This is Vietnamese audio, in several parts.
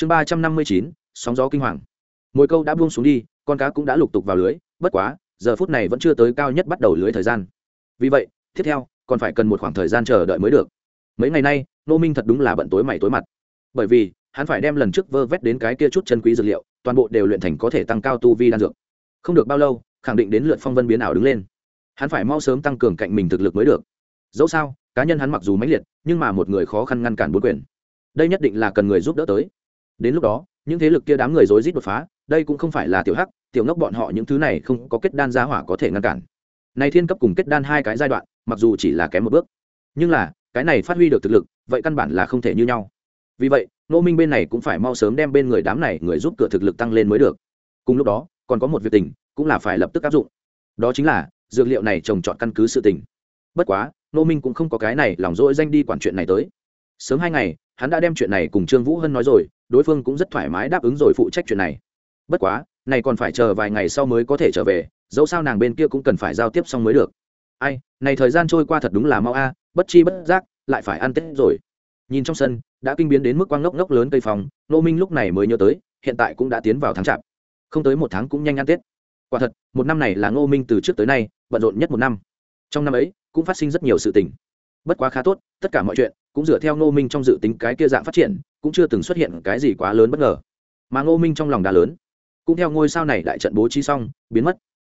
chương ba trăm năm mươi chín, sóng gió kinh hoàng. Mỗi câu đã buông xuống đi, con cá cũng đã lục tục vào lưới, bất quá, giờ phút này vẫn chưa tới cao nhất bắt đầu lưới thời gian. Vì vậy, tiếp theo, còn phải cần một khoảng thời gian chờ đợi mới được. Mấy ngày nay, nô minh thật đúng là bận tối mày tối mặt. Bởi vì, hắn phải đem lần trước vơ vét đến cái kia chút chân quý dược liệu, toàn bộ đều luyện thành có thể tăng cao tu vi đan dược. Không được bao lâu, khẳng định đến lượt phong vân biến ảo đứng lên. Hắn phải mau sớm tăng cường cạnh mình thực lực mới được. Dẫu sao, cá nhân hắn mặc dù mãnh liệt, nhưng mà một người khó khăn ngăn cản bốn quyền. Đây nhất định là cần người giúp đỡ tới đến lúc đó, những thế lực kia đám người rối rít đột phá, đây cũng không phải là tiểu hắc, tiểu ngốc bọn họ những thứ này không có kết đan giá hỏa có thể ngăn cản. Này thiên cấp cùng kết đan hai cái giai đoạn, mặc dù chỉ là kém một bước, nhưng là, cái này phát huy được thực lực, vậy căn bản là không thể như nhau. Vì vậy nô minh bên này cũng phải mau sớm đem bên người đám này người giúp cửa thực lực tăng lên mới được. Cùng lúc đó, còn có một việc tình, cũng là phải lập tức áp dụng. Đó chính là, dược liệu này trồng trọt căn cứ sự tình. Bất quá nô minh cũng không có cái này lòng dỗi danh đi quản chuyện này tới sớm hai ngày, hắn đã đem chuyện này cùng trương vũ hân nói rồi, đối phương cũng rất thoải mái đáp ứng rồi phụ trách chuyện này. Bất quá, này còn phải chờ vài ngày sau mới có thể trở về, dẫu sao nàng bên kia cũng cần phải giao tiếp xong mới được. Ai, này thời gian trôi qua thật đúng là mau a, bất chi bất giác, lại phải ăn tết rồi. Nhìn trong sân, đã kinh biến đến mức quang ngốc ngốc lớn cây phòng nô minh lúc này mới nhớ tới, hiện tại cũng đã tiến vào tháng chạp. Không tới một tháng cũng nhanh ăn tết. Quả thật, một năm này là ngô minh từ trước tới nay bận rộn nhất một năm. Trong năm ấy, cũng phát sinh rất nhiều sự tình bất quá khá tốt, tất cả mọi chuyện cũng dựa theo ngô minh trong dự tính cái kia dạng phát triển, cũng chưa từng xuất hiện cái gì quá lớn bất ngờ. Mà ngô minh trong lòng đá lớn. Cũng theo ngôi sao này đại trận bố trí xong, biến mất.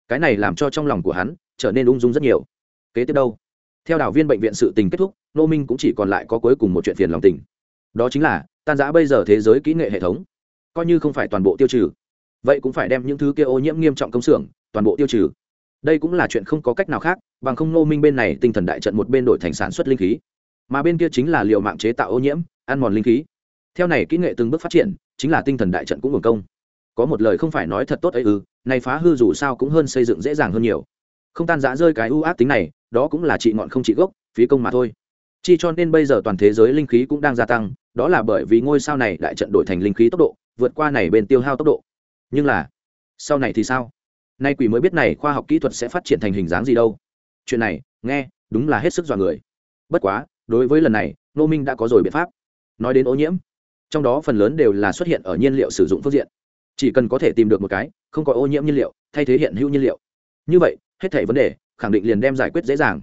Cái này làm cho trong lòng của hắn trở nên ung dung rất nhiều. Kế tiếp đâu? Theo đảo viên bệnh viện sự tình kết thúc, ngô minh cũng chỉ còn lại có cuối cùng một chuyện phiền lòng tình. Đó chính là, tan giã bây giờ thế giới kỹ nghệ hệ thống. Coi như không phải toàn bộ tiêu trừ, vậy cũng phải đem những thứ kia ô nhiễm nghiêm trọng công xưởng toàn bộ tiêu trừ đây cũng là chuyện không có cách nào khác, bằng không nô minh bên này tinh thần đại trận một bên đổi thành sản xuất linh khí. Mà bên kia chính là liệu mạng chế tạo ô nhiễm, ăn mòn linh khí. Theo này kỹ nghệ từng bước phát triển, chính là tinh thần đại trận cũng hưởng công. Có một lời không phải nói thật tốt ấy ư, này phá hư dù sao cũng hơn xây dựng dễ dàng hơn nhiều. Không tan giã rơi cái ưu ác tính này, đó cũng là trị ngọn không trị gốc, phí công mà thôi. Chi cho nên bây giờ toàn thế giới linh khí cũng đang gia tăng, đó là bởi vì ngôi sao này đại trận đổi thành linh khí tốc độ, vượt qua này bên tiêu hao tốc độ. Nhưng là, sau này thì sao? Nay quỷ mới biết này khoa học kỹ thuật sẽ phát triển thành hình dáng gì đâu. Chuyện này, nghe, đúng là hết sức dọa người. Bất quá, đối với lần này nô minh đã có rồi biện pháp. Nói đến ô nhiễm, trong đó phần lớn đều là xuất hiện ở nhiên liệu sử dụng phương diện. Chỉ cần có thể tìm được một cái, không có ô nhiễm nhiên liệu, thay thế hiện hữu nhiên liệu. Như vậy, hết thể vấn đề, khẳng định liền đem giải quyết dễ dàng.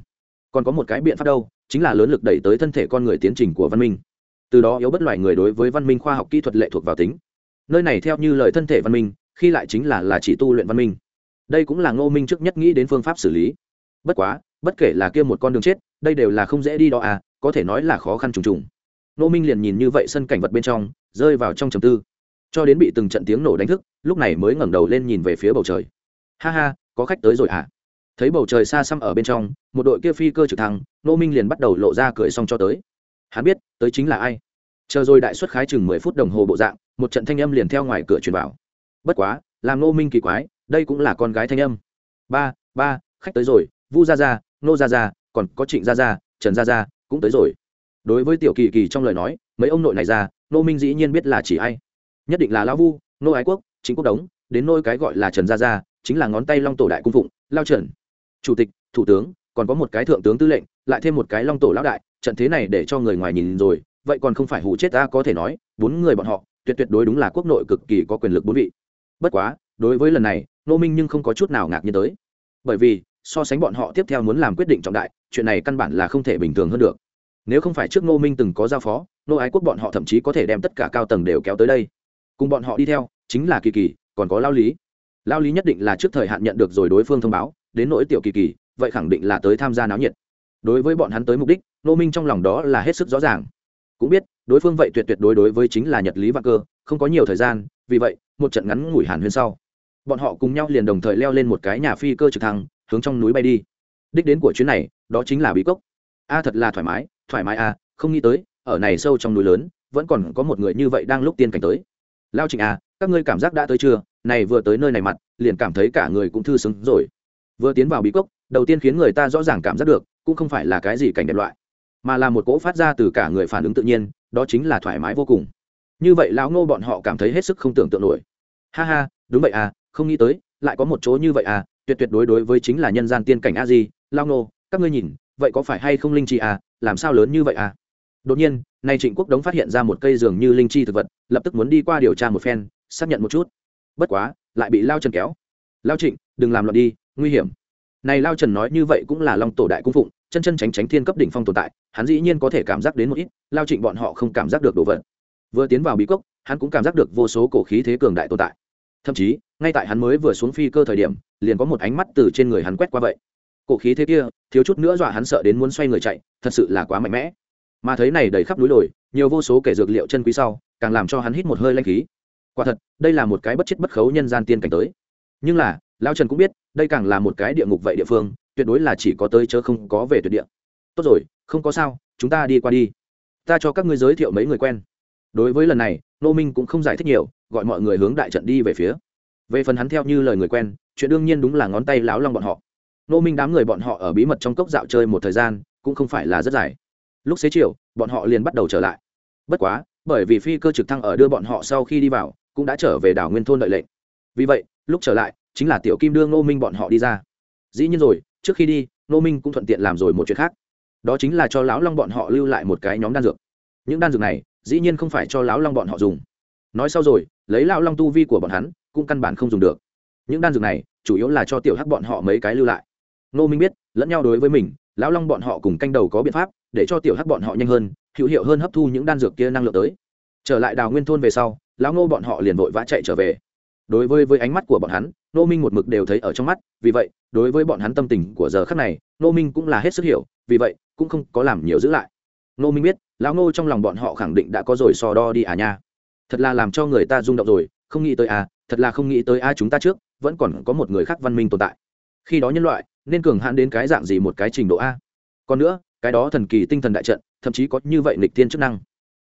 Còn có một cái biện pháp đâu, chính là lớn lực đẩy tới thân thể con người tiến trình của văn minh. Từ đó yếu bất loài người đối với văn minh khoa học kỹ thuật lệ thuộc vào tính. Nơi này theo như lời thân thể văn minh, khi lại chính là là chỉ tu luyện văn minh đây cũng là ngô minh trước nhất nghĩ đến phương pháp xử lý. Bất quá, bất kể là kia một con đường chết, đây đều là không dễ đi đó à có thể nói là khó khăn trùng trùng. Ngô minh liền nhìn như vậy sân cảnh vật bên trong, rơi vào trong trầm tư. Cho đến bị từng trận tiếng nổ đánh thức, lúc này mới ngẩng đầu lên nhìn về phía bầu trời. Ha ha, có khách tới rồi à? Thấy bầu trời xa xăm ở bên trong, một đội kia phi cơ trực thăng, ngô minh liền bắt đầu lộ ra cười xong cho tới. Hắn biết, tới chính là ai? Chờ rồi đại xuất khái chừng mười phút đồng hồ bộ dạng, một trận thanh âm liền theo ngoài cửa truyền vào. Bất quá, làm ngô minh kỳ quái đây cũng là con gái thanh âm. Ba ba, khách tới rồi, vu gia gia, nô gia gia, còn có trịnh gia gia, trần gia gia cũng tới rồi. Đối với tiểu kỳ kỳ trong lời nói, mấy ông nội này ra, nô minh dĩ nhiên biết là chỉ ai. Nhất định là lão vu, nô ái quốc chính quốc đống, đến nôi cái gọi là trần gia gia, chính là ngón tay long tổ đại cung phụng, lao trần. Chủ tịch, thủ tướng, còn có một cái thượng tướng tư lệnh, lại thêm một cái long tổ lão đại, trận thế này để cho người ngoài nhìn rồi, vậy còn không phải hụ chết ta có thể nói, bốn người bọn họ, tuyệt tuyệt đối đúng là quốc nội cực kỳ có quyền lực bốn vị. Bất quá, đối với lần này nô minh nhưng không có chút nào ngạc nhiên tới. Bởi vì, so sánh bọn họ tiếp theo muốn làm quyết định trọng đại, chuyện này căn bản là không thể bình thường hơn được. Nếu không phải trước ngô minh từng có giao phó nô ái quốc bọn họ thậm chí có thể đem tất cả cao tầng đều kéo tới đây. Cùng bọn họ đi theo, chính là kỳ kỳ, còn có lao lý. Lao lý nhất định là trước thời hạn nhận được rồi đối phương thông báo, đến nỗi tiểu kỳ kỳ, vậy khẳng định là tới tham gia náo nhiệt. Đối với bọn hắn tới mục đích nô minh trong lòng đó là hết sức rõ ràng. Cũng biết, đối phương vậy tuyệt tuyệt đối đối với chính là nhật lý và cơ, không có nhiều thời gian, vì vậy, một trận ngắn ngủi hàn huyên sau bọn họ cùng nhau liền đồng thời leo lên một cái nhà phi cơ trực thăng, hướng trong núi bay đi. Đích đến của chuyến này, đó chính là bí cốc. A, thật là thoải mái thoải mái a, không nghĩ tới, ở này sâu trong núi lớn, vẫn còn có một người như vậy đang lúc tiên cảnh tới. Lao trịnh a các ngươi cảm giác đã tới chưa? Này vừa tới nơi này mặt, liền cảm thấy cả người cũng thư sướng rồi. Vừa tiến vào bí cốc, đầu tiên khiến người ta rõ ràng cảm giác được, cũng không phải là cái gì cảnh đẹp loại, mà là một cỗ phát ra từ cả người phản ứng tự nhiên, đó chính là thoải mái vô cùng. Như vậy lão ngô bọn họ cảm thấy hết sức không tưởng tượng nổi. Ha ha, đúng vậy à không nghĩ tới lại có một chỗ như vậy à tuyệt tuyệt đối đối với chính là nhân gian tiên cảnh a di lao Nô, các ngươi nhìn vậy có phải hay không linh chi à làm sao lớn như vậy à? Đột nhiên nay trịnh quốc đống phát hiện ra một cây dường như linh chi thực vật lập tức muốn đi qua điều tra một phen xác nhận một chút. Bất quá lại bị lao trần kéo. Lao trịnh đừng làm loạn đi nguy hiểm. Này lao trần nói như vậy cũng là long tổ đại cung phụng chân chân tránh tránh thiên cấp đỉnh phong tồn tại hắn dĩ nhiên có thể cảm giác đến một ít lao trịnh bọn họ không cảm giác được đồ vật. Vừa tiến vào bí cốc hắn cũng cảm giác được vô số cổ khí thế cường đại tồn tại thậm chí, ngay tại hắn mới vừa xuống phi cơ thời điểm, liền có một ánh mắt từ trên người hắn quét qua vậy. Cổ khí thế kia, thiếu chút nữa dọa hắn sợ đến muốn xoay người chạy, thật sự là quá mạnh mẽ. Mà thấy này đầy khắp núi đồi, nhiều vô số kẻ dược liệu chân quý sau, càng làm cho hắn hít một hơi lanh khí. Quả thật, đây là một cái bất chết bất khấu nhân gian tiên cảnh tới. Nhưng là lao trần cũng biết, đây càng là một cái địa ngục vậy địa phương, tuyệt đối là chỉ có tới chớ không có về tuyệt địa. Tốt rồi, không có sao, chúng ta đi qua đi. Ta cho các ngươi giới thiệu mấy người quen. Đối với lần này nô minh cũng không giải thích nhiều, gọi mọi người hướng đại trận đi về phía. Về phần hắn theo như lời người quen, chuyện đương nhiên đúng là ngón tay láo long bọn họ. Nô minh đám người bọn họ ở bí mật trong cốc dạo chơi một thời gian, cũng không phải là rất dài. Lúc xế chiều, bọn họ liền bắt đầu trở lại. Bất quá, bởi vì phi cơ trực thăng ở đưa bọn họ sau khi đi vào, cũng đã trở về đảo nguyên thôn đợi lệnh. Vì vậy, lúc trở lại, chính là tiểu kim đưa Nô minh bọn họ đi ra. Dĩ nhiên rồi, trước khi đi, Nô minh cũng thuận tiện làm rồi một chuyện khác. Đó chính là cho lão long bọn họ lưu lại một cái nhóm đan dược. Những đan dược này dĩ nhiên không phải cho lão long bọn họ dùng. Nói sau rồi, lấy lão long tu vi của bọn hắn, cũng căn bản không dùng được. Những đan dược này, chủ yếu là cho tiểu hắc bọn họ mấy cái lưu lại. Nô minh biết, lẫn nhau đối với mình, lão long bọn họ cùng canh đầu có biện pháp, để cho tiểu hắc bọn họ nhanh hơn, hữu hiệu hơn hấp thu những đan dược kia năng lượng tới. Trở lại đào nguyên thôn về sau, lão ngô bọn họ liền vội vã chạy trở về. Đối với với ánh mắt của bọn hắn nô minh một mực đều thấy ở trong mắt, vì vậy, đối với bọn hắn tâm tình của giờ khắc này nô minh cũng là hết sức hiểu, vì vậy, cũng không có làm nhiều giữ lại. Nô minh biết lão ngô trong lòng bọn họ khẳng định đã có rồi so đo đi à nha. Thật là làm cho người ta rung động rồi, không nghĩ tới à thật là không nghĩ tới a chúng ta trước, vẫn còn có một người khác văn minh tồn tại. Khi đó nhân loại, nên cường hãn đến cái dạng gì một cái trình độ a? Còn nữa, cái đó thần kỳ tinh thần đại trận, thậm chí có như vậy nịch thiên chức năng.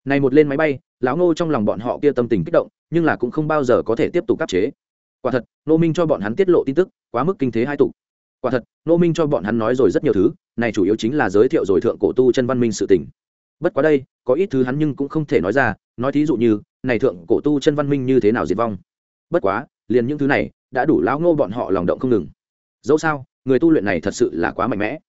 Này một lên máy bay, lão ngô trong lòng bọn họ kia tâm tình kích động, nhưng là cũng không bao giờ có thể tiếp tục áp chế. Quả thật nô minh cho bọn hắn tiết lộ tin tức, quá mức kinh thế hai tục quả thật nô minh cho bọn hắn nói rồi rất nhiều thứ, này chủ yếu chính là giới thiệu rồi thượng cổ tu chân văn minh sự tình bất quá đây, có ít thứ hắn nhưng cũng không thể nói ra, nói thí dụ như, này thượng cổ tu chân văn minh như thế nào diệt vong. Bất quá, liền những thứ này, đã đủ lão ngô bọn họ lòng động không ngừng. Dẫu sao, người tu luyện này thật sự là quá mạnh mẽ.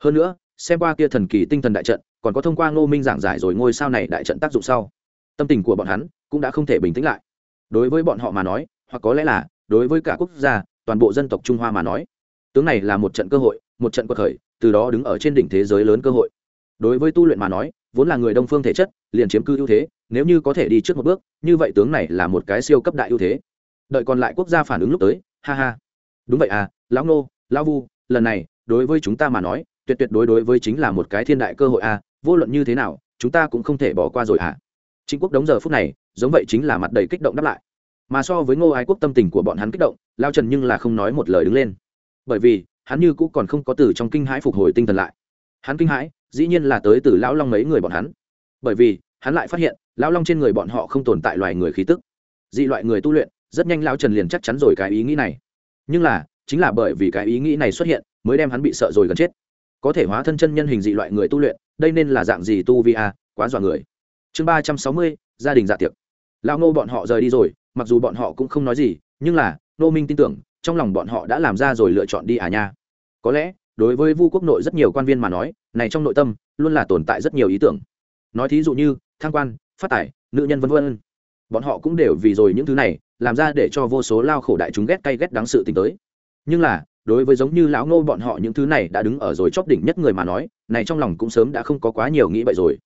Hơn nữa, xem qua kia thần kỳ tinh thần đại trận, còn có thông qua ngô minh giảng giải rồi ngôi sao này đại trận tác dụng sau, tâm tình của bọn hắn cũng đã không thể bình tĩnh lại. Đối với bọn họ mà nói, hoặc có lẽ là, đối với cả quốc gia, toàn bộ dân tộc trung hoa mà nói, tướng này là một trận cơ hội, một trận cuộc khởi, từ đó đứng ở trên đỉnh thế giới lớn cơ hội. Đối với tu luyện mà nói vốn là người đông phương thể chất, liền chiếm cư ưu thế, nếu như có thể đi trước một bước, như vậy tướng này là một cái siêu cấp đại ưu thế. Đợi còn lại quốc gia phản ứng lúc tới, ha ha. Đúng vậy à lão nô, lão vu, lần này, đối với chúng ta mà nói, tuyệt tuyệt đối đối với chính là một cái thiên đại cơ hội à vô luận như thế nào, chúng ta cũng không thể bỏ qua rồi à. Chính quốc đống giờ phút này, giống vậy chính là mặt đầy kích động đáp lại. Mà so với ngô ái quốc tâm tình của bọn hắn kích động, lao trần nhưng là không nói một lời đứng lên. Bởi vì, hắn như cũng còn không có từ trong kinh hãi phục hồi tinh thần lại. Hắn kinh hãi dĩ nhiên là tới từ lão long mấy người bọn hắn bởi vì hắn lại phát hiện lão long trên người bọn họ không tồn tại loài người khí tức dị loại người tu luyện rất nhanh lão trần liền chắc chắn rồi cái ý nghĩ này nhưng là chính là bởi vì cái ý nghĩ này xuất hiện mới đem hắn bị sợ rồi gần chết có thể hóa thân chân nhân hình dị loại người tu luyện đây nên là dạng gì tu vi a, quá dọa người. Chương ba trăm sáu mươi, gia đình dạ tiệc. Lão ngô bọn họ rời đi rồi, mặc dù bọn họ cũng không nói gì, nhưng là nô minh tin tưởng, trong lòng bọn họ đã làm ra rồi lựa chọn đi à nha. Có lẽ đối với vu quốc nội rất nhiều quan viên mà nói, này trong nội tâm, luôn là tồn tại rất nhiều ý tưởng. Nói thí dụ như, thăng quan, phát tài, nữ nhân vân vân. Bọn họ cũng đều vì rồi những thứ này, làm ra để cho vô số lao khổ đại chúng ghét cay ghét đáng sự t tới. Nhưng là, đối với giống như lão ngô bọn họ những thứ này đã đứng ở rồi chóp đỉnh nhất người mà nói, này trong lòng cũng sớm đã không có quá nhiều nghĩ vậy rồi.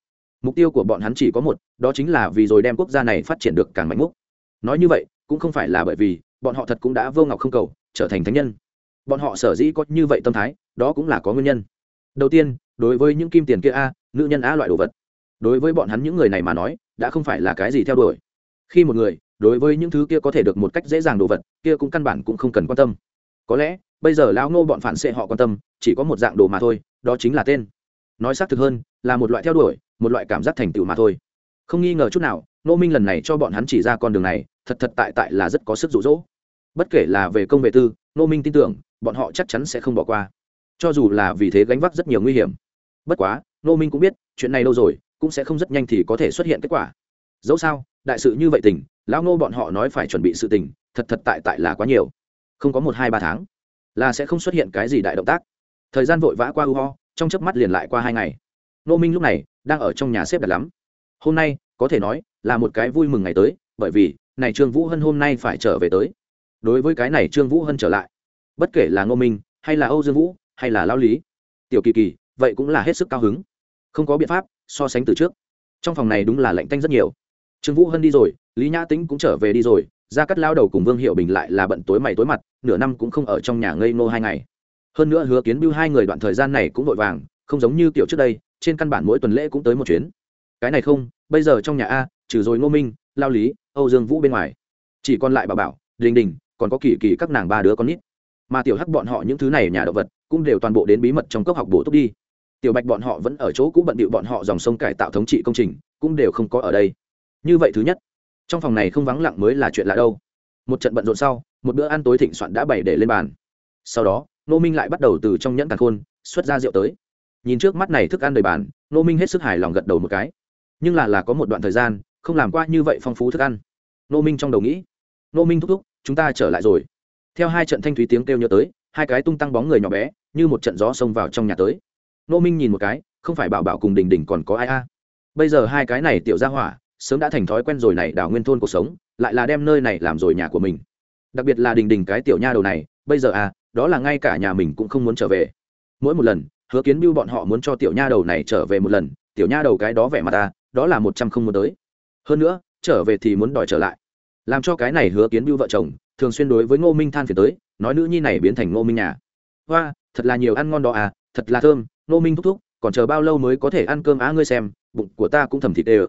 Mục tiêu của bọn hắn chỉ có một, đó chính là vì rồi đem quốc gia này phát triển được càng mạnh múc nói như vậy, cũng không phải là bởi vì, bọn họ thật cũng đã vô ngọc không cầu, trở thành thánh nhân bọn họ sở dĩ có như vậy tâm thái, đó cũng là có nguyên nhân. Đầu tiên, đối với những kim tiền kia a, nữ nhân a loại đồ vật. Đối với bọn hắn những người này mà nói, đã không phải là cái gì theo đuổi. Khi một người, đối với những thứ kia có thể được một cách dễ dàng đồ vật, kia cũng căn bản cũng không cần quan tâm. Có lẽ, bây giờ lão ngô bọn phản xệ họ quan tâm, chỉ có một dạng đồ mà thôi, đó chính là tên. Nói xác thực hơn, là một loại theo đuổi, một loại cảm giác thành tựu mà thôi. Không nghi ngờ chút nào nô minh lần này cho bọn hắn chỉ ra con đường này, thật thật tại tại là rất có sức rụ rỗ bất kể là về công vệ tư nô minh tin tưởng, bọn họ chắc chắn sẽ không bỏ qua. Cho dù là vì thế gánh vác rất nhiều nguy hiểm. Bất quá nô minh cũng biết, chuyện này lâu rồi, cũng sẽ không rất nhanh thì có thể xuất hiện kết quả. Dẫu sao, đại sự như vậy tình, lão ngô bọn họ nói phải chuẩn bị sự tình, thật thật tại tại là quá nhiều. Không có một hai ba tháng, là sẽ không xuất hiện cái gì đại động tác. Thời gian vội vã qua u ho, trong chớp mắt liền lại qua hai ngày. Nô minh lúc này đang ở trong nhà xếp đặt lắm. Hôm nay, có thể nói là một cái vui mừng ngày tới, bởi vì này trương vũ hân hôm nay phải trở về tới đối với cái này trương vũ hân trở lại. Bất kể là ngô minh, hay là âu dương vũ, hay là lao lý, tiểu kỳ kỳ, vậy cũng là hết sức cao hứng. Không có biện pháp, so sánh từ trước. Trong phòng này đúng là lạnh tanh rất nhiều. Trương vũ hân đi rồi, lý nhã tính cũng trở về đi rồi ra cắt lao đầu cùng vương hiệu bình lại là bận tối mày tối mặt, nửa năm cũng không ở trong nhà ngây ngô hai ngày. Hơn nữa hứa kiến bưu hai người đoạn thời gian này cũng vội vàng, không giống như kiểu trước đây, trên căn bản mỗi tuần lễ cũng tới một chuyến. Cái này không, bây giờ trong nhà a, trừ rồi ngô minh, lao lý, âu dương vũ bên ngoài. Chỉ còn lại bà bảo, đình đình còn có kỳ kỳ các nàng ba đứa con nít. Mà tiểu hắc bọn họ những thứ này nhà động vật cũng đều toàn bộ đến bí mật trong cốc học bổ túc đi. Tiểu bạch bọn họ vẫn ở chỗ cũ bận bịu bọn họ dòng sông cải tạo thống trị công trình, cũng đều không có ở đây. Như vậy thứ nhất, trong phòng này không vắng lặng mới là chuyện lạ đâu. Một trận bận rộn sau, một bữa ăn tối thịnh soạn đã bày để lên bàn. Sau đó nô minh lại bắt đầu từ trong nhẫn tàn khôn, xuất ra rượu tới. Nhìn trước mắt này thức ăn đầy bàn nô minh hết sức hài lòng gật đầu một cái. Nhưng là là có một đoạn thời gian, không làm qua như vậy phong phú thức ăn. Nô minh trong đầu nghĩ. Nô minh thúc thúc chúng ta trở lại rồi. Theo hai trận thanh thúy tiếng kêu nhớ tới, hai cái tung tăng bóng người nhỏ bé, như một trận gió xông vào trong nhà tới. Nô minh nhìn một cái, không phải bảo bảo cùng đình đình còn có ai a? Bây giờ hai cái này tiểu ra hỏa, sớm đã thành thói quen rồi này đảo nguyên thôn cuộc sống, lại là đem nơi này làm rồi nhà của mình. Đặc biệt là đình đình cái tiểu nha đầu này, bây giờ à đó là ngay cả nhà mình cũng không muốn trở về. Mỗi một lần, hứa kiến bưu bọn họ muốn cho tiểu nha đầu này trở về một lần, tiểu nha đầu cái đó vẻ mặt ta đó là một trăm không muốn tới. Hơn nữa, trở về thì muốn đòi trở lại làm cho cái này hứa kiến bưu vợ chồng thường xuyên đối với ngô minh than phiền tới, nói nữ nhi này biến thành ngô minh nhà. Hoa, thật là nhiều ăn ngon đó à thật là thơm, ngô minh thúc thúc, còn chờ bao lâu mới có thể ăn cơm á ngươi xem, bụng của ta cũng thầm thịt đê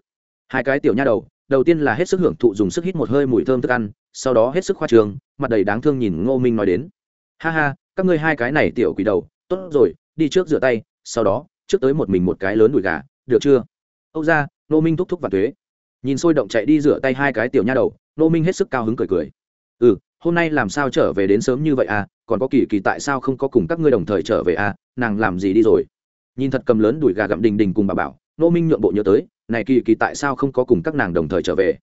hai cái tiểu nha đầu đầu tiên là hết sức hưởng thụ dùng sức hít một hơi mùi thơm thức ăn, sau đó hết sức khoa trường, mặt đầy đáng thương nhìn ngô minh nói đến. Ha ha, các ngươi hai cái này tiểu quỷ đầu, tốt rồi, đi trước rửa tay, sau đó, trước tới một mình một cái lớn đùi gà, được chưa? Âu ra, ngô minh thúc thúc và thuế nhìn sôi động chạy đi rửa tay hai cái tiểu nha đầu Nô minh hết sức cao hứng cười cười. Ừ hôm nay làm sao trở về đến sớm như vậy à? Còn có kỳ kỳ tại sao không có cùng các ngươi đồng thời trở về à? Nàng làm gì đi rồi? Nhìn thật cầm lớn đùi gà gặm đình đình cùng bà bảo, nô minh nhượng bộ nhớ tới, này kỳ kỳ tại sao không có cùng các nàng đồng thời trở về?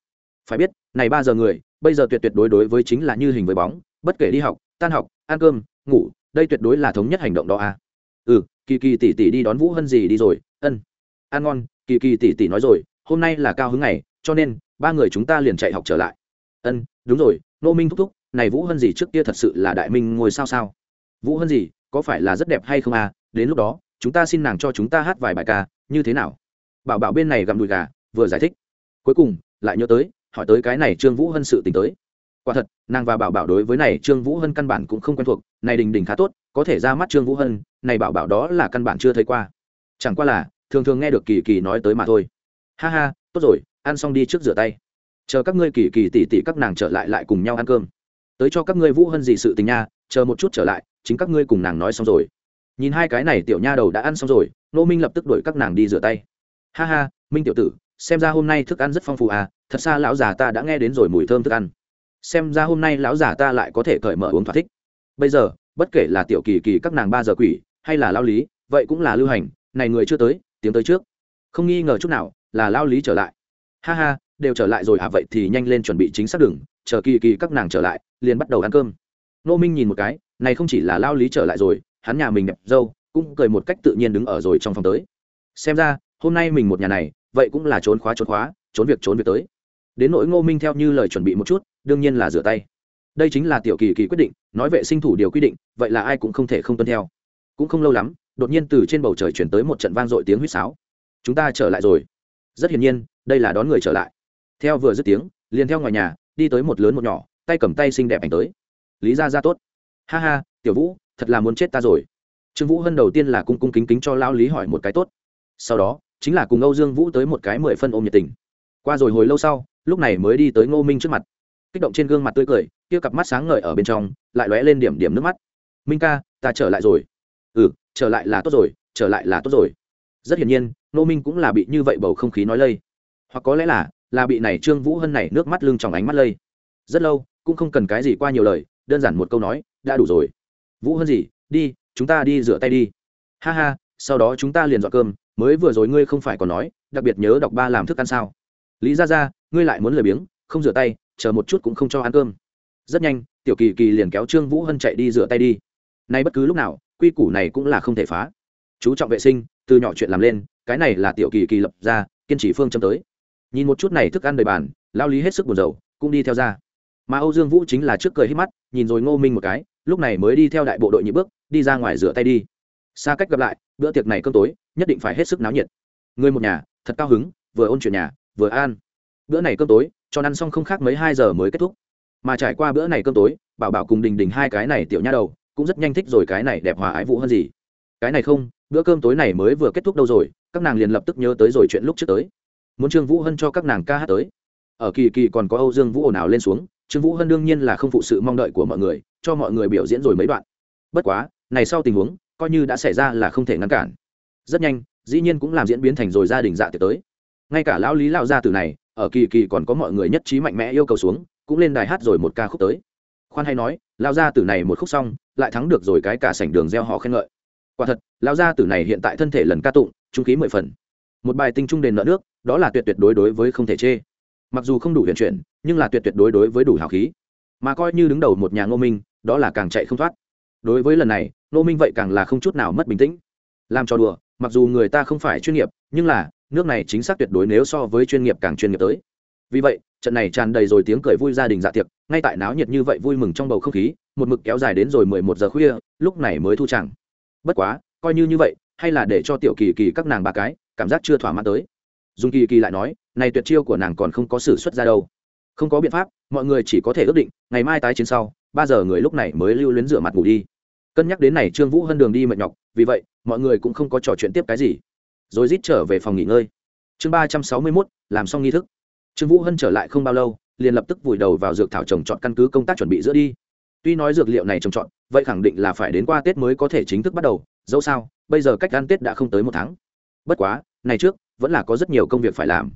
Phải biết, này ba giờ người, bây giờ tuyệt tuyệt đối đối với chính là như hình với bóng, bất kể đi học, tan học, ăn cơm, ngủ, đây tuyệt đối là thống nhất hành động đó à. Ừ kỳ kỳ tỷ tỷ đi đón vũ hân gì đi rồi? Ân, ăn ngon, kỳ kỳ tỷ tỷ nói rồi, hôm nay là cao hứng ngày, cho nên ba người chúng ta liền chạy học trở lại ân, đúng rồi nô minh thúc thúc, này vũ hân gì trước kia thật sự là đại minh ngồi sao sao? Vũ hân gì có phải là rất đẹp hay không à? Đến lúc đó, chúng ta xin nàng cho chúng ta hát vài bài ca, như thế nào? Bảo bảo bên này gặm đùi gà, vừa giải thích. Cuối cùng, lại nhớ tới, hỏi tới cái này trương vũ hân sự tình tới. Quả thật, nàng và bảo bảo đối với này trương vũ hân căn bản cũng không quen thuộc, này đình đình khá tốt, có thể ra mắt trương vũ hân, này bảo bảo đó là căn bản chưa thấy qua. Chẳng qua là, thường thường nghe được kỳ kỳ nói tới mà thôi. Ha ha, tốt rồi, ăn xong đi trước rửa tay chờ các ngươi kỳ kỳ tỉ tỉ các nàng trở lại lại cùng nhau ăn cơm. Tới cho các ngươi vũ hân gì sự tình nha, chờ một chút trở lại, chính các ngươi cùng nàng nói xong rồi. Nhìn hai cái này tiểu nha đầu đã ăn xong rồi, nô minh lập tức đuổi các nàng đi rửa tay. Ha ha, minh tiểu tử, xem ra hôm nay thức ăn rất phong phú à thật xa lão già ta đã nghe đến rồi mùi thơm thức ăn. Xem ra hôm nay lão già ta lại có thể cởi mở uống thỏa thích. Bây giờ, bất kể là tiểu kỳ kỳ các nàng ba giờ quỷ, hay là lao lý, vậy cũng là lưu hành, này người chưa tới, tiếng tới trước. Không nghi ngờ chút nào, là lao lý trở lại. Ha ha đều trở lại rồi à vậy thì nhanh lên chuẩn bị chính xác đường, chờ kỳ kỳ các nàng trở lại, liền bắt đầu ăn cơm. Nô minh nhìn một cái, này không chỉ là lao lý trở lại rồi, hắn nhà mình đẹp dâu, cũng cười một cách tự nhiên đứng ở rồi trong phòng tới. Xem ra, hôm nay mình một nhà này, vậy cũng là trốn khóa trốn khóa, trốn việc trốn việc tới. Đến nỗi ngô minh theo như lời chuẩn bị một chút, đương nhiên là rửa tay. Đây chính là tiểu kỳ kỳ quyết định, nói vệ sinh thủ điều quy định, vậy là ai cũng không thể không tuân theo. Cũng không lâu lắm, đột nhiên từ trên bầu trời chuyển tới một trận vang dội tiếng huýt sáo. Chúng ta trở lại rồi. Rất hiển nhiên, đây là đón người trở lại theo vừa dứt tiếng, liền theo ngoài nhà, đi tới một lớn một nhỏ, tay cầm tay xinh đẹp ảnh tới. Lý ra ra tốt. Ha ha, tiểu vũ, thật là muốn chết ta rồi. Trương vũ hân đầu tiên là cung cung kính kính cho lao lý hỏi một cái tốt. Sau đó, chính là cùng âu dương vũ tới một cái mười phân ôm nhiệt tình. Qua rồi hồi lâu sau, lúc này mới đi tới ngô minh trước mặt. Kích động trên gương mặt tươi cười, kia cặp mắt sáng ngời ở bên trong, lại lóe lên điểm điểm nước mắt. Minh ca, ta trở lại rồi. Ừ trở lại là tốt rồi, trở lại là tốt rồi. Rất hiển nhiên, ngô minh cũng là bị như vậy bầu không khí nói lây. Hoặc có lẽ là là bị này trương vũ hân này nước mắt lưng trong ánh mắt lây. Rất lâu, cũng không cần cái gì qua nhiều lời, đơn giản một câu nói, đã đủ rồi. Vũ hân gì? Đi, chúng ta đi rửa tay đi. Ha ha, sau đó chúng ta liền dọn cơm, mới vừa rồi ngươi không phải còn nói, đặc biệt nhớ đọc ba làm thức ăn sao. Lý ra ra ngươi lại muốn lười biếng, không rửa tay, chờ một chút cũng không cho ăn cơm. Rất nhanh, tiểu kỳ kỳ liền kéo trương vũ hân chạy đi rửa tay đi. Nay bất cứ lúc nào, quy củ này cũng là không thể phá. Chú trọng vệ sinh, từ nhỏ chuyện làm lên, cái này là tiểu kỳ kỳ lập ra, kiên trì phương châm tới nhìn một chút này thức ăn đầy bàn, lao lý hết sức buồn rầu, cũng đi theo ra. Mà âu dương vũ chính là trước cười hít mắt, nhìn rồi ngô minh một cái, lúc này mới đi theo đại bộ đội nhị bước, đi ra ngoài rửa tay đi. Xa cách gặp lại, bữa tiệc này cơm tối, nhất định phải hết sức náo nhiệt. Người một nhà, thật cao hứng, vừa ôn chuyện nhà, vừa an bữa này cơm tối cho ăn xong không khác mấy hai giờ mới kết thúc. Mà trải qua bữa này cơm tối, bảo bảo cùng đình đình hai cái này tiểu nha đầu, cũng rất nhanh thích rồi cái này đẹp hòa ái vụ hơn gì. Cái này không, bữa cơm tối này mới vừa kết thúc đâu rồi, các nàng liền lập tức nhớ tới rồi chuyện lúc trước tới muốn trương vũ hân cho các nàng ca hát tới. Ở kỳ kỳ còn có âu dương vũ ồn ào lên xuống, trương vũ hân đương nhiên là không phụ sự mong đợi của mọi người, cho mọi người biểu diễn rồi mấy đoạn. Bất quá, này sau tình huống, coi như đã xảy ra là không thể ngăn cản. Rất nhanh, dĩ nhiên cũng làm diễn biến thành rồi gia đình dạ tiệc tới. Ngay cả lão lý lão gia tử này, ở kỳ kỳ còn có mọi người nhất trí mạnh mẽ yêu cầu xuống, cũng lên đài hát rồi một ca khúc tới. Khoan hay nói, lão gia tử này một khúc xong, lại thắng được rồi cái cả sảnh đường gieo họ khen ngợi. Quả thật, lão gia tử này hiện tại thân thể lần ca tụng, trung khí mười phần. Một bài tinh trung đền nợ nước đó là tuyệt tuyệt đối đối với không thể chê. Mặc dù không đủ huyền chuyển, nhưng là tuyệt tuyệt đối đối với đủ hào khí. Mà coi như đứng đầu một nhà ngô minh, đó là càng chạy không thoát. Đối với lần này, ngô minh vậy càng là không chút nào mất bình tĩnh. Làm cho đùa, mặc dù người ta không phải chuyên nghiệp, nhưng là, nước này chính xác tuyệt đối nếu so với chuyên nghiệp càng chuyên nghiệp tới. Vì vậy, trận này tràn đầy rồi tiếng cười vui gia đình dạ tiệc, ngay tại náo nhiệt như vậy vui mừng trong bầu không khí, một mực kéo dài đến rồi mười một giờ khuya, lúc này mới thu chẳng. Bất quá, coi như như vậy, hay là để cho tiểu kỳ kỳ các nàng ba cái, cảm giác chưa thỏa mãn tới dùng kỳ kỳ lại nói, này tuyệt chiêu của nàng còn không có sự xuất ra đâu. Không có biện pháp, mọi người chỉ có thể ước định, ngày mai tái chiến sau, ba giờ người lúc này mới lưu luyến rửa mặt ngủ đi. Cân nhắc đến này trương vũ hân đường đi mệt nhọc, vì vậy, mọi người cũng không có trò chuyện tiếp cái gì. Rồi rít trở về phòng nghỉ ngơi. Chương ba trăm sáu mươi mốt, làm xong nghi thức. Trương vũ hân trở lại không bao lâu, liền lập tức vùi đầu vào dược thảo trồng trọt căn cứ công tác chuẩn bị giữa đi. Tuy nói dược liệu này trồng trọt, vậy khẳng định là phải đến qua tết mới có thể chính thức bắt đầu, dẫu sao, bây giờ cách ăn tết đã không tới một tháng. Bất quá, này trước vẫn là có rất nhiều công việc phải làm.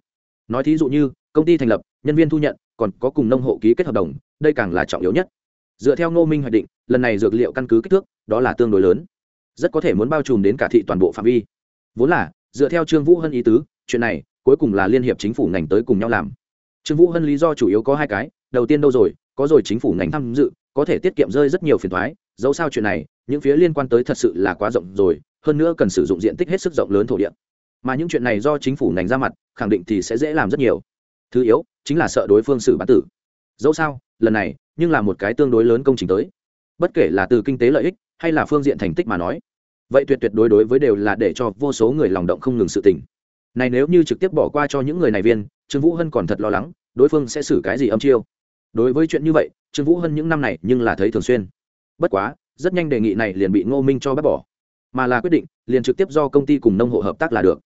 Nói thí dụ như, công ty thành lập, nhân viên thu nhận, còn có cùng nông hộ ký kết hợp đồng, đây càng là trọng yếu nhất. Dựa theo ngô minh hoạch định, lần này dược liệu căn cứ kích thước, đó là tương đối lớn. Rất có thể muốn bao trùm đến cả thị toàn bộ phạm vi. Vốn là, dựa theo trương vũ hân ý tứ, chuyện này, cuối cùng là liên hiệp chính phủ ngành tới cùng nhau làm. Trương vũ hân lý do chủ yếu có hai cái, đầu tiên đâu rồi, có rồi chính phủ ngành tham dự, có thể tiết kiệm rơi rất nhiều phiền thoái dẫu sao chuyện này, những phía liên quan tới thật sự là quá rộng rồi, hơn nữa cần sử dụng diện tích hết sức rộng lớn thổ địa mà những chuyện này do chính phủ ngành ra mặt, khẳng định thì sẽ dễ làm rất nhiều. Thứ yếu, chính là sợ đối phương xử bán tử. Dẫu sao, lần này, nhưng là một cái tương đối lớn công trình tới. Bất kể là từ kinh tế lợi ích, hay là phương diện thành tích mà nói, vậy tuyệt tuyệt đối đối với đều là để cho vô số người lòng động không ngừng sự tình. Này nếu như trực tiếp bỏ qua cho những người này viên, trương vũ hân còn thật lo lắng, đối phương sẽ xử cái gì âm chiêu. Đối với chuyện như vậy, trương vũ hân những năm này nhưng là thấy thường xuyên. Bất quá, rất nhanh đề nghị này liền bị ngô minh cho bác bỏ. Mà là quyết định, liền trực tiếp do công ty cùng nông hộ hợp tác là được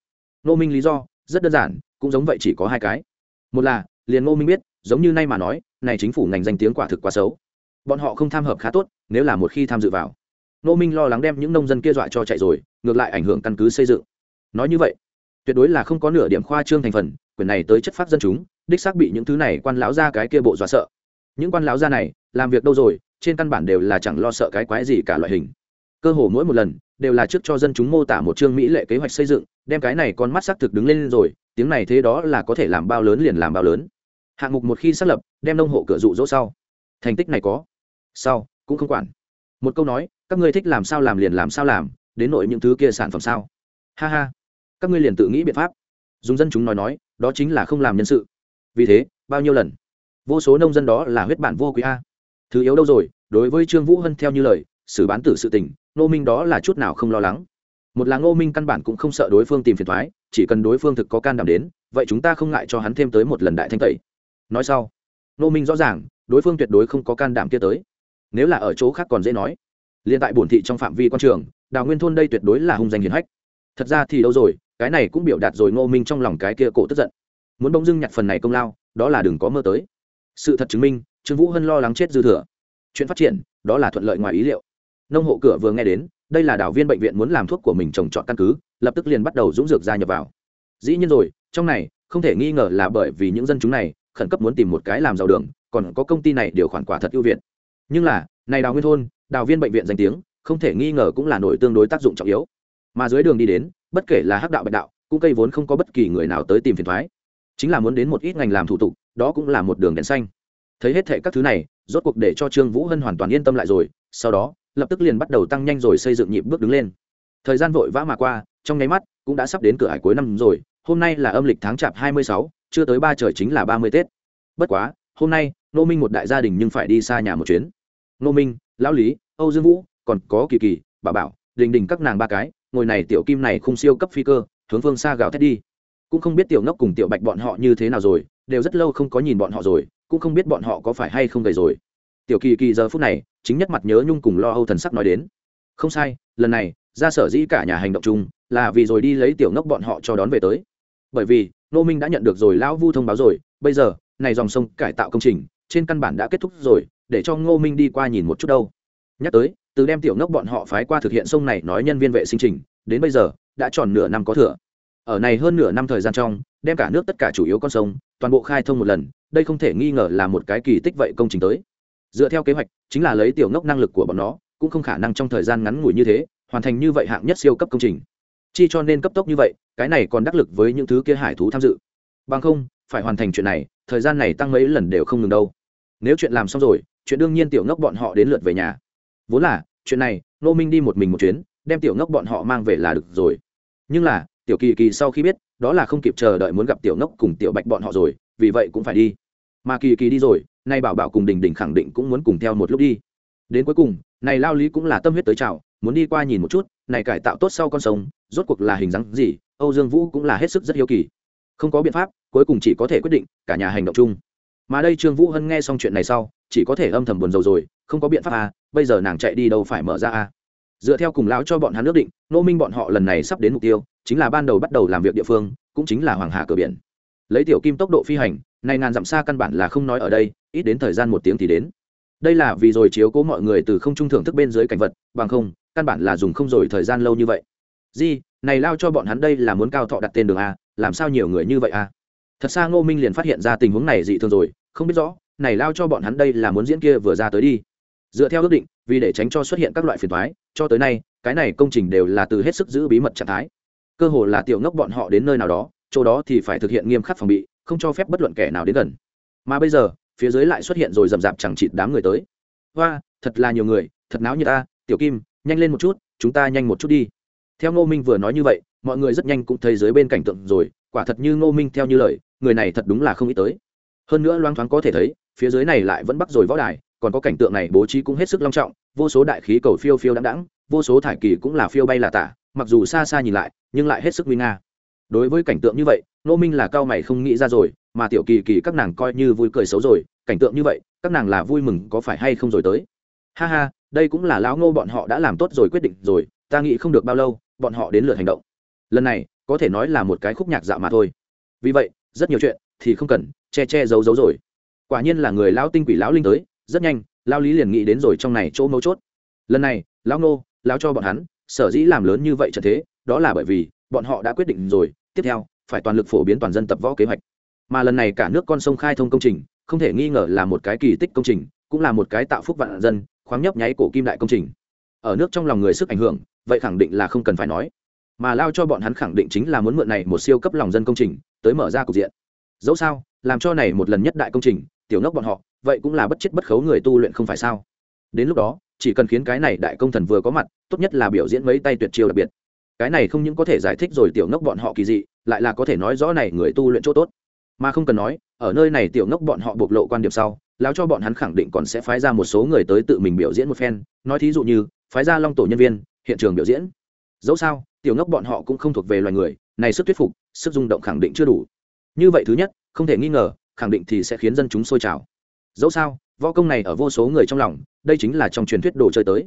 ngô minh lý do, rất đơn giản, cũng giống vậy chỉ có hai cái. Một là, liền ngô minh biết, giống như nay mà nói, này chính phủ ngành danh tiếng quả thực quá xấu. Bọn họ không tham hợp khá tốt, nếu là một khi tham dự vào. Ngô minh lo lắng đem những nông dân kia dọa cho chạy rồi, ngược lại ảnh hưởng căn cứ xây dựng. Nói như vậy, tuyệt đối là không có nửa điểm khoa trương thành phần, quyền này tới chất phát dân chúng, đích xác bị những thứ này quan lão ra cái kia bộ dọa sợ. Những quan lão ra này, làm việc đâu rồi, trên căn bản đều là chẳng lo sợ cái quái gì cả loại hình. Cơ hồ mỗi một lần, đều là trước cho dân chúng mô tả một chương mỹ lệ kế hoạch xây dựng đem cái này con mắt xác thực đứng lên rồi, tiếng này thế đó là có thể làm bao lớn liền làm bao lớn. Hạng mục một khi xác lập, đem nông hộ cửa dụ dỗ sau. Thành tích này có. Sau, cũng không quản. Một câu nói, các ngươi thích làm sao làm liền làm sao làm, đến nội những thứ kia sản phẩm sao. Ha ha. Các ngươi liền tự nghĩ biện pháp. Dùng dân chúng nói nói, đó chính là không làm nhân sự. Vì thế, bao nhiêu lần? Vô số nông dân đó là huyết bản vô quý a. Thứ yếu đâu rồi, đối với trương vũ hân theo như lời, xử bán tử sự tình, nô minh đó là chút nào không lo lắng một là ngô minh căn bản cũng không sợ đối phương tìm phiền thoái, chỉ cần đối phương thực có can đảm đến, vậy chúng ta không ngại cho hắn thêm tới một lần đại thanh tẩy. Nói sau, ngô minh rõ ràng, đối phương tuyệt đối không có can đảm kia tới. Nếu là ở chỗ khác còn dễ nói. Liên tại bổn thị trong phạm vi quan trường, đào nguyên thôn đây tuyệt đối là hung danh hiền hách. Thật ra thì đâu rồi, cái này cũng biểu đạt rồi ngô minh trong lòng cái kia cổ tức giận. Muốn bỗng dưng nhặt phần này công lao, đó là đừng có mơ tới. Sự thật chứng minh, trương vũ hân lo lắng chết dư thừa. Chuyện phát triển, đó là thuận lợi ngoài ý liệu. Nông hộ cửa vừa nghe đến đây là đảo viên bệnh viện muốn làm thuốc của mình trồng trọt căn cứ, lập tức liền bắt đầu dũng dược gia nhập vào. Dĩ nhiên rồi, trong này, không thể nghi ngờ là bởi vì những dân chúng này, khẩn cấp muốn tìm một cái làm giàu đường, còn có công ty này điều khoản quả thật ưu việt. Nhưng là, này đào nguyên thôn, đào viên bệnh viện danh tiếng, không thể nghi ngờ cũng là nổi tương đối tác dụng trọng yếu. Mà dưới đường đi đến, bất kể là hắc đạo bạch đạo, cũng cây vốn không có bất kỳ người nào tới tìm phiền thoái. Chính là muốn đến một ít ngành làm thủ tục, đó cũng là một đường đèn xanh. Thấy hết thệ các thứ này, rốt cuộc để cho trương vũ hân hoàn toàn yên tâm lại rồi, sau đó lập tức liền bắt đầu tăng nhanh rồi xây dựng nhịp bước đứng lên. Thời gian vội vã mà qua, trong nháy mắt, cũng đã sắp đến cửa hải cuối năm rồi, hôm nay là âm lịch tháng chạp hai mươi sáu, chưa tới ba trời chính là ba mươi tết. Bất quá, hôm nay nô minh một đại gia đình nhưng phải đi xa nhà một chuyến. Nô minh, lão lý, âu dương vũ, còn có kỳ kỳ, bà bảo, đình đình các nàng ba cái, ngồi này tiểu kim này không siêu cấp phi cơ, hướng phương xa gạo thét đi. Cũng không biết tiểu ngốc cùng tiểu bạch bọn họ như thế nào rồi, đều rất lâu không có nhìn bọn họ rồi, cũng không biết bọn họ có phải hay không gầy rồi tiểu kỳ kỳ giờ phút này, chính nhất mặt nhớ nhung cùng lo âu thần sắc nói đến. Không sai, lần này, ra sở dĩ cả nhà hành động chung, là vì rồi đi lấy tiểu ngốc bọn họ cho đón về tới. Bởi vì nô minh đã nhận được rồi lão vu thông báo rồi, bây giờ, này dòng sông cải tạo công trình, trên căn bản đã kết thúc rồi, để cho ngô minh đi qua nhìn một chút đâu. Nhắc tới, từ đem tiểu ngốc bọn họ phái qua thực hiện sông này nói nhân viên vệ sinh trình, đến bây giờ, đã tròn nửa năm có thừa. Ở này hơn nửa năm thời gian trong, đem cả nước tất cả chủ yếu con sông, toàn bộ khai thông một lần, đây không thể nghi ngờ là một cái kỳ tích vậy công trình tới dựa theo kế hoạch, chính là lấy tiểu ngốc năng lực của bọn nó, cũng không khả năng trong thời gian ngắn ngủi như thế, hoàn thành như vậy hạng nhất siêu cấp công trình. Chi cho nên cấp tốc như vậy, cái này còn đắc lực với những thứ kia hải thú tham dự. Bằng không, phải hoàn thành chuyện này, thời gian này tăng mấy lần đều không ngừng đâu. Nếu chuyện làm xong rồi, chuyện đương nhiên tiểu ngốc bọn họ đến lượt về nhà. Vốn là, chuyện này nô minh đi một mình một chuyến, đem tiểu ngốc bọn họ mang về là được rồi. Nhưng là, tiểu kỳ kỳ sau khi biết, đó là không kịp chờ đợi muốn gặp tiểu ngốc cùng tiểu bạch bọn họ rồi, vì vậy cũng phải đi. Mà kỳ kỳ đi rồi nay bảo bảo cùng đình đình khẳng định cũng muốn cùng theo một lúc đi. Đến cuối cùng, này lao lý cũng là tâm huyết tới chào, muốn đi qua nhìn một chút, này cải tạo tốt sau con sông, rốt cuộc là hình dáng gì, âu dương vũ cũng là hết sức rất hiếu kỳ. Không có biện pháp, cuối cùng chỉ có thể quyết định, cả nhà hành động chung. Mà đây trương vũ hân nghe xong chuyện này sau, chỉ có thể âm thầm buồn rầu rồi, không có biện pháp à bây giờ nàng chạy đi đâu phải mở ra à. Dựa theo cùng lão cho bọn hắn ước định, nô minh bọn họ lần này sắp đến mục tiêu, chính là ban đầu bắt đầu làm việc địa phương, cũng chính là hoàng hà cửa biển. Lấy tiểu kim tốc độ phi hành này ngàn dặm xa căn bản là không nói ở đây ít đến thời gian một tiếng thì đến. Đây là vì rồi chiếu cố mọi người từ không trung thưởng thức bên dưới cảnh vật, bằng không, căn bản là dùng không rồi thời gian lâu như vậy. Di, này lao cho bọn hắn đây là muốn cao thọ đặt tên đường a, làm sao nhiều người như vậy a? Thật xa ngô minh liền phát hiện ra tình huống này dị thường rồi, không biết rõ, này lao cho bọn hắn đây là muốn diễn kia vừa ra tới đi. Dựa theo ước định, vì để tránh cho xuất hiện các loại phiền thoái cho tới nay, cái này công trình đều là từ hết sức giữ bí mật trạng thái. Cơ hồ là tiểu ngốc bọn họ đến nơi nào đó, chỗ đó thì phải thực hiện nghiêm khắc phòng bị, không cho phép bất luận kẻ nào đến gần. Mà bây giờ phía dưới lại xuất hiện rồi rầm rạp chẳng chịt đám người tới. Hoa, thật là nhiều người, thật náo như ta, tiểu kim, nhanh lên một chút, chúng ta nhanh một chút đi. Theo ngô minh vừa nói như vậy, mọi người rất nhanh cũng thấy dưới bên cảnh tượng rồi, quả thật như ngô minh theo như lời, người này thật đúng là không nghĩ tới. Hơn nữa loang thoáng có thể thấy, phía dưới này lại vẫn bắt rồi võ đài, còn có cảnh tượng này bố trí cũng hết sức long trọng, vô số đại khí cầu phiêu phiêu đãng đãng, vô số thải kỳ cũng là phiêu bay là tả, mặc dù xa xa nhìn lại, nhưng lại hết sức nguy nga. Đối với cảnh tượng như vậy, Ngô minh là cao mày không nghĩ ra rồi mà tiểu kỳ kỳ các nàng coi như vui cười xấu rồi, cảnh tượng như vậy, các nàng là vui mừng có phải hay không rồi tới? Ha ha, đây cũng là lão ngô bọn họ đã làm tốt rồi quyết định rồi, ta nghĩ không được bao lâu, bọn họ đến lượt hành động. Lần này, có thể nói là một cái khúc nhạc dạo mà thôi. Vì vậy, rất nhiều chuyện thì không cần che che giấu giấu rồi. Quả nhiên là người lão tinh quỷ lão linh tới, rất nhanh, lão lý liền nghĩ đến rồi trong này chỗ mấu chốt. Lần này, lão ngô, lão cho bọn hắn, sở dĩ làm lớn như vậy trận thế, đó là bởi vì, bọn họ đã quyết định rồi, tiếp theo, phải toàn lực phổ biến toàn dân tập võ kế hoạch mà lần này cả nước con sông khai thông công trình, không thể nghi ngờ là một cái kỳ tích công trình, cũng là một cái tạo phúc vạn dân, khoáng nhấp nháy cổ kim đại công trình. Ở nước trong lòng người sức ảnh hưởng, vậy khẳng định là không cần phải nói. Mà lao cho bọn hắn khẳng định chính là muốn mượn này một siêu cấp lòng dân công trình, tới mở ra cục diện. Dẫu sao, làm cho này một lần nhất đại công trình, tiểu ngốc bọn họ, vậy cũng là bất chết bất khấu người tu luyện không phải sao? Đến lúc đó, chỉ cần khiến cái này đại công thần vừa có mặt, tốt nhất là biểu diễn mấy tay tuyệt chiêu đặc biệt. Cái này không những có thể giải thích rồi tiểu ngốc bọn họ kỳ dị, lại là có thể nói rõ này người tu luyện chỗ tốt mà không cần nói, ở nơi này tiểu ngốc bọn họ bộc lộ quan điểm sau lao cho bọn hắn khẳng định còn sẽ phái ra một số người tới tự mình biểu diễn một phen. Nói thí dụ như, phái ra long tổ nhân viên, hiện trường biểu diễn. Dẫu sao, tiểu ngốc bọn họ cũng không thuộc về loài người, này sức thuyết phục, sức rung động khẳng định chưa đủ. Như vậy thứ nhất, không thể nghi ngờ, khẳng định thì sẽ khiến dân chúng sôi trào. Dẫu sao, võ công này ở vô số người trong lòng, đây chính là trong truyền thuyết đồ chơi tới.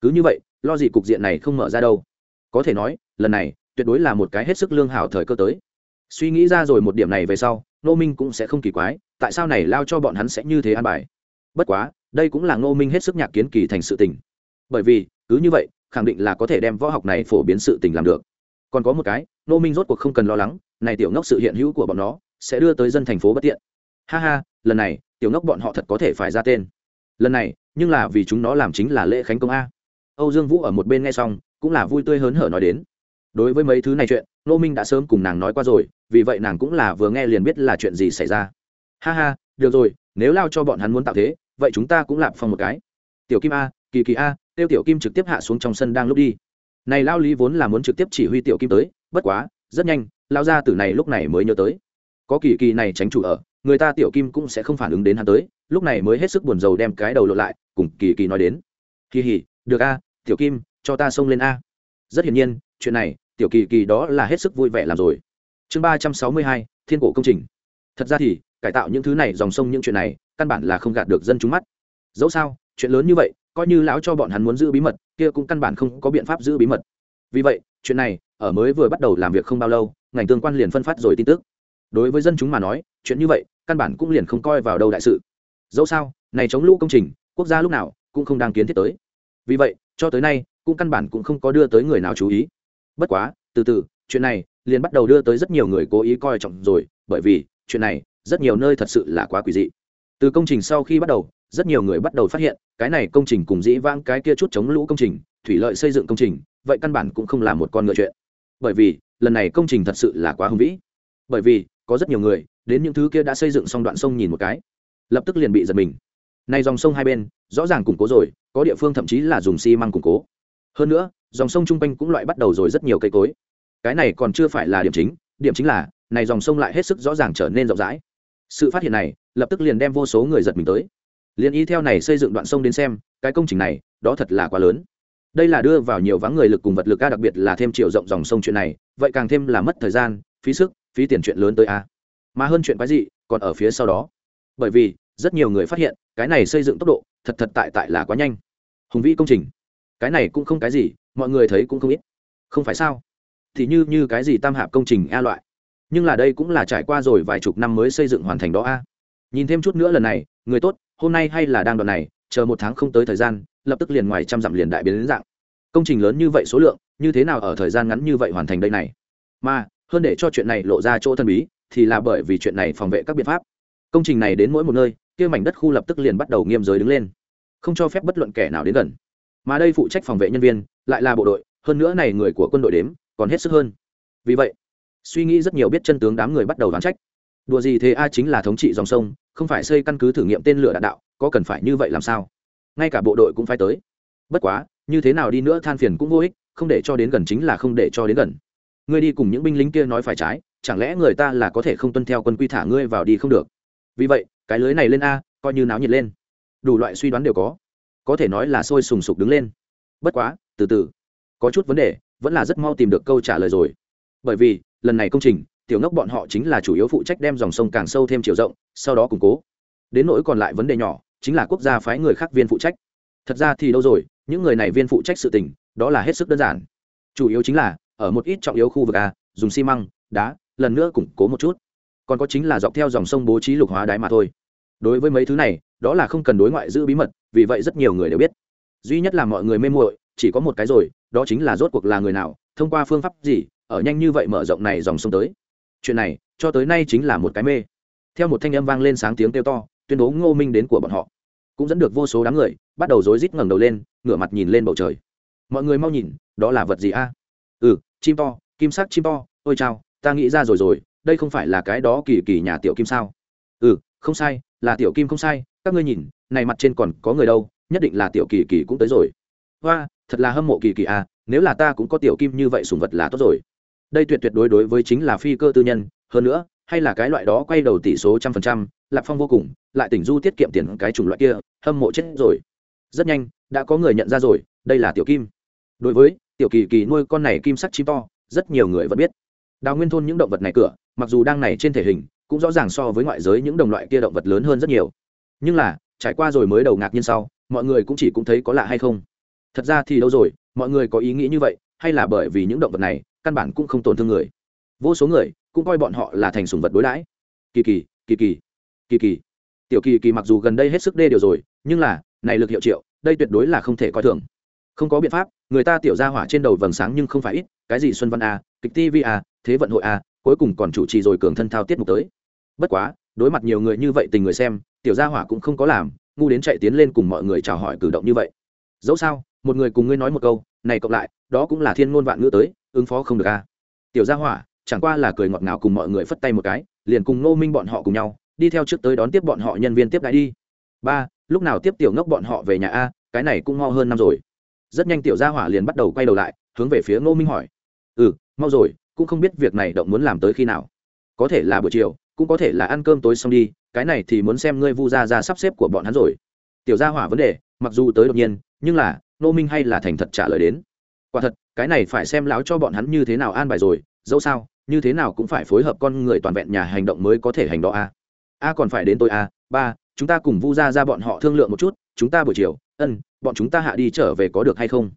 Cứ như vậy, lo gì cục diện này không mở ra đâu. Có thể nói, lần này, tuyệt đối là một cái hết sức lương hảo thời cơ tới suy nghĩ ra rồi một điểm này về sau nô minh cũng sẽ không kỳ quái, tại sao này lao cho bọn hắn sẽ như thế an bài? Bất quá, đây cũng là ngô minh hết sức nhạc kiến kỳ thành sự tình. Bởi vì, cứ như vậy, khẳng định là có thể đem võ học này phổ biến sự tình làm được. Còn có một cái nô minh rốt cuộc không cần lo lắng, này tiểu ngốc sự hiện hữu của bọn nó, sẽ đưa tới dân thành phố bất tiện. Ha ha, lần này, tiểu ngốc bọn họ thật có thể phải ra tên. Lần này, nhưng là vì chúng nó làm chính là lễ khánh công a. Âu dương vũ ở một bên nghe xong, cũng là vui tươi hớn hở nói đến. Đối với mấy thứ này chuyện nô minh đã sớm cùng nàng nói qua rồi vì vậy nàng cũng là vừa nghe liền biết là chuyện gì xảy ra. Ha ha, được rồi, nếu lao cho bọn hắn muốn tạo thế, vậy chúng ta cũng lạp phong một cái. Tiểu kim a, kỳ kỳ a, tiêu tiểu kim trực tiếp hạ xuống trong sân đang lúc đi. Này lao lý vốn là muốn trực tiếp chỉ huy tiểu kim tới, bất quá, rất nhanh, lao ra từ này lúc này mới nhớ tới. Có kỳ kỳ này tránh chủ ở, người ta tiểu kim cũng sẽ không phản ứng đến hắn tới, lúc này mới hết sức buồn rầu đem cái đầu lộ lại, cùng kỳ kỳ nói đến. Kỳ hỉ được a, tiểu kim, cho ta xông lên a. Rất hiển nhiên, chuyện này, tiểu kỳ kỳ đó là hết sức vui vẻ làm rồi chương ba trăm sáu mươi hai, thiên cổ công trình. Thật ra thì, cải tạo những thứ này dòng sông những chuyện này, căn bản là không gạt được dân chúng mắt. Dẫu sao, chuyện lớn như vậy, coi như lão cho bọn hắn muốn giữ bí mật, kia cũng căn bản không có biện pháp giữ bí mật. Vì vậy, chuyện này, ở mới vừa bắt đầu làm việc không bao lâu, ngành tương quan liền phân phát rồi tin tức. Đối với dân chúng mà nói, chuyện như vậy, căn bản cũng liền không coi vào đâu đại sự. Dẫu sao, này chống lũ công trình, quốc gia lúc nào cũng không đang kiến thiết tới. Vì vậy, cho tới nay, cũng căn bản cũng không có đưa tới người nào chú ý. Bất quá, từ từ, chuyện này liền bắt đầu đưa tới rất nhiều người cố ý coi trọng rồi, bởi vì chuyện này rất nhiều nơi thật sự là quá quỷ dị. Từ công trình sau khi bắt đầu, rất nhiều người bắt đầu phát hiện, cái này công trình cùng dĩ vãng cái kia chút chống lũ công trình, thủy lợi xây dựng công trình, vậy căn bản cũng không là một con ngựa chuyện. Bởi vì, lần này công trình thật sự là quá hùng vĩ. Bởi vì, có rất nhiều người, đến những thứ kia đã xây dựng xong đoạn sông nhìn một cái, lập tức liền bị giật mình. Nay dòng sông hai bên, rõ ràng củng cố rồi, có địa phương thậm chí là dùng xi măng củng cố. Hơn nữa, dòng sông chung quanh cũng loại bắt đầu rồi rất nhiều cây cối cái này còn chưa phải là điểm chính điểm chính là, này dòng sông lại hết sức rõ ràng trở nên rộng rãi. Sự phát hiện này, lập tức liền đem vô số người giật mình tới. Liền y theo này xây dựng đoạn sông đến xem, cái công trình này, đó thật là quá lớn. Đây là đưa vào nhiều vắng người lực cùng vật lực, a, đặc biệt là thêm chiều rộng dòng sông chuyện này, vậy càng thêm là mất thời gian, phí sức, phí tiền chuyện lớn tới a. Mà hơn chuyện quái gì còn ở phía sau đó. Bởi vì, rất nhiều người phát hiện, cái này xây dựng tốc độ, thật thật tại tại là quá nhanh. Hùng vĩ công trình. Cái này cũng không cái gì, mọi người thấy cũng không ít. Không phải sao? Thì như như cái gì tam hạp công trình a loại. Nhưng là đây cũng là trải qua rồi vài chục năm mới xây dựng hoàn thành đó a. Nhìn thêm chút nữa lần này, người tốt, hôm nay hay là đang đoạn này, chờ một tháng không tới thời gian, lập tức liền ngoài trăm dặm liền đại biến đến dạng. Công trình lớn như vậy số lượng, như thế nào ở thời gian ngắn như vậy hoàn thành đây này? Mà, hơn để cho chuyện này lộ ra chỗ thân bí, thì là bởi vì chuyện này phòng vệ các biện pháp. Công trình này đến mỗi một nơi, kia mảnh đất khu lập tức liền bắt đầu nghiêm giới đứng lên. Không cho phép bất luận kẻ nào đến gần. Mà đây phụ trách phòng vệ nhân viên, lại là bộ đội, hơn nữa này người của quân đội đếm còn hết sức hơn. Vì vậy, suy nghĩ rất nhiều biết chân tướng đám người bắt đầu đoán trách. Đùa gì thế a chính là thống trị dòng sông, không phải xây căn cứ thử nghiệm tên lửa đạn đạo, có cần phải như vậy làm sao? Ngay cả bộ đội cũng phải tới. Bất quá, như thế nào đi nữa than phiền cũng vô ích, không để cho đến gần chính là không để cho đến gần. Ngươi đi cùng những binh lính kia nói phải trái, chẳng lẽ người ta là có thể không tuân theo quân quy thả ngươi vào đi không được? Vì vậy, cái lưới này lên a, coi như náo nhiệt lên. Đủ loại suy đoán đều có. Có thể nói là sôi sùng sục đứng lên. Bất quá, từ từ, có chút vấn đề vẫn là rất mau tìm được câu trả lời rồi. Bởi vì, lần này công trình, tiểu ngốc bọn họ chính là chủ yếu phụ trách đem dòng sông càng sâu thêm chiều rộng, sau đó củng cố. Đến nỗi còn lại vấn đề nhỏ, chính là quốc gia phái người khác viên phụ trách. Thật ra thì đâu rồi, những người này viên phụ trách sự tình, đó là hết sức đơn giản. Chủ yếu chính là, ở một ít trọng yếu khu vực a, dùng xi măng, đá, lần nữa củng cố một chút. Còn có chính là dọc theo dòng sông bố trí lục hóa đáy mà thôi. Đối với mấy thứ này, đó là không cần đối ngoại giữ bí mật, vì vậy rất nhiều người đều biết. Duy nhất là mọi người mê muội, chỉ có một cái rồi đó chính là rốt cuộc là người nào, thông qua phương pháp gì, ở nhanh như vậy mở rộng này dòng sông tới. Chuyện này, cho tới nay chính là một cái mê. Theo một thanh âm vang lên sáng tiếng kêu to, tuyên bố ngô minh đến của bọn họ. Cũng dẫn được vô số đám người, bắt đầu rối rít ngẩng đầu lên, ngửa mặt nhìn lên bầu trời. Mọi người mau nhìn, đó là vật gì a? Ừ chim to, kim sắc chim to, ôi chao, ta nghĩ ra rồi rồi, đây không phải là cái đó kỳ kỳ nhà tiểu kim sao? Ừ không sai, là tiểu kim không sai, các ngươi nhìn, này mặt trên còn có người đâu, nhất định là tiểu kỳ kỳ cũng tới rồi. Hoa thật là hâm mộ kỳ kỳ à nếu là ta cũng có tiểu kim như vậy sùng vật là tốt rồi. Đây tuyệt tuyệt đối đối với chính là phi cơ tư nhân, hơn nữa, hay là cái loại đó quay đầu tỷ số trăm phần trăm, lạc phong vô cùng, lại tỉnh du tiết kiệm tiền cái chủng loại kia, hâm mộ chết rồi. Rất nhanh, đã có người nhận ra rồi, đây là tiểu kim. Đối với, tiểu kỳ kỳ nuôi con này kim sắc chim to, rất nhiều người vẫn biết. Đào nguyên thôn những động vật này cửa, mặc dù đang này trên thể hình, cũng rõ ràng so với ngoại giới những đồng loại kia động vật lớn hơn rất nhiều. Nhưng là, trải qua rồi mới đầu ngạc nhiên sau, mọi người cũng chỉ cũng thấy có lạ hay không thật ra thì đâu rồi, mọi người có ý nghĩ như vậy, hay là bởi vì những động vật này, căn bản cũng không tổn thương người. Vô số người cũng coi bọn họ là thành sùng vật đối đãi. Kỳ kỳ kỳ kỳ kỳ kỳ. Tiểu kỳ kỳ mặc dù gần đây hết sức đê điều rồi, nhưng là, này lực hiệu triệu, đây tuyệt đối là không thể coi thường. Không có biện pháp, người ta tiểu ra hỏa trên đầu vầng sáng nhưng không phải ít, cái gì xuân văn a, kịch tv a, thế vận hội a, cuối cùng còn chủ trì rồi cường thân thao tiết mục tới. Bất quá, đối mặt nhiều người như vậy tình người xem, tiểu gia hỏa cũng không có làm, ngu đến chạy tiến lên cùng mọi người chào hỏi cử động như vậy. Dẫu sao một người cùng ngươi nói một câu, này cộng lại, đó cũng là thiên ngôn vạn ngữ tới, ứng phó không được a tiểu gia hỏa, chẳng qua là cười ngọt ngào cùng mọi người phất tay một cái, liền cùng ngô minh bọn họ cùng nhau, đi theo trước tới đón tiếp bọn họ nhân viên tiếp đãi đi. Ba, lúc nào tiếp tiểu ngốc bọn họ về nhà a, cái này cũng mau hơn năm rồi. Rất nhanh tiểu gia hỏa liền bắt đầu quay đầu lại, hướng về phía ngô minh hỏi. Ừ mau rồi, cũng không biết việc này động muốn làm tới khi nào. Có thể là buổi chiều, cũng có thể là ăn cơm tối xong đi, cái này thì muốn xem ngươi vu gia ra sắp xếp của bọn hắn rồi. Tiểu gia hỏa vấn đề, mặc dù tới đột nhiên, nhưng là nô minh hay là thành thật trả lời đến. Quả thật, cái này phải xem láo cho bọn hắn như thế nào an bài rồi, dẫu sao, như thế nào cũng phải phối hợp con người toàn vẹn nhà hành động mới có thể hành đó a. À. A còn phải đến tôi a, ba, chúng ta cùng vu ra ra bọn họ thương lượng một chút, chúng ta buổi chiều, ân, bọn chúng ta hạ đi trở về có được hay không?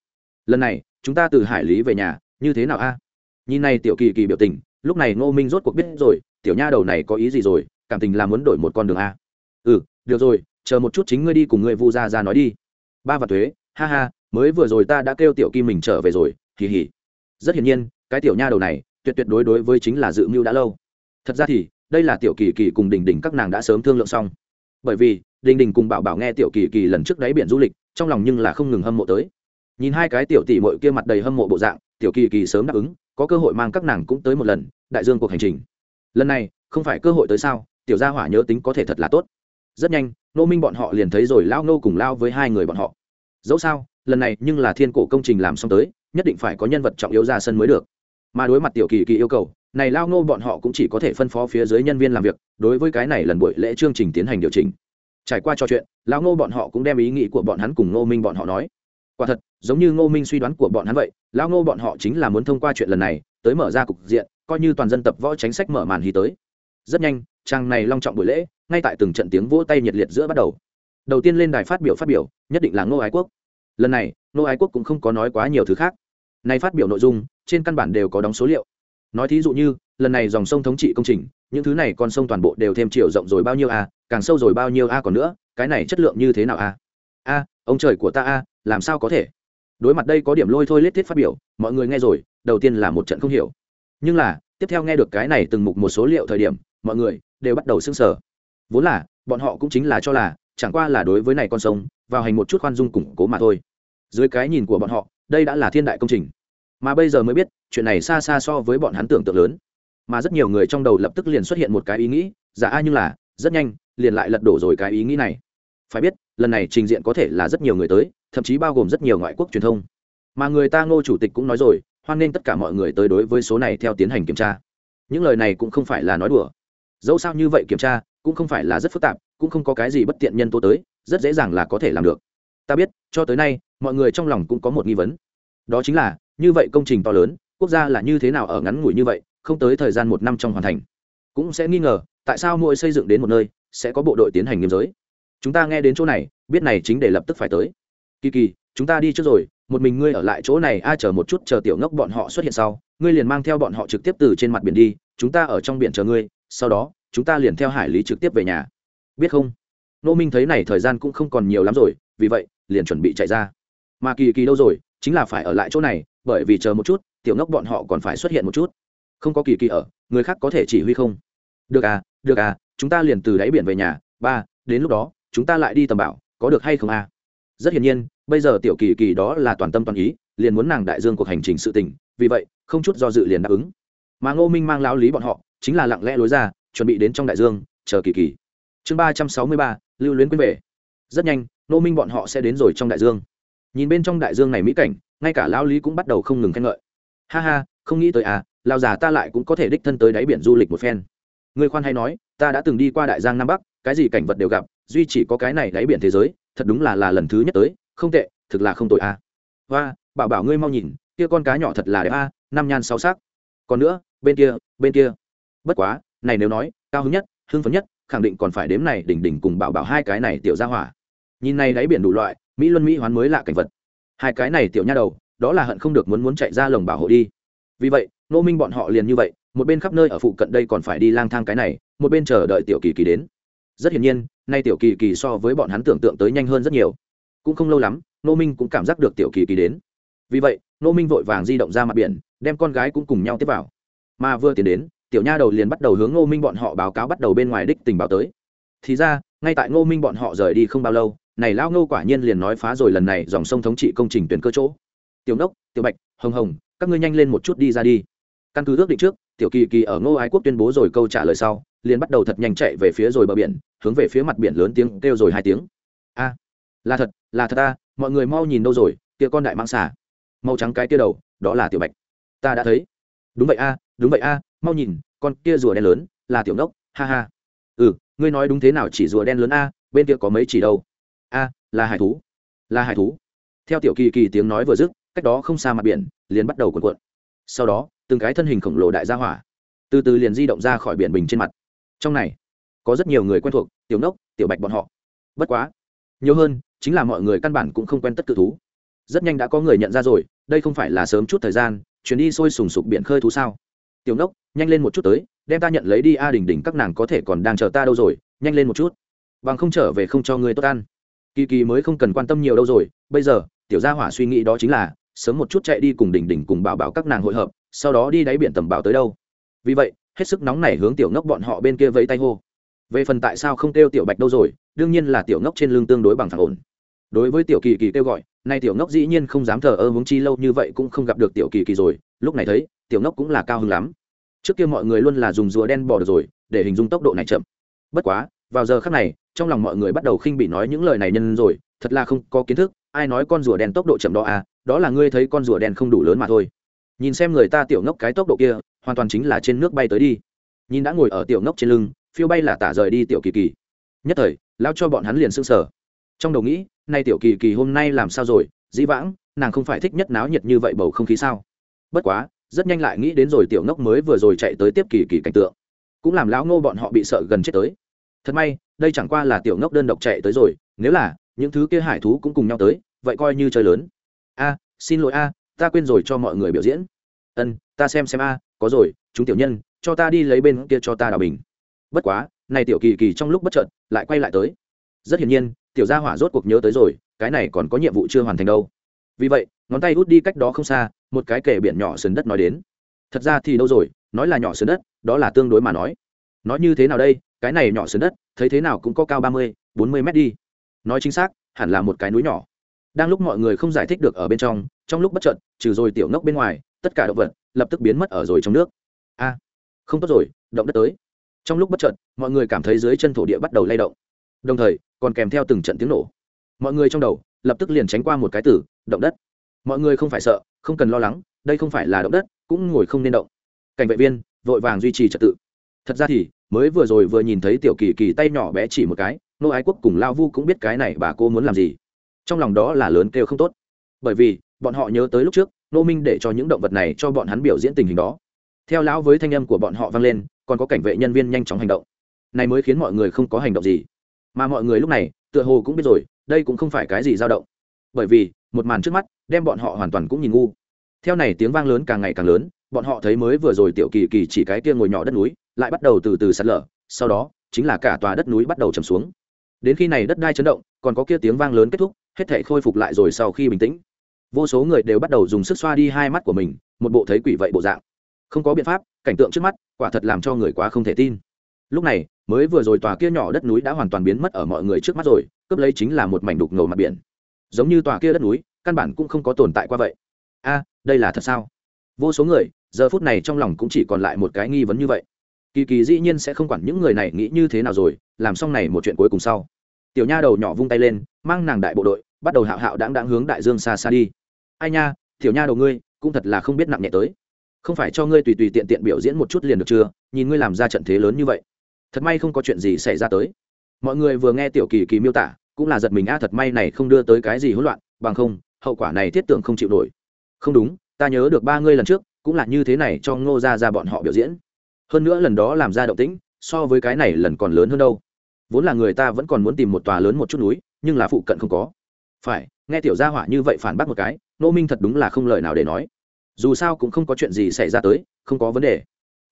Lần này, chúng ta từ hải lý về nhà, như thế nào a? À? Nhìn này tiểu kỳ kỳ biểu tình, lúc này ngô minh rốt cuộc biết rồi, tiểu nha đầu này có ý gì rồi, cảm tình là muốn đổi một con đường a. Ừ được rồi, chờ một chút chính ngươi đi cùng ngươi vu ra ra nói đi. Ba và thuế ha ha, mới vừa rồi ta đã kêu tiểu kim mình trở về rồi kỳ hỉ rất hiển nhiên, cái tiểu nha đầu này, tuyệt tuyệt đối đối với chính là dự mưu đã lâu. Thật ra thì, đây là tiểu kỳ kỳ cùng đình đình các nàng đã sớm thương lượng xong. Bởi vì, đình đình cùng bảo bảo nghe tiểu kỳ kỳ lần trước đáy biển du lịch, trong lòng nhưng là không ngừng hâm mộ tới. Nhìn hai cái tiểu tỷ mội kia mặt đầy hâm mộ bộ dạng, tiểu kỳ kỳ sớm đáp ứng, có cơ hội mang các nàng cũng tới một lần, đại dương cuộc hành trình. Lần này, không phải cơ hội tới sao, tiểu gia hỏa nhớ tính có thể thật là tốt. Rất nhanh, nô minh bọn họ liền thấy rồi lao nô cùng lao với hai người bọn họ dẫu sao, lần này nhưng là thiên cổ công trình làm xong tới, nhất định phải có nhân vật trọng yếu ra sân mới được. Mà đối mặt tiểu kỳ kỳ yêu cầu, này lao nô bọn họ cũng chỉ có thể phân phó phía dưới nhân viên làm việc, đối với cái này lần buổi lễ chương trình tiến hành điều chỉnh. Trải qua trò chuyện, lao nô bọn họ cũng đem ý nghĩ của bọn hắn cùng ngô minh bọn họ nói. Quả thật, giống như ngô minh suy đoán của bọn hắn vậy, lao nô bọn họ chính là muốn thông qua chuyện lần này, tới mở ra cục diện, coi như toàn dân tập võ tránh sách mở màn hí tới. Rất nhanh, trang này long trọng buổi lễ, ngay tại từng trận tiếng vỗ tay nhiệt liệt giữa bắt đầu đầu tiên lên đài phát biểu phát biểu, nhất định là ngô ái quốc. Lần này, ngô ái quốc cũng không có nói quá nhiều thứ khác. Nay phát biểu nội dung, trên căn bản đều có đóng số liệu. Nói thí dụ như, lần này dòng sông thống trị công trình, những thứ này con sông toàn bộ đều thêm chiều rộng rồi bao nhiêu a, càng sâu rồi bao nhiêu a còn nữa, cái này chất lượng như thế nào a? A, ông trời của ta a, làm sao có thể? Đối mặt đây có điểm lôi thôi lết thiết phát biểu, mọi người nghe rồi, đầu tiên là một trận không hiểu. Nhưng là, tiếp theo nghe được cái này từng mục một số liệu thời điểm, mọi người đều bắt đầu sưng sở vốn là, bọn họ cũng chính là cho là chẳng qua là đối với này con sông, vào hành một chút khoan dung củng cố mà thôi. Dưới cái nhìn của bọn họ, đây đã là thiên đại công trình. Mà bây giờ mới biết, chuyện này xa xa so với bọn hắn tưởng tượng lớn. Mà rất nhiều người trong đầu lập tức liền xuất hiện một cái ý nghĩ, giả ai nhưng là, rất nhanh, liền lại lật đổ rồi cái ý nghĩ này. Phải biết, lần này trình diện có thể là rất nhiều người tới, thậm chí bao gồm rất nhiều ngoại quốc truyền thông. Mà người ta ngô chủ tịch cũng nói rồi, hoan nghênh tất cả mọi người tới đối với số này theo tiến hành kiểm tra. Những lời này cũng không phải là nói đùa. Dẫu sao như vậy kiểm tra, cũng không phải là rất phức tạp cũng không có cái gì bất tiện nhân tố tới, rất dễ dàng là có thể làm được. Ta biết, cho tới nay, mọi người trong lòng cũng có một nghi vấn. Đó chính là, như vậy công trình to lớn, quốc gia là như thế nào ở ngắn ngủi như vậy, không tới thời gian một năm trong hoàn thành? Cũng sẽ nghi ngờ, tại sao mỗi xây dựng đến một nơi, sẽ có bộ đội tiến hành nghiêm giới? Chúng ta nghe đến chỗ này, biết này chính để lập tức phải tới. Kỳ kỳ, chúng ta đi trước rồi, một mình ngươi ở lại chỗ này, a, chờ một chút, chờ tiểu ngốc bọn họ xuất hiện sau, ngươi liền mang theo bọn họ trực tiếp từ trên mặt biển đi, chúng ta ở trong biển chờ ngươi, sau đó, chúng ta liền theo hải lý trực tiếp về nhà biết không? Nô minh thấy này thời gian cũng không còn nhiều lắm rồi, vì vậy, liền chuẩn bị chạy ra. Mà kỳ kỳ đâu rồi, chính là phải ở lại chỗ này, bởi vì chờ một chút, tiểu ngốc bọn họ còn phải xuất hiện một chút. Không có kỳ kỳ ở, người khác có thể chỉ huy không? Được à được à chúng ta liền từ đáy biển về nhà, ba, đến lúc đó, chúng ta lại đi tầm bảo, có được hay không à? Rất hiển nhiên, bây giờ tiểu kỳ kỳ đó là toàn tâm toàn ý, liền muốn nàng đại dương cuộc hành trình sự tình, vì vậy, không chút do dự liền đáp ứng. Mà ngô minh mang lão lý bọn họ, chính là lặng lẽ lối ra, chuẩn bị đến trong đại dương, chờ kỳ kỳ chương ba trăm sáu mươi ba, lưu luyến quên về. Rất nhanh nô minh bọn họ sẽ đến rồi trong đại dương. Nhìn bên trong đại dương này mỹ cảnh, ngay cả lão lý cũng bắt đầu không ngừng khen ngợi. Ha ha, không nghĩ tới à lao già ta lại cũng có thể đích thân tới đáy biển du lịch một phen. Người khoan hay nói, ta đã từng đi qua đại giang nam bắc, cái gì cảnh vật đều gặp, duy chỉ có cái này đáy biển thế giới, thật đúng là là lần thứ nhất tới, không tệ, thực là không tội à. và bảo bảo ngươi mau nhìn, kia con cá nhỏ thật là đẹp a năm nhan sáu sắc. Còn nữa, bên kia bên kia. Bất quá, này nếu nói, cao hứng nhất, hưng phấn nhất khẳng định còn phải đếm này, đỉnh đỉnh cùng bảo bảo hai cái này tiểu ra hỏa. Nhìn này đáy biển đủ loại, mỹ luân mỹ hoán mới lạ cảnh vật. Hai cái này tiểu nha đầu, đó là hận không được muốn muốn chạy ra lồng bảo hộ đi. Vì vậy nô minh bọn họ liền như vậy, một bên khắp nơi ở phụ cận đây còn phải đi lang thang cái này, một bên chờ đợi tiểu kỳ kỳ đến. Rất hiển nhiên, nay tiểu kỳ kỳ so với bọn hắn tưởng tượng tới nhanh hơn rất nhiều. Cũng không lâu lắm nô minh cũng cảm giác được tiểu kỳ kỳ đến. Vì vậy nô minh vội vàng di động ra mặt biển, đem con gái cũng cùng nhau tiếp vào. Mà vừa tiến đến tiểu nha đầu liền bắt đầu hướng Ngô minh bọn họ báo cáo bắt đầu bên ngoài đích tình báo tới. Thì ra, ngay tại Ngô minh bọn họ rời đi không bao lâu, này lao ngô quả nhiên liền nói phá rồi lần này dòng sông thống trị công trình tuyển cơ chỗ. Tiểu nốc, tiểu bạch, hồng hồng, các ngươi nhanh lên một chút đi ra đi. Căn cứ ước định trước, tiểu kỳ kỳ ở ngô ái quốc tuyên bố rồi câu trả lời sau, liền bắt đầu thật nhanh chạy về phía rồi bờ biển, hướng về phía mặt biển lớn tiếng kêu rồi hai tiếng. A, là thật là thật ta, mọi người mau nhìn đâu rồi, kia con đại mang xà. Màu trắng cái kia đầu, đó là tiểu bạch. Ta đã thấy. Đúng vậy a, đúng vậy a mau nhìn, con kia rùa đen lớn, là tiểu nốc ha ha. Ừ ngươi nói đúng thế nào chỉ rùa đen lớn a, bên kia có mấy chỉ đâu? A, là hải thú. Là hải thú. Theo tiểu kỳ kỳ tiếng nói vừa dứt, cách đó không xa mặt biển, liền bắt đầu cuộn cuộn. Sau đó, từng cái thân hình khổng lồ đại gia hỏa, từ từ liền di động ra khỏi biển bình trên mặt. Trong này, có rất nhiều người quen thuộc, tiểu nốc tiểu bạch bọn họ. Bất quá, nhiều hơn, chính là mọi người căn bản cũng không quen tất cự thú. Rất nhanh đã có người nhận ra rồi, đây không phải là sớm chút thời gian, chuyến đi sôi sùng sục biển khơi thú sao? Tiểu nốc, nhanh lên một chút tới, đem ta nhận lấy đi, a đình đình các nàng có thể còn đang chờ ta đâu rồi, nhanh lên một chút. Bằng không trở về không cho ngươi tốt ăn. Kỳ kỳ mới không cần quan tâm nhiều đâu rồi, bây giờ, tiểu gia hỏa suy nghĩ đó chính là, sớm một chút chạy đi cùng đình đình cùng bảo bảo các nàng hội hợp, sau đó đi đáy biển tầm bảo tới đâu. Vì vậy, hết sức nóng này hướng tiểu ngốc bọn họ bên kia vẫy tay hô. Về phần tại sao không kêu tiểu bạch đâu rồi, đương nhiên là tiểu ngốc trên lưng tương đối bằng phẳng ổn. Đối với tiểu kỳ kỳ kêu gọi, nay tiểu ngốc dĩ nhiên không dám thờ ơ hướng chi lâu như vậy cũng không gặp được tiểu kỳ kỳ rồi lúc này thấy, tiểu ngốc cũng là cao hứng lắm. Trước kia mọi người luôn là dùng rùa đen bò được rồi, để hình dung tốc độ này chậm. Bất quá, vào giờ khác này, trong lòng mọi người bắt đầu khinh bị nói những lời này nhân rồi, thật là không có kiến thức, ai nói con rùa đen tốc độ chậm đó à đó là ngươi thấy con rùa đen không đủ lớn mà thôi. Nhìn xem người ta tiểu ngốc cái tốc độ kia, hoàn toàn chính là trên nước bay tới đi. Nhìn đã ngồi ở tiểu ngốc trên lưng, phiêu bay là tả rời đi tiểu kỳ kỳ. Nhất thời, lao cho bọn hắn liền s ư n g sở trong đầu nghĩ, nay tiểu kỳ kỳ hôm nay làm sao rồi, dĩ vãng, nàng không phải thích nhất náo nhiệt như vậy bầu không khí sao? Bất quá, rất nhanh lại nghĩ đến rồi tiểu ngốc mới vừa rồi chạy tới tiếp kỳ kỳ cảnh tượng. Cũng làm lão ngô bọn họ bị sợ gần chết tới. Thật may, đây chẳng qua là tiểu ngốc đơn độc chạy tới rồi, nếu là, những thứ kia hải thú cũng cùng nhau tới, vậy coi như chơi lớn. A, xin lỗi a, ta quên rồi cho mọi người biểu diễn. Ân, ta xem xem a, có rồi, chúng tiểu nhân, cho ta đi lấy bên kia cho ta đào bình. Bất quá, này tiểu kỳ kỳ trong lúc bất chợt, lại quay lại tới. Rất hiển nhiên, tiểu gia hỏa rốt cuộc nhớ tới rồi, cái này còn có nhiệm vụ chưa hoàn thành đâu. Vì vậy, ngón tay út đi cách đó không xa một cái kể biển nhỏ sườn đất nói đến. Thật ra thì đâu rồi, nói là nhỏ sườn đất, đó là tương đối mà nói. Nói như thế nào đây, cái này nhỏ sườn đất, thấy thế nào cũng có cao ba mươi, bốn mươi mét đi. Nói chính xác, hẳn là một cái núi nhỏ. Đang lúc mọi người không giải thích được ở bên trong trong lúc bất trợn trừ rồi tiểu ngốc bên ngoài, tất cả động vật lập tức biến mất ở rồi trong nước. A, không tốt rồi, động đất tới. Trong lúc bất trợn mọi người cảm thấy dưới chân thổ địa bắt đầu lay động. Đồng thời, còn kèm theo từng trận tiếng nổ. Mọi người trong đầu lập tức liền tránh qua một cái tử, động đất mọi người không phải sợ, không cần lo lắng, đây không phải là động đất, cũng ngồi không nên động. Cảnh vệ viên, vội vàng duy trì trật tự. Thật ra thì, mới vừa rồi vừa nhìn thấy tiểu kỳ kỳ tay nhỏ bé chỉ một cái nô ái quốc cùng lao vu cũng biết cái này bà cô muốn làm gì. Trong lòng đó là lớn kêu không tốt. Bởi vì, bọn họ nhớ tới lúc trước nô minh để cho những động vật này cho bọn hắn biểu diễn tình hình đó. Theo lão với thanh âm của bọn họ vang lên, còn có cảnh vệ nhân viên nhanh chóng hành động. Này mới khiến mọi người không có hành động gì. Mà mọi người lúc này, tựa hồ cũng biết rồi, đây cũng không phải cái gì dao động. Bởi vì, một màn trước mắt đem bọn họ hoàn toàn cũng nhìn ngu. Theo này tiếng vang lớn càng ngày càng lớn, bọn họ thấy mới vừa rồi tiểu kỳ kỳ chỉ cái kia ngồi nhỏ đất núi, lại bắt đầu từ từ sạt lở, sau đó, chính là cả tòa đất núi bắt đầu chầm xuống. Đến khi này đất đai chấn động, còn có kia tiếng vang lớn kết thúc, hết thể khôi phục lại rồi sau khi bình tĩnh. Vô số người đều bắt đầu dùng sức xoa đi hai mắt của mình, một bộ thấy quỷ vậy bộ dạng. Không có biện pháp, cảnh tượng trước mắt, quả thật làm cho người quá không thể tin. Lúc này, mới vừa rồi tòa kia nhỏ đất núi đã hoàn toàn biến mất ở mọi người trước mắt rồi, cướp lấy chính là một mảnh đục ngầu mặt biển. Giống như tòa kia đất núi căn bản cũng không có tồn tại qua vậy. A, đây là thật sao? Vô số người, giờ phút này trong lòng cũng chỉ còn lại một cái nghi vấn như vậy. Kỳ kỳ dĩ nhiên sẽ không quản những người này nghĩ như thế nào rồi, làm xong này một chuyện cuối cùng sau. Tiểu nha đầu nhỏ vung tay lên, mang nàng đại bộ đội, bắt đầu hạo hạo đáng đáng hướng đại dương xa xa đi. Ai nha, tiểu nha đầu ngươi, cũng thật là không biết nặng nhẹ tới. Không phải cho ngươi tùy tùy tiện tiện biểu diễn một chút liền được chưa? Nhìn ngươi làm ra trận thế lớn như vậy, thật may không có chuyện gì xảy ra tới. Mọi người vừa nghe tiểu kỳ kỳ miêu tả, cũng là giật mình, a, thật may này không đưa tới cái gì hỗn loạn, bằng không hậu quả này thiết tưởng không chịu nổi. Không đúng, ta nhớ được ba ngươi lần trước, cũng là như thế này cho ngô ra ra bọn họ biểu diễn. Hơn nữa lần đó làm ra động tĩnh, so với cái này lần còn lớn hơn đâu. Vốn là người ta vẫn còn muốn tìm một tòa lớn một chút núi, nhưng là phụ cận không có. Phải, nghe tiểu gia hỏa như vậy phản bác một cái nô minh thật đúng là không lời nào để nói. Dù sao cũng không có chuyện gì xảy ra tới, không có vấn đề.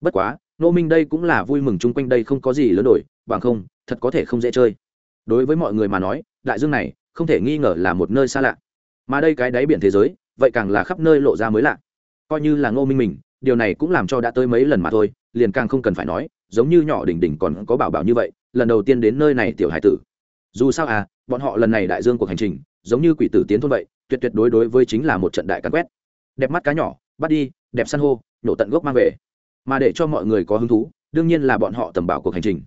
Bất quá nô minh đây cũng là vui mừng chung quanh đây không có gì lớn đổi, bằng không, thật có thể không dễ chơi. Đối với mọi người mà nói, đại dương này, không thể nghi ngờ là một nơi xa lạ mà đây cái đáy biển thế giới, vậy càng là khắp nơi lộ ra mới lạ. Coi như là ngô minh mình, điều này cũng làm cho đã tới mấy lần mà thôi, liền càng không cần phải nói, giống như nhỏ đỉnh đỉnh còn có bảo bảo như vậy, lần đầu tiên đến nơi này tiểu hải tử. Dù sao à bọn họ lần này đại dương cuộc hành trình, giống như quỷ tử tiến thôn vậy, tuyệt tuyệt đối đối với chính là một trận đại cắn quét. Đẹp mắt cá nhỏ, bắt đi, đẹp san hô, nhổ tận gốc mang về. Mà để cho mọi người có hứng thú, đương nhiên là bọn họ tầm bảo cuộc hành trình.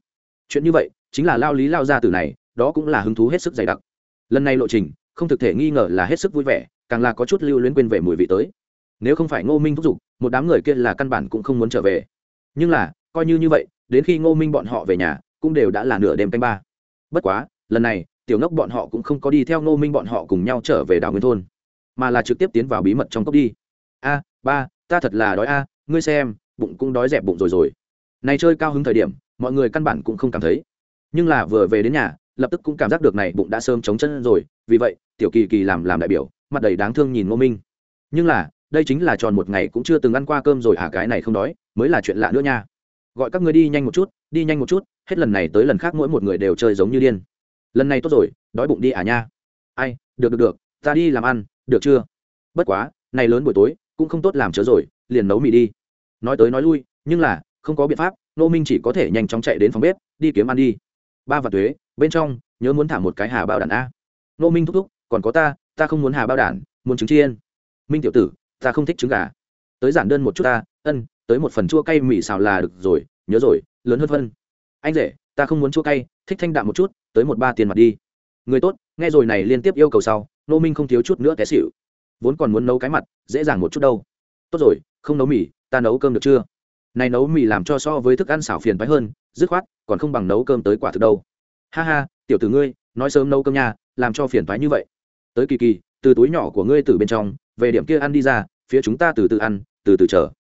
Chuyện như vậy, chính là lao lý lao ra từ này, đó cũng là hứng thú hết sức dày đặc. Lần này lộ trình không thực thể nghi ngờ là hết sức vui vẻ, càng là có chút lưu luyến quên về mùi vị tới. Nếu không phải ngô minh thúc giục, một đám người kia là căn bản cũng không muốn trở về. Nhưng là, coi như như vậy, đến khi ngô minh bọn họ về nhà, cũng đều đã là nửa đêm canh ba. Bất quá, lần này, tiểu ngốc bọn họ cũng không có đi theo ngô minh bọn họ cùng nhau trở về đảo nguyên thôn, mà là trực tiếp tiến vào bí mật trong cốc đi. A, ba, ta thật là đói a, ngươi xem, bụng cũng đói dẹp bụng rồi rồi. Này chơi cao hứng thời điểm, mọi người căn bản cũng không cảm thấy. Nhưng là vừa về đến nhà lập tức cũng cảm giác được này bụng đã sớm chống chân rồi, vì vậy, tiểu kỳ kỳ làm làm đại biểu, mặt đầy đáng thương nhìn ngô minh. Nhưng là, đây chính là tròn một ngày cũng chưa từng ăn qua cơm rồi à cái này không đói, mới là chuyện lạ nữa nha. Gọi các người đi nhanh một chút, đi nhanh một chút, hết lần này tới lần khác mỗi một người đều chơi giống như điên. Lần này tốt rồi, đói bụng đi à nha. Ai, được được được, ta đi làm ăn, được chưa? Bất quá, này lớn buổi tối, cũng không tốt làm chớ rồi, liền nấu mì đi. Nói tới nói lui, nhưng là, không có biện pháp nô minh chỉ có thể nhanh chóng chạy đến phòng bếp, đi kiếm ăn đi ba vạn thuế, bên trong, nhớ muốn thả một cái hà bao đàn a. Nô minh thúc thúc, còn có ta ta không muốn hà bao đàn muốn trứng chiên. Minh tiểu tử, ta không thích trứng gà. Tới giản đơn một chút ta, ân, tới một phần chua cay mì xào là được rồi, nhớ rồi, lớn hơn phân. Anh rể, ta không muốn chua cay, thích thanh đạm một chút, tới một ba tiền mặt đi. Người tốt, nghe rồi này liên tiếp yêu cầu sau nô minh không thiếu chút nữa té xịu vốn còn muốn nấu cái mặt, dễ dàng một chút đâu. Tốt rồi, không nấu mì, ta nấu cơm được chưa? Này nấu mì làm cho so với thức ăn xảo phiền phái hơn dứt khoát, còn không bằng nấu cơm tới quả thực đâu. Ha ha, tiểu tử ngươi, nói sớm nấu cơm nhà làm cho phiền thoái như vậy. Tới kỳ kỳ, từ túi nhỏ của ngươi từ bên trong, về điểm kia ăn đi ra, phía chúng ta từ từ ăn, từ từ chờ.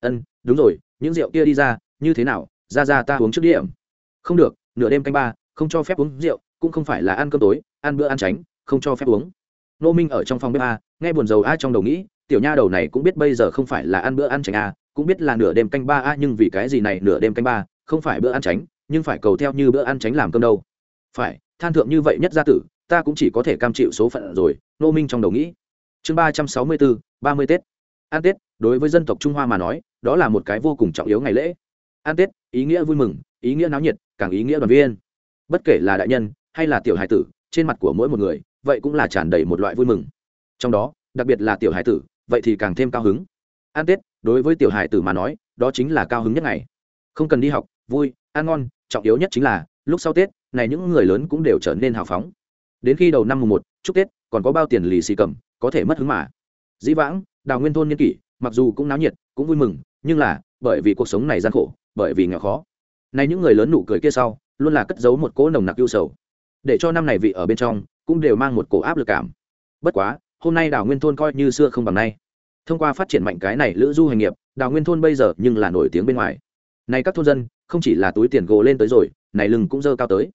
Ân, đúng rồi, những rượu kia đi ra, như thế nào? Ra ra ta uống trước điểm. Không được, nửa đêm canh ba, không cho phép uống rượu, cũng không phải là ăn cơm tối, ăn bữa ăn tránh, không cho phép uống. Nô minh ở trong phòng bếp a, nghe buồn dầu a trong đầu nghĩ, tiểu nha đầu này cũng biết bây giờ không phải là ăn bữa ăn tránh a, cũng biết là nửa đêm canh ba a, nhưng vì cái gì này nửa đêm canh ba? Không phải bữa ăn tránh, nhưng phải cầu theo như bữa ăn tránh làm cơm đâu. Phải, than thượng như vậy nhất gia tử, ta cũng chỉ có thể cam chịu số phận rồi nô minh trong đầu nghĩ. Chương ba trăm sáu mươi bốn ba mươi tết. Ăn tết, đối với dân tộc trung hoa mà nói, đó là một cái vô cùng trọng yếu ngày lễ. Ăn tết, ý nghĩa vui mừng, ý nghĩa náo nhiệt, càng ý nghĩa đoàn viên. Bất kể là đại nhân, hay là tiểu hải tử, trên mặt của mỗi một người, vậy cũng là tràn đầy một loại vui mừng. Trong đó, đặc biệt là tiểu hải tử, vậy thì càng thêm cao hứng. Ăn tết, đối với tiểu hải tử mà nói, đó chính là cao hứng nhất ngày. Không cần đi học vui, ăn ngon, trọng yếu nhất chính là, lúc sau tết, này những người lớn cũng đều trở nên hào phóng. Đến khi đầu năm mùng một, chúc tết, còn có bao tiền lì xì cầm, có thể mất hứng mà. Dĩ vãng, đào nguyên thôn niên kỷ, mặc dù cũng náo nhiệt, cũng vui mừng, nhưng là, bởi vì cuộc sống này gian khổ, bởi vì nghèo khó. Nay những người lớn nụ cười kia sau, luôn là cất giấu một cỗ nồng nặc yêu sầu. Để cho năm này vị ở bên trong, cũng đều mang một cổ áp lực cảm. Bất quá, hôm nay đào nguyên thôn coi như xưa không bằng nay. Thông qua phát triển mạnh cái này lữ du hành nghiệp, đào nguyên thôn bây giờ nhưng là nổi tiếng bên ngoài này các thôn dân, không chỉ là túi tiền gồ lên tới rồi, này lưng cũng dơ cao tới.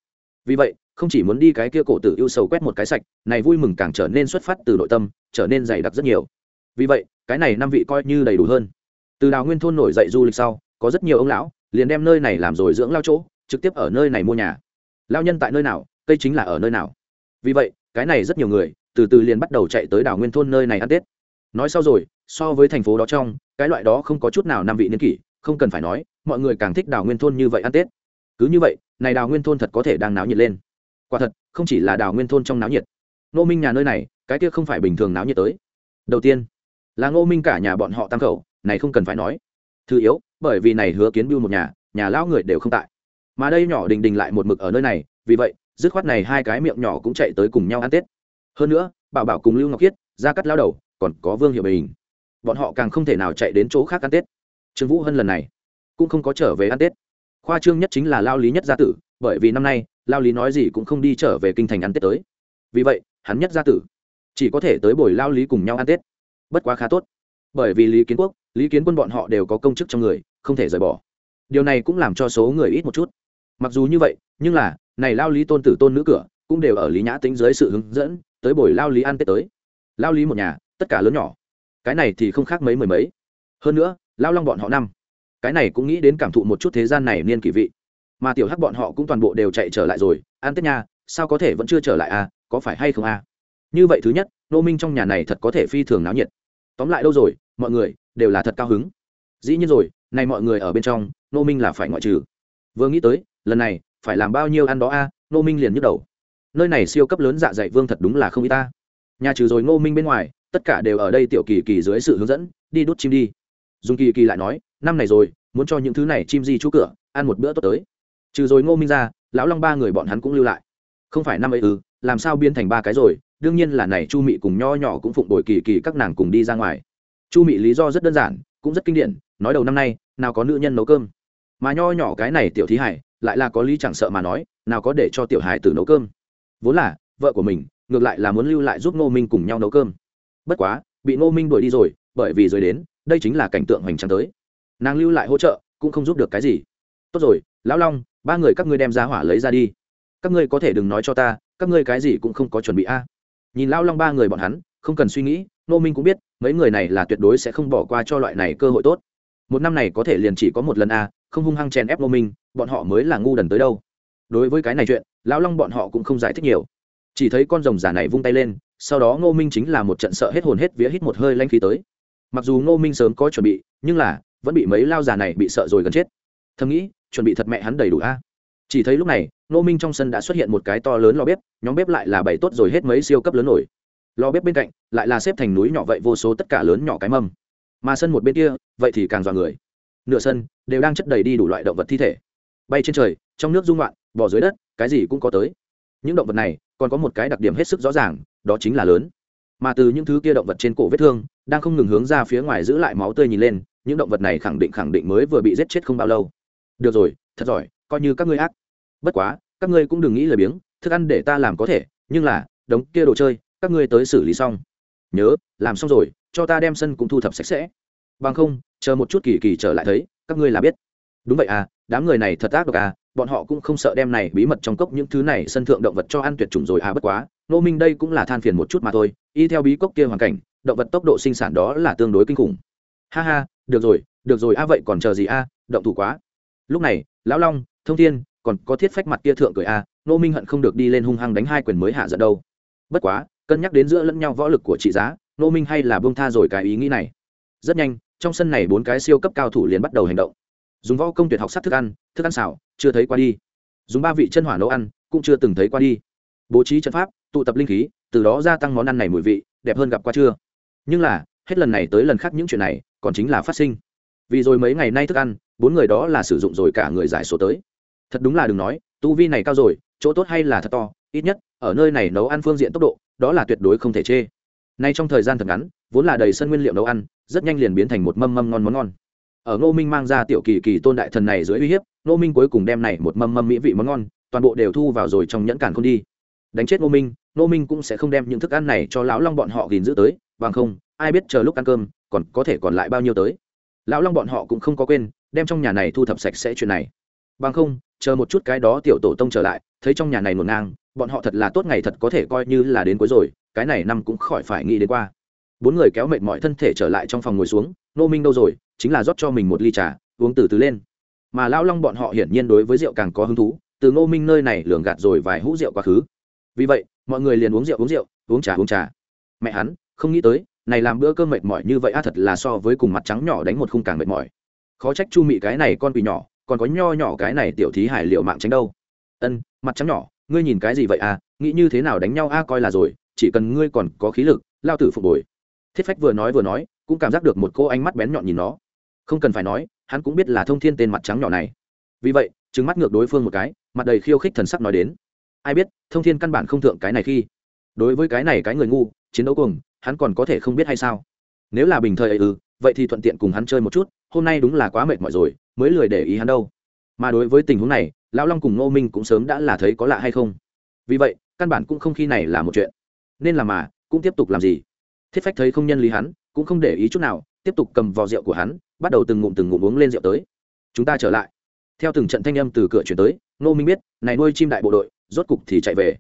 Vì vậy, không chỉ muốn đi cái kia cổ tử yêu sầu quét một cái sạch, này vui mừng càng trở nên xuất phát từ nội tâm, trở nên dày đặc rất nhiều. Vì vậy, cái này năm vị coi như đầy đủ hơn. Từ đào nguyên thôn nổi dậy du lịch sau, có rất nhiều ông lão, liền đem nơi này làm rồi dưỡng lao chỗ, trực tiếp ở nơi này mua nhà. Lao nhân tại nơi nào, cây chính là ở nơi nào. Vì vậy, cái này rất nhiều người, từ từ liền bắt đầu chạy tới đảo nguyên thôn nơi này ăn tết. Nói sau rồi, so với thành phố đó trong, cái loại đó không có chút nào năm vị niên kỷ, không cần phải nói mọi người càng thích đào nguyên thôn như vậy ăn tết cứ như vậy này đào nguyên thôn thật có thể đang náo nhiệt lên quả thật không chỉ là đào nguyên thôn trong náo nhiệt nô minh nhà nơi này cái kia không phải bình thường náo nhiệt tới đầu tiên là ngô minh cả nhà bọn họ tam khẩu này không cần phải nói thứ yếu bởi vì này hứa kiến bưu một nhà nhà lão người đều không tại mà đây nhỏ đình đình lại một mực ở nơi này vì vậy dứt khoát này hai cái miệng nhỏ cũng chạy tới cùng nhau ăn tết hơn nữa bảo bảo cùng lưu ngọc khiết ra cắt lao đầu còn có vương hiệu bình bọn họ càng không thể nào chạy đến chỗ khác ăn tết trương vũ hân lần này cũng không có trở về ăn tết. Khoa trương nhất chính là lao lý nhất gia tử, bởi vì năm nay, lao lý nói gì cũng không đi trở về kinh thành ăn tết tới. Vì vậy, hắn nhất gia tử, chỉ có thể tới buổi lao lý cùng nhau ăn tết. Bất quá khá tốt, bởi vì lý kiến quốc, lý kiến quân bọn họ đều có công chức trong người, không thể rời bỏ. Điều này cũng làm cho số người ít một chút. Mặc dù như vậy, nhưng là, này lao lý tôn tử tôn nữ cửa, cũng đều ở lý nhã tính dưới sự hướng dẫn, tới buổi lao lý ăn tết tới. Lao lý một nhà, tất cả lớn nhỏ. Cái này thì không khác mấy mười mấy. Hơn nữa, lao long bọn họ năm cái này cũng nghĩ đến cảm thụ một chút thế gian này niên kỳ vị. Mà tiểu hắc bọn họ cũng toàn bộ đều chạy trở lại rồi. An tết nha sao có thể vẫn chưa trở lại à? Có phải hay không à? Như vậy thứ nhất nô minh trong nhà này thật có thể phi thường náo nhiệt. Tóm lại đâu rồi mọi người đều là thật cao hứng. Dĩ nhiên rồi này mọi người ở bên trong nô minh là phải ngoại trừ. Vừa nghĩ tới lần này phải làm bao nhiêu ăn đó a à, nô minh liền nhức đầu. Nơi này siêu cấp lớn dạ dày vương thật đúng là không y ta nhà trừ rồi nô minh bên ngoài tất cả đều ở đây tiểu kỳ kỳ dưới sự hướng dẫn đi đốt chim đi. Dùng kỳ kỳ lại nói năm này rồi, muốn cho những thứ này chim di chú cửa, ăn một bữa tốt tới. Trừ rồi ngô minh ra, lão long ba người bọn hắn cũng lưu lại. Không phải năm ấy ư, làm sao biến thành ba cái rồi, đương nhiên là này chu mị cùng nho nhỏ cũng phụng đổi kỳ kỳ các nàng cùng đi ra ngoài. Chu mị lý do rất đơn giản, cũng rất kinh điển, nói đầu năm nay, nào có nữ nhân nấu cơm. Mà nho nhỏ cái này tiểu thí hải, lại là có lý chẳng sợ mà nói, nào có để cho tiểu hải tử nấu cơm. Vốn là, vợ của mình, ngược lại là muốn lưu lại giúp ngô minh cùng nhau nấu cơm. Bất quá, bị ngô minh đuổi đi rồi, bởi vì rồi đến, đây chính là cảnh tượng hoành tráng tới nàng lưu lại hỗ trợ, cũng không giúp được cái gì. Tốt rồi, lão long, ba người các ngươi đem ra hỏa lấy ra đi. Các ngươi có thể đừng nói cho ta, các ngươi cái gì cũng không có chuẩn bị a. Nhìn lão long ba người bọn hắn, không cần suy nghĩ, ngô minh cũng biết, mấy người này là tuyệt đối sẽ không bỏ qua cho loại này cơ hội tốt. Một năm này có thể liền chỉ có một lần a, không hung hăng chèn ép ngô minh, bọn họ mới là ngu đần tới đâu. Đối với cái này chuyện, lão long bọn họ cũng không giải thích nhiều. Chỉ thấy con rồng giả này vung tay lên, sau đó ngô minh chính là một trận sợ hết hồn hết vía hít một hơi lanh khí tới. Mặc dù ngô minh sớm có chuẩn bị, nhưng là vẫn bị mấy lao già này bị sợ rồi gần chết. Thầm nghĩ, chuẩn bị thật mẹ hắn đầy đủ a. Chỉ thấy lúc này, ngô minh trong sân đã xuất hiện một cái to lớn lò bếp, nhóm bếp lại là bày tốt rồi hết mấy siêu cấp lớn nổi. Lò bếp bên cạnh lại là xếp thành núi nhỏ vậy vô số tất cả lớn nhỏ cái mâm. Mà sân một bên kia, vậy thì càng dọa người. Nửa sân đều đang chất đầy đi đủ loại động vật thi thể. Bay trên trời, trong nước dung loạn bỏ dưới đất, cái gì cũng có tới. Những động vật này còn có một cái đặc điểm hết sức rõ ràng, đó chính là lớn. Mà từ những thứ kia động vật trên cổ vết thương đang không ngừng hướng ra phía ngoài giữ lại máu tươi nhìn lên những động vật này khẳng định khẳng định mới vừa bị giết chết không bao lâu. Được rồi, thật giỏi, coi như các ngươi ác. Bất quá, các ngươi cũng đừng nghĩ lời biếng, thức ăn để ta làm có thể, nhưng là, đống kia đồ chơi, các ngươi tới xử lý xong. Nhớ, làm xong rồi, cho ta đem sân cũng thu thập sạch sẽ. Bằng không, chờ một chút kỳ kỳ trở lại thấy, các ngươi là biết. Đúng vậy à đám người này thật ác độc à bọn họ cũng không sợ đem này bí mật trong cốc những thứ này sân thượng động vật cho ăn tuyệt chủng rồi à bất quá nô minh đây cũng là than phiền một chút mà thôi, y theo bí cốc kia hoàn cảnh, động vật tốc độ sinh sản đó là tương đối kinh khủng. Ha ha được rồi được rồi, a, vậy còn chờ gì, a? Động thủ quá. Lúc này, lão long, thông thiên, còn có thiết phách mặt kia thượng cười, a nô minh hận không được đi lên hung hăng đánh hai quyền mới hạ giận đâu. Bất quá, cân nhắc đến giữa lẫn nhau võ lực của trị giá nô minh hay là bông tha rồi cái ý nghĩ này. Rất nhanh, trong sân này bốn cái siêu cấp cao thủ liền bắt đầu hành động. Dùng võ công tuyệt học sát thức ăn thức ăn xảo, chưa thấy qua đi. Dùng ba vị chân hỏa nấu ăn, cũng chưa từng thấy qua đi. Bố trí trận pháp, tụ tập linh khí, từ đó gia tăng món ăn này mùi vị, đẹp hơn gặp qua chưa? Nhưng là, hết lần này tới lần khác những chuyện này còn chính là phát sinh. Vì rồi mấy ngày nay thức ăn, bốn người đó là sử dụng rồi cả người giải số tới. Thật đúng là đừng nói, tu vi này cao rồi, chỗ tốt hay là thật to, ít nhất, ở nơi này nấu ăn phương diện tốc độ, đó là tuyệt đối không thể chê. Nay trong thời gian thật ngắn, vốn là đầy sân nguyên liệu nấu ăn, rất nhanh liền biến thành một mâm mâm ngon món ngon. Ở ngô minh mang ra tiểu kỳ kỳ tôn đại thần này dưới uy hiếp, ngô minh cuối cùng đem này một mâm mâm mỹ vị món ngon, toàn bộ đều thu vào rồi trong nhẫn cản không đi. Đánh chết ngô minh ngô minh cũng sẽ không đem những thức ăn này cho lão long bọn họ gìn giữ tới, bằng không, ai biết chờ lúc ăn cơm còn có thể còn lại bao nhiêu tới? Lão long bọn họ cũng không có quên, đem trong nhà này thu thập sạch sẽ chuyện này. Bằng không, chờ một chút cái đó tiểu tổ tông trở lại, thấy trong nhà này nổn ngang, bọn họ thật là tốt ngày thật có thể coi như là đến cuối rồi, cái này năm cũng khỏi phải nghĩ đến qua. Bốn người kéo mệt mọi thân thể trở lại trong phòng ngồi xuống, nô minh đâu rồi? Chính là rót cho mình một ly trà, uống từ từ lên. Mà lão long bọn họ hiển nhiên đối với rượu càng có hứng thú, từ ngô minh nơi này lường gạt rồi vài hũ rượu quá khứ. Vì vậy, mọi người liền uống rượu uống rượu, uống trà uống trà. Mẹ hắn, không nghĩ tới này làm bữa cơm mệt mỏi như vậy a thật là so với cùng mặt trắng nhỏ đánh một khung càng mệt mỏi. Khó trách chu mị cái này con quỷ nhỏ, còn có nho nhỏ cái này tiểu thí hải liệu mạng tránh đâu. Ân, mặt trắng nhỏ, ngươi nhìn cái gì vậy à? Nghĩ như thế nào đánh nhau a, coi là rồi, chỉ cần ngươi còn có khí lực, lao tử phục hồi. Thiết phách vừa nói vừa nói, cũng cảm giác được một cô ánh mắt bén nhọn nhìn nó. Không cần phải nói, hắn cũng biết là thông thiên tên mặt trắng nhỏ này. Vì vậy trứng mắt ngược đối phương một cái, mặt đầy khiêu khích thần sắc nói đến. Ai biết, thông thiên căn bản không thượng cái này khi. Đối với cái này cái người ngu, chiến đấu cùng hắn còn có thể không biết hay sao? Nếu là bình thời ấy ư, vậy thì thuận tiện cùng hắn chơi một chút, hôm nay đúng là quá mệt mỏi rồi, mới lười để ý hắn đâu. Mà đối với tình huống này, lão long cùng ngô minh cũng sớm đã là thấy có lạ hay không? Vì vậy, căn bản cũng không khi này là một chuyện. Nên là mà, cũng tiếp tục làm gì? Thiết phách thấy không nhân lý hắn, cũng không để ý chút nào, tiếp tục cầm vò rượu của hắn, bắt đầu từng ngụm từng ngụm uống lên rượu tới. Chúng ta trở lại. Theo từng trận thanh âm từ cửa chuyển tới, ngô minh biết, này nuôi chim đại bộ đội, rốt cục thì chạy về.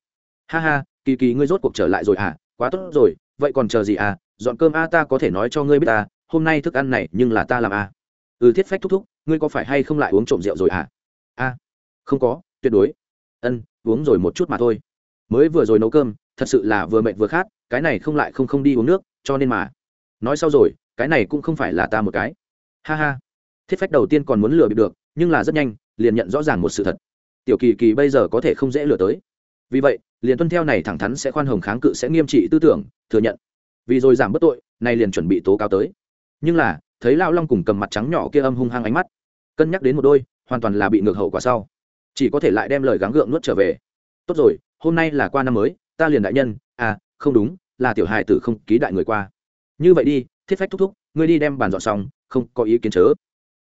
Ha ha, kỳ kỳ ngươi rốt cuộc trở lại rồi à quá tốt rồi vậy còn chờ gì à? Dọn cơm a, ta có thể nói cho ngươi biết ta, hôm nay thức ăn này nhưng là ta làm a. Ừ thiết phách thúc thúc, ngươi có phải hay không lại uống trộm rượu rồi à a. Không có, tuyệt đối. Ân, uống rồi một chút mà thôi. Mới vừa rồi nấu cơm, thật sự là vừa mệt vừa khát, cái này không lại không không đi uống nước, cho nên mà. Nói sau rồi, cái này cũng không phải là ta một cái. Ha ha. Thiết phách đầu tiên còn muốn lừa bịp được, nhưng là rất nhanh, liền nhận rõ ràng một sự thật. Tiểu kỳ kỳ bây giờ có thể không dễ lừa tới. Vì vậy liền tuân theo này thẳng thắn sẽ khoan hồng kháng cự sẽ nghiêm trị tư tưởng, thừa nhận. Vì rồi giảm bất tội, nay liền chuẩn bị tố cáo tới. Nhưng là, thấy lao long cùng cầm mặt trắng nhỏ kia âm hung hăng ánh mắt, cân nhắc đến một đôi, hoàn toàn là bị ngược hậu quả sau. Chỉ có thể lại đem lời gắng gượng nuốt trở về. Tốt rồi, hôm nay là qua năm mới, ta liền đại nhân à không đúng, là tiểu hài tử không ký đại người qua. Như vậy đi, thiết phách thúc thúc, ngươi đi đem bàn dọn xong, không có ý kiến chớ.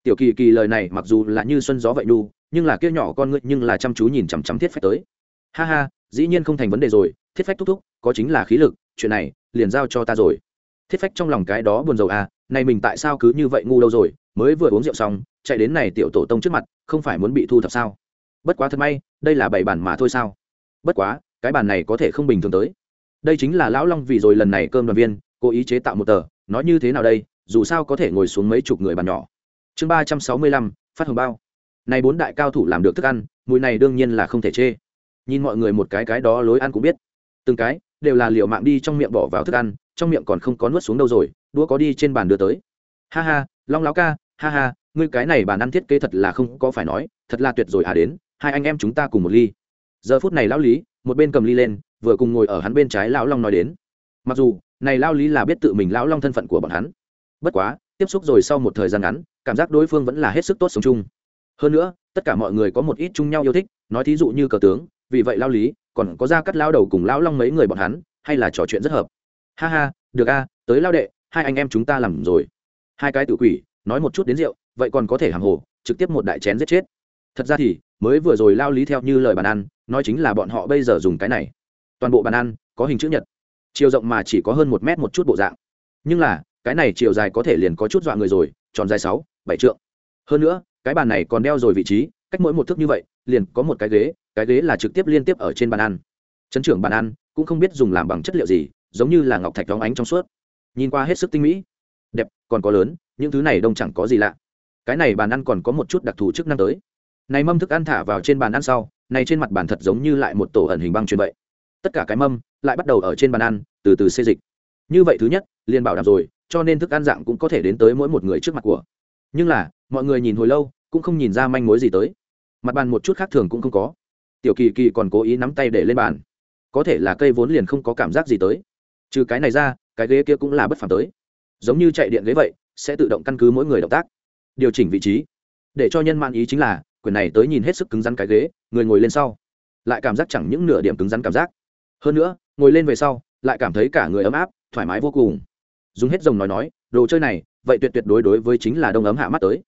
Tiểu kỳ kỳ lời này mặc dù là như xuân gió vậy nu nhưng là kia nhỏ con ngươi nhưng là chăm chú nhìn chằm chằm thiết phách tới. Ha ha dĩ nhiên không thành vấn đề rồi, thiết phách thúc thúc, có chính là khí lực, chuyện này, liền giao cho ta rồi. Thiết phách trong lòng cái đó buồn rầu à này mình tại sao cứ như vậy ngu lâu rồi, mới vừa uống rượu xong, chạy đến này tiểu tổ tông trước mặt, không phải muốn bị thu thập sao? Bất quá thật may, đây là bảy bản mà thôi sao? Bất quá, cái bản này có thể không bình thường tới. Đây chính là lão long vì rồi lần này cơm đoàn viên, cố ý chế tạo một tờ, nói như thế nào đây, dù sao có thể ngồi xuống mấy chục người bàn nhỏ. Chương ba trăm sáu mươi lăm, phát hồng bao. Này bốn đại cao thủ làm được thức ăn, mùi này đương nhiên là không thể chê nhìn mọi người một cái cái đó lối ăn cũng biết. Từng cái đều là liệu mạng đi trong miệng bỏ vào thức ăn, trong miệng còn không có nuốt xuống đâu rồi, đũa có đi trên bàn đưa tới. Ha ha, long láo ca, ha ha, ngươi cái này bàn ăn thiết kế thật là không có phải nói, thật là tuyệt rồi à đến, hai anh em chúng ta cùng một ly. Giờ phút này lão lý, một bên cầm ly lên, vừa cùng ngồi ở hắn bên trái lão long nói đến. Mặc dù, này lão lý là biết tự mình lão long thân phận của bọn hắn. Bất quá, tiếp xúc rồi sau một thời gian ngắn, cảm giác đối phương vẫn là hết sức tốt sống chung. Hơn nữa, tất cả mọi người có một ít chung nhau yêu thích, nói thí dụ như cờ tướng vì vậy lao lý, còn có ra cắt lao đầu cùng lão long mấy người bọn hắn, hay là trò chuyện rất hợp. Ha ha, được a, tới lao đệ, hai anh em chúng ta làm rồi. Hai cái tự quỷ, nói một chút đến rượu, vậy còn có thể hàng hồ, trực tiếp một đại chén giết chết. Thật ra thì, mới vừa rồi lao lý theo như lời bàn ăn, nói chính là bọn họ bây giờ dùng cái này. Toàn bộ bàn ăn, có hình chữ nhật. Chiều rộng mà chỉ có hơn một mét một chút bộ dạng. Nhưng là, cái này chiều dài có thể liền có chút dọa người rồi, tròn dài sáu, bảy trượng. Hơn nữa, cái bàn này còn đeo rồi vị trí, cách mỗi một thước như vậy, liền có một cái ghế cái ghế là trực tiếp liên tiếp ở trên bàn ăn. Chấn trưởng bàn ăn cũng không biết dùng làm bằng chất liệu gì, giống như là ngọc thạch đóng ánh trong suốt. Nhìn qua hết sức tinh mỹ. Đẹp, còn có lớn, những thứ này đông chẳng có gì lạ. Cái này bàn ăn còn có một chút đặc thù chức năng tới. Này mâm thức ăn thả vào trên bàn ăn sau, này trên mặt bàn thật giống như lại một tổ ẩn hình băng truyền vậy. Tất cả cái mâm lại bắt đầu ở trên bàn ăn, từ từ xê dịch. Như vậy thứ nhất, liền bảo đảm rồi, cho nên thức ăn dạng cũng có thể đến tới mỗi một người trước mặt của. Nhưng là, mọi người nhìn hồi lâu, cũng không nhìn ra manh mối gì tới. Mặt bàn một chút khác thường cũng không có tiểu kỳ kỳ còn cố ý nắm tay để lên bàn. Có thể là cây vốn liền không có cảm giác gì tới. Trừ cái này ra, cái ghế kia cũng là bất phản tới. Giống như chạy điện ghế vậy, sẽ tự động căn cứ mỗi người động tác, điều chỉnh vị trí. Để cho nhân man ý chính là, quyền này tới nhìn hết sức cứng rắn cái ghế, người ngồi lên sau, lại cảm giác chẳng những nửa điểm cứng rắn cảm giác. Hơn nữa, ngồi lên về sau, lại cảm thấy cả người ấm áp, thoải mái vô cùng. Dùng hết dòng nói nói, đồ chơi này, vậy tuyệt tuyệt đối đối với chính là đông ấm hạ mắt tới.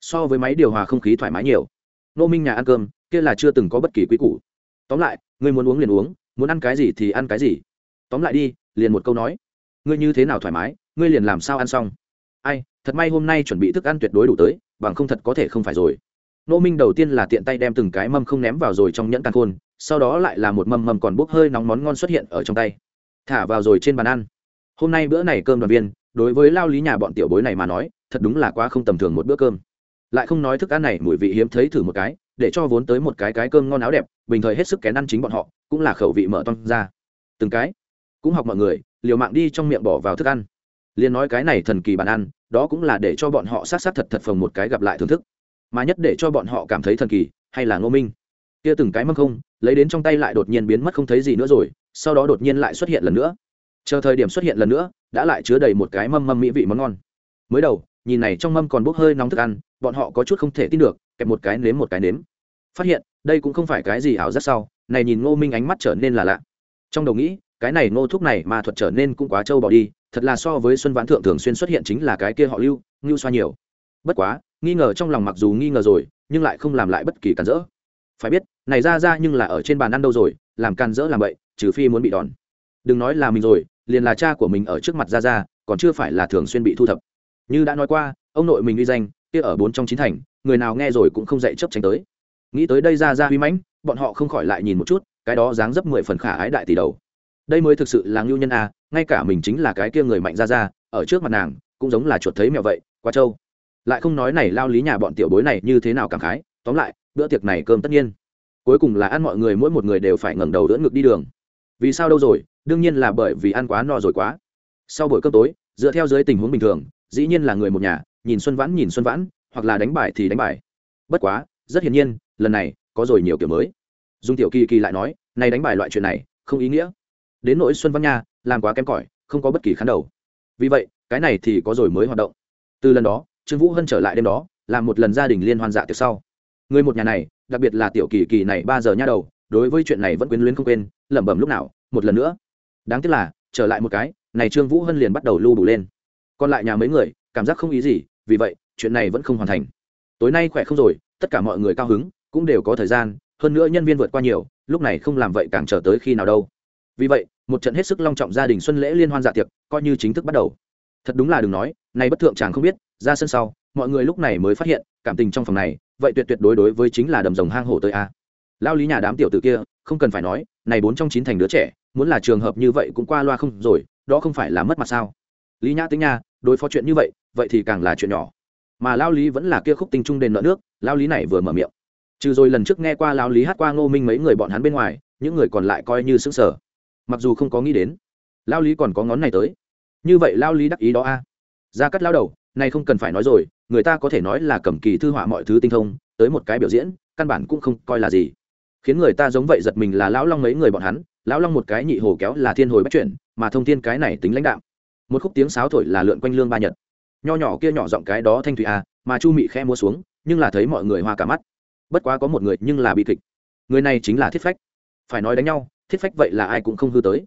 So với máy điều hòa không khí thoải mái nhiều. Nô minh nhà ăn cơm kia là chưa từng có bất kỳ quý củ. Tóm lại, ngươi muốn uống liền uống, muốn ăn cái gì thì ăn cái gì. Tóm lại đi, liền một câu nói. Ngươi như thế nào thoải mái, ngươi liền làm sao ăn xong. Ai, thật may hôm nay chuẩn bị thức ăn tuyệt đối đủ tới, bằng không thật có thể không phải rồi. Nô minh đầu tiên là tiện tay đem từng cái mâm không ném vào rồi trong nhẫn tàn khôn, sau đó lại là một mâm mâm còn bốc hơi nóng món ngon xuất hiện ở trong tay. Thả vào rồi trên bàn ăn. Hôm nay bữa này cơm đoàn viên, đối với lao lý nhà bọn tiểu bối này mà nói, thật đúng là quá không tầm thường một bữa cơm. Lại không nói thức ăn này, mùi vị hiếm thấy thử một cái để cho vốn tới một cái cái cơm ngon áo đẹp, bình thời hết sức kén ăn chính bọn họ, cũng là khẩu vị mở toang ra. Từng cái, cũng học mọi người, liều mạng đi trong miệng bỏ vào thức ăn. Liền nói cái này thần kỳ bàn ăn, đó cũng là để cho bọn họ sát sát thật thật phồng một cái gặp lại thưởng thức. Mà nhất để cho bọn họ cảm thấy thần kỳ, hay là ngô minh. Kia từng cái mâm không, lấy đến trong tay lại đột nhiên biến mất không thấy gì nữa rồi, sau đó đột nhiên lại xuất hiện lần nữa. Chờ thời điểm xuất hiện lần nữa, đã lại chứa đầy một cái mâm mâm mỹ vị món ngon. Mới đầu, nhìn này trong mâm còn bốc hơi nóng thức ăn, bọn họ có chút không thể tin được, kẹp một cái nếm một cái nếm phát hiện, đây cũng không phải cái gì ảo rất sau, này nhìn ngô minh ánh mắt trở nên là lạ. Trong đầu nghĩ, cái này ngô thúc này mà thuật trở nên cũng quá trâu bỏ đi, thật là so với xuân vãn thượng thường xuyên xuất hiện chính là cái kia họ lưu ngưu xoa nhiều. Bất quá, nghi ngờ trong lòng mặc dù nghi ngờ rồi, nhưng lại không làm lại bất kỳ cản rỡ. Phải biết, này ra ra nhưng là ở trên bàn ăn đâu rồi, làm càn rỡ làm vậy trừ phi muốn bị đòn. Đừng nói là mình rồi, liền là cha của mình ở trước mặt ra ra, còn chưa phải là thường xuyên bị thu thập. Như đã nói qua, ông nội mình uy danh, kia ở bốn trong chín thành, người nào nghe rồi cũng không dậy chấp tránh tới nghĩ tới đây ra ra huy mãnh, bọn họ không khỏi lại nhìn một chút, cái đó dáng dấp mười phần khả ái đại tỷ đầu. Đây mới thực sự là ngưu nhân a ngay cả mình chính là cái kia người mạnh ra ra, ở trước mặt nàng, cũng giống là chuột thấy mẹo vậy qua trâu. Lại không nói này lao lý nhà bọn tiểu bối này như thế nào cảm khái, tóm lại, bữa tiệc này cơm tất nhiên. Cuối cùng là ăn mọi người mỗi một người đều phải ngẩng đầu đỡ ngực đi đường. Vì sao đâu rồi, đương nhiên là bởi vì ăn quá no rồi quá. Sau buổi cơm tối, dựa theo dưới tình huống bình thường, dĩ nhiên là người một nhà, nhìn xuân vãn nhìn xuân vãn, hoặc là đánh bài thì đánh bài. Bất quá, rất hiển nhiên lần này có rồi nhiều kiểu mới. Dung tiểu kỳ kỳ lại nói này đánh bài loại chuyện này, không ý nghĩa. Đến nỗi xuân văn nha, làm quá kém cỏi, không có bất kỳ khán đầu. Vì vậy, cái này thì có rồi mới hoạt động. Từ lần đó, trương vũ hân trở lại đêm đó, làm một lần gia đình liên hoan dạ tiệc sau. Người một nhà này, đặc biệt là tiểu kỳ kỳ này ba giờ nha đầu, đối với chuyện này vẫn quyến luyến không quên, lẩm bẩm lúc nào, một lần nữa. Đáng tiếc là, trở lại một cái, này trương vũ hân liền bắt đầu lưu đủ lên. Còn lại nhà mấy người, cảm giác không ý gì, vì vậy, chuyện này vẫn không hoàn thành. Tối nay khỏe không rồi, tất cả mọi người cao hứng cũng đều có thời gian, hơn nữa nhân viên vượt qua nhiều, lúc này không làm vậy càng chờ tới khi nào đâu. Vì vậy, một trận hết sức long trọng gia đình xuân lễ liên hoan dạ tiệc coi như chính thức bắt đầu. Thật đúng là đừng nói nay bất thượng chàng không biết, ra sân sau, mọi người lúc này mới phát hiện, cảm tình trong phòng này, vậy tuyệt tuyệt đối đối với chính là đầm rồng hang hổ tới a. Lao lý nhà đám tiểu tử kia, không cần phải nói, này bốn trong chín thành đứa trẻ, muốn là trường hợp như vậy cũng qua loa không rồi, đó không phải là mất mặt sao? Lý nhã tính nha, đối phó chuyện như vậy vậy thì càng là chuyện nhỏ. Mà lao lý vẫn là kia khúc tinh trung đền nợ nước, lao lý này vừa mở miệng trừ rồi lần trước nghe qua lao lý hát qua ngô minh mấy người bọn hắn bên ngoài, những người còn lại coi như xứng sở mặc dù không có nghĩ đến lao lý còn có ngón này tới. Như vậy lao lý đắc ý đó a. Ra cắt lao đầu, này không cần phải nói rồi, người ta có thể nói là cầm kỳ thư họa mọi thứ tinh thông, tới một cái biểu diễn, căn bản cũng không coi là gì. Khiến người ta giống vậy giật mình là lão long mấy người bọn hắn, lão long một cái nhị hồ kéo là thiên hồi bắt chuyển, mà thông thiên cái này tính lãnh đạo một khúc tiếng sáo thổi là lượn quanh lương ba nhật. Nho nhỏ kia nhỏ giọng cái đó thanh thủy a, mà chu mị khe mua xuống, nhưng là thấy mọi người hoa cả mắt bất quá có một người nhưng là bi kịch. Người này chính là thiết phách. Phải nói đánh nhau, thiết phách vậy là ai cũng không hư tới.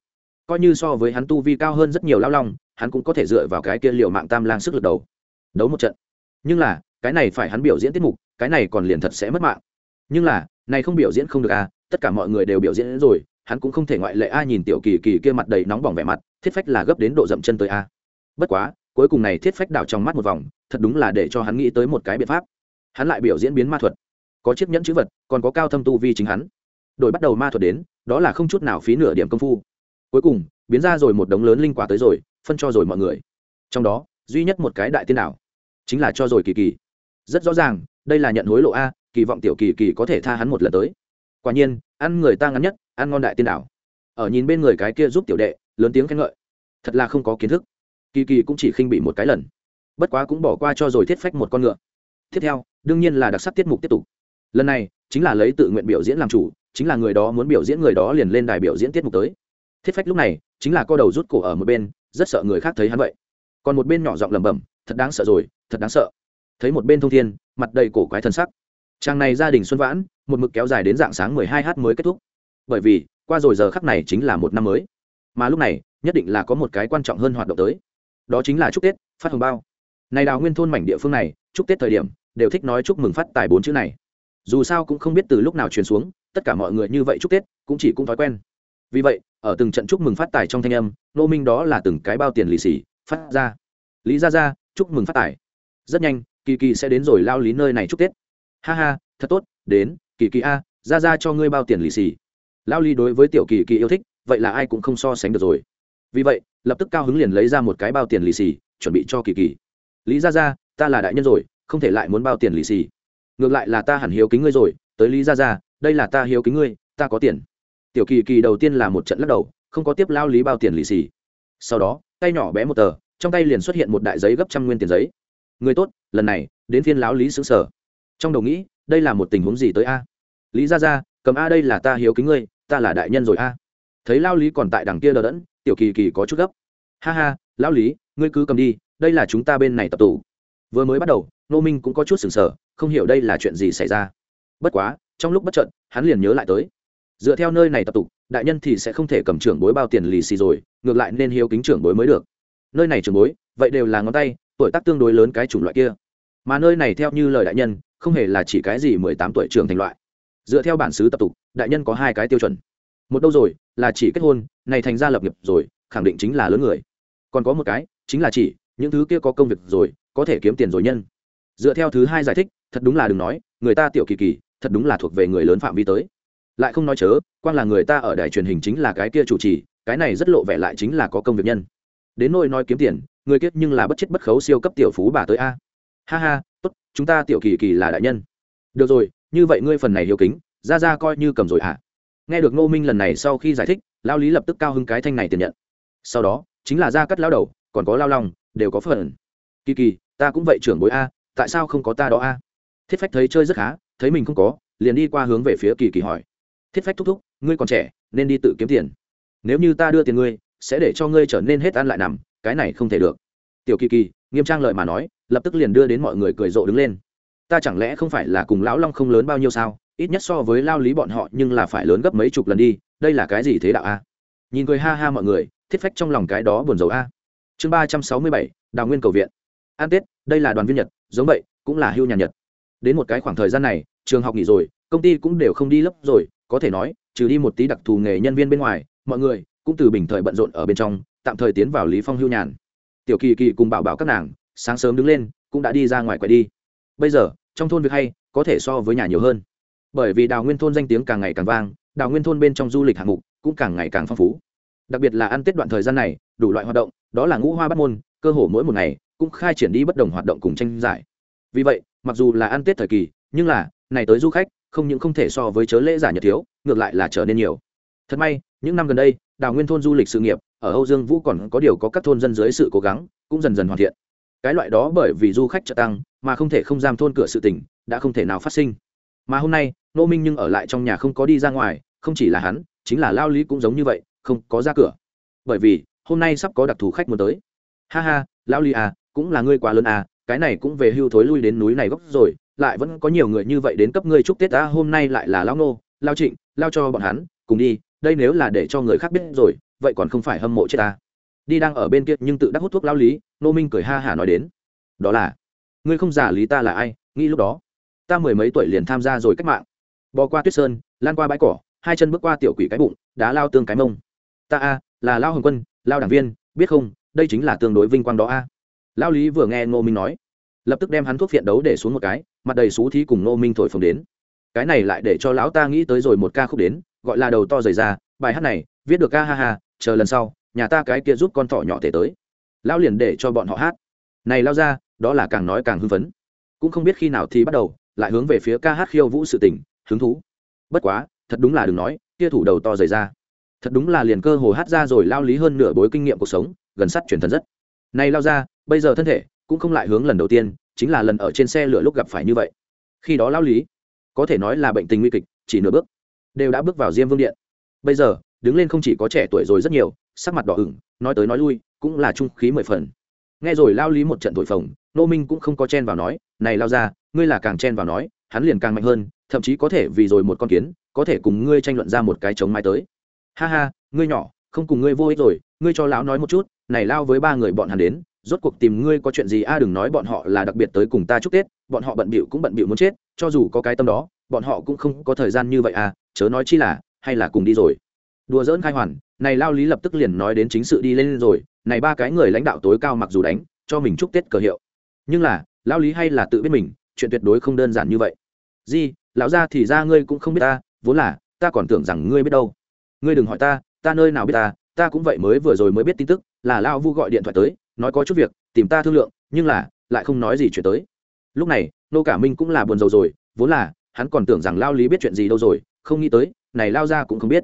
Coi như so với hắn tu vi cao hơn rất nhiều lao long, hắn cũng có thể dựa vào cái kia liệu mạng tam lang sức lực đầu. Đấu một trận. Nhưng là, cái này phải hắn biểu diễn tiết mục, cái này còn liền thật sẽ mất mạng. Nhưng là, này không biểu diễn không được à tất cả mọi người đều biểu diễn rồi, hắn cũng không thể ngoại lệ ai nhìn tiểu kỳ kỳ kia mặt đầy nóng bỏng vẻ mặt, thiết phách là gấp đến độ dậm chân tới a. Bất quá, cuối cùng này thiết phách đảo trong mắt một vòng, thật đúng là để cho hắn nghĩ tới một cái biện pháp. Hắn lại biểu diễn biến ma thuật có chiếc nhẫn chữ vật, còn có cao thâm tu vi chính hắn. Đổi bắt đầu ma thuật đến, đó là không chút nào phí nửa điểm công phu. Cuối cùng, biến ra rồi một đống lớn linh quả tới rồi, phân cho rồi mọi người. Trong đó, duy nhất một cái đại tiên nào chính là cho rồi kỳ kỳ. Rất rõ ràng, đây là nhận hối lộ a, kỳ vọng tiểu kỳ kỳ có thể tha hắn một lần tới. Quả nhiên, ăn người ta ngắn nhất, ăn ngon đại tiên đảo. Ở nhìn bên người cái kia giúp tiểu đệ, lớn tiếng khen ngợi. Thật là không có kiến thức. Kỳ kỳ cũng chỉ khinh bị một cái lần. Bất quá cũng bỏ qua cho rồi thiết phách một con ngựa. Tiếp theo, đương nhiên là đặc sắc tiết mục tiếp tục lần này, chính là lấy tự nguyện biểu diễn làm chủ, chính là người đó muốn biểu diễn người đó liền lên đài biểu diễn tiết mục tới. Thiết phách lúc này, chính là co đầu rút cổ ở một bên, rất sợ người khác thấy hắn vậy. Còn một bên nhỏ giọng lẩm bẩm, thật đáng sợ rồi, thật đáng sợ. Thấy một bên thông thiên, mặt đầy cổ quái thân sắc. Trang này gia đình xuân vãn, một mực kéo dài đến dạng sáng mười hai h mới kết thúc. Bởi vì, qua rồi giờ khắc này chính là một năm mới. Mà lúc này, nhất định là có một cái quan trọng hơn hoạt động tới. Đó chính là chúc tết, phát hồng bao. Này đào nguyên thôn mảnh địa phương này, chúc tết thời điểm, đều thích nói chúc mừng phát tài bốn chữ này dù sao cũng không biết từ lúc nào truyền xuống, tất cả mọi người như vậy chúc tết, cũng chỉ cũng thói quen. Vì vậy, ở từng trận chúc mừng phát tài trong thanh âm nô minh đó là từng cái bao tiền lì xì, phát ra. Lý ra ra chúc mừng phát tài. Rất nhanh, kỳ kỳ sẽ đến rồi lao lý nơi này chúc tết. Ha ha, thật tốt, đến, kỳ kỳ a ra ra cho ngươi bao tiền lì xì. Lao lý đối với tiểu kỳ kỳ yêu thích, vậy là ai cũng không so sánh được rồi. Vì vậy, lập tức cao hứng liền lấy ra một cái bao tiền lì xì, chuẩn bị cho kỳ kỳ. Lý ra ra ta là đại nhân rồi, không thể lại muốn bao tiền lì xì ngược lại là ta hẳn hiếu kính ngươi rồi, tới lý ra ra đây là ta hiếu kính ngươi, ta có tiền. Tiểu kỳ kỳ đầu tiên là một trận lắc đầu, không có tiếp lao lý bao tiền lì xì. Sau đó, tay nhỏ bé một tờ, trong tay liền xuất hiện một đại giấy gấp trăm nguyên tiền giấy. Người tốt, lần này, đến phiên lão lý xứng sở. Trong đầu nghĩ, đây là một tình huống gì tới a? Lý ra ra cầm a đây là ta hiếu kính ngươi, ta là đại nhân rồi a. Thấy lao lý còn tại đằng kia đờ đẫn, tiểu kỳ kỳ có chút gấp. Ha ha, lão lý, ngươi cứ cầm đi, đây là chúng ta bên này tập tủ vừa mới bắt đầu nô minh cũng có chút sừng sờ không hiểu đây là chuyện gì xảy ra. Bất quá, trong lúc bất trận hắn liền nhớ lại tới. Dựa theo nơi này tập tục, đại nhân thì sẽ không thể cầm trưởng bối bao tiền lì xì rồi, ngược lại nên hiếu kính trưởng bối mới được. Nơi này trưởng bối, vậy đều là ngón tay, tuổi tác tương đối lớn cái chủng loại kia. Mà nơi này theo như lời đại nhân, không hề là chỉ cái gì mười tám tuổi trưởng thành loại. Dựa theo bản xứ tập tục, đại nhân có hai cái tiêu chuẩn. Một đâu rồi, là chỉ kết hôn, này thành ra lập nghiệp rồi, khẳng định chính là lớn người. Còn có một cái, chính là chỉ, những thứ kia có công việc rồi, có thể kiếm tiền rồi nhân. Dựa theo thứ hai giải thích thật đúng là đừng nói, người ta tiểu kỳ kỳ, thật đúng là thuộc về người lớn phạm vi tới. Lại không nói chớ quan là người ta ở đài truyền hình chính là cái kia chủ trì, cái này rất lộ vẻ lại chính là có công việc nhân. Đến nôi nói kiếm tiền, người kiết nhưng là bất chết bất khấu siêu cấp tiểu phú bà tới a. Ha ha, tốt, chúng ta tiểu kỳ kỳ là đại nhân. Được rồi, như vậy ngươi phần này hiếu kính, ra ra coi như cầm rồi hả? À. nghe được ngô minh lần này sau khi giải thích, lao lý lập tức cao hứng cái thanh này tiền nhận. Sau đó, chính là ra cắt lao đầu, còn có lao lòng đều có phần. Kỳ kỳ, ta cũng vậy trưởng bối a, tại sao không có ta đó a? Thiết phách thấy chơi rất khá, thấy mình không có, liền đi qua hướng về phía kỳ kỳ hỏi. Thiết phách thúc thúc, ngươi còn trẻ, nên đi tự kiếm tiền. Nếu như ta đưa tiền ngươi, sẽ để cho ngươi trở nên hết ăn lại nằm, cái này không thể được. Tiểu kỳ kỳ, nghiêm trang lợi mà nói, lập tức liền đưa đến mọi người cười rộ đứng lên. Ta chẳng lẽ không phải là cùng lão long không lớn bao nhiêu sao? Ít nhất so với lao lý bọn họ, nhưng là phải lớn gấp mấy chục lần đi, đây là cái gì thế đạo a? Nhìn cười ha ha mọi người, thiết phách trong lòng cái đó buồn rầu a. Chương ba trăm sáu mươi bảy, đào nguyên cầu viện. An tết, đây là đoàn viên nhật, giống vậy, cũng là hưu nhà nhật đến một cái khoảng thời gian này, trường học nghỉ rồi, công ty cũng đều không đi lớp rồi, có thể nói, trừ đi một tí đặc thù nghề nhân viên bên ngoài, mọi người cũng từ bình thời bận rộn ở bên trong, tạm thời tiến vào lý phong hưu nhàn. Tiểu kỳ kỳ cùng bảo bảo các nàng, sáng sớm đứng lên, cũng đã đi ra ngoài quay đi. Bây giờ, trong thôn việc hay, có thể so với nhà nhiều hơn. Bởi vì đào nguyên thôn danh tiếng càng ngày càng vang, đào nguyên thôn bên trong du lịch hạng mục cũng càng ngày càng phong phú. Đặc biệt là ăn tết đoạn thời gian này, đủ loại hoạt động, đó là ngũ hoa bắt môn, cơ hồ mỗi một ngày cũng khai triển đi bất đồng hoạt động cùng tranh giải. Vì vậy mặc dù là ăn tết thời kỳ, nhưng là, này tới du khách, không những không thể so với chớ lễ giả nhật thiếu, ngược lại là trở nên nhiều. Thật may, những năm gần đây, đào nguyên thôn du lịch sự nghiệp, ở âu dương vũ còn có điều có các thôn dân dưới sự cố gắng, cũng dần dần hoàn thiện. Cái loại đó bởi vì du khách trợ tăng, mà không thể không giam thôn cửa sự tỉnh đã không thể nào phát sinh. Mà hôm nay, nô minh nhưng ở lại trong nhà không có đi ra ngoài, không chỉ là hắn, chính là lao lý cũng giống như vậy, không có ra cửa. Bởi vì, hôm nay sắp có đặc thù khách muốn tới. Ha ha, lao lý à cũng là ngươi quá lớn à cái này cũng về hưu thối lui đến núi này gốc rồi, lại vẫn có nhiều người như vậy đến cấp ngươi chúc tết ta, hôm nay lại là lao nô, lao trịnh, lao cho bọn hắn, cùng đi, đây nếu là để cho người khác biết rồi, vậy còn không phải hâm mộ chết ta. Đi đang ở bên kia nhưng tự đắc hút thuốc lao lý, nô minh cười ha hả nói đến. Đó là, ngươi không giả lý ta là ai, nghĩ lúc đó, ta mười mấy tuổi liền tham gia rồi cách mạng. Bò qua tuyết sơn, lan qua bãi cỏ, hai chân bước qua tiểu quỷ cái bụng, đá lao tương cái mông. Ta a, là lao hồng quân, lao đảng viên, biết không, đây chính là tương đối vinh quang đó a lao lý vừa nghe ngô minh nói, lập tức đem hắn thuốc phiện đấu để xuống một cái, mặt đầy xú thí cùng ngô minh thổi phồng đến. Cái này lại để cho lão ta nghĩ tới rồi một ca khúc đến, gọi là đầu to dày ra, bài hát này, viết được ca ha ha, chờ lần sau, nhà ta cái kia giúp con thỏ nhỏ thể tới. Lão liền để cho bọn họ hát. Này lao ra, đó là càng nói càng hưng phấn. Cũng không biết khi nào thì bắt đầu, lại hướng về phía ca hát khiêu vũ sự tình, hứng thú. Bất quá, thật đúng là đừng nói, kia thủ đầu to dày ra. Thật đúng là liền cơ hồ hát ra rồi lao lý hơn nửa bối kinh nghiệm cuộc sống, gần sắt truyền thần rất. Này lao ra bây giờ thân thể cũng không lại hướng lần đầu tiên, chính là lần ở trên xe lửa lúc gặp phải như vậy. Khi đó lao lý, có thể nói là bệnh tình nguy kịch, chỉ nửa bước, đều đã bước vào diêm vương điện. Bây giờ, đứng lên không chỉ có trẻ tuổi rồi rất nhiều, sắc mặt đỏ ửng, nói tới nói lui, cũng là trung khí mười phần. Nghe rồi lao lý một trận thổi phồng, nô minh cũng không có chen vào nói, này lao ra ngươi là càng chen vào nói, hắn liền càng mạnh hơn, thậm chí có thể vì rồi một con kiến, có thể cùng ngươi tranh luận ra một cái chống mai tới. Ha ha, ngươi nhỏ, không cùng ngươi vô ích rồi, ngươi cho lão nói một chút, này lao với ba người bọn hắn đến rốt cuộc tìm ngươi có chuyện gì? A, đừng nói bọn họ là đặc biệt tới cùng ta chúc tết, bọn họ bận bịu cũng bận bịu muốn chết, cho dù có cái tâm đó, bọn họ cũng không có thời gian như vậy à chớ nói chi là, hay là cùng đi rồi. Đùa dỡn khai hoàn, này lao lý lập tức liền nói đến chính sự đi lên rồi, này ba cái người lãnh đạo tối cao mặc dù đánh, cho mình chúc tết cờ hiệu. Nhưng là, lao lý hay là tự biết mình, chuyện tuyệt đối không đơn giản như vậy. Di, lão ra thì ra ngươi cũng không biết ta, vốn là, ta còn tưởng rằng ngươi biết đâu. Ngươi đừng hỏi ta ta nơi nào biết ta ta cũng vậy mới vừa rồi mới biết tin tức, là lao vu gọi điện thoại tới nói có chút việc, tìm ta thương lượng, nhưng là, lại không nói gì chuyện tới. Lúc này, nô cả minh cũng là buồn rầu rồi, vốn là, hắn còn tưởng rằng lao lý biết chuyện gì đâu rồi, không nghĩ tới, này lao ra cũng không biết.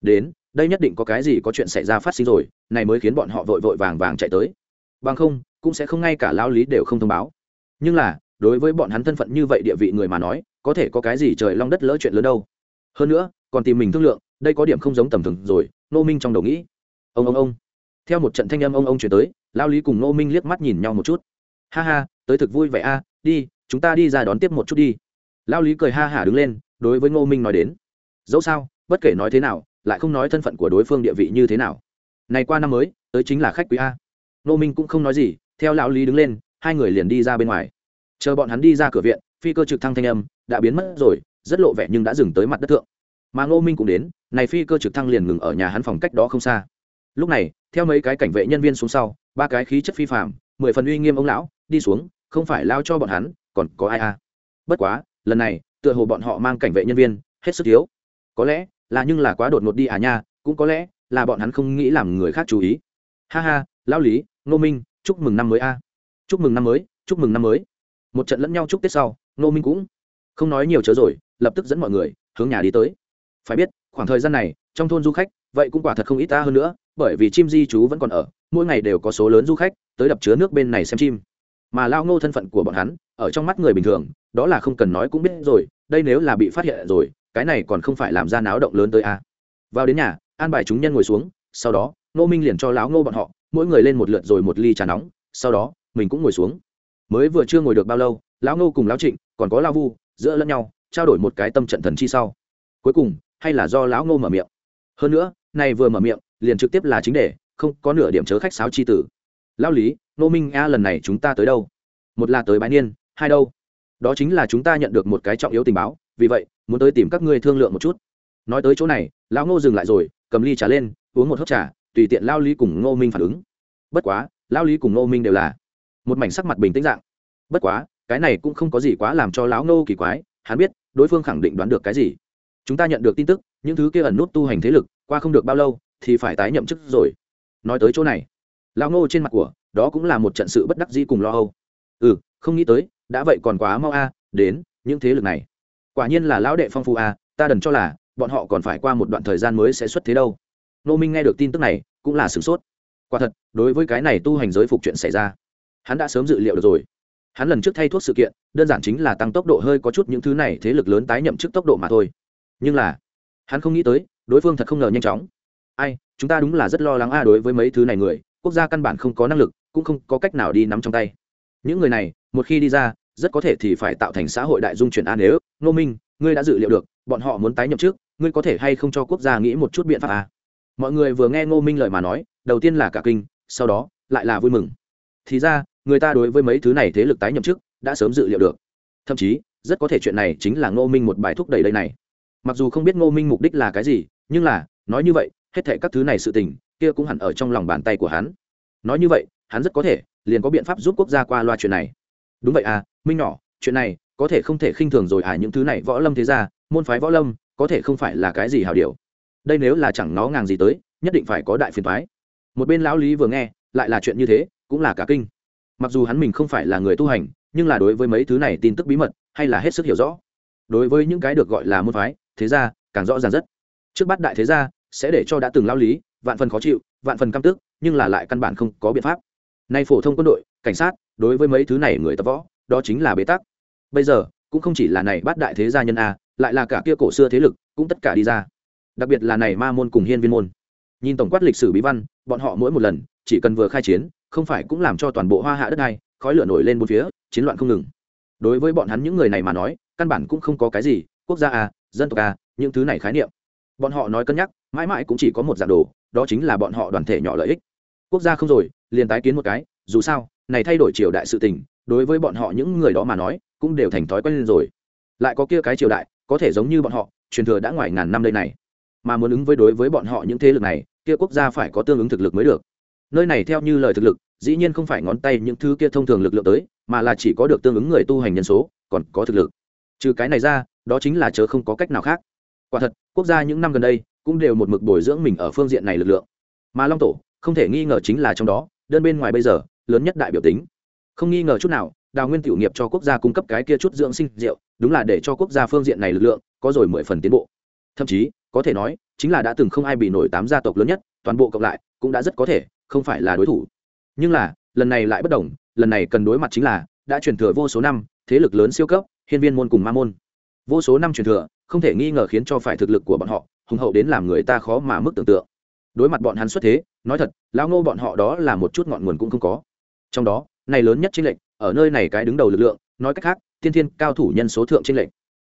Đến, đây nhất định có cái gì có chuyện xảy ra phát sinh rồi, này mới khiến bọn họ vội vội vàng vàng chạy tới. Bằng không, cũng sẽ không ngay cả lao lý đều không thông báo. Nhưng là, đối với bọn hắn thân phận như vậy địa vị người mà nói, có thể có cái gì trời long đất lỡ chuyện lớn đâu. Hơn nữa, còn tìm mình thương lượng, đây có điểm không giống tầm thường rồi, nô minh trong đầu nghĩ. Ông ông ông. Theo một trận thanh âm ông ông chuyển tới lao lý cùng nô minh liếc mắt nhìn nhau một chút. Ha ha, tới thực vui vẻ a, đi, chúng ta đi ra đón tiếp một chút đi. Lao lý cười ha hả đứng lên, đối với ngô minh nói đến. Dẫu sao, bất kể nói thế nào, lại không nói thân phận của đối phương địa vị như thế nào. Này qua năm mới, tới chính là khách quý a. Ngô minh cũng không nói gì, theo lão lý đứng lên, hai người liền đi ra bên ngoài. Chờ bọn hắn đi ra cửa viện, phi cơ trực thăng thanh âm đã biến mất rồi, rất lộ vẻ nhưng đã dừng tới mặt đất thượng. Mà ngô minh cũng đến, này phi cơ trực thăng liền ngừng ở nhà hắn phòng cách đó không xa. Lúc này, theo mấy cái cảnh vệ nhân viên xuống sau ba cái khí chất phi phạm mười phần uy nghiêm ông lão, đi xuống, không phải lao cho bọn hắn, còn có ai à? Bất quá, lần này, tựa hồ bọn họ mang cảnh vệ nhân viên, hết sức thiếu. Có lẽ là nhưng là quá đột ngột đi à nha, cũng có lẽ là bọn hắn không nghĩ làm người khác chú ý. Ha ha, lão lý, ngô minh, chúc mừng năm mới a. Chúc mừng năm mới, chúc mừng năm mới. Một trận lẫn nhau chúc tết sau, ngô minh cũng không nói nhiều chớ rồi, lập tức dẫn mọi người hướng nhà đi tới. Phải biết, khoảng thời gian này, trong thôn du khách vậy cũng quả thật không ít ta hơn nữa, bởi vì chim di chú vẫn còn ở, mỗi ngày đều có số lớn du khách tới đập chứa nước bên này xem chim. Mà lao ngô thân phận của bọn hắn, ở trong mắt người bình thường, đó là không cần nói cũng biết rồi, đây nếu là bị phát hiện rồi, cái này còn không phải làm ra náo động lớn tới a. À. vào đến nhà, an bài chúng nhân ngồi xuống, sau đó, ngô minh liền cho lão ngô bọn họ, mỗi người lên một lượt rồi một ly trà nóng, sau đó, mình cũng ngồi xuống. Mới vừa chưa ngồi được bao lâu, lão ngô cùng lão trịnh, còn có lao vu, giữa lẫn nhau, trao đổi một cái tâm trận thần chi sau. Cuối cùng, hay là do lão ngô mở miệng. Hơn nữa này vừa mở miệng, liền trực tiếp là chính đề, không có nửa điểm chớ khách sáo chi tử. Lao lý nô minh a, lần này chúng ta tới đâu? Một là tới bái niên, hai đâu? Đó chính là chúng ta nhận được một cái trọng yếu tình báo, vì vậy, muốn tới tìm các ngươi thương lượng một chút. Nói tới chỗ này, lão ngô dừng lại rồi, cầm ly trà lên, uống một hớp trà, tùy tiện lao lý cùng ngô minh phản ứng. Bất quá lao lý cùng ngô minh đều là một mảnh sắc mặt bình tĩnh dạng. Bất quá, cái này cũng không có gì quá làm cho lão ngô kỳ quái, hắn biết, đối phương khẳng định đoán được cái gì. Chúng ta nhận được tin tức, những thứ kia ẩn nút tu hành thế lực qua không được bao lâu thì phải tái nhậm chức rồi. Nói tới chỗ này, lão ngô trên mặt của, đó cũng là một trận sự bất đắc dĩ cùng lo âu. Ừ không nghĩ tới, đã vậy còn quá mau a, đến những thế lực này. Quả nhiên là lão đệ phong phu a, ta đần cho là, bọn họ còn phải qua một đoạn thời gian mới sẽ xuất thế đâu. Nô minh nghe được tin tức này, cũng là sửng sốt. Quả thật, đối với cái này tu hành giới phục chuyện xảy ra, hắn đã sớm dự liệu được rồi. Hắn lần trước thay thuốc sự kiện, đơn giản chính là tăng tốc độ hơi có chút những thứ này thế lực lớn tái nhậm chức tốc độ mà thôi. Nhưng là, hắn không nghĩ tới đối phương thật không ngờ nhanh chóng. Ai, chúng ta đúng là rất lo lắng a đối với mấy thứ này người, quốc gia căn bản không có năng lực, cũng không có cách nào đi nắm trong tay. Những người này, một khi đi ra, rất có thể thì phải tạo thành xã hội đại dung chuyển an nếu, ngô minh, ngươi đã dự liệu được, bọn họ muốn tái nhậm trước ngươi có thể hay không cho quốc gia nghĩ một chút biện pháp à? mọi người vừa nghe ngô minh lời mà nói, đầu tiên là cả kinh, sau đó, lại là vui mừng. Thì ra, người ta đối với mấy thứ này thế lực tái nhậm chức, đã sớm dự liệu được. Thậm chí, rất có thể chuyện này chính là ngô minh một bài thúc đẩy đây này. Mặc dù không biết ngô minh mục đích là cái gì nhưng là, nói như vậy, hết thệ các thứ này sự tình, kia cũng hẳn ở trong lòng bàn tay của hắn. Nói như vậy, hắn rất có thể liền có biện pháp giúp quốc gia qua loa chuyện này. Đúng vậy à minh nhỏ, chuyện này có thể không thể khinh thường rồi à những thứ này võ lâm thế ra môn phái võ lâm, có thể không phải là cái gì hào điều. Đây nếu là chẳng nó ngàng gì tới, nhất định phải có đại phiền thoái một bên lão lý vừa nghe, lại là chuyện như thế, cũng là cả kinh. Mặc dù hắn mình không phải là người tu hành, nhưng là đối với mấy thứ này tin tức bí mật, hay là hết sức hiểu rõ. Đối với những cái được gọi là môn phái, thế ra càng rõ ràng rất trước bắt đại thế gia sẽ để cho đã từng lao lý, vạn phần khó chịu, vạn phần căm tức, nhưng là lại căn bản không có biện pháp. Nay phổ thông quân đội, cảnh sát, đối với mấy thứ này người tập võ, đó chính là bế tắc. Bây giờ, cũng không chỉ là này bắt đại thế gia nhân a, lại là cả kia cổ xưa thế lực, cũng tất cả đi ra. Đặc biệt là này ma môn cùng hiên viên môn. Nhìn tổng quát lịch sử bí văn, bọn họ mỗi một lần, chỉ cần vừa khai chiến, không phải cũng làm cho toàn bộ hoa hạ đất này khói lửa nổi lên bốn phía, chiến loạn không ngừng. Đối với bọn hắn những người này mà nói, căn bản cũng không có cái gì, quốc gia a, dân tộc a, những thứ này khái niệm bọn họ nói cân nhắc, mãi mãi cũng chỉ có một dạng đồ, đó chính là bọn họ đoàn thể nhỏ lợi ích. Quốc gia không rồi, liền tái kiến một cái, dù sao, này thay đổi triều đại sự tình, đối với bọn họ những người đó mà nói, cũng đều thành thói quen lên rồi. Lại có kia cái triều đại, có thể giống như bọn họ, truyền thừa đã ngoài ngàn năm đây này. Mà muốn ứng với đối với bọn họ những thế lực này, kia quốc gia phải có tương ứng thực lực mới được. Nơi này theo như lời thực lực, dĩ nhiên không phải ngón tay những thứ kia thông thường lực lượng tới, mà là chỉ có được tương ứng người tu hành nhân số, còn có thực lực. Trừ cái này ra, đó chính là chớ không có cách nào khác quả thật, quốc gia những năm gần đây cũng đều một mực bồi dưỡng mình ở phương diện này lực lượng. Mà long tổ không thể nghi ngờ chính là trong đó, đơn bên ngoài bây giờ, lớn nhất đại biểu tính. Không nghi ngờ chút nào, đào nguyên tiểu nghiệp cho quốc gia cung cấp cái kia chút dưỡng sinh rượu, đúng là để cho quốc gia phương diện này lực lượng có rồi mười phần tiến bộ. Thậm chí, có thể nói, chính là đã từng không ai bị nổi tám gia tộc lớn nhất, toàn bộ cộng lại cũng đã rất có thể không phải là đối thủ. Nhưng là, lần này lại bất đồng, lần này cần đối mặt chính là, đã truyền thừa vô số năm, thế lực lớn siêu cấp, hiên viên môn cùng ma môn. Vô số năm truyền thừa không thể nghi ngờ khiến cho phải thực lực của bọn họ, hùng hậu đến làm người ta khó mà mức tưởng tượng. Đối mặt bọn hắn xuất thế, nói thật, lão ngô bọn họ đó là một chút ngọn nguồn cũng không có. Trong đó, này lớn nhất trên lệnh ở nơi này cái đứng đầu lực lượng, nói cách khác, thiên thiên cao thủ nhân số thượng trên lệnh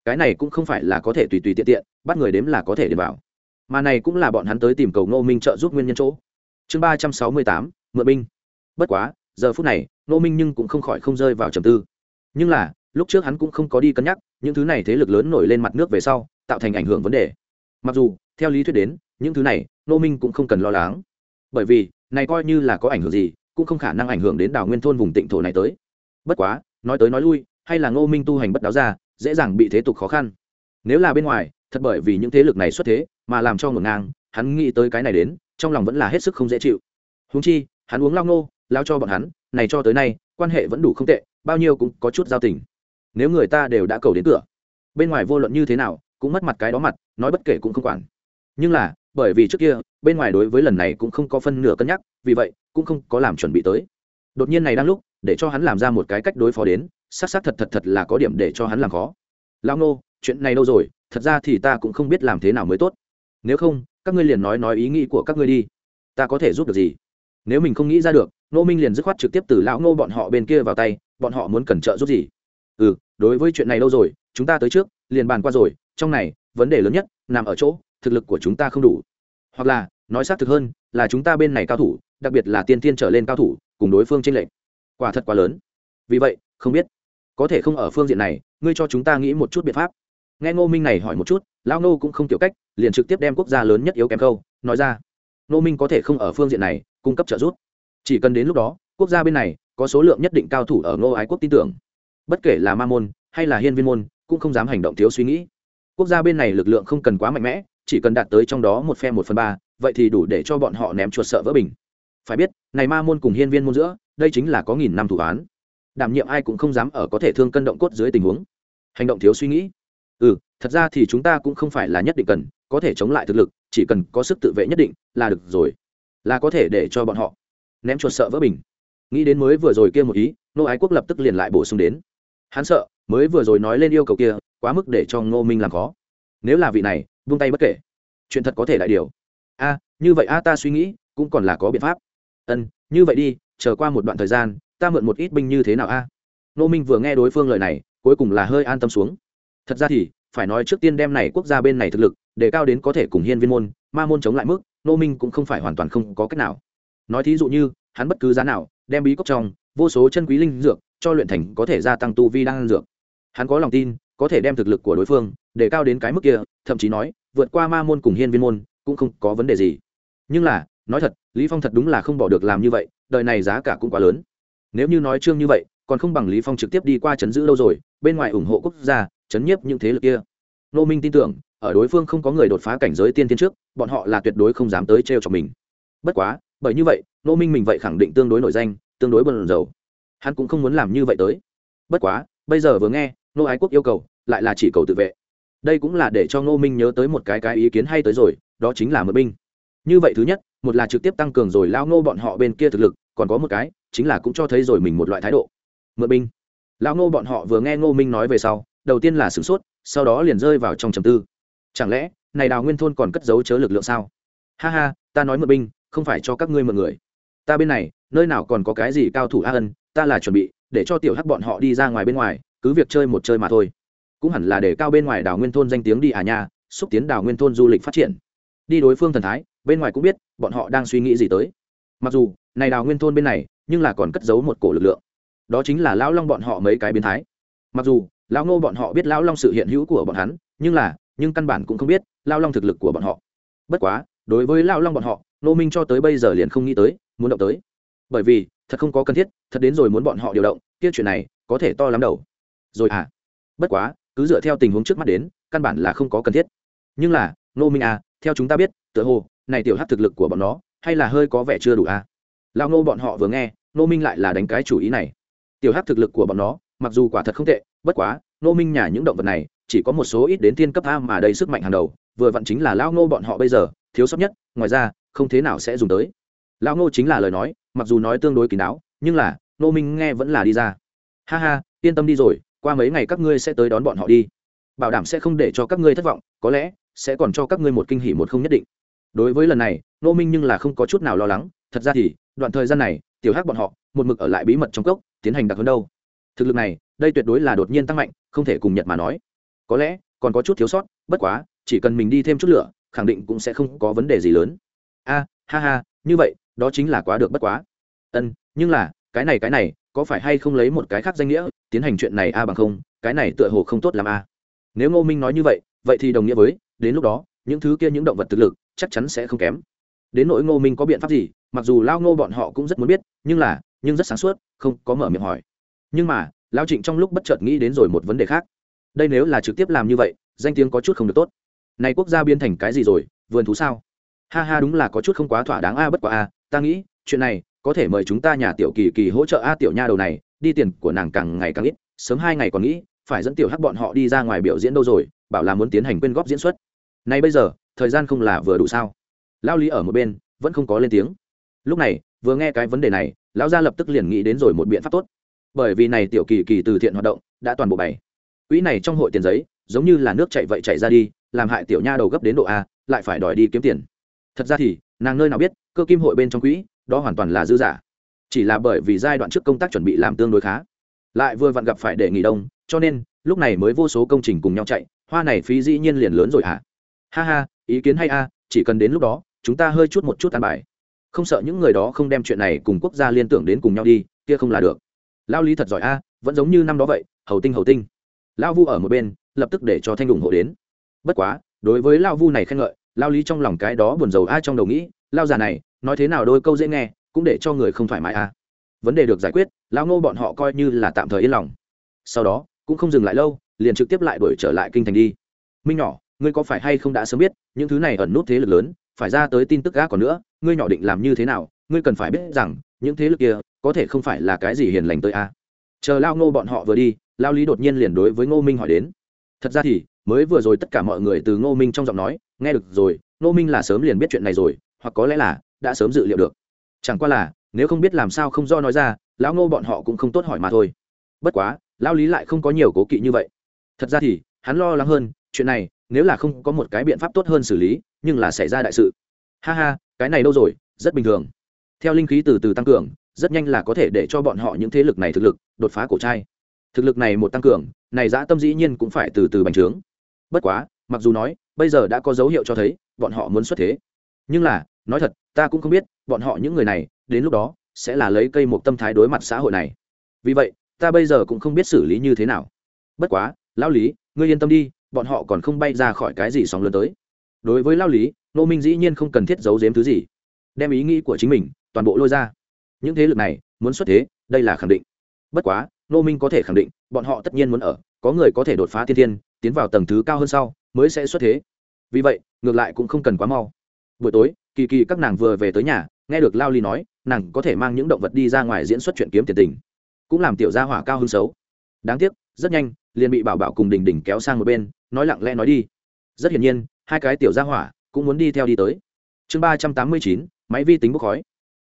cái này cũng không phải là có thể tùy tùy tiện tiện, bắt người đếm là có thể để vào. Mà này cũng là bọn hắn tới tìm cầu ngô minh trợ giúp nguyên nhân chỗ. Chương ba trăm sáu mươi tám, mượn binh. Bất quá, giờ phút này, ngô minh nhưng cũng không khỏi không rơi vào trầm tư. Nhưng là lúc trước hắn cũng không có đi cân nhắc, những thứ này thế lực lớn nổi lên mặt nước về sau, tạo thành ảnh hưởng vấn đề. Mặc dù, theo lý thuyết đến, những thứ này, ngô minh cũng không cần lo lắng. Bởi vì, này coi như là có ảnh hưởng gì, cũng không khả năng ảnh hưởng đến đảo nguyên thôn vùng tịnh thổ này tới. Bất quá, nói tới nói lui, hay là ngô minh tu hành bất đáo ra, dễ dàng bị thế tục khó khăn. Nếu là bên ngoài, thật bởi vì những thế lực này xuất thế, mà làm cho ngổn ngang, hắn nghĩ tới cái này đến, trong lòng vẫn là hết sức không dễ chịu. Húng chi, hắn uống lao ngô, lao cho bọn hắn, này cho tới nay, quan hệ vẫn đủ không tệ, bao nhiêu cũng có chút giao tình nếu người ta đều đã cầu đến cửa, bên ngoài vô luận như thế nào cũng mất mặt cái đó mặt, nói bất kể cũng không quản. Nhưng là, bởi vì trước kia, bên ngoài đối với lần này cũng không có phân nửa cân nhắc, vì vậy, cũng không có làm chuẩn bị tới. Đột nhiên này đang lúc, để cho hắn làm ra một cái cách đối phó đến, xác xác thật thật thật là có điểm để cho hắn làm khó. Lao nô, chuyện này đâu rồi? Thật ra thì ta cũng không biết làm thế nào mới tốt. Nếu không, các ngươi liền nói nói ý nghĩ của các ngươi đi. Ta có thể giúp được gì? Nếu mình không nghĩ ra được, nô minh liền dứt khoát trực tiếp từ lão ngô bọn họ bên kia vào tay, bọn họ muốn cần trợ giúp gì? Ừ đối với chuyện này lâu rồi, chúng ta tới trước, liền bàn qua rồi, trong này, vấn đề lớn nhất, nằm ở chỗ, thực lực của chúng ta không đủ. Hoặc là, nói xác thực hơn, là chúng ta bên này cao thủ, đặc biệt là tiên tiên trở lên cao thủ, cùng đối phương tranh lệch. Quả thật quá lớn. Vì vậy, không biết, có thể không ở phương diện này, ngươi cho chúng ta nghĩ một chút biện pháp. Nghe ngô minh này hỏi một chút, lão ngô cũng không tiểu cách, liền trực tiếp đem quốc gia lớn nhất yếu kém câu, nói ra. Ngô minh có thể không ở phương diện này, cung cấp trợ giúp. Chỉ cần đến lúc đó, quốc gia bên này, có số lượng nhất định cao thủ ở ngô ái quốc tin tưởng bất kể là ma môn hay là hiên viên môn, cũng không dám hành động thiếu suy nghĩ. Quốc gia bên này lực lượng không cần quá mạnh mẽ, chỉ cần đạt tới trong đó một phe một phần ba, vậy thì đủ để cho bọn họ ném chuột sợ vỡ bình. Phải biết, này ma môn cùng hiên viên môn giữa, đây chính là có nghìn năm thủ án. Đảm nhiệm ai cũng không dám ở có thể thương cân động cốt dưới tình huống. Hành động thiếu suy nghĩ. Ừ thật ra thì chúng ta cũng không phải là nhất định cần, có thể chống lại thực lực, chỉ cần có sức tự vệ nhất định là được rồi. Là có thể để cho bọn họ ném chuột sợ vỡ bình. Nghĩ đến mới vừa rồi kia một ý, nô ái quốc lập tức liền lại bổ sung đến hắn sợ, mới vừa rồi nói lên yêu cầu kia, quá mức để cho ngô minh làm khó. Nếu là vị này vung tay bất kể. Chuyện thật có thể lại điều. A, như vậy a ta suy nghĩ, cũng còn là có biện pháp. Ân, như vậy đi, chờ qua một đoạn thời gian, ta mượn một ít binh như thế nào a? Ngô minh vừa nghe đối phương lời này, cuối cùng là hơi an tâm xuống. Thật ra thì, phải nói trước tiên đem này quốc gia bên này thực lực, để cao đến có thể cùng hiên viên môn, ma môn chống lại mức, ngô minh cũng không phải hoàn toàn không có cách nào. Nói thí dụ như, hắn bất cứ giá nào, đem bí cốc trong, vô số chân quý linh dược cho luyện thành có thể gia tăng tu vi đang dược. Hắn có lòng tin, có thể đem thực lực của đối phương để cao đến cái mức kia, thậm chí nói, vượt qua ma môn cùng hiên viên môn cũng không có vấn đề gì. Nhưng là, nói thật, lý phong thật đúng là không bỏ được làm như vậy, đời này giá cả cũng quá lớn. Nếu như nói trương như vậy, còn không bằng lý phong trực tiếp đi qua chấn giữ lâu rồi, bên ngoài ủng hộ quốc gia, chấn nhiếp những thế lực kia. Nô minh tin tưởng, ở đối phương không có người đột phá cảnh giới tiên tiên trước, bọn họ là tuyệt đối không dám tới trêu cho mình. Bất quá, bởi như vậy, nô minh mình vậy khẳng định tương đối nổi danh, tương đối bần dầu hắn cũng không muốn làm như vậy tới. Bất quá, bây giờ vừa nghe nô ái quốc yêu cầu, lại là chỉ cầu tự vệ. Đây cũng là để cho ngô minh nhớ tới một cái cái ý kiến hay tới rồi, đó chính là mượn binh. Như vậy thứ nhất, một là trực tiếp tăng cường rồi lao ngô bọn họ bên kia thực lực, còn có một cái, chính là cũng cho thấy rồi mình một loại thái độ. Mượn binh. Lao ngô bọn họ vừa nghe ngô minh nói về sau, đầu tiên là sửng sốt, sau đó liền rơi vào trong trầm tư. Chẳng lẽ, này đào nguyên thôn còn cất giấu chớ lực lượng sao? Ha ha, ta nói mượn binh, không phải cho các ngươi mượn người. Ta bên này, nơi nào còn có cái gì cao thủ a ân ta là chuẩn bị, để cho tiểu hắc bọn họ đi ra ngoài bên ngoài, cứ việc chơi một chơi mà thôi. Cũng hẳn là để cao bên ngoài đảo nguyên thôn danh tiếng đi à nha, xúc tiến đảo nguyên thôn du lịch phát triển. Đi đối phương thần thái, bên ngoài cũng biết, bọn họ đang suy nghĩ gì tới. Mặc dù, này đào nguyên thôn bên này, nhưng là còn cất giấu một cổ lực lượng. Đó chính là lão long bọn họ mấy cái biến thái. Mặc dù, lão ngô bọn họ biết lão long sự hiện hữu của bọn hắn, nhưng là, nhưng căn bản cũng không biết lão long thực lực của bọn họ. Bất quá, đối với lão long bọn họ nô minh cho tới bây giờ liền không nghĩ tới, muốn động tới bởi vì, thật không có cần thiết, thật đến rồi muốn bọn họ điều động, kia chuyện này, có thể to lắm đầu. Rồi à bất quá, cứ dựa theo tình huống trước mắt đến, căn bản là không có cần thiết. Nhưng là nô minh à theo chúng ta biết, tựa hồ, này tiểu hát thực lực của bọn nó, hay là hơi có vẻ chưa đủ à? Lao nô bọn họ vừa nghe nô minh lại là đánh cái chủ ý này. Tiểu hát thực lực của bọn nó, mặc dù quả thật không tệ, bất quá nô minh nhà những động vật này, chỉ có một số ít đến tiên cấp a mà đầy sức mạnh hàng đầu, vừa vặn chính là lao nô bọn họ bây giờ, thiếu sót nhất, ngoài ra, không thế nào sẽ dùng tới. Lao nô chính là lời nói mặc dù nói tương đối kín đáo, nhưng là nô minh nghe vẫn là đi ra. Ha ha, yên tâm đi rồi, qua mấy ngày các ngươi sẽ tới đón bọn họ đi. Bảo đảm sẽ không để cho các ngươi thất vọng, có lẽ, sẽ còn cho các ngươi một kinh hỉ một không nhất định. Đối với lần này nô minh nhưng là không có chút nào lo lắng, thật ra thì, đoạn thời gian này, tiểu hắc bọn họ, một mực ở lại bí mật trong cốc, tiến hành đặc hơn đâu. Thực lực này, đây tuyệt đối là đột nhiên tăng mạnh, không thể cùng nhật mà nói. Có lẽ, còn có chút thiếu sót, bất quá, chỉ cần mình đi thêm chút lửa, khẳng định cũng sẽ không có vấn đề gì lớn. A, ha ha, như vậy đó chính là quá được bất quá. Ân, nhưng là, cái này cái này, có phải hay không lấy một cái khác danh nghĩa, tiến hành chuyện này a bằng không, cái này tựa hồ không tốt làm a. Nếu ngô minh nói như vậy vậy thì đồng nghĩa với, đến lúc đó, những thứ kia, những động vật thực lực, chắc chắn sẽ không kém. Đến nỗi ngô minh có biện pháp gì, mặc dù lao ngô bọn họ cũng rất muốn biết, nhưng là, nhưng rất sáng suốt, không có mở miệng hỏi. Nhưng mà, lao trịnh trong lúc bất chợt nghĩ đến rồi một vấn đề khác. Đây nếu là trực tiếp làm như vậy, danh tiếng có chút không được tốt. Này quốc gia biến thành cái gì rồi, vườn thú sao? Ha ha, đúng là có chút không quá thỏa đáng a, bất quá a ta nghĩ, chuyện này, có thể mời chúng ta nhà tiểu kỳ kỳ hỗ trợ a tiểu nha đầu này, đi tiền của nàng càng ngày càng ít, sớm hai ngày còn nghĩ, phải dẫn tiểu hắc bọn họ đi ra ngoài biểu diễn đâu rồi, bảo là muốn tiến hành quyên góp diễn xuất. Nay bây giờ, thời gian không là vừa đủ sao? Lao lý ở một bên, vẫn không có lên tiếng. Lúc này, vừa nghe cái vấn đề này, lão gia lập tức liền nghĩ đến rồi một biện pháp tốt. Bởi vì này tiểu kỳ kỳ từ thiện hoạt động, đã toàn bộ bày. Quỹ này trong hội tiền giấy, giống như là nước chạy vậy chạy ra đi, làm hại tiểu nha đầu gấp đến độ a, lại phải đòi đi kiếm tiền. Thật ra thì, nàng nơi nào biết cơ kim hội bên trong quỹ, đó hoàn toàn là dư giả. Chỉ là bởi vì giai đoạn trước công tác chuẩn bị làm tương đối khá. Lại vừa vặn gặp phải để nghỉ đông, cho nên, lúc này mới vô số công trình cùng nhau chạy, hoa này phí dĩ nhiên liền lớn rồi hả? Ha ha, ý kiến hay a, chỉ cần đến lúc đó, chúng ta hơi chút một chút tàn bài. Không sợ những người đó không đem chuyện này cùng quốc gia liên tưởng đến cùng nhau đi, kia không là được. Lao lý thật giỏi a, vẫn giống như năm đó vậy, hầu tinh hầu tinh. Lao vu ở một bên, lập tức để cho thanh ủng hộ đến. Bất quá, đối với lao vu này khen ngợi, lao lý trong lòng cái đó buồn rầu a trong đầu nghĩ lao già này, nói thế nào đôi câu dễ nghe, cũng để cho người không thoải mái à? vấn đề được giải quyết, lao ngô bọn họ coi như là tạm thời yên lòng. Sau đó, cũng không dừng lại lâu, liền trực tiếp lại đuổi trở lại kinh thành đi. Minh nhỏ, ngươi có phải hay không đã sớm biết, những thứ này ẩn nút thế lực lớn, phải ra tới tin tức gác còn nữa, ngươi nhỏ định làm như thế nào, ngươi cần phải biết rằng, những thế lực kia, có thể không phải là cái gì hiền lành tới a chờ lao ngô bọn họ vừa đi, lao lý đột nhiên liền đối với ngô minh hỏi đến. Thật ra thì, mới vừa rồi tất cả mọi người từ ngô minh trong giọng nói, nghe được rồi, ngô minh là sớm liền biết chuyện này rồi hoặc có lẽ là đã sớm dự liệu được. Chẳng qua là, nếu không biết làm sao không do nói ra, lão ngô bọn họ cũng không tốt hỏi mà thôi. Bất quá, lão lý lại không có nhiều cố kỵ như vậy. Thật ra thì, hắn lo lắng hơn, chuyện này, nếu là không có một cái biện pháp tốt hơn xử lý, nhưng là xảy ra đại sự. Ha ha, cái này đâu rồi, rất bình thường. Theo linh khí từ từ tăng cường, rất nhanh là có thể để cho bọn họ những thế lực này thực lực đột phá cổ trai. Thực lực này một tăng cường, này giã tâm dĩ nhiên cũng phải từ từ bành trướng. Bất quá, mặc dù nói, bây giờ đã có dấu hiệu cho thấy, bọn họ muốn xuất thế. Nhưng là nói thật, ta cũng không biết, bọn họ những người này, đến lúc đó, sẽ là lấy cây một tâm thái đối mặt xã hội này. Vì vậy, ta bây giờ cũng không biết xử lý như thế nào. Bất quá, lão lý, ngươi yên tâm đi, bọn họ còn không bay ra khỏi cái gì sóng lớn tới. Đối với lao lý nô minh dĩ nhiên không cần thiết giấu giếm thứ gì. Đem ý nghĩ của chính mình, toàn bộ lôi ra. Những thế lực này, muốn xuất thế, đây là khẳng định. Bất quá nô minh có thể khẳng định, bọn họ tất nhiên muốn ở, có người có thể đột phá thiên thiên, tiến vào tầng thứ cao hơn sau, mới sẽ xuất thế. Vì vậy, ngược lại cũng không cần quá mau buổi tối, kỳ kỳ các nàng vừa về tới nhà, nghe được lao ly nói, nàng có thể mang những động vật đi ra ngoài diễn xuất chuyện kiếm tiền tình. Cũng làm tiểu gia hỏa cao hơn xấu. Đáng tiếc, rất nhanh, liền bị bảo bảo cùng đình đình kéo sang một bên, nói lặng lẽ nói đi. Rất hiển nhiên, hai cái tiểu gia hỏa cũng muốn đi theo đi tới. Chương ba trăm tám mươi chín, máy vi tính bốc khói.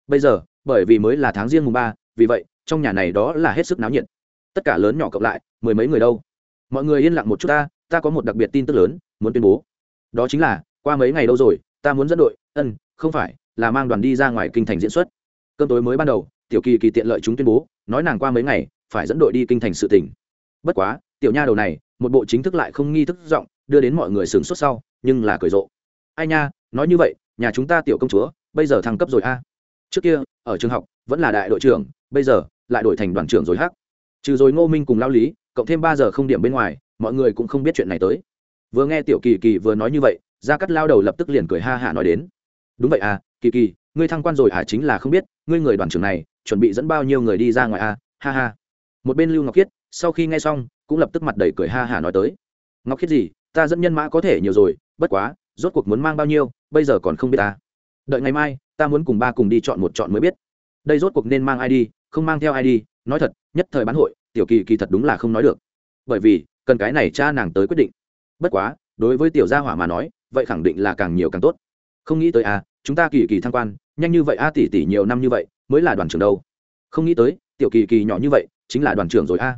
Bây giờ, bởi vì mới là tháng riêng mùng ba, vì vậy, trong nhà này đó là hết sức náo nhiệt. Tất cả lớn nhỏ cộng lại, mười mấy người đâu. Mọi người yên lặng một chút ta ta có một đặc biệt tin tức lớn, muốn tuyên bố. Đó chính là, qua mấy ngày đâu rồi ta muốn dẫn đội, ân, không phải, là mang đoàn đi ra ngoài kinh thành diễn xuất. Cơm tối mới ban đầu, tiểu kỳ kỳ tiện lợi chúng tuyên bố, nói nàng qua mấy ngày, phải dẫn đội đi kinh thành sự tỉnh bất quá, tiểu nha đầu này, một bộ chính thức lại không nghi thức giọng, đưa đến mọi người sửng sốt sau, nhưng là cười rộ. Ai nha, nói như vậy, nhà chúng ta tiểu công chúa, bây giờ thăng cấp rồi a. Trước kia, ở trường học, vẫn là đại đội trưởng, bây giờ, lại đổi thành đoàn trưởng rồi hắc. Trừ rồi ngô minh cùng lao lý, cộng thêm ba giờ không điểm bên ngoài, mọi người cũng không biết chuyện này tới. Vừa nghe tiểu kỳ kỳ vừa nói như vậy gia cắt lao đầu lập tức liền cười ha hạ nói đến. Đúng vậy à kỳ kỳ, ngươi thăng quan rồi à chính là không biết, ngươi người đoàn trưởng này, chuẩn bị dẫn bao nhiêu người đi ra ngoài à ha ha. Một bên lưu ngọc khiết, sau khi nghe xong, cũng lập tức mặt đầy cười ha hả nói tới. Ngọc khiết gì, ta dẫn nhân mã có thể nhiều rồi, bất quá, rốt cuộc muốn mang bao nhiêu, bây giờ còn không biết ta. Đợi ngày mai, ta muốn cùng ba cùng đi chọn một chọn mới biết. Đây rốt cuộc nên mang ai đi, không mang theo ai đi, nói thật, nhất thời bán hội, tiểu kỳ kỳ thật đúng là không nói được. Bởi vì, cần cái này cha nàng tới quyết định. Bất quá, đối với tiểu gia hỏa mà nói vậy khẳng định là càng nhiều càng tốt. Không nghĩ tới à chúng ta kỳ kỳ thăng quan, nhanh như vậy a tỷ tỷ nhiều năm như vậy, mới là đoàn trưởng đâu. Không nghĩ tới, tiểu kỳ kỳ nhỏ như vậy, chính là đoàn trưởng rồi a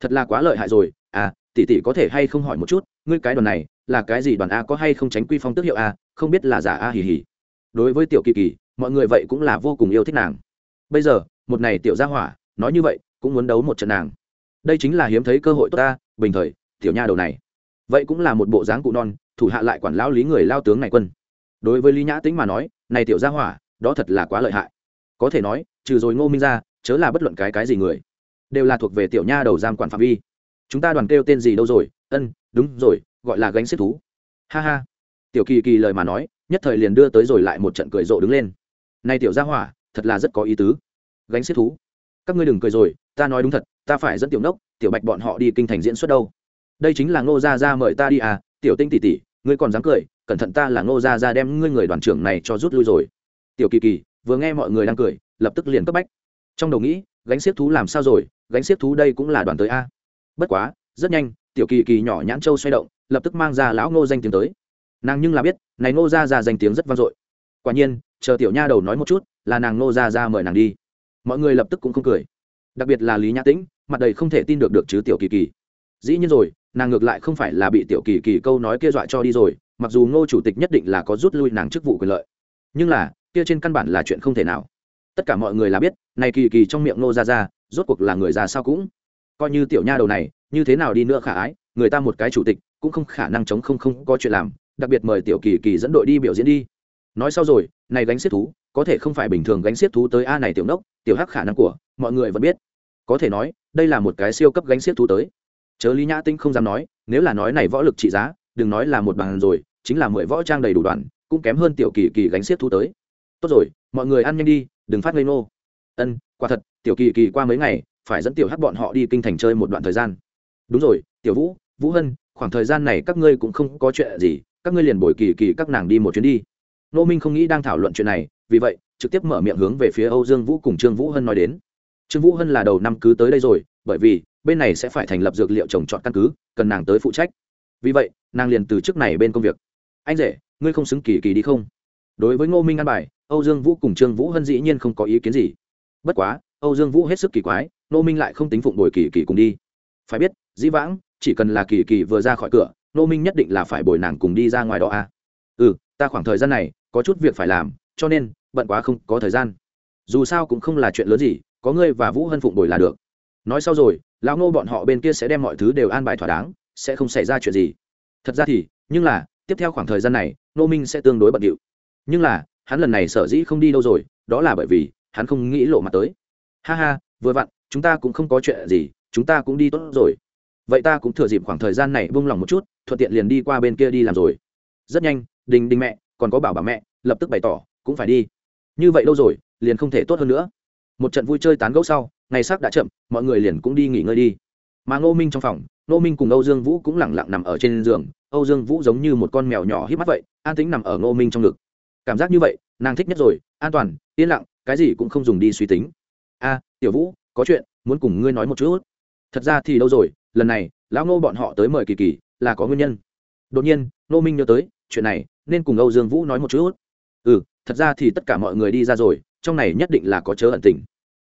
thật là quá lợi hại rồi à tỷ tỷ có thể hay không hỏi một chút, ngươi cái đoàn này, là cái gì đoàn a có hay không tránh quy phong tước hiệu a, không biết là giả a hì hì. Đối với tiểu kỳ kỳ, mọi người vậy cũng là vô cùng yêu thích nàng. Bây giờ, một này tiểu gia hỏa, nói như vậy, cũng muốn đấu một trận nàng. Đây chính là hiếm thấy cơ hội tốt ta, bình thời, tiểu nha đầu này. Vậy cũng là một bộ dáng cụ non thủ hạ lại quản lão lý người lao tướng này quân. Đối với lý nhã tính mà nói, này tiểu gia hỏa, đó thật là quá lợi hại. Có thể nói, trừ rồi ngô minh ra, chớ là bất luận cái cái gì người. Đều là thuộc về tiểu nha đầu giam quản phạm vi. Chúng ta đoàn kêu tên gì đâu rồi? Ân, đúng rồi, gọi là gánh xếp thú. Ha ha. Tiểu kỳ kỳ lời mà nói, nhất thời liền đưa tới rồi lại một trận cười rộ đứng lên. Nay tiểu gia hỏa, thật là rất có ý tứ. Gánh xếp thú. Các ngươi đừng cười rồi, ta nói đúng thật, ta phải dẫn tiểu nốc, tiểu bạch bọn họ đi kinh thành diễn xuất đâu. Đây chính là ngô gia gia mời ta đi à tiểu tinh tỷ tỷ, ngươi còn dám cười, cẩn thận ta là ngô gia gia đem ngươi người đoàn trưởng này cho rút lui rồi. Tiểu kỳ kỳ, vừa nghe mọi người đang cười, lập tức liền cấp bách. Trong đầu nghĩ, gánh xiếc thú làm sao rồi, gánh xiếc thú đây cũng là đoàn tới a. Bất quá, rất nhanh, tiểu kỳ kỳ nhỏ nhãn châu xoay động, lập tức mang ra lão ngô danh tiếng tới. Nàng nhưng là biết, này ngô gia ra danh tiếng rất vang dội. Quả nhiên, chờ tiểu nha đầu nói một chút, là nàng ngô gia ra mời nàng đi. Mọi người lập tức cũng không cười. Đặc biệt là lý nhã tĩnh, mặt đầy không thể tin được được chứ tiểu kỳ kỳ dĩ nhiên rồi, nàng ngược lại không phải là bị tiểu kỳ kỳ câu nói kia dọa cho đi rồi, mặc dù ngô chủ tịch nhất định là có rút lui nàng chức vụ quyền lợi. Nhưng là, kia trên căn bản là chuyện không thể nào. Tất cả mọi người là biết, này kỳ kỳ trong miệng ngô ra ra rốt cuộc là người già sao cũng. Coi như tiểu nha đầu này, như thế nào đi nữa khả ái, người ta một cái chủ tịch, cũng không khả năng chống không không có chuyện làm, đặc biệt mời tiểu kỳ kỳ dẫn đội đi biểu diễn đi. Nói sau rồi, này gánh xếp thú, có thể không phải bình thường gánh xiết thú tới a này tiểu nốc, tiểu hắc khả năng của, mọi người vẫn biết. Có thể nói, đây là một cái siêu cấp gánh xiết thú tới chớ lý nhã tinh không dám nói, nếu là nói này võ lực trị giá, đừng nói là một bàn rồi, chính là mười võ trang đầy đủ đoàn, cũng kém hơn tiểu kỳ kỳ gánh xiết thu tới. Tốt rồi, mọi người ăn nhanh đi, đừng phát ngây nô. ân, quả thật, tiểu kỳ kỳ qua mấy ngày, phải dẫn tiểu Hát bọn họ đi kinh thành chơi một đoạn thời gian. Đúng rồi, tiểu vũ vũ hân, khoảng thời gian này các ngươi cũng không có chuyện gì, các ngươi liền bồi kỳ kỳ các nàng đi một chuyến đi. Nô minh không nghĩ đang thảo luận chuyện này, vì vậy, trực tiếp mở miệng hướng về phía âu dương vũ cùng trương vũ hân nói đến. Trương vũ hân là đầu năm cứ tới đây rồi, bởi vì bên này sẽ phải thành lập dược liệu trồng trọt căn cứ, cần nàng tới phụ trách. Vì vậy, nàng liền từ chức này bên công việc. Anh rể, ngươi không xứng kỳ kỳ đi không? Đối với ngô minh an bài, âu dương vũ cùng trương vũ hân dĩ nhiên không có ý kiến gì. Bất quá, âu dương vũ hết sức kỳ quái, ngô minh lại không tính phụng bồi kỳ kỳ cùng đi. Phải biết, dĩ vãng, chỉ cần là kỳ kỳ vừa ra khỏi cửa, ngô minh nhất định là phải bồi nàng cùng đi ra ngoài đó à. ừ ta khoảng thời gian này, có chút việc phải làm, cho nên, bận quá không có thời gian. Dù sao cũng không là chuyện lớn gì, có ngươi và vũ hân phụng bồi là được nói sau rồi, lão ngô bọn họ bên kia sẽ đem mọi thứ đều an bài thỏa đáng, sẽ không xảy ra chuyện gì. Thật ra thì, nhưng là, tiếp theo khoảng thời gian này nô minh sẽ tương đối bận điệu. Nhưng là, hắn lần này sở dĩ không đi đâu rồi, đó là bởi vì, hắn không nghĩ lộ mặt tới. Ha ha, vừa vặn, chúng ta cũng không có chuyện gì, chúng ta cũng đi tốt rồi. Vậy ta cũng thừa dịp khoảng thời gian này buông lòng một chút, thuận tiện liền đi qua bên kia đi làm rồi. Rất nhanh, đình đình mẹ, còn có bảo bà mẹ, lập tức bày tỏ, cũng phải đi. Như vậy lâu rồi, liền không thể tốt hơn nữa. Một trận vui chơi tán gẫu sau ngày sắc đã chậm, mọi người liền cũng đi nghỉ ngơi đi. Mà ngô minh trong phòng, ngô minh cùng âu dương vũ cũng lẳng lặng nằm ở trên giường. Âu dương vũ giống như một con mèo nhỏ hít mắt vậy, an tính nằm ở ngô minh trong ngực. Cảm giác như vậy, nàng thích nhất rồi, an toàn, yên lặng, cái gì cũng không dùng đi suy tính. A, tiểu vũ, có chuyện, muốn cùng ngươi nói một chút. Thật ra thì đâu rồi, lần này, lão ngô bọn họ tới mời kỳ kỳ, là có nguyên nhân. Đột nhiên, ngô minh nhớ tới, chuyện này, nên cùng âu dương vũ nói một chút. Ừ thật ra thì tất cả mọi người đi ra rồi, trong này nhất định là có chớ ẩn tình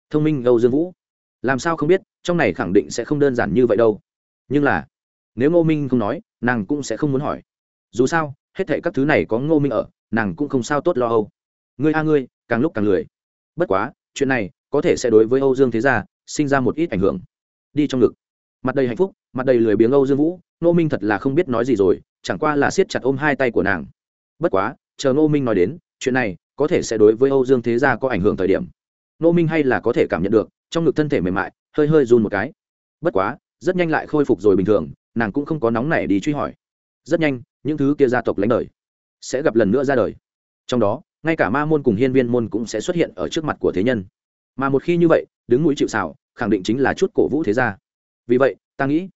thông minh âu dương vũ. Làm sao không biết, trong này khẳng định sẽ không đơn giản như vậy đâu. Nhưng là, nếu ngô minh không nói, nàng cũng sẽ không muốn hỏi. Dù sao, hết thệ các thứ này có ngô minh ở, nàng cũng không sao tốt lo âu. Ngươi a ngươi, càng lúc càng lười. Bất quá, chuyện này có thể sẽ đối với âu dương thế gia sinh ra một ít ảnh hưởng. Đi trong ngực. Mặt đầy hạnh phúc, mặt đầy lười biếng âu dương vũ, ngô minh thật là không biết nói gì rồi, chẳng qua là siết chặt ôm hai tay của nàng. Bất quá, chờ ngô minh nói đến, chuyện này có thể sẽ đối với âu dương thế gia có ảnh hưởng thời điểm nô minh hay là có thể cảm nhận được, trong ngực thân thể mềm mại, hơi hơi run một cái. Bất quá, rất nhanh lại khôi phục rồi bình thường, nàng cũng không có nóng nảy đi truy hỏi. Rất nhanh, những thứ kia gia tộc lãnh đời sẽ gặp lần nữa ra đời. Trong đó, ngay cả ma môn cùng hiên viên môn cũng sẽ xuất hiện ở trước mặt của thế nhân. Mà một khi như vậy, đứng mũi chịu xảo khẳng định chính là chút cổ vũ thế gia. Vì vậy, ta nghĩ,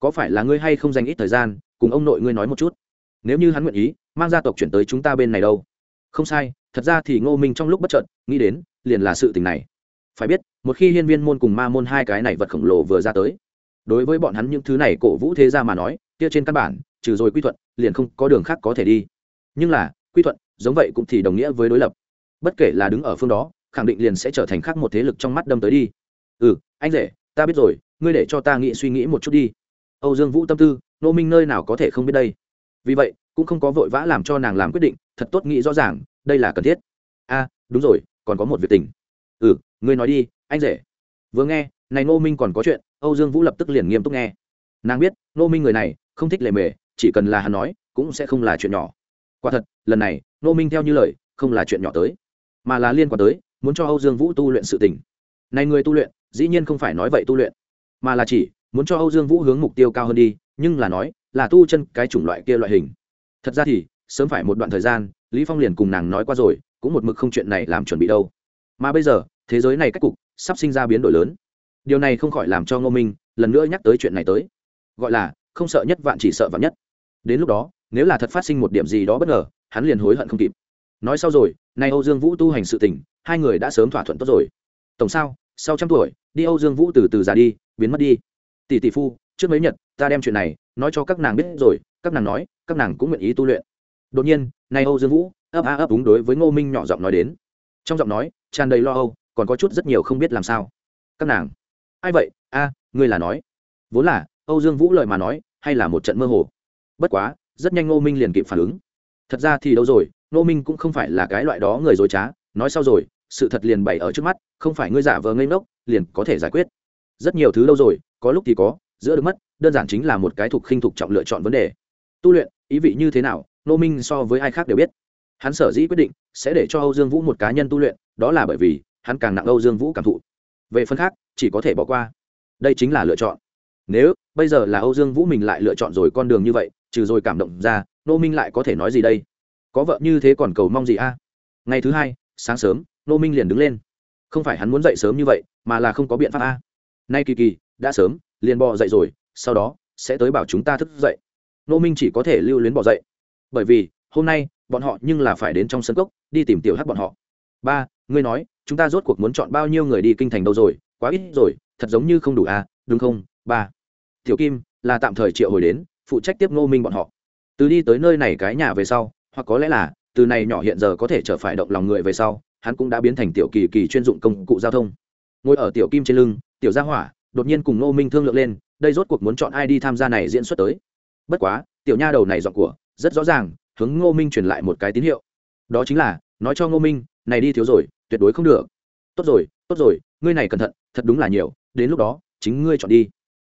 có phải là ngươi hay không dành ít thời gian, cùng ông nội ngươi nói một chút? Nếu như hắn nguyện ý, mang gia tộc chuyển tới chúng ta bên này đâu? Không sai thật ra thì ngô minh trong lúc bất trợn nghĩ đến, liền là sự tình này. Phải biết, một khi hiên viên môn cùng ma môn hai cái này vật khổng lồ vừa ra tới, đối với bọn hắn những thứ này cổ vũ thế ra mà nói, kia trên căn bản, trừ rồi quy thuận, liền không có đường khác có thể đi. Nhưng là, quy thuận, giống vậy cũng thì đồng nghĩa với đối lập. Bất kể là đứng ở phương đó, khẳng định liền sẽ trở thành khác một thế lực trong mắt đâm tới đi. Ừ anh rể, ta biết rồi, ngươi để cho ta nghĩ suy nghĩ một chút đi. Âu dương vũ tâm tư nô minh nơi nào có thể không biết đây? Vì vậy, cũng không có vội vã làm cho nàng làm quyết định, thật tốt nghĩ rõ ràng đây là cần thiết. A, đúng rồi, còn có một việc tình. Ừ ngươi nói đi, anh rể. Vừa nghe, này nô minh còn có chuyện, âu dương vũ lập tức liền nghiêm túc nghe. Nàng biết nô minh người này, không thích lề mề, chỉ cần là hắn nói, cũng sẽ không là chuyện nhỏ. Quả thật, lần này nô minh theo như lời, không là chuyện nhỏ tới, mà là liên quan tới, muốn cho âu dương vũ tu luyện sự tình. Này người tu luyện, dĩ nhiên không phải nói vậy tu luyện, mà là chỉ muốn cho âu dương vũ hướng mục tiêu cao hơn đi, nhưng là nói, là tu chân cái chủng loại kia loại hình. Thật ra thì, sớm phải một đoạn thời gian lý phong liền cùng nàng nói qua rồi, cũng một mực không chuyện này làm chuẩn bị đâu. Mà bây giờ, thế giới này cách cục sắp sinh ra biến đổi lớn. Điều này không khỏi làm cho ngô minh lần nữa nhắc tới chuyện này tới. Gọi là, không sợ nhất vạn chỉ sợ vạn nhất. Đến lúc đó, nếu là thật phát sinh một điểm gì đó bất ngờ, hắn liền hối hận không kịp. Nói sau rồi, nay âu dương vũ tu hành sự tình, hai người đã sớm thỏa thuận tốt rồi. Tổng sao, sau trăm tuổi, đi âu dương vũ từ từ già đi, biến mất đi. Tỷ tỷ phu, trước mấy nhật, ta đem chuyện này nói cho các nàng biết rồi, các nàng nói, các nàng cũng nguyện ý tu luyện. Đột nhiên nay âu dương vũ, ấp a ấp đúng đối với ngô minh nhỏ giọng nói đến. Trong giọng nói, tràn đầy lo âu, còn có chút rất nhiều không biết làm sao. Các nàng. Ai vậy? A, ngươi là nói. Vốn là, âu dương vũ lời mà nói, hay là một trận mơ hồ. Bất quá, rất nhanh ngô minh liền kịp phản ứng. Thật ra thì đâu rồi, ngô minh cũng không phải là cái loại đó người dối trá, nói sau rồi, sự thật liền bày ở trước mắt, không phải ngươi giả vờ ngây ngốc, liền có thể giải quyết. Rất nhiều thứ đâu rồi, có lúc thì có, giữa được mất, đơn giản chính là một cái thuộc khinh thuộc trọng lựa chọn vấn đề tu luyện, ý vị như thế nào Nô minh so với ai khác đều biết. Hắn sở dĩ quyết định sẽ để cho âu dương vũ một cá nhân tu luyện, đó là bởi vì hắn càng nặng âu dương vũ cảm thụ. Về phần khác, chỉ có thể bỏ qua. Đây chính là lựa chọn. Nếu bây giờ là âu dương vũ mình lại lựa chọn rồi con đường như vậy, trừ rồi cảm động ra nô minh lại có thể nói gì đây? Có vợ như thế còn cầu mong gì a? Ngày thứ hai, sáng sớm nô minh liền đứng lên. Không phải hắn muốn dậy sớm như vậy, mà là không có biện pháp a. Nay kỳ kỳ, đã sớm, liền bò dậy rồi, sau đó sẽ tới bảo chúng ta thức dậy nô minh chỉ có thể lưu luyến bỏ dậy. Bởi vì, hôm nay, bọn họ nhưng là phải đến trong sân cốc, đi tìm tiểu hát bọn họ. Ba, ngươi nói, chúng ta rốt cuộc muốn chọn bao nhiêu người đi kinh thành đâu rồi? Quá ít rồi, thật giống như không đủ à đúng không? Ba, tiểu kim, là tạm thời triệu hồi đến, phụ trách tiếp ngô minh bọn họ. Từ đi tới nơi này cái nhà về sau, hoặc có lẽ là, từ này nhỏ hiện giờ có thể trở phải động lòng người về sau, hắn cũng đã biến thành tiểu kỳ kỳ chuyên dụng công cụ giao thông. Ngồi ở tiểu kim trên lưng, tiểu gia hỏa, đột nhiên cùng ngô minh thương lượng lên, đây rốt cuộc muốn chọn ai đi tham gia này diễn xuất tới bất quá, tiểu nha đầu này dọn của, rất rõ ràng, hướng ngô minh truyền lại một cái tín hiệu. Đó chính là, nói cho ngô minh, này đi thiếu rồi, tuyệt đối không được. Tốt rồi tốt rồi, ngươi này cẩn thận, thật đúng là nhiều, đến lúc đó, chính ngươi chọn đi.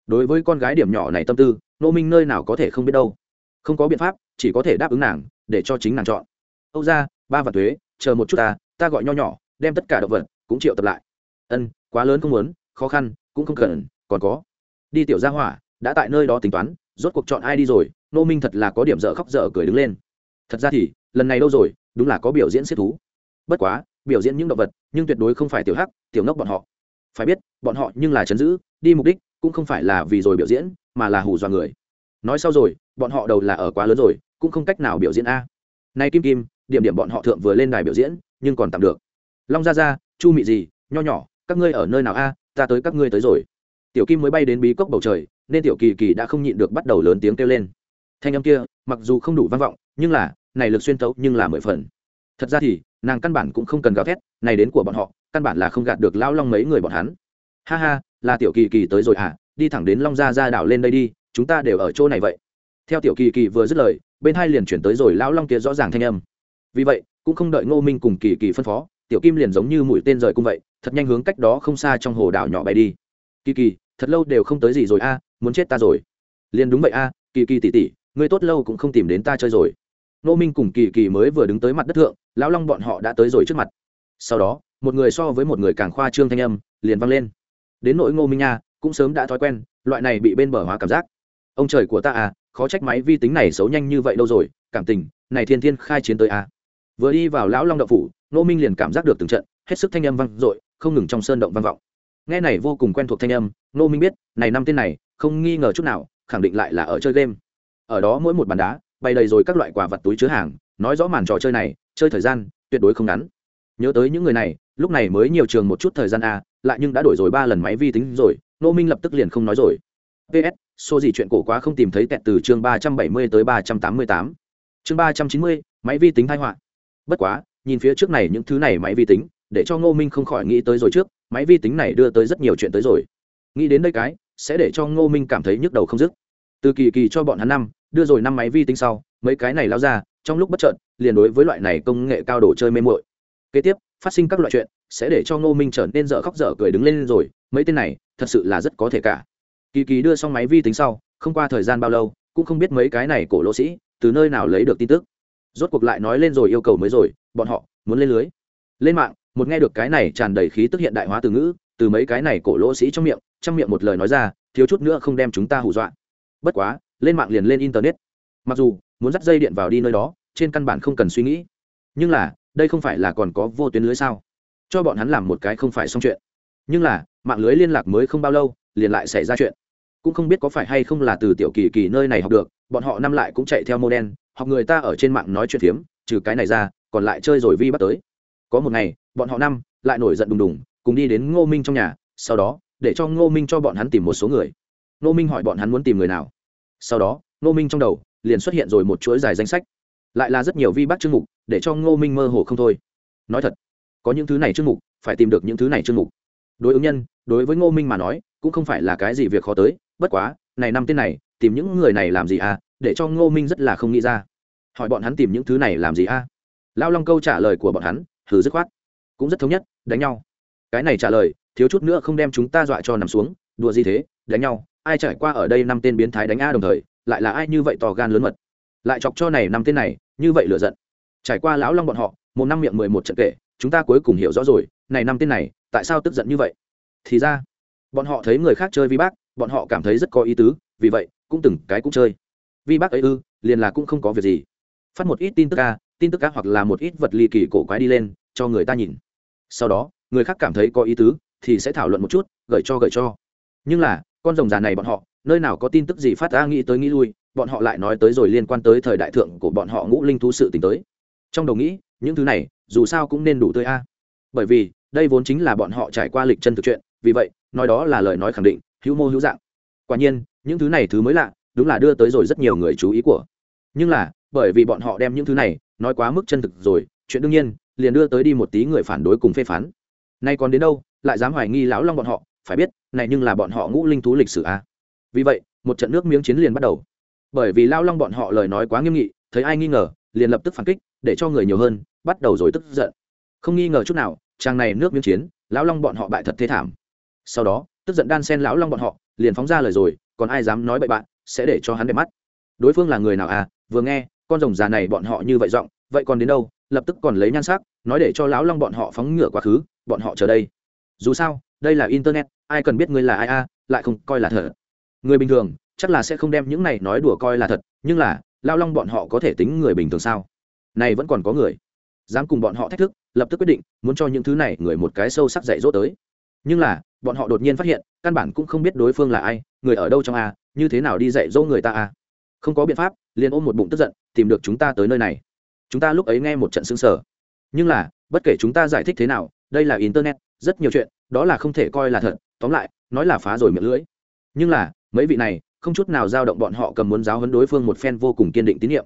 Đối với con gái điểm nhỏ này tâm tư, ngô minh nơi nào có thể không biết đâu. Không có biện pháp, chỉ có thể đáp ứng nàng, để cho chính nàng chọn. Âu ra ba vạn thuế, chờ một chút ta ta gọi nho nhỏ, đem tất cả động vật, cũng triệu tập lại. Ân, quá lớn không muốn, khó khăn, cũng không cần, còn có. Đi tiểu gia hỏa, đã tại nơi đó tính toán rốt cuộc chọn ai đi rồi nô minh thật là có điểm dở khóc dở cười đứng lên. Thật ra thì, lần này đâu rồi, đúng là có biểu diễn siết thú. Bất quá, biểu diễn những động vật, nhưng tuyệt đối không phải tiểu hắc, tiểu ngốc bọn họ. Phải biết, bọn họ nhưng là chấn giữ, đi mục đích, cũng không phải là vì rồi biểu diễn, mà là hù dọa người. Nói sau rồi, bọn họ đầu là ở quá lớn rồi, cũng không cách nào biểu diễn a. Nay kim kim, điểm điểm bọn họ thượng vừa lên đài biểu diễn, nhưng còn tạm được. Long ra ra chu mị gì nho nhỏ, các ngươi ở nơi nào a? Ta tới các ngươi tới rồi. Tiểu kim mới bay đến bí cốc bầu trời nên tiểu kỳ kỳ đã không nhịn được bắt đầu lớn tiếng kêu lên. Thanh âm kia, mặc dù không đủ vang vọng, nhưng là, này lực xuyên tấu nhưng là mười phần. Thật ra thì, nàng căn bản cũng không cần gào thét, này đến của bọn họ, căn bản là không gạt được lão long mấy người bọn hắn. Ha ha, là tiểu kỳ kỳ tới rồi à đi thẳng đến long gia ra đảo lên đây đi, chúng ta đều ở chỗ này vậy. Theo tiểu kỳ kỳ vừa dứt lời, bên hai liền chuyển tới rồi lão long kia rõ ràng thanh âm. Vì vậy, cũng không đợi ngô minh cùng kỳ kỳ phân phó, tiểu kim liền giống như mũi tên rời cung vậy, thật nhanh hướng cách đó không xa trong hồ đảo nhỏ bay đi. Kỳ kỳ, thật lâu đều không tới gì rồi a muốn chết ta rồi. Liền đúng vậy a, kỳ kỳ tỉ tỉ ngươi tốt lâu cũng không tìm đến ta chơi rồi. Nô minh cùng kỳ kỳ mới vừa đứng tới mặt đất thượng, lão long bọn họ đã tới rồi trước mặt. Sau đó, một người so với một người càng khoa trương thanh âm liền vang lên. Đến nỗi ngô minh nha, cũng sớm đã thói quen, loại này bị bên bờ hóa cảm giác. Ông trời của ta à khó trách máy vi tính này xấu nhanh như vậy đâu rồi, cảm tình, này thiên thiên khai chiến tới à vừa đi vào lão long đậu phủ nô minh liền cảm giác được từng trận, hết sức thanh âm vang dội, không ngừng trong sơn động vang vọng. Nghe này vô cùng quen thuộc thanh âm nô minh biết, này năm tên này không nghi ngờ chút nào, khẳng định lại là ở chơi game. Ở đó mỗi một bàn đá, bày đầy rồi các loại quả vật túi chứa hàng, nói rõ màn trò chơi này, chơi thời gian, tuyệt đối không ngắn. Nhớ tới những người này, lúc này mới nhiều trường một chút thời gian à lại nhưng đã đổi rồi ba lần máy vi tính rồi nô minh lập tức liền không nói rồi. Ps số gì chuyện cổ quá không tìm thấy tẹt từ chương ba trăm bảy mươi tới ba trăm tám mươi tám. Chương ba trăm chín mươi, máy vi tính thai họa. Bất quá, nhìn phía trước này những thứ này máy vi tính, để cho ngô minh không khỏi nghĩ tới rồi trước, máy vi tính này đưa tới rất nhiều chuyện tới rồi. Nghĩ đến đây cái sẽ để cho ngô minh cảm thấy nhức đầu không dứt. Từ kỳ kỳ cho bọn hắn năm, đưa rồi năm máy vi tính sau, mấy cái này lao ra, trong lúc bất trợn liền đối với loại này công nghệ cao đồ chơi mê mội kế tiếp, phát sinh các loại chuyện, sẽ để cho ngô minh trở nên dở khóc dở cười đứng lên rồi, mấy tên này, thật sự là rất có thể cả. Kỳ kỳ đưa xong máy vi tính sau, không qua thời gian bao lâu, cũng không biết mấy cái này cổ lỗ sĩ, từ nơi nào lấy được tin tức. Rốt cuộc lại nói lên rồi yêu cầu mới rồi, bọn họ muốn lên lưới. Lên mạng, một nghe được cái này tràn đầy khí tức hiện đại hóa từ ngữ từ mấy cái này cổ lỗ sĩ trong miệng trong miệng một lời nói ra, thiếu chút nữa không đem chúng ta hù dọa. Bất quá, lên mạng liền lên internet. Mặc dù, muốn dắt dây điện vào đi nơi đó, trên căn bản không cần suy nghĩ. Nhưng là, đây không phải là còn có vô tuyến lưới sao? Cho bọn hắn làm một cái không phải xong chuyện. Nhưng là, mạng lưới liên lạc mới không bao lâu, liền lại xảy ra chuyện. Cũng không biết có phải hay không là từ tiểu kỳ kỳ nơi này học được, bọn họ năm lại cũng chạy theo mô đen học người ta ở trên mạng nói chuyện phiếm, trừ cái này ra, còn lại chơi rồi vi bắt tới. Có một ngày, bọn họ năm lại nổi giận đùng đùng cùng đi đến ngô minh trong nhà, sau đó, để cho ngô minh cho bọn hắn tìm một số người. Ngô minh hỏi bọn hắn muốn tìm người nào. Sau đó, ngô minh trong đầu, liền xuất hiện rồi một chuỗi dài danh sách. Lại là rất nhiều vi bắt chương mục, để cho ngô minh mơ hồ không thôi. Nói thật, có những thứ này chương mục, phải tìm được những thứ này chương mục. Đối ứng nhân, đối với ngô minh mà nói, cũng không phải là cái gì việc khó tới, bất quá, này năm tên này, tìm những người này làm gì à để cho ngô minh rất là không nghĩ ra. Hỏi bọn hắn tìm những thứ này làm gì à? Lao long câu trả lời của bọn hắn thử dứt khoát. Cũng rất thống nhất, đánh nhau cái này trả lời, thiếu chút nữa không đem chúng ta dọa cho nằm xuống, đùa gì thế, đánh nhau, ai trải qua ở đây năm tên biến thái đánh a đồng thời, lại là ai như vậy tò gan lớn mật. Lại chọc cho này năm tên này, như vậy lựa giận. Trải qua lão long bọn họ, một năm miệng mười một trận kể, chúng ta cuối cùng hiểu rõ rồi, này năm tên này, tại sao tức giận như vậy? Thì ra, bọn họ thấy người khác chơi vi bác, bọn họ cảm thấy rất có ý tứ, vì vậy, cũng từng cái cũng chơi. Vi bác ấy ư, liền là cũng không có việc gì. Phát một ít tin tức ca tin tức ca hoặc là một ít vật ly kỳ cổ quái đi lên, cho người ta nhìn. Sau đó người khác cảm thấy có ý tứ, thì sẽ thảo luận một chút, gửi cho gửi cho. Nhưng là, con rồng già này bọn họ, nơi nào có tin tức gì phát ra nghĩ tới nghĩ lui, bọn họ lại nói tới rồi liên quan tới thời đại thượng của bọn họ ngũ linh thú sự t tới. Trong đầu nghĩ, những thứ này, dù sao cũng nên đủ tươi a. Bởi vì, đây vốn chính là bọn họ trải qua lịch chân thực chuyện, vì vậy, nói đó là lời nói khẳng định, hữu mô hữu dạng. Quả nhiên, những thứ này thứ mới lạ, đúng là đưa tới rồi rất nhiều người chú ý của. Nhưng là, bởi vì bọn họ đem những thứ này, nói quá mức chân thực rồi, chuyện đương nhiên, liền đưa tới đi một tí người phản đối cùng phê phán nay còn đến đâu, lại dám hoài nghi lão long bọn họ, phải biết, này nhưng là bọn họ ngũ linh thú lịch sử a vì vậy, một trận nước miếng chiến liền bắt đầu. Bởi vì lão long bọn họ lời nói quá nghiêm nghị, thấy ai nghi ngờ, liền lập tức phản kích, để cho người nhiều hơn, bắt đầu rồi tức giận. Không nghi ngờ chút nào trang này nước miếng chiến, lão long bọn họ bại thật thế thảm. Sau đó, tức giận đan sen lão long bọn họ, liền phóng ra lời rồi, còn ai dám nói bậy bạn, sẽ để cho hắn đẹp mắt. Đối phương là người nào à? Vừa nghe, con rồng già này bọn họ như vậy giọng, vậy còn đến đâu? Lập tức còn lấy nhan sắc, nói để cho lão long bọn họ phóng ngựa quá khứ bọn họ chờ đây. Dù sao, đây là internet, ai cần biết ngươi là ai a, lại không coi là thật. Người bình thường, chắc là sẽ không đem những này nói đùa coi là thật, nhưng là, lao long bọn họ có thể tính người bình thường sao? Này vẫn còn có người. Dám cùng bọn họ thách thức, lập tức quyết định, muốn cho những thứ này người một cái sâu sắc dạy dỗ tới. Nhưng là, bọn họ đột nhiên phát hiện, căn bản cũng không biết đối phương là ai, người ở đâu trong a, như thế nào đi dạy dỗ người ta a? Không có biện pháp, liền ôm một bụng tức giận, tìm được chúng ta tới nơi này. Chúng ta lúc ấy nghe một trận xứng sở nhưng là, bất kể chúng ta giải thích thế nào đây là internet, rất nhiều chuyện, đó là không thể coi là thật, tóm lại, nói là phá rồi miệng lưỡi. Nhưng là, mấy vị này, không chút nào dao động bọn họ cầm muốn giáo hấn đối phương một phen vô cùng kiên định tín nhiệm.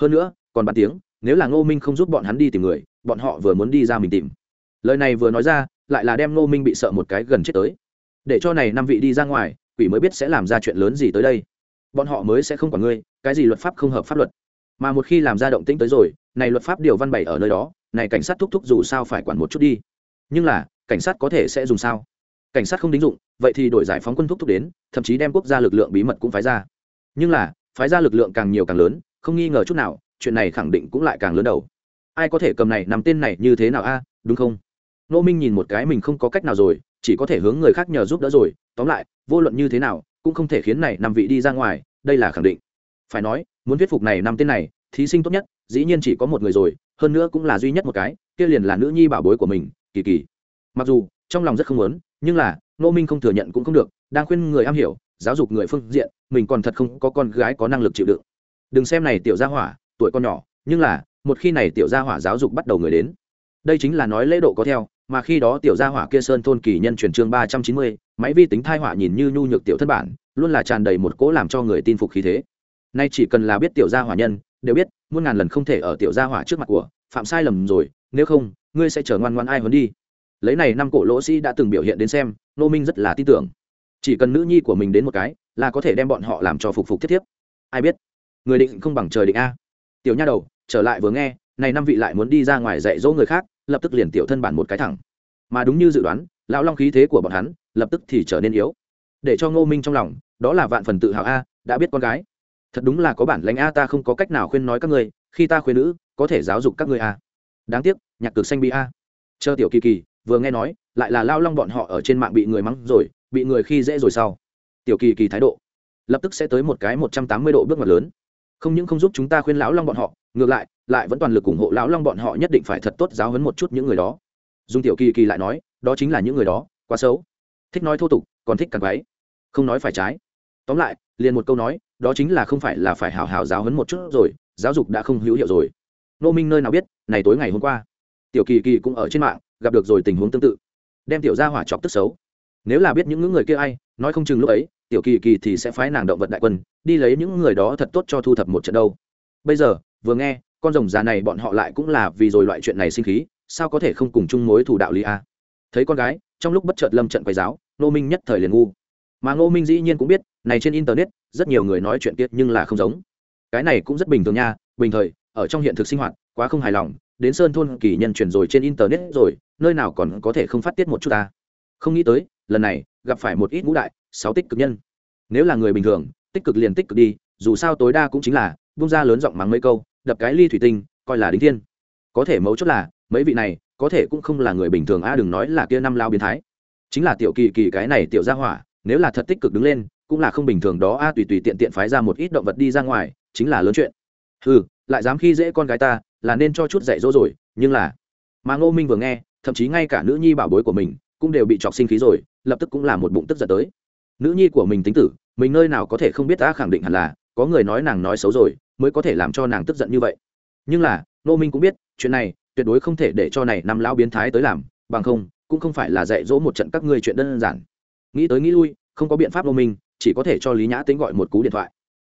Hơn nữa, còn bàn tiếng, nếu là ngô minh không giúp bọn hắn đi tìm người, bọn họ vừa muốn đi ra mình tìm. Lời này vừa nói ra, lại là đem ngô minh bị sợ một cái gần chết tới. Để cho này năm vị đi ra ngoài, quỷ mới biết sẽ làm ra chuyện lớn gì tới đây. Bọn họ mới sẽ không quản ngươi, cái gì luật pháp không hợp pháp luật. Mà một khi làm ra động tĩnh tới rồi, này luật pháp điều văn bảy ở nơi đó, này cảnh sát thúc thúc dù sao phải quản một chút đi nhưng là, cảnh sát có thể sẽ dùng sao? Cảnh sát không đính dụng, vậy thì đổi giải phóng quân thúc thúc đến, thậm chí đem quốc gia lực lượng bí mật cũng phái ra. Nhưng là, phái ra lực lượng càng nhiều càng lớn, không nghi ngờ chút nào, chuyện này khẳng định cũng lại càng lớn đầu. Ai có thể cầm này, nằm tên này như thế nào a, đúng không? Nô minh nhìn một cái mình không có cách nào rồi, chỉ có thể hướng người khác nhờ giúp đỡ rồi, tóm lại, vô luận như thế nào, cũng không thể khiến này năm vị đi ra ngoài, đây là khẳng định. Phải nói, muốn thuyết phục này năm tên này, thí sinh tốt nhất, dĩ nhiên chỉ có một người rồi, hơn nữa cũng là duy nhất một cái, kia liền là nữ nhi bảo bối của mình kỳ kỳ. Mặc dù, trong lòng rất không muốn, nhưng là nô minh không thừa nhận cũng không được, đang khuyên người am hiểu, giáo dục người phương diện, mình còn thật không có con gái có năng lực chịu đựng. Đừng xem này tiểu gia hỏa, tuổi con nhỏ, nhưng là, một khi này tiểu gia hỏa giáo dục bắt đầu người đến, đây chính là nói lễ độ có theo, mà khi đó tiểu gia hỏa kia sơn thôn kỳ nhân truyền chương ba trăm chín mươi, máy vi tính thai hỏa nhìn như nhu nhược tiểu thất bản, luôn là tràn đầy một cỗ làm cho người tin phục khí thế. Nay chỉ cần là biết tiểu gia hỏa nhân, đều biết, muôn ngàn lần không thể ở tiểu gia hỏa trước mặt của, phạm sai lầm rồi nếu không, ngươi sẽ chờ ngoan ngoan ai huấn đi. Lấy này năm cổ lỗ sĩ đã từng biểu hiện đến xem nô minh rất là tin tưởng. Chỉ cần nữ nhi của mình đến một cái, là có thể đem bọn họ làm cho phục phục thiết thiếp. Ai biết? Người định không bằng trời định a. Tiểu nha đầu, trở lại vừa nghe, này năm vị lại muốn đi ra ngoài dạy dỗ người khác, lập tức liền tiểu thân bản một cái thẳng. Mà đúng như dự đoán, lão long khí thế của bọn hắn, lập tức thì trở nên yếu. Để cho ngô minh trong lòng, đó là vạn phần tự hào a, đã biết con gái. Thật đúng là có bản lãnh a, ta không có cách nào khuyên nói các ngươi, khi ta khuyên nữ, có thể giáo dục các ngươi a đáng tiếc, nhạc cực xanh bị a. Chờ tiểu kỳ kỳ, vừa nghe nói, lại là lao long bọn họ ở trên mạng bị người mắng rồi, bị người khi dễ rồi sau tiểu kỳ kỳ thái độ. Lập tức sẽ tới một cái một trăm tám mươi độ bước ngoặt lớn. Không những không giúp chúng ta khuyên lão long bọn họ, ngược lại lại vẫn toàn lực ủng hộ lão long bọn họ nhất định phải thật tốt giáo hấn một chút những người đó. Dung tiểu kỳ kỳ lại nói, đó chính là những người đó, quá xấu. Thích nói thô tục, còn thích càng váy không nói phải trái. Tóm lại, liền một câu nói, đó chính là không phải là phải hào hào giáo hấn một chút rồi, giáo dục đã không hữu hiệu rồi nô minh nơi nào biết, này tối ngày hôm qua, tiểu kỳ kỳ cũng ở trên mạng, gặp được rồi tình huống tương tự. Đem tiểu gia hỏa chọc tức xấu. Nếu là biết những người kia ai, nói không chừng lúc ấy, tiểu kỳ kỳ thì sẽ phái nàng động vật đại quân, đi lấy những người đó thật tốt cho thu thập một trận đâu. Bây giờ, vừa nghe, con rồng già này bọn họ lại cũng là vì rồi loại chuyện này sinh khí, sao có thể không cùng chung mối thủ đạo lý a? Thấy con gái, trong lúc bất chợt lâm trận quay giáo nô minh nhất thời liền ngu. Mà ngô minh dĩ nhiên cũng biết, này trên internet, rất nhiều người nói chuyện tiết nhưng là không giống. Cái này cũng rất bình thường nha, bình thời ở trong hiện thực sinh hoạt, quá không hài lòng, đến sơn thôn kỳ nhân chuyển rồi trên internet rồi, nơi nào còn có thể không phát tiết một chút ta. Không nghĩ tới, lần này, gặp phải một ít ngũ đại, sáu tích cực nhân. Nếu là người bình thường, tích cực liền tích cực đi, dù sao tối đa cũng chính là bung ra lớn giọng mắng mấy câu, đập cái ly thủy tinh, coi là đính thiên. Có thể mấu chốt là, mấy vị này, có thể cũng không là người bình thường a, đừng nói là kia năm lao biến thái. Chính là tiểu kỳ kỳ cái này tiểu gia hỏa, nếu là thật tích cực đứng lên, cũng là không bình thường đó a, tùy tùy tiện tiện phái ra một ít động vật đi ra ngoài, chính là lớn chuyện. Ừ lại dám khi dễ con gái ta, là nên cho chút dạy dỗ rồi, nhưng là, mà ngô minh vừa nghe, thậm chí ngay cả nữ nhi bảo bối của mình cũng đều bị chọc sinh khí rồi, lập tức cũng là một bụng tức giận tới. Nữ nhi của mình tính tử, mình nơi nào có thể không biết ta khẳng định hẳn là, có người nói nàng nói xấu rồi, mới có thể làm cho nàng tức giận như vậy. Nhưng là, ngô minh cũng biết, chuyện này tuyệt đối không thể để cho này năm lão biến thái tới làm, bằng không, cũng không phải là dạy dỗ một trận các ngươi chuyện đơn giản. Nghĩ tới nghĩ lui, không có biện pháp ngô minh, chỉ có thể cho lý nhã tính gọi một cú điện thoại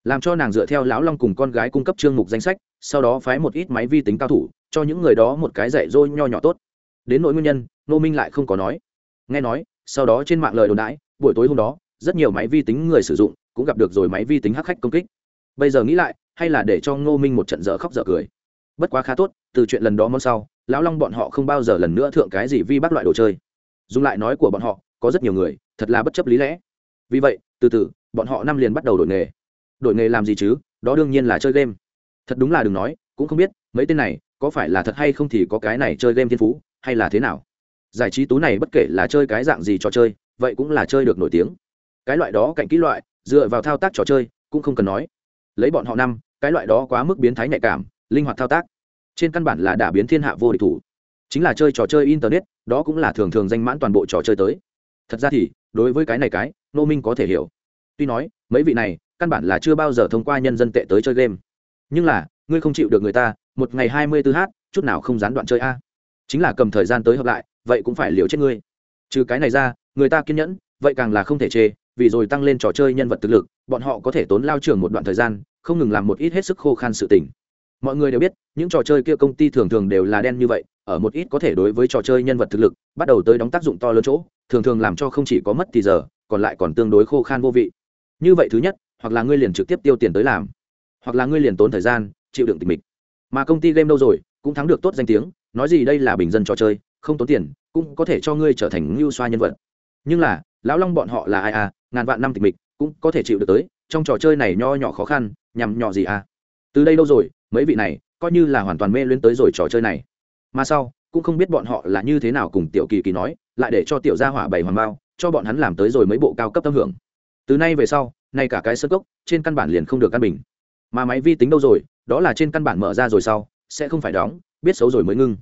làm cho nàng dựa theo lão long cùng con gái cung cấp chương mục danh sách, sau đó phái một ít máy vi tính cao thủ, cho những người đó một cái dạy dỗ nho nhỏ tốt. Đến nỗi nguyên nhân nô minh lại không có nói. Nghe nói, sau đó trên mạng lời đồn đãi, buổi tối hôm đó, rất nhiều máy vi tính người sử dụng cũng gặp được rồi máy vi tính hắc khách công kích. Bây giờ nghĩ lại, hay là để cho ngô minh một trận dở khóc dở cười. Bất quá khá tốt, từ chuyện lần đó mong sau, lão long bọn họ không bao giờ lần nữa thượng cái gì vi bắt loại đồ chơi. Dùng lại nói của bọn họ, có rất nhiều người, thật là bất chấp lý lẽ. Vì vậy, từ từ, bọn họ năm liền bắt đầu đổi nghề đổi nghề làm gì chứ, đó đương nhiên là chơi game. Thật đúng là đừng nói, cũng không biết, mấy tên này, có phải là thật hay không thì có cái này chơi game thiên phú, hay là thế nào? Giải trí tú này bất kể là chơi cái dạng gì trò chơi, vậy cũng là chơi được nổi tiếng. Cái loại đó cạnh kỹ loại, dựa vào thao tác trò chơi, cũng không cần nói. Lấy bọn họ năm, cái loại đó quá mức biến thái nhạy cảm, linh hoạt thao tác. Trên căn bản là đả biến thiên hạ vô địch thủ. Chính là chơi trò chơi internet, đó cũng là thường thường danh mãn toàn bộ trò chơi tới. Thật ra thì, đối với cái này cái nô minh có thể hiểu. Tuy nói, mấy vị này căn bản là chưa bao giờ thông qua nhân dân tệ tới chơi game. Nhưng là, ngươi không chịu được người ta, một ngày hai mươi tư h chút nào không gián đoạn chơi a. Chính là cầm thời gian tới hợp lại, vậy cũng phải liều chết ngươi. Trừ cái này ra, người ta kiên nhẫn, vậy càng là không thể chê, vì rồi tăng lên trò chơi nhân vật thực lực, bọn họ có thể tốn lao trường một đoạn thời gian, không ngừng làm một ít hết sức khô khan sự tình. Mọi người đều biết, những trò chơi kia công ty thường thường đều là đen như vậy, ở một ít có thể đối với trò chơi nhân vật thực lực, bắt đầu tới đóng tác dụng to lớn chỗ, thường thường làm cho không chỉ có mất thì giờ, còn lại còn tương đối khô khan vô vị. Như vậy thứ nhất hoặc là ngươi liền trực tiếp tiêu tiền tới làm, hoặc là ngươi liền tốn thời gian, chịu đựng tình mình mà công ty game đâu rồi, cũng thắng được tốt danh tiếng, nói gì đây là bình dân trò chơi, không tốn tiền, cũng có thể cho ngươi trở thành ngưu xoa nhân vật. Nhưng là, lão long bọn họ là ai à ngàn vạn năm tịch mịch, cũng có thể chịu được tới, trong trò chơi này nho nhỏ khó khăn, nhằm nhỏ gì à. Từ đây đâu rồi, mấy vị này, coi như là hoàn toàn mê luyến tới rồi trò chơi này. Mà sau, cũng không biết bọn họ là như thế nào cùng tiểu kỳ kỳ nói, lại để cho tiểu gia hỏa bảy hoàng bao, cho bọn hắn làm tới rồi mấy bộ cao cấp tâm hưởng. Từ nay về sau nay cả cái sơ cốc, trên căn bản liền không được căn bình. Mà máy vi tính đâu rồi? Đó là trên căn bản mở ra rồi sau, sẽ không phải đóng, biết xấu rồi mới ngưng.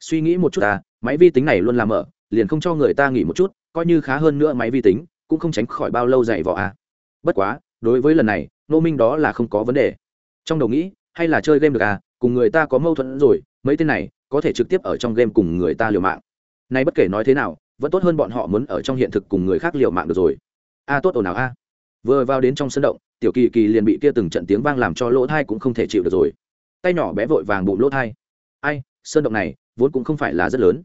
Suy nghĩ một chút à máy vi tính này luôn làm mở, liền không cho người ta nghỉ một chút, coi như khá hơn nữa máy vi tính, cũng không tránh khỏi bao lâu dạy vỏ à. Bất quá, đối với lần này nô minh đó là không có vấn đề. Trong đầu nghĩ, hay là chơi game được à cùng người ta có mâu thuẫn rồi, mấy tên này có thể trực tiếp ở trong game cùng người ta liều mạng. Nay bất kể nói thế nào, vẫn tốt hơn bọn họ muốn ở trong hiện thực cùng người khác liều mạng được rồi. A tốt ồn nào a à vừa vào đến trong sân động, tiểu kỳ kỳ liền bị kia từng trận tiếng vang làm cho lỗ thai cũng không thể chịu được rồi. Tay nhỏ bé vội vàng bụng lỗ thai. Ai sơn động này vốn cũng không phải là rất lớn.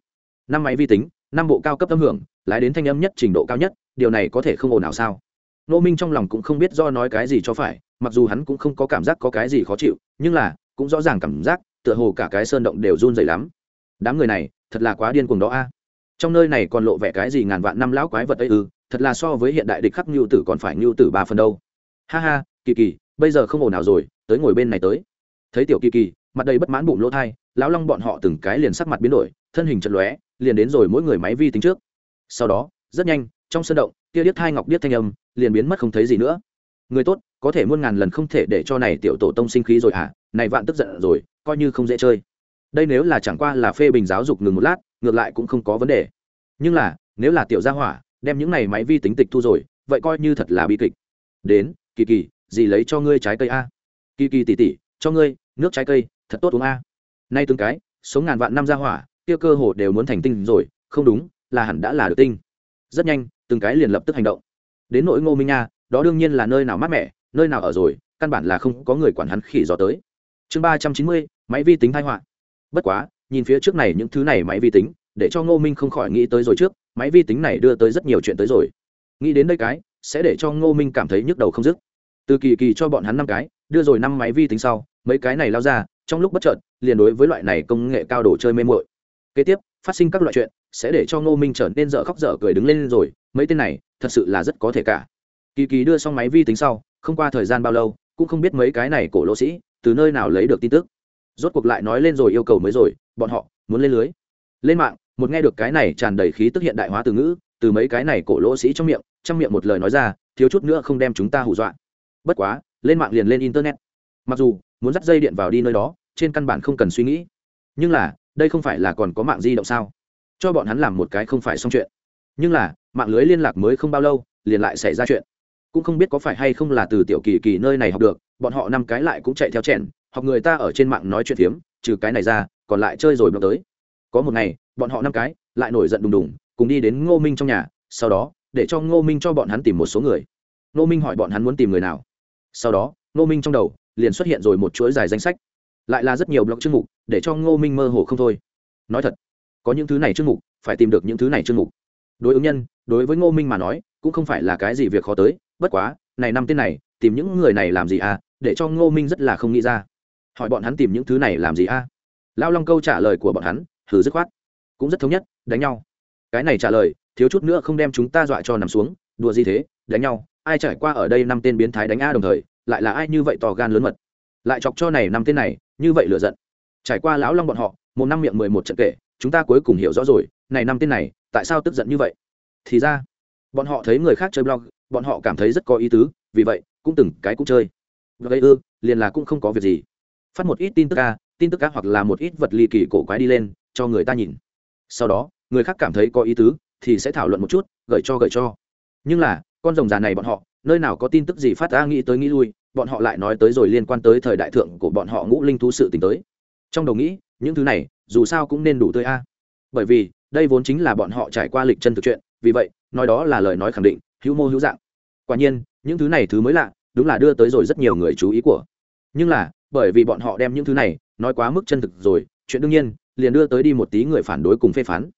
Năm máy vi tính, năm bộ cao cấp âm hưởng, lái đến thanh âm nhất, trình độ cao nhất, điều này có thể không ồn nào sao? Nô minh trong lòng cũng không biết do nói cái gì cho phải, mặc dù hắn cũng không có cảm giác có cái gì khó chịu, nhưng là cũng rõ ràng cảm giác, tựa hồ cả cái sơn động đều run dày lắm. Đám người này thật là quá điên cuồng đó a trong nơi này còn lộ vẻ cái gì ngàn vạn năm lão quái vật ấy ư, thật là so với hiện đại địch khắc ngưu tử còn phải ngưu tử ba phần đâu. Ha ha, kỳ kỳ, bây giờ không ổn nào rồi, tới ngồi bên này tới. Thấy tiểu kỳ kỳ, mặt đầy bất mãn bụng lỗ thai, lão long bọn họ từng cái liền sắc mặt biến đổi, thân hình chật lóe, liền đến rồi mỗi người máy vi tính trước. Sau đó, rất nhanh, trong sân động kia điếc thai ngọc điếc thanh âm liền biến mất không thấy gì nữa. Người tốt, có thể muôn ngàn lần không thể để cho này tiểu tổ tông sinh khí rồi hả? Này vạn tức giận rồi, coi như không dễ chơi đây nếu là chẳng qua là phê bình giáo dục ngừng một lát, ngược lại cũng không có vấn đề. Nhưng là, nếu là tiểu gia hỏa, đem những này máy vi tính tịch thu rồi, vậy coi như thật là bi kịch. Đến, kỳ kỳ gì lấy cho ngươi trái cây a. Kỳ kỳ tỉ tỉ, cho ngươi, nước trái cây, thật tốt uống a. Nay từng cái, sống ngàn vạn năm gia hỏa, kia cơ hồ đều muốn thành tinh rồi, không đúng, là hẳn đã là được tinh. Rất nhanh, từng cái liền lập tức hành động. Đến nỗi ngô minh nha, đó đương nhiên là nơi nào mát mẻ, nơi nào ở rồi, căn bản là không có người quản hắn khỉ gió tới. Chương ba trăm chín mươi, máy vi tính thai họa bất quá, nhìn phía trước này những thứ này máy vi tính, để cho ngô minh không khỏi nghĩ tới rồi trước, máy vi tính này đưa tới rất nhiều chuyện tới rồi. Nghĩ đến đây cái, sẽ để cho ngô minh cảm thấy nhức đầu không dứt. Từ kỳ kỳ cho bọn hắn năm cái, đưa rồi năm máy vi tính sau, mấy cái này lao ra, trong lúc bất chợt, liền đối với loại này công nghệ cao đồ chơi mê mội kế tiếp, phát sinh các loại chuyện, sẽ để cho ngô minh trở nên dở khóc dở cười đứng lên rồi, mấy tên này, thật sự là rất có thể cả. Kỳ kỳ đưa xong máy vi tính sau, không qua thời gian bao lâu, cũng không biết mấy cái này cổ lỗ sĩ, từ nơi nào lấy được tin tức rốt cuộc lại nói lên rồi, yêu cầu mới rồi, bọn họ muốn lên lưới. Lên mạng, một nghe được cái này tràn đầy khí tức hiện đại hóa từ ngữ, từ mấy cái này cổ lỗ sĩ trong miệng trong miệng một lời nói ra, thiếu chút nữa không đem chúng ta hù dọa. Bất quá, lên mạng liền lên internet. Mặc dù, muốn dắt dây điện vào đi nơi đó, trên căn bản không cần suy nghĩ. Nhưng là, đây không phải là còn có mạng di động sao? Cho bọn hắn làm một cái không phải xong chuyện. Nhưng là, mạng lưới liên lạc mới không bao lâu, liền lại xảy ra chuyện. Cũng không biết có phải hay không là từ tiểu kỳ kỳ nơi này học được, bọn họ năm cái lại cũng chạy theo trẻn học người ta ở trên mạng nói chuyện phiếm, trừ cái này ra, còn lại chơi rồi bước tới. Có một ngày, bọn họ năm cái lại nổi giận đùng đùng, cùng đi đến ngô minh trong nhà, sau đó, để cho ngô minh cho bọn hắn tìm một số người. Ngô minh hỏi bọn hắn muốn tìm người nào. Sau đó, ngô minh trong đầu liền xuất hiện rồi một chuỗi dài danh sách. Lại là rất nhiều blog chương mục, để cho ngô minh mơ hồ không thôi. Nói thật, có những thứ này chương mục, phải tìm được những thứ này chương mục. Đối ứng nhân, đối với ngô minh mà nói, cũng không phải là cái gì việc khó tới, bất quá, này năm tên này, tìm những người này làm gì à để cho ngô minh rất là không nghĩ ra hỏi bọn hắn tìm những thứ này làm gì à lao long câu trả lời của bọn hắn thử dứt khoát. Cũng rất thống nhất, đánh nhau. Cái này trả lời, thiếu chút nữa không đem chúng ta dọa cho nằm xuống. Đùa gì thế, đánh nhau. Ai trải qua ở đây năm tên biến thái đánh a đồng thời, lại là ai như vậy tò gan lớn mật? Lại chọc cho này năm tên này, như vậy lựa giận. Trải qua lão long bọn họ, một năm miệng mười một trận kể, chúng ta cuối cùng hiểu rõ rồi, này năm tên này, tại sao tức giận như vậy? Thì ra, bọn họ thấy người khác chơi blog, bọn họ cảm thấy rất có ý tứ, vì vậy, cũng từng cái cũng chơi. Gây ư, liền là cũng không có việc gì phát một ít tin tức ca, tin tức ca hoặc là một ít vật ly kỳ cổ quái đi lên, cho người ta nhìn. Sau đó, người khác cảm thấy có ý tứ, thì sẽ thảo luận một chút gửi cho gửi cho. Nhưng là, con rồng già này bọn họ, nơi nào có tin tức gì phát ra nghĩ tới nghĩ lui, bọn họ lại nói tới rồi liên quan tới thời đại thượng của bọn họ ngũ linh thú sự t tới. Trong đầu nghĩ, những thứ này, dù sao cũng nên đủ tươi a. Bởi vì, đây vốn chính là bọn họ trải qua lịch chân thực chuyện, vì vậy, nói đó là lời nói khẳng định, hữu mô hữu dạng. Quả nhiên, những thứ này thứ mới lạ, đúng là đưa tới rồi rất nhiều người chú ý của. Nhưng là bởi vì bọn họ đem những thứ này, nói quá mức chân thực rồi, chuyện đương nhiên, liền đưa tới đi một tí người phản đối cùng phê phán.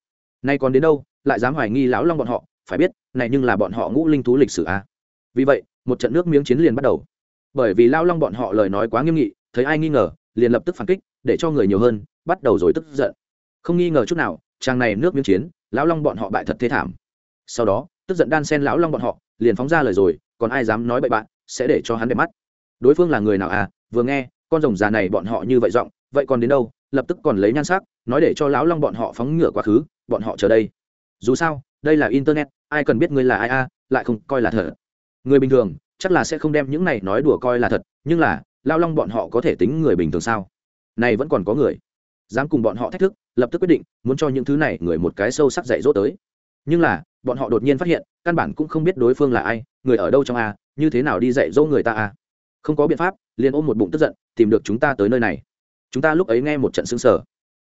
Nay còn đến đâu, lại dám hoài nghi lão long bọn họ, phải biết, này nhưng là bọn họ ngũ linh thú lịch sử a. Vì vậy, một trận nước miếng chiến liền bắt đầu. Bởi vì lao long bọn họ lời nói quá nghiêm nghị, thấy ai nghi ngờ, liền lập tức phản kích, để cho người nhiều hơn, bắt đầu rồi tức giận. Không nghi ngờ chút nào trang này nước miếng chiến, lão long bọn họ bại thật thế thảm. Sau đó, tức giận đan sen lão long bọn họ, liền phóng ra lời rồi, còn ai dám nói bậy bạn, sẽ để cho hắn đẹp mắt. Đối phương là người nào à? Vừa nghe con rồng già này bọn họ như vậy giọng, vậy còn đến đâu? Lập tức còn lấy nhan sắc, nói để cho lão long bọn họ phóng ngựa quá khứ, bọn họ chờ đây. Dù sao, đây là internet, ai cần biết ngươi là ai a, lại không coi là thật. Người bình thường, chắc là sẽ không đem những này nói đùa coi là thật, nhưng là lao long bọn họ có thể tính người bình thường sao? Này vẫn còn có người. Dám cùng bọn họ thách thức, lập tức quyết định, muốn cho những thứ này người một cái sâu sắc dạy dỗ tới. Nhưng là, bọn họ đột nhiên phát hiện, căn bản cũng không biết đối phương là ai, người ở đâu trong a, như thế nào đi dạy dỗ người ta a? Không có biện pháp, liền ôm một bụng tức giận, tìm được chúng ta tới nơi này. Chúng ta lúc ấy nghe một trận xứng sở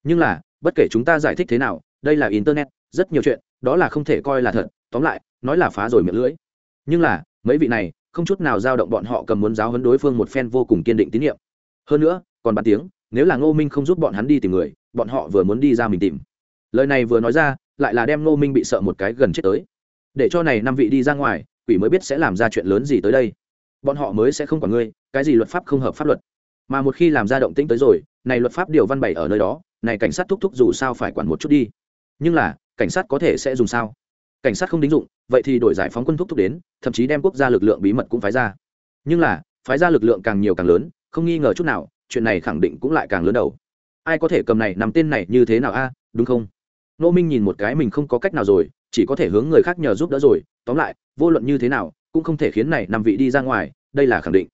nhưng là, bất kể chúng ta giải thích thế nào, đây là internet, rất nhiều chuyện, đó là không thể coi là thật, tóm lại, nói là phá rồi miệng lưỡi. Nhưng là, mấy vị này, không chút nào dao động bọn họ cầm muốn giáo huấn đối phương một phen vô cùng kiên định tín nhiệm. Hơn nữa, còn bàn tiếng, nếu là ngô minh không giúp bọn hắn đi tìm người, bọn họ vừa muốn đi ra mình tìm. Lời này vừa nói ra, lại là đem ngô minh bị sợ một cái gần chết tới. Để cho này năm vị đi ra ngoài, quỷ mới biết sẽ làm ra chuyện lớn gì tới đây bọn họ mới sẽ không quản ngươi, cái gì luật pháp không hợp pháp luật. Mà một khi làm ra động tĩnh tới rồi, này luật pháp điều văn bảy ở nơi đó, này cảnh sát thúc thúc dù sao phải quản một chút đi. Nhưng là, cảnh sát có thể sẽ dùng sao? Cảnh sát không đính dụng, vậy thì đổi giải phóng quân thúc thúc đến, thậm chí đem quốc gia lực lượng bí mật cũng phái ra. Nhưng là, phái ra lực lượng càng nhiều càng lớn, không nghi ngờ chút nào, chuyện này khẳng định cũng lại càng lớn đầu. Ai có thể cầm này nằm tên này như thế nào a, đúng không? Nô minh nhìn một cái mình không có cách nào rồi, chỉ có thể hướng người khác nhờ giúp đỡ rồi, tóm lại, vô luận như thế nào cũng không thể khiến này năm vị đi ra ngoài, đây là khẳng định.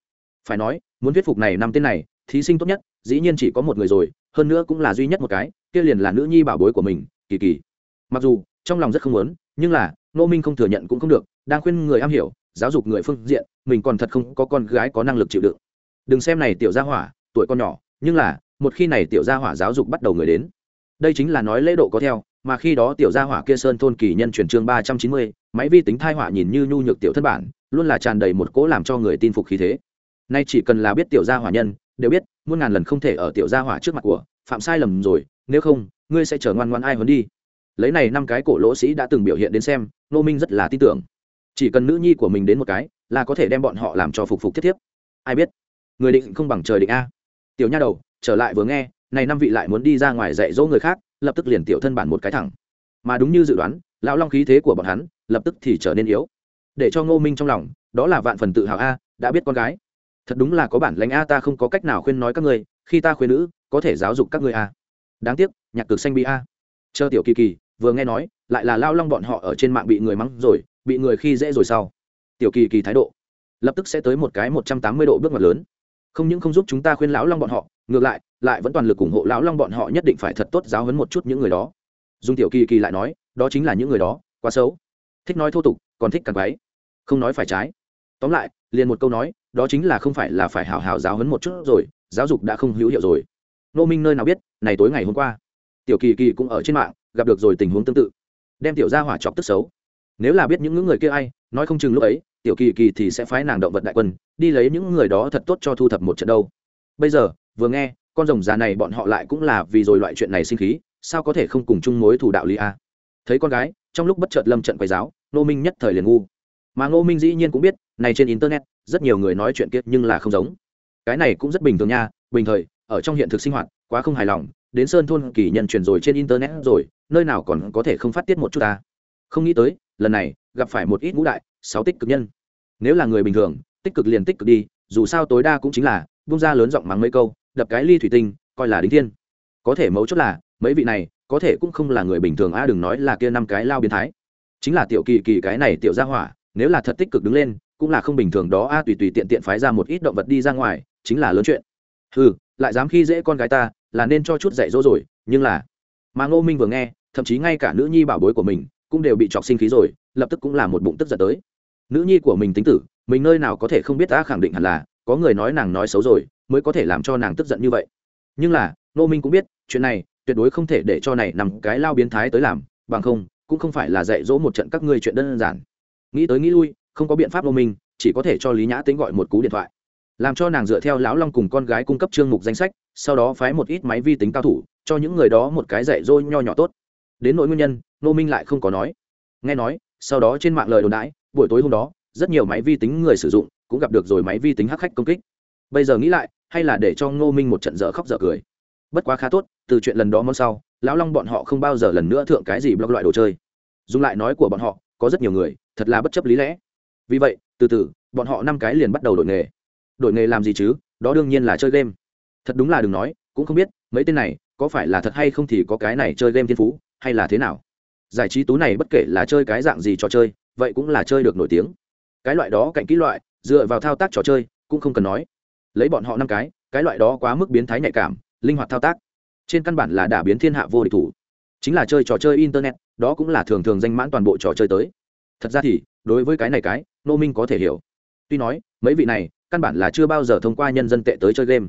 Phải nói, muốn thuyết phục này năm tên này, thí sinh tốt nhất, dĩ nhiên chỉ có một người rồi, hơn nữa cũng là duy nhất một cái, kia liền là nữ nhi bảo bối của mình, kỳ kỳ. Mặc dù, trong lòng rất không muốn, nhưng là nô minh không thừa nhận cũng không được, đang khuyên người am hiểu, giáo dục người phương diện, mình còn thật không có con gái có năng lực chịu đựng. Đừng xem này tiểu gia hỏa, tuổi con nhỏ, nhưng là, một khi này tiểu gia hỏa giáo dục bắt đầu người đến, đây chính là nói lễ độ có theo mà khi đó tiểu gia hỏa kia sơn thôn kỳ nhân chuyển chương ba trăm chín mươi, máy vi tính thai họa nhìn như nhu nhược tiểu thân bản, luôn là tràn đầy một cỗ làm cho người tin phục khí thế. Nay chỉ cần là biết tiểu gia hỏa nhân, đều biết, muôn ngàn lần không thể ở tiểu gia hỏa trước mặt của, phạm sai lầm rồi, nếu không, ngươi sẽ chờ ngoan ngoan ai hơn đi. Lấy này năm cái cổ lỗ sĩ đã từng biểu hiện đến xem nô minh rất là tin tưởng. Chỉ cần nữ nhi của mình đến một cái, là có thể đem bọn họ làm cho phục phục thiết thiếp. Ai biết? Người định không bằng trời định a. Tiểu nha đầu, trở lại vừa nghe này năm vị lại muốn đi ra ngoài dạy dỗ người khác, lập tức liền tiểu thân bản một cái thẳng. Mà đúng như dự đoán, lão long khí thế của bọn hắn, lập tức thì trở nên yếu. Để cho ngô minh trong lòng, đó là vạn phần tự hào a, đã biết con gái. Thật đúng là có bản lãnh a, ta không có cách nào khuyên nói các ngươi, khi ta khuyên nữ, có thể giáo dục các ngươi a. Đáng tiếc, nhạc cực xanh bị a. Chờ tiểu kỳ kỳ, vừa nghe nói, lại là lao long bọn họ ở trên mạng bị người mắng rồi, bị người khi dễ rồi sau. Tiểu kỳ kỳ thái độ, lập tức sẽ tới một cái một trăm tám mươi độ bước ngoặt lớn. Không những không giúp chúng ta khuyên lão long bọn họ ngược lại lại vẫn toàn lực ủng hộ lão long bọn họ nhất định phải thật tốt giáo hấn một chút những người đó. Dung tiểu kỳ kỳ lại nói, đó chính là những người đó, quá xấu. Thích nói thô tục, còn thích càng quái. Không nói phải trái. Tóm lại, liền một câu nói, đó chính là không phải là phải hào hào giáo hấn một chút rồi, giáo dục đã không hữu hiệu rồi. Nô minh nơi nào biết, này tối ngày hôm qua, tiểu kỳ kỳ cũng ở trên mạng, gặp được rồi tình huống tương tự. Đem tiểu ra hỏa chọc tức xấu. Nếu là biết những người kia ai, nói không chừng lúc ấy, tiểu kỳ kỳ thì sẽ phái nàng động vật đại quân, đi lấy những người đó thật tốt cho thu thập một trận đâu. Bây giờ vừa nghe, con rồng già này bọn họ lại cũng là vì rồi loại chuyện này sinh khí, sao có thể không cùng chung mối thủ đạo lý a? Thấy con gái, trong lúc bất chợt lâm trận quay giáo nô minh nhất thời liền ngu. Mà ngô minh dĩ nhiên cũng biết, này trên internet, rất nhiều người nói chuyện kiết nhưng là không giống. Cái này cũng rất bình thường nha, bình thời, ở trong hiện thực sinh hoạt, quá không hài lòng, đến sơn thôn kỳ nhân truyền rồi trên internet rồi, nơi nào còn có thể không phát tiết một chút ta? Không nghĩ tới, lần này, gặp phải một ít ngũ đại, sáu tích cực nhân. Nếu là người bình thường, tích cực liền tích cực đi, dù sao tối đa cũng chính là bung ra lớn giọng mắng mấy câu đập cái ly thủy tinh, coi là đính thiên. Có thể mấu chốt là, mấy vị này, có thể cũng không là người bình thường, a, đừng nói là kia năm cái lao biến thái. Chính là tiểu kỳ kỳ cái này tiểu gia hỏa, nếu là thật tích cực đứng lên, cũng là không bình thường đó, a, tùy tùy tiện tiện phái ra một ít động vật đi ra ngoài, chính là lớn chuyện. Ừ lại dám khi dễ con gái ta, là nên cho chút dạy dỗ rồi, nhưng là, mà ngô minh vừa nghe, thậm chí ngay cả nữ nhi bảo bối của mình, cũng đều bị chọc sinh khí rồi, lập tức cũng là một bụng tức giận tới. Nữ nhi của mình tính tử, mình nơi nào có thể không biết ta khẳng định hẳn là, có người nói nàng nói xấu rồi mới có thể làm cho nàng tức giận như vậy. Nhưng là nô minh cũng biết, chuyện này tuyệt đối không thể để cho này nằm cái lao biến thái tới làm, bằng không, cũng không phải là dạy dỗ một trận các ngươi chuyện đơn giản. Nghĩ tới nghĩ lui, không có biện pháp nô minh, chỉ có thể cho lý nhã tính gọi một cú điện thoại. Làm cho nàng dựa theo lão long cùng con gái cung cấp chương mục danh sách, sau đó phái một ít máy vi tính cao thủ, cho những người đó một cái dạy dỗ nho nhỏ tốt. Đến nỗi nguyên nhân nô minh lại không có nói. Nghe nói, sau đó trên mạng lời đồn đãi, buổi tối hôm đó, rất nhiều máy vi tính người sử dụng cũng gặp được rồi máy vi tính hắc khách công kích. Bây giờ nghĩ lại hay là để cho ngô minh một trận dở khóc dở cười. Bất quá khá tốt, từ chuyện lần đó mong sau, lão long bọn họ không bao giờ lần nữa thượng cái gì blog loại đồ chơi. Dùng lại nói của bọn họ, có rất nhiều người, thật là bất chấp lý lẽ. Vì vậy, từ từ, bọn họ năm cái liền bắt đầu đổi nghề. Đổi nghề làm gì chứ? Đó đương nhiên là chơi game. Thật đúng là đừng nói, cũng không biết, mấy tên này, có phải là thật hay không thì có cái này chơi game thiên phú, hay là thế nào? Giải trí tú này bất kể là chơi cái dạng gì trò chơi, vậy cũng là chơi được nổi tiếng. Cái loại đó cạnh kỹ loại, dựa vào thao tác trò chơi, cũng không cần nói lấy bọn họ năm cái cái loại đó quá mức biến thái nhạy cảm, linh hoạt thao tác. Trên căn bản là đả biến thiên hạ vô địch thủ. Chính là chơi trò chơi internet, đó cũng là thường thường danh mãn toàn bộ trò chơi tới. Thật ra thì, đối với cái này cái, nô minh có thể hiểu. Tuy nói, mấy vị này, căn bản là chưa bao giờ thông qua nhân dân tệ tới chơi game.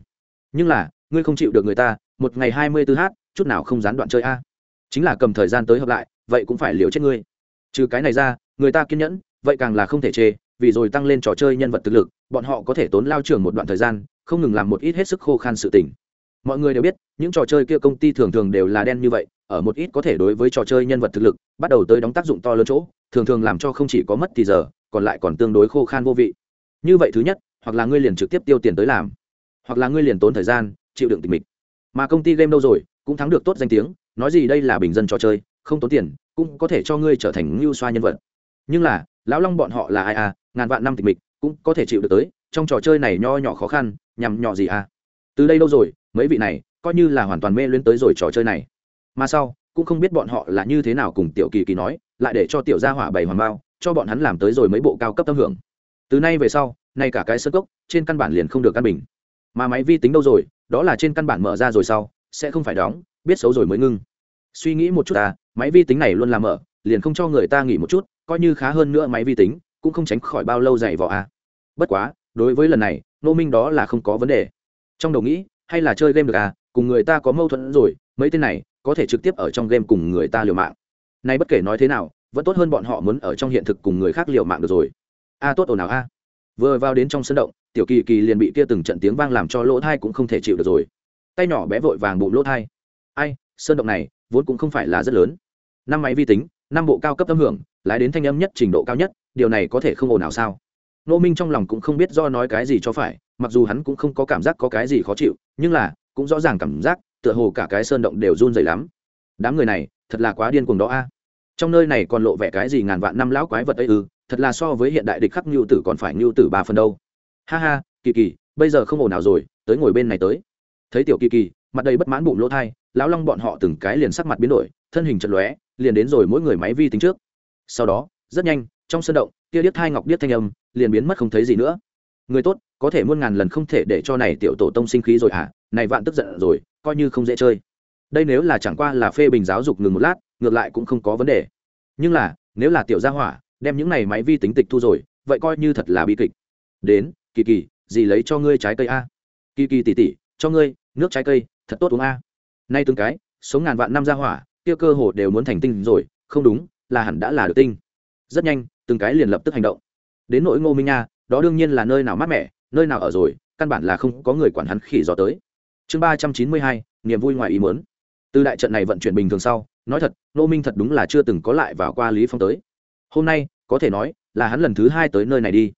Nhưng là, ngươi không chịu được người ta, một ngày hai mươi tư h chút nào không gián đoạn chơi a. Chính là cầm thời gian tới hợp lại, vậy cũng phải liều chết ngươi. Trừ cái này ra, người ta kiên nhẫn, vậy càng là không thể chê vì rồi tăng lên trò chơi nhân vật thực lực, bọn họ có thể tốn lao trường một đoạn thời gian, không ngừng làm một ít hết sức khô khan sự tình. Mọi người đều biết, những trò chơi kia công ty thường thường đều là đen như vậy, ở một ít có thể đối với trò chơi nhân vật thực lực, bắt đầu tới đóng tác dụng to lớn chỗ, thường thường làm cho không chỉ có mất thì giờ, còn lại còn tương đối khô khan vô vị. Như vậy thứ nhất, hoặc là ngươi liền trực tiếp tiêu tiền tới làm, hoặc là ngươi liền tốn thời gian, chịu đựng tình mình mà công ty game đâu rồi, cũng thắng được tốt danh tiếng, nói gì đây là bình dân trò chơi, không tốn tiền, cũng có thể cho ngươi trở thành ngưu xoa nhân vật. Nhưng là, lão long bọn họ là ai à? Ngàn vạn năm tịch mịch cũng có thể chịu được tới, trong trò chơi này nho nhỏ khó khăn, nhằm nhỏ gì à? Từ đây đâu rồi, mấy vị này coi như là hoàn toàn mê luyến tới rồi trò chơi này. Mà sau, cũng không biết bọn họ là như thế nào cùng tiểu kỳ kỳ nói, lại để cho tiểu gia hỏa bày hoàn bao, cho bọn hắn làm tới rồi mấy bộ cao cấp tâm hưởng. Từ nay về sau, nay cả cái sơ cốc, trên căn bản liền không được căn bình. Mà máy vi tính đâu rồi, đó là trên căn bản mở ra rồi sau, sẽ không phải đóng, biết xấu rồi mới ngưng. Suy nghĩ một chút ta máy vi tính này luôn làm mở, liền không cho người ta nghỉ một chút, coi như khá hơn nữa máy vi tính cũng không tránh khỏi bao lâu dày vỏ a à. bất quá, đối với lần này nô minh đó là không có vấn đề. Trong đầu nghĩ, hay là chơi game được à cùng người ta có mâu thuẫn rồi, mấy tên này có thể trực tiếp ở trong game cùng người ta liều mạng. Nay bất kể nói thế nào, vẫn tốt hơn bọn họ muốn ở trong hiện thực cùng người khác liều mạng được rồi. A tốt ồn nào a à. vừa vào đến trong sân động, tiểu kỳ kỳ liền bị kia từng trận tiếng vang làm cho lỗ thai cũng không thể chịu được rồi. Tay nhỏ bé vội vàng bụng lỗ thai. Ai sơn động này vốn cũng không phải là rất lớn. Năm máy vi tính năm bộ cao cấp âm hưởng, lái đến thanh âm nhất trình độ cao nhất, điều này có thể không ồn nào sao? Nô minh trong lòng cũng không biết do nói cái gì cho phải, mặc dù hắn cũng không có cảm giác có cái gì khó chịu, nhưng là, cũng rõ ràng cảm giác, tựa hồ cả cái sơn động đều run dày lắm. Đám người này, thật là quá điên cuồng đó a. Trong nơi này còn lộ vẻ cái gì ngàn vạn năm lão quái vật ấy ư, thật là so với hiện đại địch khắc ngưu tử còn phải ngưu tử ba phần đâu. Ha ha, kỳ kỳ, bây giờ không ổn nào rồi, tới ngồi bên này tới. Thấy tiểu kỳ kỳ, mặt đầy bất mãn bụng lỗ thai lão long bọn họ từng cái liền sắc mặt biến đổi, thân hình chật lóe, liền đến rồi mỗi người máy vi tính trước. Sau đó, rất nhanh, trong sân động, kia điếc thai ngọc điếc thanh âm liền biến mất không thấy gì nữa. Người tốt, có thể muôn ngàn lần không thể để cho này tiểu tổ tông sinh khí rồi hả? Này vạn tức giận rồi, coi như không dễ chơi. Đây nếu là chẳng qua là phê bình giáo dục ngừng một lát, ngược lại cũng không có vấn đề. Nhưng là, nếu là tiểu gia hỏa, đem những này máy vi tính tịch thu rồi, vậy coi như thật là bi kịch. Đến, kỳ kỳ gì lấy cho ngươi trái cây a. Kỳ kỳ tỉ tỉ, cho ngươi nước trái cây, thật tốt uống a nay từng cái, sống ngàn vạn năm gia hỏa, kia cơ hồ đều muốn thành tinh rồi, không đúng, là hẳn đã là được tinh. Rất nhanh, từng cái liền lập tức hành động. Đến nỗi ngô minh nha, đó đương nhiên là nơi nào mát mẻ, nơi nào ở rồi, căn bản là không có người quản hắn khỉ gió tới. Chương ba trăm chín mươi hai, niềm vui ngoài ý muốn. Từ đại trận này vận chuyển bình thường sau, nói thật, ngô minh thật đúng là chưa từng có lại vào qua lý phong tới. Hôm nay, có thể nói, là hắn lần thứ hai tới nơi này đi.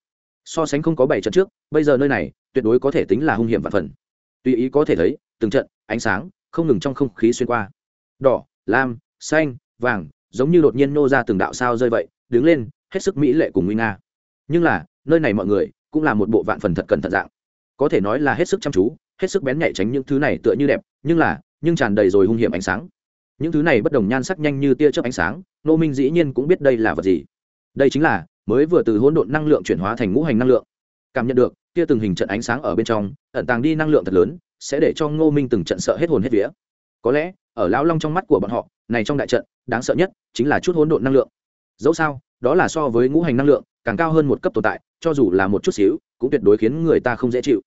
So sánh không có bảy trận trước, bây giờ nơi này, tuyệt đối có thể tính là hung hiểm và phần. Tùy ý có thể thấy, từng trận, ánh sáng không ngừng trong không khí xuyên qua. Đỏ, lam, xanh, vàng, giống như đột nhiên nô ra từng đạo sao rơi vậy, đứng lên, hết sức mỹ lệ cùng nguy nga. Nhưng là, nơi này mọi người cũng là một bộ vạn phần thật cẩn thận dạng. Có thể nói là hết sức chăm chú, hết sức bén nhạy tránh những thứ này tựa như đẹp, nhưng là, nhưng tràn đầy rồi hung hiểm ánh sáng. Những thứ này bất đồng nhan sắc nhanh như tia chớp ánh sáng nô minh dĩ nhiên cũng biết đây là vật gì. Đây chính là, mới vừa từ hỗn độn năng lượng chuyển hóa thành ngũ hành năng lượng. Cảm nhận được tia từng hình trận ánh sáng ở bên trong, ẩn tàng đi năng lượng thật lớn sẽ để cho ngô minh từng trận sợ hết hồn hết vía. Có lẽ, ở lão long trong mắt của bọn họ, này trong đại trận, đáng sợ nhất chính là chút hỗn độn năng lượng. Dẫu sao, đó là so với ngũ hành năng lượng, càng cao hơn một cấp tồn tại, cho dù là một chút xíu, cũng tuyệt đối khiến người ta không dễ chịu.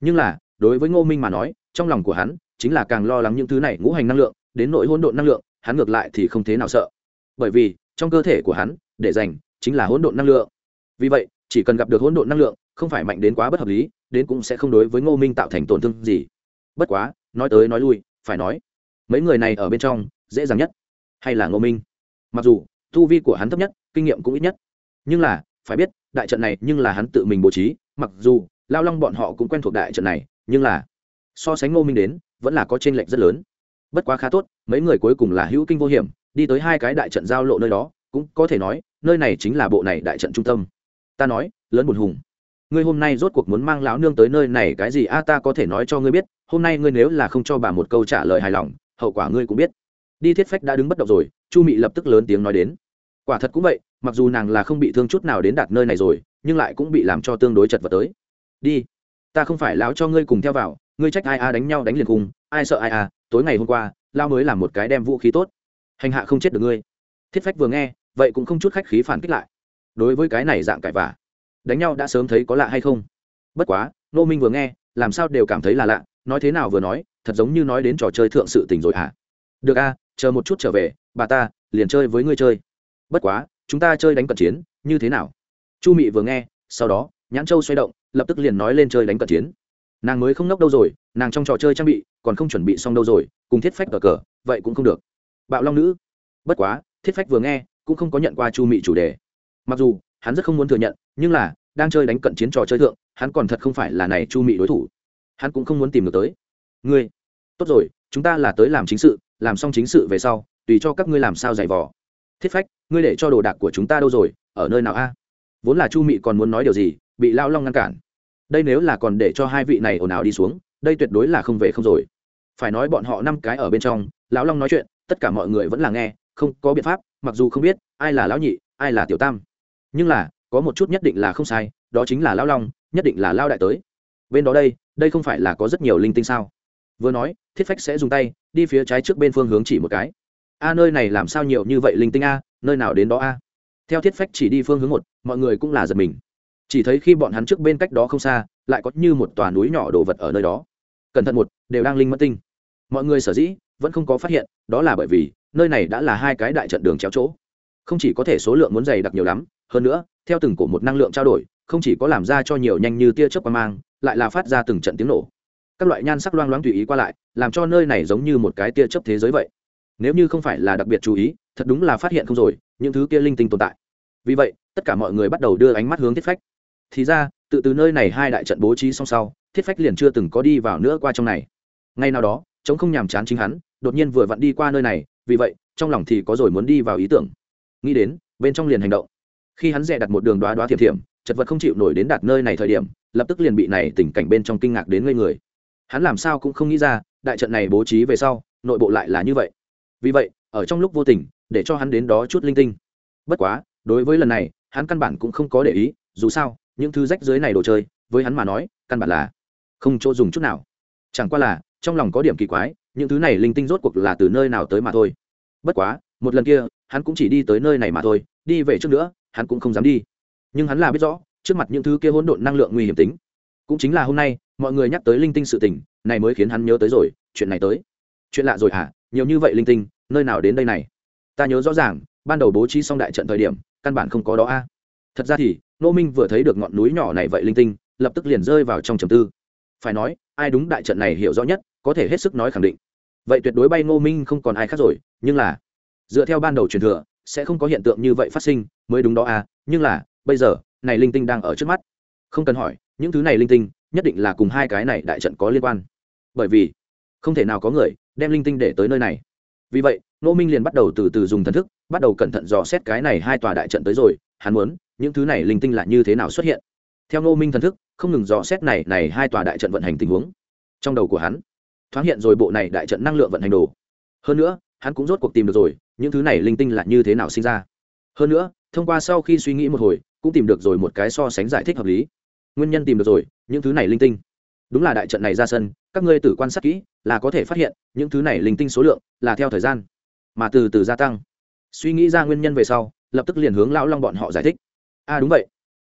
Nhưng là, đối với ngô minh mà nói, trong lòng của hắn, chính là càng lo lắng những thứ này ngũ hành năng lượng, đến nội hỗn độn năng lượng, hắn ngược lại thì không thế nào sợ. Bởi vì, trong cơ thể của hắn, để dành chính là hỗn độn năng lượng. Vì vậy, chỉ cần gặp được hỗn độn năng lượng, không phải mạnh đến quá bất hợp lý, đến cũng sẽ không đối với ngô minh tạo thành tổn thương gì bất quá, nói tới nói lui, phải nói, mấy người này ở bên trong, dễ dàng nhất, hay là ngô minh. Mặc dù, tu vi của hắn thấp nhất, kinh nghiệm cũng ít nhất. Nhưng là, phải biết, đại trận này nhưng là hắn tự mình bố trí, mặc dù, lao long bọn họ cũng quen thuộc đại trận này, nhưng là, so sánh ngô minh đến, vẫn là có t r ê n lệch rất lớn. Bất quá khá tốt, mấy người cuối cùng là hữu kinh vô hiểm, đi tới hai cái đại trận giao lộ nơi đó, cũng có thể nói, nơi này chính là bộ này đại trận trung tâm. Ta nói, lớn một hùng ngươi hôm nay rốt cuộc muốn mang lão nương tới nơi này cái gì? A, ta có thể nói cho ngươi biết, hôm nay ngươi nếu là không cho bà một câu trả lời hài lòng, hậu quả ngươi cũng biết. Đi thiết phách đã đứng bất động rồi, chu mị lập tức lớn tiếng nói đến. Quả thật cũng vậy, mặc dù nàng là không bị thương chút nào đến đạt nơi này rồi, nhưng lại cũng bị làm cho tương đối chật vật tới. Đi, ta không phải lão cho ngươi cùng theo vào, ngươi trách ai a đánh nhau đánh liền cùng, ai sợ ai a tối ngày hôm qua lao mới làm một cái đem vũ khí tốt. Hành hạ không chết được ngươi. Thiết phách vừa nghe, vậy cũng không chút khách khí phản kích lại. Đối với cái này dạng cãi vả đánh nhau đã sớm thấy có lạ hay không? Bất quá nô minh vừa nghe, làm sao đều cảm thấy là lạ, nói thế nào vừa nói, thật giống như nói đến trò chơi thượng sự tình rồi hả? Được a, chờ một chút trở về, bà ta, liền chơi với ngươi chơi. Bất quá, chúng ta chơi đánh cận chiến, như thế nào? Chu mị vừa nghe, sau đó, nhãn châu xoay động, lập tức liền nói lên chơi đánh cận chiến. Nàng mới không nốc đâu rồi, nàng trong trò chơi trang bị, còn không chuẩn bị xong đâu rồi, cùng thiết phách cờ cờ, vậy cũng không được. Bạo long nữ. Bất quá, thiết phách vừa nghe, cũng không có nhận qua chu mị chủ đề. Mặc dù, hắn rất không muốn thừa nhận nhưng là, đang chơi đánh cận chiến trò chơi thượng, hắn còn thật không phải là này chu mị đối thủ. Hắn cũng không muốn tìm được tới. Ngươi, tốt rồi, chúng ta là tới làm chính sự, làm xong chính sự về sau, tùy cho các ngươi làm sao giày vò. Thiết phách, ngươi để cho đồ đạc của chúng ta đâu rồi, ở nơi nào a? Vốn là chu mị còn muốn nói điều gì, bị lao long ngăn cản. Đây nếu là còn để cho hai vị này ồn ào đi xuống, đây tuyệt đối là không về không rồi. Phải nói bọn họ năm cái ở bên trong, lão long nói chuyện, tất cả mọi người vẫn là nghe, không có biện pháp, mặc dù không biết, ai là lão nhị, ai là tiểu tam. Nhưng là có một chút nhất định là không sai, đó chính là lão long, nhất định là lao đại tới. Bên đó đây đây không phải là có rất nhiều linh tinh sao? Vừa nói, thiết phách sẽ dùng tay, đi phía trái trước bên phương hướng chỉ một cái. A, nơi này làm sao nhiều như vậy linh tinh a, nơi nào đến đó a? Theo thiết phách chỉ đi phương hướng một, mọi người cũng là giật mình. Chỉ thấy khi bọn hắn trước bên cách đó không xa, lại có như một tòa núi nhỏ đồ vật ở nơi đó. Cẩn thận một, đều đang linh mất tinh. Mọi người sở dĩ, vẫn không có phát hiện, đó là bởi vì, nơi này đã là hai cái đại trận đường chéo chỗ. Không chỉ có thể số lượng muốn dày đặc nhiều lắm hơn nữa, theo từng cổ một năng lượng trao đổi, không chỉ có làm ra cho nhiều nhanh như tia chớp qua mang, lại là phát ra từng trận tiếng nổ. Các loại nhan sắc loang loáng tùy ý qua lại, làm cho nơi này giống như một cái tia chớp thế giới vậy. Nếu như không phải là đặc biệt chú ý, thật đúng là phát hiện không rồi, những thứ kia linh tinh tồn tại. Vì vậy, tất cả mọi người bắt đầu đưa ánh mắt hướng thiết phách. Thì ra, tự từ nơi này hai đại trận bố trí song sau, thiết phách liền chưa từng có đi vào nữa qua trong này. Ngay nào đó chống không nhàm chán chính hắn, đột nhiên vừa vặn đi qua nơi này, vì vậy, trong lòng thì có rồi muốn đi vào ý tưởng. Nghĩ đến, bên trong liền hành động khi hắn dè đặt một đường đoá đoá thiệp thiểm, chật vật không chịu nổi đến đạt nơi này thời điểm, lập tức liền bị này tình cảnh bên trong kinh ngạc đến ngây người. Hắn làm sao cũng không nghĩ ra, đại trận này bố trí về sau, nội bộ lại là như vậy. Vì vậy, ở trong lúc vô tình, để cho hắn đến đó chút linh tinh. Bất quá, đối với lần này, hắn căn bản cũng không có để ý, dù sao, những thứ rách dưới này đồ chơi, với hắn mà nói, căn bản là không chỗ dùng chút nào. Chẳng qua là, trong lòng có điểm kỳ quái, những thứ này linh tinh rốt cuộc là từ nơi nào tới mà thôi. Bất quá, một lần kia, hắn cũng chỉ đi tới nơi này mà thôi đi về trước nữa, hắn cũng không dám đi. Nhưng hắn là biết rõ, trước mặt những thứ kia hỗn độn năng lượng nguy hiểm tính, cũng chính là hôm nay, mọi người nhắc tới linh tinh sự tình, này mới khiến hắn nhớ tới rồi, chuyện này tới. Chuyện lạ rồi hả? Nhiều như vậy linh tinh, nơi nào đến đây này? Ta nhớ rõ ràng, ban đầu bố trí xong đại trận thời điểm, căn bản không có đó a. Thật ra thì, nô minh vừa thấy được ngọn núi nhỏ này vậy linh tinh, lập tức liền rơi vào trong trầm tư. Phải nói, ai đúng đại trận này hiểu rõ nhất, có thể hết sức nói khẳng định. Vậy tuyệt đối bay ngô minh không còn ai khác rồi, nhưng là, dựa theo ban đầu truyền thừa sẽ không có hiện tượng như vậy phát sinh, mới đúng đó à nhưng là, bây giờ, này linh tinh đang ở trước mắt. Không cần hỏi, những thứ này linh tinh, nhất định là cùng hai cái này đại trận có liên quan. Bởi vì, không thể nào có người đem linh tinh để tới nơi này. Vì vậy nô minh liền bắt đầu từ từ dùng thần thức, bắt đầu cẩn thận dò xét cái này hai tòa đại trận tới rồi, hắn muốn, những thứ này linh tinh là như thế nào xuất hiện. Theo nô minh thần thức, không ngừng dò xét này này hai tòa đại trận vận hành tình huống. Trong đầu của hắn, thoáng hiện rồi bộ này đại trận năng lượng vận hành đồ. Hơn nữa hắn cũng rốt cuộc tìm được rồi, những thứ này linh tinh là như thế nào sinh ra? Hơn nữa, thông qua sau khi suy nghĩ một hồi, cũng tìm được rồi một cái so sánh giải thích hợp lý. Nguyên nhân tìm được rồi, những thứ này linh tinh. Đúng là đại trận này ra sân, các ngươi tử quan sát kỹ, là có thể phát hiện, những thứ này linh tinh số lượng là theo thời gian, mà từ từ gia tăng. Suy nghĩ ra nguyên nhân về sau, lập tức liền hướng lão long bọn họ giải thích. A à đúng vậy.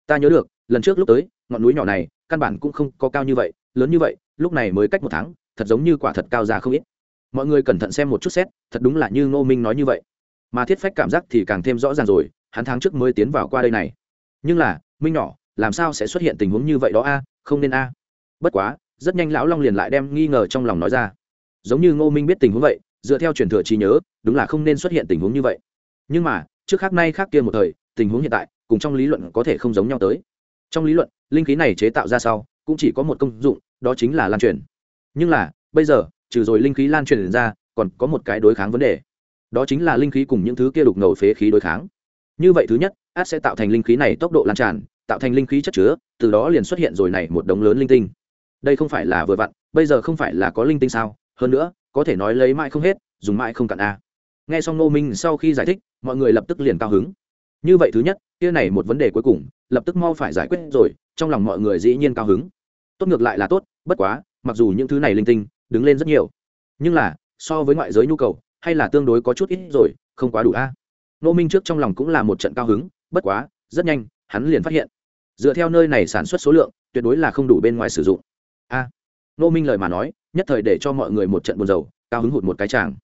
Ta nhớ được, lần trước lúc tới, ngọn núi nhỏ này, căn bản cũng không có cao như vậy, lớn như vậy, lúc này mới cách một tháng, thật giống như quả thật cao ra không ít mọi người cẩn thận xem một chút xét, thật đúng là như ngô minh nói như vậy. Mà thiết phách cảm giác thì càng thêm rõ ràng rồi, hắn tháng trước mới tiến vào qua đây này. Nhưng là, minh nhỏ, làm sao sẽ xuất hiện tình huống như vậy đó a, không nên a. Bất quá, rất nhanh lão long liền lại đem nghi ngờ trong lòng nói ra. Giống như ngô minh biết tình huống vậy, dựa theo truyền thừa trí nhớ, đúng là không nên xuất hiện tình huống như vậy. Nhưng mà, trước khác nay khác kia một thời, tình huống hiện tại, cùng trong lý luận có thể không giống nhau tới. Trong lý luận, linh khí này chế tạo ra sau, cũng chỉ có một công dụng, đó chính là lan truyền. Nhưng là, bây giờ trừ rồi linh khí lan truyền ra, còn có một cái đối kháng vấn đề. Đó chính là linh khí cùng những thứ kia đục ngầu phế khí đối kháng. Như vậy thứ nhất, át sẽ tạo thành linh khí này tốc độ lan tràn, tạo thành linh khí chất chứa, từ đó liền xuất hiện rồi này một đống lớn linh tinh. Đây không phải là vừa vặn, bây giờ không phải là có linh tinh sao? Hơn nữa, có thể nói lấy mãi không hết, dùng mãi không cạn a. Nghe xong nô minh sau khi giải thích, mọi người lập tức liền cao hứng. Như vậy thứ nhất, kia này một vấn đề cuối cùng, lập tức mau phải giải quyết rồi, trong lòng mọi người dĩ nhiên cao hứng. Tốt ngược lại là tốt, bất quá, mặc dù những thứ này linh tinh đứng lên rất nhiều. Nhưng là, so với ngoại giới nhu cầu, hay là tương đối có chút ít rồi, không quá đủ a. Nô minh trước trong lòng cũng là một trận cao hứng, bất quá, rất nhanh, hắn liền phát hiện. Dựa theo nơi này sản xuất số lượng, tuyệt đối là không đủ bên ngoài sử dụng. A. Nô minh lời mà nói, nhất thời để cho mọi người một trận buồn rầu, cao hứng hụt một cái chàng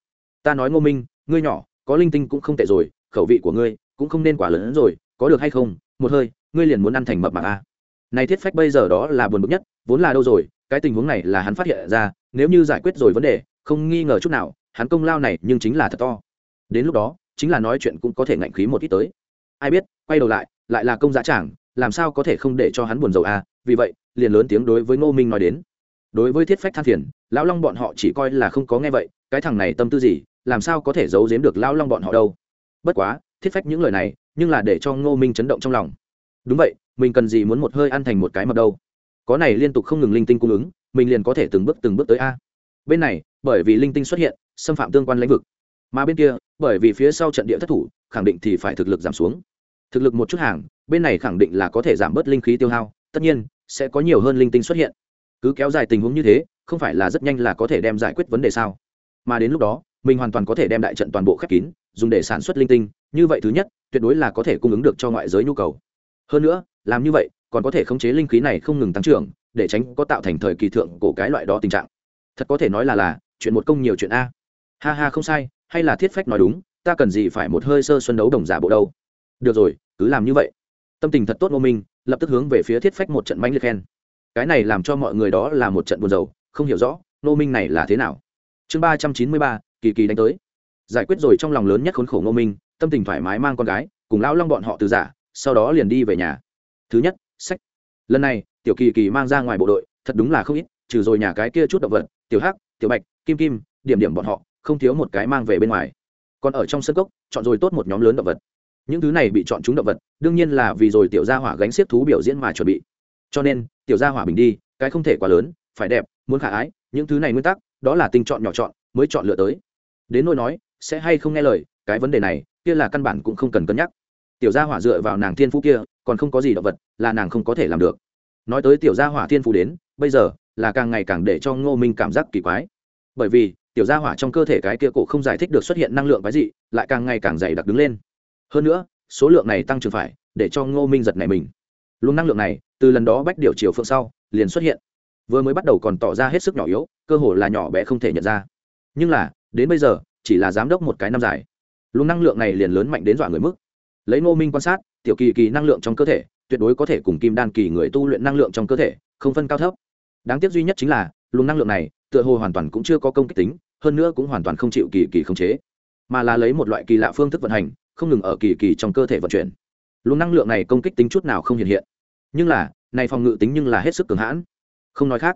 ta nói ngô minh, ngươi nhỏ, có linh tinh cũng không tệ rồi, khẩu vị của ngươi cũng không nên quá lớn hơn rồi, có được hay không? Một hơi, ngươi liền muốn ăn thành mập mạc a. Này thiết phách bây giờ đó là buồn bực nhất, vốn là đâu rồi cái tình huống này là hắn phát hiện ra, nếu như giải quyết rồi vấn đề, không nghi ngờ chút nào, hắn công lao này nhưng chính là thật to. Đến lúc đó, chính là nói chuyện cũng có thể ngạnh khí một ít tới. Ai biết, quay đầu lại lại là công giá trảng, làm sao có thể không để cho hắn buồn rầu à? vì vậy, liền lớn tiếng đối với ngô minh nói đến. Đối với thiết phách than phiền, lão long bọn họ chỉ coi là không có nghe vậy, cái thằng này tâm tư gì, làm sao có thể giấu giếm được lão long bọn họ đâu? Bất quá, thiết phách những lời này, nhưng là để cho ngô minh chấn động trong lòng. Đúng vậy, mình cần gì muốn một hơi ăn thành một cái mập đâu? Có này liên tục không ngừng linh tinh cung ứng, mình liền có thể từng bước từng bước tới a. Bên này, bởi vì linh tinh xuất hiện, xâm phạm tương quan lĩnh vực. Mà bên kia, bởi vì phía sau trận địa thất thủ, khẳng định thì phải thực lực giảm xuống. Thực lực một chút hàng, bên này khẳng định là có thể giảm bớt linh khí tiêu hao, tất nhiên, sẽ có nhiều hơn linh tinh xuất hiện. Cứ kéo dài tình huống như thế, không phải là rất nhanh là có thể đem giải quyết vấn đề sao? Mà đến lúc đó, mình hoàn toàn có thể đem đại trận toàn bộ khép kín, dùng để sản xuất linh tinh, như vậy thứ nhất, tuyệt đối là có thể cung ứng được cho ngoại giới nhu cầu. Hơn nữa, làm như vậy còn có thể khống chế linh khí này không ngừng tăng trưởng, để tránh có tạo thành thời kỳ thượng cổ cái loại đó tình trạng. Thật có thể nói là là, chuyện một công nhiều chuyện a. Ha ha, không sai, hay là thiết phách nói đúng, ta cần gì phải một hơi sơ xuân đấu đồng giả bộ đâu. Được rồi, cứ làm như vậy. Tâm tình thật tốt ngô minh, lập tức hướng về phía thiết phách một trận manh liệt khen. Cái này làm cho mọi người đó là một trận buồn rầu, không hiểu rõ, ngô minh này là thế nào. Chương ba trăm chín mươi ba, kỳ kỳ đánh tới. Giải quyết rồi trong lòng lớn nhất khốn khổ ngô minh, tâm tình thoải mái mang con gái, cùng lão long bọn họ từ giả, sau đó liền đi về nhà. Thứ nhất sách. Lần này, tiểu kỳ kỳ mang ra ngoài bộ đội, thật đúng là không ít, trừ rồi nhà cái kia chút động vật, tiểu hắc, tiểu bạch, kim kim, điểm điểm bọn họ, không thiếu một cái mang về bên ngoài. Còn ở trong sân cốc, chọn rồi tốt một nhóm lớn động vật. Những thứ này bị chọn chúng động vật, đương nhiên là vì rồi tiểu gia hỏa gánh xiếc thú biểu diễn mà chuẩn bị. Cho nên, tiểu gia hỏa bình đi, cái không thể quá lớn, phải đẹp, muốn khả ái, những thứ này nguyên tắc, đó là tinh chọn nhỏ chọn, mới chọn lựa tới. Đến nỗi nói, sẽ hay không nghe lời, cái vấn đề này, kia là căn bản cũng không cần cân nhắc tiểu gia hỏa dựa vào nàng thiên phú kia, còn không có gì động vật, là nàng không có thể làm được. Nói tới tiểu gia hỏa thiên phú đến, bây giờ, là càng ngày càng để cho ngô minh cảm giác kỳ quái. Bởi vì, tiểu gia hỏa trong cơ thể cái kia cổ không giải thích được xuất hiện năng lượng cái gì lại càng ngày càng dày đặc đứng lên. Hơn nữa, số lượng này tăng trưởng phải, để cho ngô minh giật này mình. Luôn năng lượng này, từ lần đó bách điều chiều phượng sau, liền xuất hiện. Vừa mới bắt đầu còn tỏ ra hết sức nhỏ yếu, cơ hồ là nhỏ bé không thể nhận ra. Nhưng là, đến bây giờ, chỉ là giám đốc một cái năm dài. Luôn năng lượng này liền lớn mạnh đến dọa người mức lấy ngô minh quan sát, tiểu kỳ kỳ năng lượng trong cơ thể, tuyệt đối có thể cùng kim đan kỳ người tu luyện năng lượng trong cơ thể, không phân cao thấp. Đáng tiếc duy nhất chính là, luồng năng lượng này, tựa hồ hoàn toàn cũng chưa có công kích tính, hơn nữa cũng hoàn toàn không chịu kỳ kỳ khống chế. Mà là lấy một loại kỳ lạ phương thức vận hành, không ngừng ở kỳ kỳ trong cơ thể vận chuyển. Luồng năng lượng này công kích tính chút nào không hiện hiện. Nhưng là, này phòng ngự tính nhưng là hết sức cường hãn. Không nói khác,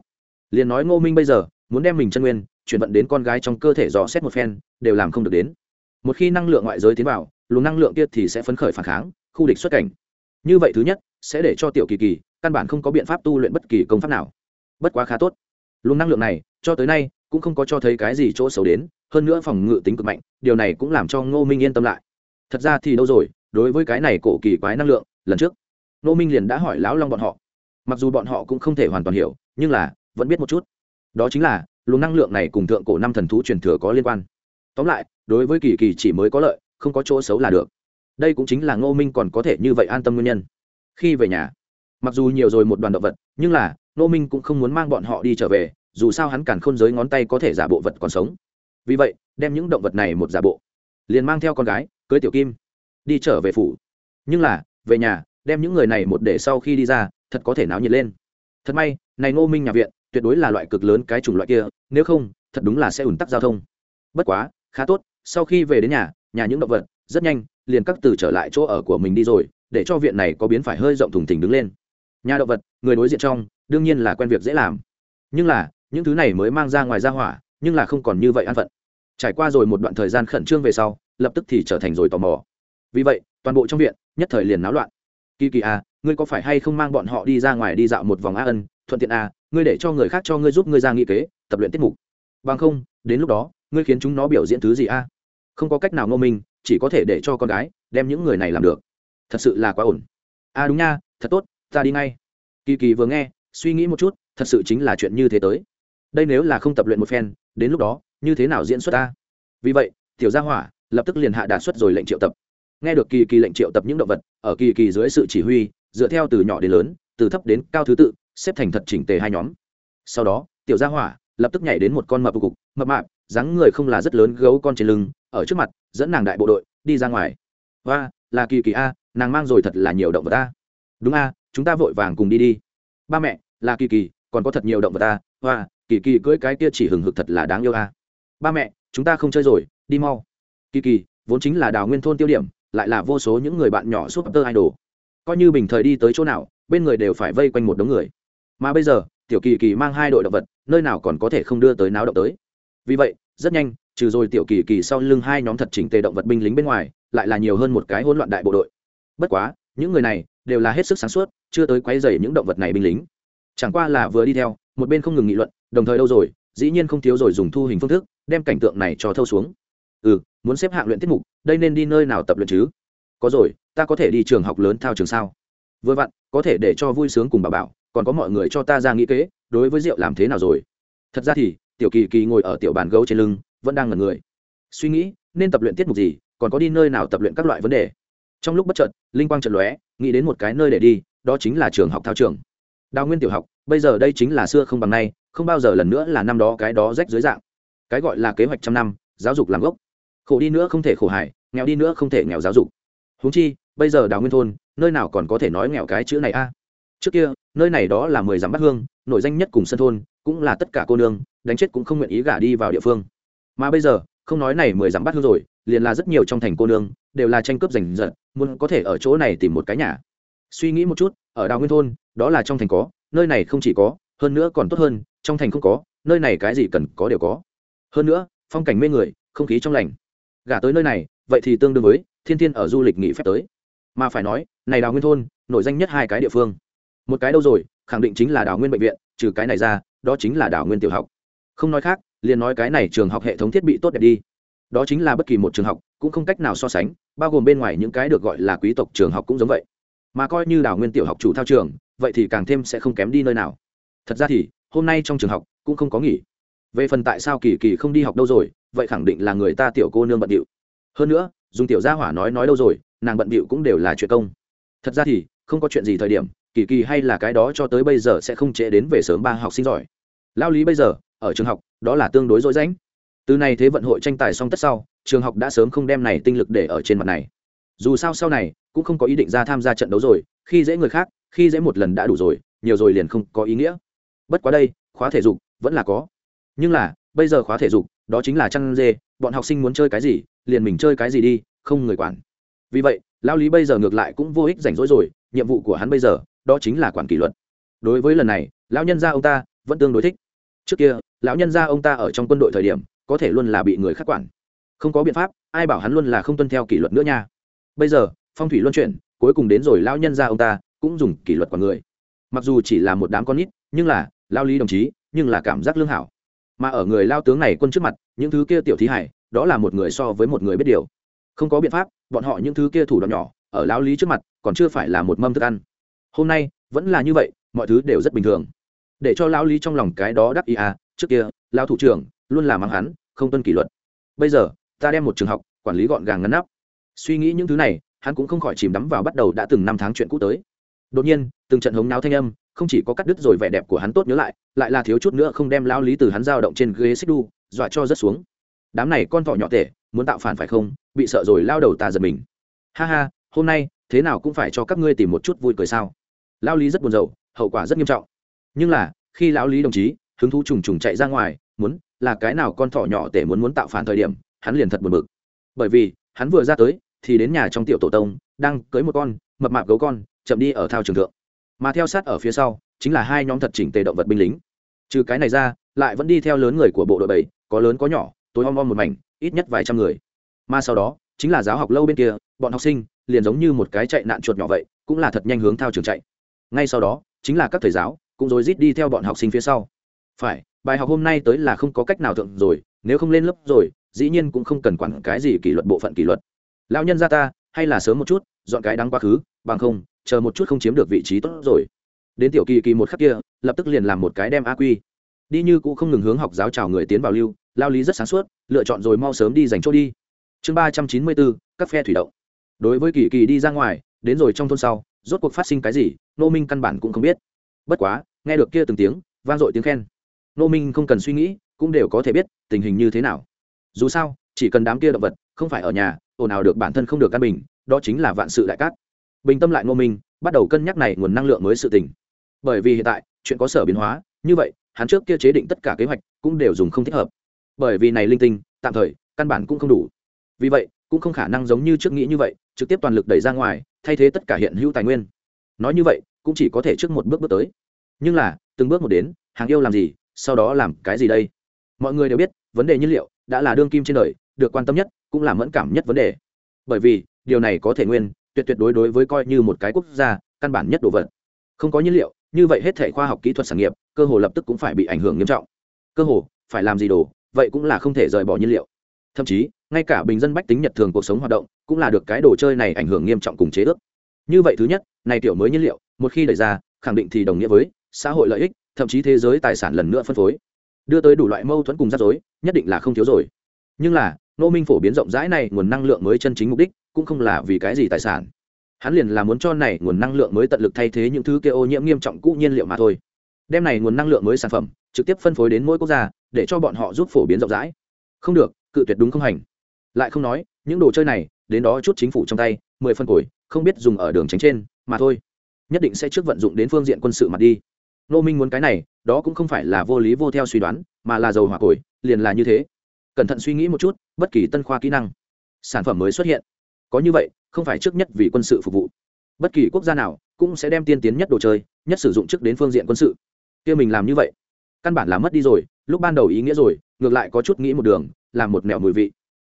liền nói ngô minh bây giờ, muốn đem mình chân nguyên, chuyển vận đến con gái trong cơ thể dò xét một phen, đều làm không được đến. Một khi năng lượng ngoại giới tiến vào luồng năng lượng kia thì sẽ phấn khởi phản kháng, khu địch xuất cảnh. Như vậy thứ nhất, sẽ để cho tiểu kỳ kỳ, căn bản không có biện pháp tu luyện bất kỳ công pháp nào. Bất quá khá tốt. Luồng năng lượng này, cho tới nay, cũng không có cho thấy cái gì chỗ xấu đến, hơn nữa phòng ngự tính cực mạnh, điều này cũng làm cho ngô minh yên tâm lại. Thật ra thì đâu rồi, đối với cái này cổ kỳ quái năng lượng, lần trước, ngô minh liền đã hỏi lão long bọn họ. Mặc dù bọn họ cũng không thể hoàn toàn hiểu, nhưng là, vẫn biết một chút. Đó chính là, luồng năng lượng này cùng thượng cổ năm thần thú truyền thừa có liên quan. Tóm lại, đối với kỳ kỳ chỉ mới có lợi không có chỗ xấu là được. Đây cũng chính là ngô minh còn có thể như vậy an tâm nguyên nhân. Khi về nhà, mặc dù nhiều rồi một đoàn động vật, nhưng là, ngô minh cũng không muốn mang bọn họ đi trở về, dù sao hắn càn khôn giới ngón tay có thể giả bộ vật còn sống. Vì vậy, đem những động vật này một giả bộ, liền mang theo con gái, cưới tiểu kim, đi trở về phủ. Nhưng là, về nhà, đem những người này một để sau khi đi ra, thật có thể náo nhiệt lên. Thật may, này ngô minh nhà viện, tuyệt đối là loại cực lớn cái chủng loại kia, nếu không, thật đúng là sẽ ủn tắc giao thông. Bất quá, khá tốt, sau khi về đến nhà nhà những động vật, rất nhanh, liền các từ trở lại chỗ ở của mình đi rồi, để cho viện này có biến phải hơi rộng thùng thình đứng lên. Nhà động vật, người đối diện trong, đương nhiên là quen việc dễ làm. Nhưng là, những thứ này mới mang ra ngoài ra hỏa, nhưng là không còn như vậy an phận. Trải qua rồi một đoạn thời gian khẩn trương về sau, lập tức thì trở thành rồi tò mò. Vì vậy, toàn bộ trong viện, nhất thời liền náo loạn. Kỳ kỳ à ngươi có phải hay không mang bọn họ đi ra ngoài đi dạo một vòng a ân? Thuận tiện à ngươi để cho người khác cho ngươi giúp ngươi ra nghị kế, tập luyện tiết mục. Bằng không, đến lúc đó, ngươi khiến chúng nó biểu diễn thứ gì a không có cách nào ngô minh, chỉ có thể để cho con gái đem những người này làm được. Thật sự là quá ổn. A đúng nha, thật tốt, ta đi ngay. Kỳ kỳ vừa nghe, suy nghĩ một chút, thật sự chính là chuyện như thế tới. Đây nếu là không tập luyện một phen, đến lúc đó, như thế nào diễn xuất ta? Vì vậy, tiểu gia hỏa lập tức liền hạ đạt xuất rồi lệnh triệu tập. Nghe được kỳ kỳ lệnh triệu tập những động vật, ở kỳ kỳ dưới sự chỉ huy, dựa theo từ nhỏ đến lớn, từ thấp đến cao thứ tự, xếp thành thật chỉnh tề hai nhóm. Sau đó, tiểu gia hỏa lập tức nhảy đến một con mập cục mập mạp, dáng người không là rất lớn gấu con trên lưng, ở trước mặt, dẫn nàng đại bộ đội, đi ra ngoài. Và là kỳ kỳ a, nàng mang rồi thật là nhiều động vật ta. đúng a, chúng ta vội vàng cùng đi đi. Ba mẹ, là kỳ kỳ, còn có thật nhiều động vật ta. và kỳ kỳ cưỡi cái kia chỉ hừng hực thật là đáng yêu a. Ba mẹ, chúng ta không chơi rồi, đi mau. Kỳ kỳ, vốn chính là đào nguyên thôn tiêu điểm, lại là vô số những người bạn nhỏ super idol. Coi như bình thời đi tới chỗ nào, bên người đều phải vây quanh một đống người. Mà bây giờ, tiểu kỳ kỳ mang hai đội động vật, nơi nào còn có thể không đưa tới náo động tới vì vậy, rất nhanh, trừ rồi tiểu kỳ kỳ sau lưng hai nhóm thật chỉnh tề động vật binh lính bên ngoài, lại là nhiều hơn một cái hỗn loạn đại bộ đội. Bất quá, những người này đều là hết sức sáng suốt, chưa tới quấy dày những động vật này binh lính. Chẳng qua là vừa đi theo, một bên không ngừng nghị luận, đồng thời đâu rồi, dĩ nhiên không thiếu rồi dùng thu hình phương thức, đem cảnh tượng này cho thâu xuống. Ừ muốn xếp hạng luyện tiết mục, đây nên đi nơi nào tập luyện chứ? Có rồi, ta có thể đi trường học lớn thao trường sao? Vừa vặn, có thể để cho vui sướng cùng bà bảo, còn có mọi người cho ta ra nghĩ kế, đối với rượu làm thế nào rồi? Thật ra thì tiểu kỳ kỳ ngồi ở tiểu bàn gấu trên lưng, vẫn đang ngẩn người. Suy nghĩ, nên tập luyện tiết mục gì, còn có đi nơi nào tập luyện các loại vấn đề? Trong lúc bất chợt, linh quang chợt lóe, nghĩ đến một cái nơi để đi, đó chính là trường học thao trường. Đào nguyên tiểu học, bây giờ đây chính là xưa không bằng nay, không bao giờ lần nữa là năm đó cái đó rách dưới dạng. Cái gọi là kế hoạch trăm năm, giáo dục làm gốc. Khổ đi nữa không thể khổ hải nghèo đi nữa không thể nghèo giáo dục. Huống chi, bây giờ đào nguyên thôn, nơi nào còn có thể nói nghèo cái chữ này a? Trước kia, nơi này đó là mười dặm bát hương nội danh nhất cùng sân thôn, cũng là tất cả cô nương, đánh chết cũng không nguyện ý gả đi vào địa phương. Mà bây giờ, không nói này mười dặm bắt hương rồi, liền là rất nhiều trong thành cô nương, đều là tranh cướp giành giật, muốn có thể ở chỗ này tìm một cái nhà. Suy nghĩ một chút, ở đào nguyên thôn, đó là trong thành có, nơi này không chỉ có, hơn nữa còn tốt hơn, trong thành không có, nơi này cái gì cần có đều có. Hơn nữa, phong cảnh mê người, không khí trong lành. Gả tới nơi này, vậy thì tương đương với thiên thiên ở du lịch nghỉ phép tới. Mà phải nói, này đào nguyên thôn, nổi danh nhất hai cái địa phương một cái đâu rồi, khẳng định chính là đào nguyên bệnh viện, trừ cái này ra, đó chính là đào nguyên tiểu học. Không nói khác, liền nói cái này trường học hệ thống thiết bị tốt đẹp đi. Đó chính là bất kỳ một trường học, cũng không cách nào so sánh, bao gồm bên ngoài những cái được gọi là quý tộc trường học cũng giống vậy. Mà coi như đào nguyên tiểu học chủ thao trường, vậy thì càng thêm sẽ không kém đi nơi nào. Thật ra thì, hôm nay trong trường học, cũng không có nghỉ. Về phần tại sao kỳ kỳ không đi học đâu rồi, vậy khẳng định là người ta tiểu cô nương bận điệu. Hơn nữa, dùng tiểu gia hỏa nói nói đâu rồi, nàng bận điệu cũng đều là chuyện công. Thật ra thì, không có chuyện gì thời điểm kỳ kỳ hay là cái đó cho tới bây giờ sẽ không trễ đến về sớm ba học sinh giỏi. Lao lý bây giờ, ở trường học, đó là tương đối dối rãnh. Từ này thế vận hội tranh tài xong tất sau, trường học đã sớm không đem này tinh lực để ở trên mặt này. Dù sao sau này, cũng không có ý định ra tham gia trận đấu rồi, khi dễ người khác, khi dễ một lần đã đủ rồi, nhiều rồi liền không có ý nghĩa. Bất quá đây, khóa thể dục, vẫn là có. Nhưng là, bây giờ khóa thể dục, đó chính là chăn dê, bọn học sinh muốn chơi cái gì, liền mình chơi cái gì đi, không người quản. Vì vậy, lao lý bây giờ ngược lại cũng vô ích rảnh rỗi rồi, nhiệm vụ của hắn bây giờ đó chính là quản kỷ luật. Đối với lần này, lão nhân gia ông ta vẫn tương đối thích. Trước kia, lão nhân gia ông ta ở trong quân đội thời điểm, có thể luôn là bị người khác quản. Không có biện pháp, ai bảo hắn luôn là không tuân theo kỷ luật nữa nha. Bây giờ, phong thủy luân chuyển, cuối cùng đến rồi lão nhân gia ông ta cũng dùng kỷ luật quản người. Mặc dù chỉ là một đám con nít, nhưng là, lao lý đồng chí, nhưng là cảm giác lương hảo. Mà ở người lao tướng này quân trước mặt, những thứ kia tiểu thí hải, đó là một người so với một người biết điều. Không có biện pháp, bọn họ những thứ kia thủ đoạn nhỏ, ở lao lý trước mặt, còn chưa phải là một mâm thức ăn hôm nay, vẫn là như vậy, mọi thứ đều rất bình thường. Để cho Lão lý trong lòng cái đó đắc ý à trước kia, Lão thủ trưởng luôn là mang hắn, không tuân kỷ luật. Bây giờ, ta đem một trường học, quản lý gọn gàng ngăn nắp. Suy nghĩ những thứ này, hắn cũng không khỏi chìm đắm vào bắt đầu đã từng năm tháng chuyện cũ tới. Đột nhiên, từng trận hống náo thanh âm, không chỉ có cắt đứt rồi vẻ đẹp của hắn tốt nhớ lại lại là thiếu chút nữa không đem Lão lý từ hắn dao động trên ghế xích đu, dọa cho rất xuống. Đám này con thỏ nhỏ tệ, muốn tạo phản phải không? Bị sợ rồi lao đầu ta giật mình. Ha ha, hôm nay, thế nào cũng phải cho các ngươi tìm một chút vui cười sao? Lao lý rất buồn rầu, hậu quả rất nghiêm trọng. Nhưng là, khi lão lý đồng chí, hứng thú trùng trùng chạy ra ngoài, muốn, là cái nào con thỏ nhỏ tể muốn muốn tạo phản thời điểm, hắn liền thật buồn bực. Bởi vì, hắn vừa ra tới, thì đến nhà trong tiểu tổ tông, đang cưới một con, mập mạp gấu con, chậm đi ở thao trường thượng. Mà theo sát ở phía sau, chính là hai nhóm thật chỉnh tề động vật binh lính. Trừ cái này ra, lại vẫn đi theo lớn người của bộ đội bảy, có lớn có nhỏ, tối om om một mảnh, ít nhất vài trăm người. Mà sau đó, chính là giáo học lâu bên kia, bọn học sinh liền giống như một cái chạy nạn chuột nhỏ vậy, cũng là thật nhanh hướng thao trường chạy ngay sau đó, chính là các thầy giáo cũng rối rít đi theo bọn học sinh phía sau. Phải, bài học hôm nay tới là không có cách nào thượng rồi, nếu không lên lớp rồi, dĩ nhiên cũng không cần quản cái gì kỷ luật bộ phận kỷ luật. Lão nhân ra ta, hay là sớm một chút, dọn cái đắng quá khứ, bằng không, chờ một chút không chiếm được vị trí tốt rồi. Đến tiểu kỳ kỳ một khắc kia, lập tức liền làm một cái đem a quy đi như cũng không ngừng hướng học giáo chào người tiến vào lưu, lao lý rất sáng suốt, lựa chọn rồi mau sớm đi dành chỗ đi. Chương ba trăm chín mươi bốn, các phe thủy động. Đối với kỳ kỳ đi ra ngoài, đến rồi trong thôn sau rốt cuộc phát sinh cái gì nô minh căn bản cũng không biết. Bất quá, nghe được kia từng tiếng, vang dội tiếng khen. Nô minh không cần suy nghĩ, cũng đều có thể biết tình hình như thế nào. Dù sao, chỉ cần đám kia động vật không phải ở nhà, ồn ào được bản thân không được căn bình, đó chính là vạn sự đại cát. Bình tâm lại Nô minh, bắt đầu cân nhắc này nguồn năng lượng mới sự tình. Bởi vì hiện tại, chuyện có sở biến hóa, như vậy, hắn trước kia chế định tất cả kế hoạch cũng đều dùng không thích hợp. Bởi vì này linh tinh, tạm thời, căn bản cũng không đủ. Vì vậy, cũng không khả năng giống như trước nghĩ như vậy, trực tiếp toàn lực đẩy ra ngoài thay thế tất cả hiện hữu tài nguyên. Nói như vậy, cũng chỉ có thể trước một bước bước tới. Nhưng là, từng bước một đến, hàng yêu làm gì, sau đó làm cái gì đây? Mọi người đều biết, vấn đề nhiên liệu đã là đương kim trên đời, được quan tâm nhất cũng là mẫn cảm nhất vấn đề. Bởi vì, điều này có thể nguyên, tuyệt tuyệt đối đối với coi như một cái quốc gia, căn bản nhất đồ vật. Không có nhiên liệu, như vậy hết thể khoa học kỹ thuật sản nghiệp, cơ hồ lập tức cũng phải bị ảnh hưởng nghiêm trọng. Cơ hồ, phải làm gì đồ, vậy cũng là không thể rời bỏ nhiên liệu. Thậm chí ngay cả bình dân bách tính nhật thường cuộc sống hoạt động cũng là được cái đồ chơi này ảnh hưởng nghiêm trọng cùng chế ước. Như vậy thứ nhất, này tiểu mới nhiên liệu, một khi đẩy ra, khẳng định thì đồng nghĩa với xã hội lợi ích, thậm chí thế giới tài sản lần nữa phân phối. Đưa tới đủ loại mâu thuẫn cùng rắc rối, nhất định là không thiếu rồi. Nhưng là nô minh phổ biến rộng rãi này nguồn năng lượng mới chân chính mục đích, cũng không là vì cái gì tài sản. Hắn liền là muốn cho này nguồn năng lượng mới tận lực thay thế những thứ kia ô nhiễm nghiêm trọng cũ nhiên liệu mà thôi. Đem này nguồn năng lượng mới sản phẩm, trực tiếp phân phối đến mỗi quốc gia, để cho bọn họ giúp phổ biến rộng rãi. Không được, cự tuyệt đúng không hành? Lại không nói, những đồ chơi này, đến đó chút chính phủ trong tay, mười phân cổi không biết dùng ở đường tránh trên, mà thôi. Nhất định sẽ trước vận dụng đến phương diện quân sự mặt đi. Nô minh muốn cái này, đó cũng không phải là vô lý vô theo suy đoán, mà là dầu hỏa cổi liền là như thế. Cẩn thận suy nghĩ một chút, bất kỳ tân khoa kỹ năng, sản phẩm mới xuất hiện. Có như vậy, không phải trước nhất vì quân sự phục vụ. Bất kỳ quốc gia nào cũng sẽ đem tiên tiến nhất đồ chơi, nhất sử dụng trước đến phương diện quân sự. Kia mình làm như vậy, căn bản là mất đi rồi, lúc ban đầu ý nghĩa rồi, ngược lại có chút nghĩ một đường, làm một mẹo mùi vị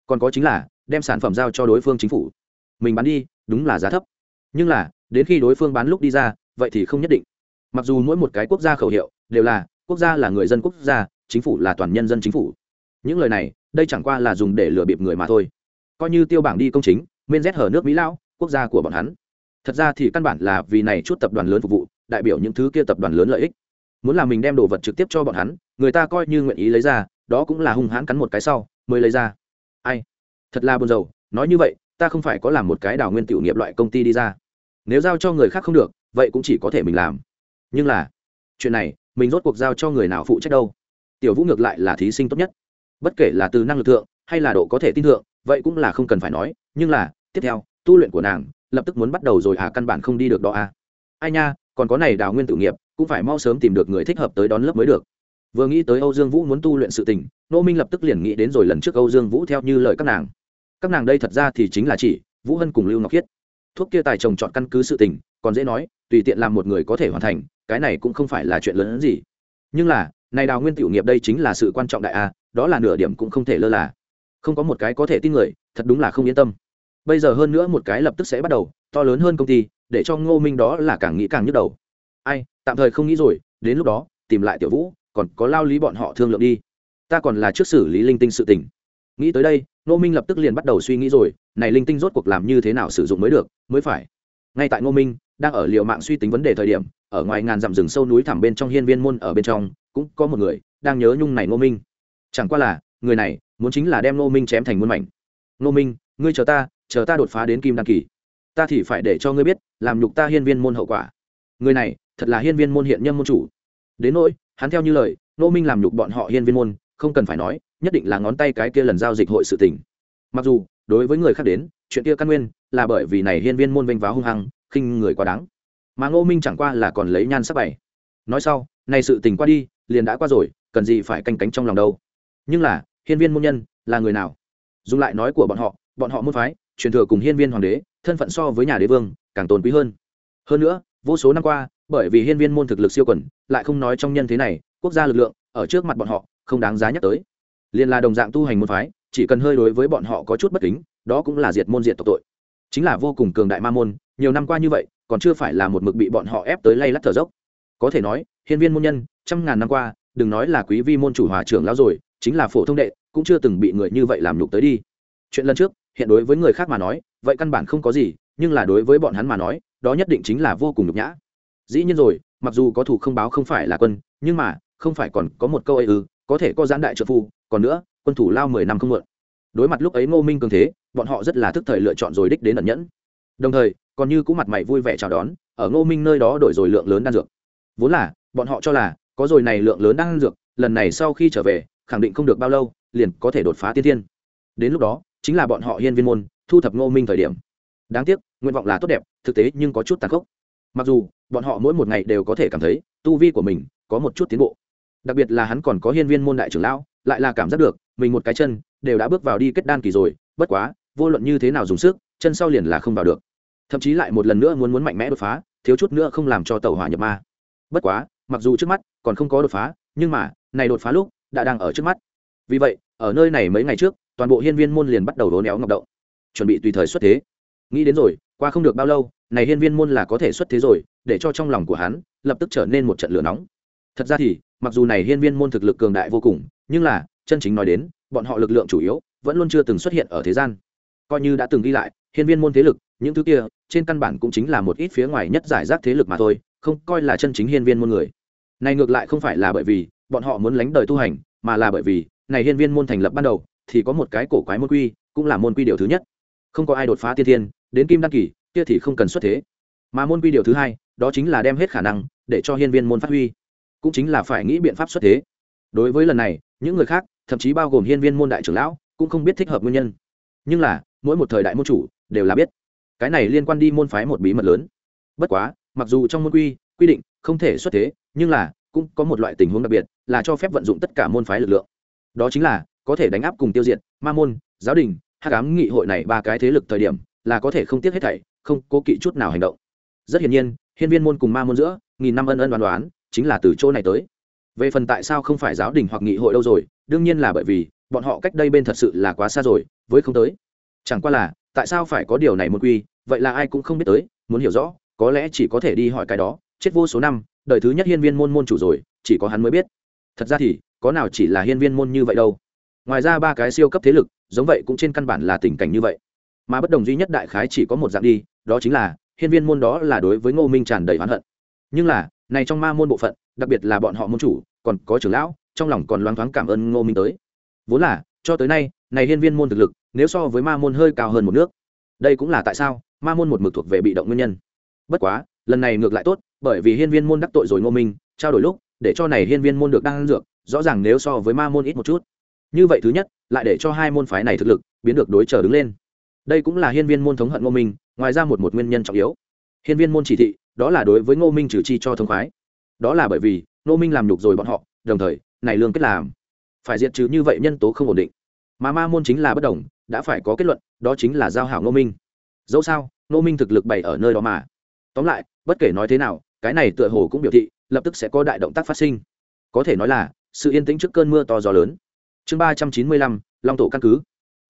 còn có chính là, đem sản phẩm giao cho đối phương chính phủ. Mình bán đi, đúng là giá thấp. Nhưng là, đến khi đối phương bán lúc đi ra, vậy thì không nhất định. Mặc dù mỗi một cái quốc gia khẩu hiệu đều là, quốc gia là người dân quốc gia, chính phủ là toàn nhân dân chính phủ. Những lời này, đây chẳng qua là dùng để lừa bịp người mà thôi. Coi như tiêu bảng đi công chính men rét hở nước mỹ lão, quốc gia của bọn hắn. Thật ra thì căn bản là vì này chút tập đoàn lớn phục vụ, đại biểu những thứ kia tập đoàn lớn lợi ích. Muốn là mình đem đồ vật trực tiếp cho bọn hắn, người ta coi như nguyện ý lấy ra, đó cũng là hung hãn cắn một cái sau, mới lấy ra ai? Thật là buồn rầu, nói như vậy, ta không phải có làm một cái đào nguyên tiểu nghiệp loại công ty đi ra. Nếu giao cho người khác không được, vậy cũng chỉ có thể mình làm. Nhưng là, chuyện này, mình rốt cuộc giao cho người nào phụ trách đâu? Tiểu vũ ngược lại là thí sinh tốt nhất. Bất kể là từ năng lực thượng, hay là độ có thể tin thượng, vậy cũng là không cần phải nói. Nhưng là, tiếp theo, tu luyện của nàng, lập tức muốn bắt đầu rồi à căn bản không đi được đó à. Ai nha, còn có này đào nguyên tự nghiệp, cũng phải mau sớm tìm được người thích hợp tới đón lớp mới được. Vừa nghĩ tới âu dương vũ muốn tu luyện sự tình nô minh lập tức liền nghĩ đến rồi lần trước âu dương vũ theo như lời các nàng. Các nàng đây thật ra thì chính là chỉ, vũ hân cùng lưu ngọc khiết. Thuốc kia tài trồng chọn căn cứ sự tình, còn dễ nói, tùy tiện làm một người có thể hoàn thành, cái này cũng không phải là chuyện lớn hơn gì. Nhưng là, này đào nguyên tiểu nghiệp đây chính là sự quan trọng đại a, đó là nửa điểm cũng không thể lơ là. Không có một cái có thể tin người, thật đúng là không yên tâm. Bây giờ hơn nữa một cái lập tức sẽ bắt đầu, to lớn hơn công ty, để cho ngô minh đó là càng nghĩ càng nhức đầu. Ai, tạm thời không nghĩ rồi, đến lúc đó, tìm lại tiểu vũ, còn có lao lý bọn họ thương lượng đi ta còn là trước xử lý linh tinh sự tình. Nghĩ tới đây, ngô minh lập tức liền bắt đầu suy nghĩ rồi, này linh tinh rốt cuộc làm như thế nào sử dụng mới được, mới phải. Ngay tại ngô minh đang ở liệu mạng suy tính vấn đề thời điểm, ở ngoài ngàn dặm rừng sâu núi thẳm bên trong hiên viên môn ở bên trong, cũng có một người đang nhớ nhung này ngô minh. Chẳng qua là, người này muốn chính là đem ngô minh chém thành muôn mảnh. Ngô minh, ngươi chờ ta chờ ta đột phá đến kim đăng kỳ. Ta thì phải để cho ngươi biết, làm nhục ta hiên viên môn hậu quả. Người này thật là hiên viên môn hiện nhân môn chủ. Đến nỗi, hắn theo như lời, ngô minh làm nhục bọn họ hiên viên môn không cần phải nói, nhất định là ngón tay cái kia lần giao dịch hội sự tình. Mặc dù, đối với người khác đến, chuyện kia căn nguyên là bởi vì này hiên viên môn vênh váo hung hăng, khinh người quá đáng. Mà ngô minh chẳng qua là còn lấy nhan sắc bày. Nói sau, này sự tình qua đi, liền đã qua rồi, cần gì phải canh cánh trong lòng đâu. Nhưng là, hiên viên môn nhân, là người nào? Dùng lại nói của bọn họ bọn họ môn phái, truyền thừa cùng hiên viên hoàng đế, thân phận so với nhà đế vương, càng tồn quý hơn. Hơn nữa, vô số năm qua, bởi vì hiên viên môn thực lực siêu quẩn lại không nói trong nhân thế này, quốc gia lực lượng, ở trước mặt bọn họ không đáng giá nhắc tới. Liền là đồng dạng tu hành môn phái, chỉ cần hơi đối với bọn họ có chút bất kính, đó cũng là diệt môn diệt tộc tội. Chính là vô cùng cường đại ma môn, nhiều năm qua như vậy, còn chưa phải là một mực bị bọn họ ép tới lay lắt thở dốc. Có thể nói, hiên viên môn nhân, trăm ngàn năm qua, đừng nói là quý vi môn chủ hòa trưởng lão rồi, chính là phổ thông đệ, cũng chưa từng bị người như vậy làm nhục tới đi. Chuyện lần trước, hiện đối với người khác mà nói, vậy căn bản không có gì, nhưng là đối với bọn hắn mà nói, đó nhất định chính là vô cùng nhục nhã. Dĩ nhiên rồi, mặc dù có thủ không báo không phải là quân, nhưng mà, không phải còn có một câu ấy ư có thể có giãn đại trợ phu, còn nữa, quân thủ lao mười năm không mượn đối mặt lúc ấy ngô minh cường thế, bọn họ rất là thức thời lựa chọn rồi đích đến ẩn nhẫn. Đồng thời, còn như cũng mặt mày vui vẻ chào đón, ở ngô minh nơi đó đổi rồi lượng lớn đan dược. Vốn là, bọn họ cho là, có rồi này lượng lớn đan dược, lần này sau khi trở về, khẳng định không được bao lâu, liền có thể đột phá tiên thiên. Đến lúc đó, chính là bọn họ hiên viên môn, thu thập ngô minh thời điểm. Đáng tiếc, nguyện vọng là tốt đẹp, thực tế nhưng có chút tàn khốc. Mặc dù, bọn họ mỗi một ngày đều có thể cảm thấy, tu vi của mình có một chút tiến bộ đặc biệt là hắn còn có hiên viên môn đại trưởng lão, lại là cảm giác được, mình một cái chân đều đã bước vào đi kết đan kỳ rồi, bất quá, vô luận như thế nào dùng sức, chân sau liền là không vào được. Thậm chí lại một lần nữa muốn muốn mạnh mẽ đột phá, thiếu chút nữa không làm cho tàu hỏa nhập ma. Bất quá, mặc dù trước mắt còn không có đột phá, nhưng mà, này đột phá lúc đã đang ở trước mắt. Vì vậy, ở nơi này mấy ngày trước, toàn bộ hiên viên môn liền bắt đầu đố éo ngọc động. Chuẩn bị tùy thời xuất thế. Nghĩ đến rồi, qua không được bao lâu, này hiên viên môn là có thể xuất thế rồi, để cho trong lòng của hắn lập tức trở nên một trận lửa nóng thật ra thì, mặc dù này hiên viên môn thực lực cường đại vô cùng, nhưng là, chân chính nói đến, bọn họ lực lượng chủ yếu, vẫn luôn chưa từng xuất hiện ở thế gian. Coi như đã từng ghi lại, hiên viên môn thế lực, những thứ kia, trên căn bản cũng chính là một ít phía ngoài nhất giải rác thế lực mà thôi, không coi là chân chính hiên viên môn người. Này ngược lại không phải là bởi vì, bọn họ muốn lánh đời tu hành, mà là bởi vì, này hiên viên môn thành lập ban đầu, thì có một cái cổ quái môn quy, cũng là môn quy điều thứ nhất. Không có ai đột phá tiên thiên, đến kim đăng kỳ, kia thì không cần xuất thế. Mà môn quy điều thứ hai, đó chính là đem hết khả năng, để cho hiên viên môn phát huy cũng chính là phải nghĩ biện pháp xuất thế. Đối với lần này, những người khác, thậm chí bao gồm hiên viên môn đại trưởng lão, cũng không biết thích hợp nguyên nhân. Nhưng là, mỗi một thời đại môn chủ, đều là biết. Cái này liên quan đi môn phái một bí mật lớn. Bất quá, mặc dù trong môn quy quy định không thể xuất thế, nhưng là, cũng có một loại tình huống đặc biệt, là cho phép vận dụng tất cả môn phái lực lượng. Đó chính là, có thể đánh áp cùng tiêu diệt, ma môn, giáo đình, hắc cám nghị hội này ba cái thế lực thời điểm, là có thể không tiếc hết thảy, không cố kỵ chút nào hành động. Rất hiển nhiên, hiên viên môn cùng ma môn giữa, nghìn năm ân ân đoán đoán chính là từ chỗ này tới. Về phần tại sao không phải giáo đình hoặc nghị hội đâu rồi, đương nhiên là bởi vì, bọn họ cách đây bên thật sự là quá xa rồi, với không tới. Chẳng qua là, tại sao phải có điều này môn quy, vậy là ai cũng không biết tới, muốn hiểu rõ, có lẽ chỉ có thể đi hỏi cái đó, chết vô số năm, đời thứ nhất hiên viên môn môn chủ rồi, chỉ có hắn mới biết. Thật ra thì, có nào chỉ là hiên viên môn như vậy đâu. Ngoài ra ba cái siêu cấp thế lực, giống vậy cũng trên căn bản là tình cảnh như vậy. Mà bất đồng duy nhất đại khái chỉ có một dạng đi, đó chính là, hiên viên môn đó là đối với ngô minh tràn đầy oán hận. Nhưng là này trong ma môn bộ phận, đặc biệt là bọn họ môn chủ, còn có trưởng lão, trong lòng còn loáng thoáng cảm ơn ngô minh tới. Vốn là, cho tới nay, này hiên viên môn thực lực, nếu so với ma môn hơi cao hơn một nước. Đây cũng là tại sao, ma môn một mực thuộc về bị động nguyên nhân. Bất quá, lần này ngược lại tốt, bởi vì hiên viên môn đắc tội rồi ngô minh, trao đổi lúc, để cho này hiên viên môn được đăng dược, rõ ràng nếu so với ma môn ít một chút. Như vậy thứ nhất, lại để cho hai môn phái này thực lực, biến được đối trở đứng lên. Đây cũng là hiên viên môn thống hận ngô minh, ngoài ra một một nguyên nhân trọng yếu. Hiên viên môn chỉ thị đó là đối với ngô minh trừ chi cho thông khoái. Đó là bởi vì ngô minh làm nhục rồi bọn họ, đồng thời, này lương kết làm. Phải diệt trừ như vậy nhân tố không ổn định. Mà ma môn chính là bất đồng, đã phải có kết luận, đó chính là giao hảo ngô minh. Dẫu sao, ngô minh thực lực bày ở nơi đó mà. Tóm lại, bất kể nói thế nào, cái này tựa hồ cũng biểu thị, lập tức sẽ có đại động tác phát sinh. Có thể nói là, sự yên tĩnh trước cơn mưa to gió lớn. Chương ba trăm chín mươi lăm, long tổ căn cứ.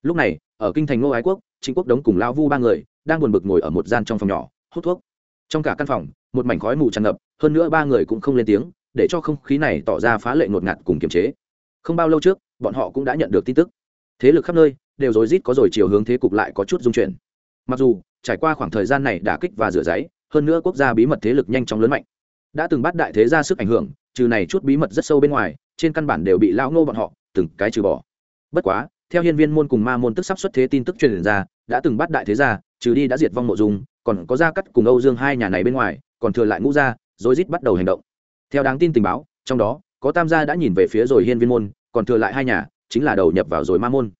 Lúc này, ở kinh thành ngô ái quốc chính quốc đống cùng lao vu ba người, đang buồn bực ngồi ở một gian trong phòng nhỏ, hút thuốc trong cả căn phòng, một mảnh khói mù tràn ngập, hơn nữa ba người cũng không lên tiếng, để cho không khí này tỏ ra phá lệ ngột ngạt cùng kiềm chế. Không bao lâu trước, bọn họ cũng đã nhận được tin tức. Thế lực khắp nơi, đều rối rít có rồi chiều hướng thế cục lại có chút dung chuyển. Mặc dù, trải qua khoảng thời gian này đả kích và rửa giấy, hơn nữa quốc gia bí mật thế lực nhanh chóng lớn mạnh. Đã từng bắt đại thế ra sức ảnh hưởng, trừ này chút bí mật rất sâu bên ngoài, trên căn bản đều bị lão ngô bọn họ, từng cái trừ bỏ. Bất quá, theo hiên viên môn cùng ma môn tức sắp xuất thế tin tức truyền ra, đã từng bắt đại thế gia trừ đi đã diệt vong mộ dung còn có gia cắt cùng âu dương hai nhà này bên ngoài, còn thừa lại ngũ gia, rối rít bắt đầu hành động. Theo đáng tin tình báo, trong đó, có tam gia đã nhìn về phía rồi hiên viên môn, còn thừa lại hai nhà, chính là đầu nhập vào rồi ma môn.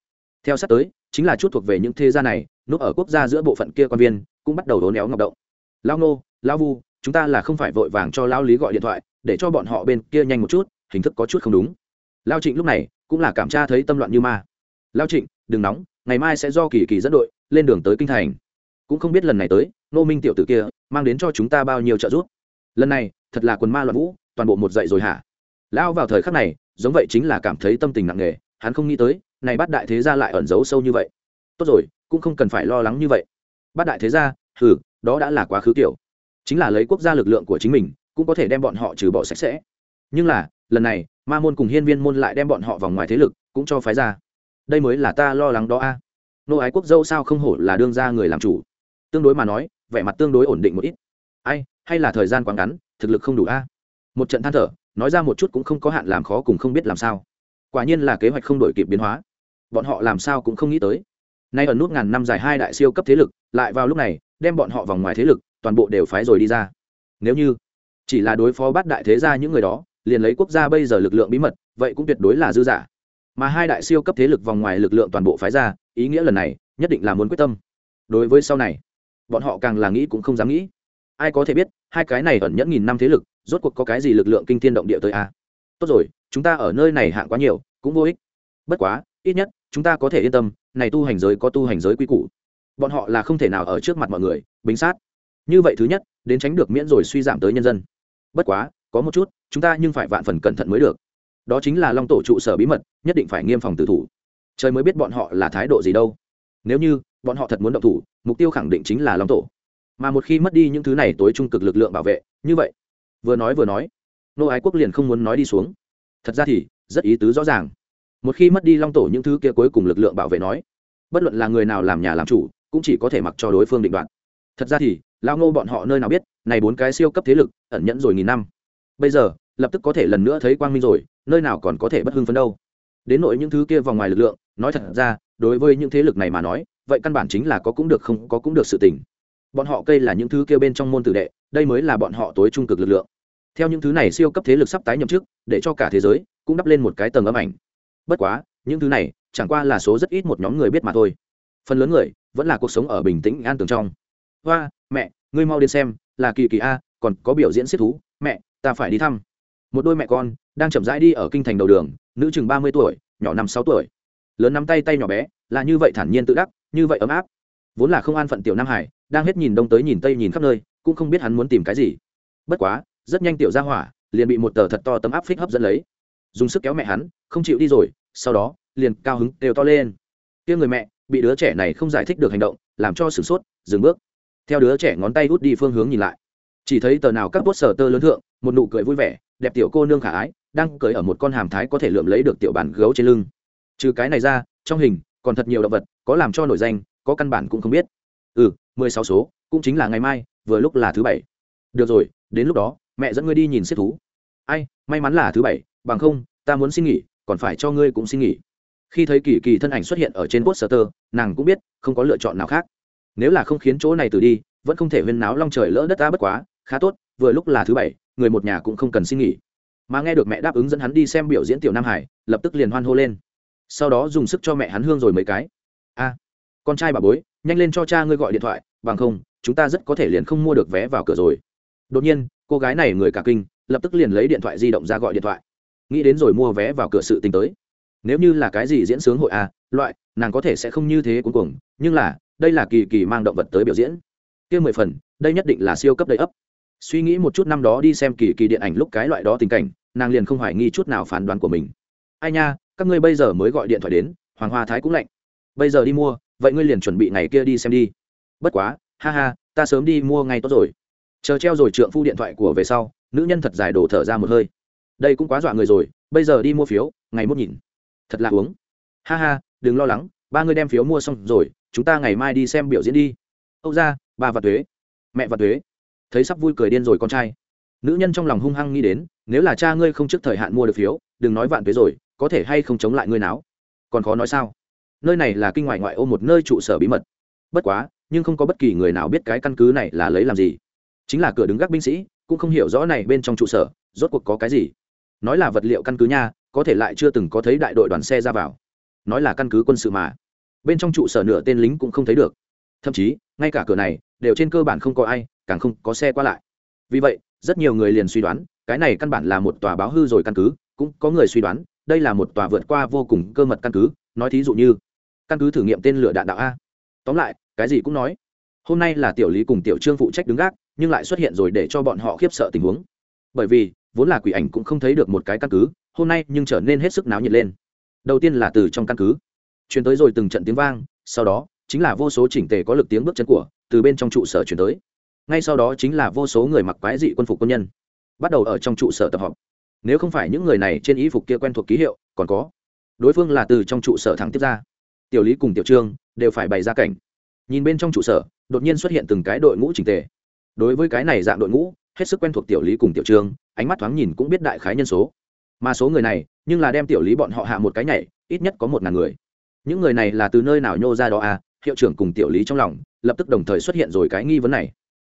Theo sát tới, chính là chút thuộc về những thế gia này, núp ở quốc gia giữa bộ phận kia quan viên, cũng bắt đầu đốn éo ngọc động. Lao nô, lao vu, chúng ta là không phải vội vàng cho lao lý gọi điện thoại, để cho bọn họ bên kia nhanh một chút, hình thức có chút không đúng. Lao trịnh lúc này, cũng là cảm tra thấy tâm loạn như ma. Lao trịnh, đừng nóng, ngày mai sẽ do kỳ kỳ dẫn đội, lên đường tới kinh thành. Cũng không biết lần này tới nô minh tiểu tử kia, mang đến cho chúng ta bao nhiêu trợ giúp? Lần này, thật là quần ma loạn vũ, toàn bộ một dậy rồi hả? Lão vào thời khắc này, giống vậy chính là cảm thấy tâm tình nặng nề, hắn không nghĩ tới, này bắt đại thế gia lại ẩn giấu sâu như vậy. Tốt rồi, cũng không cần phải lo lắng như vậy. Bắt đại thế gia, hừ, đó đã là quá khứ kiểu. Chính là lấy quốc gia lực lượng của chính mình, cũng có thể đem bọn họ trừ bỏ sạch sẽ. Nhưng là, lần này, ma môn cùng hiên viên môn lại đem bọn họ vào ngoài thế lực, cũng cho phái ra. Đây mới là ta lo lắng đó a. Nô ái quốc dâu sao không hổ là đương ra người làm chủ. Tương đối mà nói vẻ mặt tương đối ổn định một ít. Ai, hay là thời gian quá ngắn, thực lực không đủ a? Một trận than thở, nói ra một chút cũng không có hạn làm khó cùng không biết làm sao. Quả nhiên là kế hoạch không đổi kịp biến hóa. Bọn họ làm sao cũng không nghĩ tới. Nay ở nút ngàn năm dài hai đại siêu cấp thế lực, lại vào lúc này, đem bọn họ vòng ngoài thế lực, toàn bộ đều phái rồi đi ra. Nếu như chỉ là đối phó bắt đại thế gia những người đó, liền lấy quốc gia bây giờ lực lượng bí mật, vậy cũng tuyệt đối là dư giả mà hai đại siêu cấp thế lực vòng ngoài lực lượng toàn bộ phái ra, ý nghĩa lần này, nhất định là muốn quyết tâm. Đối với sau này bọn họ càng là nghĩ cũng không dám nghĩ. Ai có thể biết, hai cái này ẩn nhẫn nghìn năm thế lực, rốt cuộc có cái gì lực lượng kinh thiên động địa tới a à? tốt rồi, chúng ta ở nơi này hạng quá nhiều, cũng vô ích. Bất quá, ít nhất, chúng ta có thể yên tâm, này tu hành giới có tu hành giới quy củ. Bọn họ là không thể nào ở trước mặt mọi người, bính sát. Như vậy thứ nhất, đến tránh được miễn rồi suy giảm tới nhân dân. Bất quá, có một chút, chúng ta nhưng phải vạn phần cẩn thận mới được. Đó chính là long tổ trụ sở bí mật, nhất định phải nghiêm phòng tử thủ. Trời mới biết bọn họ là thái độ gì đâu. Nếu như bọn họ thật muốn động thủ, mục tiêu khẳng định chính là long tổ. Mà một khi mất đi những thứ này tối trung cực lực lượng bảo vệ, như vậy, vừa nói vừa nói, nô ái quốc liền không muốn nói đi xuống. Thật ra thì, rất ý tứ rõ ràng. Một khi mất đi long tổ những thứ kia cuối cùng lực lượng bảo vệ nói, bất luận là người nào làm nhà làm chủ, cũng chỉ có thể mặc cho đối phương định đoạt. Thật ra thì lao ngô bọn họ nơi nào biết, này bốn cái siêu cấp thế lực, ẩn nhẫn rồi nghìn năm. Bây giờ, lập tức có thể lần nữa thấy quang minh rồi, nơi nào còn có thể bất hưng phấn đâu. Đến nội những thứ kia vòng ngoài lực lượng, nói thật ra, đối với những thế lực này mà nói vậy căn bản chính là có cũng được không, có cũng được sự tình. Bọn họ cây là những thứ kêu bên trong môn tử đệ, đây mới là bọn họ tối trung cực lực lượng. Theo những thứ này siêu cấp thế lực sắp tái nhậm chức, để cho cả thế giới cũng đắp lên một cái tầng ấm ảnh. Bất quá, những thứ này chẳng qua là số rất ít một nhóm người biết mà thôi. Phần lớn người vẫn là cuộc sống ở bình tĩnh, an tường trong. Hoa, mẹ, ngươi mau đến xem, là kỳ kỳ a, còn có biểu diễn siết thú. Mẹ, ta phải đi thăm. Một đôi mẹ con đang chậm rãi đi ở kinh thành đầu đường, nữ chừng ba mươi tuổi, nhỏ năm sáu tuổi. Lớn nắm tay tay nhỏ bé, là như vậy thản nhiên tự đắc như vậy ấm áp. Vốn là không an phận tiểu nam hải, đang hết nhìn đông tới nhìn tây nhìn khắp nơi, cũng không biết hắn muốn tìm cái gì. Bất quá, rất nhanh tiểu ra hỏa liền bị một tờ thật to tấm áp phích hấp dẫn lấy. Dùng sức kéo mẹ hắn, không chịu đi rồi, sau đó, liền cao hứng đều to lên. Kia người mẹ, bị đứa trẻ này không giải thích được hành động, làm cho sửng sốt, dừng bước. Theo đứa trẻ ngón tay hút đi phương hướng nhìn lại. Chỉ thấy tờ nào các bốt sờ tơ lớn thượng, một nụ cười vui vẻ, đẹp tiểu cô nương khả ái, đang cười ở một con hàm thái có thể lượm lấy được tiểu bản gấu trên lưng. Trừ cái này ra, trong hình còn thật nhiều động vật, có làm cho nổi danh, có căn bản cũng không biết. Ừ mười sáu số, cũng chính là ngày mai, vừa lúc là thứ bảy. Được rồi, đến lúc đó, mẹ dẫn ngươi đi nhìn xếp thú. Ai, may mắn là thứ bảy, bằng không, ta muốn xin nghỉ, còn phải cho ngươi cũng xin nghỉ. Khi thấy kỳ kỳ thân ảnh xuất hiện ở trên poster, nàng cũng biết, không có lựa chọn nào khác. Nếu là không khiến chỗ này từ đi, vẫn không thể huyên náo long trời lỡ đất ta bất quá, khá tốt, vừa lúc là thứ bảy, người một nhà cũng không cần xin nghỉ. Mà nghe được mẹ đáp ứng dẫn hắn đi xem biểu diễn tiểu nam hải, lập tức liền hoan hô lên sau đó dùng sức cho mẹ hắn hương rồi mấy cái. A, con trai bà bối, nhanh lên cho cha ngươi gọi điện thoại, bằng không, chúng ta rất có thể liền không mua được vé vào cửa rồi. Đột nhiên, cô gái này người cả kinh, lập tức liền lấy điện thoại di động ra gọi điện thoại. Nghĩ đến rồi mua vé vào cửa sự tình tới. Nếu như là cái gì diễn sướng hội a loại, nàng có thể sẽ không như thế cuối cùng nhưng là, đây là kỳ kỳ mang động vật tới biểu diễn. Kia mười phần, đây nhất định là siêu cấp đầy ấp. Suy nghĩ một chút năm đó đi xem kỳ kỳ điện ảnh lúc cái loại đó tình cảnh, nàng liền không hoài nghi chút nào phán đoán của mình. Ai nha các ngươi bây giờ mới gọi điện thoại đến, hoàng hoa thái cũng lạnh. Bây giờ đi mua, vậy ngươi liền chuẩn bị ngày kia đi xem đi. Bất quá, ha ha, ta sớm đi mua ngay tốt rồi. Chờ treo rồi trượng phu điện thoại của về sau, nữ nhân thật dài đổ thở ra một hơi. Đây cũng quá dọa người rồi, bây giờ đi mua phiếu, ngày mốt nhìn. Thật là uống. Ha ha, đừng lo lắng, ba người đem phiếu mua xong rồi, chúng ta ngày mai đi xem biểu diễn đi. Âu ra ba và thuế mẹ và thuế thấy sắp vui cười điên rồi con trai. Nữ nhân trong lòng hung hăng nghĩ đến, nếu là cha ngươi không trước thời hạn mua được phiếu, đừng nói vạn thuế rồi có thể hay không chống lại ngươi nào còn khó nói sao? Nơi này là kinh ngoại ngoại ô một nơi trụ sở bí mật. Bất quá, nhưng không có bất kỳ người nào biết cái căn cứ này là lấy làm gì. Chính là cửa đứng gác binh sĩ, cũng không hiểu rõ này bên trong trụ sở, rốt cuộc có cái gì. Nói là vật liệu căn cứ nha, có thể lại chưa từng có thấy đại đội đoàn xe ra vào. Nói là căn cứ quân sự mà. Bên trong trụ sở nửa tên lính cũng không thấy được. Thậm chí, ngay cả cửa này, đều trên cơ bản không có ai, càng không có xe qua lại. Vì vậy, rất nhiều người liền suy đoán, cái này căn bản là một tòa báo hư rồi căn cứ, cũng có người suy đoán đây là một tòa vượt qua vô cùng cơ mật căn cứ, nói thí dụ như, căn cứ thử nghiệm tên lửa đạn đạo a. Tóm lại, cái gì cũng nói. Hôm nay là tiểu lý cùng tiểu trương phụ trách đứng gác, nhưng lại xuất hiện rồi để cho bọn họ khiếp sợ tình huống. Bởi vì, vốn là quỷ ảnh cũng không thấy được một cái căn cứ, hôm nay nhưng trở nên hết sức náo nhiệt lên. Đầu tiên là từ trong căn cứ chuyển tới rồi từng trận tiếng vang, sau đó, chính là vô số chỉnh tề có lực tiếng bước chân của, từ bên trong trụ sở chuyển tới. Ngay sau đó chính là vô số người mặc quái dị quân phục quân nhân, bắt đầu ở trong trụ sở tập họp nếu không phải những người này trên y phục kia quen thuộc ký hiệu, còn có. Đối phương là từ trong trụ sở thẳng tiếp ra. Tiểu lý cùng tiểu trương đều phải bày ra cảnh. Nhìn bên trong trụ sở, đột nhiên xuất hiện từng cái đội ngũ trình tề. Đối với cái này dạng đội ngũ, hết sức quen thuộc tiểu lý cùng tiểu trương, ánh mắt thoáng nhìn cũng biết đại khái nhân số. Mà số người này, nhưng là đem tiểu lý bọn họ hạ một cái nhảy, ít nhất có một ngàn người. Những người này là từ nơi nào nhô ra đó à? Hiệu trưởng cùng tiểu lý trong lòng, lập tức đồng thời xuất hiện rồi cái nghi vấn này.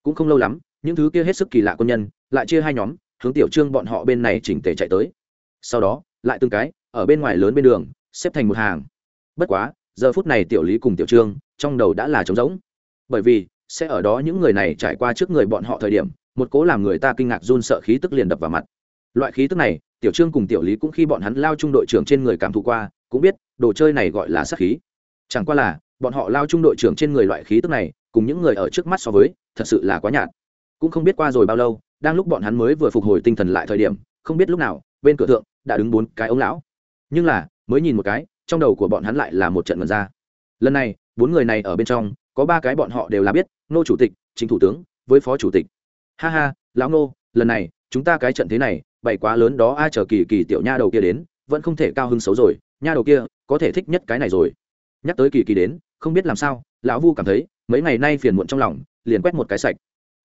Cũng không lâu lắm, những thứ kia hết sức kỳ lạ quân nhân, lại chia hai nhóm hướng tiểu trương bọn họ bên này chỉnh tề chạy tới. Sau đó, lại từng cái, ở bên ngoài lớn bên đường, xếp thành một hàng. Bất quá, giờ phút này tiểu lý cùng tiểu trương, trong đầu đã là trống rỗng. Bởi vì, sẽ ở đó những người này trải qua trước người bọn họ thời điểm, một cố làm người ta kinh ngạc run sợ khí tức liền đập vào mặt. Loại khí tức này, tiểu trương cùng tiểu lý cũng khi bọn hắn lao trung đội trưởng trên người cảm thụ qua, cũng biết, đồ chơi này gọi là sát khí. Chẳng qua là, bọn họ lao trung đội trưởng trên người loại khí tức này, cùng những người ở trước mắt so với, thật sự là quá nhạt cũng không biết qua rồi bao lâu, đang lúc bọn hắn mới vừa phục hồi tinh thần lại thời điểm, không biết lúc nào, bên cửa thượng đã đứng bốn cái ông lão. Nhưng là, mới nhìn một cái, trong đầu của bọn hắn lại là một trận mật ra. Lần này, bốn người này ở bên trong, có ba cái bọn họ đều là biết, nô chủ tịch, chính thủ tướng, với phó chủ tịch. Ha ha, lão nô, lần này, chúng ta cái trận thế này, bày quá lớn đó, ai chờ kỳ kỳ tiểu nha đầu kia đến, vẫn không thể cao hứng xấu rồi, nha đầu kia, có thể thích nhất cái này rồi. Nhắc tới kỳ kỳ đến, không biết làm sao, lão vu cảm thấy, mấy ngày nay phiền muộn trong lòng, liền quét một cái sạch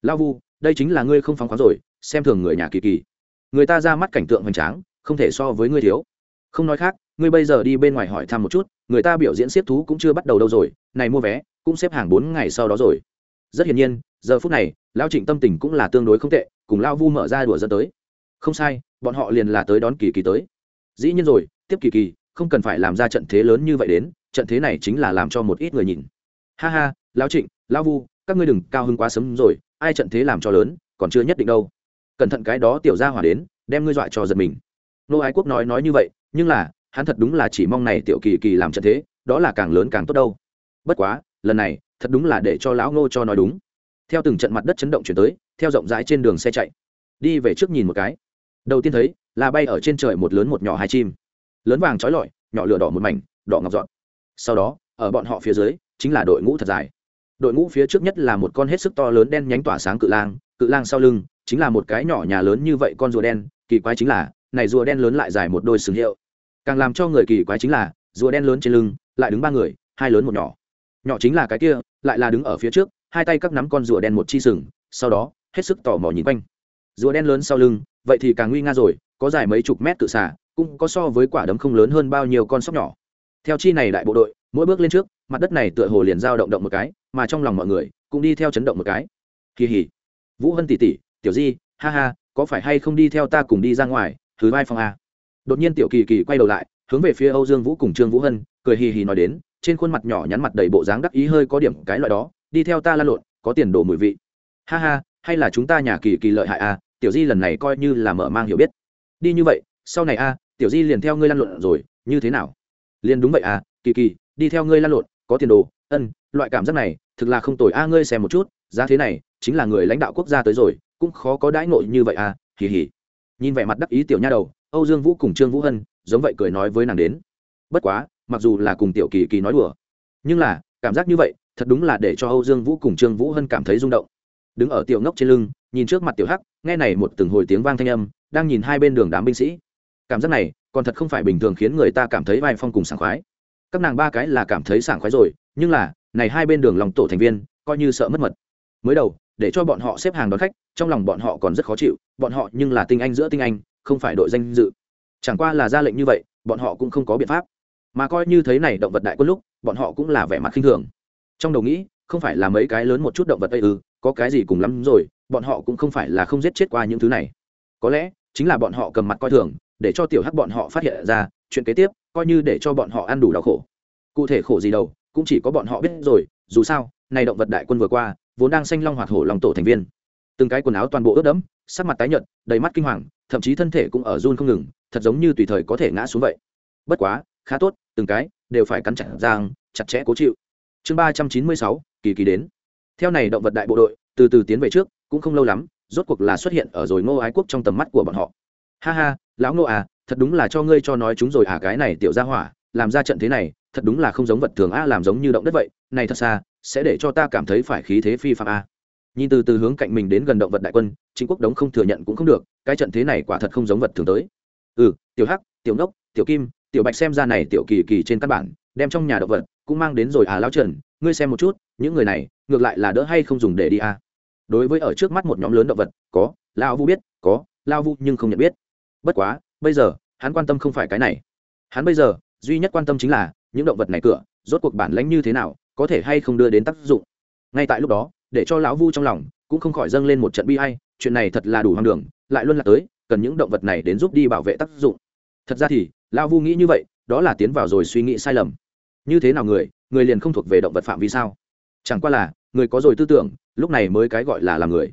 lão vu, đây chính là ngươi không phóng khoáng rồi, xem thường người nhà kỳ kỳ. Người ta ra mắt cảnh tượng hoành tráng, không thể so với ngươi thiếu. Không nói khác, ngươi bây giờ đi bên ngoài hỏi thăm một chút, người ta biểu diễn xếp thú cũng chưa bắt đầu đâu rồi, này mua vé, cũng xếp hàng bốn ngày sau đó rồi. Rất hiển nhiên, giờ phút này lão trịnh tâm tình cũng là tương đối không tệ, cùng lao vu mở ra đùa dẫn tới. Không sai, bọn họ liền là tới đón kỳ kỳ tới. Dĩ nhiên rồi, tiếp kỳ kỳ, không cần phải làm ra trận thế lớn như vậy đến, trận thế này chính là làm cho một ít người nhìn. Ha ha lão trịnh lão vu các ngươi đừng cao hứng quá sớm rồi, ai trận thế làm cho lớn, còn chưa nhất định đâu. Cẩn thận cái đó tiểu gia hỏa đến, đem ngươi dọa cho giật mình. Nô ái quốc nói nói như vậy, nhưng là, hắn thật đúng là chỉ mong này tiểu kỳ kỳ làm trận thế, đó là càng lớn càng tốt đâu. Bất quá, lần này, thật đúng là để cho lão ngô cho nói đúng. Theo từng trận mặt đất chấn động chuyển tới, theo rộng rãi trên đường xe chạy. Đi về trước nhìn một cái. Đầu tiên thấy, là bay ở trên trời một lớn một nhỏ hai chim. Lớn vàng trói lọi, nhỏ lửa đỏ một mảnh, đỏ ngọc dọn. Sau đó, ở bọn họ phía dưới, chính là đội ngũ thật dài đội ngũ phía trước nhất là một con hết sức to lớn đen nhánh tỏa sáng cự lang cự lang sau lưng chính là một cái nhỏ nhà lớn như vậy con rùa đen, kỳ quái chính là, này rùa đen lớn lại dài một đôi sừng hiệu. Càng làm cho người kỳ quái chính là, rùa đen lớn trên lưng lại đứng ba người, hai lớn một nhỏ. Nhỏ chính là cái kia, lại là đứng ở phía trước, hai tay các nắm con rùa đen một chi sừng, sau đó, hết sức tò mò nhìn quanh. Rùa đen lớn sau lưng, vậy thì càng nguy nga rồi, có dài mấy chục mét cự xả cũng có so với quả đấm không lớn hơn bao nhiêu con sóc nhỏ. Theo chi này đại bộ đội, mỗi bước lên trước, mặt đất này tựa hồ liền dao động động một cái mà trong lòng mọi người cũng đi theo chấn động một cái. Kỳ hỉ. Vũ hân tỷ tỷ, tiểu di, ha ha, có phải hay không đi theo ta cùng đi ra ngoài, thứ vai phòng a. Đột nhiên tiểu kỳ kỳ quay đầu lại, hướng về phía âu dương vũ cùng trương vũ hân, cười hì hì nói đến, trên khuôn mặt nhỏ nhắn mặt đầy bộ dáng đắc ý hơi có điểm cái loại đó, đi theo ta lan lộn, có tiền đồ mùi vị. Ha ha, hay là chúng ta nhà kỳ kỳ lợi hại a, tiểu di lần này coi như là mở mang hiểu biết. Đi như vậy, sau này a, tiểu di liền theo ngươi lan lộn rồi, như thế nào? Liền đúng vậy à kỳ kỳ, đi theo ngươi lan lộn, có tiền đồ, ân, loại cảm giác này thực là không tồi. A, ngươi xem một chút, giá thế này, chính là người lãnh đạo quốc gia tới rồi, cũng khó có đãi nội như vậy à? Hì hì. Nhìn vẻ mặt đắc ý tiểu nha đầu, âu dương vũ cùng trương vũ hân, giống vậy cười nói với nàng đến. Bất quá, mặc dù là cùng tiểu kỳ kỳ nói đùa, nhưng là, cảm giác như vậy, thật đúng là để cho âu dương vũ cùng trương vũ hân cảm thấy rung động. Đứng ở tiểu ngốc trên lưng, nhìn trước mặt tiểu hắc, nghe này một từng hồi tiếng vang thanh âm, đang nhìn hai bên đường đám binh sĩ. Cảm giác này, còn thật không phải bình thường khiến người ta cảm thấy vai phong cùng sảng khoái. Các nàng ba cái là cảm thấy sảng khoái rồi, nhưng là này hai bên đường lòng tổ thành viên, coi như sợ mất mật. Mới đầu, để cho bọn họ xếp hàng đón khách, trong lòng bọn họ còn rất khó chịu, bọn họ nhưng là tinh anh giữa tinh anh, không phải đội danh dự. Chẳng qua là ra lệnh như vậy, bọn họ cũng không có biện pháp. Mà coi như thấy này động vật đại quân lúc, bọn họ cũng là vẻ mặt khinh thường. Trong đầu nghĩ, không phải là mấy cái lớn một chút động vật tây ư, có cái gì cùng lắm rồi, bọn họ cũng không phải là không giết chết qua những thứ này. Có lẽ, chính là bọn họ cầm mặt coi thường, để cho tiểu hắc bọn họ phát hiện ra, chuyện kế tiếp, coi như để cho bọn họ ăn đủ đau khổ. Cụ thể khổ gì đâu cũng chỉ có bọn họ biết rồi, dù sao, này động vật đại quân vừa qua, vốn đang xanh long hoạt hổ lòng tổ thành viên. Từng cái quần áo toàn bộ ướt đẫm, sắc mặt tái nhợt, đầy mắt kinh hoàng, thậm chí thân thể cũng ở run không ngừng, thật giống như tùy thời có thể ngã xuống vậy. Bất quá, khá tốt, từng cái đều phải cắn chặt răng, chặt chẽ cố chịu. Chương ba trăm chín mươi sáu, kỳ kỳ đến. Theo này động vật đại bộ đội, từ từ tiến về trước, cũng không lâu lắm, rốt cuộc là xuất hiện ở rồi ngô ái quốc trong tầm mắt của bọn họ. Ha ha, lão ngô à thật đúng là cho ngươi cho nói chúng rồi à cái này tiểu ra hỏa, làm ra trận thế này thật đúng là không giống vật thường a làm giống như động đất vậy, này thật xa, sẽ để cho ta cảm thấy phải khí thế phi phạm a. Nhìn từ từ hướng cạnh mình đến gần động vật đại quân chính quốc đống không thừa nhận cũng không được, cái trận thế này quả thật không giống vật thường tới. Ừ tiểu hắc, tiểu nốc tiểu kim, tiểu bạch xem ra này tiểu kỳ kỳ trên căn bản, đem trong nhà động vật cũng mang đến rồi à lao trần, ngươi xem một chút, những người này, ngược lại là đỡ hay không dùng để đi à. đối với ở trước mắt một nhóm lớn động vật, có lao vu biết, có lao vu nhưng không nhận biết. Bất quá, bây giờ, hắn quan tâm không phải cái này. Hắn bây giờ, duy nhất quan tâm chính là những động vật này cửa, rốt cuộc bản lãnh như thế nào, có thể hay không đưa đến tác dụng. Ngay tại lúc đó, để cho lão vu trong lòng, cũng không khỏi dâng lên một trận bi hay chuyện này thật là đủ hoang đường, lại luôn là tới, cần những động vật này đến giúp đi bảo vệ tác dụng. Thật ra thì, lão vu nghĩ như vậy, đó là tiến vào rồi suy nghĩ sai lầm. Như thế nào người người liền không thuộc về động vật phạm vi sao? Chẳng qua là, người có rồi tư tưởng, lúc này mới cái gọi là làm người.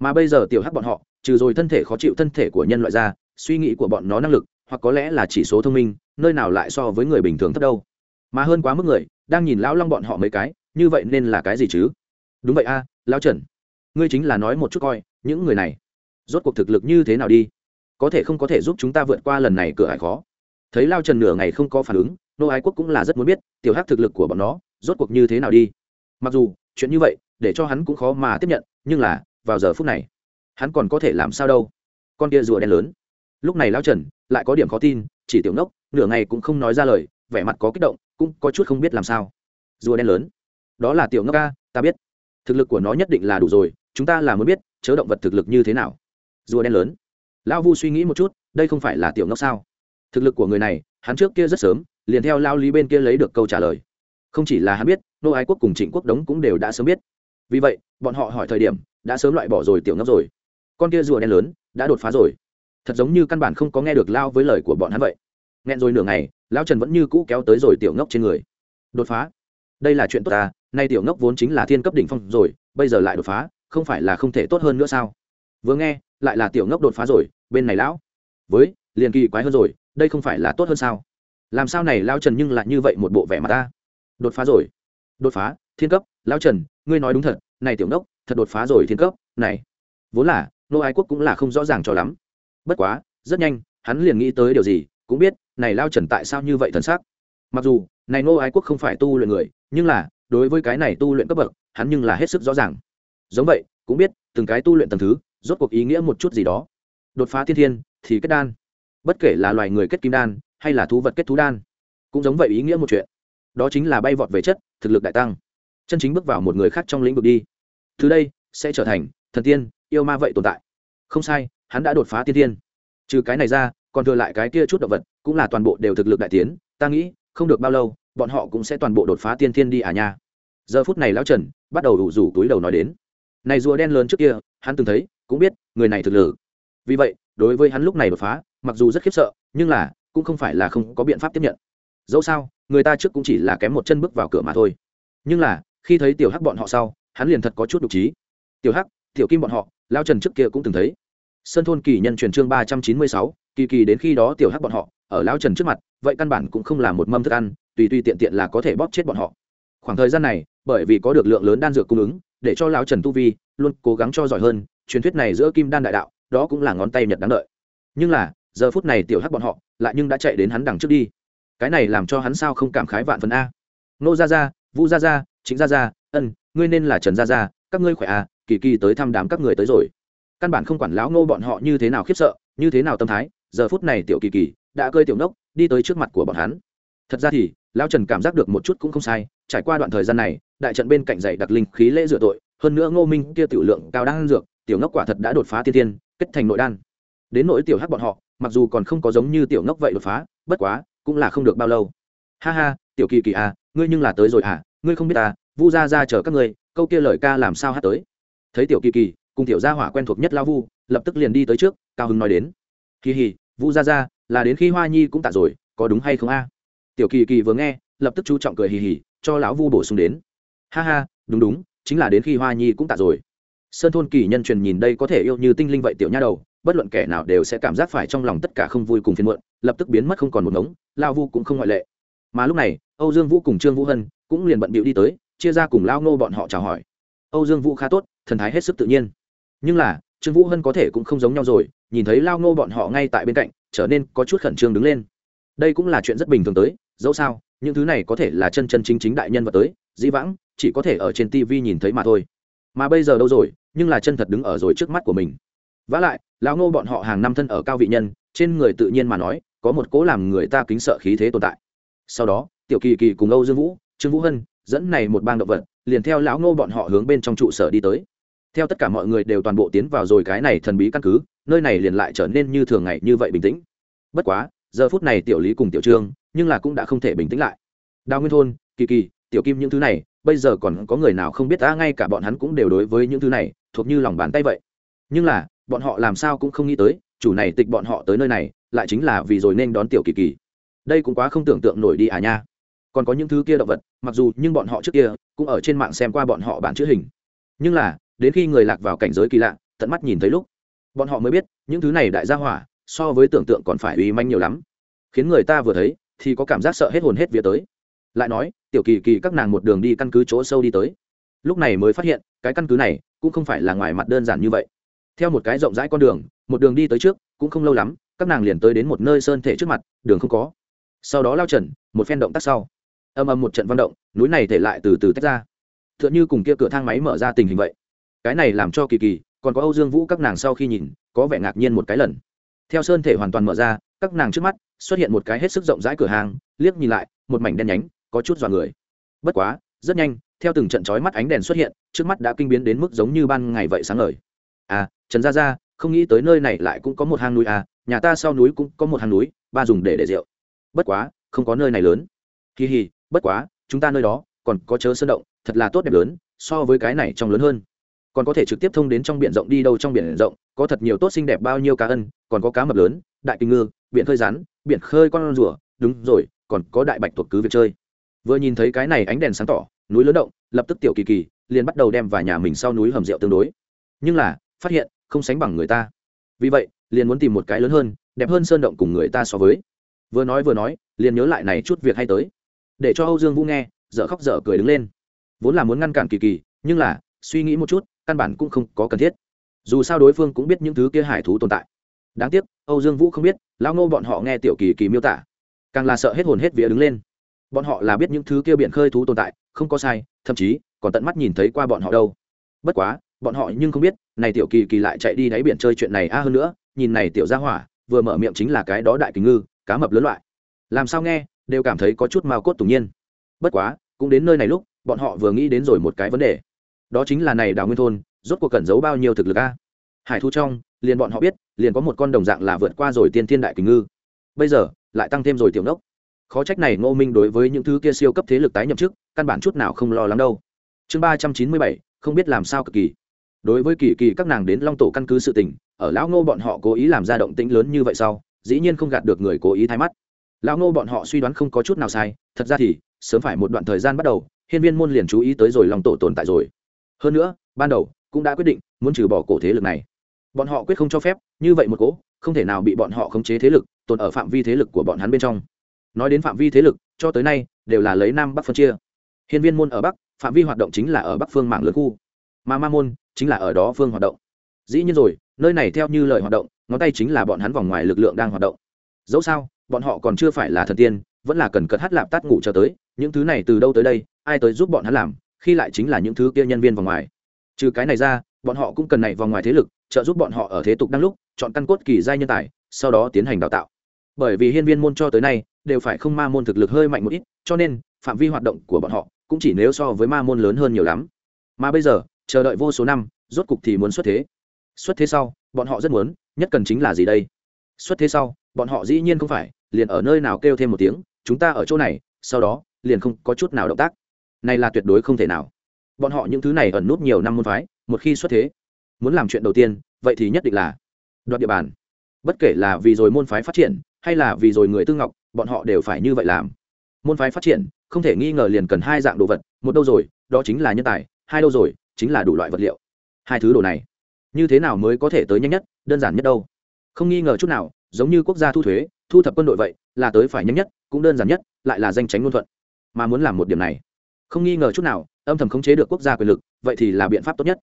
Mà bây giờ tiểu hắc bọn họ, trừ rồi thân thể khó chịu thân thể của nhân loại ra, suy nghĩ của bọn nó năng lực, hoặc có lẽ là chỉ số thông minh, nơi nào lại so với người bình thường thấp đâu mà hơn quá mức người, đang nhìn lão long bọn họ mấy cái, như vậy nên là cái gì chứ? Đúng vậy a, lão trần, ngươi chính là nói một chút coi, những người này, rốt cuộc thực lực như thế nào đi? Có thể không có thể giúp chúng ta vượt qua lần này cửa hải khó. Thấy lao trần nửa ngày không có phản ứng, nô ái quốc cũng là rất muốn biết, tiểu hắc thực lực của bọn nó, rốt cuộc như thế nào đi? Mặc dù, chuyện như vậy, để cho hắn cũng khó mà tiếp nhận, nhưng là, vào giờ phút này, hắn còn có thể làm sao đâu? Con kia rùa đen lớn. Lúc này lao trần, lại có điểm khó tin, chỉ tiểu ngốc, nửa ngày cũng không nói ra lời, vẻ mặt có kích động cũng có chút không biết làm sao. Rùa đen lớn. Đó là tiểu ngốc ca, ta biết. Thực lực của nó nhất định là đủ rồi, chúng ta là muốn biết, chớ động vật thực lực như thế nào. Rùa đen lớn. Lão vu suy nghĩ một chút, đây không phải là tiểu ngốc sao? Thực lực của người này, hắn trước kia rất sớm, liền theo lao lý bên kia lấy được câu trả lời. Không chỉ là hắn biết, nô ái quốc cùng trịnh quốc đống cũng đều đã sớm biết. Vì vậy, bọn họ hỏi thời điểm, đã sớm loại bỏ rồi tiểu ngốc rồi. Con kia rùa đen lớn, đã đột phá rồi. Thật giống như căn bản không có nghe được lao với lời của bọn hắn vậy nghẹn rồi nửa ngày lao trần vẫn như cũ kéo tới rồi tiểu ngốc trên người. Đột phá. Đây là chuyện tốt ta, nay tiểu ngốc vốn chính là thiên cấp đỉnh phong rồi, bây giờ lại đột phá, không phải là không thể tốt hơn nữa sao? Vừa nghe, lại là tiểu ngốc đột phá rồi, bên này lão. Với, liền kỳ quái hơn rồi, đây không phải là tốt hơn sao? Làm sao này lao trần nhưng lại như vậy một bộ vẻ mà ta? Đột phá rồi. Đột phá, thiên cấp lao trần, ngươi nói đúng thật, này tiểu ngốc, thật đột phá rồi thiên cấp, này. Vốn là, nô ái quốc cũng là không rõ ràng cho lắm. Bất quá, rất nhanh, hắn liền nghĩ tới điều gì? Cũng biết, này lao trần tại sao như vậy thần sắc. Mặc dù, này nô ái quốc không phải tu luyện người, nhưng là, đối với cái này tu luyện cấp bậc, hắn nhưng là hết sức rõ ràng. Giống vậy, cũng biết, từng cái tu luyện tầng thứ, rốt cuộc ý nghĩa một chút gì đó. Đột phá thiên thiên, thì kết đan. Bất kể là loài người kết kim đan, hay là thú vật kết thú đan, cũng giống vậy ý nghĩa một chuyện. Đó chính là bay vọt về chất, thực lực đại tăng. Chân chính bước vào một người khác trong lĩnh vực đi. Từ đây, sẽ trở thành thần tiên, yêu ma vậy tồn tại. Không sai, hắn đã đột phá tiên tiên trừ cái này ra còn thừa lại cái kia chút động vật, cũng là toàn bộ đều thực lực đại tiến, ta nghĩ, không được bao lâu, bọn họ cũng sẽ toàn bộ đột phá tiên thiên đi à nha. Giờ phút này lão trần bắt đầu đủ rủ túi đầu nói đến. Này rùa đen lớn trước kia, hắn từng thấy, cũng biết, người này thực lực. Vì vậy, đối với hắn lúc này đột phá, mặc dù rất khiếp sợ, nhưng là, cũng không phải là không có biện pháp tiếp nhận. Dẫu sao, người ta trước cũng chỉ là kém một chân bước vào cửa mà thôi. Nhưng là, khi thấy tiểu hắc bọn họ sau, hắn liền thật có chút đục trí. Tiểu hắc, tiểu kim bọn họ lao trần trước kia cũng từng thấy sơn thôn kỳ nhân truyền chương ba trăm chín mươi sáu, kỳ kỳ đến khi đó tiểu hắc bọn họ, ở lão trần trước mặt, vậy căn bản cũng không là một mâm thức ăn, tùy tùy tiện tiện là có thể bóp chết bọn họ. Khoảng thời gian này, bởi vì có được lượng lớn đan dược cung ứng, để cho lão trần tu vi luôn cố gắng cho giỏi hơn, truyền thuyết này giữa kim đan đại đạo, đó cũng là ngón tay nhật đáng đợi. Nhưng là, giờ phút này tiểu hắc bọn họ lại nhưng đã chạy đến hắn đằng trước đi. Cái này làm cho hắn sao không cảm khái vạn phần a. Nô gia gia, vu gia gia, chính gia gia, ân, ngươi nên là trần gia gia, các ngươi khỏe à kỳ kỳ tới thăm đám các người tới rồi căn bản không quản lão ngô bọn họ như thế nào khiếp sợ, như thế nào tâm thái, giờ phút này tiểu kỳ kỳ đã cơi tiểu nốc, đi tới trước mặt của bọn hắn. Thật ra thì, lão trần cảm giác được một chút cũng không sai, trải qua đoạn thời gian này, đại trận bên cạnh dạy đặc linh khí lễ dựa tội, hơn nữa ngô minh kia tiểu lượng cao đang dược, tiểu ngốc quả thật đã đột phá tiên tiên, kết thành nội đan. Đến nỗi tiểu hắc bọn họ, mặc dù còn không có giống như tiểu ngốc vậy đột phá, bất quá, cũng là không được bao lâu. Ha ha, tiểu kỳ kỳ à ngươi nhưng là tới rồi à ngươi không biết à vu gia ra chờ các ngươi, câu kia lời ca làm sao hát tới. Thấy tiểu kỳ kỳ cùng tiểu gia hỏa quen thuộc nhất lao vu, lập tức liền đi tới trước, cao hưng nói đến. Kỳ hì, vu gia ra là đến khi hoa nhi cũng tạ rồi, có đúng hay không a? Tiểu kỳ kỳ vừa nghe, lập tức chú trọng cười hì hì, cho lão vu bổ sung đến. Ha ha, đúng đúng, chính là đến khi hoa nhi cũng tạ rồi. Sơn thôn kỳ nhân truyền nhìn đây có thể yêu như tinh linh vậy tiểu nha đầu, bất luận kẻ nào đều sẽ cảm giác phải trong lòng tất cả không vui cùng phiền muộn, lập tức biến mất không còn một ngống, lao vu cũng không ngoại lệ. Mà lúc này, âu dương vũ cùng trương vũ hân cũng liền bận bịu đi tới, chia ra cùng lao nô bọn họ chào hỏi. Âu dương vũ khá tốt, thần thái hết sức tự nhiên nhưng là, trương vũ hân có thể cũng không giống nhau rồi, nhìn thấy lao ngô bọn họ ngay tại bên cạnh, trở nên có chút khẩn trương đứng lên. Đây cũng là chuyện rất bình thường tới, dẫu sao, những thứ này có thể là chân chân chính chính đại nhân vật tới, dĩ vãng, chỉ có thể ở trên tv nhìn thấy mà thôi. Mà bây giờ đâu rồi, nhưng là chân thật đứng ở rồi trước mắt của mình. Vả lại lão ngô bọn họ hàng năm thân ở cao vị nhân, trên người tự nhiên mà nói, có một cố làm người ta kính sợ khí thế tồn tại. Sau đó, tiểu kỳ kỳ cùng âu dương vũ, trương vũ hân, dẫn này một bang động vật, liền theo lão ngô bọn họ hướng bên trong trụ sở đi tới theo tất cả mọi người đều toàn bộ tiến vào rồi cái này thần bí căn cứ, nơi này liền lại trở nên như thường ngày như vậy bình tĩnh. Bất quá, giờ phút này tiểu lý cùng tiểu trương, nhưng là cũng đã không thể bình tĩnh lại. Đào nguyên thôn, kỳ kỳ, tiểu kim những thứ này, bây giờ còn có người nào không biết ta, ngay cả bọn hắn cũng đều đối với những thứ này, thuộc như lòng bàn tay vậy. Nhưng là, bọn họ làm sao cũng không nghĩ tới, chủ này tịch bọn họ tới nơi này, lại chính là vì rồi nên đón tiểu kỳ kỳ. Đây cũng quá không tưởng tượng nổi đi à nha. Còn có những thứ kia động vật, mặc dù nhưng bọn họ trước kia, cũng ở trên mạng xem qua bọn họ bản chữ hình. Nhưng là đến khi người lạc vào cảnh giới kỳ lạ, tận mắt nhìn thấy lúc, bọn họ mới biết, những thứ này đại gia hỏa, so với tưởng tượng còn phải uy manh nhiều lắm. Khiến người ta vừa thấy, thì có cảm giác sợ hết hồn hết vía tới. Lại nói, tiểu kỳ kỳ các nàng một đường đi căn cứ chỗ sâu đi tới. Lúc này mới phát hiện, cái căn cứ này cũng không phải là ngoài mặt đơn giản như vậy. Theo một cái rộng rãi con đường, một đường đi tới trước, cũng không lâu lắm, các nàng liền tới đến một nơi sơn thể trước mặt, đường không có. Sau đó lao trần, một phen động tác sau. Âm âm một trận văn động, núi này thể lại từ từ tách ra. T h ư ợ n h ư cùng kia cửa thang máy mở ra tình hình vậy cái này làm cho kỳ kỳ, còn có âu dương vũ các nàng sau khi nhìn, có vẻ ngạc nhiên một cái lần. Theo sơn thể hoàn toàn mở ra, các nàng trước mắt xuất hiện một cái hết sức rộng rãi cửa hàng, liếc nhìn lại, một mảnh đen nhánh, có chút dọa người. Bất quá, rất nhanh, theo từng trận chói mắt ánh đèn xuất hiện, trước mắt đã kinh biến đến mức giống như ban ngày vậy sáng ngời. À trần gia gia, không nghĩ tới nơi này lại cũng có một hang núi à nhà ta sau núi cũng có một hang núi, ba dùng để để rượu. Bất quá, không có nơi này lớn. Kỳ hì, bất quá, chúng ta nơi đó còn có chớ sơn động, thật là tốt đẹp lớn, so với cái này trong lớn hơn còn có thể trực tiếp thông đến trong biển rộng đi đâu trong biển rộng, có thật nhiều tốt xinh đẹp bao nhiêu cá ân, còn có cá mập lớn, đại kinh ngư, biển khơi rắn, biển khơi con rùa, đúng rồi, còn có đại bạch thuộc cứ việc chơi. Vừa nhìn thấy cái này ánh đèn sáng tỏ, núi lớn động, lập tức tiểu kỳ kỳ, liền bắt đầu đem vào nhà mình sau núi hầm rượu tương đối. Nhưng là, phát hiện, không sánh bằng người ta. Vì vậy, liền muốn tìm một cái lớn hơn, đẹp hơn sơn động cùng người ta so với. Vừa nói vừa nói, liền nhớ lại này chút việc hay tới. Để cho âu dương vũ nghe, dở khóc dở cười đứng lên. Vốn là muốn ngăn cản kỳ kỳ, nhưng là, suy nghĩ một chút căn bản cũng không có cần thiết. Dù sao đối phương cũng biết những thứ kia hải thú tồn tại. Đáng tiếc, âu dương vũ không biết, lão ngô bọn họ nghe tiểu kỳ kỳ miêu tả. Càng là sợ hết hồn hết vía đứng lên. Bọn họ là biết những thứ kia biển khơi thú tồn tại, không có sai, thậm chí, còn tận mắt nhìn thấy qua bọn họ đâu. Bất quá, bọn họ nhưng không biết, này tiểu kỳ kỳ lại chạy đi đáy biển chơi chuyện này a hơn nữa, nhìn này tiểu gia hỏa, vừa mở miệng chính là cái đó đại kính ngư, cá mập lớn loại. Làm sao nghe, đều cảm thấy có chút mao cốt tủng nhiên. Bất quá, cũng đến nơi này lúc, bọn họ vừa nghĩ đến rồi một cái vấn đề đó chính là này đào nguyên thôn, rốt cuộc cẩn giấu bao nhiêu thực lực a? Hải thu trong, liền bọn họ biết, liền có một con đồng dạng là vượt qua rồi tiên thiên đại kính ngư. Bây giờ, lại tăng thêm rồi tiểu nốc. Khó trách này ngô minh đối với những thứ kia siêu cấp thế lực tái nhậm chức, căn bản chút nào không lo lắng đâu. Chương ba trăm chín mươi bảy, không biết làm sao cực kỳ. Đối với kỳ kỳ các nàng đến long tổ căn cứ sự tình, ở lão ngô bọn họ cố ý làm ra động tĩnh lớn như vậy sau, dĩ nhiên không gạt được người cố ý thay mắt. Lão ngô bọn họ suy đoán không có chút nào sai, thật ra thì, sớm phải một đoạn thời gian bắt đầu, hiên viên môn liền chú ý tới rồi long tổ tồn tại rồi hơn nữa, ban đầu cũng đã quyết định muốn trừ bỏ cổ thế lực này. Bọn họ quyết không cho phép, như vậy một cỗ, không thể nào bị bọn họ khống chế thế lực, tồn ở phạm vi thế lực của bọn hắn bên trong. Nói đến phạm vi thế lực, cho tới nay đều là lấy nam bắc phân chia. Hiên viên môn ở bắc, phạm vi hoạt động chính là ở bắc phương mạng lớn khu. Mà ma môn chính là ở đó phương hoạt động. Dĩ nhiên rồi, nơi này theo như lời hoạt động, ngón tay chính là bọn hắn vòng ngoài lực lượng đang hoạt động. Dẫu sao, bọn họ còn chưa phải là thần tiên, vẫn là cần cật hát lạp tát ngủ cho tới, những thứ này từ đâu tới đây, ai tới giúp bọn hắn làm? Khi lại chính là những thứ kia nhân viên vòng ngoài. Trừ cái này ra, bọn họ cũng cần này vòng ngoài thế lực, trợ giúp bọn họ ở thế tục đăng lúc, chọn căn cốt kỳ giai nhân tài, sau đó tiến hành đào tạo. Bởi vì hiên viên môn cho tới nay, đều phải không ma môn thực lực hơi mạnh một ít, cho nên, phạm vi hoạt động của bọn họ cũng chỉ nếu so với ma môn lớn hơn nhiều lắm. Mà bây giờ, chờ đợi vô số năm, rốt cục thì muốn xuất thế. Xuất thế sau, bọn họ rất muốn, nhất cần chính là gì đây? Xuất thế sau, bọn họ dĩ nhiên không phải, liền ở nơi nào kêu thêm một tiếng, chúng ta ở chỗ này, sau đó, liền không có chút nào động tác này là tuyệt đối không thể nào. Bọn họ những thứ này ẩn nút nhiều năm môn phái, một khi xuất thế, muốn làm chuyện đầu tiên, vậy thì nhất định là đoạt địa bàn. Bất kể là vì rồi môn phái phát triển, hay là vì rồi người tư ngọc, bọn họ đều phải như vậy làm. Môn phái phát triển, không thể nghi ngờ liền cần hai dạng đồ vật, một đâu rồi, đó chính là nhân tài, hai đâu rồi, chính là đủ loại vật liệu. Hai thứ đồ này, như thế nào mới có thể tới nhanh nhất, đơn giản nhất đâu? Không nghi ngờ chút nào, giống như quốc gia thu thuế, thu thập quân đội vậy, là tới phải nhanh nhất, cũng đơn giản nhất, lại là danh tránh ngôn thuận. Mà muốn làm một điểm này không nghi ngờ chút nào, âm thầm khống chế được quốc gia quyền lực, vậy thì là biện pháp tốt nhất.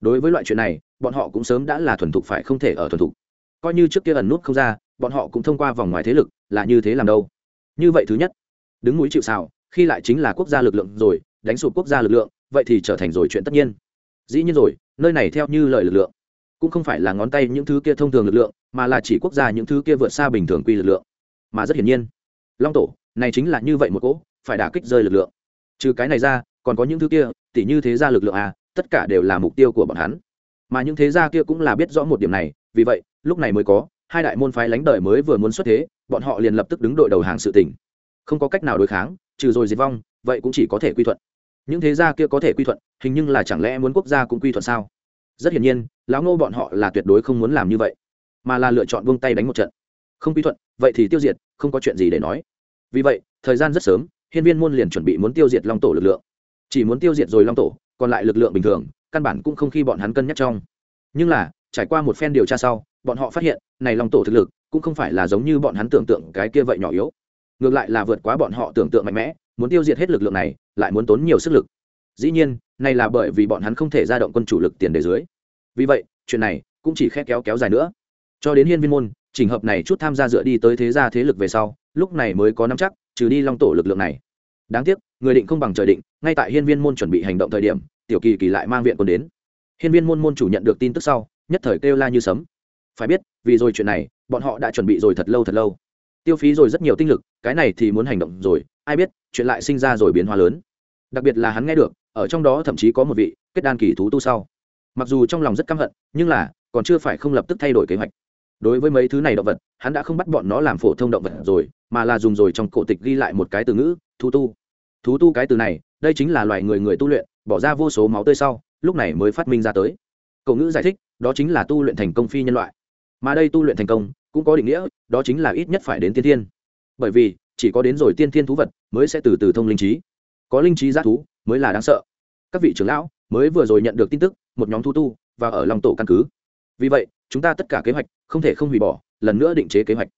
Đối với loại chuyện này, bọn họ cũng sớm đã là thuần thục phải không thể ở thuần thục. Coi như trước kia ẩn nút không ra, bọn họ cũng thông qua vòng ngoài thế lực, là như thế làm đâu. Như vậy thứ nhất, đứng núi chịu xào khi lại chính là quốc gia lực lượng rồi, đánh sụp quốc gia lực lượng, vậy thì trở thành rồi chuyện tất nhiên. Dĩ nhiên rồi, nơi này theo như lời lực lượng, cũng không phải là ngón tay những thứ kia thông thường lực lượng, mà là chỉ quốc gia những thứ kia vượt xa bình thường quy lực lượng. Mà rất hiển nhiên, long tổ, này chính là như vậy một cỗ, phải đả kích rơi lực lượng trừ cái này ra, còn có những thứ kia, tỉ như thế gia lực lượng à tất cả đều là mục tiêu của bọn hắn. Mà những thế gia kia cũng là biết rõ một điểm này, vì vậy, lúc này mới có, hai đại môn phái lánh đời mới vừa muốn xuất thế, bọn họ liền lập tức đứng đội đầu hàng sự tỉnh. Không có cách nào đối kháng, trừ rồi diệt vong, vậy cũng chỉ có thể quy thuận. Những thế gia kia có thể quy thuận, hình như là chẳng lẽ muốn quốc gia cũng quy thuận sao? Rất hiển nhiên, lão ngô bọn họ là tuyệt đối không muốn làm như vậy, mà là lựa chọn buông tay đánh một trận. Không quy thuận, vậy thì tiêu diệt, không có chuyện gì để nói. Vì vậy, thời gian rất sớm hiên viên môn liền chuẩn bị muốn tiêu diệt long tổ lực lượng. Chỉ muốn tiêu diệt rồi long tổ, còn lại lực lượng bình thường, căn bản cũng không khi bọn hắn cân nhắc trong. Nhưng là, trải qua một phen điều tra sau, bọn họ phát hiện, này long tổ thực lực, cũng không phải là giống như bọn hắn tưởng tượng cái kia vậy nhỏ yếu. Ngược lại là vượt quá bọn họ tưởng tượng mạnh mẽ, muốn tiêu diệt hết lực lượng này, lại muốn tốn nhiều sức lực. Dĩ nhiên, này là bởi vì bọn hắn không thể ra động quân chủ lực tiền đề dưới. Vì vậy, chuyện này cũng chỉ khét kéo kéo dài nữa. Cho đến hiên viên môn trình hợp này chút tham gia dựa đi tới thế gia thế lực về sau, lúc này mới có nắm chắc trừ đi long tổ lực lượng này. Đáng tiếc, người định không bằng trời định, ngay tại hiên viên môn chuẩn bị hành động thời điểm, tiểu kỳ kỳ lại mang viện quân đến. Hiên viên môn môn chủ nhận được tin tức sau, nhất thời kêu la như sấm. Phải biết, vì rồi chuyện này, bọn họ đã chuẩn bị rồi thật lâu thật lâu. Tiêu phí rồi rất nhiều tinh lực, cái này thì muốn hành động rồi, ai biết, chuyện lại sinh ra rồi biến hóa lớn. Đặc biệt là hắn nghe được, ở trong đó thậm chí có một vị, kết đan kỳ thú tu sau. Mặc dù trong lòng rất căm hận, nhưng là, còn chưa phải không lập tức thay đổi kế hoạch. Đối với mấy thứ này động vật, hắn đã không bắt bọn nó làm phổ thông động vật rồi mà là dùng rồi trong cổ tịch ghi lại một cái từ ngữ, thú tu. Thú tu cái từ này, đây chính là loài người người tu luyện, bỏ ra vô số máu tươi sau, lúc này mới phát minh ra tới. Cậu ngữ giải thích, đó chính là tu luyện thành công phi nhân loại. Mà đây tu luyện thành công, cũng có định nghĩa, đó chính là ít nhất phải đến tiên thiên. Bởi vì, chỉ có đến rồi tiên thiên thú vật mới sẽ từ từ thông linh trí. Có linh trí giác thú mới là đáng sợ. Các vị trưởng lão mới vừa rồi nhận được tin tức, một nhóm thu tu và ở lòng tổ căn cứ. Vì vậy, chúng ta tất cả kế hoạch không thể không hủy bỏ, lần nữa định chế kế hoạch.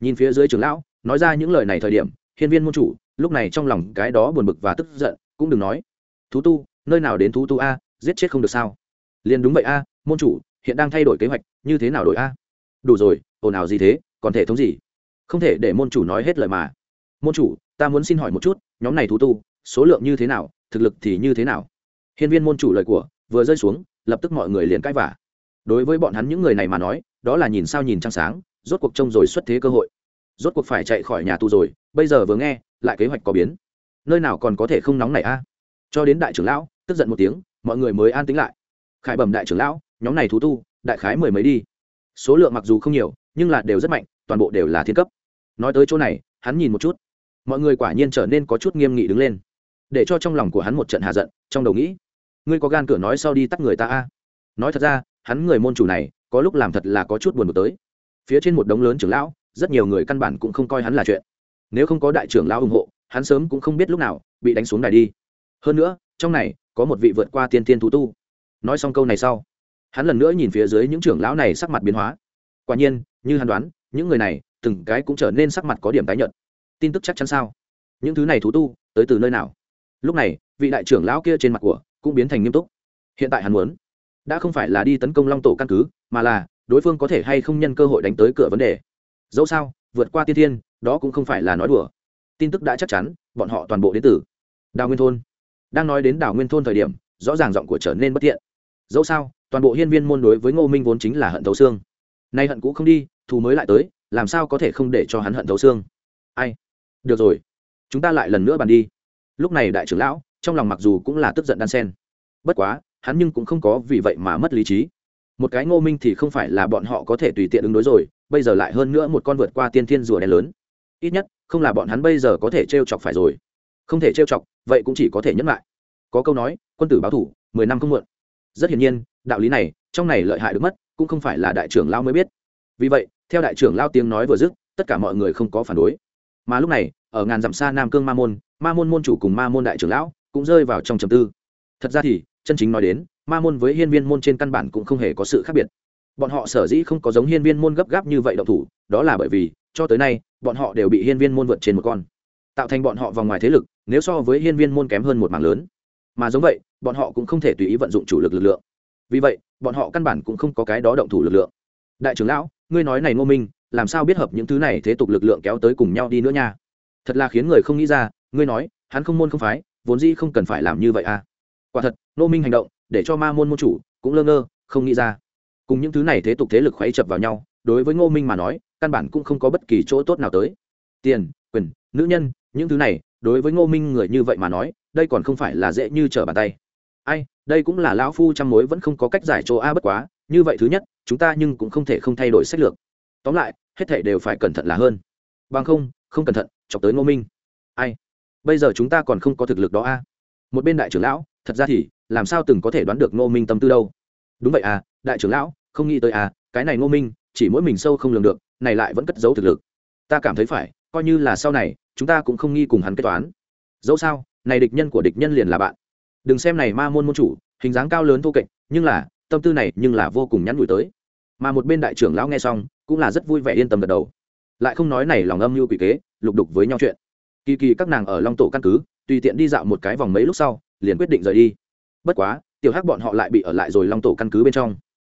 Nhìn phía dưới trưởng lão nói ra những lời này thời điểm, hiên viên môn chủ, lúc này trong lòng cái đó buồn bực và tức giận, cũng đừng nói. Thú tu, nơi nào đến thú tu a, giết chết không được sao? Liền đúng vậy a, môn chủ, hiện đang thay đổi kế hoạch, như thế nào đổi a? Đủ rồi, ồn ào gì thế, còn thể thống gì? Không thể để môn chủ nói hết lời mà. Môn chủ, ta muốn xin hỏi một chút, nhóm này thú tu, số lượng như thế nào, thực lực thì như thế nào? Hiên viên môn chủ lời của, vừa rơi xuống, lập tức mọi người liền cãi vả đối với bọn hắn những người này mà nói, đó là nhìn sao nhìn trăng sáng, rốt cuộc trông rồi xuất thế cơ hội rốt cuộc phải chạy khỏi nhà tù rồi, bây giờ vừa nghe, lại kế hoạch có biến. Nơi nào còn có thể không nóng này a? Cho đến đại trưởng lão, tức giận một tiếng, mọi người mới an tính lại. Khải bẩm đại trưởng lão, nhóm này thú tu, đại khái mười mấy đi. Số lượng mặc dù không nhiều, nhưng là đều rất mạnh, toàn bộ đều là thiên cấp. Nói tới chỗ này, hắn nhìn một chút. Mọi người quả nhiên trở nên có chút nghiêm nghị đứng lên. Để cho trong lòng của hắn một trận hạ giận, trong đầu nghĩ, ngươi có gan cửa nói sau đi tắt người ta a? Nói thật ra, hắn người môn chủ này, có lúc làm thật là có chút buồn một tới. Phía trên một đống lớn trưởng lão rất nhiều người căn bản cũng không coi hắn là chuyện. Nếu không có đại trưởng lão ủng hộ, hắn sớm cũng không biết lúc nào bị đánh xuống đài đi. Hơn nữa, trong này có một vị vượt qua tiên tiên thú tu. Nói xong câu này sau, hắn lần nữa nhìn phía dưới những trưởng lão này sắc mặt biến hóa. Quả nhiên, như hắn đoán, những người này từng cái cũng trở nên sắc mặt có điểm tái nhợt. Tin tức chắc chắn sao? Những thứ này thú tu, tới từ nơi nào? Lúc này, vị đại trưởng lão kia trên mặt của cũng biến thành nghiêm túc. Hiện tại hắn muốn, đã không phải là đi tấn công long tổ căn cứ, mà là đối phương có thể hay không nhân cơ hội đánh tới cửa vấn đề dẫu sao, vượt qua tiên thiên, đó cũng không phải là nói đùa. Tin tức đã chắc chắn, bọn họ toàn bộ đến từ đào nguyên thôn. Đang nói đến đào nguyên thôn thời điểm, rõ ràng giọng của trở nên bất tiện dẫu sao, toàn bộ hiên viên môn đối với ngô minh vốn chính là hận thấu xương. Nay hận cũ không đi, thù mới lại tới, làm sao có thể không để cho hắn hận thấu xương? Ai? Được rồi, chúng ta lại lần nữa bàn đi. Lúc này đại trưởng lão, trong lòng mặc dù cũng là tức giận đan sen. Bất quá, hắn nhưng cũng không có vì vậy mà mất lý trí. Một cái ngô minh thì không phải là bọn họ có thể tùy tiện ứng đối rồi bây giờ lại hơn nữa một con vượt qua tiên thiên rùa đen lớn. Ít nhất, không là bọn hắn bây giờ có thể t r e o chọc phải rồi. Không thể t r e o chọc, vậy cũng chỉ có thể nhẫn lại. Có câu nói, quân tử báo thủ, mười năm không muộn. Rất hiển nhiên, đạo lý này, trong này lợi hại được mất, cũng không phải là đại trưởng lao mới biết. Vì vậy, theo đại trưởng lao tiếng nói vừa dứt, tất cả mọi người không có phản đối. Mà lúc này, ở ngàn dặm xa nam cương ma môn ma môn môn chủ cùng ma môn đại trưởng lão cũng rơi vào trong trầm tư. Thật ra thì, chân chính nói đến, ma môn với hiên viên môn trên căn bản cũng không hề có sự khác biệt bọn họ sở dĩ không có giống hiên viên môn gấp gáp như vậy động thủ, đó là bởi vì, cho tới nay, bọn họ đều bị hiên viên môn vượt trên một con. Tạo thành bọn họ vòng ngoài thế lực, nếu so với hiên viên môn kém hơn một mảng lớn. Mà giống vậy, bọn họ cũng không thể tùy ý vận dụng chủ lực lực lượng. Vì vậy, bọn họ căn bản cũng không có cái đó động thủ lực lượng. Đại trưởng lão, ngươi nói này ngô minh, làm sao biết hợp những thứ này thế tục lực lượng kéo tới cùng nhau đi nữa nha? Thật là khiến người không nghĩ ra, ngươi nói, hắn không môn không phái, vốn dĩ không cần phải làm như vậy à? Quả thật, ngô minh hành động, để cho ma môn môn chủ cũng lơ ngơ, không nghĩ ra cùng những thứ này thế tục thế lực khuấy chập vào nhau, đối với ngô minh mà nói, căn bản cũng không có bất kỳ chỗ tốt nào tới. Tiền, quyền, nữ nhân, những thứ này, đối với ngô minh người như vậy mà nói, đây còn không phải là dễ như trở bàn tay. Ai, đây cũng là lão phu trăm mối vẫn không có cách giải chỗ a bất quá, như vậy thứ nhất, chúng ta nhưng cũng không thể không thay đổi sách lược. Tóm lại, hết thể đều phải cẩn thận là hơn. Bằng không không cẩn thận, chọc tới ngô minh. Ai, bây giờ chúng ta còn không có thực lực đó a. Một bên đại trưởng lão, thật ra thì, làm sao từng có thể đoán được ngô minh tâm tư đâu? Đúng vậy à đại trưởng lão, không nghĩ tới à cái này ngô minh, chỉ mỗi mình sâu không lường được, này lại vẫn cất giấu thực lực. Ta cảm thấy phải, coi như là sau này, chúng ta cũng không nghi cùng hắn kết toán. Dẫu sao, này địch nhân của địch nhân liền là bạn. Đừng xem này ma môn môn chủ, hình dáng cao lớn thô kệch nhưng là, tâm tư này nhưng là vô cùng nhắn nhủi tới. Mà một bên đại trưởng lão nghe xong, cũng là rất vui vẻ yên tâm gật đầu. Lại không nói này lòng âm mưu quỷ kế, lục đục với nhau chuyện. Kỳ kỳ các nàng ở long tổ căn cứ, tùy tiện đi dạo một cái vòng mấy lúc sau, liền quyết định rời đi. Bất quá tiểu hắc bọn họ lại bị ở lại rồi long tổ căn cứ bên trong.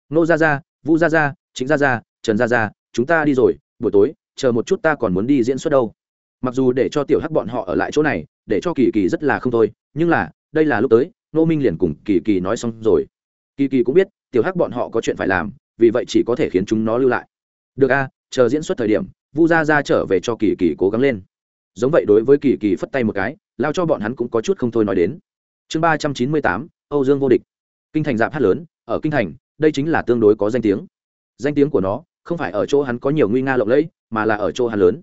Nô Gia Gia, Vu Gia Gia, chính Gia Gia, trần Gia Gia, chúng ta đi rồi buổi tối chờ một chút ta còn muốn đi diễn xuất đâu. Mặc dù để cho tiểu hắc bọn họ ở lại chỗ này để cho kỳ kỳ rất là không thôi nhưng là đây là lúc tới nô minh liền cùng kỳ kỳ nói xong rồi. Kỳ kỳ cũng biết tiểu hắc bọn họ có chuyện phải làm vì vậy chỉ có thể khiến chúng nó lưu lại. Được a chờ diễn xuất thời điểm vu Gia Gia trở về cho kỳ kỳ cố gắng lên. Giống vậy đối với kỳ kỳ phất tay một cái lao cho bọn hắn cũng có chút không thôi nói đến. Chương ba trăm chín mươi tám âu dương vô địch. Kinh thành dạp hát lớn, ở kinh thành, đây chính là tương đối có danh tiếng. Danh tiếng của nó không phải ở chỗ hắn có nhiều nguy nga lộng lẫy, mà là ở chỗ hắn lớn.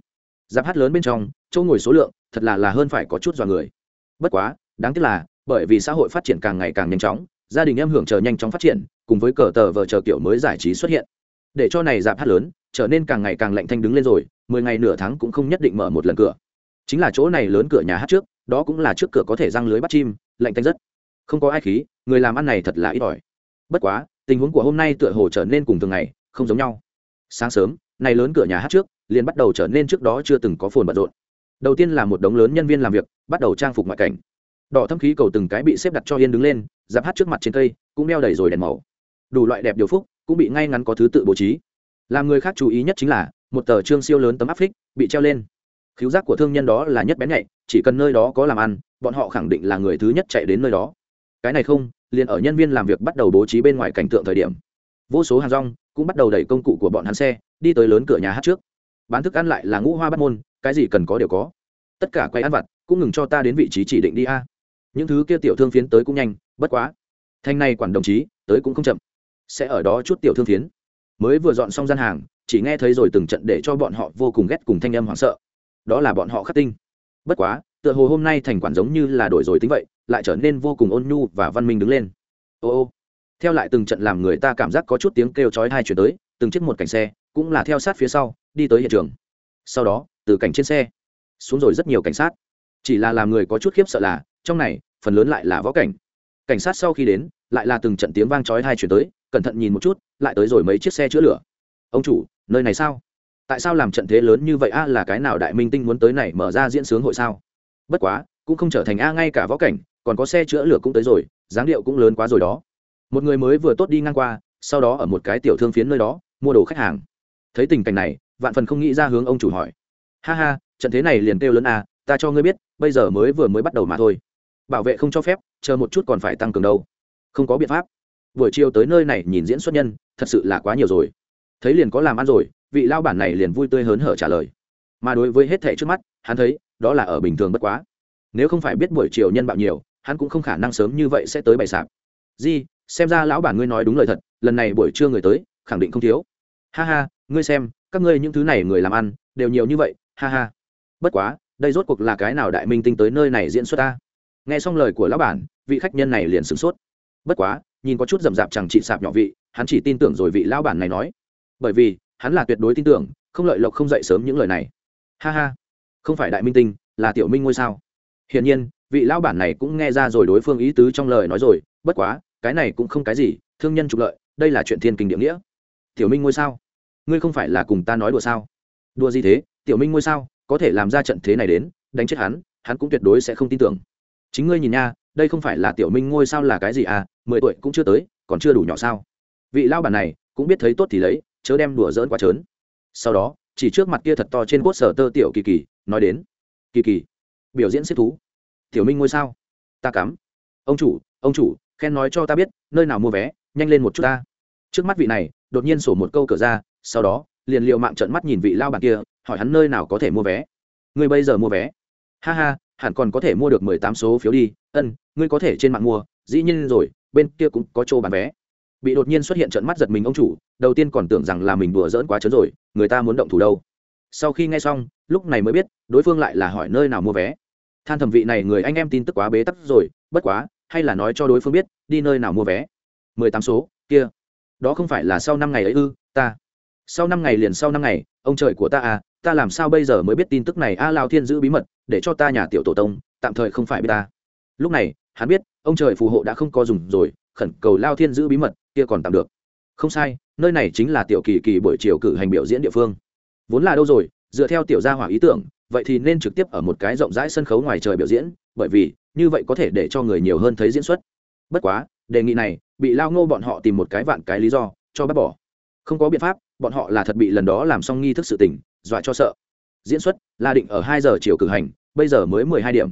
Dạp hát lớn bên trong, chỗ ngồi số lượng thật là là hơn phải có chút dọa người. Bất quá, đáng tiếc là, bởi vì xã hội phát triển càng ngày càng nhanh chóng, gia đình em hưởng chờ nhanh chóng phát triển, cùng với cờ tờ vờ chờ kiểu mới giải trí xuất hiện. Để cho này dạp hát lớn trở nên càng ngày càng lạnh thanh đứng lên rồi, mười ngày nửa tháng cũng không nhất định mở một lần cửa. Chính là chỗ này lớn cửa nhà hát trước, đó cũng là trước cửa có thể răng lưới bắt chim, lạnh thanh rất không có ai khí, người làm ăn này thật là ít ỏi. Bất quá, tình huống của hôm nay tựa hồ trở nên cùng thường ngày, không giống nhau. Sáng sớm, này lớn cửa nhà hát trước, liền bắt đầu trở nên trước đó chưa từng có phồn bận rộn. Đầu tiên là một đống lớn nhân viên làm việc, bắt đầu trang phục ngoại cảnh. Đỏ thâm khí cầu từng cái bị xếp đặt cho yên đứng lên, giáp hát trước mặt trên cây, cũng đeo đầy rồi đèn màu. Đủ loại đẹp điều phúc, cũng bị ngay ngắn có thứ tự bố trí. Làm người khác chú ý nhất chính là, một tờ trương siêu lớn tấm áp phích bị treo lên. Khiếu giác của thương nhân đó là nhất bén nhạy, chỉ cần nơi đó có làm ăn, bọn họ khẳng định là người thứ nhất chạy đến nơi đó cái này không, liền ở nhân viên làm việc bắt đầu bố trí bên ngoài cảnh tượng thời điểm. Vô số hàng rong cũng bắt đầu đẩy công cụ của bọn hắn xe, đi tới lớn cửa nhà hát trước. Bán thức ăn lại là ngũ hoa bắt môn, cái gì cần có đều có. Tất cả quay ăn vặt, cũng ngừng cho ta đến vị trí chỉ định đi a. Những thứ kia tiểu thương phiến tới cũng nhanh, bất quá. Thanh này quản đồng chí, tới cũng không chậm. Sẽ ở đó chút tiểu thương phiến. Mới vừa dọn xong gian hàng, chỉ nghe thấy rồi từng trận để cho bọn họ vô cùng ghét cùng thanh âm hoảng sợ. Đó là bọn họ khắc tinh. Bất quá, tựa hồ hôm nay thành quản giống như là đổi rồi tính vậy lại trở nên vô cùng ôn nhu và văn minh đứng lên. Ô ô. Theo lại từng trận làm người ta cảm giác có chút tiếng kêu chói hai chuyển tới, từng chiếc một cảnh xe cũng là theo sát phía sau, đi tới hiện trường. Sau đó, từ cảnh trên xe xuống rồi rất nhiều cảnh sát. Chỉ là làm người có chút khiếp sợ là, trong này, phần lớn lại là võ cảnh. Cảnh sát sau khi đến, lại là từng trận tiếng vang chói hai chuyển tới, cẩn thận nhìn một chút, lại tới rồi mấy chiếc xe chữa lửa. Ông chủ, nơi này sao? Tại sao làm trận thế lớn như vậy? A, là cái nào đại minh tinh muốn tới này mở ra diễn sướng hội sao? Bất quá cũng không trở thành a ngay cả võ cảnh, còn có xe chữa lửa cũng tới rồi, dáng điệu cũng lớn quá rồi đó. Một người mới vừa tốt đi ngang qua, sau đó ở một cái tiểu thương phiến nơi đó, mua đồ khách hàng. Thấy tình cảnh này, vạn phần không nghĩ ra hướng ông chủ hỏi. Ha ha, trận thế này liền kêu lớn a, ta cho ngươi biết, bây giờ mới vừa mới bắt đầu mà thôi. Bảo vệ không cho phép, chờ một chút còn phải tăng cường đâu. Không có biện pháp. Buổi chiều tới nơi này nhìn diễn xuất nhân, thật sự là quá nhiều rồi. Thấy liền có làm ăn rồi, vị lao bản này liền vui tươi hớn hở trả lời. Mà đối với hết thẻ trước mắt, hắn thấy, đó là ở bình thường bất quá nếu không phải biết buổi chiều nhân bạo nhiều, hắn cũng không khả năng sớm như vậy sẽ tới bày sạp. Di, xem ra lão bản ngươi nói đúng lời thật, lần này buổi trưa người tới, khẳng định không thiếu. Ha ha, ngươi xem, các ngươi những thứ này người làm ăn, đều nhiều như vậy, ha ha. Bất quá, đây rốt cuộc là cái nào đại minh tinh tới nơi này diễn xuất ta? Nghe xong lời của lão bản, vị khách nhân này liền sửng sốt. Bất quá, nhìn có chút rậm rạp chẳng chị sạp nhỏ vị, hắn chỉ tin tưởng rồi vị lão bản này nói. Bởi vì, hắn là tuyệt đối tin tưởng, không lợi lộc không dậy sớm những lời này. Ha ha, không phải đại minh tinh, là tiểu minh ngôi sao hiển nhiên, vị lão bản này cũng nghe ra rồi đối phương ý tứ trong lời nói rồi, bất quá, cái này cũng không cái gì, thương nhân trục lợi, đây là chuyện thiên kinh địa nghĩa. Tiểu minh ngôi sao? Ngươi không phải là cùng ta nói đùa sao? Đùa gì thế? Tiểu minh ngôi sao, có thể làm ra trận thế này đến, đánh chết hắn hắn cũng tuyệt đối sẽ không tin tưởng. Chính ngươi nhìn nha, đây không phải là tiểu minh ngôi sao là cái gì à mười tuổi cũng chưa tới, còn chưa đủ nhỏ sao? Vị lao bản này, cũng biết thấy tốt thì lấy, chớ đem đùa dỡn quá trớn. Sau đó, chỉ trước mặt kia thật to trên cốt sở tơ tiểu kỳ kỳ, nói đến. Kỳ kỳ biểu diễn xếp thú. Tiểu minh ngôi sao? Ta cắm. Ông chủ ông chủ, khen nói cho ta biết, nơi nào mua vé, nhanh lên một chút ta. Trước mắt vị này, đột nhiên sổ một câu cửa ra, sau đó, liền liệu mạng trận mắt nhìn vị lao bản kia, hỏi hắn nơi nào có thể mua vé. Ngươi bây giờ mua vé? Ha ha, hẳn còn có thể mua được mười tám số phiếu đi. Ân, ngươi có thể trên mạng mua, dĩ nhiên rồi, bên kia cũng có chỗ bán vé. Bị đột nhiên xuất hiện trận mắt giật mình ông chủ, đầu tiên còn tưởng rằng là mình đùa dỡn quá trớn rồi, người ta muốn động thủ đâu. Sau khi nghe xong, lúc này mới biết, đối phương lại là hỏi nơi nào mua vé than thẩm vị này người anh em tin tức quá bế tắc rồi, bất quá, hay là nói cho đối phương biết, đi nơi nào mua vé. Mười tám số, kia. Đó không phải là sau năm ngày ấy ư, ta. Sau năm ngày liền sau năm ngày, ông trời của ta à ta làm sao bây giờ mới biết tin tức này? A lao thiên giữ bí mật, để cho ta nhà tiểu tổ tông, tạm thời không phải biết ta. Lúc này, hắn biết, ông trời phù hộ đã không có dùng rồi, khẩn cầu lao thiên giữ bí mật, kia còn tạm được. Không sai, nơi này chính là tiểu kỳ kỳ buổi chiều cử hành biểu diễn địa phương. Vốn là đâu rồi, dựa theo tiểu gia hỏa ý tưởng vậy thì nên trực tiếp ở một cái rộng rãi sân khấu ngoài trời biểu diễn, bởi vì như vậy có thể để cho người nhiều hơn thấy diễn xuất. Bất quá, đề nghị này, bị lao ngô bọn họ tìm một cái vạn cái lý do, cho bác bỏ. Không có biện pháp, bọn họ là thật bị lần đó làm xong nghi thức sự tình, dọa cho sợ. Diễn xuất là định ở hai giờ chiều cử hành, bây giờ mới mười hai điểm.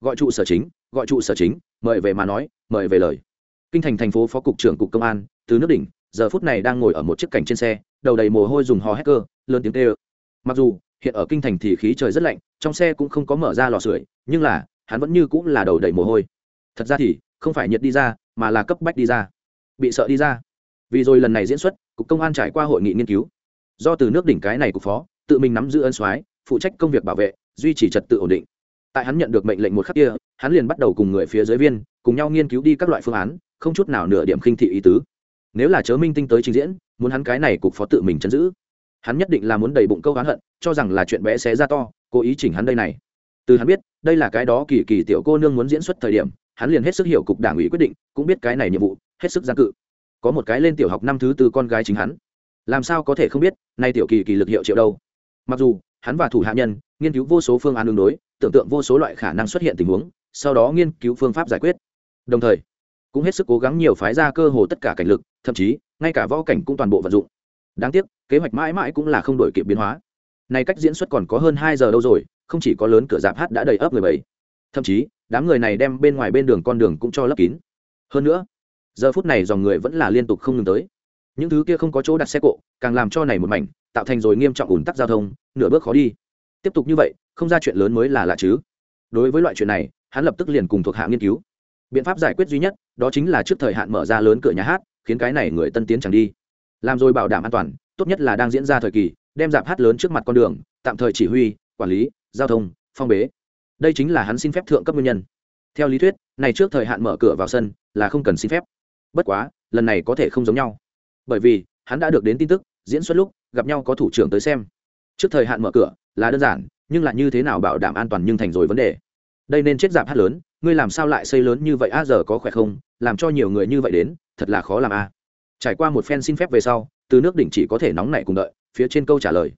Gọi trụ sở chính, gọi trụ sở chính, mời về mà nói, mời về lời. Kinh thành thành phố phó cục trưởng cục công an, từ nước đỉnh, giờ phút này đang ngồi ở một chiếc cảnh trên xe, đầu đầy mồ hôi dùng hò hét cơ lớn tiếng tê ơ mặc dù hiện ở kinh thành thì khí trời rất lạnh, trong xe cũng không có mở ra lò sưởi, nhưng là, hắn vẫn như cũng là đầu đầy mồ hôi. Thật ra thì, không phải nhiệt đi ra, mà là cấp bách đi ra. Bị sợ đi ra. Vì rồi lần này diễn xuất, cục công an trải qua hội nghị nghiên cứu. Do từ nước đỉnh cái này cục phó, tự mình nắm giữ ân soái, phụ trách công việc bảo vệ, duy trì trật tự ổn định. Tại hắn nhận được mệnh lệnh một khắc kia, hắn liền bắt đầu cùng người phía dưới viên, cùng nhau nghiên cứu đi các loại phương án, không chút nào nửa điểm khinh thị ý tứ. Nếu là chớ minh tinh tới trình diễn, muốn hắn cái này cục phó tự mình chấn giữ hắn nhất định là muốn đầy bụng câu hắn hận, cho rằng là chuyện bé xé ra to, cố ý chỉnh hắn đây này. Từ hắn biết, đây là cái đó kỳ kỳ tiểu cô nương muốn diễn xuất thời điểm, hắn liền hết sức hiểu cục đảng ủy quyết định, cũng biết cái này nhiệm vụ, hết sức gian cự. Có một cái lên tiểu học năm thứ tư con gái chính hắn. Làm sao có thể không biết, nay tiểu kỳ kỳ lực hiệu triệu đâu. Mặc dù, hắn và thủ hạ nhân, nghiên cứu vô số phương án đường đối, tưởng tượng vô số loại khả năng xuất hiện tình huống, sau đó nghiên cứu phương pháp giải quyết. Đồng thời, cũng hết sức cố gắng nhiều phái ra cơ hồ tất cả cảnh lực, thậm chí, ngay cả võ cảnh cũng toàn bộ vận dụng đáng tiếc, kế hoạch mãi mãi cũng là không đổi kịp biến hóa. Này cách diễn xuất còn có hơn hai giờ đâu rồi, không chỉ có lớn cửa dạp hát đã đầy ấp người bảy thậm chí, đám người này đem bên ngoài bên đường con đường cũng cho lấp kín. Hơn nữa, giờ phút này dòng người vẫn là liên tục không ngừng tới. Những thứ kia không có chỗ đặt xe cộ, càng làm cho này một mảnh, tạo thành rồi nghiêm trọng ủn tắc giao thông, nửa bước khó đi. Tiếp tục như vậy, không ra chuyện lớn mới là lạ chứ. Đối với loại chuyện này, hắn lập tức liền cùng thuộc hạ nghiên cứu. Biện pháp giải quyết duy nhất, đó chính là trước thời hạn mở ra lớn cửa nhà hát, khiến cái này người tân tiến chẳng đi làm rồi bảo đảm an toàn, tốt nhất là đang diễn ra thời kỳ, đem dạp hát lớn trước mặt con đường, tạm thời chỉ huy, quản lý, giao thông, phong bế. Đây chính là hắn xin phép thượng cấp nguyên nhân. Theo lý thuyết, này trước thời hạn mở cửa vào sân là không cần xin phép. Bất quá, lần này có thể không giống nhau. Bởi vì, hắn đã được đến tin tức, diễn xuất lúc, gặp nhau có thủ trưởng tới xem. Trước thời hạn mở cửa là đơn giản, nhưng là như thế nào bảo đảm an toàn nhưng thành rồi vấn đề. Đây nên chết dạp hát lớn, ngươi làm sao lại xây lớn như vậy? A, giờ có khỏe không? Làm cho nhiều người như vậy đến, thật là khó làm a trải qua một phen xin phép về sau, từ nước đỉnh chỉ có thể nóng nảy cùng đợi, phía trên câu trả lời.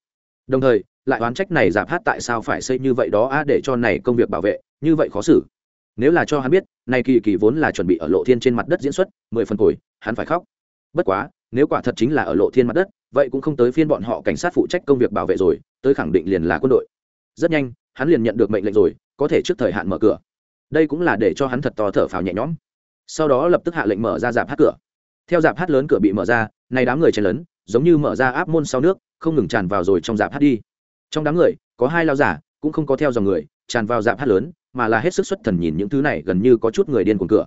Đồng thời, lại oán trách này giảm hát tại sao phải xây như vậy đó a để cho này công việc bảo vệ, như vậy khó xử. Nếu là cho hắn biết, này kỳ kỳ vốn là chuẩn bị ở lộ thiên trên mặt đất diễn xuất, mười phần cồi hắn phải khóc. Bất quá, nếu quả thật chính là ở lộ thiên mặt đất, vậy cũng không tới phiên bọn họ cảnh sát phụ trách công việc bảo vệ rồi, tới khẳng định liền là quân đội. Rất nhanh, hắn liền nhận được mệnh lệnh rồi, có thể trước thời hạn mở cửa. Đây cũng là để cho hắn thật to thở phào nhẹ nhõm. Sau đó lập tức hạ lệnh mở ra giảm hát cửa theo dạp hát lớn cửa bị mở ra, này đám người chen lớn giống như mở ra áp môn sau nước, không ngừng tràn vào rồi trong dạp hát đi. Trong đám người, có hai lao giả, cũng không có theo dòng người, tràn vào dạp hát lớn, mà là hết sức xuất thần nhìn những thứ này, gần như có chút người điên cuồng cửa.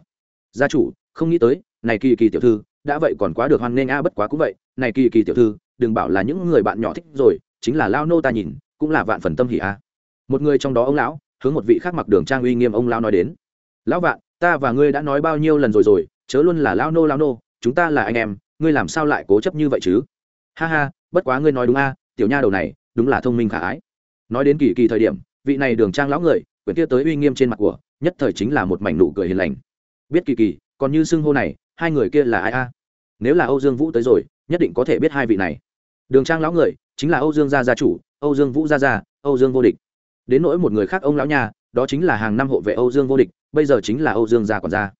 Gia chủ, không nghĩ tới, này kỳ kỳ tiểu thư, đã vậy còn quá được hoan nghênh a bất quá cũng vậy, này kỳ kỳ tiểu thư, đừng bảo là những người bạn nhỏ thích rồi, chính là lao nô ta nhìn, cũng là vạn phần tâm hỉ a một người trong đó ông lão, hướng một vị khác mặc đường trang uy nghiêm ông lão nói đến. Lão vạn, ta và ngươi đã nói bao nhiêu lần rồi rồi, chớ luôn là lao nô lao nô chúng ta là anh em, ngươi làm sao lại cố chấp như vậy chứ? Ha ha, bất quá ngươi nói đúng a, tiểu nha đầu này, đúng là thông minh khả ái. Nói đến kỳ kỳ thời điểm, vị này đường trang lão người, quyển kia tới uy nghiêm trên mặt của, nhất thời chính là một mảnh nụ cười hiền lành. Biết kỳ kỳ, còn như xưng hô này, hai người kia là ai a? Nếu là âu dương vũ tới rồi, nhất định có thể biết hai vị này. Đường trang lão người, chính là âu dương gia gia chủ, âu dương vũ gia gia, âu dương vô địch. Đến nỗi một người khác ông lão nhà, đó chính là hàng năm hộ vệ âu dương vô địch, bây giờ chính là âu dương gia còn gia.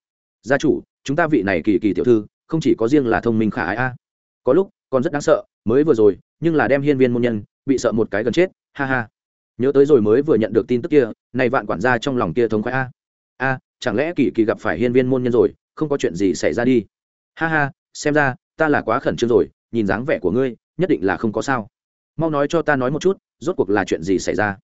Gia chủ, chúng ta vị này kỳ kỳ tiểu thư không chỉ có riêng là thông minh khả ái a. Có lúc, còn rất đáng sợ, mới vừa rồi, nhưng là đem hiên viên môn nhân, bị sợ một cái gần chết, ha ha. Nhớ tới rồi mới vừa nhận được tin tức kia, này vạn quản gia trong lòng kia thống khoái a. A, chẳng lẽ kỳ kỳ gặp phải hiên viên môn nhân rồi, không có chuyện gì xảy ra đi. Ha ha, xem ra, ta là quá khẩn trương rồi, nhìn dáng vẻ của ngươi, nhất định là không có sao. Mau nói cho ta nói một chút, rốt cuộc là chuyện gì xảy ra?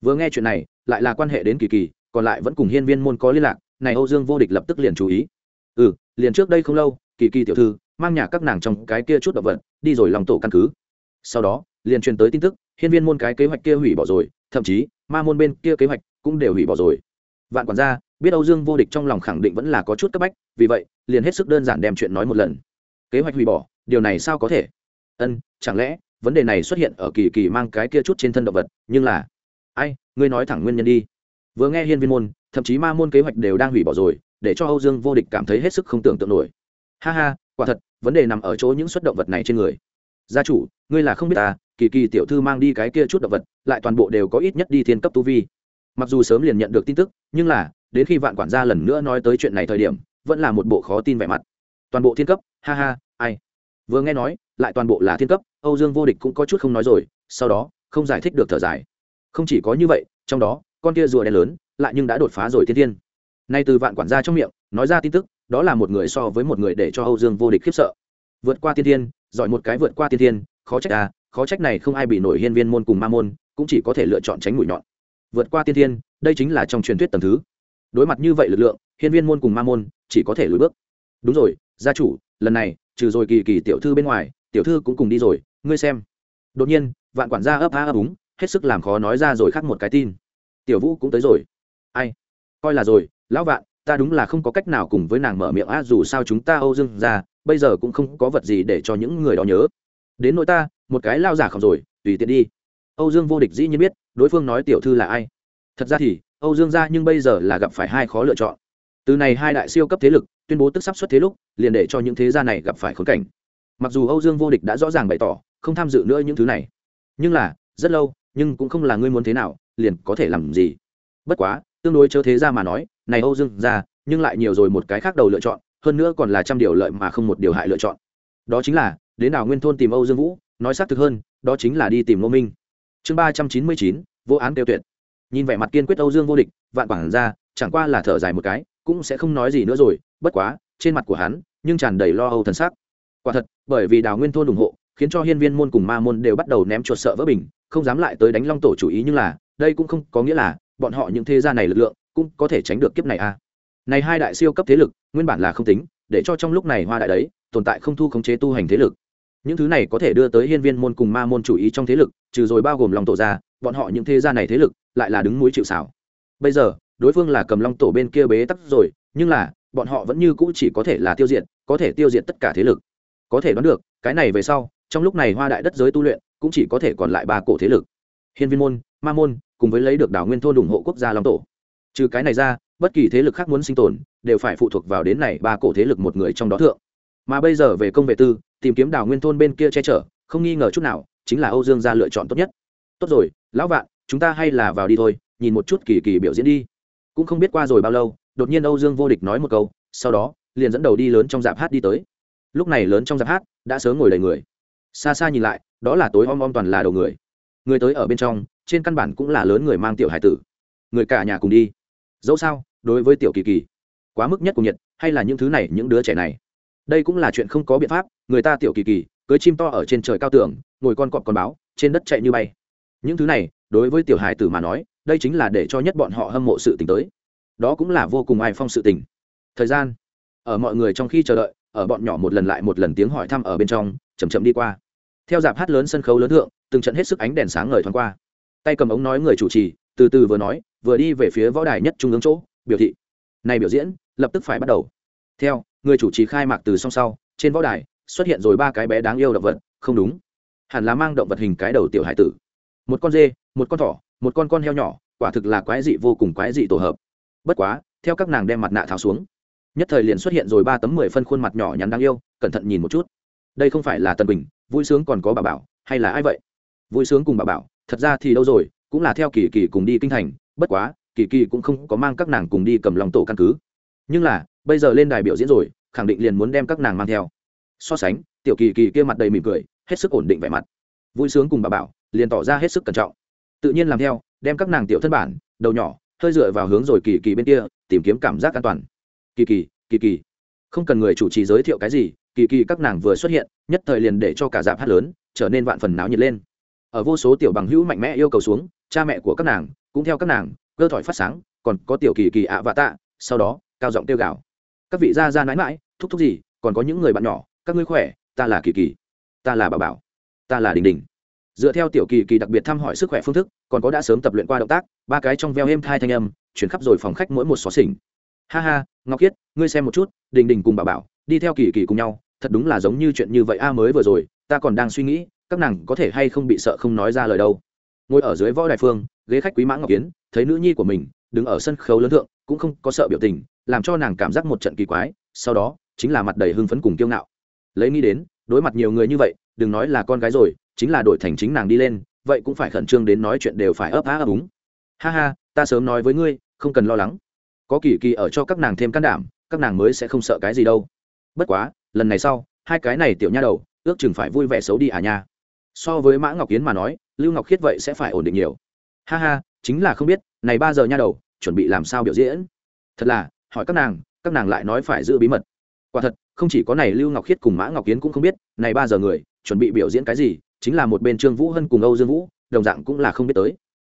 Vừa nghe chuyện này, lại là quan hệ đến kỳ kỳ, còn lại vẫn cùng hiên viên môn có liên lạc, này âu dương vô địch lập tức liền chú ý. Ừ liền trước đây không lâu kỳ kỳ tiểu thư, mang nhà các nàng trong cái kia chút động vật, đi rồi lòng tổ căn cứ. Sau đó, liền truyền tới tin tức, hiên viên môn cái kế hoạch kia hủy bỏ rồi, thậm chí, ma môn bên kia kế hoạch cũng đều hủy bỏ rồi. Vạn quản gia, biết âu dương vô địch trong lòng khẳng định vẫn là có chút cấp bách, vì vậy, liền hết sức đơn giản đem chuyện nói một lần. Kế hoạch hủy bỏ, điều này sao có thể? Ân, chẳng lẽ, vấn đề này xuất hiện ở kỳ kỳ mang cái kia chút trên thân động vật, nhưng là, ai, ngươi nói thẳng nguyên nhân đi. Vừa nghe hiên viên môn, thậm chí ma môn kế hoạch đều đang hủy bỏ rồi, để cho âu dương vô địch cảm thấy hết sức không tưởng tượng nổi ha ha, quả thật, vấn đề nằm ở chỗ những xuất động vật này trên người. Gia chủ, ngươi là không biết ta, kỳ kỳ tiểu thư mang đi cái kia chút động vật, lại toàn bộ đều có ít nhất đi thiên cấp tu vi. Mặc dù sớm liền nhận được tin tức, nhưng là, đến khi vạn quản gia lần nữa nói tới chuyện này thời điểm, vẫn là một bộ khó tin vẻ mặt. Toàn bộ thiên cấp, ha ha, ai? Vừa nghe nói, lại toàn bộ là thiên cấp, âu dương vô địch cũng có chút không nói rồi, sau đó, không giải thích được thở dài. Không chỉ có như vậy, trong đó, con kia rùa đen lớn, lại nhưng đã đột phá rồi thiên thiên nay từ vạn quản gia trong miệng, nói ra tin tức đó là một người so với một người để cho âu dương vô địch khiếp sợ. Vượt qua tiên thiên, giỏi một cái vượt qua tiên thiên, khó trách à khó trách này không ai bị nổi hiên viên môn cùng ma môn, cũng chỉ có thể lựa chọn tránh mũi nhọn. Vượt qua tiên thiên, đây chính là trong truyền thuyết tầng thứ. Đối mặt như vậy lực lượng, hiên viên môn cùng ma môn chỉ có thể lùi bước. Đúng rồi, gia chủ, lần này, trừ rồi kỳ kỳ tiểu thư bên ngoài, tiểu thư cũng cùng đi rồi, ngươi xem. Đột nhiên, vạn quản gia ấp á ấp úng, hết sức làm khó nói ra rồi khác một cái tin. Tiểu vũ cũng tới rồi. Ai? Coi là rồi, lão vạn ta đúng là không có cách nào cùng với nàng mở miệng a dù sao chúng ta âu Dương ra bây giờ cũng không có vật gì để cho những người đó nhớ. Đến nỗi ta, một cái lao giả không rồi, tùy tiện đi. Âu dương vô địch dĩ nhiên biết, đối phương nói tiểu thư là ai. Thật ra thì, âu dương ra nhưng bây giờ là gặp phải hai khó lựa chọn. Từ này hai đại siêu cấp thế lực, tuyên bố tức sắp xuất thế lúc, liền để cho những thế gia này gặp phải khốn cảnh. Mặc dù âu dương vô địch đã rõ ràng bày tỏ, không tham dự nữa những thứ này. Nhưng là, rất lâu, nhưng cũng không là ngươi muốn thế nào, liền có thể làm gì. Bất quá tương đối chớ thế ra mà nói, này âu dương ra nhưng lại nhiều rồi một cái khác đầu lựa chọn, hơn nữa còn là trăm điều lợi mà không một điều hại lựa chọn. Đó chính là, đến đảo nguyên thôn tìm âu dương vũ, nói xác thực hơn, đó chính là đi tìm ngô minh. Chương ba trăm chín mươi chín, vô án tiêu tuyệt. Nhìn vẻ mặt kiên quyết âu dương vô địch, vạn quản ra chẳng qua là thở dài một cái, cũng sẽ không nói gì nữa rồi, bất quá, trên mặt của hắn, nhưng tràn đầy lo âu thần sắc. Quả thật, bởi vì đào nguyên thôn ủng hộ, khiến cho hiên viên môn cùng ma môn đều bắt đầu ném chuột sợ vỡ bình, không dám lại tới đánh long tổ chủ ý nhưng là, đây cũng không có nghĩa là bọn họ những thế gia này lực lượng cũng có thể tránh được kiếp này a à. này hai đại siêu cấp thế lực, nguyên bản là không tính, để cho trong lúc này hoa đại đấy, tồn tại không thu khống chế tu hành thế lực. Những thứ này có thể đưa tới hiên viên môn cùng ma môn chủ ý trong thế lực, trừ rồi bao gồm long tổ gia bọn họ những thế gia này thế lực lại là đứng mũi chịu xảo bây giờ, đối phương là cầm long tổ bên kia bế tắc rồi, nhưng là, bọn họ vẫn như cũ chỉ có thể là tiêu diệt, có thể tiêu diệt tất cả thế lực. Có thể đoán được, cái này về sau, trong lúc này hoa đại đất giới tu luyện cũng chỉ có thể còn lại ba cổ thế lực. Hiên viên môn, ma môn cùng với lấy được đảo nguyên thôn ủng hộ quốc gia long tổ. Trừ cái này ra, bất kỳ thế lực khác muốn sinh tồn, đều phải phụ thuộc vào đến này ba cổ thế lực một người trong đó thượng. Mà bây giờ về công vệ tư, tìm kiếm đảo nguyên thôn bên kia che chở, không nghi ngờ chút nào, chính là âu dương gia lựa chọn tốt nhất. Tốt rồi, lão vạn, chúng ta hay là vào đi thôi, nhìn một chút kỳ kỳ biểu diễn đi. Cũng không biết qua rồi bao lâu, đột nhiên âu dương vô địch nói một câu, sau đó, liền dẫn đầu đi lớn trong dạp hát đi tới. Lúc này lớn trong dạp hát, đã sớm ngồi đầy người. Xa xa nhìn lại, đó là tối om om toàn là đầu người người tới ở bên trong, trên căn bản cũng là lớn người mang tiểu hải tử. Người cả nhà cùng đi. Dẫu sao, đối với tiểu kỳ kỳ, quá mức nhất của nhiệt, hay là những thứ này, những đứa trẻ này. Đây cũng là chuyện không có biện pháp, người ta tiểu kỳ kỳ, cưới chim to ở trên trời cao tường, ngồi con cọp con báo, trên đất chạy như bay. Những thứ này, đối với tiểu hải tử mà nói, đây chính là để cho nhất bọn họ hâm mộ sự tình tới. Đó cũng là vô cùng ai phong sự tình. Thời gian, ở mọi người trong khi chờ đợi, ở bọn nhỏ một lần lại một lần tiếng hỏi thăm ở bên trong chầm chậm đi qua theo dạp hát lớn sân khấu lớn thượng, từng trận hết sức ánh đèn sáng ngời thoáng qua. Tay cầm ống nói người chủ trì, từ từ vừa nói, vừa đi về phía võ đài nhất trung ương chỗ, biểu thị. Này biểu diễn, lập tức phải bắt đầu. Theo, người chủ trì khai mạc từ song sau, trên võ đài, xuất hiện rồi ba cái bé đáng yêu động vật, không đúng. Hẳn là mang động vật hình cái đầu tiểu hải tử. Một con dê, một con thỏ, một con con heo nhỏ, quả thực là quái dị vô cùng quái dị tổ hợp. Bất quá, theo các nàng đem mặt nạ tháo xuống, nhất thời liền xuất hiện rồi ba tấm mười phân khuôn mặt nhỏ nhắn đáng yêu, cẩn thận nhìn một chút. Đây không phải là tân bình vui sướng còn có bà bảo, hay là ai vậy? Vui sướng cùng bà bảo, thật ra thì đâu rồi, cũng là theo kỳ kỳ cùng đi kinh thành, bất quá, kỳ kỳ cũng không có mang các nàng cùng đi cầm lòng tổ căn cứ. Nhưng là, bây giờ lên đài biểu diễn rồi, khẳng định liền muốn đem các nàng mang theo. So sánh, tiểu kỳ kỳ kia mặt đầy mỉm cười, hết sức ổn định vẻ mặt. Vui sướng cùng bà bảo, liền tỏ ra hết sức cẩn trọng. Tự nhiên làm theo, đem các nàng tiểu thân bản, đầu nhỏ, hơi dựa vào hướng rồi kỳ kỳ bên kia, tìm kiếm cảm giác an toàn. Kỳ kỳ kỳ kỳ. Không cần người chủ trì giới thiệu cái gì, kỳ kỳ các nàng vừa xuất hiện nhất thời liền để cho cả dạp hát lớn trở nên vạn phần náo nhiệt lên. Ở vô số tiểu bằng hữu mạnh mẽ yêu cầu xuống, cha mẹ của các nàng cũng theo các nàng, cơ thỏi phát sáng, còn có tiểu kỳ kỳ ạ vạ tạ, sau đó, cao giọng tiêu gạo các vị gia ra mãi mãi thúc thúc gì, còn có những người bạn nhỏ, các ngươi khỏe, ta là kỳ kỳ, ta là bà bảo, ta là đình đình. Dựa theo tiểu kỳ kỳ đặc biệt thăm hỏi sức khỏe phương thức, còn có đã sớm tập luyện qua động tác, ba cái trong veo êm thai thanh âm, chuyển khắp rồi phòng khách mỗi một xó xỉnh. Ha ha, ngọc khiết, ngươi xem một chút, đình đình cùng bà bảo, đi theo kỳ kỳ cùng nhau thật đúng là giống như chuyện như vậy a à, mới vừa rồi, ta còn đang suy nghĩ, các nàng có thể hay không bị sợ không nói ra lời đâu. Ngồi ở dưới võ đại phương, ghế khách quý mã ngọc kiến, thấy nữ nhi của mình, đứng ở sân khấu lớn thượng, cũng không có sợ biểu tình, làm cho nàng cảm giác một trận kỳ quái, sau đó, chính là mặt đầy hưng phấn cùng kiêu ngạo. Lấy nghĩ đến, đối mặt nhiều người như vậy, đừng nói là con gái rồi, chính là đổi thành chính nàng đi lên, vậy cũng phải khẩn trương đến nói chuyện đều phải ấp á ấp úng. Ha ha, ta sớm nói với ngươi, không cần lo lắng. Có kỳ kỳ ở cho các nàng thêm can đảm, các nàng mới sẽ không sợ cái gì đâu. Bất quá lần này sau, hai cái này tiểu nha đầu, ước chừng phải vui vẻ xấu đi à nha. So với mã ngọc kiến mà nói, lưu ngọc khiết vậy sẽ phải ổn định nhiều. Ha ha, chính là không biết, này ba giờ nha đầu, chuẩn bị làm sao biểu diễn? Thật là, hỏi các nàng các nàng lại nói phải giữ bí mật. Quả thật, không chỉ có này lưu ngọc khiết cùng mã ngọc kiến cũng không biết, này ba giờ người, chuẩn bị biểu diễn cái gì, chính là một bên trương vũ hân cùng âu dương vũ, đồng dạng cũng là không biết tới.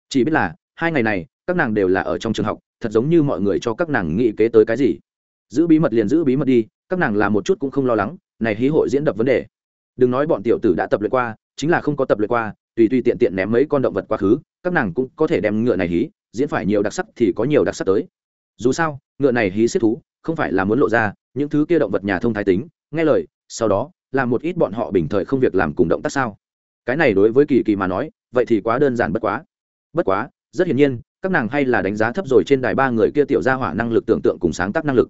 Chỉ biết là, hai ngày này, các nàng đều là ở trong trường học, thật giống như mọi người cho các nàng nghĩ kế tới cái gì. Giữ bí mật liền giữ bí mật đi các nàng làm một chút cũng không lo lắng, này hí hội diễn đập vấn đề. Đừng nói bọn tiểu tử đã tập luyện qua, chính là không có tập luyện qua, tùy tùy tiện tiện ném mấy con động vật quá khứ, các nàng cũng có thể đem ngựa này hí, diễn phải nhiều đặc sắc thì có nhiều đặc sắc tới. Dù sao, ngựa này hí xếp thú, không phải là muốn lộ ra những thứ kia động vật nhà thông thái tính, nghe lời, sau đó, làm một ít bọn họ bình thời không việc làm cùng động tác sao. Cái này đối với kỳ kỳ mà nói, vậy thì quá đơn giản bất quá. Bất quá, rất hiển nhiên, các nàng hay là đánh giá thấp rồi trên đài ba người kia tiểu gia hỏa năng lực tưởng tượng cùng sáng tác năng lực.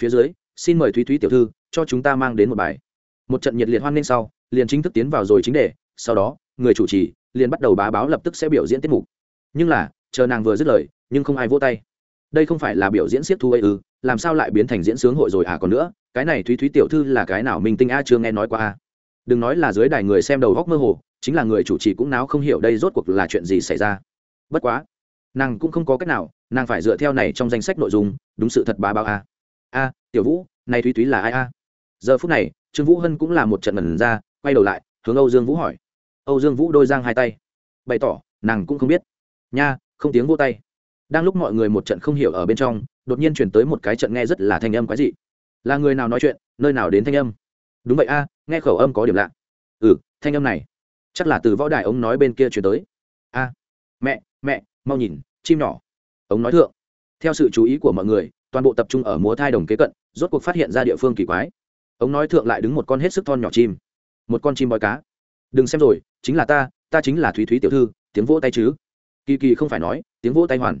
Phía dưới xin mời thúy thúy tiểu thư cho chúng ta mang đến một bài một trận nhiệt liệt hoan nghênh sau liền chính thức tiến vào rồi chính đề sau đó người chủ trì liền bắt đầu bá báo lập tức sẽ biểu diễn tiết mục nhưng là chờ nàng vừa dứt lời nhưng không ai vỗ tay đây không phải là biểu diễn siết thu ấy ư làm sao lại biến thành diễn sướng hội rồi à còn nữa cái này thúy thúy tiểu thư là cái nào mình tinh a chưa nghe nói qua a đừng nói là dưới đài người xem đầu góc mơ hồ chính là người chủ trì cũng náo không hiểu đây rốt cuộc là chuyện gì xảy ra bất quá nàng cũng không có cách nào nàng phải dựa theo này trong danh sách nội dung đúng sự thật bá báo a a, tiểu vũ, này thúy thúy là ai a? Giờ phút này, trương vũ hân cũng là một trận mần ra, quay đầu lại, hướng âu dương vũ hỏi. Âu dương vũ đôi giang hai tay, bày tỏ, nàng cũng không biết. Nha, không tiếng vô tay. Đang lúc mọi người một trận không hiểu ở bên trong, đột nhiên chuyển tới một cái trận nghe rất là thanh âm quái dị. Là người nào nói chuyện, nơi nào đến thanh âm? Đúng vậy a, nghe khẩu âm có điểm lạ. Ừ thanh âm này, chắc là từ võ đài ông nói bên kia chuyển tới. A, mẹ mẹ, mau nhìn, chim nhỏ. Ông nói thượng. Theo sự chú ý của mọi người toàn bộ tập trung ở múa thai đồng kế cận, rốt cuộc phát hiện ra địa phương kỳ quái. Ông nói thượng lại đứng một con hết sức thon nhỏ chim. Một con chim bói cá. Đừng xem rồi, chính là ta ta chính là thúy thúy tiểu thư, tiếng vỗ tay chứ. Kỳ kỳ không phải nói, tiếng vỗ tay hoàn.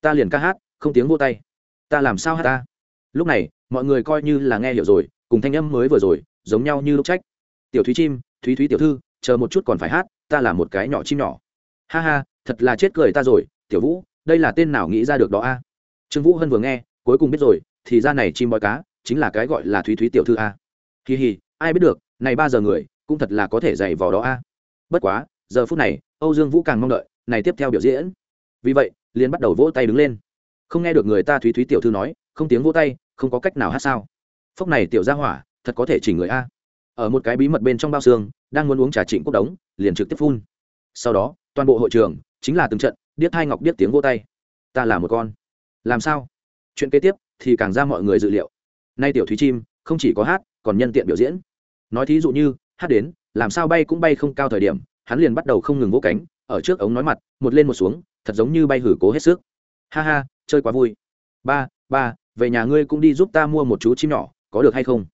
Ta liền ca hát, không tiếng vỗ tay. Ta làm sao hát ta? Lúc này, mọi người coi như là nghe hiểu rồi, cùng thanh âm mới vừa rồi, giống nhau như lúc trách. Tiểu thúy chim, thúy thúy tiểu thư, chờ một chút còn phải hát, ta là một cái nhỏ chim nhỏ. Ha ha, thật là chết cười ta rồi, tiểu vũ, đây là tên nào nghĩ ra được đó a? Trương vũ hân vừa nghe cuối cùng biết rồi, thì ra này chim bói cá chính là cái gọi là thúy thúy tiểu thư a. Kỳ hì, ai biết được, này ba giờ người cũng thật là có thể dày vò đó a. Bất quá, giờ phút này, âu dương vũ càng mong đợi, này tiếp theo biểu diễn. Vì vậy, liền bắt đầu vỗ tay đứng lên. Không nghe được người ta thúy thúy tiểu thư nói, không tiếng vỗ tay, không có cách nào hát sao. Phốc này tiểu ra hỏa, thật có thể chỉnh người a. Ở một cái bí mật bên trong bao xương, đang muốn uống trà trịnh quốc đống, liền trực tiếp phun. Sau đó, toàn bộ hội trường, chính là từng trận, điếc hai ngọc điếc tiếng vô tay. Ta là một con. Làm sao? Chuyện kế tiếp thì càng ra mọi người dự liệu. Nay tiểu thúy chim không chỉ có hát, còn nhân tiện biểu diễn. Nói thí dụ như, hát đến, làm sao bay cũng bay không cao thời điểm, hắn liền bắt đầu không ngừng vỗ cánh, ở trước ống nói mặt, một lên một xuống, thật giống như bay hử cố hết sức. Ha ha, chơi quá vui. Ba ba, về nhà ngươi cũng đi giúp ta mua một chú chim nhỏ, có được hay không?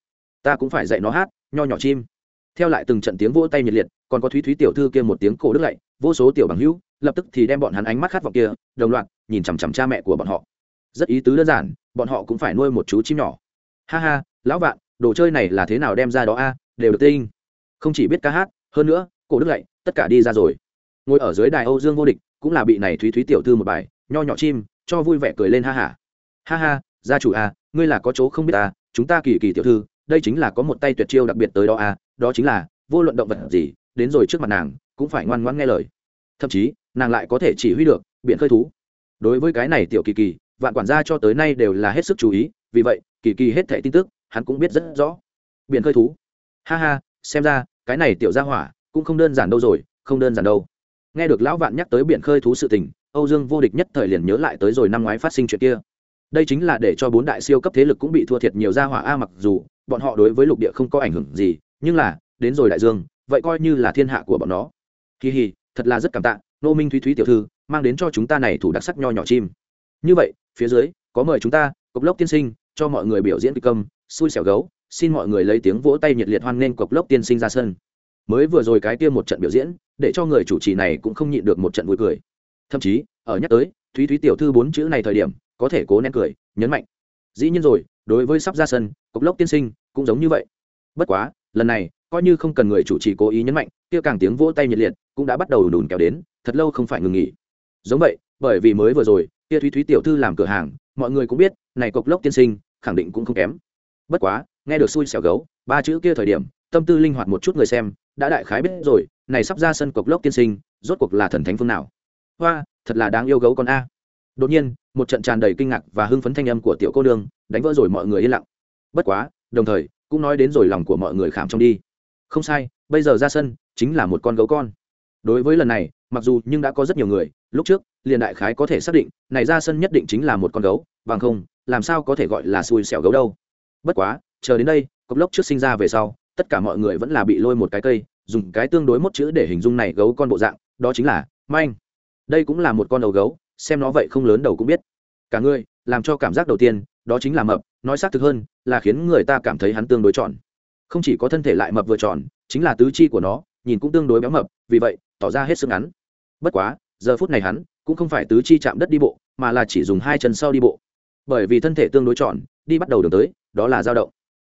Ta cũng phải dạy nó hát, nho nhỏ chim. Theo lại từng trận tiếng vỗ tay nhiệt liệt, còn có thúy thúy tiểu thư kia một tiếng cổ đức lạy vô số tiểu bằng hữu, lập tức thì đem bọn hắn ánh mắt khát vọng kia, đồng loạt, nhìn chằm chằm cha mẹ của bọn họ rất ý tứ đơn giản, bọn họ cũng phải nuôi một chú chim nhỏ. Ha ha, lão vạn, đồ chơi này là thế nào đem ra đó a, đều được tinh. Không chỉ biết ca hát, hơn nữa, cổ đức lạy, tất cả đi ra rồi. Ngồi ở dưới đài âu dương vô địch, cũng là bị này thúy thúy tiểu thư một bài, nho nhỏ chim, cho vui vẻ cười lên ha hả ha. ha ha, gia chủ a, ngươi là có chỗ không biết ta chúng ta kỳ kỳ tiểu thư, đây chính là có một tay tuyệt chiêu đặc biệt tới đó a, đó chính là, vô luận động vật gì, đến rồi trước mặt nàng, cũng phải ngoan ngoãn nghe lời. Thậm chí, nàng lại có thể chỉ huy được, biện khơi thú. Đối với cái này tiểu kỳ kỳ vạn quản gia cho tới nay đều là hết sức chú ý, vì vậy, kỳ kỳ hết thẻ tin tức, hắn cũng biết rất rõ. Biển khơi thú. Ha ha, xem ra, cái này tiểu gia hỏa, cũng không đơn giản đâu rồi, không đơn giản đâu. Nghe được lão vạn nhắc tới biển khơi thú sự tình, âu dương vô địch nhất thời liền nhớ lại tới rồi năm ngoái phát sinh chuyện kia. Đây chính là để cho bốn đại siêu cấp thế lực cũng bị thua thiệt nhiều gia hỏa a mặc dù, bọn họ đối với lục địa không có ảnh hưởng gì, nhưng là, đến rồi đại dương, vậy coi như là thiên hạ của bọn nó. Kỳ hì, thật là rất cảm tạ, nô minh thúy thúy tiểu thư, mang đến cho chúng ta này thủ đặc sắc nho nhỏ chim như vậy, phía dưới, có mời chúng ta, cộc lốc tiên sinh, cho mọi người biểu diễn kịch công xui xẻo gấu, xin mọi người lấy tiếng vỗ tay nhiệt liệt hoan nghênh cộc lốc tiên sinh ra sân. Mới vừa rồi cái kia một trận biểu diễn, để cho người chủ trì này cũng không nhịn được một trận vui cười. Thậm chí, ở nhắc tới, thúy thúy tiểu thư bốn chữ này thời điểm, có thể cố nén cười, nhấn mạnh. Dĩ nhiên rồi, đối với sắp ra sân, cộc lốc tiên sinh cũng giống như vậy. Bất quá, lần này, coi như không cần người chủ trì cố ý nhấn mạnh, kia càng tiếng vỗ tay nhiệt liệt cũng đã bắt đầu đùn kéo đến, thật lâu không phải ngừng nghỉ. Giống vậy, bởi vì mới vừa rồi kia thúy thúy tiểu thư làm cửa hàng, mọi người cũng biết, này cộc lốc tiên sinh, khẳng định cũng không kém. Bất quá, nghe được xui xẻo gấu, ba chữ kia thời điểm, tâm tư linh hoạt một chút người xem, đã đại khái biết rồi, này sắp ra sân cộc lốc tiên sinh, rốt cuộc là thần thánh phương nào. Hoa, thật là đáng yêu gấu con a. Đột nhiên, một trận tràn đầy kinh ngạc và hưng phấn thanh âm của tiểu cô nương, đánh vỡ rồi mọi người yên lặng. Bất quá, đồng thời, cũng nói đến rồi lòng của mọi người khảm trong đi. Không sai, bây giờ ra sân, chính là một con gấu con. Đối với lần này, mặc dù nhưng đã có rất nhiều người, lúc trước liền đại khái có thể xác định, này ra sân nhất định chính là một con gấu, bằng không, làm sao có thể gọi là xui xẻo gấu đâu. Bất quá, chờ đến đây, cốc lốc trước sinh ra về sau, tất cả mọi người vẫn là bị lôi một cái cây, dùng cái tương đối một chữ để hình dung này gấu con bộ dạng, đó chính là manh. Đây cũng là một con đầu gấu, xem nó vậy không lớn đầu cũng biết. Cả người, làm cho cảm giác đầu tiên, đó chính là mập, nói xác thực hơn, là khiến người ta cảm thấy hắn tương đối tròn. Không chỉ có thân thể lại mập vừa tròn, chính là tứ chi của nó, nhìn cũng tương đối béo mập, vì vậy, tỏ ra hết sức ngắn. Bất quá, giờ phút này hắn cũng không phải tứ chi chạm đất đi bộ, mà là chỉ dùng hai chân sau đi bộ. Bởi vì thân thể tương đối tròn, đi bắt đầu đường tới, đó là dao động.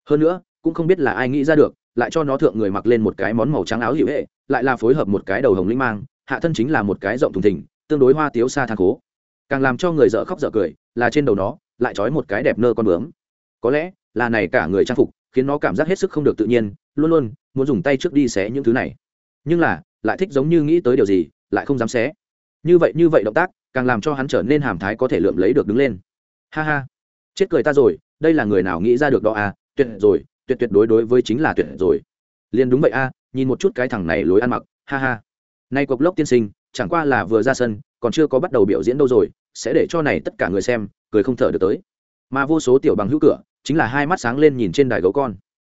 Hơn nữa, cũng không biết là ai nghĩ ra được, lại cho nó thượng người mặc lên một cái món màu trắng áo hiệu hệ, lại là phối hợp một cái đầu hồng linh mang, hạ thân chính là một cái rộng thùng thình, tương đối hoa tiếu xa thang cố. càng làm cho người dở khóc dở cười, là trên đầu nó, lại trói một cái đẹp nơ con bướm. Có lẽ, là này cả người trang phục, khiến nó cảm giác hết sức không được tự nhiên, luôn luôn muốn dùng tay trước đi xé những thứ này. Nhưng là, lại thích giống như nghĩ tới điều gì, lại không dám xé như vậy như vậy động tác, càng làm cho hắn trở nên hàm thái có thể lượm lấy được đứng lên. Ha ha. Chết cười ta rồi, đây là người nào nghĩ ra được đó à? Tuyệt rồi, tuyệt tuyệt đối đối với chính là tuyệt rồi. Liền đúng vậy a nhìn một chút cái thằng này lối ăn mặc, ha ha. Nay cộc lốc tiên sinh, chẳng qua là vừa ra sân, còn chưa có bắt đầu biểu diễn đâu rồi, sẽ để cho này tất cả người xem, cười không thở được tới. Mà vô số tiểu bằng hữu cửa, chính là hai mắt sáng lên nhìn trên đài gấu con.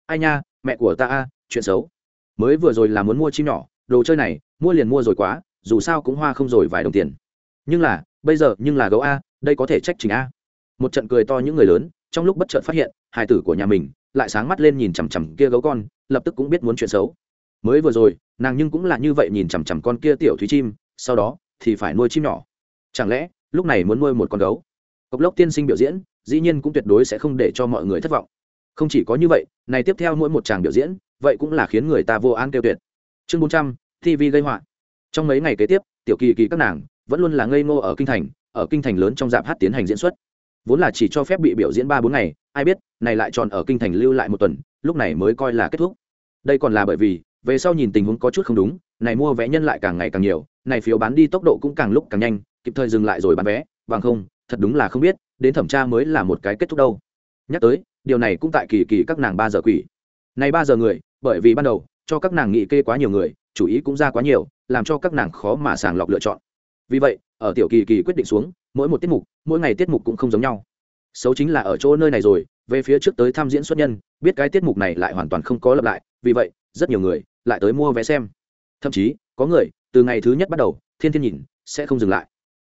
Ai nha, mẹ của ta a, chuyện xấu. Mới vừa rồi là muốn mua chim nhỏ, đồ chơi này, mua liền mua rồi quá dù sao cũng hoa không rồi vài đồng tiền. Nhưng là, bây giờ, nhưng là gấu a, đây có thể trách trình a. Một trận cười to những người lớn, trong lúc bất chợt phát hiện, hài tử của nhà mình lại sáng mắt lên nhìn chằm chằm kia gấu con, lập tức cũng biết muốn chuyện xấu. Mới vừa rồi, nàng nhưng cũng là như vậy nhìn chằm chằm con kia tiểu thúy chim, sau đó thì phải nuôi chim nhỏ. Chẳng lẽ, lúc này muốn nuôi một con gấu? Cộc lốc tiên sinh biểu diễn, dĩ nhiên cũng tuyệt đối sẽ không để cho mọi người thất vọng. Không chỉ có như vậy, này tiếp theo mỗi một chàng biểu diễn, vậy cũng là khiến người ta vô an tiêu tuyệt. Chương bốn trăm tv gây họa trong mấy ngày kế tiếp, tiểu kỳ kỳ các nàng vẫn luôn là ngây ngô ở kinh thành, ở kinh thành lớn trong dạp hát tiến hành diễn xuất. Vốn là chỉ cho phép bị biểu diễn ba bốn ngày, ai biết, này lại tròn ở kinh thành lưu lại một tuần, lúc này mới coi là kết thúc. Đây còn là bởi vì, về sau nhìn tình huống có chút không đúng, này mua vé nhân lại càng ngày càng nhiều, này phiếu bán đi tốc độ cũng càng lúc càng nhanh, kịp thời dừng lại rồi bán vé, bằng không, thật đúng là không biết, đến thẩm tra mới là một cái kết thúc đâu. Nhắc tới, điều này cũng tại kỳ kỳ các nàng ba giờ quỷ. Này ba giờ người, bởi vì ban đầu, cho các nàng nghị kê quá nhiều người chủ ý cũng ra quá nhiều, làm cho các nàng khó mà sàng lọc lựa chọn. Vì vậy, ở tiểu kỳ kỳ quyết định xuống, mỗi một tiết mục, mỗi ngày tiết mục cũng không giống nhau. Xấu chính là ở chỗ nơi này rồi, về phía trước tới tham diễn xuất nhân, biết cái tiết mục này lại hoàn toàn không có lập lại, vì vậy, rất nhiều người lại tới mua vé xem. Thậm chí, có người, từ ngày thứ nhất bắt đầu, thiên thiên nhìn, sẽ không dừng lại.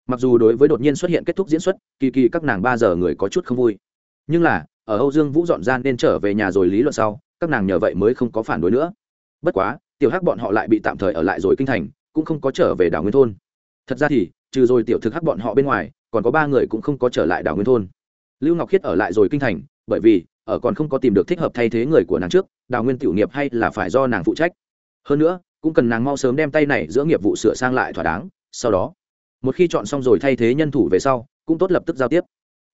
Mặc dù đối với đột nhiên xuất hiện kết thúc diễn xuất, kỳ kỳ các nàng ba giờ người có chút không vui. Nhưng là, ở âu dương vũ dọn gian nên trở về nhà rồi lý luận sau, các nàng nhờ vậy mới không có phản đối nữa. Bất quá tiểu hắc bọn họ lại bị tạm thời ở lại rồi kinh thành, cũng không có trở về đảo nguyên thôn. Thật ra thì, trừ rồi tiểu thực hắc bọn họ bên ngoài, còn có ba người cũng không có trở lại đảo nguyên thôn. Lưu ngọc khiết ở lại rồi kinh thành, bởi vì, ở còn không có tìm được thích hợp thay thế người của nàng trước đào nguyên tiểu nghiệp hay là phải do nàng phụ trách. Hơn nữa, cũng cần nàng mau sớm đem tay này giữa nghiệp vụ sửa sang lại thỏa đáng, sau đó, một khi chọn xong rồi thay thế nhân thủ về sau, cũng tốt lập tức giao tiếp.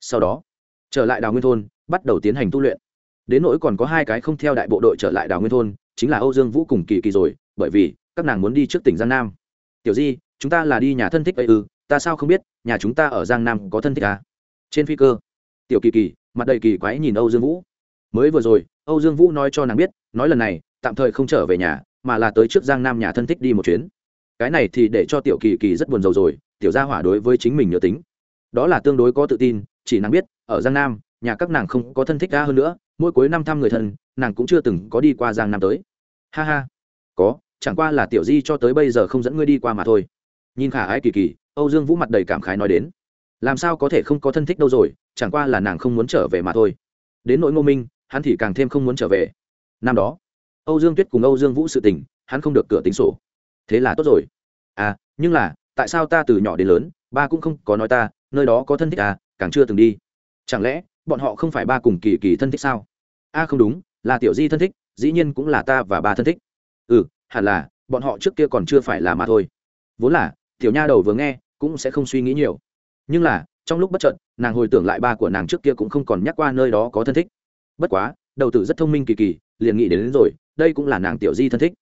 Sau đó, trở lại đào nguyên thôn, bắt đầu tiến hành tu luyện. Đến nỗi còn có hai cái không theo đại bộ đội trở lại đào nguyên thôn chính là âu dương vũ cùng kỳ kỳ rồi, bởi vì các nàng muốn đi trước tỉnh giang nam. Tiểu di, chúng ta là đi nhà thân thích ấy ư, ta sao không biết, nhà chúng ta ở giang nam có thân thích à? trên phi cơ. Tiểu kỳ kỳ, mặt đầy kỳ quái nhìn âu dương vũ. Mới vừa rồi, âu dương vũ nói cho nàng biết, nói lần này, tạm thời không trở về nhà, mà là tới trước giang nam nhà thân thích đi một chuyến. Cái này thì để cho tiểu kỳ kỳ rất buồn rầu rồi, tiểu gia hỏa đối với chính mình nhớ tính. Đó là tương đối có tự tin, chỉ nàng biết, ở giang nam, nhà các nàng không có thân thích ra hơn nữa, mỗi cuối năm thăm người thân, nàng cũng chưa từng có đi qua giang nam tới ha ha. Có chẳng qua là tiểu di cho tới bây giờ không dẫn ngươi đi qua mà thôi. Nhìn khả ái kỳ kỳ âu dương vũ mặt đầy cảm khái nói đến. Làm sao có thể không có thân thích đâu rồi chẳng qua là nàng không muốn trở về mà thôi. Đến nỗi ngô minh hắn thì càng thêm không muốn trở về. Năm đó âu dương tuyết cùng âu dương vũ sự tình hắn không được cửa tính sổ. Thế là tốt rồi. À nhưng là tại sao ta từ nhỏ đến lớn ba cũng không có nói ta nơi đó có thân thích à càng chưa từng đi. Chẳng lẽ bọn họ không phải ba cùng kỳ kỳ thân thích sao? A à, không đúng là tiểu di thân thích dĩ nhiên cũng là ta và ba thân thích. Ừ hẳn là bọn họ trước kia còn chưa phải là mà thôi. Vốn là tiểu nha đầu vừa nghe cũng sẽ không suy nghĩ nhiều. Nhưng là trong lúc bất trợn nàng hồi tưởng lại ba của nàng trước kia cũng không còn nhắc qua nơi đó có thân thích. Bất quá đầu tử rất thông minh kỳ kỳ liền nghĩ đến, đến rồi đây cũng là nàng tiểu di thân thích.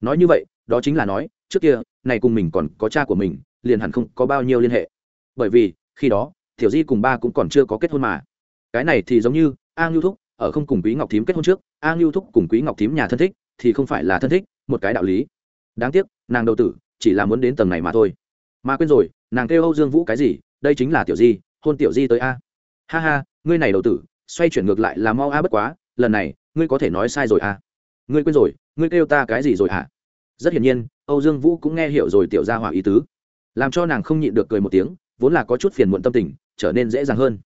Nói như vậy đó chính là nói trước kia này cùng mình còn có cha của mình liền hẳn không có bao nhiêu liên hệ. Bởi vì khi đó tiểu di cùng ba cũng còn chưa có kết hôn mà. Cái này thì giống như a ngưu thúc ở không cùng quý ngọc thím kết hôn trước, a ngưu thúc cùng quý ngọc thím nhà thân thích, thì không phải là thân thích, một cái đạo lý. Đáng tiếc, nàng đầu tử chỉ là muốn đến tầng này mà thôi. Mà quên rồi, nàng kêu âu dương vũ cái gì, đây chính là tiểu di, hôn tiểu di tới a. Ha ha, ngươi này đầu tử, xoay chuyển ngược lại là mau a bất quá, lần này, ngươi có thể nói sai rồi a. Ngươi quên rồi, ngươi kêu ta cái gì rồi hả? Rất hiển nhiên, âu dương vũ cũng nghe hiểu rồi tiểu gia hỏa ý tứ. Làm cho nàng không nhịn được cười một tiếng, vốn là có chút phiền muộn tâm tình, trở nên dễ dàng hơn.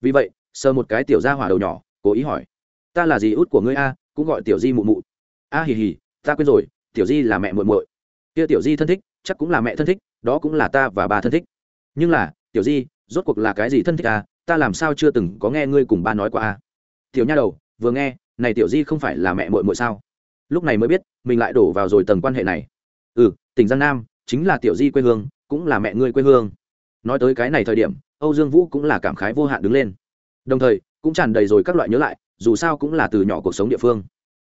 Vì vậy, sờ một cái tiểu gia hỏa đầu nhỏ cố ý hỏi. Ta là gì út của ngươi a, cũng gọi tiểu di mụ mụ. A hì hì, ta quên rồi, tiểu di là mẹ muội muội. Kia tiểu di thân thích, chắc cũng là mẹ thân thích, đó cũng là ta và bà thân thích. Nhưng là, tiểu di, rốt cuộc là cái gì thân thích à? Ta làm sao chưa từng có nghe ngươi cùng ba nói qua à tiểu nha đầu, vừa nghe, này tiểu di không phải là mẹ muội muội sao? Lúc này mới biết, mình lại đổ vào rồi tầng quan hệ này. Ừ tỉnh giang nam, chính là tiểu di quê hương, cũng là mẹ ngươi quê hương. Nói tới cái này thời điểm, âu dương vũ cũng là cảm khái vô hạn đứng lên. Đồng thời cũng tràn đầy rồi các loại nhớ lại, dù sao cũng là từ nhỏ cuộc sống địa phương.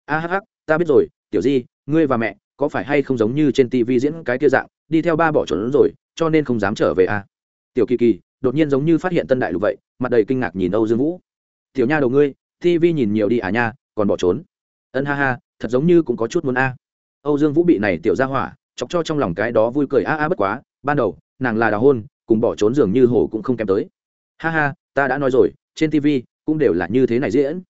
A hh ta biết rồi, tiểu di, ngươi và mẹ, có phải hay không giống như trên tv diễn cái kia dạng, đi theo ba bỏ trốn rồi, cho nên không dám trở về a tiểu kỳ kỳ, đột nhiên giống như phát hiện tân đại lục vậy, mặt đầy kinh ngạc nhìn âu dương vũ. Tiểu nha đầu ngươi tv nhìn nhiều đi à nha, còn bỏ trốn. Ân ha ha, thật giống như cũng có chút muốn a. Âu dương vũ bị này tiểu ra hỏa, chọc cho trong lòng cái đó vui cười a a bất quá, ban đầu, nàng là đào hôn, cùng bỏ trốn dường như hồ cũng không kém tới. Ha ha, ta đã nói rồi, trên tv cũng đều là như thế này diễn.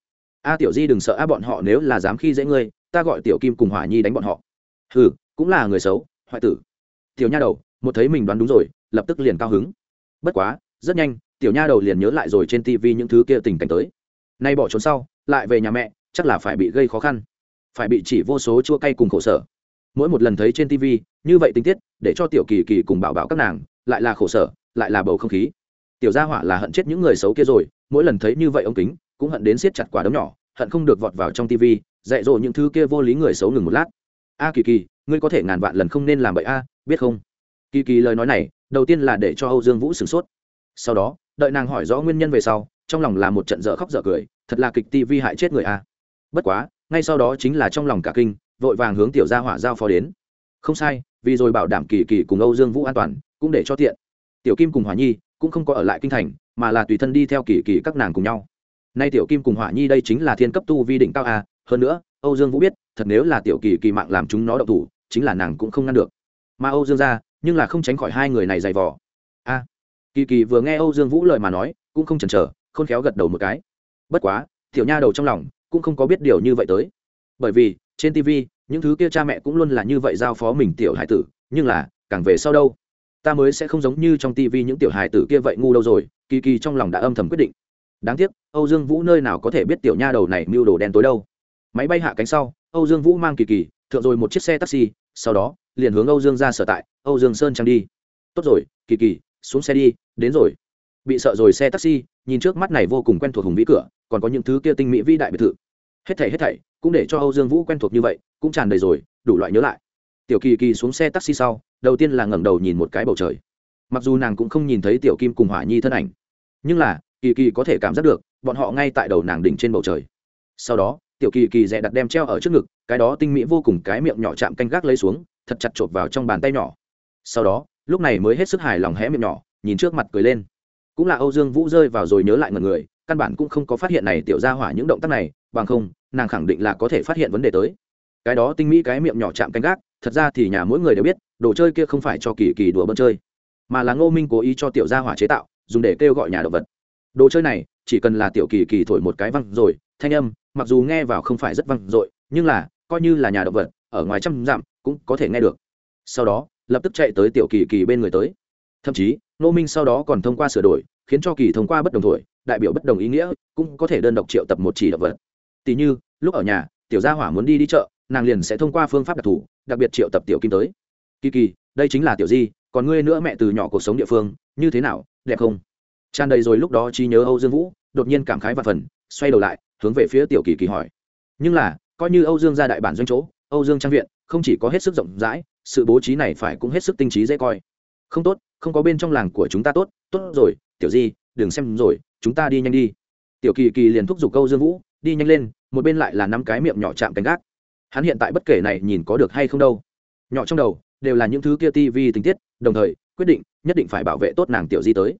A tiểu di đừng sợ a, bọn họ nếu là dám khi dễ ngươi, ta gọi tiểu kim cùng hỏa nhi đánh bọn họ. Ừ cũng là người xấu, hoại tử. Tiểu nha đầu, một thấy mình đoán đúng rồi, lập tức liền cao hứng. Bất quá, rất nhanh, tiểu nha đầu liền nhớ lại rồi trên tivi những thứ kia tình cảnh tới. Nay bỏ trốn sau, lại về nhà mẹ, chắc là phải bị gây khó khăn. Phải bị chỉ vô số chua cay cùng khổ sở. Mỗi một lần thấy trên tivi như vậy tình tiết, để cho tiểu kỳ kỳ cùng bảo bảo các nàng, lại là khổ sở, lại là bầu không khí tiểu gia hỏa là hận chết những người xấu kia rồi mỗi lần thấy như vậy ông kính cũng hận đến siết chặt quả đấm nhỏ hận không được vọt vào trong tivi, dạy dỗ những thứ kia vô lý người xấu ngừng một lát. A kỳ kỳ ngươi có thể ngàn vạn lần không nên làm vậy a biết không? Kỳ kỳ lời nói này đầu tiên là để cho âu dương vũ sửng sốt. Sau đó đợi nàng hỏi rõ nguyên nhân về sau trong lòng là một trận dở khóc dở cười thật là kịch tivi hại chết người a. Bất quá ngay sau đó chính là trong lòng cả kinh vội vàng hướng tiểu gia hỏa giao phó đến. Không sai vì rồi bảo đảm kỳ kỳ cùng âu dương vũ an toàn cũng để cho tiện. Tiểu kim cùng hòa nhi cũng không có ở lại kinh thành, mà là tùy thân đi theo kỳ kỳ các nàng cùng nhau. Nay tiểu kim cùng hỏa nhi đây chính là thiên cấp tu vi đỉnh cao a, hơn nữa, âu dương vũ biết, thật nếu là tiểu kỳ kỳ mạng làm chúng nó độc thủ, chính là nàng cũng không ngăn được. Mà âu dương ra, nhưng là không tránh khỏi hai người này dày vò. A, kỳ kỳ vừa nghe âu dương vũ lời mà nói, cũng không chần chờ, khôn khéo gật đầu một cái. Bất quá, tiểu nha đầu trong lòng, cũng không có biết điều như vậy tới. Bởi vì, trên tv những thứ kia cha mẹ cũng luôn là như vậy giao phó mình tiểu hải tử, nhưng là, càng về sau đâu? Ta mới sẽ không giống như trong tv những tiểu hài tử kia vậy ngu đâu rồi, kỳ kỳ trong lòng đã âm thầm quyết định. Đáng tiếc, âu dương vũ nơi nào có thể biết tiểu nha đầu này mưu đồ đen tối đâu. Máy bay hạ cánh sau, âu dương vũ mang kỳ kỳ, thượng rồi một chiếc xe taxi, sau đó, liền hướng âu dương ra sở tại, âu dương sơn trang đi. Tốt rồi, kỳ kỳ, xuống xe đi, đến rồi. Bị sợ rồi xe taxi, nhìn trước mắt này vô cùng quen thuộc hùng vĩ cửa, còn có những thứ kia tinh mỹ vĩ đại biệt thự. Hết thảy hết thảy, cũng để cho âu dương vũ quen thuộc như vậy, cũng tràn đầy rồi, đủ loại nhớ lại. Tiểu kỳ kỳ xuống xe taxi sau đầu tiên là ngẩng đầu nhìn một cái bầu trời. Mặc dù nàng cũng không nhìn thấy tiểu kim cùng hỏa nhi thân ảnh, nhưng là, kỳ kỳ có thể cảm giác được, bọn họ ngay tại đầu nàng đỉnh trên bầu trời. Sau đó, tiểu kỳ kỳ dẹ đặt đem treo ở trước ngực, cái đó tinh mỹ vô cùng cái miệng nhỏ chạm canh gác lấy xuống, thật chặt chộp vào trong bàn tay nhỏ. Sau đó, lúc này mới hết sức hài lòng hé miệng nhỏ, nhìn trước mặt cười lên. Cũng là âu dương vũ rơi vào rồi nhớ lại ngần người, căn bản cũng không có phát hiện này tiểu ra hỏa những động tác này, bằng không, nàng khẳng định là có thể phát hiện vấn đề tới. Cái đó tinh mỹ cái miệng nhỏ chạm canh gác thật ra thì nhà mỗi người đều biết, đồ chơi kia không phải cho kỳ kỳ đùa bơn chơi, mà là ngô minh cố ý cho tiểu gia hỏa chế tạo, dùng để kêu gọi nhà động vật. Đồ chơi này, chỉ cần là tiểu kỳ kỳ thổi một cái văng rồi, thanh âm, mặc dù nghe vào không phải rất văng rồi, nhưng là, coi như là nhà động vật, ở ngoài trăm dặm, cũng có thể nghe được. Sau đó, lập tức chạy tới tiểu kỳ kỳ bên người tới. Thậm chí, ngô minh sau đó còn thông qua sửa đổi, khiến cho kỳ thông qua bất đồng thổi, đại biểu bất đồng ý nghĩa, cũng có thể đơn độc triệu tập một chỉ động vật. Tỷ như, lúc ở nhà, tiểu gia hỏa muốn đi đi chợ nàng liền sẽ thông qua phương pháp đặc thù, đặc biệt triệu tập tiểu kim tới. Kỳ kỳ, đây chính là tiểu di, còn ngươi nữa mẹ từ nhỏ cuộc sống địa phương, như thế nào, đẹp không? Tràn đầy rồi lúc đó trí nhớ âu dương vũ, đột nhiên cảm khái và phần, xoay đầu lại, hướng về phía tiểu kỳ kỳ hỏi. Nhưng là, coi như âu dương ra đại bản doanh chỗ, âu dương trang viện, không chỉ có hết sức rộng rãi, sự bố trí này phải cũng hết sức tinh trí dễ coi. Không tốt, không có bên trong làng của chúng ta tốt tốt rồi, tiểu di, đừng xem rồi, chúng ta đi nhanh đi. Tiểu kỳ kỳ liền thúc giục câu dương vũ, đi nhanh lên, một bên lại là năm cái miệng nhỏ chạm cánh gác hắn hiện tại bất kể này nhìn có được hay không đâu. Nhỏ trong đầu, đều là những thứ kia tivi tình tiết, đồng thời, quyết định, nhất định phải bảo vệ tốt nàng tiểu di tới.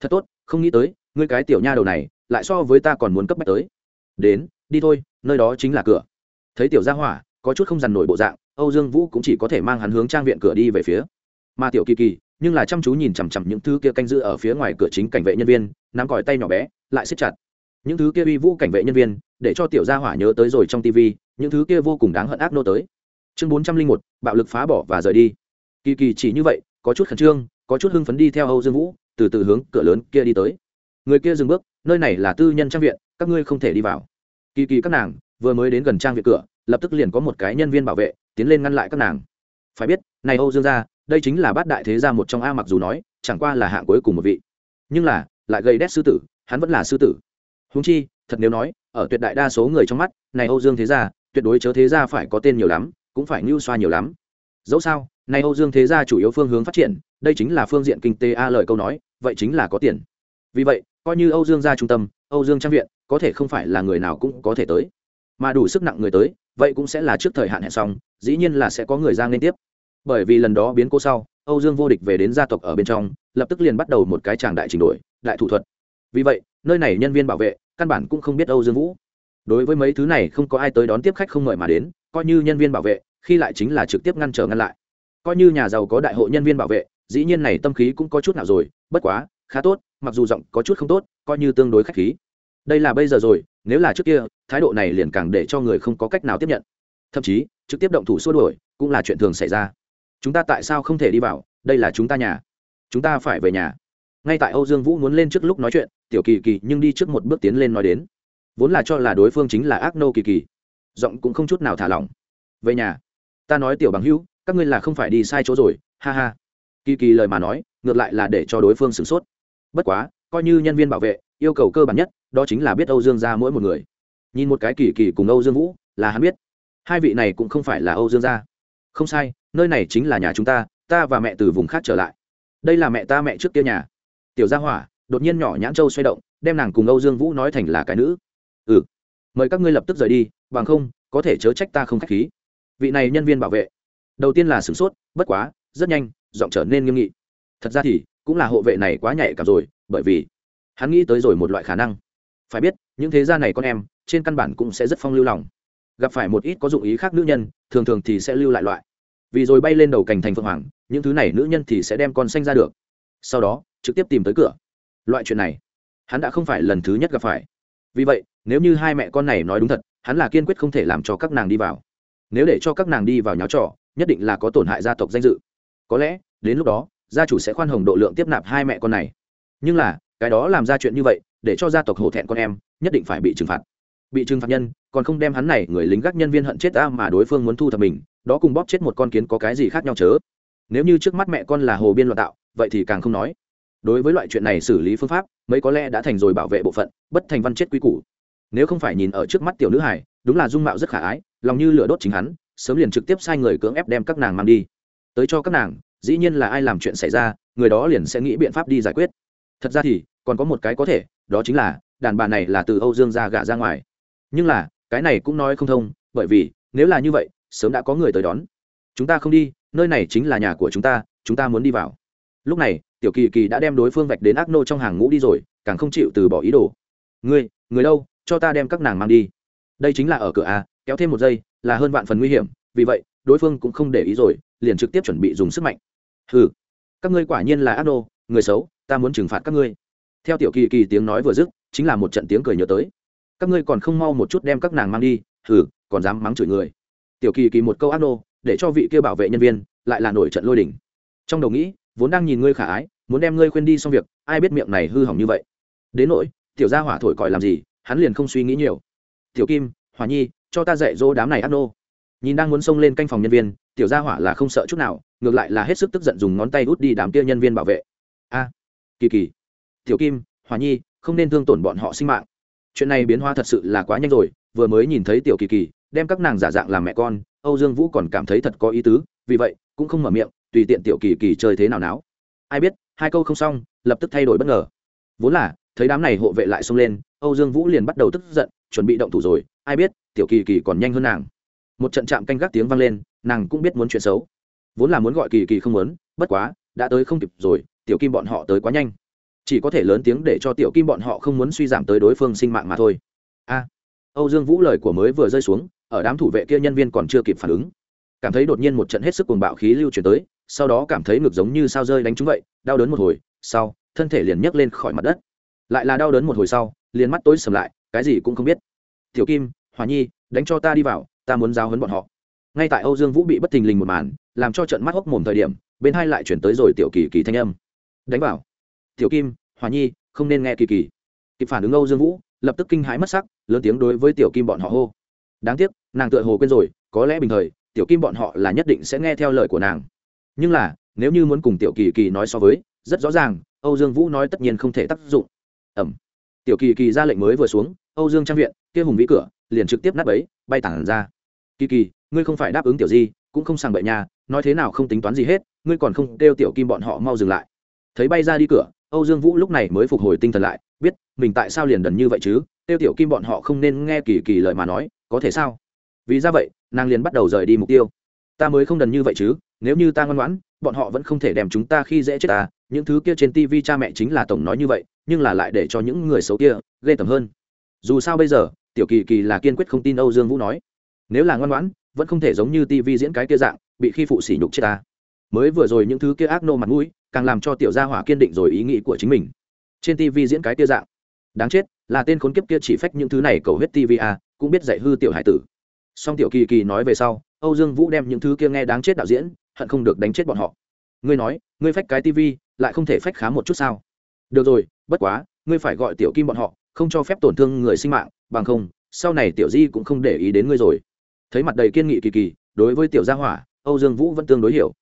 Thật tốt, không nghĩ tới, ngươi cái tiểu nha đầu này, lại so với ta còn muốn cấp bách tới. Đến, đi thôi, nơi đó chính là cửa. Thấy tiểu gia hỏa, có chút không dằn nổi bộ dạng, âu dương vũ cũng chỉ có thể mang hắn hướng trang viện cửa đi về phía. Mà tiểu kỳ kỳ, nhưng là chăm chú nhìn chằm chằm những thứ kia canh giữ ở phía ngoài cửa chính cảnh vệ nhân viên, nắm còi tay nhỏ bé, lại siết chặt. Những thứ kia uy vũ cảnh vệ nhân viên để cho tiểu gia hỏa nhớ tới rồi trong tivi những thứ kia vô cùng đáng hận ác nô tới. Chương bốn trăm linh một, bạo lực phá bỏ và rời đi. Kỳ kỳ chỉ như vậy, có chút khẩn trương, có chút hưng phấn đi theo âu dương vũ, từ từ hướng cửa lớn kia đi tới. Người kia dừng bước, nơi này là tư nhân trang viện, các ngươi không thể đi vào. Kỳ kỳ các nàng, vừa mới đến gần trang viện cửa, lập tức liền có một cái nhân viên bảo vệ, tiến lên ngăn lại các nàng. Phải biết, này âu dương gia, đây chính là bát đại thế gia một trong a mặc dù nói, chẳng qua là hạng cuối cùng một vị. Nhưng là, lại gây đét sư tử, hắn vẫn là sư tử. Húng chi, thật nếu nói ở tuyệt đại đa số người trong mắt, này âu dương thế gia, tuyệt đối chớ thế gia phải có tên nhiều lắm, cũng phải mưu xoa nhiều lắm. Dẫu sao, này âu dương thế gia chủ yếu phương hướng phát triển, đây chính là phương diện kinh tế a lời câu nói, vậy chính là có tiền. Vì vậy, coi như âu dương gia trung tâm, âu dương trang viện, có thể không phải là người nào cũng có thể tới. Mà đủ sức nặng người tới, vậy cũng sẽ là trước thời hạn hẹn xong, dĩ nhiên là sẽ có người ra liên tiếp. Bởi vì lần đó biến cố sau, âu dương vô địch về đến gia tộc ở bên trong, lập tức liền bắt đầu một cái tràng đại trình đổi, đại thủ thuật. Vì vậy, nơi này nhân viên bảo vệ căn bản cũng không biết âu dương vũ. Đối với mấy thứ này không có ai tới đón tiếp khách không mời mà đến, coi như nhân viên bảo vệ, khi lại chính là trực tiếp ngăn trở ngăn lại. Coi như nhà giàu có đại hội nhân viên bảo vệ, dĩ nhiên này tâm khí cũng có chút nào rồi, bất quá, khá tốt, mặc dù giọng có chút không tốt, coi như tương đối khách khí. Đây là bây giờ rồi, nếu là trước kia, thái độ này liền càng để cho người không có cách nào tiếp nhận. Thậm chí, trực tiếp động thủ xua đuổi, cũng là chuyện thường xảy ra. Chúng ta tại sao không thể đi vào? Đây là chúng ta nhà. Chúng ta phải về nhà ngay tại âu dương vũ muốn lên trước lúc nói chuyện, tiểu kỳ kỳ nhưng đi trước một bước tiến lên nói đến. Vốn là cho là đối phương chính là ác nô kỳ kỳ. Giọng cũng không chút nào thả lỏng. Về nhà. Ta nói tiểu bằng hữu, các ngươi là không phải đi sai chỗ rồi, ha ha. Kỳ kỳ lời mà nói, ngược lại là để cho đối phương sửng sốt. Bất quá, coi như nhân viên bảo vệ, yêu cầu cơ bản nhất, đó chính là biết âu dương gia mỗi một người. Nhìn một cái kỳ kỳ cùng âu dương vũ, là hắn biết. Hai vị này cũng không phải là âu dương gia. Không sai, nơi này chính là nhà chúng ta ta và mẹ từ vùng khác trở lại. Đây là mẹ ta mẹ trước kia nhà tiểu gia hỏa, đột nhiên nhỏ nhãn châu xoay động, đem nàng cùng âu dương vũ nói thành là cái nữ. Ừ mời các ngươi lập tức rời đi, bằng không, có thể chớ trách ta không k h á c h khí. Vị này nhân viên bảo vệ, đầu tiên là sửng sốt, bất quá, rất nhanh, giọng trở nên nghiêm nghị. Thật ra thì, cũng là hộ vệ này quá nhạy cảm rồi, bởi vì, hắn nghĩ tới rồi một loại khả năng. Phải biết, những thế gia này con em, trên căn bản cũng sẽ rất phong lưu lòng. Gặp phải một ít có dụng ý khác nữ nhân, thường thường thì sẽ lưu lại loại. Vì rồi bay lên đầu cành thành phượng hoàng, những thứ này nữ nhân thì sẽ đem con xanh ra được. Sau đó trực tiếp tìm tới cửa. Loại chuyện này, hắn đã không phải lần thứ nhất gặp phải. Vì vậy, nếu như hai mẹ con này nói đúng thật, hắn là kiên quyết không thể làm cho các nàng đi vào. Nếu để cho các nàng đi vào nháo trò, nhất định là có tổn hại gia tộc danh dự. Có lẽ, đến lúc đó, gia chủ sẽ khoan hồng độ lượng tiếp nạp hai mẹ con này. Nhưng là, cái đó làm ra chuyện như vậy, để cho gia tộc hổ thẹn con em, nhất định phải bị trừng phạt. Bị trừng phạt nhân, còn không đem hắn này người lính gác nhân viên hận chết ta mà đối phương muốn thu thập mình, đó cùng bóp chết một con kiến có cái gì khác nhau chớ? Nếu như trước mắt mẹ con là hồ biên loạn tạo, vậy thì càng không nói đối với loại chuyện này xử lý phương pháp, mấy có lẽ đã thành rồi bảo vệ bộ phận, bất thành văn chết quy củ. Nếu không phải nhìn ở trước mắt tiểu nữ hải đúng là dung mạo rất khả ái, lòng như lửa đốt chính hắn, sớm liền trực tiếp sai người cưỡng ép đem các nàng mang đi. Tới cho các nàng, dĩ nhiên là ai làm chuyện xảy ra, người đó liền sẽ nghĩ biện pháp đi giải quyết. Thật ra thì, còn có một cái có thể, đó chính là, đàn bà này là từ âu dương ra gạ ra ngoài. Nhưng là, cái này cũng nói không thông, bởi vì, nếu là như vậy, sớm đã có người tới đón. Chúng ta không đi, nơi này chính là nhà của chúng ta chúng ta muốn đi vào. Lúc này tiểu kỳ kỳ đã đem đối phương vạch đến ác nô trong hàng ngũ đi rồi càng không chịu từ bỏ ý đồ. Ngươi người đâu cho ta đem các nàng mang đi. Đây chính là ở cửa a kéo thêm một giây là hơn vạn phần nguy hiểm vì vậy đối phương cũng không để ý rồi liền trực tiếp chuẩn bị dùng sức mạnh. Hừ, các ngươi quả nhiên là ác nô người xấu ta muốn trừng phạt các ngươi. Theo tiểu kỳ kỳ tiếng nói vừa dứt chính là một trận tiếng cười nhớ tới. Các ngươi còn không mau một chút đem các nàng mang đi hừ, còn dám mắng chửi người. Tiểu kỳ kỳ một câu ác nô để cho vị kia bảo vệ nhân viên lại là nổi trận lôi đỉnh trong đầu nghĩ vốn đang nhìn ngươi khả ái, muốn đem ngươi khuyên đi xong việc, ai biết miệng này hư hỏng như vậy. Đến nỗi, tiểu gia hỏa thổi còi làm gì, hắn liền không suy nghĩ nhiều. Tiểu kim hòa nhi, cho ta dạy dỗ đám này ác nô. Nhìn đang muốn xông lên canh phòng nhân viên, tiểu gia hỏa là không sợ chút nào, ngược lại là hết sức tức giận dùng ngón tay út đi đám kia nhân viên bảo vệ. A à, kỳ kỳ. Tiểu kim hòa nhi, không nên thương tổn bọn họ sinh mạng. Chuyện này biến hóa thật sự là quá nhanh rồi, vừa mới nhìn thấy tiểu kỳ kỳ, đem các nàng giả dạng làm mẹ con, âu dương vũ còn cảm thấy thật có ý tứ, vì vậy, cũng không mở miệng tùy tiện tiểu kỳ kỳ chơi thế nào náo. Ai biết, hai câu không xong, lập tức thay đổi bất ngờ. Vốn là, thấy đám này hộ vệ lại xông lên, âu dương vũ liền bắt đầu tức giận, chuẩn bị động thủ rồi. Ai biết, tiểu kỳ kỳ còn nhanh hơn nàng. Một trận chạm canh gác tiếng vang lên, nàng cũng biết muốn chuyện xấu. Vốn là muốn gọi kỳ kỳ không muốn, bất quá, đã tới không kịp rồi, tiểu kim bọn họ tới quá nhanh. Chỉ có thể lớn tiếng để cho tiểu kim bọn họ không muốn suy giảm tới đối phương sinh mạng mà thôi. A. Âu dương vũ lời của mới vừa rơi xuống, ở đám thủ vệ kia nhân viên còn chưa kịp phản ứng cảm thấy đột nhiên một trận hết sức cuồng bạo khí lưu chuyển tới, sau đó cảm thấy ngực giống như sao rơi đánh trúng vậy, đau đớn một hồi, sau, thân thể liền nhấc lên khỏi mặt đất. Lại là đau đớn một hồi sau, liền mắt tối sầm lại, cái gì cũng không biết. Tiểu kim hòa nhi, đánh cho ta đi vào, ta muốn giao hấn bọn họ. Ngay tại âu dương vũ bị bất thình lình một màn, làm cho trận mắt hốc mồm thời điểm, bên hai lại chuyển tới rồi tiểu kỳ kỳ thanh âm. Đánh vào. Tiểu kim hòa nhi, không nên nghe kỳ kỳ. Kịp phản ứng âu dương vũ, lập tức kinh hãi mất sắc, lớn tiếng đối với tiểu kim bọn họ hô. Đáng tiếc, nàng tựa hồ quên rồi, có lẽ bình thời tiểu kim bọn họ là nhất định sẽ nghe theo lời của nàng. Nhưng là, nếu như muốn cùng tiểu kỳ kỳ nói so với, rất rõ ràng, âu dương vũ nói tất nhiên không thể tác dụng. Ẩm. Tiểu kỳ kỳ ra lệnh mới vừa xuống, âu dương trang viện, kia hùng vĩ cửa, liền trực tiếp nắp ấy, bay tản ra. Kỳ kỳ, ngươi không phải đáp ứng tiểu di, cũng không sang bậy nhà nói thế nào không tính toán gì hết, ngươi còn không kêu tiểu kim bọn họ mau dừng lại. Thấy bay ra đi cửa, âu dương vũ lúc này mới phục hồi tinh thần lại, biết, mình tại sao liền đần như vậy chứ, kêu tiểu kim bọn họ không nên nghe kỳ kỳ lời mà nói, có thể sao? Vì ra vậy nàng liền bắt đầu rời đi mục tiêu. Ta mới không đần như vậy chứ nếu như ta ngoan ngoãn bọn họ vẫn không thể đem chúng ta khi dễ chết ta. Những thứ kia trên tv cha mẹ chính là tổng nói như vậy nhưng là lại để cho những người xấu kia ghê tởm hơn. Dù sao bây giờ tiểu kỳ kỳ là kiên quyết không tin âu dương vũ nói. Nếu là ngoan ngoãn vẫn không thể giống như tv diễn cái kia dạng bị khi phụ sỉ nhục chết ta. Mới vừa rồi những thứ kia ác nô mặt mũi càng làm cho tiểu gia hỏa kiên định rồi ý nghĩ của chính mình. Trên tv diễn cái kia dạng. Đáng chết là tên khốn kiếp kia chỉ phách những thứ này cầu hết tv à, cũng biết dạy hư tiểu hải tử song tiểu kỳ kỳ nói về sau, âu dương vũ đem những thứ kia nghe đáng chết đạo diễn, hận không được đánh chết bọn họ. Ngươi nói, ngươi phách cái tv lại không thể phách khá một chút sao? Được rồi, bất quá, ngươi phải gọi tiểu kim bọn họ, không cho phép tổn thương người sinh mạng, bằng không, sau này tiểu di cũng không để ý đến ngươi rồi. Thấy mặt đầy kiên nghị kỳ kỳ, đối với tiểu gia hỏa, âu dương vũ vẫn tương đối hiểu.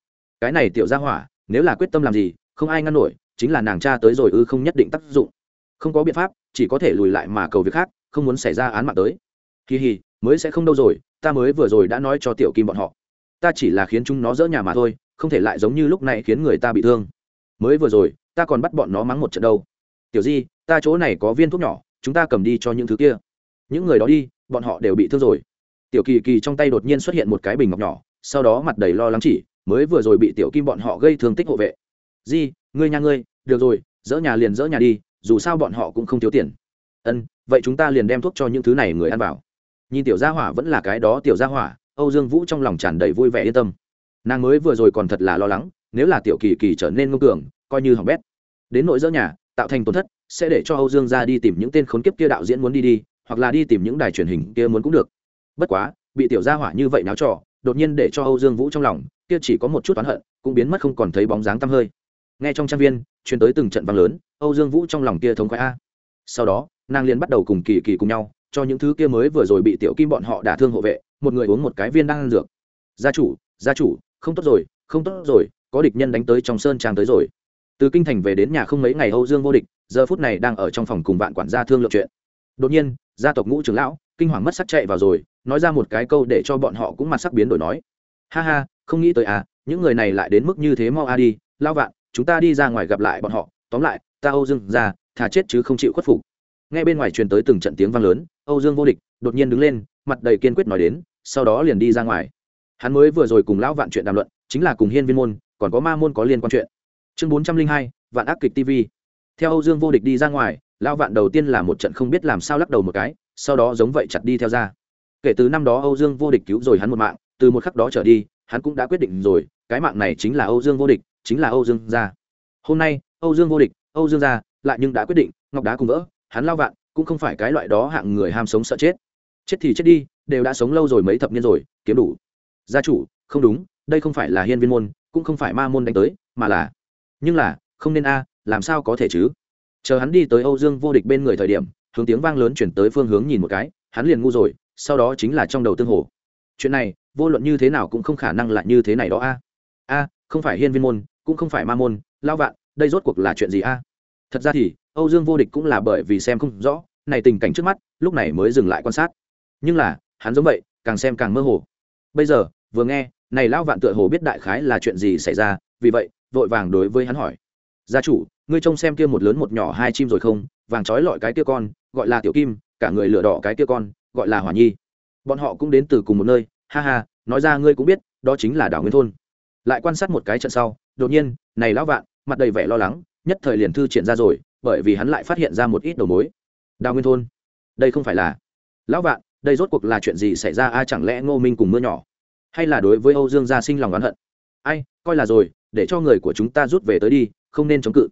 Cái này tiểu gia hỏa, nếu là quyết tâm làm gì, không ai ngăn nổi, chính là nàng cha tới rồi ư không nhất định tác dụng. Không có biện pháp, chỉ có thể lùi lại mà cầu việc khác, không muốn xảy ra án mạng tới. Kỳ hì mới sẽ không đâu rồi, ta mới vừa rồi đã nói cho tiểu kim bọn họ. Ta chỉ là khiến chúng nó dỡ nhà mà thôi, không thể lại giống như lúc này khiến người ta bị thương. Mới vừa rồi, ta còn bắt bọn nó mắng một trận đâu. Tiểu di, ta chỗ này có viên thuốc nhỏ, chúng ta cầm đi cho những thứ kia. Những người đó đi, bọn họ đều bị thương rồi. Tiểu kỳ kỳ trong tay đột nhiên xuất hiện một cái bình ngọc nhỏ, sau đó mặt đầy lo lắng chỉ, mới vừa rồi bị tiểu kim bọn họ gây thương tích hộ vệ. Di, ngươi nhà ngươi, được rồi, dỡ nhà liền dỡ nhà đi, dù sao bọn họ cũng không thiếu tiền. Ân, vậy chúng ta liền đem thuốc cho những thứ này người ăn vào nhìn tiểu gia hỏa vẫn là cái đó tiểu gia hỏa, âu dương vũ trong lòng tràn đầy vui vẻ yên tâm. Nàng mới vừa rồi còn thật là lo lắng, nếu là tiểu kỳ kỳ trở nên ngông cường coi như hỏng bét. Đến nội dỡ nhà, tạo thành tổn thất, sẽ để cho âu dương ra đi tìm những tên khốn kiếp kia đạo diễn muốn đi đi, hoặc là đi tìm những đài truyền hình kia muốn cũng được. Bất quá, bị tiểu gia hỏa như vậy náo trò, đột nhiên để cho âu dương vũ trong lòng, kia chỉ có một chút oán hận, cũng biến mất không còn thấy bóng dáng tăm hơi. Nghe trong trang viên, truyền tới từng trận vang lớn, âu dương vũ trong lòng kia thống khoái a. Sau đó, nàng liền bắt đầu cùng kỳ kỳ cùng nhau cho những thứ kia mới vừa rồi bị tiểu kim bọn họ đả thương hộ vệ, một người uống một cái viên đang ăn dược. Gia chủ gia chủ, không tốt rồi, không tốt rồi, có địch nhân đánh tới trong sơn trang tới rồi. Từ kinh thành về đến nhà không mấy ngày âu dương vô địch, giờ phút này đang ở trong phòng cùng vạn quản gia thương lượng chuyện. Đột nhiên, gia tộc ngũ trưởng lão, kinh hoàng mất sắc chạy vào rồi, nói ra một cái câu để cho bọn họ cũng mặt sắc biến đổi nói. Ha ha, không nghĩ tới à những người này lại đến mức như thế mau a đi, lao vạn, chúng ta đi ra ngoài gặp lại bọn họ. Tóm lại, ta âu dương ra, thà chết chứ không chịu khuất phục. Nghe bên ngoài truyền tới từng trận tiếng vang lớn âu dương vô địch, đột nhiên đứng lên, mặt đầy kiên quyết nói đến, sau đó liền đi ra ngoài. Hắn mới vừa rồi cùng lão vạn chuyện đàm luận, chính là cùng hiên viên môn, còn có ma môn có liên quan chuyện. Chương bốn trăm linh hai, vạn ác kịch tv theo âu dương vô địch đi ra ngoài, lão vạn đầu tiên là một trận không biết làm sao lắc đầu một cái, sau đó giống vậy chặt đi theo ra. Kể từ năm đó âu dương vô địch cứu rồi hắn một mạng, từ một khắc đó trở đi, hắn cũng đã quyết định rồi, cái mạng này chính là âu dương vô địch, chính là âu dương gia. Hôm nay, âu dương vô địch, âu dương gia lại nhưng đã quyết định, ngọc đá cùng vỡ, hắn lao vạn cũng không phải cái loại đó hạng người ham sống sợ chết. Chết thì chết đi, đều đã sống lâu rồi mấy thập niên rồi, kiếm đủ. Gia chủ, không đúng, đây không phải là hiên viên môn, cũng không phải ma môn đánh tới, mà là, nhưng là, không nên a, làm sao có thể chứ? Chờ hắn đi tới âu dương vô địch bên người thời điểm, hướng tiếng vang lớn chuyển tới phương hướng nhìn một cái, hắn liền ngu rồi, sau đó chính là trong đầu tương hồ. Chuyện này, vô luận như thế nào cũng không khả năng là như thế này đó a. A, không phải hiên viên môn, cũng không phải ma môn lao vạn, đây rốt cuộc là chuyện gì a? Thật ra thì, âu dương vô địch cũng là bởi vì xem không rõ này tình cảnh trước mắt, lúc này mới dừng lại quan sát. Nhưng là, hắn giống vậy, càng xem càng mơ hồ. Bây giờ, vừa nghe, này lão vạn tựa hồ biết đại khái là chuyện gì xảy ra, vì vậy, vội vàng đối với hắn hỏi. Gia chủ, ngươi trông xem kia một lớn một nhỏ hai chim rồi không? Vàng trói lọi cái kia con, gọi là tiểu kim, cả người lửa đỏ cái kia con, gọi là hỏa nhi. Bọn họ cũng đến từ cùng một nơi, ha ha, nói ra ngươi cũng biết, đó chính là đảo nguyên thôn. Lại quan sát một cái trận sau, đột nhiên, này lão vạn, mặt đầy vẻ lo lắng, nhất thời liền thư triển ra rồi, bởi vì hắn lại phát hiện ra một ít đầu mối đào nguyên thôn. Đây không phải là lão vạn, đây rốt cuộc là chuyện gì xảy ra? Ai chẳng lẽ ngô minh cùng mưa nhỏ? Hay là đối với âu dương gia sinh lòng oán hận? Ai, coi là rồi, để cho người của chúng ta rút về tới đi, không nên chống cự.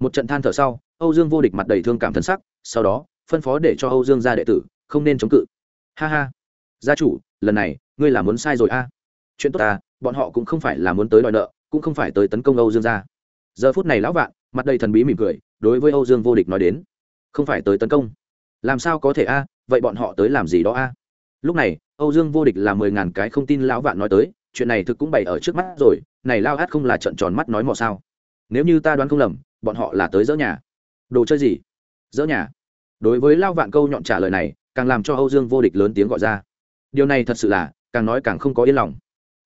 Một trận than thở sau, âu dương vô địch mặt đầy thương cảm thân sắc, sau đó, phân phó để cho âu dương gia đệ tử, không nên chống cự. Ha ha. Gia chủ, lần này, ngươi là muốn sai rồi a chuyện tốt ta bọn họ cũng không phải là muốn tới đòi nợ, cũng không phải tới tấn công âu dương gia. Giờ phút này lão vạn, mặt đầy thần bí mỉm cười, đối với âu dương vô địch nói đến không phải tới tấn công. Làm sao có thể a? Vậy bọn họ tới làm gì đó a? Lúc này, âu dương vô địch là mười ngàn cái không tin lão vạn nói tới, chuyện này thực cũng bày ở trước mắt rồi, này lao hát không là trận tròn mắt nói mò sao? Nếu như ta đoán không lầm, bọn họ là tới dỡ nhà. Đồ chơi gì? Dỡ nhà. Đối với lao vạn câu nhọn trả lời này, càng làm cho âu dương vô địch lớn tiếng gọi ra. Điều này thật sự là, càng nói càng không có yên lòng.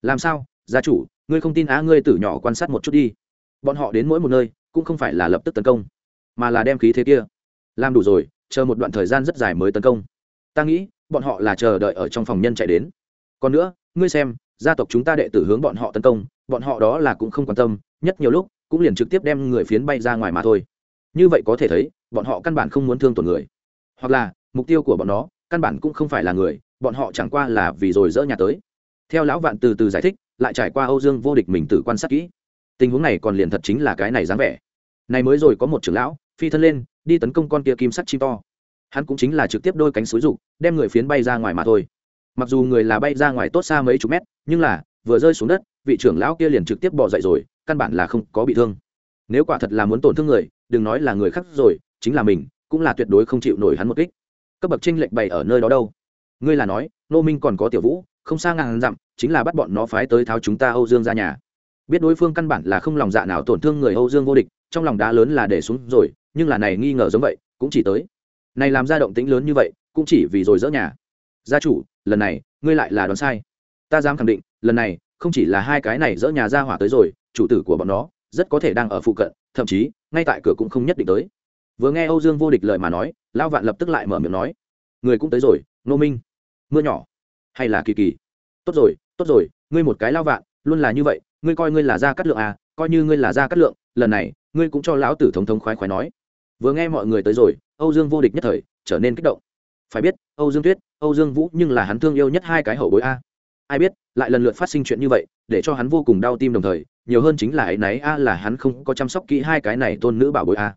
Làm sao? Gia chủ, ngươi không tin á, ngươi tử nhỏ quan sát một chút đi. Bọn họ đến mỗi một nơi, cũng không phải là lập tức tấn công, mà là đem khí thế kia làm đủ rồi, chờ một đoạn thời gian rất dài mới tấn công. Ta nghĩ, bọn họ là chờ đợi ở trong phòng nhân chạy đến. Còn nữa, ngươi xem, gia tộc chúng ta đệ tử hướng bọn họ tấn công, bọn họ đó là cũng không quan tâm, nhất nhiều lúc, cũng liền trực tiếp đem người phiến bay ra ngoài mà thôi. Như vậy có thể thấy, bọn họ căn bản không muốn thương tổn người. Hoặc là, mục tiêu của bọn nó, căn bản cũng không phải là người, bọn họ chẳng qua là vì rồi dỡ nhà tới. Theo lão vạn từ từ giải thích, lại trải qua âu dương vô địch mình tự quan sát kỹ. Tình huống này còn liền thật chính là cái này dáng vẻ. Này mới rồi có một trưởng lão, phi thân lên đi tấn công con kia kim sắt chim to. Hắn cũng chính là trực tiếp đôi cánh xúi rục đem người phiến bay ra ngoài mà thôi. Mặc dù người là bay ra ngoài tốt xa mấy chục mét, nhưng là, vừa rơi xuống đất, vị trưởng lão kia liền trực tiếp bỏ dậy rồi, căn bản là không có bị thương. Nếu quả thật là muốn tổn thương người, đừng nói là người khác rồi, chính là mình, cũng là tuyệt đối không chịu nổi hắn một kích. Cấp bậc tranh lệch bày ở nơi đó đâu? Ngươi là nói nô minh còn có tiểu vũ, không xa ngàn dặm, chính là bắt bọn nó phái tới tháo chúng ta âu dương ra nhà. Biết đối phương căn bản là không lòng dạ nào tổn thương người âu dương vô địch, trong lòng đá lớn là để xuống rồi nhưng là này nghi ngờ giống vậy, cũng chỉ tới. Này làm ra động tĩnh lớn như vậy, cũng chỉ vì rồi dỡ nhà. Gia chủ, lần này, ngươi lại là đoán sai. Ta dám khẳng định, lần này, không chỉ là hai cái này dỡ nhà ra hỏa tới rồi, chủ tử của bọn nó, rất có thể đang ở phụ cận, thậm chí, ngay tại cửa cũng không nhất định tới. Vừa nghe âu dương vô địch lời mà nói, lão vạn lập tức lại mở miệng nói, người cũng tới rồi nô minh. Mưa nhỏ. Hay là kỳ kỳ? Tốt rồi tốt rồi, ngươi một cái lao vạn, luôn là như vậy, ngươi coi ngươi là gia cát lượng à coi như ngươi là gia cát lượng, lần này, ngươi cũng cho lão tử thống thống khoái khoái nói vừa nghe mọi người tới rồi, âu dương vô địch nhất thời, trở nên kích động. Phải biết, âu dương tuyết âu dương vũ nhưng là hắn thương yêu nhất hai cái hậu bối a. Ai biết, lại lần lượt phát sinh chuyện như vậy, để cho hắn vô cùng đau tim đồng thời, nhiều hơn chính là ấy náy a là hắn không có chăm sóc kỹ hai cái này tôn nữ bảo bối a.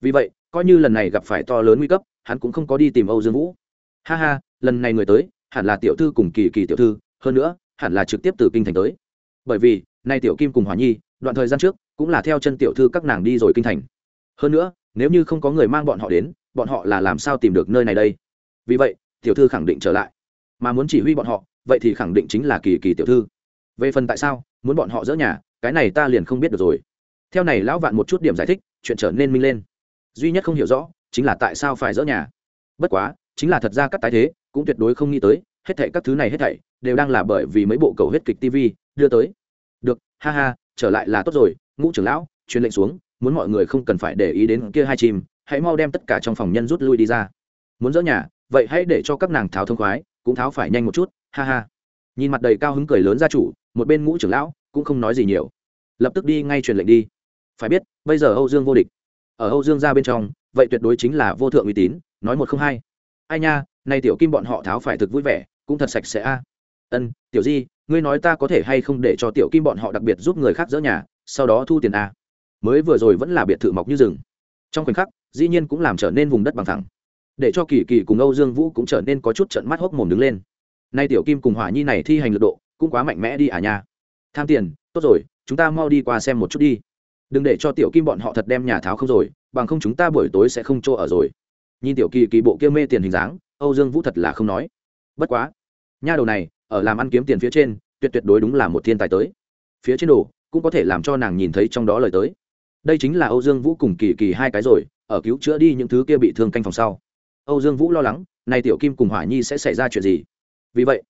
Vì vậy, coi như lần này gặp phải to lớn nguy cấp, hắn cũng không có đi tìm âu dương vũ. Ha ha, lần này người tới, hẳn là tiểu thư cùng kỳ kỳ tiểu thư, hơn nữa, hẳn là trực tiếp từ kinh thành tới. Bởi vì, nay tiểu kim cùng hòa nhi, đoạn thời gian trước, cũng là theo chân tiểu thư các nàng đi rồi kinh thành. Hơn nữa nếu như không có người mang bọn họ đến, bọn họ là làm sao tìm được nơi này đây? Vì vậy, tiểu thư khẳng định trở lại. Mà muốn chỉ huy bọn họ, vậy thì khẳng định chính là kỳ kỳ tiểu thư. Về phần tại sao muốn bọn họ dỡ nhà, cái này ta liền không biết được rồi. Theo này lão vạn một chút điểm giải thích, chuyện trở nên minh lên. Duy nhất không hiểu rõ, chính là tại sao phải dỡ nhà. Bất quá, chính là thật ra các tái thế, cũng tuyệt đối không nghĩ tới, hết thảy các thứ này hết thảy đều đang là bởi vì mấy bộ cầu huyết kịch tv đưa tới. Được, ha ha, trở lại là tốt rồi, ngũ trưởng lão, truyền lệnh xuống muốn mọi người không cần phải để ý đến kia hai chim, hãy mau đem tất cả trong phòng nhân rút lui đi ra. Muốn dỡ nhà, vậy hãy để cho các nàng tháo thông khoái, cũng tháo phải nhanh một chút, ha ha. Nhìn mặt đầy cao hứng cười lớn gia chủ, một bên ngũ trưởng lão cũng không nói gì nhiều. Lập tức đi ngay truyền lệnh đi. Phải biết, bây giờ âu dương vô địch. Ở âu dương ra bên trong, vậy tuyệt đối chính là vô thượng uy tín, nói một không hai. Ai nha, nay tiểu kim bọn họ tháo phải thực vui vẻ, cũng thật sạch sẽ a. Ân, tiểu di, ngươi nói ta có thể hay không để cho tiểu kim bọn họ đặc biệt giúp người khác dỡ nhà, sau đó thu tiền a? Mới vừa rồi vẫn là biệt thự mọc như rừng. Trong khoảnh khắc, dĩ nhiên cũng làm trở nên vùng đất bằng thẳng. Để cho kỳ kỳ cùng âu dương vũ cũng trở nên có chút trận mắt hốc mồm đứng lên. Nay tiểu kim cùng hỏa nhi này thi hành lực độ, cũng quá mạnh mẽ đi à nha. Tham tiền, tốt rồi, chúng ta mau đi qua xem một chút đi. Đừng để cho tiểu kim bọn họ thật đem nhà tháo không rồi, bằng không chúng ta buổi tối sẽ không chỗ ở rồi. Nhìn tiểu kỳ kỳ bộ kia mê tiền hình dáng, âu dương vũ thật là không nói. Bất quá, nha đầu này, ở làm ăn kiếm tiền phía trên, tuyệt tuyệt đối đúng là một thiên tài tới. Phía trên đồ, cũng có thể làm cho nàng nhìn thấy trong đó lời tới đây chính là âu dương vũ cùng kỳ kỳ hai cái rồi, ở cứu chữa đi những thứ kia bị thương canh phòng sau. Âu dương vũ lo lắng nay tiểu kim cùng hỏa nhi sẽ xảy ra chuyện gì? Vì vậy,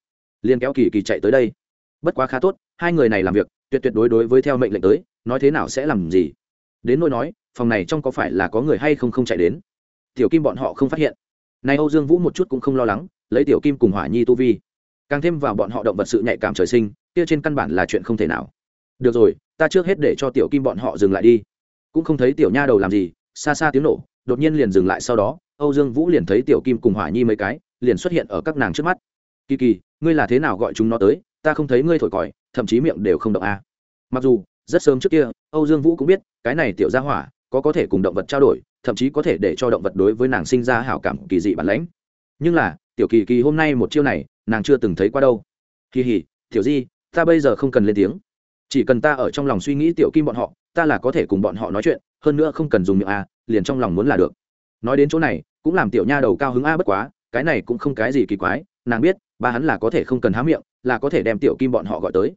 liền kéo kỳ kỳ chạy tới đây. Bất quá khá tốt, hai người này làm việc, tuyệt tuyệt đối đối với theo mệnh lệnh tới, nói thế nào sẽ làm gì? Đến nỗi nói, phòng này trong có phải là có người hay không không chạy đến? Tiểu kim bọn họ không phát hiện. Nay âu dương vũ một chút cũng không lo lắng, lấy tiểu kim cùng hỏa nhi tu vi, càng thêm vào bọn họ động vật sự nhạy cảm trời sinh, kia trên căn bản là chuyện không thể nào. Được rồi, ta trước hết để cho tiểu kim bọn họ dừng lại đi cũng không thấy tiểu nha đầu làm gì, xa xa tiếng nổ, đột nhiên liền dừng lại sau đó, âu dương vũ liền thấy tiểu kim cùng hỏa nhi mấy cái liền xuất hiện ở các nàng trước mắt. Kỳ kỳ, ngươi là thế nào gọi chúng nó tới? Ta không thấy ngươi thổi còi, thậm chí miệng đều không động a mặc dù, rất sớm trước kia, âu dương vũ cũng biết, cái này tiểu gia hỏa có có thể cùng động vật trao đổi, thậm chí có thể để cho động vật đối với nàng sinh ra hảo cảm kỳ dị bản lãnh. Nhưng là, tiểu kỳ kỳ hôm nay một chiêu này, nàng chưa từng thấy qua đâu. Kỳ hỉ, tiểu di, ta bây giờ không cần lên tiếng. Chỉ cần ta ở trong lòng suy nghĩ tiểu kim bọn họ ta là có thể cùng bọn họ nói chuyện, hơn nữa không cần dùng miệng a, liền trong lòng muốn là được. Nói đến chỗ này, cũng làm tiểu nha đầu cao hứng a bất quá, cái này cũng không cái gì kỳ quái, nàng biết, ba hắn là có thể không cần há miệng, là có thể đem tiểu kim bọn họ gọi tới.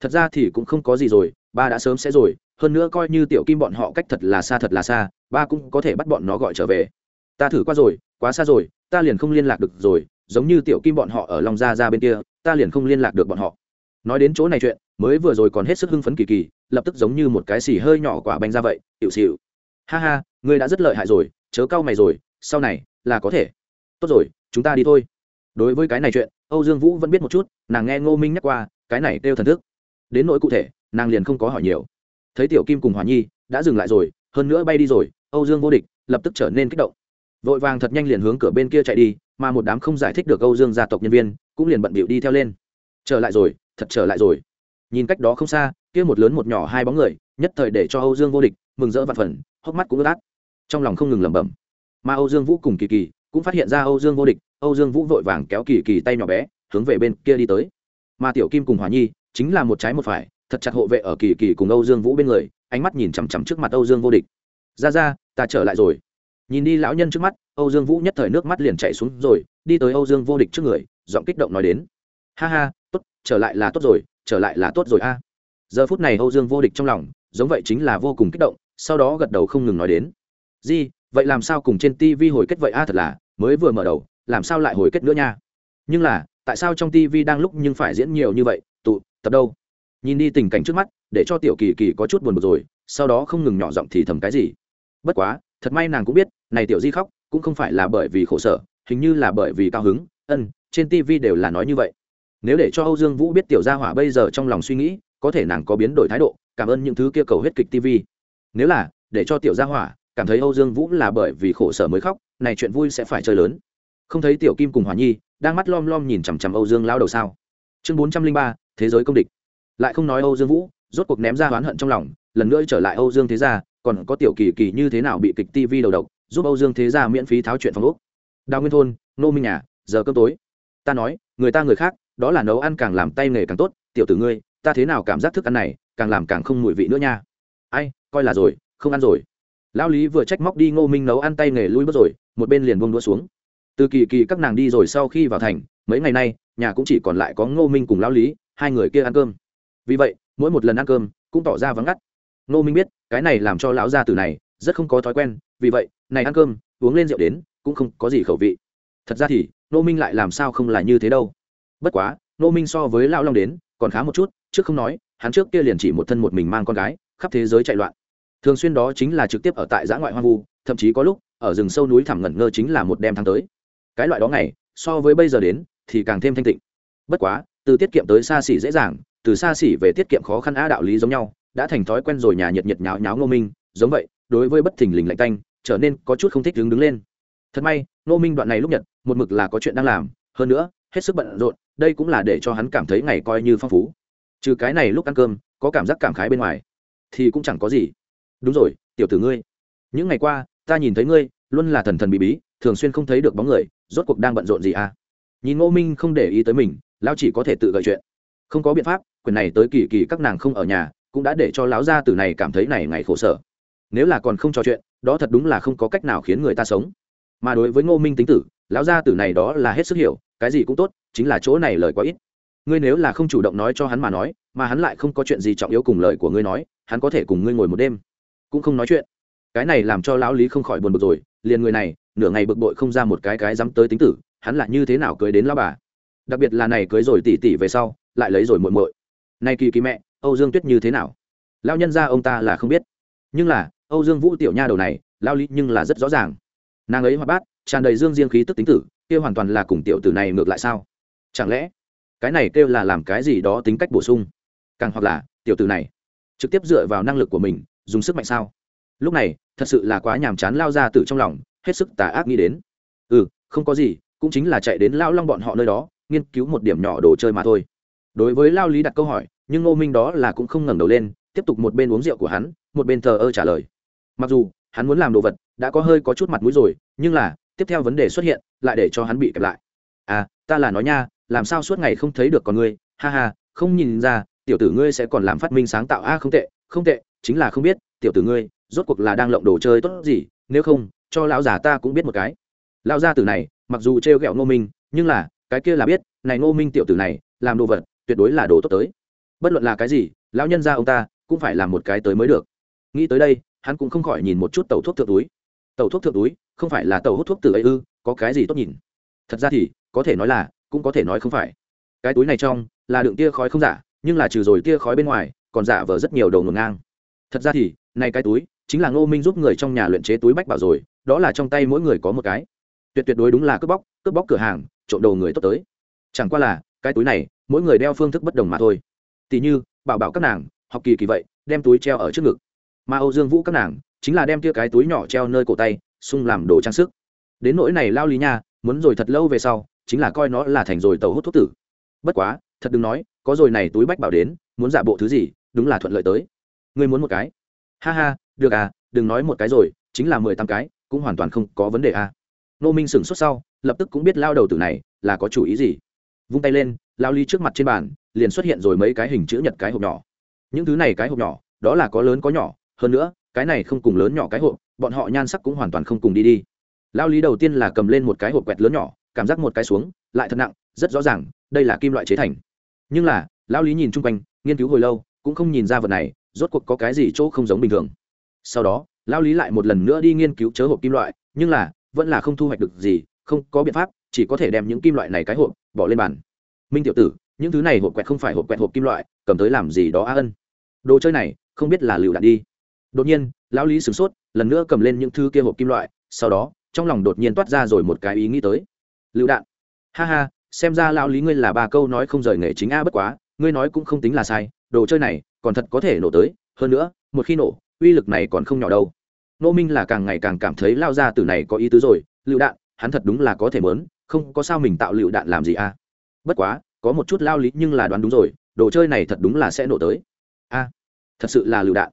Thật ra thì cũng không có gì rồi, ba đã sớm sẽ rồi, hơn nữa coi như tiểu kim bọn họ cách thật là xa thật là xa, ba cũng có thể bắt bọn nó gọi trở về. Ta thử qua rồi, quá xa rồi, ta liền không liên lạc được rồi, giống như tiểu kim bọn họ ở long gia ra bên kia, ta liền không liên lạc được bọn họ. Nói đến chỗ này chuyện, mới vừa rồi còn hết sức hưng phấn kỳ kỳ lập tức giống như một cái xì hơi nhỏ quả bánh ra vậy hiệu xịu ha ha, ngươi đã rất lợi hại rồi, chớ cau mày rồi, sau này là có thể. Tốt rồi, chúng ta đi thôi. Đối với cái này chuyện, âu dương vũ vẫn biết một chút, nàng nghe ngô minh nhắc qua, cái này kêu thần thức. Đến nỗi cụ thể, nàng liền không có hỏi nhiều. Thấy tiểu kim cùng hòa nhi đã dừng lại rồi, hơn nữa bay đi rồi, âu dương vô địch, lập tức trở nên kích động. Vội vàng thật nhanh liền hướng cửa bên kia chạy đi, mà một đám không giải thích được âu dương gia tộc nhân viên cũng liền bận bịu đi theo lên. Trở lại rồi, thật trở lại rồi nhìn cách đó không xa, kia một lớn một nhỏ hai bóng người, nhất thời để cho âu dương vô địch mừng rỡ vạn phần, hốc mắt cũng ướt át. Trong lòng không ngừng lẩm bẩm. Mà âu dương vũ cùng kỳ kỳ cũng phát hiện ra âu dương vô địch, âu dương vũ vội vàng kéo kỳ kỳ tay nhỏ bé, hướng về bên kia đi tới. Mà tiểu kim cùng hòa nhi chính là một trái một phải, thật chặt hộ vệ ở kỳ kỳ cùng âu dương vũ bên người, ánh mắt nhìn chằm chằm trước mặt âu dương vô địch. Ra ra, ta trở lại rồi. Nhìn đi lão nhân trước mắt, âu dương vũ nhất thời nước mắt liền chạy xuống rồi, đi tới âu dương vô địch trước người, giọng kích động nói đến. Ha ha, tốt, trở lại là tốt rồi trở lại là tốt rồi a. Giờ phút này âu dương vô địch trong lòng, giống vậy chính là vô cùng kích động, sau đó gật đầu không ngừng nói đến. Di, vậy làm sao cùng trên tv hồi kết vậy a, thật là, mới vừa mở đầu, làm sao lại hồi kết nữa nha? Nhưng là, tại sao trong tv đang lúc nhưng phải diễn nhiều như vậy, tụ, tập đâu? Nhìn đi tình cảnh trước mắt, để cho tiểu kỳ kỳ có chút buồn bực rồi, sau đó không ngừng nhỏ giọng thì thầm cái gì? Bất quá, thật may nàng cũng biết, này tiểu di khóc, cũng không phải là bởi vì khổ sở, hình như là bởi vì cao hứng, ân, trên tv đều là nói như vậy nếu để cho âu dương vũ biết tiểu gia hỏa bây giờ trong lòng suy nghĩ, có thể nàng có biến đổi thái độ, cảm ơn những thứ kia cầu hết kịch tv nếu là, để cho tiểu gia hỏa cảm thấy âu dương vũ là bởi vì khổ sở mới khóc, này chuyện vui sẽ phải chơi lớn. Không thấy tiểu kim cùng hòa nhi đang mắt lom lom nhìn chằm chằm âu dương lao đầu sao? Chương bốn trăm linh ba, thế giới công địch. Lại không nói âu dương vũ, rốt cuộc ném ra oán hận trong lòng, lần nữa trở lại âu dương thế gia, còn có tiểu kỳ kỳ như thế nào bị kịch tv đầu độc, giúp âu dương thế gia miễn phí tháo chuyện phòng úc đào nguyên thôn, nô minh nhà, giờ cơm tối. Ta nói, người ta người khác đó là nấu ăn càng làm tay nghề càng tốt, tiểu tử ngươi, ta thế nào cảm giác thức ăn này, càng làm càng không mùi vị nữa nha. Ai, coi là rồi, không ăn rồi. Lão lý vừa trách móc đi ngô minh nấu ăn tay nghề lui bước rồi, một bên liền buông đũa xuống. Từ kỳ kỳ các nàng đi rồi sau khi vào thành, mấy ngày nay, nhà cũng chỉ còn lại có ngô minh cùng lão lý, hai người kia ăn cơm. Vì vậy, mỗi một lần ăn cơm, cũng tỏ ra vắng ngắt. Ngô minh biết, cái này làm cho lão gia tử này rất không có thói quen, vì vậy, này ăn cơm, uống lên rượu đến, cũng không có gì khẩu vị. Thật ra thì, ngô minh lại làm sao không là như thế đâu bất quá Nô minh so với lão long đến, còn khá một chút, trước không nói, hắn trước kia liền chỉ một thân một mình mang con gái, khắp thế giới chạy loạn. Thường xuyên đó chính là trực tiếp ở tại giã ngoại hoang vu, thậm chí có lúc, ở rừng sâu núi thẳm ngẩn ngơ chính là một đêm tháng tới. Cái loại đó ngày, so với bây giờ đến, thì càng thêm thanh tịnh. Bất quá, từ tiết kiệm tới xa xỉ dễ dàng, từ xa xỉ về tiết kiệm khó khăn á đạo lý giống nhau, đã thành thói quen rồi nhà nhiệt nhiệt nháo nháo ngô minh, giống vậy, đối với bất thình lình lạnh tanh, trở nên có chút không thích đứng đứng lên. Thật may, ngô minh đoạn này lúc nhật, một mực là có chuyện đang làm, hơn nữa, hết sức bận rộn đây cũng là để cho hắn cảm thấy ngày coi như phong phú. Trừ cái này lúc ăn cơm, có cảm giác cảm khái bên ngoài, thì cũng chẳng có gì. Đúng rồi, tiểu tử ngươi. Những ngày qua, ta nhìn thấy ngươi, luôn là thần thần bí bí, thường xuyên không thấy được bóng người, rốt cuộc đang bận rộn gì à? Nhìn ngô minh không để ý tới mình, lão chỉ có thể tự gợi chuyện. Không có biện pháp, quyền này tới kỳ kỳ các nàng không ở nhà, cũng đã để cho lão gia tử này cảm thấy này ngày khổ sở. Nếu là còn không trò chuyện, đó thật đúng là không có cách nào khiến người ta sống. Mà đối với ngô minh tính tử, lão gia tử này đó là hết sức hiểu cái gì cũng tốt, chính là chỗ này lời quá ít. Ngươi nếu là không chủ động nói cho hắn mà nói, mà hắn lại không có chuyện gì trọng yếu cùng lời của ngươi nói, hắn có thể cùng ngươi ngồi một đêm, cũng không nói chuyện. Cái này làm cho lão lý không khỏi buồn bực rồi, liền người này, nửa ngày bực bội không ra một cái cái dám tới tính tử, hắn là như thế nào cưới đến lão bà? Đặc biệt là này cưới rồi tỉ tỉ về sau, lại lấy rồi muội muội. Nay kỳ kỳ mẹ, âu dương tuyết như thế nào? Lão nhân ra ông ta là không biết. Nhưng là, âu dương vũ tiểu nha đầu này lao lý nhưng là rất rõ ràng. Nàng ấy hoạt bát, tràn đầy dương riêng khí tức tính tử kia hoàn toàn là cùng tiểu tử này ngược lại sao? Chẳng lẽ cái này kêu là làm cái gì đó tính cách bổ sung? Càng hoặc là, tiểu tử này trực tiếp dựa vào năng lực của mình, dùng sức mạnh sao? Lúc này, thật sự là quá nhàm chán lao ra từ trong lòng, hết sức tà ác nghĩ đến. Ừ không có gì, cũng chính là chạy đến lao long bọn họ nơi đó, nghiên cứu một điểm nhỏ đồ chơi mà thôi. Đối với lao lý đặt câu hỏi, nhưng ngô minh đó là cũng không ngẩng đầu lên, tiếp tục một bên uống rượu của hắn, một bên thờ ơ trả lời. Mặc dù, hắn muốn làm đồ vật, đã có hơi có chút mặt mũi rồi, nhưng là tiếp theo vấn đề xuất hiện, lại để cho hắn bị kẹp lại. À ta là nói nha, làm sao suốt ngày không thấy được con ngươi? Ha ha, không nhìn ra, tiểu tử ngươi sẽ còn làm phát minh sáng tạo. A không tệ không tệ, chính là không biết, tiểu tử ngươi, rốt cuộc là đang lộng đồ chơi tốt gì? Nếu không, cho lão già ta cũng biết một cái. Lão gia tử này, mặc dù trêu ghẹo ngô minh, nhưng là, cái kia là biết, này ngô minh tiểu tử này, làm đồ vật, tuyệt đối là đồ tốt tới. Bất luận là cái gì, lão nhân gia ông ta, cũng phải làm một cái tới mới được. Nghĩ tới đây, hắn cũng không khỏi nhìn một chút tàu thuốc thượng túi. Tàu thuốc thượng túi không phải là tàu hút thuốc từ ấy ư, có cái gì tốt nhìn? Thật ra thì, có thể nói là, cũng có thể nói không phải. Cái túi này trong, là đựng tia khói không giả, nhưng là trừ rồi tia khói bên ngoài, còn giả vờ rất nhiều đầu ngổn ngang. Thật ra thì, này cái túi, chính là ngô minh giúp người trong nhà luyện chế túi bách bảo rồi, đó là trong tay mỗi người có một cái. Tuyệt tuyệt đối đúng là cướp bóc cướp bóc cửa hàng, trộm đầu người tốt tới. Chẳng qua là, cái túi này, mỗi người đeo phương thức bất đồng mà thôi. Tỉ như, bảo bảo các nàng, học kỳ kỳ vậy, đem túi treo ở trước ngực. Mà âu dương vũ các nàng, chính là đem tia cái túi nhỏ treo nơi cổ tay xung làm đồ trang sức. Đến nỗi này lao lý nha, muốn rồi thật lâu về sau, chính là coi nó là thành rồi tàu hút thuốc tử. Bất quá, thật đừng nói, có rồi này túi bách bảo đến, muốn giả bộ thứ gì, đúng là thuận lợi tới. Ngươi muốn một cái? Ha ha, được à đừng nói một cái rồi, chính là mười tám cái, cũng hoàn toàn không có vấn đề à. Nô minh sửng sốt sau, lập tức cũng biết lao đầu tử này là có chủ ý gì. Vung tay lên, lao ly trước mặt trên bàn, liền xuất hiện rồi mấy cái hình chữ nhật cái hộp nhỏ. Những thứ này cái hộp nhỏ, đó là có lớn có nhỏ, hơn nữa cái này không cùng lớn nhỏ cái hộp, bọn họ nhan sắc cũng hoàn toàn không cùng đi đi. Lao lý đầu tiên là cầm lên một cái hộp quẹt lớn nhỏ, cảm giác một cái xuống, lại thật nặng, rất rõ ràng, đây là kim loại chế thành. Nhưng là lao lý nhìn chung quanh, nghiên cứu hồi lâu, cũng không nhìn ra vật này, rốt cuộc có cái gì chỗ không giống bình thường. Sau đó lao lý lại một lần nữa đi nghiên cứu chớ hộp kim loại, nhưng là, vẫn là không thu hoạch được gì, không có biện pháp, chỉ có thể đem những kim loại này cái hộp, bỏ lên bàn. Minh tiểu tử, những thứ này hộp quẹt không phải hộp quẹt hộp kim loại, cầm tới làm gì đó a ân. Đồ chơi này, không biết là lựu đạn đi đột nhiên, lão lý sửng sốt, lần nữa cầm lên những thứ kia hộp kim loại, sau đó, trong lòng đột nhiên toát ra rồi một cái ý nghĩ tới. Lựu đạn. Ha ha, xem ra lão lý ngươi là ba câu nói không rời nghề chính a bất quá, ngươi nói cũng không tính là sai, đồ chơi này còn thật có thể nổ tới, hơn nữa, một khi nổ, uy lực này còn không nhỏ đâu. Nô minh là càng ngày càng cảm thấy lao ra từ này có ý tứ rồi, lựu đạn, hắn thật đúng là có thể mớn, không có sao mình tạo lựu đạn làm gì a. Bất quá, có một chút lao lý nhưng là đoán đúng rồi, đồ chơi này thật đúng là sẽ nổ tới. A, thật sự là lựu đạn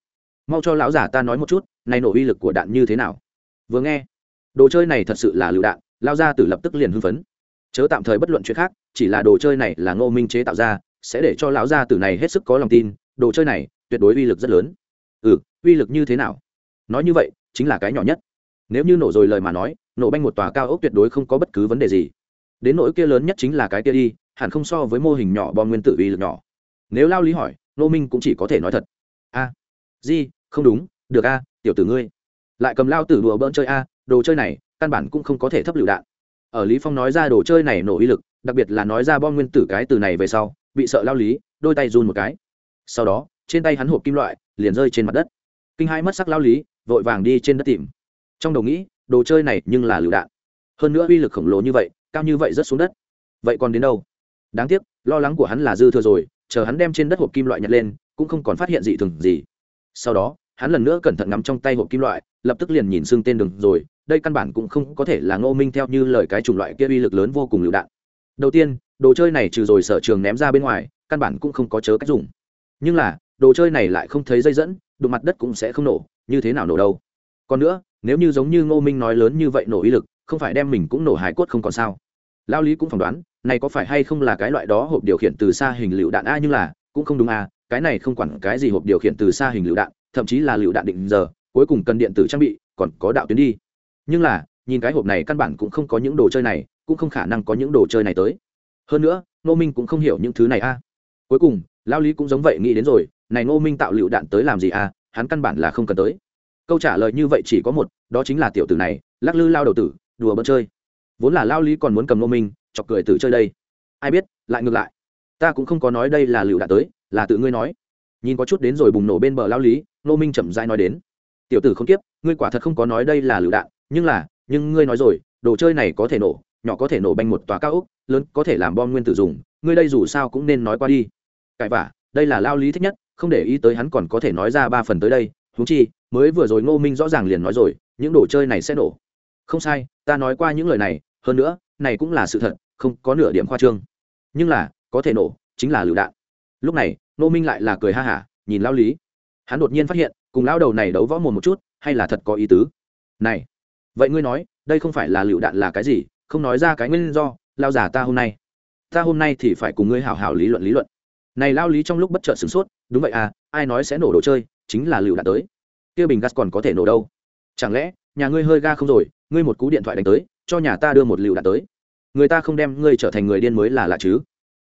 mau cho lão giả ta nói một chút này nổ uy lực của đạn như thế nào? Vừa nghe đồ chơi này thật sự là lựu đạn lao ra từ lập tức liền hưng phấn. Chớ tạm thời bất luận chuyện khác chỉ là đồ chơi này là ngô minh chế tạo ra sẽ để cho lão gia tử này hết sức có lòng tin đồ chơi này tuyệt đối uy lực rất lớn. Ừ uy lực như thế nào? Nói như vậy chính là cái nhỏ nhất. Nếu như nổ rồi lời mà nói nổ banh một tòa cao ốc tuyệt đối không có bất cứ vấn đề gì. Đến nỗi kia lớn nhất chính là cái kia đi hẳn không so với mô hình nhỏ bom nguyên tử uy lực nhỏ. Nếu lao lý hỏi nô minh cũng chỉ có thể nói thật. A à, di không đúng, được a, tiểu tử ngươi. Lại cầm lao tử đùa bỡn chơi a, đồ chơi này, căn bản cũng không có thể thấp lựu đạn. Ở lý phong nói ra đồ chơi này nổ uy lực, đặc biệt là nói ra bom nguyên tử cái từ này về sau, bị sợ lao lý, đôi tay run một cái. Sau đó, trên tay hắn hộp kim loại, liền rơi trên mặt đất. Kinh hai mất sắc lao lý, vội vàng đi trên đất tìm. Trong đầu nghĩ, đồ chơi này nhưng là lựu đạn. Hơn nữa uy lực khổng lồ như vậy, cao như vậy rất xuống đất. Vậy còn đến đâu? Đáng tiếc, lo lắng của hắn là dư thừa rồi, chờ hắn đem trên đất hộp kim loại nhặt lên, cũng không còn phát hiện gì thường gì. Sau đó hắn lần nữa cẩn thận ngắm trong tay hộp kim loại, lập tức liền nhìn xương tên đường rồi, đây căn bản cũng không có thể là ngô minh theo như lời cái chủng loại kia uy lực lớn vô cùng lựu đạn. Đầu tiên, đồ chơi này trừ rồi sở trường ném ra bên ngoài, căn bản cũng không có chớ cách dùng. Nhưng là, đồ chơi này lại không thấy dây dẫn, đụng mặt đất cũng sẽ không nổ, như thế nào nổ đâu? Còn nữa, nếu như giống như ngô minh nói lớn như vậy nổ uy lực, không phải đem mình cũng nổ hải cốt không còn sao? Lao lý cũng phỏng đoán, này có phải hay không là cái loại đó hộp điều khiển từ xa hình lựu đạn a, nhưng là, cũng không đúng a, cái này không quản cái gì hộp điều khiển từ xa hình lựu đạn thậm chí là lựu đạn định giờ, cuối cùng cần điện tử trang bị, còn có đạo tuyến đi. Nhưng là, nhìn cái hộp này căn bản cũng không có những đồ chơi này, cũng không khả năng có những đồ chơi này tới. Hơn nữa nô minh cũng không hiểu những thứ này a. Cuối cùng, lao lý cũng giống vậy nghĩ đến rồi, này nô minh tạo lựu đạn tới làm gì a, hắn căn bản là không cần tới. Câu trả lời như vậy chỉ có một, đó chính là tiểu tử này, lắc lư lao đầu tử, đùa bớt chơi. Vốn là lao lý còn muốn cầm nô minh, chọc cười tử chơi đây. Ai biết, lại ngược lại. Ta cũng không có nói đây là lựu đạn tới, là tự ngươi nói nhìn có chút đến rồi bùng nổ bên bờ lao lý nô minh chậm dai nói đến. Tiểu tử không tiếp ngươi quả thật không có nói đây là lựu đạn, nhưng là, nhưng ngươi nói rồi, đồ chơi này có thể nổ, nhỏ có thể nổ banh một tòa cao ốc, lớn có thể làm bom nguyên tử dùng, ngươi đây dù sao cũng nên nói qua đi. Cãi vả, đây là lao lý thích nhất, không để ý tới hắn còn có thể nói ra ba phần tới đây húng chi, mới vừa rồi ngô minh rõ ràng liền nói rồi, những đồ chơi này sẽ nổ. Không sai, ta nói qua những lời này, hơn nữa, này cũng là sự thật, không có nửa điểm khoa trương. Nhưng là, có thể nổ, chính là lựu đạn lúc này nô minh lại là cười ha hả, nhìn lao lý. Hắn đột nhiên phát hiện, cùng lao đầu này đấu võ mồm một chút, hay là thật có ý tứ? Này, vậy ngươi nói, đây không phải là lựu đạn là cái gì, không nói ra cái nguyên do lao giả ta hôm nay. Ta hôm nay thì phải cùng ngươi hảo hảo lý luận lý luận. Này lao lý trong lúc bất chợt sửng sốt, đúng vậy à ai nói sẽ nổ đồ chơi, chính là lựu đạn tới. Kia bình gas còn có thể nổ đâu? Chẳng lẽ, nhà ngươi hơi ga không rồi, ngươi một cú điện thoại đánh tới, cho nhà ta đưa một lựu đạn tới. Người ta không đem ngươi trở thành người điên mới là lạ chứ.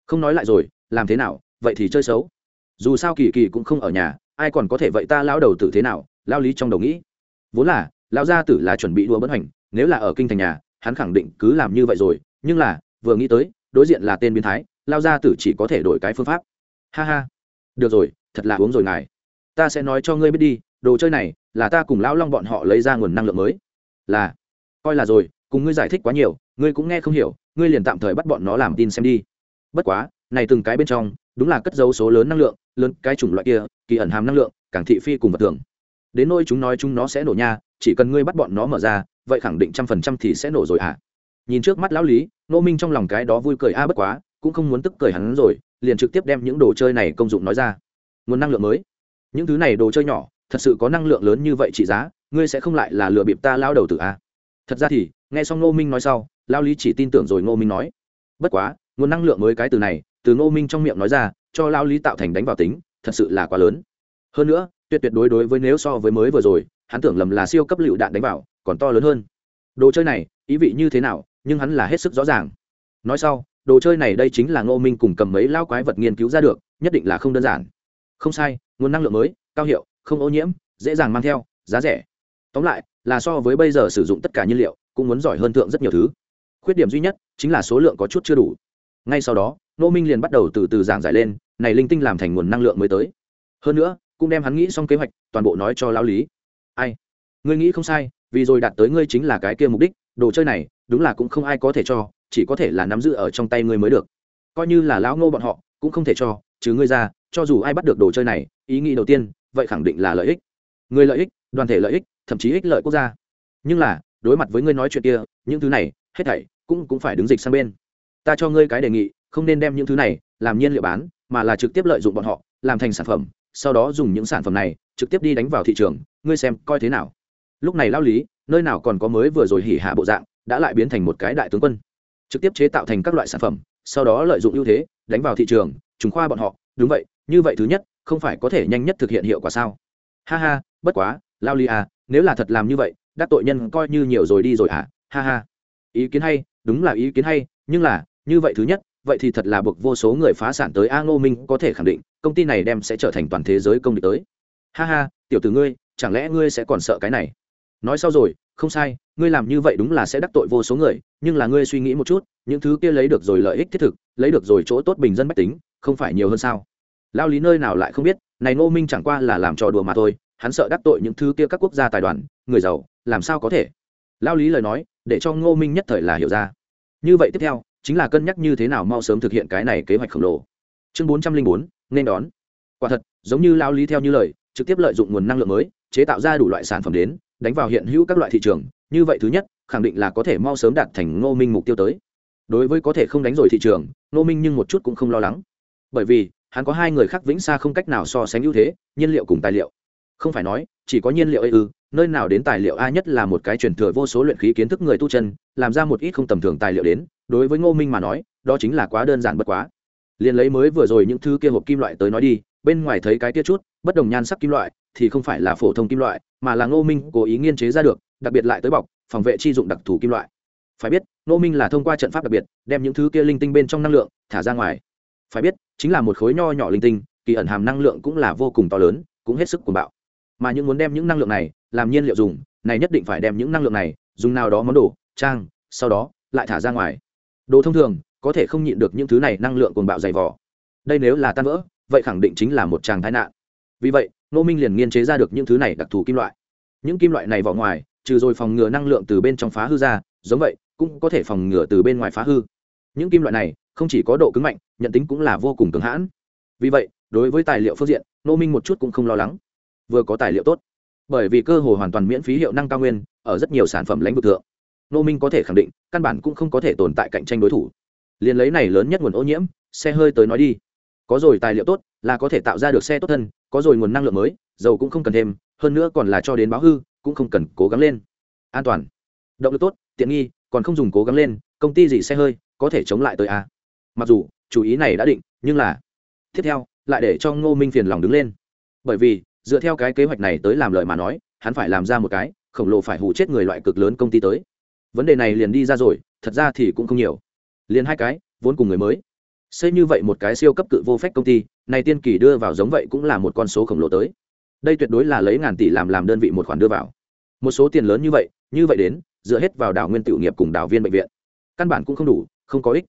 Không nói lại rồi, làm thế nào? Vậy thì chơi xấu. Dù sao kỳ kỳ cũng không ở nhà, ai còn có thể vậy ta lao đầu tử thế nào lao lý trong đầu nghĩ. Vốn là lao gia tử là chuẩn bị đua bất hành nếu là ở kinh thành nhà, hắn khẳng định cứ làm như vậy rồi. Nhưng là, vừa nghĩ tới, đối diện là tên biến thái lao gia tử chỉ có thể đổi cái phương pháp. Ha ha. Được rồi, thật là uống rồi ngài. Ta sẽ nói cho ngươi biết đi, đồ chơi này, là ta cùng lão long bọn họ lấy ra nguồn năng lượng mới. Là. Coi là rồi, cùng ngươi giải thích quá nhiều, ngươi cũng nghe không hiểu, ngươi liền tạm thời bắt bọn nó làm tin xem đi. Bất quá này từng cái bên trong, đúng là cất dấu số lớn năng lượng, lớn cái chủng loại kia, kỳ ẩn hàm năng lượng, càng thị phi cùng vật thường. Đến nôi chúng nói chúng nó sẽ nổ nha, chỉ cần ngươi bắt bọn nó mở ra, vậy khẳng định trăm phần trăm thì sẽ nổ rồi à nhìn trước mắt lão lý, ngô minh trong lòng cái đó vui cười a bất quá, cũng không muốn tức cười hắn rồi, liền trực tiếp đem những đồ chơi này công dụng nói ra. Nguồn năng lượng mới. Những thứ này đồ chơi nhỏ, thật sự có năng lượng lớn như vậy trị giá, ngươi sẽ không lại là lừa bịp ta lao đầu tử a. Thật ra thì, nghe xong ngô minh nói sau lao lý chỉ tin tưởng rồi ngô minh nói. Bất quá, nguồn năng lượng mới cái từ này từ ngô minh trong miệng nói ra, cho lao lý tạo thành đánh vào tính, thật sự là quá lớn. Hơn nữa, tuyệt tuyệt đối đối với nếu so với mới vừa rồi, hắn tưởng lầm là siêu cấp lựu đạn đánh vào, còn to lớn hơn. Đồ chơi này, ý vị như thế nào, nhưng hắn là hết sức rõ ràng. Nói sau, đồ chơi này đây chính là ngô minh cùng cầm mấy lao quái vật nghiên cứu ra được, nhất định là không đơn giản. Không sai, nguồn năng lượng mới, cao hiệu, không ô nhiễm, dễ dàng mang theo, giá rẻ. Tóm lại, là so với bây giờ sử dụng tất cả nhiên liệu, cũng muốn giỏi hơn thượng rất nhiều thứ. Khuyết điểm duy nhất chính là số lượng có chút chưa đủ. Ngay sau đó Nô minh liền bắt đầu từ từ giảng giải lên, này linh tinh làm thành nguồn năng lượng mới tới. Hơn nữa, cũng đem hắn nghĩ xong kế hoạch, toàn bộ nói cho lão lý. Ai? Ngươi nghĩ không sai, vì rồi đạt tới ngươi chính là cái kia mục đích, đồ chơi này, đúng là cũng không ai có thể cho, chỉ có thể là nắm giữ ở trong tay ngươi mới được. Coi như là lão ngô bọn họ, cũng không thể cho chứ ngươi ra, cho dù ai bắt được đồ chơi này, ý nghĩ đầu tiên, vậy khẳng định là lợi ích. Người lợi ích, đoàn thể lợi ích, thậm chí ích lợi quốc gia. Nhưng là, đối mặt với ngươi nói chuyện kia, những thứ này, hết thảy, cũng cũng phải đứng dịch sang bên. Ta cho ngươi cái đề nghị không nên đem những thứ này làm nhiên liệu bán, mà là trực tiếp lợi dụng bọn họ, làm thành sản phẩm, sau đó dùng những sản phẩm này trực tiếp đi đánh vào thị trường. Ngươi xem, coi thế nào? Lúc này lao lý, nơi nào còn có mới vừa rồi hỉ hạ bộ dạng, đã lại biến thành một cái đại tướng quân. Trực tiếp chế tạo thành các loại sản phẩm, sau đó lợi dụng ưu thế, đánh vào thị trường chúng khoa bọn họ. Đúng vậy, như vậy thứ nhất, không phải có thể nhanh nhất thực hiện hiệu quả sao? Ha ha, bất quá lao lý à nếu là thật làm như vậy, đắc tội nhân coi như nhiều rồi đi rồi à? Ha ha. Ý kiến hay, đúng là ý kiến hay, nhưng là, như vậy thứ nhất vậy thì thật là buộc vô số người phá sản tới a ngô minh có thể khẳng định, công ty này đem sẽ trở thành toàn thế giới công địch tới. Ha ha, tiểu tử ngươi, chẳng lẽ ngươi sẽ còn sợ cái này? Nói sau rồi, không sai, ngươi làm như vậy đúng là sẽ đắc tội vô số người, nhưng là ngươi suy nghĩ một chút, những thứ kia lấy được rồi lợi ích thiết thực, lấy được rồi chỗ tốt bình dân bách tính, không phải nhiều hơn sao? Lao lý nơi nào lại không biết, này ngô minh chẳng qua là làm trò đùa mà thôi, hắn sợ đắc tội những thứ kia các quốc gia tài đoàn, người giàu, làm sao có thể? Lao lý lời nói, để cho ngô minh nhất thời là hiểu ra. Như vậy tiếp theo chính là cân nhắc như thế nào mau sớm thực hiện cái này kế hoạch khổng lồ. Chương bốn trăm linh bốn, nên đón. Quả thật, giống như lao lý theo như lời, trực tiếp lợi dụng nguồn năng lượng mới, chế tạo ra đủ loại sản phẩm đến, đánh vào hiện hữu các loại thị trường. Như vậy thứ nhất, khẳng định là có thể mau sớm đạt thành ngô minh mục tiêu tới. Đối với có thể không đánh rồi thị trường, ngô minh nhưng một chút cũng không lo lắng. Bởi vì, hắn có hai người khác vĩnh xa không cách nào so sánh ưu thế, nhiên liệu cùng tài liệu. Không phải nói, chỉ có nhiên liệu ấy ư, nơi nào đến tài liệu a nhất là một cái truyền thừa vô số luyện khí kiến thức người tu chân, làm ra một ít không tầm thường tài liệu đến đối với ngô minh mà nói, đó chính là quá đơn giản bất quá. Liền lấy mới vừa rồi những thứ kia hộp kim loại tới nói đi, bên ngoài thấy cái kia chút, bất đồng nhan sắc kim loại, thì không phải là phổ thông kim loại, mà là ngô minh cố ý nghiên chế ra được, đặc biệt lại tới bọc, phòng vệ chi dụng đặc thù kim loại. Phải biết, ngô minh là thông qua trận pháp đặc biệt, đem những thứ kia linh tinh bên trong năng lượng thả ra ngoài. Phải biết, chính là một khối nho nhỏ linh tinh, kỳ ẩn hàm năng lượng cũng là vô cùng to lớn, cũng hết sức cuồng bạo. Mà những muốn đem những năng lượng này làm nhiên liệu dùng, này nhất định phải đem những năng lượng này dùng nào đó món đồ, trang, sau đó lại thả ra ngoài đồ thông thường, có thể không nhịn được những thứ này năng lượng cồn bạo dày vỏ đây nếu là tan vỡ, vậy khẳng định chính là một tràng tai nạn. Vì vậy nô minh liền nghiên chế ra được những thứ này đặc thù kim loại. Những kim loại này vỏ ngoài, trừ rồi phòng ngừa năng lượng từ bên trong phá hư ra, giống vậy, cũng có thể phòng ngừa từ bên ngoài phá hư. Những kim loại này, không chỉ có độ cứng mạnh, nhận tính cũng là vô cùng cứng hãn. Vì vậy, đối với tài liệu phương diện nô minh một chút cũng không lo lắng. Vừa có tài liệu tốt. Bởi vì cơ hồ hoàn toàn miễn phí hiệu năng cao nguyên, ở rất nhiều sản phẩm lãnh vực thượng nô minh có thể khẳng định, căn bản cũng không có thể tồn tại cạnh tranh đối thủ. Liền lấy này lớn nhất nguồn ô nhiễm, xe hơi tới nói đi. Có rồi tài liệu tốt, là có thể tạo ra được xe tốt thân, có rồi nguồn năng lượng mới, dầu cũng không cần thêm, hơn nữa còn là cho đến báo hư, cũng không cần cố gắng lên. An toàn. Động lực tốt, tiện nghi, còn không dùng cố gắng lên, công ty gì xe hơi, có thể chống lại tới a mặc dù, chủ ý này đã định, nhưng là tiếp theo, lại để cho ngô minh phiền lòng đứng lên. Bởi vì, dựa theo cái kế hoạch này tới làm lời mà nói, hắn phải làm ra một cái, khổng lồ phải hụ chết người loại cực lớn công ty tới vấn đề này liền đi ra rồi, thật ra thì cũng không nhiều. Liền hai cái, vốn cùng người mới. Xây như vậy một cái siêu cấp cự vô phép công ty, này tiên kỳ đưa vào giống vậy cũng là một con số khổng lồ tới. Đây tuyệt đối là lấy ngàn tỷ làm làm đơn vị một khoản đưa vào. Một số tiền lớn như vậy như vậy đến, dựa hết vào đảo nguyên tự nghiệp cùng đảo viên bệnh viện. Căn bản cũng không đủ, không có ích.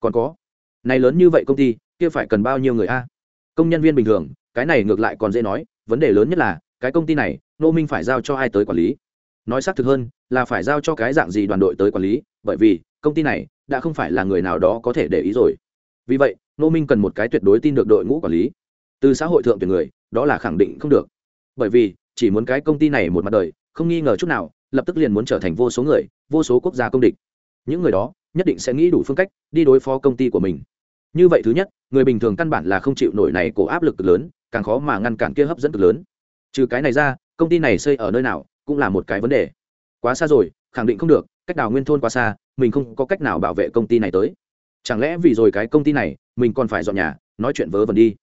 Còn có, này lớn như vậy công ty, kia phải cần bao nhiêu người a? Công nhân viên bình thường, cái này ngược lại còn dễ nói, vấn đề lớn nhất là, cái công ty này nô minh phải giao cho ai tới quản lý? Nói xác thực hơn, là phải giao cho cái dạng gì đoàn đội tới quản lý, bởi vì, công ty này, đã không phải là người nào đó có thể để ý rồi. Vì vậy nô minh cần một cái tuyệt đối tin được đội ngũ quản lý. Từ xã hội thượng tuyển người, đó là khẳng định không được. Bởi vì, chỉ muốn cái công ty này một mặt đời, không nghi ngờ chút nào, lập tức liền muốn trở thành vô số người, vô số quốc gia công địch. Những người đó, nhất định sẽ nghĩ đủ phương cách, đi đối phó công ty của mình. Như vậy thứ nhất, người bình thường căn bản là không chịu nổi này cổ áp lực cực lớn, càng khó mà ngăn cản kia hấp dẫn cực lớn. Trừ cái này ra, công ty này xây ở nơi nào cũng là một cái vấn đề. Quá xa rồi, khẳng định không được, cách đào nguyên thôn quá xa, mình không có cách nào bảo vệ công ty này tới. Chẳng lẽ vì rồi cái công ty này, mình còn phải dọn nhà, nói chuyện vớ vẩn đi?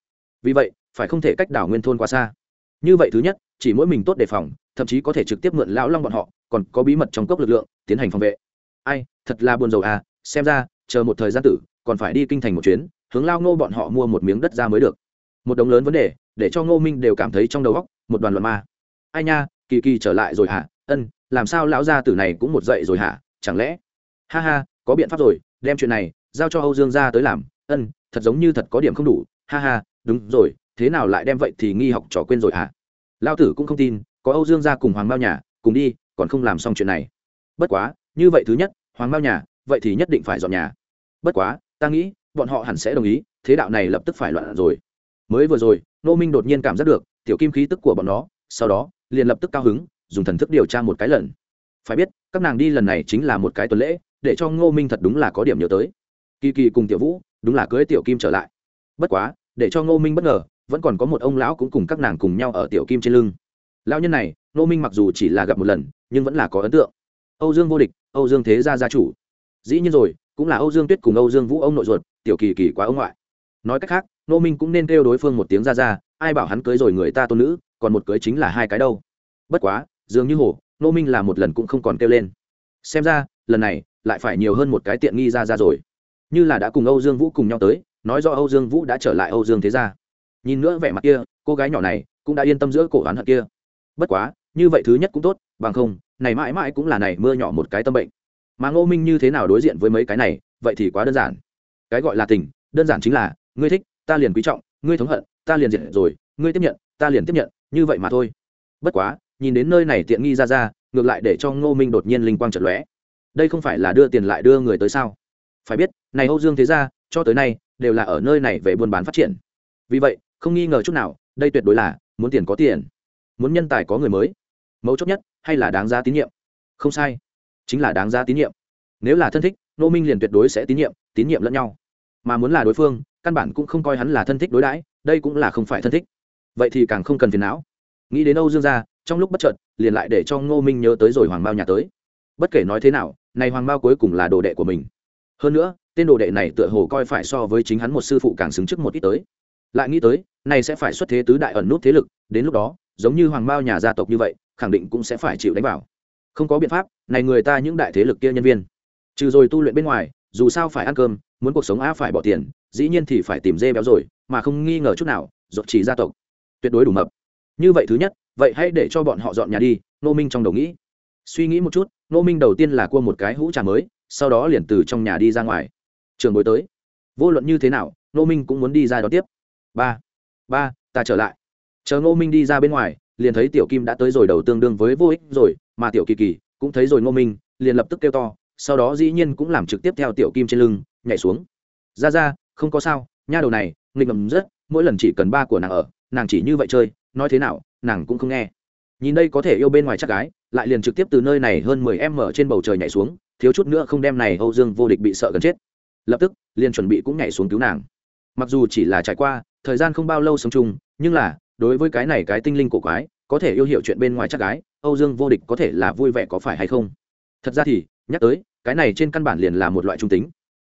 Vì vậy, phải không thể cách đảo nguyên thôn quá xa? Như vậy thứ nhất, chỉ mỗi mình tốt đề phòng, thậm chí có thể trực tiếp mượn lão long bọn họ, còn có bí mật trong cốc lực lượng, tiến hành phòng vệ. Ai, thật là buồn rầu à xem ra, chờ một thời gian tử, còn phải đi kinh thành một chuyến, hướng lao ngô bọn họ mua một miếng đất ra mới được. Một đống lớn vấn đề, để cho ngô minh đều cảm thấy trong đầu góc một đoàn luận ma. Ai nha kỳ kỳ trở lại rồi hả? Ân, làm sao lão gia tử này cũng một dậy rồi hả? Chẳng lẽ? Ha ha, có biện pháp rồi, đem chuyện này giao cho âu dương gia tới làm. Ân, thật giống như thật có điểm không đủ. Ha ha, đúng rồi, thế nào lại đem vậy thì nghi học trò quên rồi hả? Lao tử cũng không tin, có âu dương gia cùng hoàng bao nhà, cùng đi, còn không làm xong chuyện này. Bất quá, như vậy thứ nhất, hoàng bao nhà, vậy thì nhất định phải dọn nhà. Bất quá, ta nghĩ, bọn họ hẳn sẽ đồng ý, thế đạo này lập tức phải loạn rồi. Mới vừa rồi nô minh đột nhiên cảm giác được, tiểu kim khí tức của bọn nó, sau đó liền lập tức cao hứng, dùng thần thức điều tra một cái lần. Phải biết, các nàng đi lần này chính là một cái tuần lễ, để cho ngô minh thật đúng là có điểm nhớ tới. Kỳ kỳ cùng tiểu vũ, đúng là cưới tiểu kim trở lại. Bất quá, để cho ngô minh bất ngờ, vẫn còn có một ông lão cũng cùng các nàng cùng nhau ở tiểu kim trên lưng. Lão nhân này, ngô minh mặc dù chỉ là gặp một lần, nhưng vẫn là có ấn tượng. Âu dương vô địch, âu dương thế gia gia chủ. Dĩ nhiên rồi, cũng là âu dương tuyết cùng âu dương vũ ông nội ruột, tiểu kỳ kỳ quá ông ngoại. Nói cách khác, ngô minh cũng nên kêu đối phương một tiếng ra ra, ai bảo hắn cưới rồi người ta tôn nữ còn một cưới chính là hai cái đâu. Bất quá, dường như hổ ngô minh là một lần cũng không còn kêu lên. Xem ra, lần này, lại phải nhiều hơn một cái tiện nghi ra ra rồi. Như là đã cùng âu dương vũ cùng nhau tới, nói do âu dương vũ đã trở lại âu dương thế gia. Nhìn nữa vẻ mặt kia, cô gái nhỏ này cũng đã yên tâm giữa cổ oán hận kia. Bất quá, như vậy thứ nhất cũng tốt, bằng không, này mãi mãi cũng là này mưa nhỏ một cái tâm bệnh. Mà ngô minh như thế nào đối diện với mấy cái này, vậy thì quá đơn giản. Cái gọi là tình, đơn giản chính là, ngươi thích, ta liền quý trọng, ngươi thống hận, ta liền diện rồi, ngươi tiếp nhận, ta liền tiếp nhận như vậy mà thôi. Bất quá, nhìn đến nơi này tiện nghi ra ra, ngược lại để cho ngô minh đột nhiên linh quang trận lóe. Đây không phải là đưa tiền lại đưa người tới sao? Phải biết, này âu dương thế gia, cho tới nay, đều là ở nơi này về buôn bán phát triển. Vì vậy, không nghi ngờ chút nào, đây tuyệt đối là, muốn tiền có tiền, muốn nhân tài có người mới. Mấu chốt nhất, hay là đáng giá tín nhiệm? Không sai. Chính là đáng giá tín nhiệm. Nếu là thân thích nô minh liền tuyệt đối sẽ tín nhiệm tín nhiệm lẫn nhau. Mà muốn là đối phương, căn bản cũng không coi hắn là thân thích đối đãi, đây cũng là không phải thân thích vậy thì càng không cần phiền não. Nghĩ đến âu dương gia, trong lúc bất chợt, liền lại để cho ngô minh nhớ tới rồi hoàng bao nhà tới. Bất kể nói thế nào này hoàng bao cuối cùng là đồ đệ của mình. Hơn nữa, tên đồ đệ này tựa hồ coi phải so với chính hắn một sư phụ càng xứng trước một ít tới. Lại nghĩ tới này sẽ phải xuất thế tứ đại ẩn nút thế lực, đến lúc đó, giống như hoàng mao nhà gia tộc như vậy, khẳng định cũng sẽ phải chịu đánh vào. Không có biện pháp, này người ta những đại thế lực kia nhân viên. Trừ rồi tu luyện bên ngoài, dù sao phải ăn cơm, muốn cuộc sống a phải bỏ tiền, dĩ nhiên thì phải tìm dê béo rồi, mà không nghi ngờ chút nào dột chỉ gia tộc tuyệt đối đủ mập. Như vậy thứ nhất, vậy hãy để cho bọn họ dọn nhà đi nô minh trong đầu nghĩ. Suy nghĩ một chút nô minh đầu tiên là cua một cái hũ trà mới, sau đó liền từ trong nhà đi ra ngoài. Trường bối tới. Vô luận như thế nào nô minh cũng muốn đi ra đón tiếp. Ba ba, ta trở lại. Chờ nô minh đi ra bên ngoài, liền thấy tiểu kim đã tới rồi đầu tương đương với vô ích rồi, mà tiểu kỳ kỳ cũng thấy rồi nô minh, liền lập tức kêu to, sau đó dĩ nhiên cũng làm trực tiếp theo tiểu kim trên lưng, nhảy xuống. Ra ra, không có sao, nha đầu này, nghịch ngầm rất, mỗi lần chỉ cần ba của nàng ở nàng chỉ như vậy chơi, nói thế nào, nàng cũng không nghe. Nhìn đây có thể yêu bên ngoài chắc gái, lại liền trực tiếp từ nơi này hơn mười em mở trên bầu trời nhảy xuống, thiếu chút nữa không đem này âu dương vô địch bị sợ gần chết. Lập tức, liền chuẩn bị cũng nhảy xuống cứu nàng. Mặc dù chỉ là trải qua, thời gian không bao lâu sống chung, nhưng là, đối với cái này cái tinh linh cổ quái, có thể yêu hiểu chuyện bên ngoài chắc gái, âu dương vô địch có thể là vui vẻ có phải hay không? Thật ra thì, nhắc tới, cái này trên căn bản liền là một loại trung tính.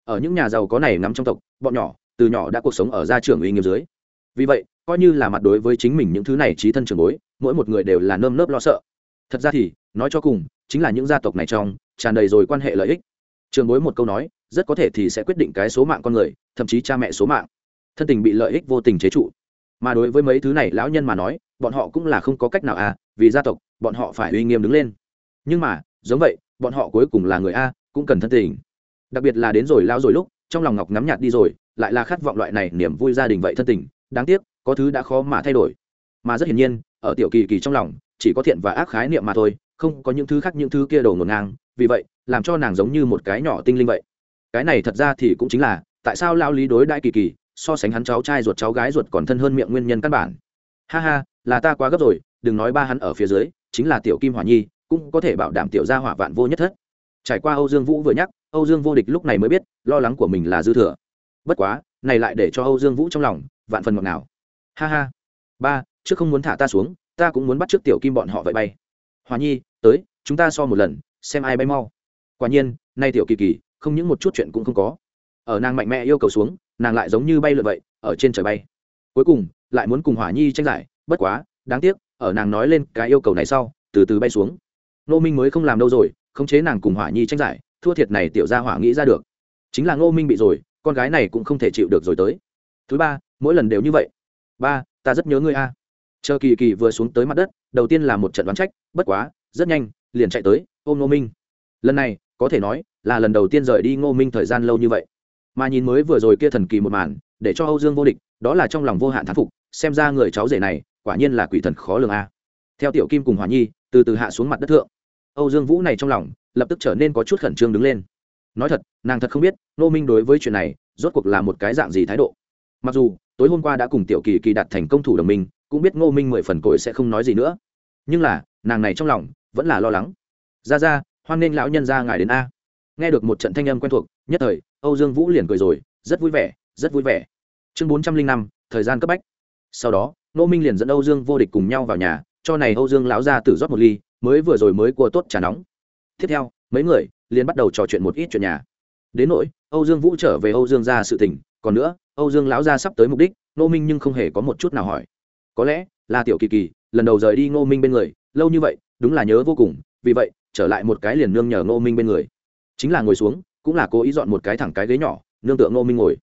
Ở những nhà giàu có này nắm trong tộc, bọn nhỏ, từ nhỏ đã cuộc sống ở gia trưởng uy nghiêm dưới. Vì vậy coi như là mặt đối với chính mình những thứ này trí thân trường bối, mỗi một người đều là nơm nớp lo sợ. Thật ra thì, nói cho cùng, chính là những gia tộc này trong, tràn đầy rồi quan hệ lợi ích. Trường bối một câu nói, rất có thể thì sẽ quyết định cái số mạng con người, thậm chí cha mẹ số mạng. Thân tình bị lợi ích vô tình chế trụ. Mà đối với mấy thứ này lão nhân mà nói, bọn họ cũng là không có cách nào à vì gia tộc, bọn họ phải uy nghiêm đứng lên. Nhưng mà, giống vậy, bọn họ cuối cùng là người a, cũng cần thân tình. Đặc biệt là đến rồi lao rồi lúc, trong lòng ngọc ngắm nhạt đi rồi, lại là khát vọng loại này niềm vui gia đình vậy thân tình, đáng tiếc có thứ đã khó mà thay đổi. Mà rất hiển nhiên, ở tiểu kỳ kỳ trong lòng, chỉ có thiện và ác khái niệm mà thôi, không có những thứ khác những thứ kia đầu ngổn ngang. Vì vậy, làm cho nàng giống như một cái nhỏ tinh linh vậy. Cái này thật ra thì cũng chính là, tại sao lao lý đối đại kỳ kỳ, so sánh hắn cháu trai ruột cháu gái ruột còn thân hơn miệng nguyên nhân căn bản. Ha ha, là ta quá gấp rồi, đừng nói ba hắn ở phía dưới, chính là tiểu kim hỏa nhi, cũng có thể bảo đảm tiểu gia hỏa vạn vô nhất thất. Trải qua âu dương vũ vừa nhắc, âu dương vô địch lúc này mới biết, lo lắng của mình là dư thừa. Bất quá, này lại để cho âu dương vũ trong lòng vạn phần ngọt nào ha ha. Ba, trước không muốn thả ta xuống, ta cũng muốn bắt trước tiểu kim bọn họ vậy bay. Hòa nhi, tới, chúng ta so một lần, xem ai bay mau. Quả nhiên, nay tiểu kỳ kỳ, không những một chút chuyện cũng không có. Ở nàng mạnh mẽ yêu cầu xuống, nàng lại giống như bay lượn vậy, ở trên trời bay. Cuối cùng, lại muốn cùng hỏa nhi tranh giải, bất quá, đáng tiếc, ở nàng nói lên cái yêu cầu này sau, từ từ bay xuống. Nô minh mới không làm đâu rồi, khống chế nàng cùng hỏa nhi tranh giải, thua thiệt này tiểu ra hỏa nghĩ ra được. Chính là ngô minh bị rồi, con gái này cũng không thể chịu được rồi tới. Thứ ba, mỗi lần đều như vậy ba, ta rất nhớ ngươi a. Chờ kỳ kỳ vừa xuống tới mặt đất, đầu tiên là một trận đoán trách, bất quá, rất nhanh, liền chạy tới, ôm ngô minh. Lần này, có thể nói, là lần đầu tiên rời đi ngô minh thời gian lâu như vậy. Mà nhìn mới vừa rồi kia thần kỳ một màn, để cho âu dương vô địch, đó là trong lòng vô hạn thán phục, xem ra người cháu rể này, quả nhiên là quỷ thần khó lường a. Theo tiểu kim cùng hòa nhi, từ từ hạ xuống mặt đất thượng. Âu dương vũ này trong lòng, lập tức trở nên có chút khẩn trương đứng lên. Nói thật, nàng thật không biết, ngô minh đối với chuyện này, rốt cuộc là một cái dạng gì thái độ mặc dù, tối hôm qua đã cùng tiểu kỳ kỳ đạt thành công thủ đồng minh, cũng biết ngô minh mười phần cội sẽ không nói gì nữa. Nhưng là, nàng này trong lòng, vẫn là lo lắng. Ra ra, hoan nghênh lão nhân ra ngài đến a. Nghe được một trận thanh âm quen thuộc, nhất thời, âu dương vũ liền cười rồi, rất vui vẻ, rất vui vẻ. Chương bốn trăm linh năm, thời gian cấp bách. Sau đó, ngô minh liền dẫn âu dương vô địch cùng nhau vào nhà, cho này âu dương lão ra tử rót một ly, mới vừa rồi mới cua tốt trà nóng. Tiếp theo, mấy người liền bắt đầu trò chuyện một ít chuyện nhà. Đến nỗi, âu dương vũ trở về âu dương ra sự tình, còn nữa âu dương lão gia sắp tới mục đích, ngô minh nhưng không hề có một chút nào hỏi. Có lẽ là tiểu kỳ kỳ, lần đầu rời đi ngô minh bên người, lâu như vậy, đúng là nhớ vô cùng, vì vậy, trở lại một cái liền nương nhờ ngô minh bên người. Chính là ngồi xuống, cũng là cố ý dọn một cái thẳng cái ghế nhỏ, nương tựa ngô minh ngồi.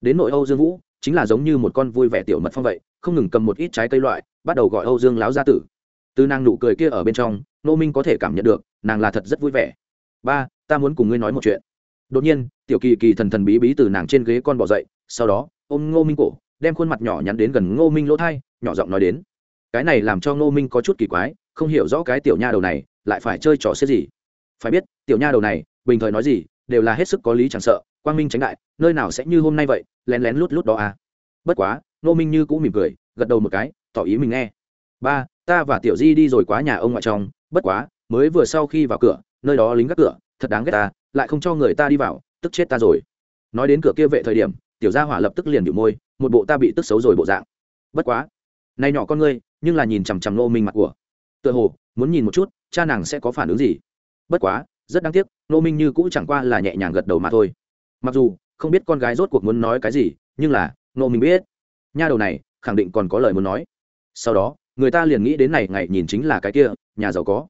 Đến nội âu dương vũ, chính là giống như một con vui vẻ tiểu mật phong vậy, không ngừng cầm một ít trái cây loại, bắt đầu gọi âu dương láo gia tử. Từ nàng nụ cười kia ở bên trong, ngô minh có thể cảm nhận được, nàng là thật rất vui vẻ. Ba, ta muốn cùng ngươi nói một chuyện. Đột nhiên, tiểu kỳ kỳ thần thần bí bí từ nàng trên ghế con bỏ dậy sau đó, ôm ngô minh cổ, đem khuôn mặt nhỏ nhắn đến gần ngô minh lỗ thai, nhỏ giọng nói đến. Cái này làm cho ngô minh có chút kỳ quái, không hiểu rõ cái tiểu nha đầu này lại phải chơi trò xếp gì. Phải biết, tiểu nha đầu này, bình thời nói gì, đều là hết sức có lý chẳng sợ, quang minh tránh đại, nơi nào sẽ như hôm nay vậy, lén lén lút lút đó à. Bất quá, ngô minh như cũng mỉm cười, gật đầu một cái, tỏ ý mình nghe. Ba, ta và tiểu di đi rồi quá nhà ông ngoại trong bất quá, mới vừa sau khi vào cửa, nơi đó lính gác cửa, thật đáng ghét ta, lại không cho người ta đi vào, tức chết ta rồi. Nói đến cửa kia vệ thời điểm tiểu gia hỏa lập tức liền bị môi, một bộ ta bị tức xấu rồi bộ dạng. Bất quá nay nhỏ con ngươi, nhưng là nhìn chằm chằm nô minh mặt của. Tựa hồ, muốn nhìn một chút, cha nàng sẽ có phản ứng gì. Bất quá, rất đáng tiếc nô minh như cũ chẳng qua là nhẹ nhàng gật đầu mà thôi. Mặc dù, không biết con gái rốt cuộc muốn nói cái gì, nhưng là nô minh biết. Nha đầu này, khẳng định còn có lời muốn nói. Sau đó, người ta liền nghĩ đến này, ngày nhìn chính là cái kia, nhà giàu có.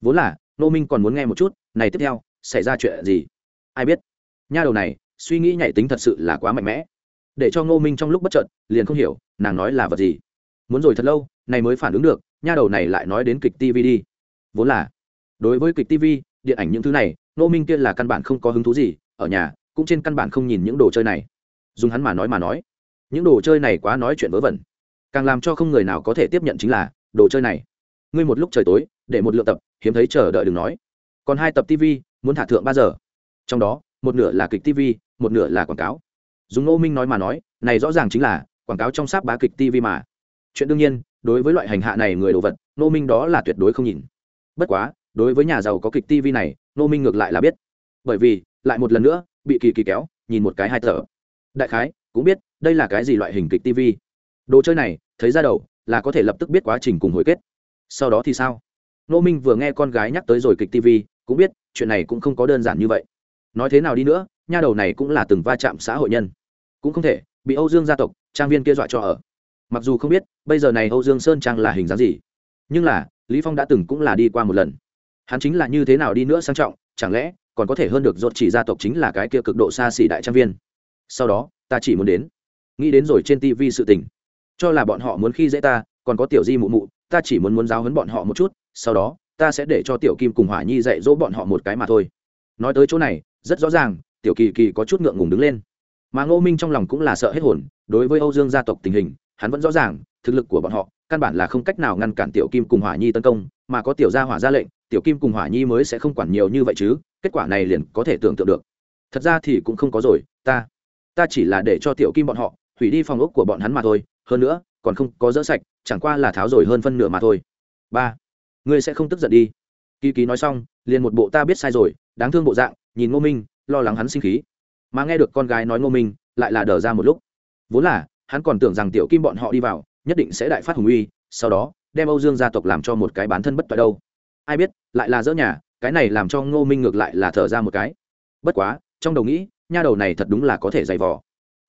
Vốn là nô minh còn muốn nghe một chút, này tiếp theo, xảy ra chuyện gì? Ai biết? Nha đầu này suy nghĩ nhảy tính thật sự là quá mạnh mẽ. Để cho ngô minh trong lúc bất chợt, liền không hiểu, nàng nói là vật gì. Muốn rồi thật lâu, này mới phản ứng được, nha đầu này lại nói đến kịch tv đi. Vốn là, đối với kịch tv điện ảnh những thứ này, ngô minh kia là căn bản không có hứng thú gì, ở nhà, cũng trên căn bản không nhìn những đồ chơi này. Dùng hắn mà nói mà nói, những đồ chơi này quá nói chuyện vớ vẩn. Càng làm cho không người nào có thể tiếp nhận chính là, đồ chơi này. Ngươi một lúc trời tối, để một lượng tập, hiếm thấy chờ đợi đừng nói. Còn hai tập tv muốn thả thượng ba giờ. Trong đó, một nửa là kịch tv một nửa là quảng cáo. Dùng ngô minh nói mà nói, này rõ ràng chính là quảng cáo trong sáp bá kịch tv mà. Chuyện đương nhiên, đối với loại hành hạ này người đồ vật, ngô minh đó là tuyệt đối không nhìn. Bất quá, đối với nhà giàu có kịch tv này, ngô minh ngược lại là biết. Bởi vì, lại một lần nữa, bị kỳ kỳ kéo, nhìn một cái hai tờ. Đại khái, cũng biết, đây là cái gì loại hình kịch tv đồ chơi này, thấy ra đầu, là có thể lập tức biết quá trình cùng hồi kết. Sau đó thì sao? Nô minh vừa nghe con gái nhắc tới rồi kịch tv cũng biết, chuyện này cũng không có đơn giản như vậy. Nói thế nào đi nữa nha đầu này cũng là từng va chạm xã hội nhân. Cũng không thể, bị âu dương gia tộc, trang viên kia dọa cho ở. Mặc dù không biết, bây giờ này âu dương sơn trang là hình dáng gì. Nhưng là, lý phong đã từng cũng là đi qua một lần. Hắn chính là như thế nào đi nữa sang trọng, chẳng lẽ, còn có thể hơn được dột chỉ gia tộc chính là cái kia cực độ xa xỉ đại trang viên. Sau đó, ta chỉ muốn đến. Nghĩ đến rồi trên tivi sự tình. Cho là bọn họ muốn khi dễ ta, còn có tiểu di mụ mụ, ta chỉ muốn muốn giáo huấn bọn họ một chút, sau đó, ta sẽ để cho tiểu kim cùng hỏa nhi dạy dỗ bọn họ một cái mà thôi. Nói tới chỗ này, rất rõ ràng tiểu kỳ kỳ có chút ngượng ngùng đứng lên. Mà ngô minh trong lòng cũng là sợ hết hồn, đối với âu dương gia tộc tình hình, hắn vẫn rõ ràng, thực lực của bọn họ, căn bản là không cách nào ngăn cản tiểu kim cùng hỏa nhi tấn công, mà có tiểu gia hỏa ra lệnh, tiểu kim cùng hỏa nhi mới sẽ không quản nhiều như vậy chứ, kết quả này liền có thể tưởng tượng được. Thật ra thì cũng không có rồi, ta ta chỉ là để cho tiểu kim bọn họ, hủy đi phòng ốc của bọn hắn mà thôi, hơn nữa, còn không có dỡ sạch, chẳng qua là tháo rồi hơn phân nửa mà thôi. Ba, ngươi sẽ không tức giận đi. Kỳ kỳ nói xong, liền một bộ ta biết sai rồi, đáng thương bộ dạng, nhìn ngô minh lo lắng hắn sinh khí. Mà nghe được con gái nói ngô minh, lại là đờ ra một lúc. Vốn là, hắn còn tưởng rằng tiểu kim bọn họ đi vào, nhất định sẽ đại phát hùng uy, sau đó, đem âu dương gia tộc làm cho một cái bán thân bất toại đâu. Ai biết, lại là dỡ nhà, cái này làm cho ngô minh ngược lại là thở ra một cái. Bất quá, trong đầu nghĩ, nha đầu này thật đúng là có thể dày vò.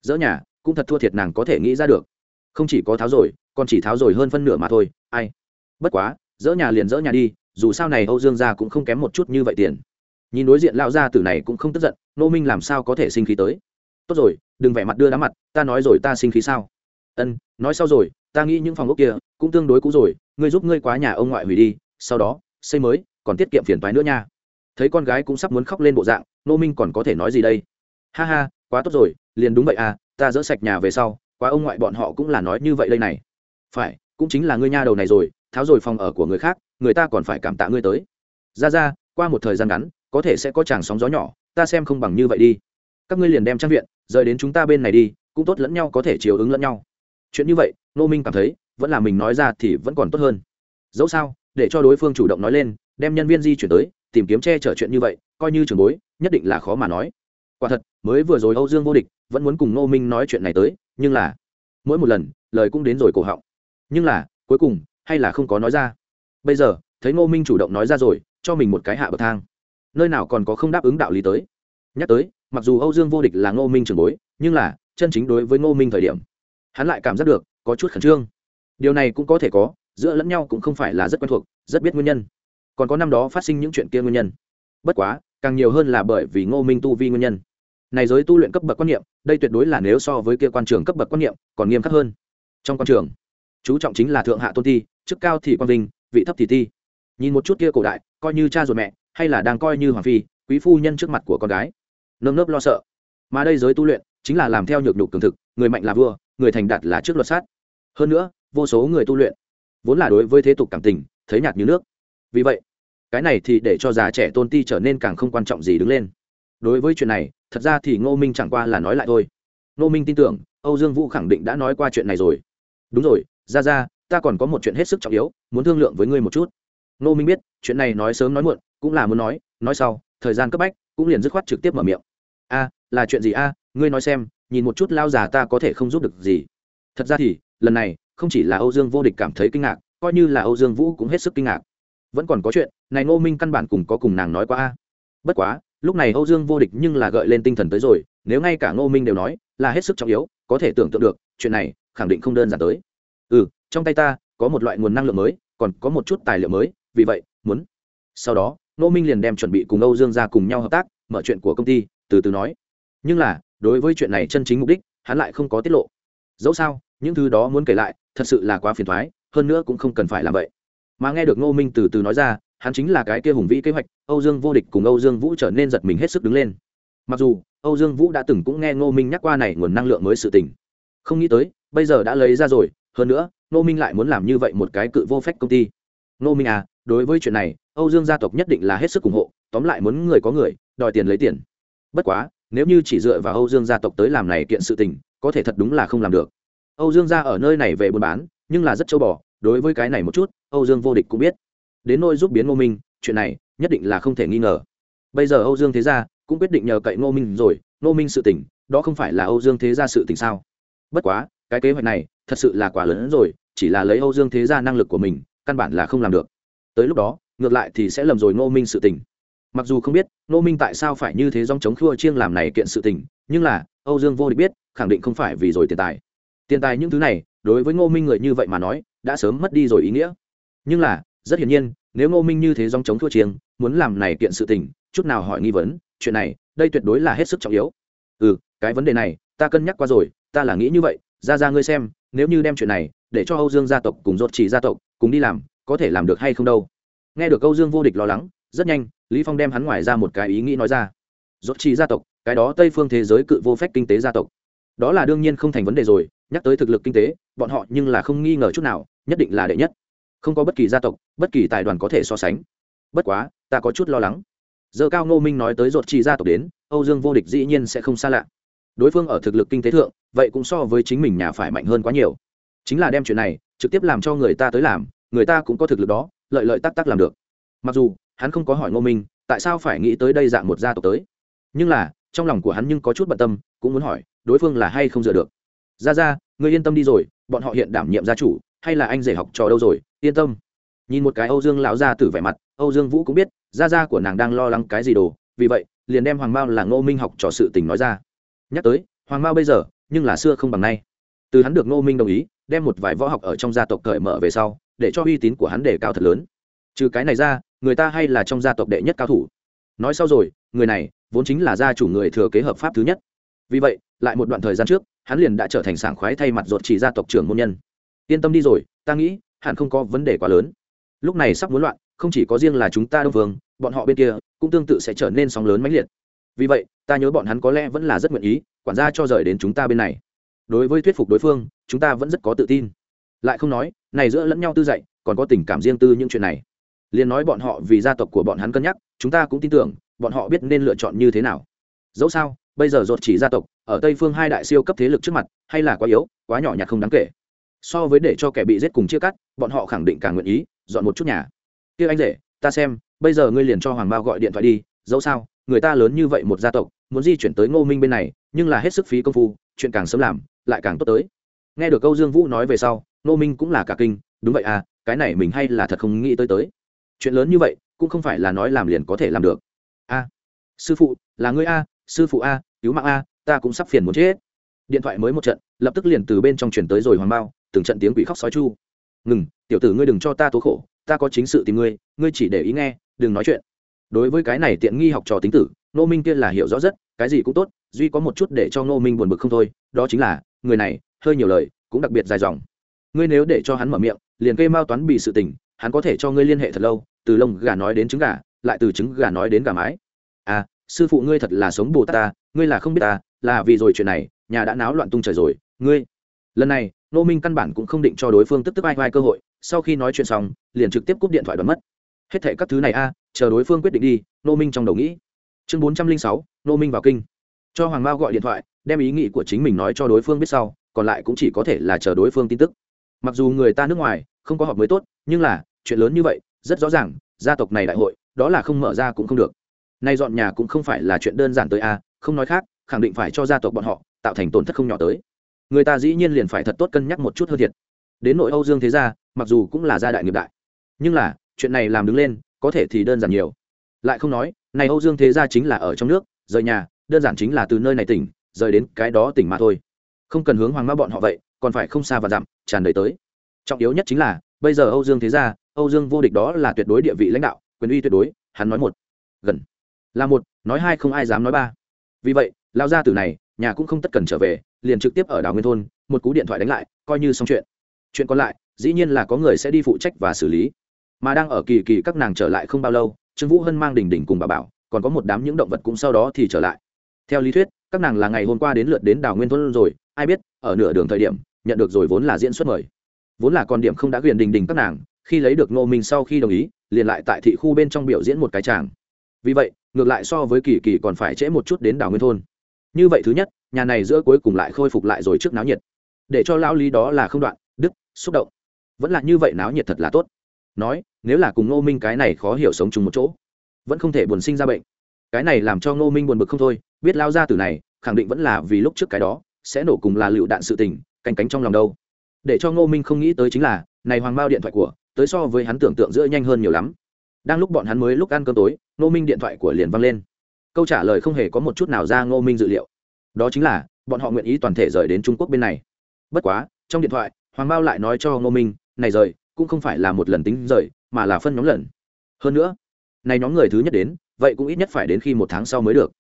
Dỡ nhà, cũng thật thua thiệt nàng có thể nghĩ ra được. Không chỉ có tháo rồi, còn chỉ tháo rồi hơn phân nửa mà thôi, ai. Bất quá, dỡ nhà liền dỡ nhà đi, dù sao này âu dương gia cũng không kém một chút như vậy tiền nhìn đối diện lão gia tử này cũng không tức giận nô minh làm sao có thể sinh khí tới? Tốt rồi, đừng vẻ mặt đưa đá mặt, ta nói rồi ta sinh khí sao? Ân, nói sau rồi, ta nghĩ những phòng ốc kia cũng tương đối cũ rồi, ngươi giúp ngươi quá nhà ông ngoại hủy đi, sau đó, xây mới, còn tiết kiệm phiền toái nữa nha. Thấy con gái cũng sắp muốn khóc lên bộ dạng nô minh còn có thể nói gì đây? Ha ha, quá tốt rồi, liền đúng vậy à ta dỡ sạch nhà về sau, quá ông ngoại bọn họ cũng là nói như vậy đây này. Phải, cũng chính là ngươi nha đầu này rồi, tháo rồi phòng ở của người khác, người ta còn phải cảm tạ ngươi tới. Ra ra, qua một thời gian ngắn có thể sẽ có chàng sóng gió nhỏ, ta xem không bằng như vậy đi. Các ngươi liền đem trang viện, rời đến chúng ta bên này đi, cũng tốt lẫn nhau có thể chiều ứng lẫn nhau. Chuyện như vậy nô minh cảm thấy, vẫn là mình nói ra thì vẫn còn tốt hơn. Dẫu sao, để cho đối phương chủ động nói lên, đem nhân viên di chuyển tới, tìm kiếm che chở chuyện như vậy, coi như trường bối, nhất định là khó mà nói. Quả thật, mới vừa rồi âu dương vô địch, vẫn muốn cùng nô minh nói chuyện này tới, nhưng là, mỗi một lần, lời cũng đến rồi cổ họng. Nhưng là, cuối cùng, hay là không có nói ra. Bây giờ, thấy ngô minh chủ động nói ra rồi, cho mình một cái hạ bậc thang nơi nào còn có không đáp ứng đạo lý tới. Nhắc tới, mặc dù âu dương vô địch là ngô minh trường bối, nhưng là, chân chính đối với ngô minh thời điểm, hắn lại cảm giác được, có chút khẩn trương. Điều này cũng có thể có, giữa lẫn nhau cũng không phải là rất quen thuộc, rất biết nguyên nhân. Còn có năm đó phát sinh những chuyện kia nguyên nhân. Bất quá, càng nhiều hơn là bởi vì ngô minh tu vi nguyên nhân. Này giới tu luyện cấp bậc quan niệm, đây tuyệt đối là nếu so với kia quan trường cấp bậc quan niệm, còn nghiêm khắc hơn. Trong quan trường, chú trọng chính là thượng hạ tôn ti, chức cao thì quan vinh, vị thấp thì ti. Nhìn một chút kia cổ đại, coi như cha ruột mẹ hay là đang coi như hoàng phi, quý phu nhân trước mặt của con gái. Nơm nớp lo sợ. Mà đây giới tu luyện, chính là làm theo nhược nhục cường thực, người mạnh là vua, người thành đạt là trước luật sát. Hơn nữa, vô số người tu luyện, vốn là đối với thế tục cảm tình, thấy nhạt như nước. Vì vậy, cái này thì để cho già trẻ tôn ti trở nên càng không quan trọng gì đứng lên. Đối với chuyện này, thật ra thì ngô minh chẳng qua là nói lại thôi. Ngô minh tin tưởng, âu dương vũ khẳng định đã nói qua chuyện này rồi. Đúng rồi ra ra ta còn có một chuyện hết sức trọng yếu, muốn thương lượng với ngươi một chút. Ngô minh biết, chuyện này nói sớm nói muộn cũng là muốn nói nói sau, thời gian cấp bách, cũng liền dứt khoát trực tiếp mở miệng. A, là chuyện gì a? Ngươi nói xem, nhìn một chút lao già ta có thể không giúp được gì. Thật ra thì, lần này, không chỉ là âu dương vô địch cảm thấy kinh ngạc, coi như là âu dương vũ cũng hết sức kinh ngạc. Vẫn còn có chuyện, này ngô minh căn bản cùng có cùng nàng nói qua a. Bất quá, lúc này âu dương vô địch nhưng là gợi lên tinh thần tới rồi, nếu ngay cả ngô minh đều nói, là hết sức trọng yếu, có thể tưởng tượng được, chuyện này, khẳng định không đơn giản tới. Ừ trong tay ta, có một loại nguồn năng lượng mới, còn có một chút tài liệu mới, vì vậy, muốn. Sau đó nô minh liền đem chuẩn bị cùng âu dương ra cùng nhau hợp tác, mở chuyện của công ty, từ từ nói. Nhưng là, đối với chuyện này chân chính mục đích, hắn lại không có tiết lộ. Dẫu sao, những thứ đó muốn kể lại, thật sự là quá phiền thoái hơn nữa cũng không cần phải làm vậy. Mà nghe được ngô minh từ từ nói ra, hắn chính là cái kia hùng vĩ kế hoạch, âu dương vô địch cùng âu dương vũ trở nên giật mình hết sức đứng lên. Mặc dù, âu dương vũ đã từng cũng nghe ngô minh nhắc qua này nguồn năng lượng mới sự tình. Không nghĩ tới, bây giờ đã lấy ra rồi, hơn nữa, ngô minh lại muốn làm như vậy một cái cự vô phép công ty. Ngô minh à đối với chuyện này, âu dương gia tộc nhất định là hết sức ủng hộ, tóm lại muốn người có người, đòi tiền lấy tiền. Bất quá, nếu như chỉ dựa vào âu dương gia tộc tới làm này kiện sự tình, có thể thật đúng là không làm được. Âu dương gia ở nơi này về buôn bán, nhưng là rất châu bò, đối với cái này một chút, âu dương vô địch cũng biết. Đến nôi giúp biến ngô minh, chuyện này nhất định là không thể nghi ngờ. Bây giờ âu dương thế gia cũng quyết định nhờ cậy ngô minh rồi, ngô minh sự tỉnh đó không phải là âu dương thế gia sự tỉnh sao? Bất quá, cái kế hoạch này thật sự là quá lớn hơn rồi, chỉ là lấy âu dương thế gia năng lực của mình, căn bản là không làm được tới lúc đó, ngược lại thì sẽ lầm rồi ngô minh sự tình. Mặc dù không biết, ngô minh tại sao phải như thế dòng chống khua chiêng làm này kiện sự tình, nhưng là, âu dương vô địch biết, khẳng định không phải vì rồi tiền tài. Tiền tài những thứ này, đối với ngô minh người như vậy mà nói, đã sớm mất đi rồi ý nghĩa. Nhưng là, rất hiển nhiên, nếu ngô minh như thế dòng chống thua chiêng, muốn làm này kiện sự tình, chút nào hỏi nghi vấn, chuyện này, đây tuyệt đối là hết sức trọng yếu. Ừ cái vấn đề này, ta cân nhắc qua rồi, ta là nghĩ như vậy, ra ra ngươi xem, nếu như đem chuyện này, để cho âu dương gia tộc cùng dột chỉ gia tộc, cùng đi làm có thể làm được hay không đâu. Nghe được câu dương vô địch lo lắng, rất nhanh, lý phong đem hắn ngoài ra một cái ý nghĩ nói ra. Dốt chi gia tộc, cái đó tây phương thế giới cự vô phép kinh tế gia tộc. Đó là đương nhiên không thành vấn đề rồi, nhắc tới thực lực kinh tế, bọn họ nhưng là không nghi ngờ chút nào, nhất định là đệ nhất. Không có bất kỳ gia tộc, bất kỳ tài đoàn có thể so sánh. Bất quá, ta có chút lo lắng. Giờ cao ngô minh nói tới ruột chi gia tộc đến, âu dương vô địch dĩ nhiên sẽ không xa lạ. Đối phương ở thực lực kinh tế thượng, vậy cũng so với chính mình nhà phải mạnh hơn quá nhiều. Chính là đem chuyện này, trực tiếp làm cho người ta tới làm người ta cũng có thực lực đó, lợi lợi tắc tắc làm được. Mặc dù, hắn không có hỏi ngô minh, tại sao phải nghĩ tới đây dạng một gia tộc tới. Nhưng là, trong lòng của hắn nhưng có chút bận tâm, cũng muốn hỏi, đối phương là hay không dựa được. Ra ra người yên tâm đi rồi, bọn họ hiện đảm nhiệm gia chủ, hay là anh rể học trò đâu rồi, yên tâm. Nhìn một cái âu dương lão gia từ vẻ mặt, âu dương vũ cũng biết gia gia của nàng đang lo lắng cái gì đồ, vì vậy, liền đem hoàng mao là ngô minh học trò sự tình nói ra. Nhắc tới, hoàng mao bây giờ, nhưng là xưa không bằng nay. Từ hắn được ngô minh đồng ý, đem một vài võ học ở trong gia tộc cởi mở về sau để cho uy tín của hắn đề cao thật lớn. Trừ cái này ra, người ta hay là trong gia tộc đệ nhất cao thủ. Nói sau rồi, người này vốn chính là gia chủ người thừa kế hợp pháp thứ nhất. Vì vậy, lại một đoạn thời gian trước, hắn liền đã trở thành sảng khoái thay mặt ruột chỉ gia tộc trưởng môn nhân. Yên tâm đi rồi, ta nghĩ, hẳn không có vấn đề quá lớn. Lúc này sắp muốn loạn, không chỉ có riêng là chúng ta đông vương, bọn họ bên kia cũng tương tự sẽ trở nên sóng lớn mãnh liệt. Vì vậy, ta nhớ bọn hắn có lẽ vẫn là rất nguyện ý, quản gia cho rời đến chúng ta bên này. Đối với thuyết phục đối phương, chúng ta vẫn rất có tự tin lại không nói, này giữa lẫn nhau tư dạy, còn có tình cảm riêng tư những chuyện này. Liền nói bọn họ vì gia tộc của bọn hắn cân nhắc, chúng ta cũng tin tưởng, bọn họ biết nên lựa chọn như thế nào. Dẫu sao, bây giờ dột chỉ gia tộc, ở tây phương hai đại siêu cấp thế lực trước mặt, hay là quá yếu, quá nhỏ nhặt không đáng kể. So với để cho kẻ bị giết cùng chia cắt, bọn họ khẳng định càng nguyện ý, dọn một chút nhà. Kia anh rể, ta xem, bây giờ ngươi liền cho hoàng mao gọi điện thoại đi, dẫu sao, người ta lớn như vậy một gia tộc, muốn di chuyển tới ngô minh bên này, nhưng là hết sức phí công phu, chuyện càng sớm làm, lại càng tốt tới. Nghe được câu dương vũ nói về sau Nô minh cũng là cả kinh, đúng vậy à cái này mình hay là thật không nghĩ tới tới. Chuyện lớn như vậy, cũng không phải là nói làm liền có thể làm được. A, sư phụ, là ngươi a, sư phụ a, cứu mạng a, ta cũng sắp phiền muốn chết. Điện thoại mới một trận, lập tức liền từ bên trong chuyển tới rồi hoàng bao, từng trận tiếng quỷ khóc sói chu. Ngừng, tiểu tử ngươi đừng cho ta tố khổ, ta có chính sự tìm ngươi ngươi chỉ để ý nghe, đừng nói chuyện. Đối với cái này tiện nghi học trò tính tử nô minh kia là hiểu rõ rất, cái gì cũng tốt, duy có một chút để cho nô minh buồn bực không thôi, đó chính là, người này, hơi nhiều lời, cũng đặc biệt dài dòng ngươi nếu để cho hắn mở miệng, liền cây mao toán bị sự tình, hắn có thể cho ngươi liên hệ thật lâu, từ lông gà nói đến trứng gà, lại từ trứng gà nói đến gà mái. À sư phụ ngươi thật là sống bồ tát ta, ngươi là không biết ta, là vì rồi chuyện này, nhà đã náo loạn tung trời rồi, ngươi. Lần này, nô minh căn bản cũng không định cho đối phương tức tức ai vai cơ hội, sau khi nói chuyện xong, liền trực tiếp cúp điện thoại đoán mất. Hết thệ các thứ này a, chờ đối phương quyết định đi, nô minh trong đầu nghĩ. Chương bốn trăm linh sáu, nô minh vào kinh. Cho hoàng mao gọi điện thoại, đem ý nghĩ của chính mình nói cho đối phương biết sau, còn lại cũng chỉ có thể là chờ đối phương tin tức mặc dù người ta nước ngoài không có họp mới tốt, nhưng là, chuyện lớn như vậy, rất rõ ràng, gia tộc này đại hội, đó là không mở ra cũng không được. Nay dọn nhà cũng không phải là chuyện đơn giản tới a, không nói khác, khẳng định phải cho gia tộc bọn họ tạo thành tổn thất không nhỏ tới. Người ta dĩ nhiên liền phải thật tốt cân nhắc một chút hơn thiệt. Đến nội âu dương thế gia, mặc dù cũng là gia đại nghiệp đại, nhưng là, chuyện này làm đứng lên, có thể thì đơn giản nhiều. Lại không nói, này âu dương thế gia chính là ở trong nước, rời nhà, đơn giản chính là từ nơi này tỉnh, rời đến cái đó tỉnh mà thôi. Không cần hướng hoàng ma bọn họ vậy còn phải không xa và dặm, tràn đầy tới. Trọng yếu nhất chính là, bây giờ âu dương thế gia, âu dương vô địch đó là tuyệt đối địa vị lãnh đạo, quyền uy tuyệt đối, hắn nói một, gần, là một, nói hai không ai dám nói ba. Vì vậy lao gia tử này, nhà cũng không tất cần trở về, liền trực tiếp ở đảo nguyên thôn, một cú điện thoại đánh lại, coi như xong chuyện. Chuyện còn lại, dĩ nhiên là có người sẽ đi phụ trách và xử lý. Mà đang ở kỳ kỳ các nàng trở lại không bao lâu, trương vũ hân mang đình đình cùng bà bảo, còn có một đám những động vật cũng sau đó thì trở lại. Theo lý thuyết, các nàng là ngày hôm qua đến lượt đến đảo nguyên thôn rồi, ai biết, ở nửa đường thời điểm nhận được rồi vốn là diễn xuất mời. Vốn là còn điểm không đã quyền đình đình các nàng, khi lấy được ngô minh sau khi đồng ý, liền lại tại thị khu bên trong biểu diễn một cái tràng. Vì vậy, ngược lại so với kỳ kỳ còn phải trễ một chút đến đảo nguyên thôn. Như vậy thứ nhất, nhà này giữa cuối cùng lại khôi phục lại rồi trước náo nhiệt. Để cho lão lý đó là không đoạn đức xúc động. Vẫn là như vậy náo nhiệt thật là tốt. Nói, nếu là cùng ngô minh cái này khó hiểu sống chung một chỗ, vẫn không thể buồn sinh ra bệnh. Cái này làm cho ngô minh buồn bực không thôi, biết lao ra từ này, khẳng định vẫn là vì lúc trước cái đó, sẽ nổ cùng là lựu đạn sự tình canh cánh trong lòng đâu. Để cho ngô minh không nghĩ tới chính là, này hoàng bao điện thoại của, tới so với hắn tưởng tượng giữa nhanh hơn nhiều lắm. Đang lúc bọn hắn mới lúc ăn cơm tối, ngô minh điện thoại của liền văng lên. Câu trả lời không hề có một chút nào ra ngô minh dự liệu. Đó chính là, bọn họ nguyện ý toàn thể rời đến trung quốc bên này. Bất quá, trong điện thoại, hoàng bao lại nói cho ngô minh, này rời, cũng không phải là một lần tính rời, mà là phân nhóm lần. Hơn nữa, này nhóm người thứ nhất đến, vậy cũng ít nhất phải đến khi một tháng sau mới được.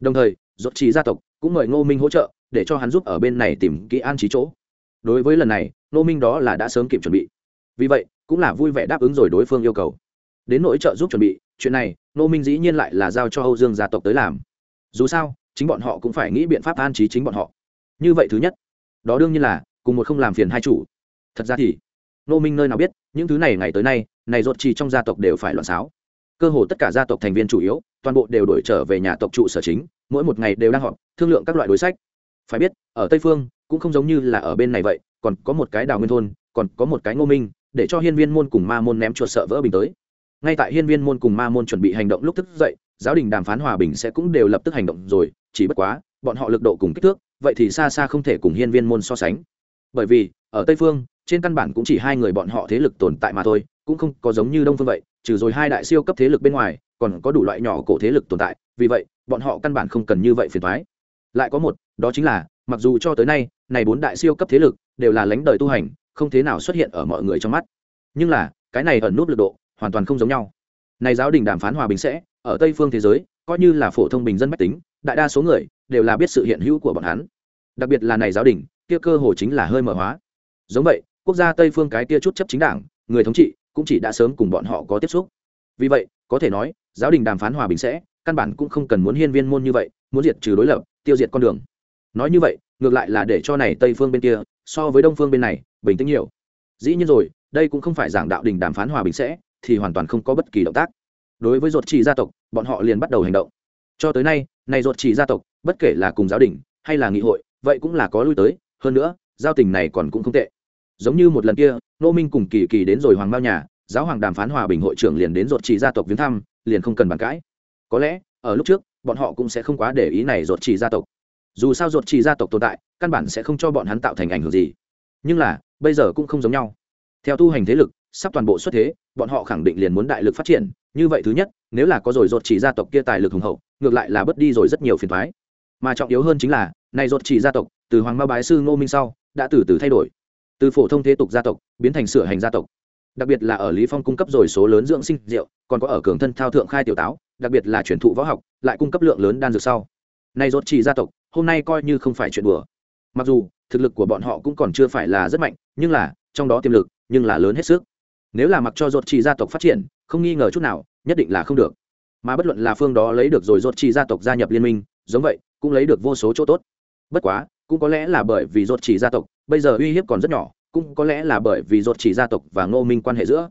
Đồng thời dốt trí gia tộc cũng mời ngô minh hỗ trợ để cho hắn giúp ở bên này tìm kỹ an trí chỗ. Đối với lần này Nô minh đó là đã sớm kịp chuẩn bị. Vì vậy, cũng là vui vẻ đáp ứng rồi đối phương yêu cầu. Đến nỗi trợ giúp chuẩn bị, chuyện này Nô minh dĩ nhiên lại là giao cho âu dương gia tộc tới làm. Dù sao, chính bọn họ cũng phải nghĩ biện pháp an trí chính bọn họ. Như vậy thứ nhất, đó đương nhiên là, cùng một không làm phiền hai chủ. Thật ra thì nô minh nơi nào biết, những thứ này ngày tới nay, này rột chỉ trong gia tộc đều phải loạn xáo. Cơ hồ tất cả gia tộc thành viên chủ yếu, toàn bộ đều đổi trở về nhà tộc trụ sở chính, mỗi một ngày đều đang họp, thương lượng các loại đối sách phải biết, ở tây phương, cũng không giống như là ở bên này vậy, còn có một cái đào nguyên thôn, còn có một cái ngô minh, để cho hiên viên môn cùng ma môn ném chuột sợ vỡ bình tới. Ngay tại hiên viên môn cùng ma môn chuẩn bị hành động lúc thức dậy, giáo đình đàm phán hòa bình sẽ cũng đều lập tức hành động rồi, chỉ bất quá, bọn họ lực độ cùng kích thước, vậy thì xa xa không thể cùng hiên viên môn so sánh. Bởi vì, ở tây phương, trên căn bản cũng chỉ hai người bọn họ thế lực tồn tại mà thôi, cũng không có giống như đông phương vậy, trừ rồi hai đại siêu cấp thế lực bên ngoài, còn có đủ loại nhỏ cổ thế lực tồn tại, vì vậy, bọn họ căn bản không cần như vậy phiền thoái lại có một, đó chính là, mặc dù cho tới nay, này bốn đại siêu cấp thế lực đều là lãnh đời tu hành, không thế nào xuất hiện ở mọi người trong mắt. Nhưng là, cái này ẩn nút lực độ hoàn toàn không giống nhau. Này giáo đình đàm phán hòa bình sẽ, ở tây phương thế giới, coi như là phổ thông bình dân mách tính, đại đa số người đều là biết sự hiện hữu của bọn hắn. Đặc biệt là này giáo đình, kia cơ hồ chính là hơi mở hóa. Giống vậy, quốc gia tây phương cái kia chút chấp chính đảng, người thống trị cũng chỉ đã sớm cùng bọn họ có tiếp xúc. Vì vậy, có thể nói, giáo đình đàm phán hòa bình sẽ, căn bản cũng không cần muốn hiên viên môn như vậy, muốn diệt trừ đối lập tiêu diệt con đường. Nói như vậy, ngược lại là để cho này tây phương bên kia, so với đông phương bên này, bình tĩnh nhiều. Dĩ nhiên rồi, đây cũng không phải giảng đạo đình đàm phán hòa bình sẽ, thì hoàn toàn không có bất kỳ động tác. Đối với ruột chỉ gia tộc, bọn họ liền bắt đầu hành động. Cho tới nay, này ruột chỉ gia tộc, bất kể là cùng giáo đình, hay là nghị hội, vậy cũng là có lui tới, hơn nữa, giao tình này còn cũng không tệ. Giống như một lần kia, nô minh cùng kỳ kỳ đến rồi hoàng bao nhà, giáo hoàng đàm phán hòa bình hội trưởng liền đến ruột chỉ gia tộc viếng thăm, liền không cần bàn cãi. Có lẽ, ở lúc trước bọn họ cũng sẽ không quá để ý này ruột chỉ gia tộc. Dù sao ruột chỉ gia tộc tồn tại, căn bản sẽ không cho bọn hắn tạo thành ảnh hưởng gì. Nhưng là, bây giờ cũng không giống nhau. Theo tu hành thế lực, sắp toàn bộ xuất thế, bọn họ khẳng định liền muốn đại lực phát triển. Như vậy thứ nhất, nếu là có rồi ruột chỉ gia tộc kia tài lực hùng hậu, ngược lại là bớt đi rồi rất nhiều phiền thoái mà trọng yếu hơn chính là, này ruột chỉ gia tộc, từ hoàng ma bái sư ngô minh sau, đã từ từ thay đổi. Từ phổ thông thế tục gia tộc, biến thành sửa hành gia tộc đặc biệt là ở lý phong cung cấp rồi số lớn dưỡng sinh rượu, còn có ở cường thân thao thượng khai tiểu táo, đặc biệt là truyền thụ võ học, lại cung cấp lượng lớn đan dược sau. Này rốt chỉ gia tộc, hôm nay coi như không phải chuyện đùa. Mặc dù, thực lực của bọn họ cũng còn chưa phải là rất mạnh, nhưng là, trong đó tiềm lực, nhưng là lớn hết sức. Nếu là mặc cho rốt chỉ gia tộc phát triển, không nghi ngờ chút nào, nhất định là không được. Mà bất luận là phương đó lấy được rồi rốt chỉ gia tộc gia nhập liên minh, giống vậy, cũng lấy được vô số chỗ tốt. Bất quá, cũng có lẽ là bởi vì rốt chỉ gia tộc, bây giờ uy hiếp còn rất nhỏ cũng có lẽ là bởi vì ruột chỉ gia tộc và ngô minh quan hệ giữa.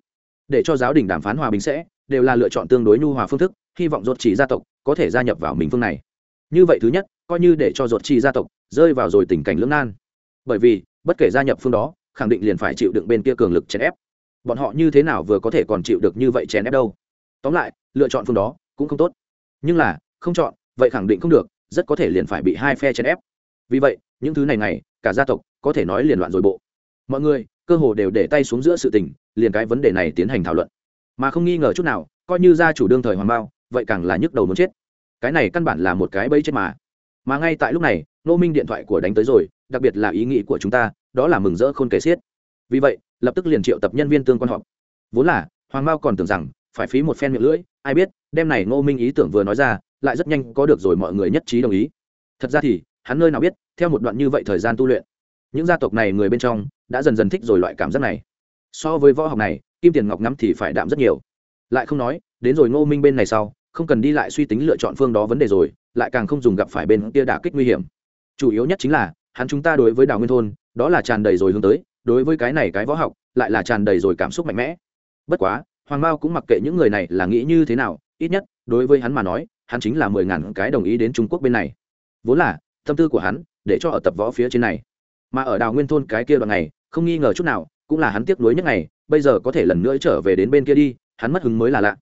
Để cho giáo đình đàm phán hòa bình sẽ, đều là lựa chọn tương đối nhu hòa phương thức, hy vọng ruột chỉ gia tộc có thể gia nhập vào mình phương này. Như vậy thứ nhất, coi như để cho ruột chỉ gia tộc rơi vào rồi tình cảnh lưỡng nan. Bởi vì, bất kể gia nhập phương đó, khẳng định liền phải chịu đựng bên kia cường lực chèn ép. Bọn họ như thế nào vừa có thể còn chịu được như vậy chèn ép đâu? Tóm lại, lựa chọn phương đó cũng không tốt. Nhưng là, không chọn, vậy khẳng định không được, rất có thể liền phải bị hai phe chèn ép. Vì vậy, những thứ này này cả gia tộc có thể nói liền loạn rồi bộ mọi người, cơ hồ đều để tay xuống giữa sự tình, liền cái vấn đề này tiến hành thảo luận. Mà không nghi ngờ chút nào, coi như gia chủ đương thời hoàng bao, vậy càng là nhức đầu muốn chết. Cái này căn bản là một cái bẫy chết mà. Mà ngay tại lúc này nô minh điện thoại của đánh tới rồi, đặc biệt là ý nghĩ của chúng ta, đó là mừng rỡ khôn kể xiết. Vì vậy, lập tức liền triệu tập nhân viên tương quan họp. Vốn là, hoàng mao còn tưởng rằng, phải phí một phen miệng lưỡi, ai biết đem này ngô minh ý tưởng vừa nói ra, lại rất nhanh có được rồi mọi người nhất trí đồng ý. Thật ra thì, hắn nơi nào biết, theo một đoạn như vậy thời gian tu luyện, những gia tộc này người bên trong đã dần dần thích rồi loại cảm giác này. So với võ học này, kim tiền ngọc ngắm thì phải đạm rất nhiều. Lại không nói, đến rồi ngô minh bên này sau, không cần đi lại suy tính lựa chọn phương đó vấn đề rồi, lại càng không dùng gặp phải bên kia đả kích nguy hiểm. Chủ yếu nhất chính là, hắn chúng ta đối với đào nguyên thôn, đó là tràn đầy rồi hướng tới, đối với cái này cái võ học, lại là tràn đầy rồi cảm xúc mạnh mẽ. Bất quá, hoàng mao cũng mặc kệ những người này là nghĩ như thế nào, ít nhất, đối với hắn mà nói, hắn chính là mười ngàn cái đồng ý đến trung quốc bên này. Vốn là, tâm tư của hắn, để cho ở tập võ phía trên này. Mà ở đào nguyên thôn cái kia đoạn này không nghi ngờ chút nào, cũng là hắn tiếc nuối nhất ngày, bây giờ có thể lần nữa trở về đến bên kia đi, hắn mất hứng mới là lạ.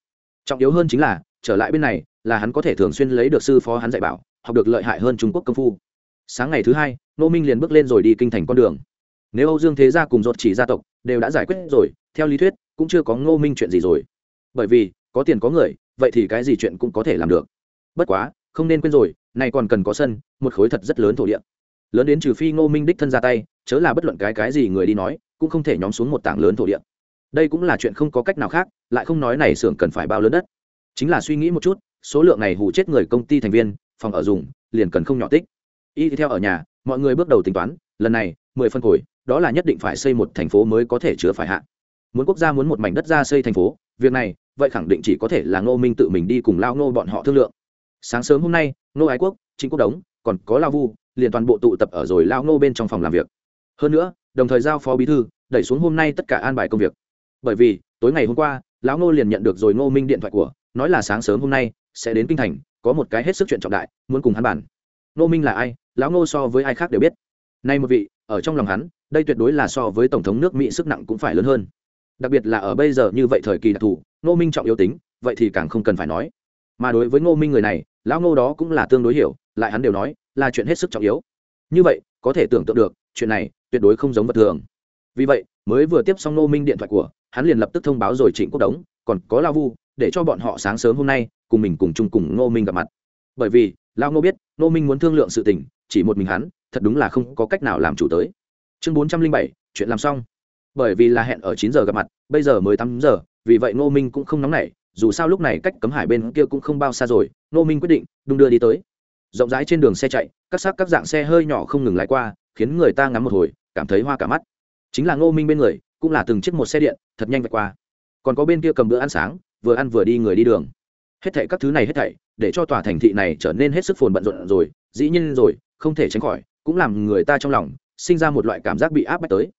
Trọng yếu hơn chính là, trở lại bên này, là hắn có thể thường xuyên lấy được sư phó hắn dạy bảo, học được lợi hại hơn trung quốc công phu. Sáng ngày thứ hai nô minh liền bước lên rồi đi kinh thành con đường. Nếu âu dương thế gia cùng dột chỉ gia tộc đều đã giải quyết rồi, theo lý thuyết, cũng chưa có ngô minh chuyện gì rồi. Bởi vì, có tiền có người, vậy thì cái gì chuyện cũng có thể làm được. Bất quá, không nên quên rồi này còn cần có sân, một khối thật rất lớn thổ địa. Lớn đến trừ phi ngô minh đích thân ra tay chớ là bất luận cái cái gì người đi nói, cũng không thể nhóm xuống một tảng lớn thổ địa. Đây cũng là chuyện không có cách nào khác, lại không nói này xưởng cần phải bao lớn đất. Chính là suy nghĩ một chút, số lượng này hù chết người công ty thành viên, phòng ở dùng, liền cần không nhỏ tích. Y theo ở nhà, mọi người bước đầu tính toán, lần này, mười phân khối, đó là nhất định phải xây một thành phố mới có thể chứa phải hạn muốn quốc gia muốn một mảnh đất ra xây thành phố, việc này, vậy khẳng định chỉ có thể là ngô minh tự mình đi cùng lao ngô bọn họ thương lượng. Sáng sớm hôm nay, ngô ái quốc chính quốc đống, còn có lao vu, liền toàn bộ tụ tập ở rồi lao ngô bên trong phòng làm việc hơn nữa, đồng thời giao phó bí thư, đẩy xuống hôm nay tất cả an bài công việc. Bởi vì, tối ngày hôm qua, lão ngô liền nhận được rồi ngô minh điện thoại của, nói là sáng sớm hôm nay sẽ đến kinh thành, có một cái hết sức chuyện trọng đại, muốn cùng hắn bàn. Ngô minh là ai, lão ngô so với ai khác đều biết. Nay một vị, ở trong lòng hắn, đây tuyệt đối là so với tổng thống nước mỹ sức nặng cũng phải lớn hơn. Đặc biệt là ở bây giờ như vậy thời kỳ đặc thù, ngô minh trọng yếu tính, vậy thì càng không cần phải nói. Mà đối với ngô minh người này, lão ngô đó cũng là tương đối hiểu, lại hắn đều nói là chuyện hết sức trọng yếu. Như vậy, có thể tưởng tượng được chuyện này tuyệt đối không giống vật thường. Vì vậy, mới vừa tiếp xong ngô minh điện thoại của, hắn liền lập tức thông báo rồi trịnh quốc đống, còn có lao vu, để cho bọn họ sáng sớm hôm nay cùng mình cùng chung cùng ngô minh gặp mặt. Bởi vì, lao ngô biết, ngô minh muốn thương lượng sự tình, chỉ một mình hắn, thật đúng là không có cách nào làm chủ tới. Chương bốn trăm linh bảy, chuyện làm xong. Bởi vì là hẹn ở chín giờ gặp mặt, bây giờ mới tám giờ, vì vậy ngô minh cũng không nóng nảy, dù sao lúc này cách cấm hải bên kia cũng không bao xa rồi, ngô minh quyết định, đung đưa đi tới. Rộng rãi trên đường xe chạy, các xác các dạng xe hơi nhỏ không ngừng lái qua khiến người ta ngắm một hồi, cảm thấy hoa cả mắt. Chính là ngô minh bên người, cũng là từng chiếc một xe điện, thật nhanh vạch qua. Còn có bên kia cầm bữa ăn sáng, vừa ăn vừa đi người đi đường. Hết thảy các thứ này hết thảy, để cho tòa thành thị này trở nên hết sức phồn bận rộn rồi, dĩ nhiên rồi, không thể tránh khỏi, cũng làm người ta trong lòng, sinh ra một loại cảm giác bị áp bách tới.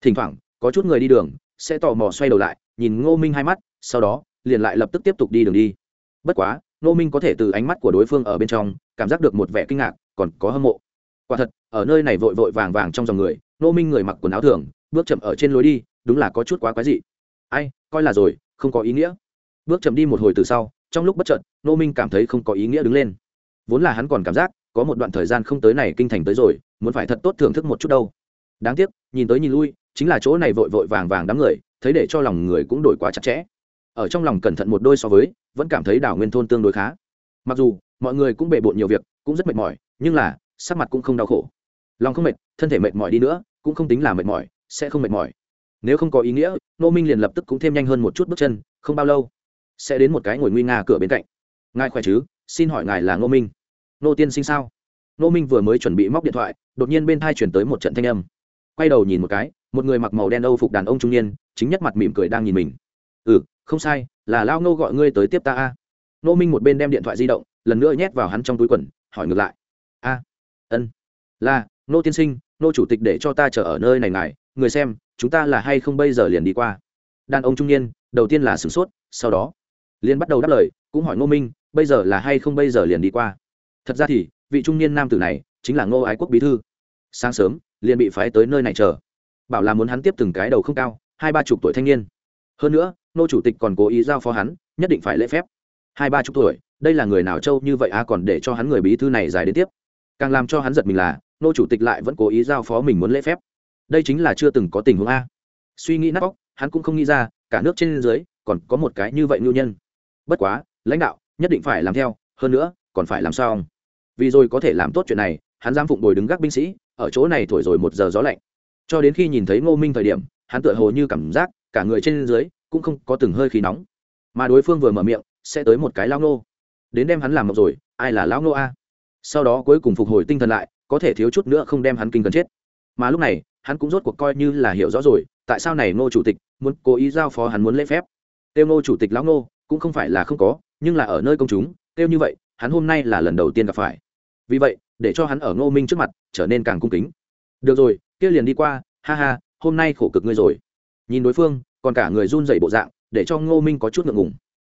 Thỉnh thoảng, có chút người đi đường, sẽ tò mò xoay đầu lại, nhìn ngô minh hai mắt, sau đó, liền lại lập tức tiếp tục đi đường đi. Bất quá, ngô minh có thể từ ánh mắt của đối phương ở bên trong, cảm giác được một vẻ kinh ngạc, còn có hâm mộ. Quả thật ở nơi này vội vội vàng vàng trong dòng người Nô minh người mặc quần áo thường, bước chậm ở trên lối đi, đúng là có chút quá quái dị. Ai, coi là rồi, không có ý nghĩa. Bước chậm đi một hồi từ sau, trong lúc bất chợt Nô minh cảm thấy không có ý nghĩa đứng lên. Vốn là hắn còn cảm giác, có một đoạn thời gian không tới này kinh thành tới rồi, muốn phải thật tốt thưởng thức một chút đâu. Đáng tiếc, nhìn tới nhìn lui, chính là chỗ này vội vội vàng vàng đám người, thấy để cho lòng người cũng đổi quá chặt chẽ. Ở trong lòng cẩn thận một đôi so với, vẫn cảm thấy đảo nguyên thôn tương đối khá. Mặc dù, mọi người cũng bề bộn nhiều việc, cũng rất mệt mỏi, nhưng là, sắc mặt cũng không đau khổ lòng không mệt, thân thể mệt mỏi đi nữa, cũng không tính là mệt mỏi, sẽ không mệt mỏi. Nếu không có ý nghĩa nô minh liền lập tức cũng thêm nhanh hơn một chút bước chân, không bao lâu, sẽ đến một cái ngồi nguy nga cửa bên cạnh. Ngài khỏe chứ? Xin hỏi ngài là ngô minh. Nô tiên sinh sao? Nô minh vừa mới chuẩn bị móc điện thoại, đột nhiên bên thai chuyển tới một trận thanh âm. Quay đầu nhìn một cái, một người mặc màu đen âu phục đàn ông trung niên, chính nhất mặt mỉm cười đang nhìn mình. Ừ không sai, là lao ngô gọi ngươi tới tiếp ta a. Nô minh một bên đem điện thoại di động, lần nữa nhét vào hắn trong túi quần, hỏi ngược lại. A, ân. Là nô tiên sinh, nô chủ tịch để cho ta chờ ở nơi này ngài, người xem, chúng ta là hay không bây giờ liền đi qua? Đàn ông trung niên, đầu tiên là sửng sốt, sau đó liền bắt đầu đáp lời, cũng hỏi ngô minh, bây giờ là hay không bây giờ liền đi qua? Thật ra thì, vị trung niên nam tử này chính là ngô ái quốc bí thư. Sáng sớm, liền bị phái tới nơi này chờ. Bảo là muốn hắn tiếp từng cái đầu không cao, hai ba chục tuổi thanh niên. Hơn nữa, nô chủ tịch còn cố ý giao phó hắn, nhất định phải lễ phép. Hai ba chục tuổi, đây là người nào trâu như vậy à còn để cho hắn người bí thư này dài đến tiếp càng làm cho hắn giật mình là, nô chủ tịch lại vẫn cố ý giao phó mình muốn lễ phép. Đây chính là chưa từng có tình huống a. Suy nghĩ nát bóc hắn cũng không nghĩ ra, cả nước trên dưới, còn có một cái như vậy ngưu nhân. Bất quá, lãnh đạo, nhất định phải làm theo, hơn nữa, còn phải làm sao? Vì rồi có thể làm tốt chuyện này, hắn giam phụng bồi đứng gác binh sĩ, ở chỗ này thổi rồi một giờ gió lạnh. Cho đến khi nhìn thấy ngô minh thời điểm, hắn tựa hồ như cảm giác, cả người trên dưới, cũng không có từng hơi khí nóng. Mà đối phương vừa mở miệng, sẽ tới một cái lao nô. Đến đem hắn làm mộng rồi, ai là lão nô a? Sau đó cuối cùng phục hồi tinh thần lại, có thể thiếu chút nữa không đem hắn kinh cần chết. Mà lúc này, hắn cũng rốt cuộc coi như là hiểu rõ rồi, tại sao này ngô chủ tịch muốn cố ý giao phó hắn muốn lễ phép. Tiêu ngô chủ tịch lão ngô, cũng không phải là không có, nhưng là ở nơi công chúng, tiêu như vậy, hắn hôm nay là lần đầu tiên gặp phải. Vì vậy, để cho hắn ở ngô minh trước mặt trở nên càng cung kính. Được rồi, kia liền đi qua, ha ha, hôm nay khổ cực ngươi rồi. Nhìn đối phương, còn cả người run dậy bộ dạng, để cho ngô minh có chút ngượng ngùng.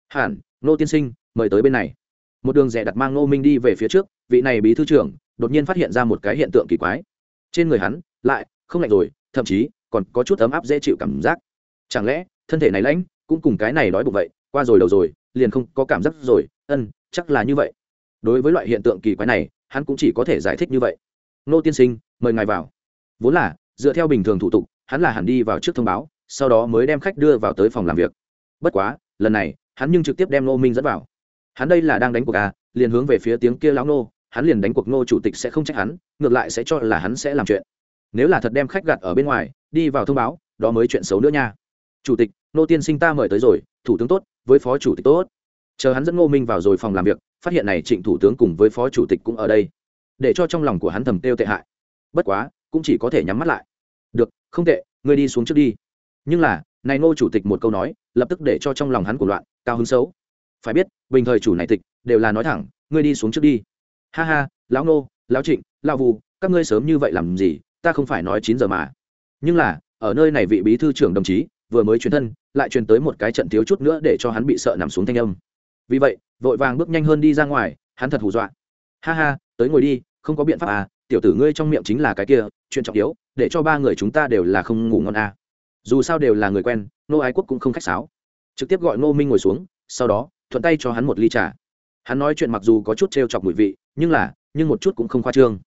Hẳn, ngô tiên sinh, mời tới bên này một đường rẻ đặt mang ngô minh đi về phía trước, vị này bí thư trưởng đột nhiên phát hiện ra một cái hiện tượng kỳ quái. Trên người hắn lại không lạnh rồi, thậm chí còn có chút ấm áp dễ chịu cảm giác. Chẳng lẽ thân thể này lãnh, cũng cùng cái này đói bụng vậy, qua rồi đầu rồi, liền không có cảm giác rồi, ân, chắc là như vậy. Đối với loại hiện tượng kỳ quái này, hắn cũng chỉ có thể giải thích như vậy. Nô tiên sinh, mời ngài vào. Vốn là, dựa theo bình thường thủ tục, hắn là hẳn đi vào trước thông báo, sau đó mới đem khách đưa vào tới phòng làm việc. Bất quá, lần này, hắn nhưng trực tiếp đem nô minh dẫn vào hắn đây là đang đánh cuộc à liền hướng về phía tiếng kia lão nô, hắn liền đánh cuộc nô chủ tịch sẽ không trách hắn, ngược lại sẽ cho là hắn sẽ làm chuyện. Nếu là thật đem khách gặt ở bên ngoài, đi vào thông báo, đó mới chuyện xấu nữa nha. Chủ tịch, nô tiên sinh ta mời tới rồi, thủ tướng tốt, với phó chủ tịch tốt. Chờ hắn dẫn ngô minh vào rồi phòng làm việc, phát hiện này trịnh thủ tướng cùng với phó chủ tịch cũng ở đây, để cho trong lòng của hắn thầm tiêu tệ hại. Bất quá, cũng chỉ có thể nhắm mắt lại. Được, không tệ, ngươi đi xuống trước đi. Nhưng là, này ngô chủ tịch một câu nói, lập tức để cho trong lòng hắn của loạn, cao hứng xấu phải biết bình thời chủ này tịch đều là nói thẳng ngươi đi xuống trước đi. Ha ha lão nô, lão trịnh lão vù các ngươi sớm như vậy làm gì ta không phải nói chín giờ mà. Nhưng là ở nơi này vị bí thư trưởng đồng chí vừa mới truyền thân lại truyền tới một cái trận thiếu chút nữa để cho hắn bị sợ nằm xuống thanh âm. Vì vậy vội vàng bước nhanh hơn đi ra ngoài hắn thật hù dọa. Ha ha tới ngồi đi không có biện pháp à tiểu tử ngươi trong miệng chính là cái kia chuyện trọng yếu để cho ba người chúng ta đều là không ngủ ngon à. Dù sao đều là người quen nô ái quốc cũng không khách sáo. Trực tiếp gọi nô minh ngồi xuống sau đó thuận tay cho hắn một ly trà. Hắn nói chuyện mặc dù có chút t chọc mùi vị, nhưng là, nhưng một chút cũng không khoa trương.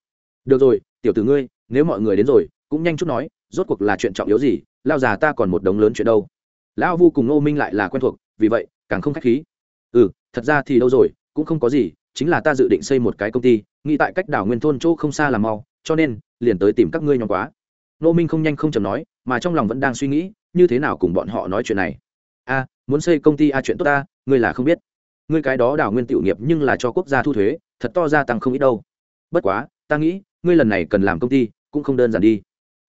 Được rồi, tiểu tử ngươi, nếu mọi người đến rồi, cũng nhanh chút nói, rốt cuộc là chuyện trọng yếu gì, lao già ta còn một đống lớn chuyện đâu. Lão vu cùng ngô minh lại là quen thuộc, vì vậy, càng không k h á c h khí. Ừ thật ra thì đâu rồi, cũng không có gì, chính là ta dự định xây một cái công ty, nghĩ tại cách đảo nguyên thôn chỗ không xa là mau, cho nên, liền tới tìm các ngươi nhóm quá. Ngô minh không nhanh không chầm nói, mà trong lòng vẫn đang suy nghĩ, như thế nào cùng bọn họ nói chuyện này. A muốn xây công ty a chuyện tốt ta, ngươi là không biết. Ngươi cái đó đảo nguyên tiểu nghiệp nhưng là cho quốc gia thu thuế, thật to gia tăng không ít đâu. Bất quá, ta nghĩ, ngươi lần này cần làm công ty, cũng không đơn giản đi.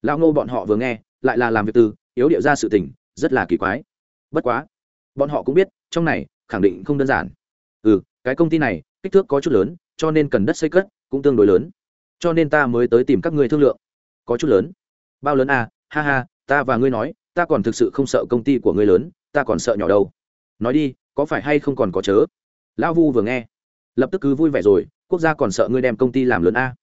Lão ngô bọn họ vừa nghe, lại là làm việc từ, yếu điệu ra sự tình, rất là kỳ quái. Bất quá, bọn họ cũng biết, trong này, khẳng định không đơn giản. Ừ cái công ty này, kích thước có chút lớn, cho nên cần đất xây cất, cũng tương đối lớn. Cho nên ta mới tới tìm các ngươi thương lượng. Có chút lớn. Bao lớn à? Ha ha, ta và ngươi nói, ta còn thực sự không sợ công ty của ngươi lớn ta còn sợ nhỏ đâu. Nói đi, có phải hay không còn có chớ? Lão vu vừa nghe, lập tức cứ vui vẻ rồi, quốc gia còn sợ ngươi đem công ty làm lớn a.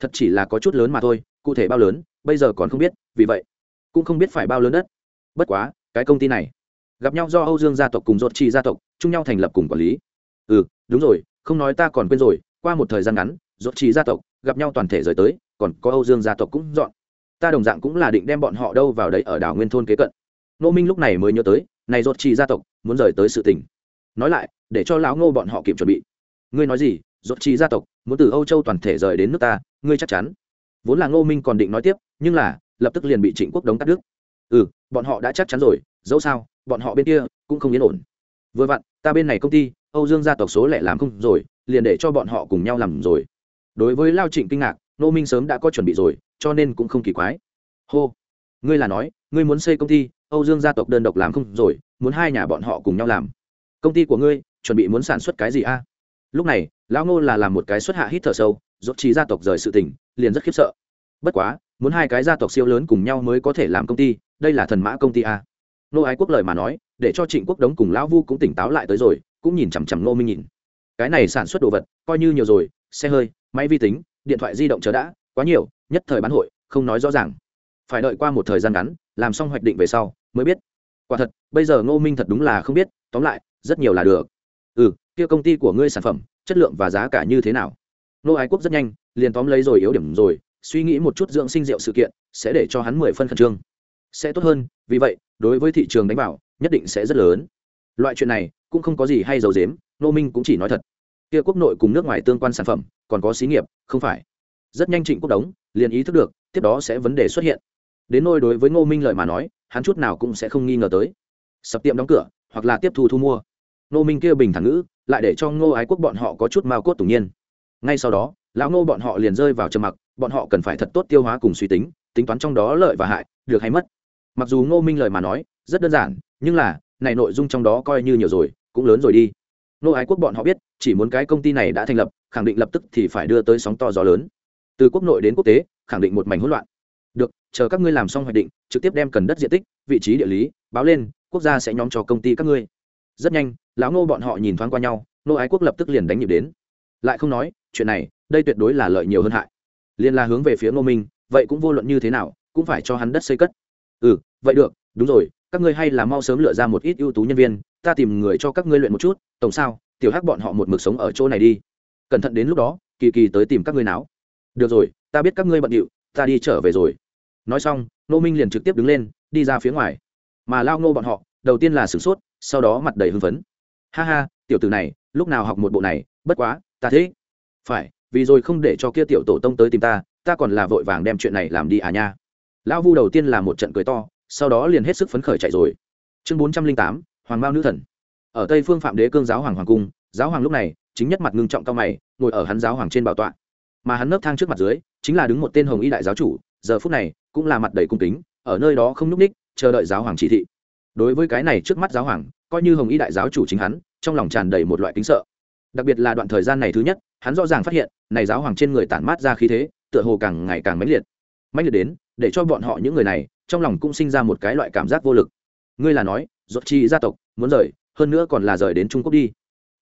Thật chỉ là có chút lớn mà thôi, cụ thể bao lớn, bây giờ còn không biết, vì vậy, cũng không biết phải bao lớn đất. Bất quá, cái công ty này, gặp nhau do âu dương gia tộc cùng dột Chi gia tộc, chung nhau thành lập cùng quản lý. Ừ đúng rồi, không nói ta còn quên rồi, qua một thời gian ngắn dột Chi gia tộc, gặp nhau toàn thể rời tới, còn có âu dương gia tộc cũng dọn. Ta đồng dạng cũng là định đem bọn họ đâu vào đấy ở đảo nguyên thôn kế cận. Nô minh lúc này mới nhớ tới này rốt trì gia tộc, muốn rời tới sự tình. Nói lại, để cho lão ngô bọn họ kịp chuẩn bị. Ngươi nói gì, rốt trì gia tộc, muốn từ âu châu toàn thể rời đến nước ta, ngươi chắc chắn. Vốn là ngô minh còn định nói tiếp, nhưng là, lập tức liền bị trịnh quốc đống cắt đứt. Ừ bọn họ đã chắc chắn rồi, dẫu sao, bọn họ bên kia cũng không yên ổn. Vừa vặn, ta bên này công ty, âu dương gia tộc số lẻ làm không rồi, liền để cho bọn họ cùng nhau làm rồi. Đối với lao trịnh kinh ngạc, ngô minh sớm đã có chuẩn bị rồi, cho nên cũng không kỳ quái. Hô ngươi là nói, ngươi muốn xây công ty, âu dương gia tộc đơn độc làm không rồi, muốn hai nhà bọn họ cùng nhau làm. Công ty của ngươi, chuẩn bị muốn sản xuất cái gì a? Lúc này, lão ngô là làm một cái xuất hạ hít thở sâu dốt trí gia tộc rời sự tỉnh liền rất khiếp sợ. Bất quá, muốn hai cái gia tộc siêu lớn cùng nhau mới có thể làm công ty, đây là thần mã công ty a. Nô ái quốc lời mà nói, để cho trịnh quốc đống cùng lão vu cũng tỉnh táo lại tới rồi, cũng nhìn chằm chằm nô minh nhìn. Cái này sản xuất đồ vật, coi như nhiều rồi, xe hơi, máy vi tính, điện thoại di động chờ đã, quá nhiều, nhất thời bán hội, không nói rõ ràng phải đợi qua một thời gian ngắn, làm xong hoạch định về sau, mới biết. Quả thật, bây giờ ngô minh thật đúng là không biết, tóm lại, rất nhiều là được. Ừ kia công ty của ngươi sản phẩm, chất lượng và giá cả như thế nào? Nô ái quốc rất nhanh, liền tóm lấy rồi yếu điểm rồi, suy nghĩ một chút dưỡng sinh rượu sự kiện, sẽ để cho hắn mười phân khẩn trương. Sẽ tốt hơn, vì vậy, đối với thị trường đánh bảo nhất định sẽ rất lớn. Loại chuyện này, cũng không có gì hay dầu dếm nô minh cũng chỉ nói thật. Kia quốc nội cùng nước ngoài tương quan sản phẩm, còn có xí nghiệp, không phải. Rất nhanh trịnh quốc đống liền ý thức được, tiếp đó sẽ vấn đề xuất hiện đến nôi đối với ngô minh lời mà nói, hắn chút nào cũng sẽ không nghi ngờ tới. Sập tiệm đóng cửa, hoặc là tiếp thu thu mua. Ngô minh kia bình thản ngữ, lại để cho ngô ái quốc bọn họ có chút mao cốt tủng nhiên. Ngay sau đó, lão ngô bọn họ liền rơi vào trầm mặc, bọn họ cần phải thật tốt tiêu hóa cùng suy tính tính toán trong đó lợi và hại, được hay mất. Mặc dù ngô minh lời mà nói, rất đơn giản, nhưng là, này nội dung trong đó coi như nhiều rồi, cũng lớn rồi đi. Ngô ái quốc bọn họ biết, chỉ muốn cái công ty này đã thành lập, khẳng định lập tức thì phải đưa tới sóng to gió lớn. Từ quốc nội đến quốc tế, khẳng định một mảnh hỗn loạn chờ các ngươi làm xong hoạch định, trực tiếp đem cần đất diện tích, vị trí địa lý, báo lên, quốc gia sẽ nhóm cho công ty các ngươi. Rất nhanh, lão ngô bọn họ nhìn thoáng qua nhau, nô ái quốc lập tức liền đánh nhịp đến. Lại không nói, chuyện này, đây tuyệt đối là lợi nhiều hơn hại. Liền là hướng về phía ngô minh, vậy cũng vô luận như thế nào, cũng phải cho hắn đất xây cất. Ừ vậy được, đúng rồi, các ngươi hay là mau sớm lựa ra một ít ưu tú nhân viên, ta tìm người cho các ngươi luyện một chút, tổng sao, tiểu hắc bọn họ một mực sống ở chỗ này đi. Cẩn thận đến lúc đó, kỳ kỳ tới tìm các ngươi nào được rồi, ta biết các ngươi bận điệu, ta đi trở về rồi nói xong nô minh liền trực tiếp đứng lên, đi ra phía ngoài. Mà lao ngô bọn họ, đầu tiên là sửng sốt, sau đó mặt đầy hưng phấn. Ha ha, tiểu tử này, lúc nào học một bộ này, bất quá, ta thế. Phải, vì rồi không để cho kia tiểu tổ tông tới tìm ta ta còn là vội vàng đem chuyện này làm đi à nha. Lão vu đầu tiên là một trận cười to, sau đó liền hết sức phấn khởi chạy rồi. Chương bốn trăm linh tám, hoàng mao nữ thần. Ở tây phương phạm đế cương giáo hoàng hoàng cung, giáo hoàng lúc này, chính nhất mặt ngưng trọng cao mày, ngồi ở hắn giáo hoàng trên bảo tọa. Mà hắn nấp thang trước mặt dưới, chính là đứng một tên hồng y đại giáo chủ, giờ phút này cũng là mặt đầy cung kính ở nơi đó không n đích, ních chờ đợi giáo hoàng chỉ thị. Đối với cái này trước mắt giáo hoàng coi như hồng y đại giáo chủ chính hắn trong lòng tràn đầy một loại kính sợ. Đặc biệt là đoạn thời gian này thứ nhất hắn rõ ràng phát hiện này giáo hoàng trên người tản mát ra khí thế tựa hồ càng ngày càng mãnh liệt. Mãnh liệt đến để cho bọn họ những người này trong lòng cũng sinh ra một cái loại cảm giác vô lực. Ngươi là nói dốt chi gia tộc muốn rời hơn nữa còn là rời đến trung quốc đi.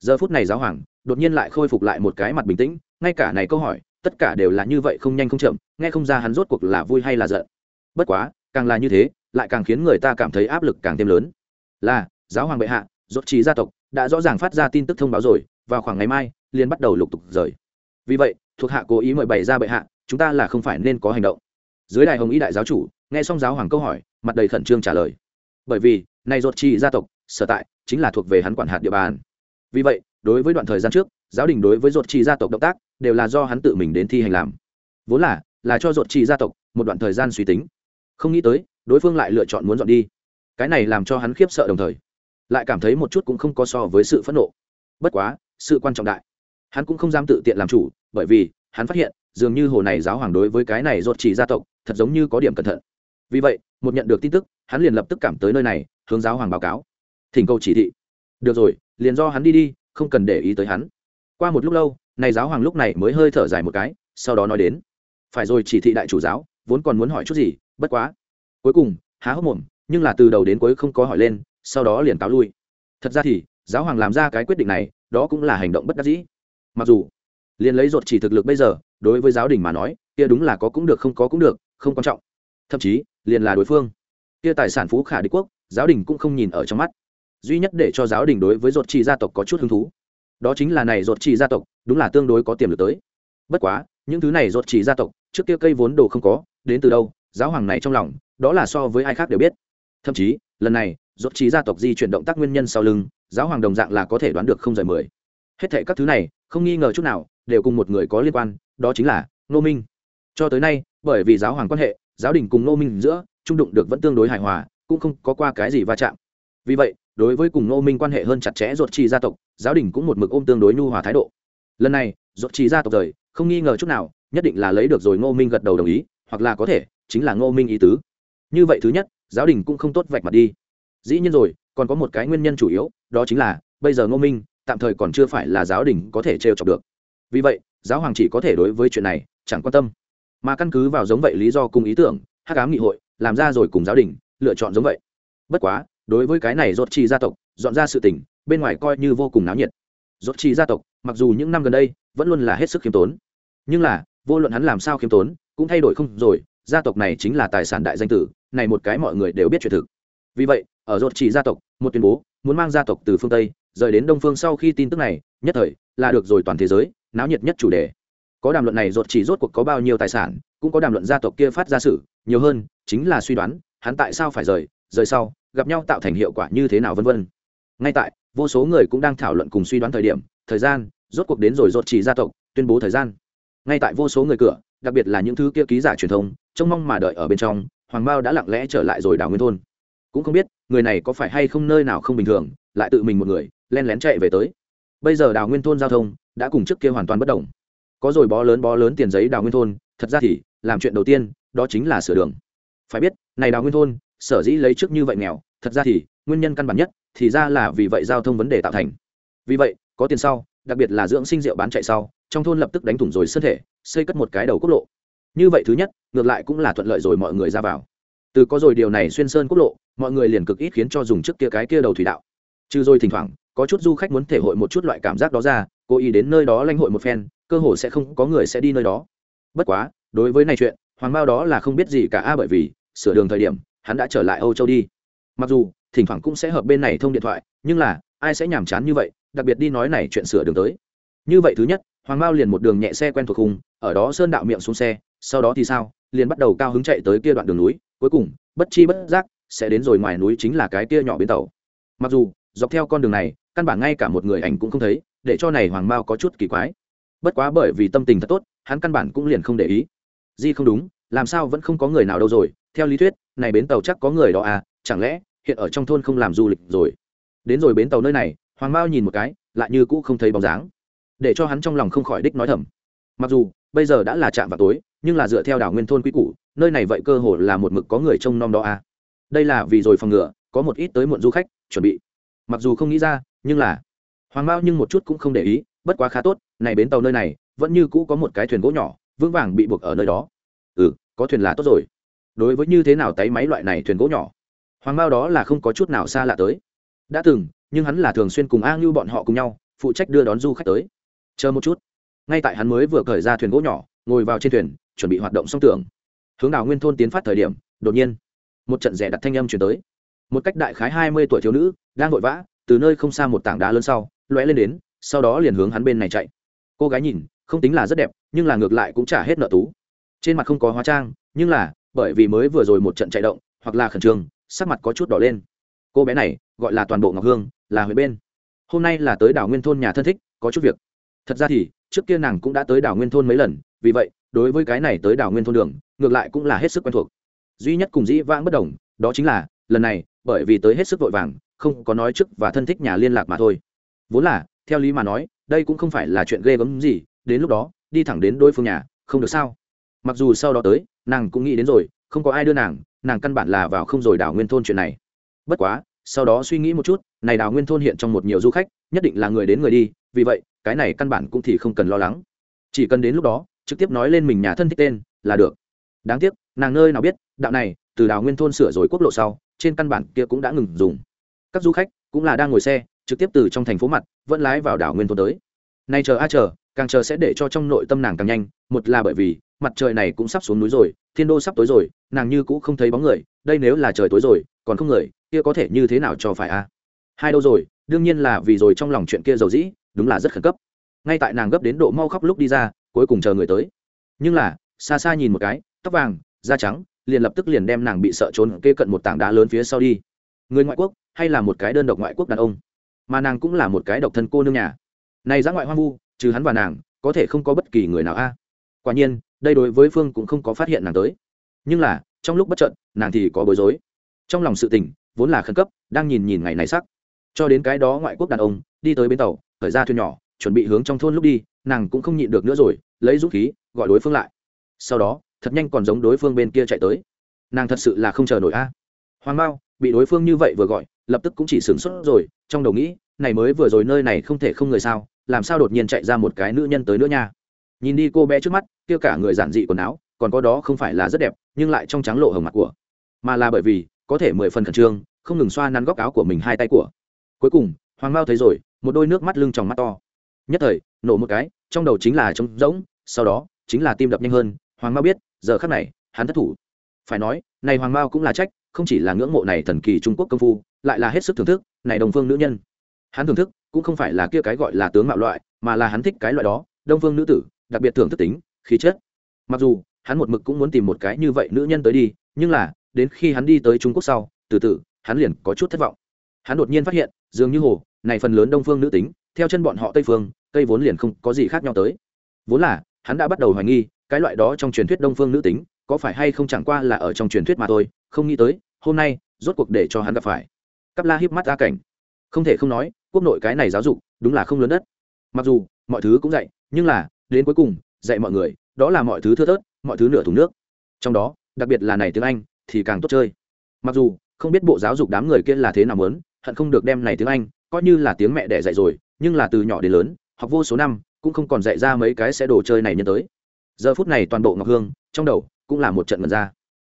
Giờ phút này giáo hoàng đột nhiên lại khôi phục lại một cái mặt bình tĩnh ngay cả này câu hỏi tất cả đều là như vậy không nhanh không chậm, nghe không ra hắn rốt cuộc là vui hay là giận. Bất quá, càng là như thế, lại càng khiến người ta cảm thấy áp lực càng thêm lớn. Là, giáo hoàng bệ hạ, rốt trí gia tộc, đã rõ ràng phát ra tin tức thông báo rồi, vào khoảng ngày mai, liền bắt đầu lục tục rời. Vì vậy, thuộc hạ cố ý mời bày ra bệ hạ, chúng ta là không phải nên có hành động. Dưới đài hồng ý đại giáo chủ, nghe xong giáo hoàng câu hỏi, mặt đầy khẩn trương trả lời. Bởi vì này rốt trì gia tộc, sở tại, chính là thuộc về hắn quản hạt địa bàn. Vì vậy, đối với đoạn thời gian trước giáo đình đối với ruột trì gia tộc động tác, đều là do hắn tự mình đến thi hành làm. Vốn là là cho ruột trì gia tộc một đoạn thời gian suy tính. Không nghĩ tới, đối phương lại lựa chọn muốn dọn đi. Cái này làm cho hắn khiếp sợ đồng thời, lại cảm thấy một chút cũng không có so với sự phẫn nộ. Bất quá, sự quan trọng đại, hắn cũng không dám tự tiện làm chủ, bởi vì, hắn phát hiện, dường như hồ này giáo hoàng đối với cái này ruột chỉ gia tộc, thật giống như có điểm cẩn thận. Vì vậy, một nhận được tin tức, hắn liền lập tức cảm tới nơi này, hướng giáo hoàng báo cáo. Thỉnh cầu chỉ thị. Được rồi, liền do hắn đi đi, không cần để ý tới hắn qua một lúc lâu, này giáo hoàng lúc này mới hơi thở dài một cái, sau đó nói đến, phải rồi, chỉ thị đại chủ giáo, vốn còn muốn hỏi chút gì, bất quá. Cuối cùng, há hốc mồm, nhưng là từ đầu đến cuối không có hỏi lên, sau đó liền cáo lui. Thật ra thì, giáo hoàng làm ra cái quyết định này, đó cũng là hành động bất đắc dĩ. Mặc dù, liền lấy ruột chỉ thực lực bây giờ, đối với giáo đình mà nói, kia đúng là có cũng được, không có cũng được, không quan trọng. Thậm chí, liền là đối phương. Kia tài sản phú khả đế quốc, giáo đình cũng không nhìn ở trong mắt. Duy nhất để cho giáo đình đối với ruột chỉ gia tộc có chút hứng thú đó chính là này ruột chỉ gia tộc, đúng là tương đối có tiềm lực tới. Bất quá, những thứ này ruột chỉ gia tộc, trước kia cây vốn đồ không có, đến từ đâu, giáo hoàng này trong lòng, đó là so với ai khác đều biết. Thậm chí, lần này, ruột chỉ gia tộc di chuyển động tác nguyên nhân sau lưng, giáo hoàng đồng dạng là có thể đoán được không rời mười. Hết thệ các thứ này, không nghi ngờ chút nào, đều cùng một người có liên quan, đó chính là nô minh. Cho tới nay, bởi vì giáo hoàng quan hệ, giáo đình cùng nô minh giữa, trung đụng được vẫn tương đối hài hòa, cũng không có qua cái gì va chạm. Vì vậy đối với cùng Ngô minh quan hệ hơn chặt chẽ ruột trì gia tộc, giáo đình cũng một mực ôm tương đối nhu hòa thái độ. Lần này, ruột trì gia tộc rời, không nghi ngờ chút nào, nhất định là lấy được rồi ngô minh gật đầu đồng ý, hoặc là có thể, chính là ngô minh ý tứ. Như vậy thứ nhất, giáo đình cũng không tốt vạch mặt đi. Dĩ nhiên rồi, còn có một cái nguyên nhân chủ yếu, đó chính là, bây giờ ngô minh, tạm thời còn chưa phải là giáo đình có thể trêu chọc được. Vì vậy, giáo hoàng chỉ có thể đối với chuyện này, chẳng quan tâm. Mà căn cứ vào giống vậy lý do cùng ý tưởng hát cám nghị hội, làm ra rồi cùng giáo đình, lựa chọn giống vậy. Bất quá đối với cái này rốt chi gia tộc, dọn ra sự tình, bên ngoài coi như vô cùng náo nhiệt. Rốt chi gia tộc, mặc dù những năm gần đây, vẫn luôn là hết sức khiêm tốn, nhưng là, vô luận hắn làm sao khiêm tốn, cũng thay đổi không rồi, gia tộc này chính là tài sản đại danh tử, này một cái mọi người đều biết chuyện thực. Vì vậy, ở rốt chi gia tộc, một tuyên bố, muốn mang gia tộc từ phương tây, rời đến đông phương sau khi tin tức này, nhất thời, là được rồi toàn thế giới, náo nhiệt nhất chủ đề. Có đàm luận này rốt chỉ rốt cuộc có bao nhiêu tài sản, cũng có đàm luận gia tộc kia phát ra sự, nhiều hơn, chính là suy đoán, hắn tại sao phải rời rời sau gặp nhau tạo thành hiệu quả như thế nào vân vân. Ngay tại, vô số người cũng đang thảo luận cùng suy đoán thời điểm, thời gian, rốt cuộc đến rồi rốt chỉ gia tộc, tuyên bố thời gian. Ngay tại vô số người cửa, đặc biệt là những thứ kia ký giả truyền thông, trông mong mà đợi ở bên trong, hoàng bao đã lặng lẽ trở lại rồi đảo nguyên thôn. Cũng không biết, người này có phải hay không nơi nào không bình thường, lại tự mình một người, len lén chạy về tới. Bây giờ đào nguyên thôn giao thông đã cùng trước kia hoàn toàn bất đồng. Có rồi bó lớn bó lớn tiền giấy đào nguyên thôn, thật ra thì, làm chuyện đầu tiên, đó chính là sửa đường. Phải biết, này đào nguyên thôn sở dĩ lấy trước như vậy nghèo, thật ra thì, nguyên nhân căn bản nhất, thì ra là vì vậy giao thông vấn đề tạo thành. Vì vậy, có tiền sau, đặc biệt là dưỡng sinh rượu bán chạy sau, trong thôn lập tức đánh thủng rồi thân thể, xây cất một cái đầu quốc lộ. Như vậy thứ nhất, ngược lại cũng là thuận lợi rồi mọi người ra vào. Từ có rồi điều này xuyên sơn quốc lộ, mọi người liền cực ít khiến cho dùng trước kia cái kia đầu thủy đạo. Trừ rồi thỉnh thoảng, có chút du khách muốn thể hội một chút loại cảm giác đó ra, cố ý đến nơi đó lãnh hội một phen, cơ hồ sẽ không, có người sẽ đi nơi đó. Bất quá, đối với này chuyện, hoàng bao đó là không biết gì cả a bởi vì, sửa đường thời điểm hắn đã trở lại âu châu đi. Mặc dù, thỉnh thoảng cũng sẽ hợp bên này thông điện thoại, nhưng là, ai sẽ nhàm chán như vậy, đặc biệt đi nói này chuyện sửa đường tới. Như vậy thứ nhất, hoàng Mao liền một đường nhẹ xe quen thuộc khung ở đó sơn đạo miệng xuống xe, sau đó thì sao, liền bắt đầu cao hứng chạy tới kia đoạn đường núi, cuối cùng, bất chi bất giác, sẽ đến rồi ngoài núi chính là cái kia nhỏ bến tàu. Mặc dù, dọc theo con đường này, căn bản ngay cả một người ảnh cũng không thấy, để cho này hoàng mao có chút kỳ quái. Bất quá bởi vì tâm tình thật tốt, hắn căn bản cũng liền không để ý. Di không đúng, làm sao vẫn không có người nào đâu rồi, theo lý thuyết này bến tàu chắc có người đó à chẳng lẽ, hiện ở trong thôn không làm du lịch rồi? Đến rồi bến tàu nơi này, hoàng mao nhìn một cái, lại như cũ không thấy bóng dáng. Để cho hắn trong lòng không khỏi đích nói thầm. Mặc dù, bây giờ đã là trạm vào tối, nhưng là dựa theo đảo nguyên thôn quý cũ nơi này vậy cơ hồ là một mực có người trông nom đó à. Đây là vì rồi phòng ngừa, có một ít tới muộn du khách, chuẩn bị. Mặc dù không nghĩ ra, nhưng là, hoàng mao nhưng một chút cũng không để ý, bất quá khá tốt, này bến tàu nơi này, vẫn như cũ có một cái thuyền gỗ nhỏ, vững vàng bị buộc ở nơi đó. Ừ có thuyền là tốt rồi đối với như thế nào tay máy loại này thuyền gỗ nhỏ. Hoàng mao đó là không có chút nào xa lạ tới. Đã từng, nhưng hắn là thường xuyên cùng a ngưu bọn họ cùng nhau, phụ trách đưa đón du khách tới. Chờ một chút. Ngay tại hắn mới vừa khởi ra thuyền gỗ nhỏ, ngồi vào trên thuyền, chuẩn bị hoạt động song tưởng hướng đào nguyên thôn tiến phát thời điểm, đột nhiên, một trận rẻ đặt thanh âm chuyển tới. Một cách đại khái hai mươi tuổi thiếu nữ, đang vội vã, từ nơi không xa một tảng đá lớn sau, lóe lên đến, sau đó liền hướng hắn bên này chạy. Cô gái nhìn, không tính là rất đẹp, nhưng là ngược lại cũng trả hết nợ tú. Trên mặt không có hóa trang, nhưng là bởi vì mới vừa rồi một trận chạy động, hoặc là khẩn trương, sắc mặt có chút đỏ lên. Cô bé này, gọi là toàn bộ ngọc hương, là huệ bên. Hôm nay là tới đảo nguyên thôn nhà thân thích, có chút việc. Thật ra thì, trước kia nàng cũng đã tới đảo nguyên thôn mấy lần, vì vậy, đối với cái này tới đảo nguyên thôn đường, ngược lại cũng là hết sức quen thuộc. Duy nhất cùng dĩ vãng bất đồng, đó chính là, lần này, bởi vì tới hết sức vội vàng, không có nói trước và thân thích nhà liên lạc mà thôi. Vốn là, theo lý mà nói, đây cũng không phải là chuyện ghê gớm gì, đến lúc đó, đi thẳng đến đối phương nhà, không được sao? Mặc dù sau đó tới nàng cũng nghĩ đến rồi, không có ai đưa nàng nàng căn bản là vào không rồi đảo nguyên thôn chuyện này. Bất quá, sau đó suy nghĩ một chút, này đảo nguyên thôn hiện trong một nhiều du khách, nhất định là người đến người đi, vì vậy, cái này căn bản cũng thì không cần lo lắng. Chỉ cần đến lúc đó, trực tiếp nói lên mình nhà thân thích tên, là được. Đáng tiếc, nàng nơi nào biết, đạo này, từ đảo nguyên thôn sửa rồi quốc lộ sau, trên căn bản kia cũng đã ngừng dùng. Các du khách cũng là đang ngồi xe, trực tiếp từ trong thành phố mặt, vẫn lái vào đảo nguyên thôn tới. Nay chờ a chờ, càng chờ sẽ để cho trong nội tâm nàng càng nhanh, một là bởi vì mặt trời này cũng sắp xuống núi rồi, thiên đô sắp tối rồi, nàng như cũng không thấy bóng người, đây nếu là trời tối rồi, còn không người, kia có thể như thế nào cho phải a? Hai đâu rồi, đương nhiên là vì rồi trong lòng chuyện kia dầu dĩ, đúng là rất khẩn cấp. Ngay tại nàng gấp đến độ mau khóc lúc đi ra, cuối cùng chờ người tới. Nhưng là, xa xa nhìn một cái, tóc vàng, da trắng, liền lập tức liền đem nàng bị sợ trốn kê cận một tảng đá lớn phía sau đi. Người ngoại quốc, hay là một cái đơn độc ngoại quốc đàn ông? Mà nàng cũng là một cái độc thân cô nương nhà. Này giã ngoại hoang vu, trừ hắn và nàng, có thể không có bất kỳ người nào a? Quả nhiên đây đối với phương cũng không có phát hiện nàng tới. Nhưng là, trong lúc bất trận nàng thì có bối rối. Trong lòng sự tình, vốn là khẩn cấp, đang nhìn nhìn ngày này sắc. Cho đến cái đó ngoại quốc đàn ông, đi tới bên tàu, khởi ra thuyền nhỏ, chuẩn bị hướng trong thôn lúc đi, nàng cũng không nhịn được nữa rồi, lấy dũng khí, gọi đối phương lại. Sau đó, thật nhanh còn giống đối phương bên kia chạy tới. Nàng thật sự là không chờ nổi a. Hoàng mao, bị đối phương như vậy vừa gọi, lập tức cũng chỉ sửng sốt rồi, trong đầu nghĩ, này mới vừa rồi nơi này không thể không người sao, làm sao đột nhiên chạy ra một cái nữ nhân tới nữa nha nhìn đi cô bé trước mắt, kia cả người giản dị quần áo, còn có đó không phải là rất đẹp, nhưng lại trong trắng lộ hồng mặt của. Mà là bởi vì, có thể mười phần khẩn trương, không ngừng xoa nắn góc áo của mình hai tay của. Cuối cùng, hoàng mao thấy rồi, một đôi nước mắt lưng tròng mắt to. Nhất thời, nổ một cái, trong đầu chính là trống rỗng, sau đó, chính là tim đập nhanh hơn, hoàng mao biết, giờ khắc này, hắn thất thủ. Phải nói, này hoàng mao cũng là trách, không chỉ là ngưỡng mộ này thần kỳ trung quốc công phu, lại là hết sức thưởng thức, này đồng phương nữ nhân. Hắn thưởng thức, cũng không phải là kia cái gọi là tướng mạo loại, mà là hắn thích cái loại đó, đông phương nữ tử đặc biệt thưởng thức tính, khí chất. Mặc dù, hắn một mực cũng muốn tìm một cái như vậy nữ nhân tới đi, nhưng là, đến khi hắn đi tới trung quốc sau, từ từ, hắn liền có chút thất vọng. Hắn đột nhiên phát hiện, dường như hồ, này phần lớn đông phương nữ tính, theo chân bọn họ tây phương, cây vốn liền không có gì khác nhau tới. Vốn là, hắn đã bắt đầu hoài nghi, cái loại đó trong truyền thuyết đông phương nữ tính, có phải hay không chẳng qua là ở trong truyền thuyết mà thôi, không nghĩ tới, hôm nay, rốt cuộc để cho hắn gặp phải. Cắp la híp mắt ra cảnh. Không thể không nói, quốc nội cái này giáo dục, đúng là không lớn đất. Mặc dù, mọi thứ cũng dạy, nhưng là đến cuối cùng, dạy mọi người, đó là mọi thứ thưa thớt, mọi thứ nửa thùng nước. Trong đó, đặc biệt là này tiếng anh, thì càng tốt chơi. Mặc dù, không biết bộ giáo dục đám người kia là thế nào muốn, hận không được đem này tiếng anh, coi như là tiếng mẹ đẻ dạy rồi, nhưng là từ nhỏ đến lớn, học vô số năm, cũng không còn dạy ra mấy cái sẽ đồ chơi này nhân tới. Giờ phút này toàn bộ ngọc hương, trong đầu, cũng là một trận mật ra.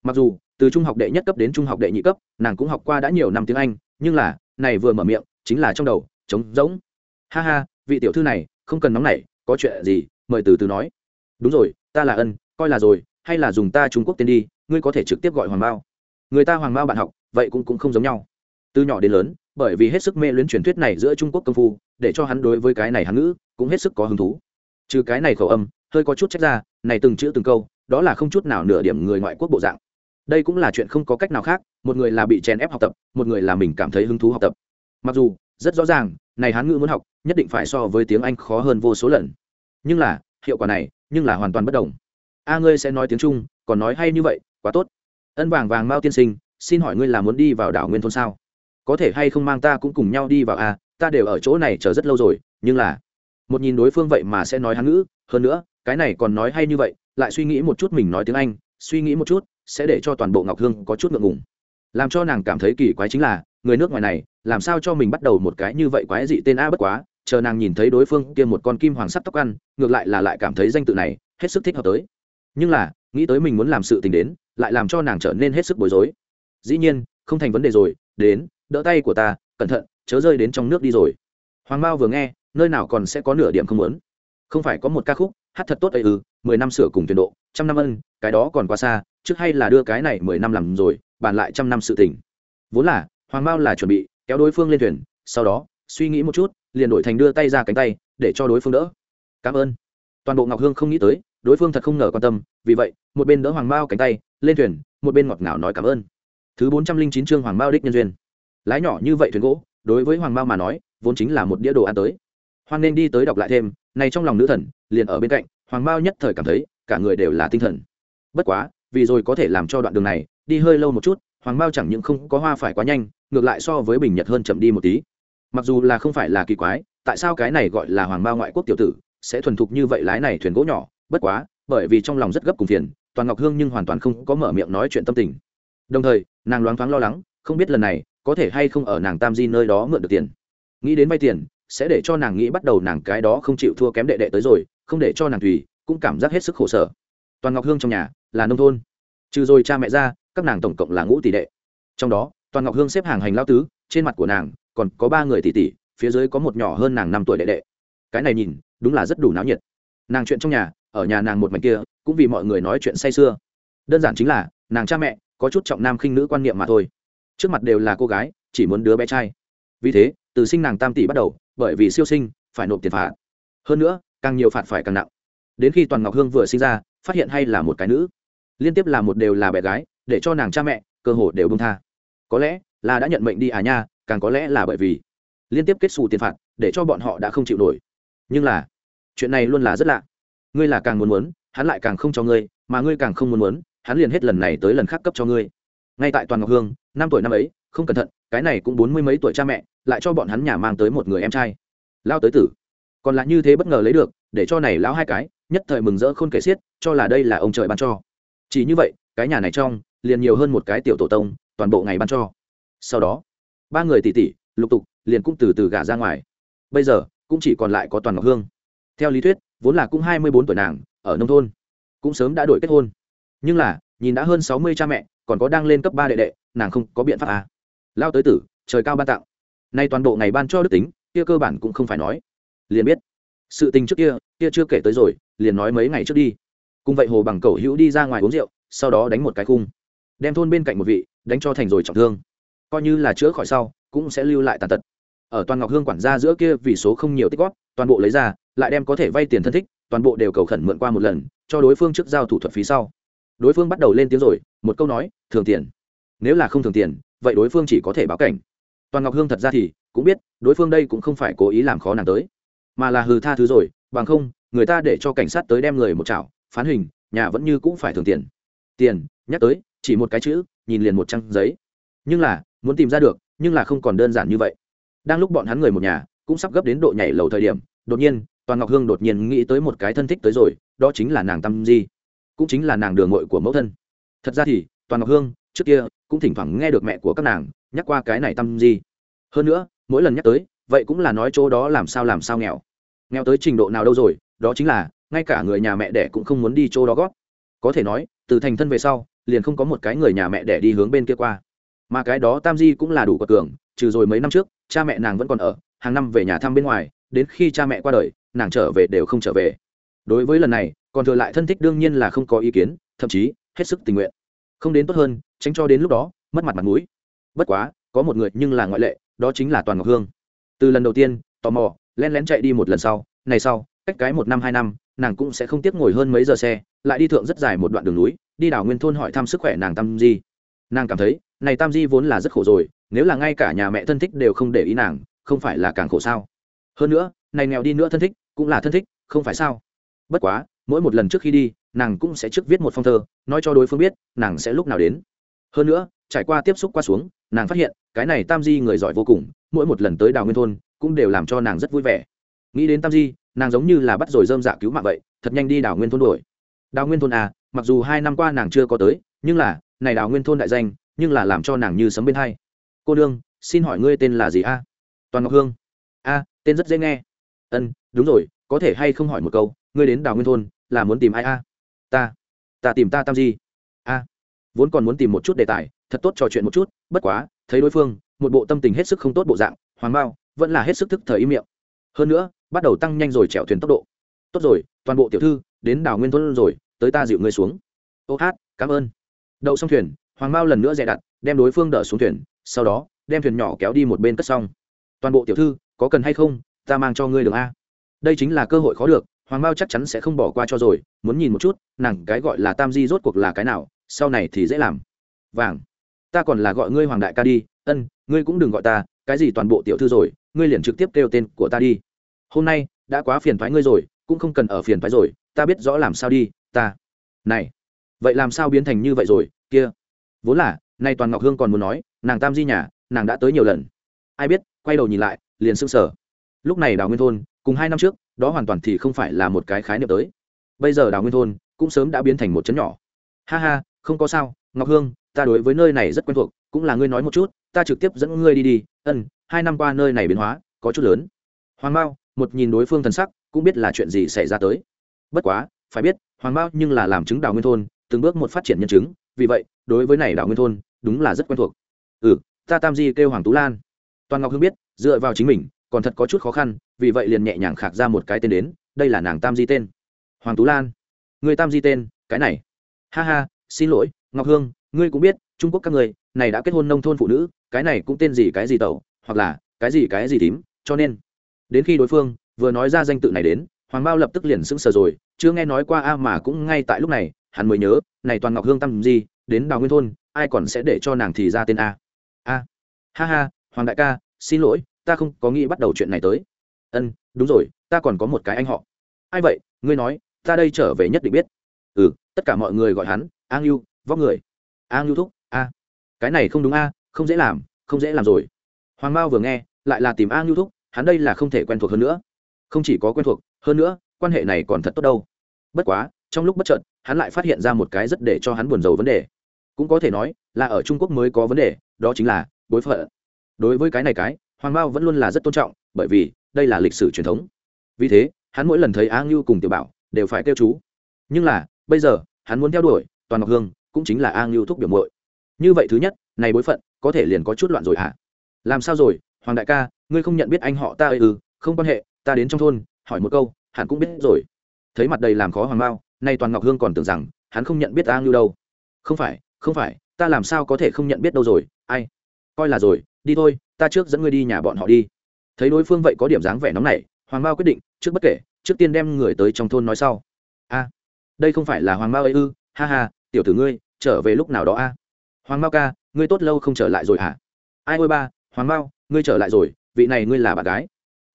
Mặc dù, từ trung học đệ nhất cấp đến trung học đệ nhị cấp, nàng cũng học qua đã nhiều năm tiếng anh, nhưng là, này vừa mở miệng, chính là trong đầu, trống rỗng. Ha ha, vị tiểu thư này, không cần nóng nảy, có chuyện gì mời từ từ nói. Đúng rồi, ta là ân, coi là rồi, hay là dùng ta trung quốc tên đi, ngươi có thể trực tiếp gọi hoàng mao. Người ta hoàng mao bạn học, vậy cũng cũng không giống nhau. Từ nhỏ đến lớn, bởi vì hết sức mê luyến truyền thuyết này giữa trung quốc công phu, để cho hắn đối với cái này hắn ngữ cũng hết sức có hứng thú. Trừ cái này khẩu âm, hơi có chút trách ra, này từng chữ từng câu, đó là không chút nào nửa điểm người ngoại quốc bộ dạng. Đây cũng là chuyện không có cách nào khác, một người là bị chèn ép học tập, một người là mình cảm thấy hứng thú học tập. Mặc dù, rất rõ ràng, này hán ngữ muốn học, nhất định phải so với tiếng anh khó hơn vô số lần nhưng là, hiệu quả này, nhưng là hoàn toàn bất đồng. A ngươi sẽ nói tiếng trung, còn nói hay như vậy, quá tốt. Ân vàng vàng mao tiên sinh, xin hỏi ngươi là muốn đi vào đảo nguyên thôn sao? Có thể hay không mang ta cũng cùng nhau đi vào a, ta đều ở chỗ này chờ rất lâu rồi, nhưng là, một nhìn đối phương vậy mà sẽ nói hán ngữ, hơn nữa, cái này còn nói hay như vậy, lại suy nghĩ một chút mình nói tiếng anh, suy nghĩ một chút, sẽ để cho toàn bộ ngọc hương có chút ngượng ngùng. Làm cho nàng cảm thấy kỳ quái chính là, người nước ngoài này, làm sao cho mình bắt đầu một cái như vậy quái dị tên a bất quá chờ nàng nhìn thấy đối phương kia một con kim hoàng sắt tóc ăn, ngược lại là lại cảm thấy danh tự này, hết sức thích hợp tới. Nhưng là, nghĩ tới mình muốn làm sự tình đến, lại làm cho nàng trở nên hết sức bối rối. Dĩ nhiên, không thành vấn đề rồi, đến, đỡ tay của ta, cẩn thận, chớ rơi đến trong nước đi rồi. Hoàng mao vừa nghe, nơi nào còn sẽ có nửa điểm không muốn. Không phải có một ca khúc, hát thật tốt ấy ư, mười năm sửa cùng tuyển độ, trăm năm ân, cái đó còn quá xa, trước hay là đưa cái này mười năm làm rồi, bàn lại trăm năm sự tình. Vốn là, hoàng mao là chuẩn bị, kéo đối phương lên thuyền, sau đó, suy nghĩ một chút liền đổi thành đưa tay ra cánh tay, để cho đối phương đỡ. Cảm ơn. Toàn bộ ngọc hương không nghĩ tới, đối phương thật không ngờ quan tâm, vì vậy, một bên đỡ hoàng mao cánh tay, lên thuyền, một bên ngọt ngào nói cảm ơn. Thứ bốn trăm linh chín chương hoàng mao đích nhân duyên. Lái nhỏ như vậy thuyền gỗ, đối với hoàng mao mà nói, vốn chính là một đĩa đồ ăn tới. Hoan nên đi tới đọc lại thêm, này trong lòng nữ thần, liền ở bên cạnh, hoàng mao nhất thời cảm thấy, cả người đều là tinh thần. Bất quá, vì rồi có thể làm cho đoạn đường này, đi hơi lâu một chút, hoàng mao chẳng những không có hoa phải quá nhanh, ngược lại so với bình nhật hơn chậm đi một tí mặc dù là không phải là kỳ quái, tại sao cái này gọi là hoàng mao ngoại quốc tiểu tử sẽ thuần thục như vậy lái này thuyền gỗ nhỏ? Bất quá, bởi vì trong lòng rất gấp cùng phiền, toàn ngọc hương nhưng hoàn toàn không có mở miệng nói chuyện tâm tình. Đồng thời, nàng loáng thoáng lo lắng, không biết lần này có thể hay không ở nàng tam di nơi đó mượn được tiền. Nghĩ đến vay tiền, sẽ để cho nàng nghĩ bắt đầu nàng cái đó không chịu thua kém đệ đệ tới rồi, không để cho nàng tùy cũng cảm giác hết sức khổ sở. Toàn ngọc hương trong nhà là nông thôn. Trừ rồi cha mẹ ra, các nàng tổng cộng là ngũ tỷ đệ. Trong đó, toàn ngọc hương xếp hàng hành lao tứ, trên mặt của nàng còn có ba người tỷ tỷ, phía dưới có một nhỏ hơn nàng năm tuổi đệ đệ. Cái này nhìn, đúng là rất đủ náo nhiệt. Nàng chuyện trong nhà, ở nhà nàng một mảnh kia, cũng vì mọi người nói chuyện say sưa. Đơn giản chính là, nàng cha mẹ, có chút trọng nam khinh nữ quan niệm mà thôi. Trước mặt đều là cô gái, chỉ muốn đứa bé trai. Vì thế, từ sinh nàng tam tỷ bắt đầu, bởi vì siêu sinh, phải nộp tiền phạt. Hơn nữa, càng nhiều phạt phải càng nặng. Đến khi toàn ngọc hương vừa sinh ra, phát hiện hay là một cái nữ. Liên tiếp là một đều là bé gái, để cho nàng cha mẹ, cơ hồ đều bông tha. Có lẽ là đã nhận mệnh đi à nha càng có lẽ là bởi vì liên tiếp kết xù tiền phạt để cho bọn họ đã không chịu nổi. Nhưng là, chuyện này luôn là rất lạ. Ngươi là càng muốn muốn, hắn lại càng không cho ngươi, mà ngươi càng không muốn muốn, hắn liền hết lần này tới lần khác cấp cho ngươi. Ngay tại toàn ngọc hương, năm tuổi năm ấy, không cẩn thận, cái này cũng bốn mươi mấy tuổi cha mẹ, lại cho bọn hắn nhà mang tới một người em trai. Lao tới tử. Còn lại như thế bất ngờ lấy được, để cho này lão hai cái, nhất thời mừng rỡ khôn kể xiết, cho là đây là ông trời ban cho. Chỉ như vậy, cái nhà này trong, liền nhiều hơn một cái tiểu tổ tông, toàn bộ ngày ban cho. Sau đó ba người tỷ tỷ lục tục, liền cũng từ từ gả ra ngoài. Bây giờ, cũng chỉ còn lại có toàn ngọc hương. Theo lý thuyết, vốn là cũng hai mươi bốn tuổi nàng, ở nông thôn. Cũng sớm đã đổi kết hôn. Nhưng là, nhìn đã hơn sáu mươi cha mẹ, còn có đang lên cấp ba đệ đệ, nàng không có biện pháp à. lao tới tử, trời cao ban tặng. Nay toàn bộ ngày ban cho đức tính, kia cơ bản cũng không phải nói. Liền biết, sự tình trước kia kia chưa kể tới rồi, liền nói mấy ngày trước đi. Cùng vậy hồ bằng cầu hữu đi ra ngoài uống rượu, sau đó đánh một cái khung. Đem thôn bên cạnh một vị, đánh cho thành rồi trọng thương coi như là chữa khỏi sau, cũng sẽ lưu lại tàn tật. Ở toàn ngọc hương quản gia giữa kia vì số không nhiều tích góp, toàn bộ lấy ra, lại đem có thể vay tiền thân thích, toàn bộ đều cầu khẩn mượn qua một lần, cho đối phương trước giao thủ thuật phí sau. Đối phương bắt đầu lên tiếng rồi, một câu nói, thường tiền. Nếu là không thường tiền, vậy đối phương chỉ có thể báo cảnh. Toàn ngọc hương thật ra thì cũng biết, đối phương đây cũng không phải cố ý làm khó nàng tới, mà là hừ tha thứ rồi, bằng không, người ta để cho cảnh sát tới đem người một chảo, phán hình, nhà vẫn như cũng phải thường tiền. Tiền, nhắc tới, chỉ một cái chữ, nhìn liền một trang giấy. Nhưng là muốn tìm ra được, nhưng là không còn đơn giản như vậy. Đang lúc bọn hắn người một nhà cũng sắp gấp đến độ nhảy lầu thời điểm, đột nhiên, toàn ngọc hương đột nhiên nghĩ tới một cái thân thích tới rồi, đó chính là nàng tâm di, cũng chính là nàng đường ngội của mẫu thân. Thật ra thì, toàn ngọc hương, trước kia, cũng thỉnh thoảng nghe được mẹ của các nàng nhắc qua cái này tâm di. Hơn nữa, mỗi lần nhắc tới, vậy cũng là nói chỗ đó làm sao làm sao nghèo. Nghèo tới trình độ nào đâu rồi, đó chính là, ngay cả người nhà mẹ đẻ cũng không muốn đi chỗ đó gót có thể nói, từ thành thân về sau, liền không có một cái người nhà mẹ đẻ đi hướng bên kia qua mà cái đó tam di cũng là đủ quật cường, trừ rồi mấy năm trước, cha mẹ nàng vẫn còn ở, hàng năm về nhà thăm bên ngoài, đến khi cha mẹ qua đời, nàng trở về đều không trở về. Đối với lần này, còn thừa lại thân thích đương nhiên là không có ý kiến, thậm chí, hết sức tình nguyện. Không đến tốt hơn, tránh cho đến lúc đó, mất mặt mặt mũi. Bất quá, có một người nhưng là ngoại lệ, đó chính là toàn ngọc hương. Từ lần đầu tiên, tò mò len lén chạy đi một lần sau, này sau, cách cái một năm hai năm, nàng cũng sẽ không tiếc ngồi hơn mấy giờ xe, lại đi thượng rất dài một đoạn đường núi, đi đảo nguyên thôn hỏi thăm sức khỏe nàng tam di. Nàng cảm thấy này tam di vốn là rất khổ rồi, nếu là ngay cả nhà mẹ thân thích đều không để ý nàng, không phải là càng khổ sao? Hơn nữa, này nghèo đi nữa thân thích, cũng là thân thích, không phải sao? Bất quá, mỗi một lần trước khi đi, nàng cũng sẽ trước viết một phong thơ, nói cho đối phương biết, nàng sẽ lúc nào đến. Hơn nữa, trải qua tiếp xúc qua xuống, nàng phát hiện, cái này tam di người giỏi vô cùng, mỗi một lần tới đào nguyên thôn, cũng đều làm cho nàng rất vui vẻ. Nghĩ đến tam di, nàng giống như là bắt rồi dơm dạ cứu mạng vậy, thật nhanh đi đào nguyên thôn đuổi. Đào nguyên thôn à mặc dù hai năm qua nàng chưa có tới, nhưng là, này đào nguyên thôn đại danh nhưng là làm cho nàng như sấm bên hai. Cô đương xin hỏi ngươi tên là gì a? Toàn ngọc hương. A, tên rất dễ nghe. Ân, đúng rồi, có thể hay không hỏi một câu, ngươi đến đào nguyên thôn, là muốn tìm ai a? Ta ta tìm ta tam di. A, vốn còn muốn tìm một chút đề tài, thật tốt trò chuyện một chút, bất quá, thấy đối phương, một bộ tâm tình hết sức không tốt bộ dạng, hoàng bao, vẫn là hết sức thức thời im miệng. Hơn nữa, bắt đầu tăng nhanh rồi chèo thuyền tốc độ. Tốt rồi, toàn bộ tiểu thư, đến đảo nguyên thôn rồi, tới ta dịu ngươi xuống. Ô hát, cảm ơn. Đậu xong thuyền hoàng mao lần nữa dè đặt, đem đối phương đỡ xuống thuyền, sau đó, đem thuyền nhỏ kéo đi một bên cất xong. Toàn bộ tiểu thư, có cần hay không, ta mang cho ngươi đường a. Đây chính là cơ hội khó được, hoàng bao chắc chắn sẽ không bỏ qua cho rồi, muốn nhìn một chút, nàng cái gọi là tam di rốt cuộc là cái nào, sau này thì dễ làm. Vàng. Ta còn là gọi ngươi hoàng đại ca đi, ân, ngươi cũng đừng gọi ta, cái gì toàn bộ tiểu thư rồi, ngươi liền trực tiếp kêu tên của ta đi. Hôm nay, đã quá phiền thoái ngươi rồi, cũng không cần ở phiền thoái rồi, ta biết rõ làm sao đi, ta. Này, vậy làm sao biến thành như vậy rồi, kia vốn là, nay toàn ngọc hương còn muốn nói, nàng tam di nhà, nàng đã tới nhiều lần. Ai biết, quay đầu nhìn lại, liền sững sở lúc này đào nguyên thôn, cùng hai năm trước, đó hoàn toàn thì không phải là một cái khái niệm tới. Bây giờ đào nguyên thôn cũng sớm đã biến thành một chấn nhỏ. Ha ha, không có sao, ngọc hương, ta đối với nơi này rất quen thuộc, cũng là ngươi nói một chút, ta trực tiếp dẫn ngươi đi đi. Ân, hai năm qua nơi này biến hóa, có chút lớn. Hoàng mao, một nhìn đối phương thần sắc, cũng biết là chuyện gì xảy ra tới. Bất quá, phải biết, hoàng mao nhưng là làm chứng đào nguyên thôn từng bước một phát triển nhân chứng, vì vậy, đối với này đảo nguyên thôn, đúng là rất quen thuộc. Ừ ta tam di kêu hoàng tú lan. Toàn ngọc hương biết, dựa vào chính mình, còn thật có chút khó khăn, vì vậy liền nhẹ nhàng khạc ra một cái tên đến, đây là nàng tam di tên. Hoàng tú lan. Người tam di tên, cái này. Ha ha, xin lỗi, ngọc hương, ngươi cũng biết, trung quốc các người, này đã kết hôn nông thôn phụ nữ, cái này cũng tên gì cái gì tẩu, hoặc là, cái gì cái gì tím, cho nên. Đến khi đối phương, vừa nói ra danh tự này đến, hoàng bao lập tức liền sững sờ rồi, chưa nghe nói qua a mà cũng ngay tại lúc này hắn mới nhớ này toàn ngọc hương tâm gì, đến đào nguyên thôn ai còn sẽ để cho nàng thì ra tên a? A. Ha ha hoàng đại ca xin lỗi ta không có nghĩ bắt đầu chuyện này tới. Ân đúng rồi ta còn có một cái anh họ. Ai vậy? Ngươi nói ta đây trở về nhất định biết. Ừ tất cả mọi người gọi hắn an ngưu vóc người. An ngưu thúc a. Cái này không đúng a không dễ làm không dễ làm rồi. Hoàng mao vừa nghe lại là tìm an ngưu thúc hắn đây là không thể quen thuộc hơn nữa. Không chỉ có quen thuộc hơn nữa quan hệ này còn thật tốt đâu. Bất quá trong lúc bất chợt hắn lại phát hiện ra một cái rất để cho hắn buồn rầu vấn đề. Cũng có thể nói là ở trung quốc mới có vấn đề đó chính là bối phận. Đối với cái này cái hoàng mao vẫn luôn là rất tôn trọng bởi vì đây là lịch sử truyền thống. Vì thế hắn mỗi lần thấy a ngưu cùng tiểu bảo đều phải kêu chú. Nhưng là bây giờ hắn muốn theo đuổi toàn ngọc hương cũng chính là a ngưu thúc biểu mội như vậy thứ nhất này bối phận có thể liền có chút loạn rồi hả? Làm sao rồi hoàng đại ca ngươi không nhận biết anh họ ta ư? Ừ, không quan hệ ta đến trong thôn hỏi một câu hẳn cũng biết rồi. Thấy mặt đầy làm khó hoàng mao nay toàn ngọc hương còn tưởng rằng hắn không nhận biết a ngưu đâu. Không phải không phải, ta làm sao có thể không nhận biết đâu rồi, ai? Coi là rồi, đi thôi, ta trước dẫn ngươi đi nhà bọn họ đi. Thấy đối phương vậy có điểm dáng vẻ nóng này hoàng mao quyết định, trước bất kể, trước tiên đem người tới trong thôn nói sau. A, đây không phải là hoàng mao ấy ư? Ha ha, tiểu tử ngươi, trở về lúc nào đó a? Hoàng mao ca, ngươi tốt lâu không trở lại rồi hả? Ai ôi ba, hoàng mao, ngươi trở lại rồi, vị này ngươi là bạn gái.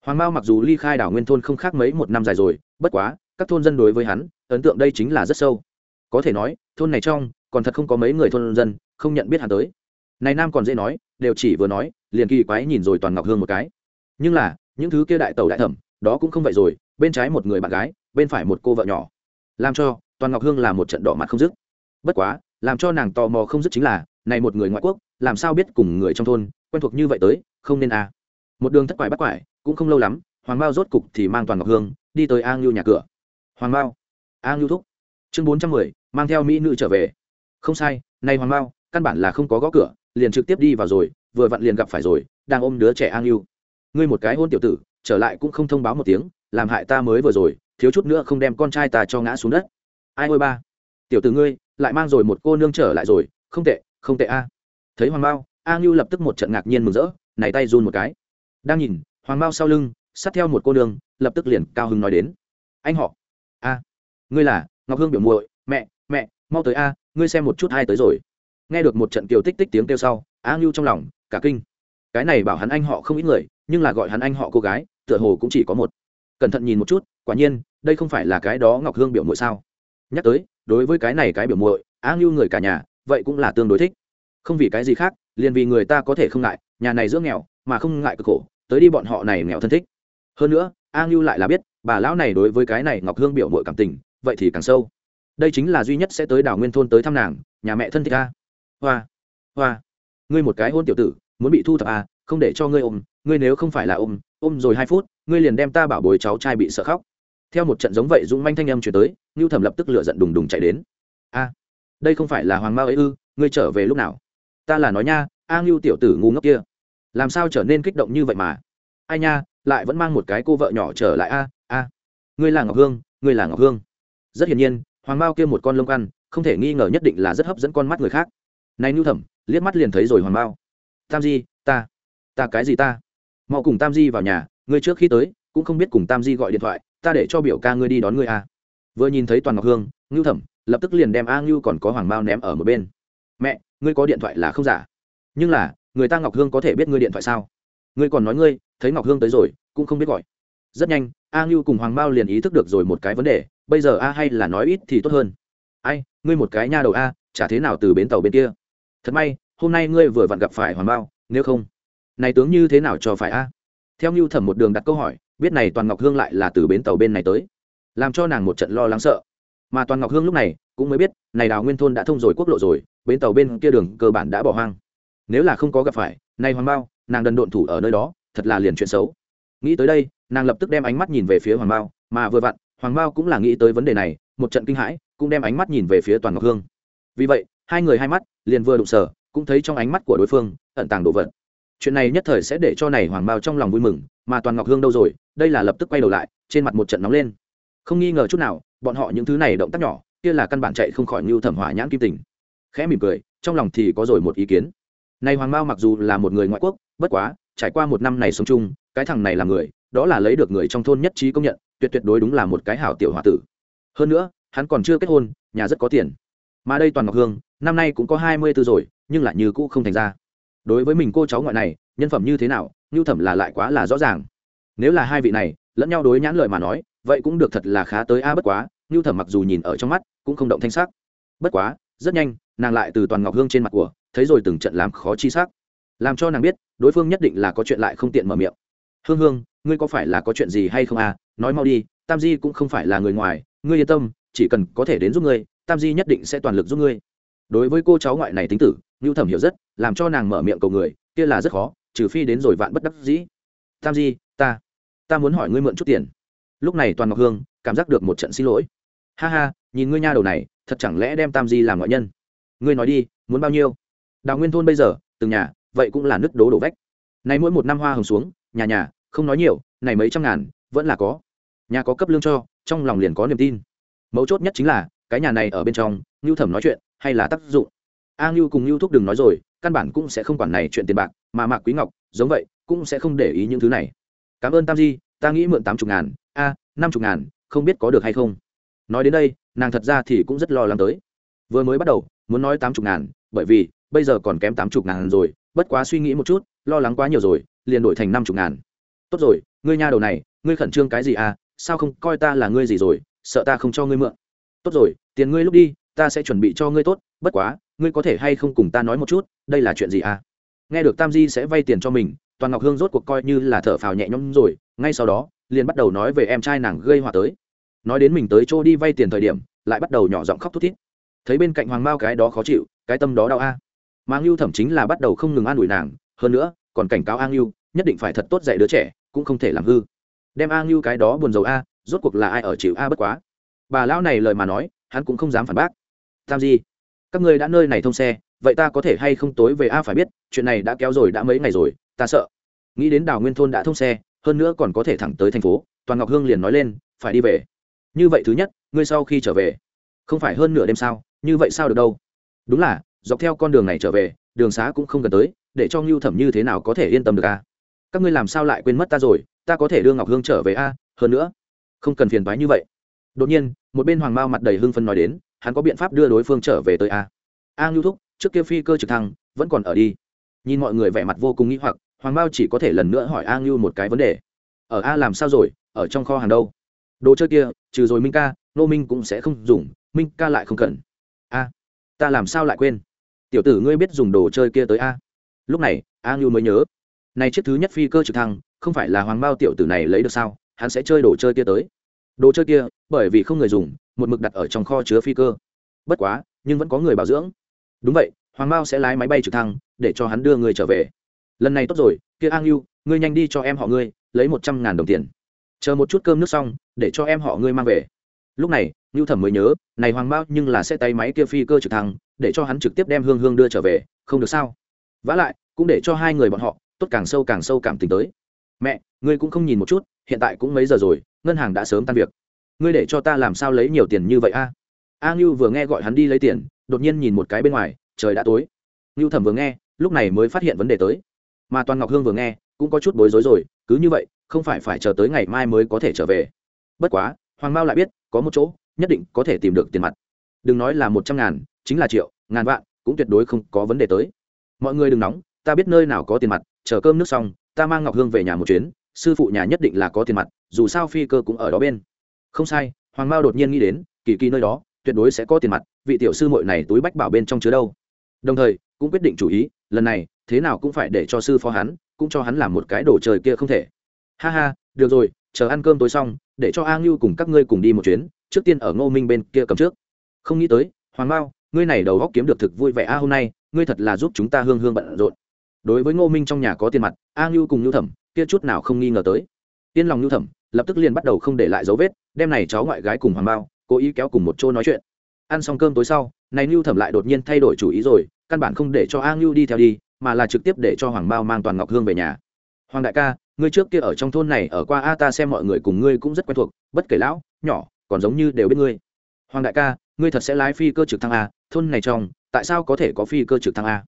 Hoàng mao mặc dù ly khai đảo nguyên thôn không khác mấy một năm dài rồi, bất quá các thôn dân đối với hắn, ấn tượng đây chính là rất sâu. Có thể nói, thôn này trong, còn thật không có mấy người thôn dân không nhận biết hắn tới. Này nam còn dễ nói, đều chỉ vừa nói, liền kỳ quái nhìn rồi toàn ngọc hương một cái. Nhưng là, những thứ kia đại tàu đại thẩm, đó cũng không vậy rồi, bên trái một người bạn gái, bên phải một cô vợ nhỏ. Làm cho, toàn ngọc hương là một trận đỏ mặt không dứt. Bất quá, làm cho nàng tò mò không dứt chính là, này một người ngoại quốc, làm sao biết cùng người trong thôn, quen thuộc như vậy tới, không nên à. một đường thất quải bắt quải, cũng không lâu lắm, hoàng bao rốt cục thì mang toàn ngọc hương, đi tới a ngưu nhà cửa hoàng bao a ngưu thúc. Chương bốn trăm mười, mang theo mỹ nữ trở về. Không sai, này hoàng bao căn bản là không có gõ cửa, liền trực tiếp đi vào rồi, vừa vặn liền gặp phải rồi, đang ôm đứa trẻ a ngưu. Ngươi một cái hôn tiểu tử, trở lại cũng không thông báo một tiếng, làm hại ta mới vừa rồi, thiếu chút nữa không đem con trai ta cho ngã xuống đất. Ai ôi ba. Tiểu tử ngươi, lại mang rồi một cô nương trở lại rồi, không tệ không tệ a. Thấy hoàng bao a ngưu lập tức một trận ngạc nhiên mừng rỡ, này tay run một cái. Đang nhìn, hoàng bao sau lưng, sát theo một cô nương, lập tức liền cao hưng nói đến. Anh họ a, ngươi là ngọc hương biểu muội, mẹ mẹ, mau tới a, ngươi xem một chút hai tới rồi. Nghe được một trận kiều tích tích tiếng kêu sau, a ngưu trong lòng cả kinh. Cái này bảo hắn anh họ không ít người, nhưng là gọi hắn anh họ cô gái, tựa hồ cũng chỉ có một. Cẩn thận nhìn một chút, quả nhiên, đây không phải là cái đó ngọc hương biểu muội sao? Nhắc tới, đối với cái này cái biểu muội, a ngưu người cả nhà, vậy cũng là tương đối thích. Không vì cái gì khác, liền vì người ta có thể không ngại, nhà này giữa nghèo, mà không ngại cực khổ, tới đi bọn họ này nghèo thân thích. Hơn nữa a ngưu lại là biết, bà lão này đối với cái này ngọc hương biểu muội cảm tình, vậy thì càng sâu. Đây chính là duy nhất sẽ tới đảo nguyên thôn tới thăm nàng, nhà mẹ thân thích a. Hoa hoa, ngươi một cái hôn tiểu tử, muốn bị thu thập à không để cho ngươi ôm, ngươi nếu không phải là ôm ôm rồi hai phút, ngươi liền đem ta bảo bồi cháu trai bị sợ khóc. Theo một trận giống vậy dũng manh thanh âm chuyển tới, ngưu thẩm lập tức lửa giận đùng đùng chạy đến. A, đây không phải là hoàng mao ấy ư, ngươi trở về lúc nào? Ta là nói nha, a ngưu tiểu tử ngu ngốc kia, làm sao trở nên kích động như vậy mà? Ai nha lại vẫn mang một cái cô vợ nhỏ trở lại. A a, ngươi là ngọc hương, ngươi là ngọc hương. Rất hiển nhiên, hoàng mao kia một con lông ăn, không thể nghi ngờ nhất định là rất hấp dẫn con mắt người khác. Này nhu thẩm, liếc mắt liền thấy rồi hoàng mao. Tam di, ta ta cái gì ta? Mau cùng tam di vào nhà, ngươi trước khi tới, cũng không biết cùng tam di gọi điện thoại, ta để cho biểu ca ngươi đi đón ngươi à. vừa nhìn thấy toàn ngọc hương ngưu thẩm, lập tức liền đem a ngưu còn có hoàng mao ném ở một bên. Mẹ, ngươi có điện thoại là không giả. Nhưng là, người ta ngọc hương có thể biết ngươi điện thoại sao? Ngươi còn nói ngươi thấy ngọc hương tới rồi, cũng không biết gọi. Rất nhanh, a ngưu cùng hoàng mao liền ý thức được rồi một cái vấn đề, bây giờ a hay là nói ít thì tốt hơn. Ai, ngươi một cái nha đầu a, chả thế nào từ bến tàu bên kia? Thật may, hôm nay ngươi vừa vặn gặp phải hoàng mao, nếu không, này tướng như thế nào cho phải a? Theo ngưu thẩm một đường đặt câu hỏi, biết này toàn ngọc hương lại là từ bến tàu bên này tới. Làm cho nàng một trận lo lắng sợ. Mà toàn ngọc hương lúc này, cũng mới biết, này đào nguyên thôn đã thông rồi quốc lộ rồi, bến tàu bên kia đường cơ bản đã bỏ hoang. Nếu là không có gặp phải nay hoàng bao nàng đần độn thủ ở nơi đó thật là liền chuyện xấu. Nghĩ tới đây, nàng lập tức đem ánh mắt nhìn về phía hoàng bao mà vừa vặn, hoàng bao cũng là nghĩ tới vấn đề này, một trận kinh hãi, cũng đem ánh mắt nhìn về phía toàn ngọc hương. Vì vậy, hai người hai mắt liền vừa đụng sở, cũng thấy trong ánh mắt của đối phương ẩn tàng đồ vật. Chuyện này nhất thời sẽ để cho này hoàng bao trong lòng vui mừng, mà toàn ngọc hương đâu rồi, đây là lập tức quay đầu lại, trên mặt một trận nóng lên. Không nghi ngờ chút nào, bọn họ những thứ này động tác nhỏ, kia là căn bản chạy không khỏi như thẩm hỏa nhãn kim tình. Khẽ mỉm cười, trong lòng thì có rồi một ý kiến. Này hoàng mao mặc dù là một người ngoại quốc, bất quá trải qua một năm này sống chung cái thằng này là người đó là lấy được người trong thôn nhất trí công nhận tuyệt tuyệt đối đúng là một cái hảo tiểu h tử. Hơn nữa hắn còn chưa kết hôn nhà rất có tiền. Mà đây toàn ngọc hương năm nay cũng có hai mươi b ố rồi nhưng lại như cũ không thành ra. Đối với mình cô cháu ngoại này nhân phẩm như thế nào ngưu thẩm là lại quá là rõ ràng. Nếu là hai vị này lẫn nhau đối nhãn lợi mà nói vậy cũng được thật là khá tới a à bất quá ngưu thẩm mặc dù nhìn ở trong mắt cũng không động thanh sắc. Bất quá rất nhanh nàng lại từ toàn ngọc hương trên mặt của thấy rồi từng trận làm khó chi sắc, làm cho nàng biết đối phương nhất định là có chuyện lại không tiện mở miệng. Hương hương, ngươi có phải là có chuyện gì hay không à? Nói mau đi, tam di cũng không phải là người ngoài, ngươi yên tâm, chỉ cần có thể đến giúp ngươi, tam di nhất định sẽ toàn lực giúp ngươi. Đối với cô cháu ngoại này tính tử ngưu thẩm hiểu rất, làm cho nàng mở miệng cầu người, kia là rất khó, trừ phi đến rồi vạn bất đắc dĩ. Tam di, ta ta muốn hỏi ngươi mượn chút tiền. Lúc này toàn ngọc hương, cảm giác được một trận xin lỗi. Ha ha, nhìn ngươi nha đầu này, thật chẳng lẽ đem tam di làm ngoại nhân? Ngươi nói đi, muốn bao nhiêu? Đào nguyên thôn bây giờ, từng nhà vậy cũng là nứt đố đổ vách. Này mỗi một năm hoa hồng xuống, nhà nhà, không nói nhiều, này mấy trăm ngàn, vẫn là có. Nhà có cấp lương cho, trong lòng liền có niềm tin. Mấu chốt nhất chính là, cái nhà này ở bên trong ngưu thẩm nói chuyện, hay là tác dụng? A ngưu cùng ngưu thúc đừng nói rồi, căn bản cũng sẽ không quản này chuyện tiền bạc, mà mạc quý ngọc, giống vậy, cũng sẽ không để ý những thứ này. Cảm ơn tam di, ta nghĩ mượn tám chục ngàn, a, năm chục ngàn, không biết có được hay không. Nói đến đây, nàng thật ra thì cũng rất lo lắng tới. Vừa mới bắt đầu, muốn nói tám chục ngàn, bởi vì bây giờ còn kém tám chục ngàn rồi bất quá suy nghĩ một chút, lo lắng quá nhiều rồi, liền đổi thành năm chục ngàn. Tốt rồi, ngươi nha đầu này, ngươi khẩn trương cái gì à? Sao không coi ta là ngươi gì rồi? Sợ ta không cho ngươi mượn. Tốt rồi, tiền ngươi lúc đi, ta sẽ chuẩn bị cho ngươi tốt. Bất quá, ngươi có thể hay không cùng ta nói một chút, đây là chuyện gì à? Nghe được tam di sẽ vay tiền cho mình, toàn ngọc hương rốt cuộc coi như là thở phào nhẹ nhõm rồi, ngay sau đó, liền bắt đầu nói về em trai nàng gây họa tới. Nói đến mình tới chỗ đi vay tiền thời điểm, lại bắt đầu nhỏ giọng khóc thút thít. Thấy bên cạnh hoàng mao cái đó khó chịu, cái tâm đó đau a mà ngưu thẩm chính là bắt đầu không ngừng an ủi nàng, hơn nữa, còn cảnh cáo a ngưu nhất định phải thật tốt dạy đứa trẻ, cũng không thể làm hư. Đem a ngưu cái đó buồn rầu a, rốt cuộc là ai ở chịu a bất quá. Bà lão này lời mà nói, hắn cũng không dám phản bác. Tam di, các ngươi đã nơi này thông xe, vậy ta có thể hay không tối về a phải biết, chuyện này đã kéo rồi đã mấy ngày rồi, ta sợ. Nghĩ đến đào nguyên thôn đã thông xe, hơn nữa còn có thể thẳng tới thành phố, toàn ngọc hương liền nói lên, phải đi về. Như vậy thứ nhất, ngươi sau khi trở về. Không phải hơn nửa đêm sao, như vậy sao được đâu. Đúng là dọc theo con đường này trở về, đường xá cũng không cần tới, để cho ngưu thẩm như thế nào có thể yên tâm được a à? các ngươi làm sao lại quên mất ta rồi? Ta có thể đưa ngọc hương trở về a à? hơn nữa, không cần phiền thoái như vậy. Đột nhiên, một bên hoàng mao mặt đầy hưng phân nói đến, hắn có biện pháp đưa đối phương trở về tới a a ngưu thúc, trước kia phi cơ trực thăng, vẫn còn ở đi. Nhìn mọi người vẻ mặt vô cùng nghĩ hoặc, hoàng mao chỉ có thể lần nữa hỏi a ngưu một cái vấn đề. Ở a làm sao rồi? Ở trong kho hàng đâu? Đồ chơi kia, trừ rồi minh ca, nô minh cũng sẽ không dùng, minh ca lại không cần. A, ta làm sao lại quên? Tiểu tử ngươi biết dùng đồ chơi kia tới a? Lúc này, a ngưu mới nhớ. Này chiếc thứ nhất phi cơ trực thăng, không phải là hoàng bao tiểu tử này lấy được sao? Hắn sẽ chơi đồ chơi kia tới. Đồ chơi kia, bởi vì không người dùng, một mực đặt ở trong kho chứa phi cơ. Bất quá, nhưng vẫn có người bảo dưỡng. Đúng vậy, hoàng bao sẽ lái máy bay trực thăng, để cho hắn đưa người trở về. Lần này tốt rồi, kia a ngưu, ngươi nhanh đi cho em họ ngươi, lấy một trăm ngàn đồng tiền. Chờ một chút cơm nước xong, để cho em họ ngươi mang về. Lúc này, ngưu thẩm mới nhớ, này hoàng bao nhưng là sẽ tay máy kia phi cơ trực thăng để cho hắn trực tiếp đem hương hương đưa trở về, không được sao? Vả lại, cũng để cho hai người bọn họ, tốt càng sâu càng sâu cảm tình tới. Mẹ, ngươi cũng không nhìn một chút, hiện tại cũng mấy giờ rồi, ngân hàng đã sớm tan việc. Ngươi để cho ta làm sao lấy nhiều tiền như vậy a? A ngưu vừa nghe gọi hắn đi lấy tiền, đột nhiên nhìn một cái bên ngoài, trời đã tối. Ngưu thẩm vừa nghe, lúc này mới phát hiện vấn đề tới. Mà toàn ngọc hương vừa nghe, cũng có chút bối rối rồi, cứ như vậy, không phải phải chờ tới ngày mai mới có thể trở về. Bất quá, hoàng mao lại biết, có một chỗ, nhất định có thể tìm được tiền mặt. Đừng nói là một trăm ngàn chính là triệu, ngàn vạn, cũng tuyệt đối không có vấn đề tới. Mọi người đừng nóng, ta biết nơi nào có tiền mặt, chờ cơm nước xong, ta mang ngọc hương về nhà một chuyến, sư phụ nhà nhất định là có tiền mặt, dù sao phi cơ cũng ở đó bên. Không sai, hoàng mao đột nhiên nghĩ đến, kỳ kỳ nơi đó, tuyệt đối sẽ có tiền mặt, vị tiểu sư muội này túi bách bảo bên trong chứa đâu. Đồng thời, cũng quyết định chủ ý, lần này, thế nào cũng phải để cho sư phó hắn, cũng cho hắn làm một cái đồ trời kia không thể. Ha ha, được rồi, chờ ăn cơm tối xong, để cho a ngưu cùng các ngươi cùng đi một chuyến, trước tiên ở ngô minh bên kia cầm trước. Không nghĩ tới, hoàng mao ngươi này đầu góc kiếm được thực vui vẻ. A, hôm nay, ngươi thật là giúp chúng ta hương hương bận rộn. Đối với ngô minh trong nhà có tiền mặt, a ngưu cùng nhu thẩm, kia chút nào không nghi ngờ tới. Yên lòng nhu thẩm, lập tức liền bắt đầu không để lại dấu vết, đem này cháu ngoại gái cùng hoàng Bao, cố ý kéo cùng một chỗ nói chuyện. Ăn xong cơm tối sau, này nhu thẩm lại đột nhiên thay đổi chủ ý rồi, căn bản không để cho a ngưu đi theo đi, mà là trực tiếp để cho hoàng Bao mang toàn ngọc hương về nhà. Hoàng đại ca, ngươi trước kia ở trong thôn này ở qua, a, ta xem mọi người cùng ngươi cũng rất quen thuộc, bất kể lão, nhỏ, còn giống như đều biết ngươi. Hoàng đại ca ngươi thật sẽ lái phi cơ trực thăng a, thôn này trong, tại sao có thể có phi cơ trực thăng a?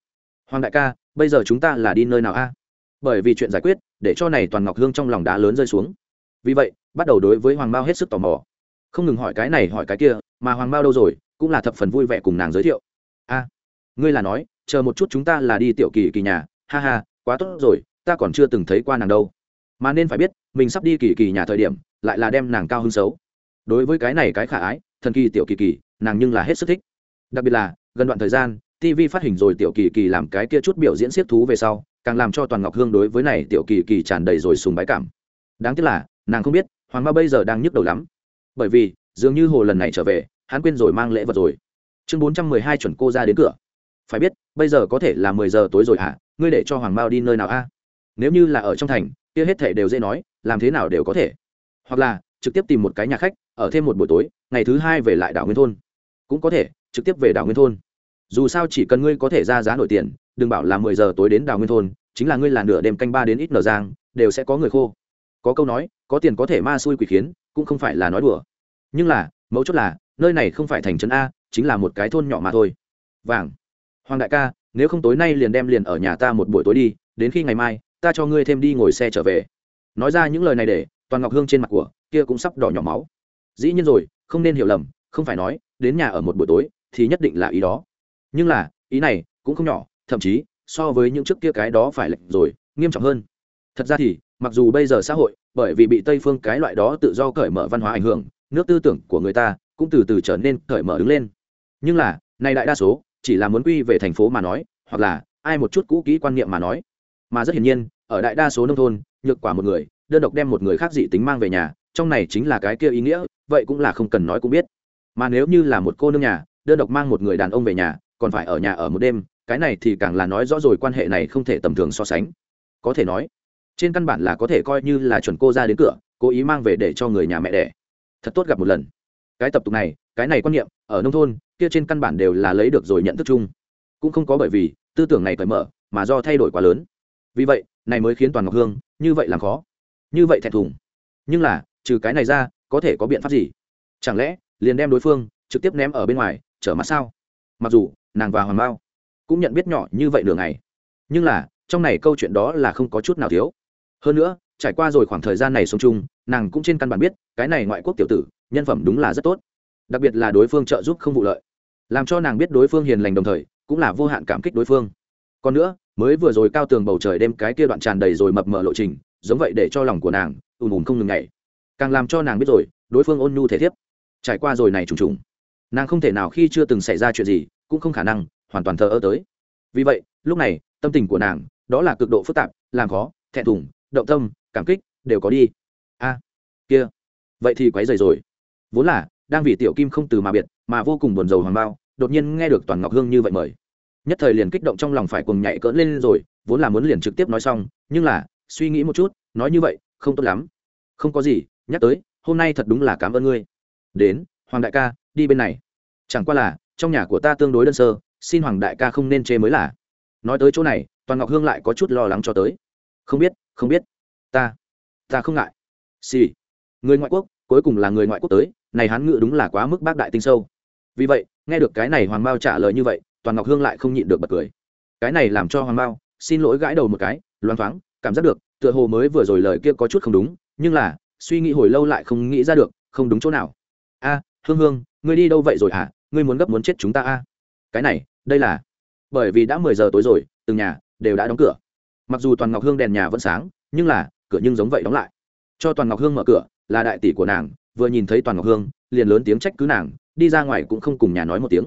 Hoàng đại ca, bây giờ chúng ta là đi nơi nào a? Bởi vì chuyện giải quyết, để cho này toàn ngọc hương trong lòng đá lớn rơi xuống. Vì vậy, bắt đầu đối với hoàng bao hết sức tò mò. Không ngừng hỏi cái này, hỏi cái kia, mà hoàng bao đâu rồi, cũng là thập phần vui vẻ cùng nàng giới thiệu. A, ngươi là nói, chờ một chút chúng ta là đi tiểu kỳ kỳ nhà, ha ha, quá tốt rồi, ta còn chưa từng thấy qua nàng đâu. Mà nên phải biết, mình sắp đi kỳ kỳ nhà thời điểm, lại là đem nàng cao hứng xấu. Đối với cái này cái khả ái, thần kỳ tiểu kỳ kỳ nàng nhưng là hết sức thích. Đặc biệt là, gần đoạn thời gian tv phát hình rồi tiểu kỳ kỳ làm cái kia chút biểu diễn siết thú về sau, càng làm cho toàn ngọc hương đối với này tiểu kỳ kỳ tràn đầy rồi sùng bái cảm. Đáng tiếc là, nàng không biết, hoàng ba bây giờ đang nhức đầu lắm. Bởi vì, dường như hồ lần này trở về, hắn quên rồi mang lễ vật rồi. Chương bốn trăm mười hai chuẩn cô ra đến cửa. Phải biết, bây giờ có thể là mười giờ tối rồi hả? Ngươi để cho hoàng mao đi nơi nào a? Nếu như là ở trong thành, kia hết thể đều dễ nói, làm thế nào đều có thể. Hoặc là, trực tiếp tìm một cái nhà khách, ở thêm một buổi tối, ngày thứ hai về lại đảo nguyên thôn cũng có thể, trực tiếp về đảo nguyên thôn. Dù sao chỉ cần ngươi có thể ra giá nổi tiền, đừng bảo là mười giờ tối đến đảo nguyên thôn, chính là ngươi là nửa đêm canh ba đến ít nở giang, đều sẽ có người khô. Có câu nói, có tiền có thể ma xui quỷ khiến, cũng không phải là nói đùa. Nhưng là, mấu chốt là, nơi này không phải thành trấn a, chính là một cái thôn nhỏ mà thôi. Vàng. Hoàng đại ca, nếu không tối nay liền đem liền ở nhà ta một buổi tối đi, đến khi ngày mai, ta cho ngươi thêm đi ngồi xe trở về. Nói ra những lời này để, toàn ngọc hương trên mặt của, kia cũng sắp đỏ nhỏ máu. Dĩ nhiên rồi, không nên hiểu lầm, không phải nói đến nhà ở một buổi tối thì nhất định là ý đó. Nhưng là, ý này cũng không nhỏ, thậm chí, so với những trước kia cái đó phải lệch rồi, nghiêm trọng hơn. Thật ra thì, mặc dù bây giờ xã hội, bởi vì bị tây phương cái loại đó tự do cởi mở văn hóa ảnh hưởng, nước tư tưởng của người ta cũng từ từ trở nên cởi mở đứng lên. Nhưng là nay đại đa số, chỉ là muốn quy về thành phố mà nói, hoặc là, ai một chút cũ kỹ quan niệm mà nói. Mà rất hiển nhiên, ở đại đa số nông thôn, nhược quả một người, đơn độc đem một người khác dị tính mang về nhà, trong này chính là cái kia ý nghĩa, vậy cũng là không cần nói cũng biết mà nếu như là một cô nương nhà, đơn độc mang một người đàn ông về nhà, còn phải ở nhà ở một đêm, cái này thì càng là nói rõ rồi quan hệ này không thể tầm thường so sánh. Có thể nói, trên căn bản là có thể coi như là chuẩn cô ra đến cửa, cố ý mang về để cho người nhà mẹ đẻ. Thật tốt gặp một lần. Cái tập tục này, cái này quan niệm, ở nông thôn, kia trên căn bản đều là lấy được rồi nhận thức chung. Cũng không có bởi vì, tư tưởng này cởi mở, mà do thay đổi quá lớn. Vì vậy, này mới khiến toàn ngọc hương, như vậy làm khó. Như vậy thẹn thùng. Nhưng là, trừ cái này ra, có thể có biện pháp gì? Chẳng lẽ liền đem đối phương trực tiếp ném ở bên ngoài, chở mắt sao? Mặc dù nàng và hoàng bao cũng nhận biết nhỏ như vậy nửa ngày, nhưng là trong này câu chuyện đó là không có chút nào thiếu. Hơn nữa, trải qua rồi khoảng thời gian này sống chung, nàng cũng trên căn bản biết cái này ngoại quốc tiểu tử nhân phẩm đúng là rất tốt, đặc biệt là đối phương trợ giúp không vụ lợi, làm cho nàng biết đối phương hiền lành đồng thời cũng là vô hạn cảm kích đối phương. Còn nữa, mới vừa rồi cao tường bầu trời đêm cái kia đoạn tràn đầy rồi mập mờ lộ trình, giống vậy để cho lòng của nàng ùn ùn không ngừng ngày càng làm cho nàng biết rồi đối phương ôn nhu thể thiếp trải qua rồi này trùng trùng. Nàng không thể nào khi chưa từng xảy ra chuyện gì, cũng không khả năng hoàn toàn thờ ơ tới. Vì vậy, lúc này, tâm tình của nàng, đó là cực độ phức tạp, làm khó, thẹn thùng, động tâm, cảm kích, đều có đi. A, kia, vậy thì quấy dày rồi. Vốn là, đang vì tiểu kim không từ mà biệt, mà vô cùng buồn rầu hoàng bao, đột nhiên nghe được toàn ngọc hương như vậy mời. Nhất thời liền kích động trong lòng phải cùng nhảy cỡn lên rồi, vốn là muốn liền trực tiếp nói xong, nhưng là, suy nghĩ một chút, nói như vậy, không tốt lắm. Không có gì, nhắc tới, hôm nay thật đúng là cảm ơn ngươi đến, hoàng đại ca, đi bên này. Chẳng qua là, trong nhà của ta tương đối đơn sơ, xin hoàng đại ca không nên chê mới là. Nói tới chỗ này, toàn ngọc hương lại có chút lo lắng cho tới. Không biết không biết. Ta ta không ngại. Xì、sì. người ngoại quốc, cuối cùng là người ngoại quốc tới, này hán ngự đúng là quá mức bác đại tinh sâu. Vì vậy, nghe được cái này hoàng mao trả lời như vậy, toàn ngọc hương lại không nhịn được bật cười. Cái này làm cho hoàng bao xin lỗi gãi đầu một cái loang thoáng, cảm giác được, tựa hồ mới vừa rồi lời kia có chút không đúng, nhưng là, suy nghĩ hồi lâu lại không nghĩ ra được, không đúng chỗ nào a, hương hương, ngươi đi đâu vậy rồi hả? Ngươi muốn gấp muốn chết chúng ta a? Cái này, đây là, bởi vì đã mười giờ tối rồi, từng nhà đều đã đóng cửa. Mặc dù toàn ngọc hương đèn nhà vẫn sáng, nhưng là, cửa nhưng giống vậy đóng lại. Cho toàn ngọc hương mở cửa, là đại tỷ của nàng, vừa nhìn thấy toàn ngọc hương, liền lớn tiếng trách cứ nàng, đi ra ngoài cũng không cùng nhà nói một tiếng.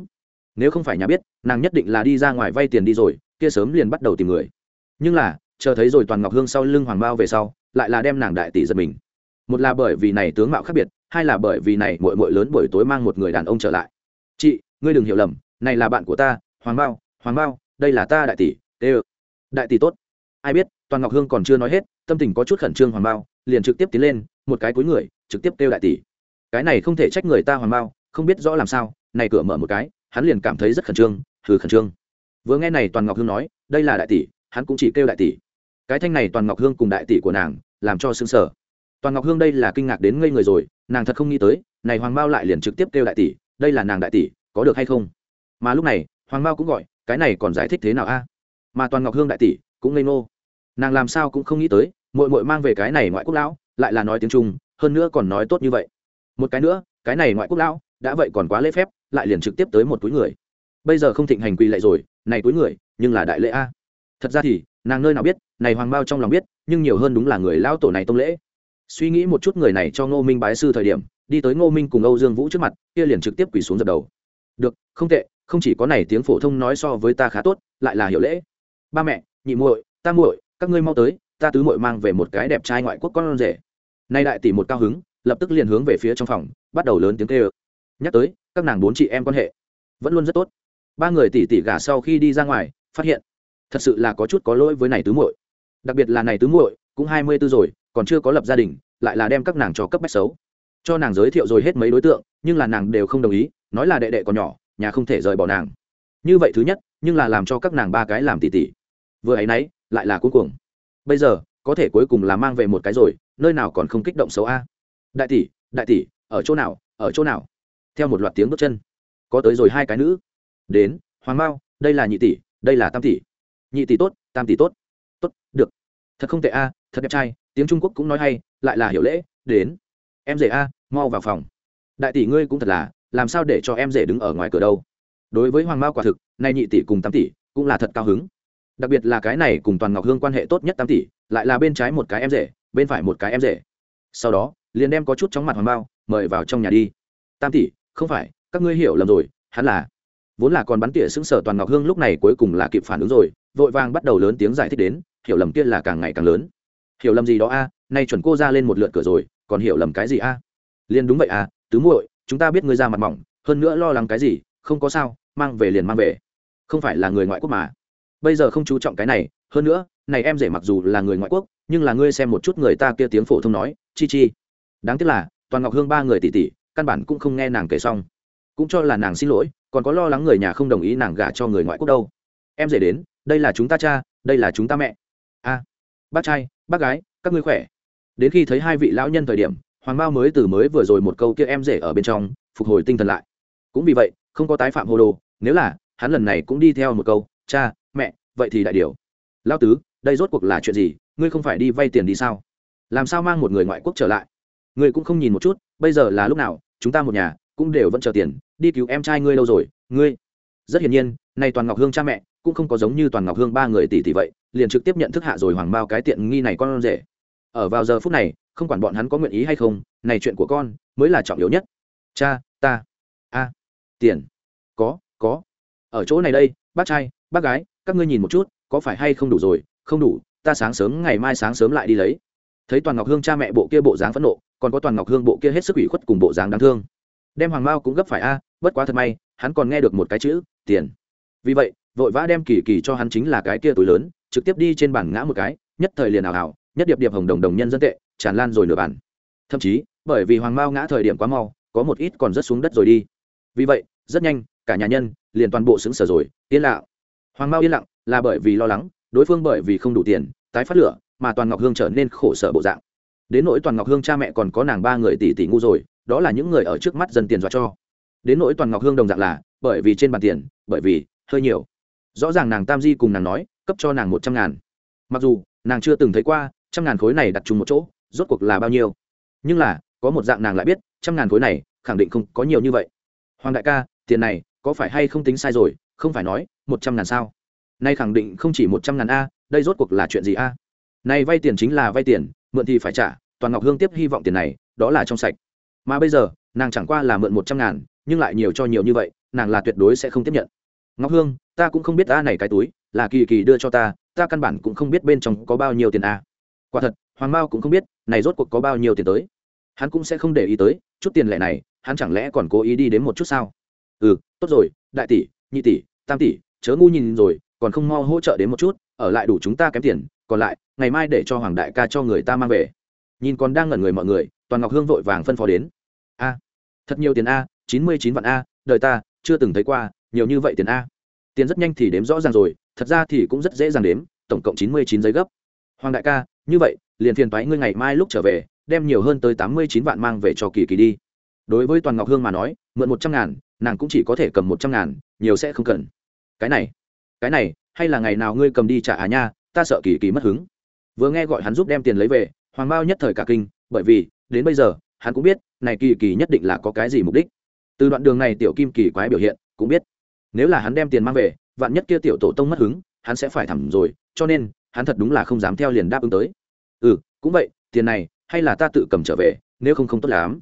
Nếu không phải nhà biết, nàng nhất định là đi ra ngoài vay tiền đi rồi, kia sớm liền bắt đầu tìm người. Nhưng là, chờ thấy rồi toàn ngọc hương sau lưng hoàng bao về sau, lại là đem nàng đại tỷ giật mình. Một là bởi vì này tướng mạo khác biệt hai là bởi vì này muội muội lớn buổi tối mang một người đàn ông trở lại. Chị, ngươi đừng hiểu lầm, này là bạn của ta, hoàng bao hoàng bao đây là ta đại tỷ, tê đại tỷ tốt. Ai biết, toàn ngọc hương còn chưa nói hết, tâm tình có chút khẩn trương hoàng bao liền trực tiếp tiến lên, một cái cuối người, trực tiếp kêu đại tỷ. Cái này không thể trách người ta hoàng bao không biết rõ làm sao, này cửa mở một cái, hắn liền cảm thấy rất khẩn trương, hừ khẩn trương. Vừa nghe này toàn ngọc hương nói, đây là đại tỷ, hắn cũng chỉ kêu đại tỷ. Cái thanh này toàn ngọc hương cùng đại tỷ của nàng, làm cho xương sở toàn ngọc hương đây là kinh ngạc đến ngây người rồi nàng thật không nghĩ tới này hoàng bao lại liền trực tiếp kêu đại tỷ đây là nàng đại tỷ có được hay không mà lúc này hoàng bao cũng gọi cái này còn giải thích thế nào a mà toàn ngọc hương đại tỷ cũng ngây ngô nàng làm sao cũng không nghĩ tới mội mội mang về cái này ngoại quốc lão lại là nói tiếng trung hơn nữa còn nói tốt như vậy một cái nữa cái này ngoại quốc lão đã vậy còn quá lễ phép lại liền trực tiếp tới một túi người bây giờ không thịnh hành quỳ lệ rồi này túi người nhưng là đại lễ a thật ra thì nàng nơi nào biết này hoàng bao trong lòng biết nhưng nhiều hơn đúng là người lão tổ này tông lễ suy nghĩ một chút người này cho ngô minh bái sư thời điểm, đi tới ngô minh cùng âu dương vũ trước mặt, kia liền trực tiếp quỳ xuống dập đầu. Được, không tệ, không chỉ có này tiếng phổ thông nói so với ta khá tốt, lại là hiểu lễ. Ba mẹ, nhị muội, ta muội, các ngươi mau tới, ta tứ muội mang về một cái đẹp trai ngoại quốc con rể. Nay đại tỷ một cao hứng, lập tức liền hướng về phía trong phòng, bắt đầu lớn tiếng kêu. Nhắc tới, các nàng bốn chị em quan hệ, vẫn luôn rất tốt. Ba người tỷ tỷ gả sau khi đi ra ngoài, phát hiện, thật sự là có chút có lỗi với này tứ muội. Đặc biệt là này tứ muội, cũng hai mươi tư rồi còn chưa có lập gia đình, lại là đem các nàng cho cấp bách xấu. Cho nàng giới thiệu rồi hết mấy đối tượng, nhưng là nàng đều không đồng ý, nói là đệ đệ còn nhỏ, nhà không thể rời bỏ nàng. Như vậy thứ nhất, nhưng là làm cho các nàng ba cái làm tỷ tỷ vừa ấy nấy lại là cuối cùng bây giờ, có thể cuối cùng là mang về một cái rồi, nơi nào còn không kích động xấu a? Đại tỷ đại tỷ, ở chỗ nào, ở chỗ nào? Theo một loạt tiếng bước chân. Có tới rồi hai cái nữ. Đến, hoàng mao, đây là nhị tỷ, đây là tam tỷ. Nhị tỷ tốt, tam tỷ tốt. Tốt, được. Thật không tệ a, thật đẹp trai tiếng trung quốc cũng nói hay, lại là hiểu lễ, đến. Em rể a, mau vào phòng. Đại tỷ ngươi cũng thật là, làm sao để cho em rể đứng ở ngoài cửa đâu? Đối với hoàng mao quả thực, nay nhị tỷ cùng tam tỷ cũng là thật cao hứng. Đặc biệt là cái này cùng toàn ngọc hương quan hệ tốt nhất tam tỷ, lại là bên trái một cái em rể, bên phải một cái em rể. Sau đó, liền đem có chút chóng mặt hoàng mao mời vào trong nhà đi. Tam tỷ, không phải, các ngươi hiểu lầm rồi, hắn là, vốn là còn bắn tỉa xứng sở toàn ngọc hương lúc này cuối cùng là kịp phản ứng rồi, vội vàng bắt đầu lớn tiếng giải thích đến, hiểu lầm kia là càng ngày càng lớn hiểu lầm gì đó a, nay chuẩn cô ra lên một lượt cửa rồi, còn hiểu lầm cái gì a? À? liền đúng vậy à tứ muội, chúng ta biết ngươi ra mặt mỏng, hơn nữa lo lắng cái gì, không có sao, mang về liền mang về. Không phải là người ngoại quốc mà. Bây giờ không chú trọng cái này, hơn nữa, này em rể mặc dù là người ngoại quốc, nhưng là ngươi xem một chút người ta kia tiếng phổ thông nói, chi chi. Đáng tiếc là, toàn ngọc hương ba người tỷ tỷ căn bản cũng không nghe nàng kể xong. Cũng cho là nàng xin lỗi, còn có lo lắng người nhà không đồng ý nàng gả cho người ngoại quốc đâu. Em rể đến, đây là chúng ta cha, đây là chúng ta mẹ. A, bác trai bác gái, các ngươi khỏe. Đến khi thấy hai vị lão nhân thời điểm, hoàng mao mới từ mới vừa rồi một câu kia em rể ở bên trong, phục hồi tinh thần lại. Cũng vì vậy, không có tái phạm hồ đồ, nếu là, hắn lần này cũng đi theo một câu, cha, mẹ, vậy thì đại điều. Lao tứ, đây rốt cuộc là chuyện gì? Ngươi không phải đi vay tiền đi sao? Làm sao mang một người ngoại quốc trở lại? Ngươi cũng không nhìn một chút, bây giờ là lúc nào, chúng ta một nhà cũng đều vẫn chờ tiền, đi cứu em trai ngươi lâu rồi, ngươi. Rất hiển nhiên, nay toàn ngọc hương cha mẹ cũng không có giống như toàn ngọc hương ba người tỷ tỷ vậy liền trực tiếp nhận thức hạ rồi hoàng bao cái tiện nghi này con rể. Ở vào giờ phút này, không quản bọn hắn có nguyện ý hay không, này chuyện của con mới là trọng yếu nhất. Cha, ta. A. Tiền. Có có. Ở chỗ này đây, bác trai, bác gái, các ngươi nhìn một chút, có phải hay không đủ rồi? Không đủ, ta sáng sớm, ngày mai sáng sớm lại đi lấy. Thấy toàn ngọc hương cha mẹ bộ kia bộ dáng phẫn nộ, còn có toàn ngọc hương bộ kia hết sức ủy khuất cùng bộ dáng đáng thương. Đem hoàng mao cũng gấp phải a, bất quá thật may, hắn còn nghe được một cái chữ, tiền. Vì vậy, vội vã đem kỳ kỳ cho hắn chính là cái kia túi lớn trực tiếp đi trên bàn ngã một cái, nhất thời liền ảo ảo, nhất điệp điệp hồng đồng đồng nhân dân tệ, tràn lan rồi nửa bàn. Thậm chí, bởi vì hoàng mao ngã thời điểm quá mau, có một ít còn rất xuống đất rồi đi. Vì vậy, rất nhanh, cả nhà nhân liền toàn bộ xứng sở rồi, yên lặng. Hoàng mao yên lặng là bởi vì lo lắng, đối phương bởi vì không đủ tiền, tái phát lửa, mà toàn ngọc hương trở nên khổ sở bộ dạng. Đến nỗi toàn ngọc hương cha mẹ còn có nàng ba người tỷ tỷ ngu rồi, đó là những người ở trước mắt dần tiền dọa cho. Đến nỗi toàn ngọc hương đồng dạng là, bởi vì trên bàn tiền, bởi vì hơi nhiều. Rõ ràng nàng tam di cùng nàng nói cấp cho nàng một trăm ngàn. Mặc dù, nàng chưa từng thấy qua trăm ngàn khối này đặt chung một chỗ, rốt cuộc là bao nhiêu. Nhưng là, có một dạng nàng lại biết, trăm ngàn khối này khẳng định không có nhiều như vậy. Hoàng đại ca, tiền này có phải hay không tính sai rồi, không phải nói, một trăm ngàn sao? Nay khẳng định không chỉ một trăm ngàn a, đây rốt cuộc là chuyện gì a? Nay vay tiền chính là vay tiền, mượn thì phải trả, toàn ngọc hương tiếp hy vọng tiền này, đó là trong sạch. Mà bây giờ, nàng chẳng qua là mượn một trăm ngàn, nhưng lại nhiều cho nhiều như vậy, nàng là tuyệt đối sẽ không tiếp nhận. Ngọc hương, ta cũng không biết ta này cái túi là kỳ kỳ đưa cho ta ta căn bản cũng không biết bên trong có bao nhiêu tiền a quả thật, hoàng mao cũng không biết, này rốt cuộc có bao nhiêu tiền tới. Hắn cũng sẽ không để ý tới, chút tiền lẻ này, hắn chẳng lẽ còn cố ý đi đến một chút sao? Ừ tốt rồi, đại tỷ, nhị tỷ, tam tỷ, chớ ngu nhìn rồi, còn không mau hỗ trợ đến một chút, ở lại đủ chúng ta kém tiền, còn lại, ngày mai để cho hoàng đại ca cho người ta mang về. Nhìn còn đang ngẩn người mọi người, toàn ngọc hương vội vàng phân phó đến. A, thật nhiều tiền a, chín mươi chín vạn a, đời ta, chưa từng thấy qua, nhiều như vậy tiền a. Tiền rất nhanh thì đếm rõ ràng rồi thật ra thì cũng rất dễ dàng đếm, tổng cộng chín mươi chín giấy gấp. Hoàng đại ca, như vậy, liền phiền thoái ngươi ngày mai lúc trở về, đem nhiều hơn tới tám mươi chín vạn mang về cho kỳ kỳ đi. Đối với toàn ngọc hương mà nói, mượn một trăm ngàn, nàng cũng chỉ có thể cầm một trăm ngàn, nhiều sẽ không cần. Cái này cái này, hay là ngày nào ngươi cầm đi trả à nha, ta sợ kỳ kỳ mất hứng. Vừa nghe gọi hắn giúp đem tiền lấy về, hoàng bao nhất thời cả kinh, bởi vì, đến bây giờ, hắn cũng biết, này kỳ kỳ nhất định là có cái gì mục đích. Từ đoạn đường này tiểu kim kỳ quái biểu hiện, cũng biết. Nếu là hắn đem tiền mang về vạn nhất kia tiểu tổ tông mất hứng, hắn sẽ phải thẳng rồi, cho nên, hắn thật đúng là không dám theo liền đáp ứng tới. Ừ cũng vậy, tiền này, hay là ta tự cầm trở về, nếu không không tốt lắm.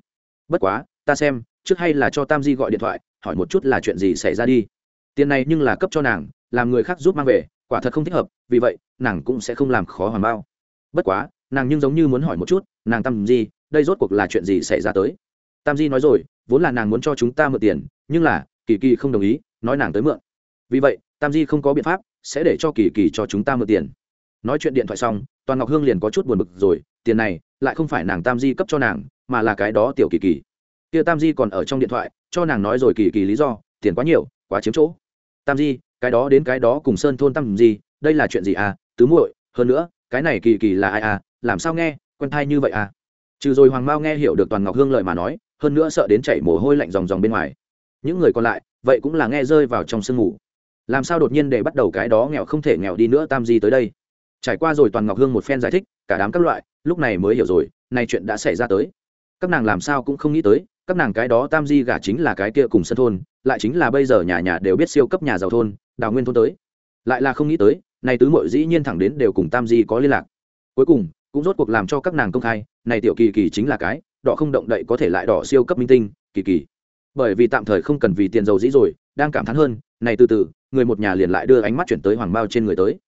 Bất quá, ta xem, trước hay là cho tam di gọi điện thoại, hỏi một chút là chuyện gì xảy ra đi. Tiền này nhưng là cấp cho nàng, làm người khác giúp mang về, quả thật không thích hợp, vì vậy, nàng cũng sẽ không làm khó hoàn bao. Bất quá, nàng nhưng giống như muốn hỏi một chút, nàng tam di, đây rốt cuộc là chuyện gì xảy ra tới? Tam di nói rồi, vốn là nàng muốn cho chúng ta mượn tiền, nhưng là, kỳ kỳ không đồng ý, nói nàng tới mượn vì vậy, tam di không có biện pháp, sẽ để cho kỳ kỳ cho chúng ta mượn tiền. Nói chuyện điện thoại xong, toàn ngọc hương liền có chút buồn bực rồi, tiền này lại không phải nàng tam di cấp cho nàng, mà là cái đó tiểu kỳ kỳ. Kia tam di còn ở trong điện thoại, cho nàng nói rồi kỳ kỳ lý do, tiền quá nhiều, quá chiếm chỗ. Tam di, cái đó đến cái đó cùng sơn thôn tam di, đây là chuyện gì à tứ muội, hơn nữa, cái này kỳ kỳ là ai à làm sao nghe, quen thai như vậy à? Trừ rồi hoàng mao nghe hiểu được toàn ngọc hương lời mà nói, hơn nữa sợ đến chảy mồ hôi lạnh ròng ròng bên ngoài. Những người còn lại, vậy cũng là nghe rơi vào trong sương ngủ làm sao đột nhiên để bắt đầu cái đó nghèo không thể nghèo đi nữa tam di tới đây. Trải qua rồi toàn ngọc hương một phen giải thích, cả đám các loại, lúc này mới hiểu rồi này chuyện đã xảy ra tới. Các nàng làm sao cũng không nghĩ tới, các nàng cái đó tam di gả chính là cái kia cùng sân thôn, lại chính là bây giờ nhà nhà đều biết siêu cấp nhà giàu thôn, đào nguyên thôn tới. Lại là không nghĩ tới này tứ mội dĩ nhiên thẳng đến đều cùng tam di có liên lạc. Cuối cùng, cũng rốt cuộc làm cho các nàng công khai này tiểu kỳ kỳ chính là cái, đỏ không động đậy có thể lại đỏ siêu cấp minh tinh, kỳ kỳ. Bởi vì tạm thời không cần vì tiền giàu dĩ rồi, đang cảm thán hơn này từ từ người một nhà liền lại đưa ánh mắt chuyển tới hoàng Mao trên người tới.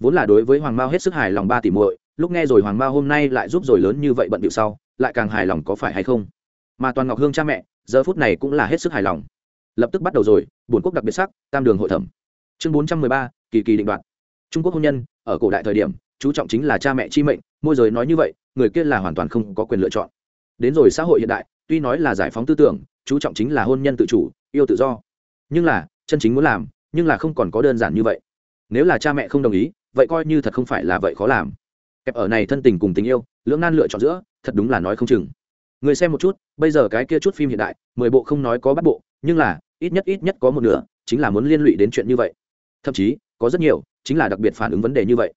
Vốn là đối với hoàng Mao hết sức hài lòng ba tỷ muội, lúc nghe rồi hoàng Mao hôm nay lại giúp rồi lớn như vậy bận điệu sau, lại càng hài lòng có phải hay không? Mà toàn ngọc hương cha mẹ, giờ phút này cũng là hết sức hài lòng. Lập tức bắt đầu rồi Bổn quốc đặc biệt sắc, tam đường hội thẩm. Chương bốn trăm mười ba, kỳ kỳ định đoạt. Trung quốc hôn nhân, ở cổ đại thời điểm, chú trọng chính là cha mẹ chi mệnh, môi giới nói như vậy, người kia là hoàn toàn không có quyền lựa chọn. Đến rồi xã hội hiện đại, tuy nói là giải phóng tư tưởng, chú trọng chính là hôn nhân tự chủ, yêu tự do. Nhưng là, chân chính muốn làm nhưng là không còn có đơn giản như vậy. Nếu là cha mẹ không đồng ý, vậy coi như thật không phải là vậy khó làm. Kẹp ở này thân tình cùng tình yêu, lưỡng nan lựa chọn giữa, thật đúng là nói không chừng. Người xem một chút, bây giờ cái kia chút phim hiện đại, mười bộ không nói có bắt bộ, nhưng là, ít nhất ít nhất có một nửa, chính là muốn liên lụy đến chuyện như vậy. Thậm chí, có rất nhiều, chính là đặc biệt phản ứng vấn đề như vậy.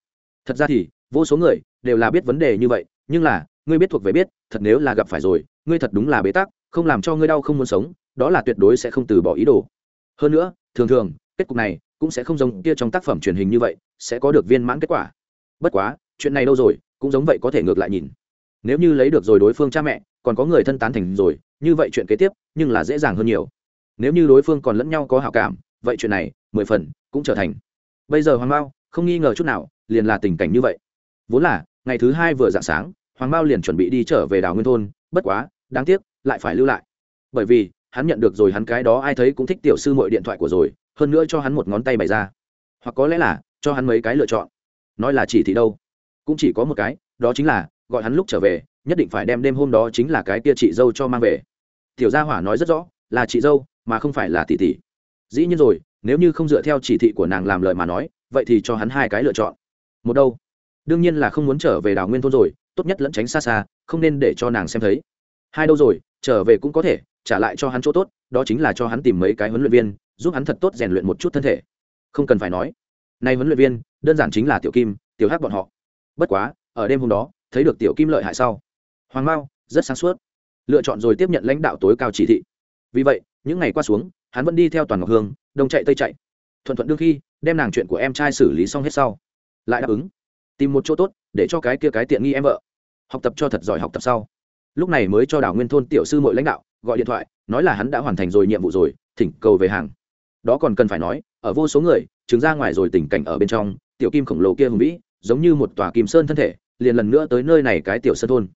Thật ra thì, vô số người đều là biết vấn đề như vậy, nhưng là, ngươi biết thuộc về biết, thật nếu là gặp phải rồi, ngươi thật đúng là bế tắc, không làm cho ngươi đau không muốn sống, đó là tuyệt đối sẽ không từ bỏ ý đồ. Hơn nữa, thường thường kết cục này cũng sẽ không giống kia trong tác phẩm truyền hình như vậy, sẽ có được viên mãn kết quả. Bất quá, chuyện này đâu rồi, cũng giống vậy có thể ngược lại nhìn. Nếu như lấy được rồi đối phương cha mẹ, còn có người thân tán thành rồi, như vậy chuyện kế tiếp, nhưng là dễ dàng hơn nhiều. Nếu như đối phương còn lẫn nhau có hảo cảm, vậy chuyện này, mười phần, cũng trở thành. Bây giờ hoàng mao, không nghi ngờ chút nào, liền là tình cảnh như vậy. Vốn là, ngày thứ hai vừa dạng sáng, hoàng mao liền chuẩn bị đi trở về đảo nguyên thôn, bất quá, đáng tiếc, lại phải lưu lại. Bởi vì, hắn nhận được rồi hắn cái đó, ai thấy cũng thích tiểu sư mọi điện thoại của rồi hơn nữa cho hắn một ngón tay bày ra. Hoặc có lẽ là, cho hắn mấy cái lựa chọn. Nói là chỉ thị đâu? Cũng chỉ có một cái, đó chính là, gọi hắn lúc trở về, nhất định phải đem đêm hôm đó chính là cái kia chị dâu cho mang về. Tiểu gia hỏa nói rất rõ, là chị dâu, mà không phải là tỷ tỷ. Dĩ nhiên rồi, nếu như không dựa theo chỉ thị của nàng làm lời mà nói, vậy thì cho hắn hai cái lựa chọn. Một đâu? Đương nhiên là không muốn trở về đào nguyên thôn rồi, tốt nhất lẫn tránh xa xa, không nên để cho nàng xem thấy. Hai đâu rồi, trở về cũng có thể trả lại cho hắn chỗ tốt, đó chính là cho hắn tìm mấy cái huấn luyện viên, giúp hắn thật tốt rèn luyện một chút thân thể. Không cần phải nói, nay huấn luyện viên, đơn giản chính là tiểu kim, tiểu hắc bọn họ. Bất quá, ở đêm hôm đó, thấy được tiểu kim lợi hại sau, hoàng mao rất sáng suốt, lựa chọn rồi tiếp nhận lãnh đạo tối cao chỉ thị. Vì vậy, những ngày qua xuống, hắn vẫn đi theo toàn ngọc hương, đông chạy tây chạy. Thuận thuận đương khi, đem nàng chuyện của em trai xử lý xong hết sau, lại đáp ứng, tìm một chỗ tốt để cho cái kia cái tiện nghi em vợ, học tập cho thật giỏi học tập sau. Lúc này mới cho đảo nguyên thôn tiểu sư mọi lãnh đạo gọi điện thoại, nói là hắn đã hoàn thành rồi nhiệm vụ rồi, thỉnh cầu về hàng. Đó còn cần phải nói, ở vô số người chứng ra ngoài rồi tình cảnh ở bên trong, tiểu kim khổng lồ kia hùng vĩ, giống như một tòa kim sơn thân thể, liền lần nữa tới nơi này cái tiểu sơn thôn.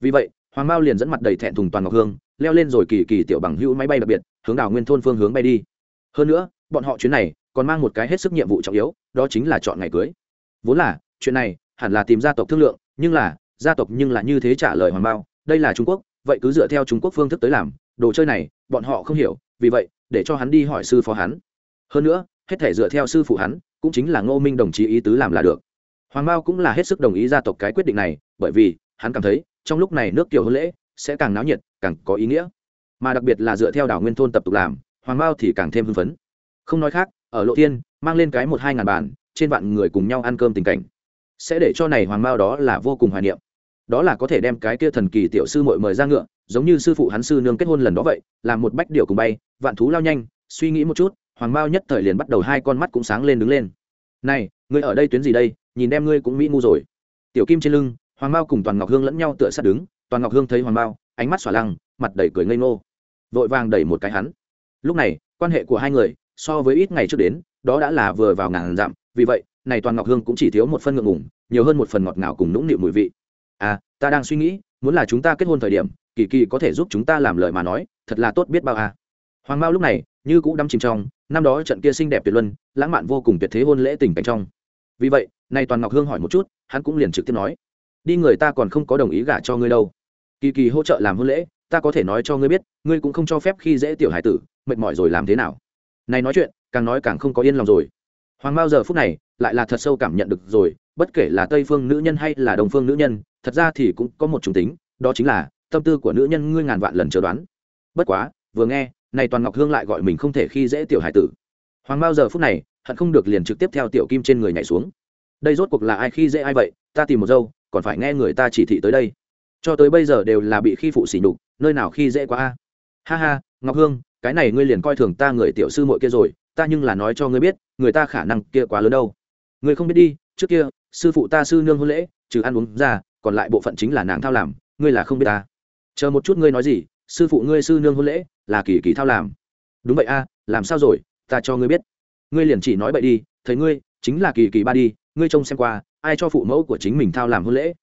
Vì vậy, hoàng mao liền dẫn mặt đầy thẹn thùng toàn ngọc hương, leo lên rồi kỳ kỳ tiểu bằng hữu máy bay đặc biệt, hướng đảo nguyên thôn phương hướng bay đi. Hơn nữa, bọn họ chuyến này còn mang một cái hết sức nhiệm vụ trọng yếu, đó chính là chọn ngày cưới. Vốn là, chuyện này hẳn là tìm gia tộc thương lượng, nhưng là, gia tộc nhưng là như thế trả lời hoàng bao đây là trung quốc vậy cứ dựa theo trung quốc phương thức tới làm, đồ chơi này, bọn họ không hiểu, vì vậy, để cho hắn đi hỏi sư phó hắn. Hơn nữa, hết thể dựa theo sư phụ hắn, cũng chính là ngô minh đồng chí ý tứ làm là được. Hoàng bao cũng là hết sức đồng ý gia tộc cái quyết định này, bởi vì, hắn cảm thấy, trong lúc này nước tiểu hôn lễ, sẽ càng náo nhiệt, càng có ý nghĩa. Mà đặc biệt là dựa theo đảo nguyên thôn tập tục làm, hoàng bao thì càng thêm hưng phấn. Không nói khác, ở lộ thiên, mang lên cái một hai ngàn bàn trên vạn người cùng nhau ăn cơm tình cảnh, sẽ để cho này hoàng mao đó là vô cùng hoài niệm đó là có thể đem cái kia thần kỳ tiểu sư mội mời ra ngựa, giống như sư phụ hắn sư nương kết hôn lần đó vậy, làm một bách điệu cùng bay, vạn thú lao nhanh, suy nghĩ một chút, hoàng mao nhất thời liền bắt đầu hai con mắt cũng sáng lên đứng lên. Này, ngươi ở đây tuyến gì đây, nhìn đem ngươi cũng mỹ ngu rồi. Tiểu kim trên lưng, hoàng mao cùng toàn ngọc hương lẫn nhau tựa sát đứng, toàn ngọc hương thấy hoàng mao, ánh mắt xỏa lăng, mặt đầy cười ngây ngô. Vội vàng đẩy một cái hắn. Lúc này, quan hệ của hai người, so với ít ngày trước đến, đó đã là vừa vào ngàn dặm, vì vậy, này toàn ngọc hương cũng chỉ thiếu một phân ngượng ngủng nhiều hơn một phần ngọt ngào cùng nũng nịu mùi vị à ta đang suy nghĩ, muốn là chúng ta kết hôn thời điểm, kỳ kỳ có thể giúp chúng ta làm lời mà nói, thật là tốt biết bao à. Hoàng mao lúc này, như cũ đắm chìm trong, năm đó trận kia xinh đẹp tuyệt luân, lãng mạn vô cùng tuyệt thế hôn lễ tình cảnh trong. Vì vậy, nay toàn ngọc hương hỏi một chút, hắn cũng liền trực tiếp nói, đi người ta còn không có đồng ý gả cho ngươi đâu. Kỳ kỳ hỗ trợ làm hôn lễ, ta có thể nói cho ngươi biết, ngươi cũng không cho phép khi dễ tiểu hải tử, mệt mỏi rồi làm thế nào? Này nói chuyện, càng nói càng không có yên lòng rồi. Hoàng Mao giờ phút này, lại là thật sâu cảm nhận được rồi bất kể là tây phương nữ nhân hay là đồng phương nữ nhân, thật ra thì cũng có một chủng tính, đó chính là tâm tư của nữ nhân ngươi ngàn vạn lần chờ đoán. Bất quá, vừa nghe, này toàn ngọc hương lại gọi mình không thể khi dễ tiểu hải tử. Hoàng bao giờ phút này, hận không được liền trực tiếp theo tiểu kim trên người nhảy xuống. Đây rốt cuộc là ai khi dễ ai vậy, ta tìm một dâu, còn phải nghe người ta chỉ thị tới đây. Cho tới bây giờ đều là bị khi phụ xỉ nhục, nơi nào khi dễ quá a? Ha ha, ngọc hương, cái này ngươi liền coi thường ta người tiểu sư muội kia rồi, ta nhưng là nói cho ngươi biết, người ta khả năng kia quá lớn đâu. Ngươi không biết đi trước kia, sư phụ ta sư nương hôn lễ, trừ ăn uống ra, còn lại bộ phận chính là nàng thao làm, ngươi là không biết ta. Chờ một chút ngươi nói gì, sư phụ ngươi sư nương hôn lễ, là kỳ kỳ thao làm. Đúng vậy a, làm sao rồi, ta cho ngươi biết. Ngươi liền chỉ nói bậy đi thấy ngươi, chính là kỳ kỳ ba đi, ngươi trông xem qua, ai cho phụ mẫu của chính mình thao làm hôn lễ?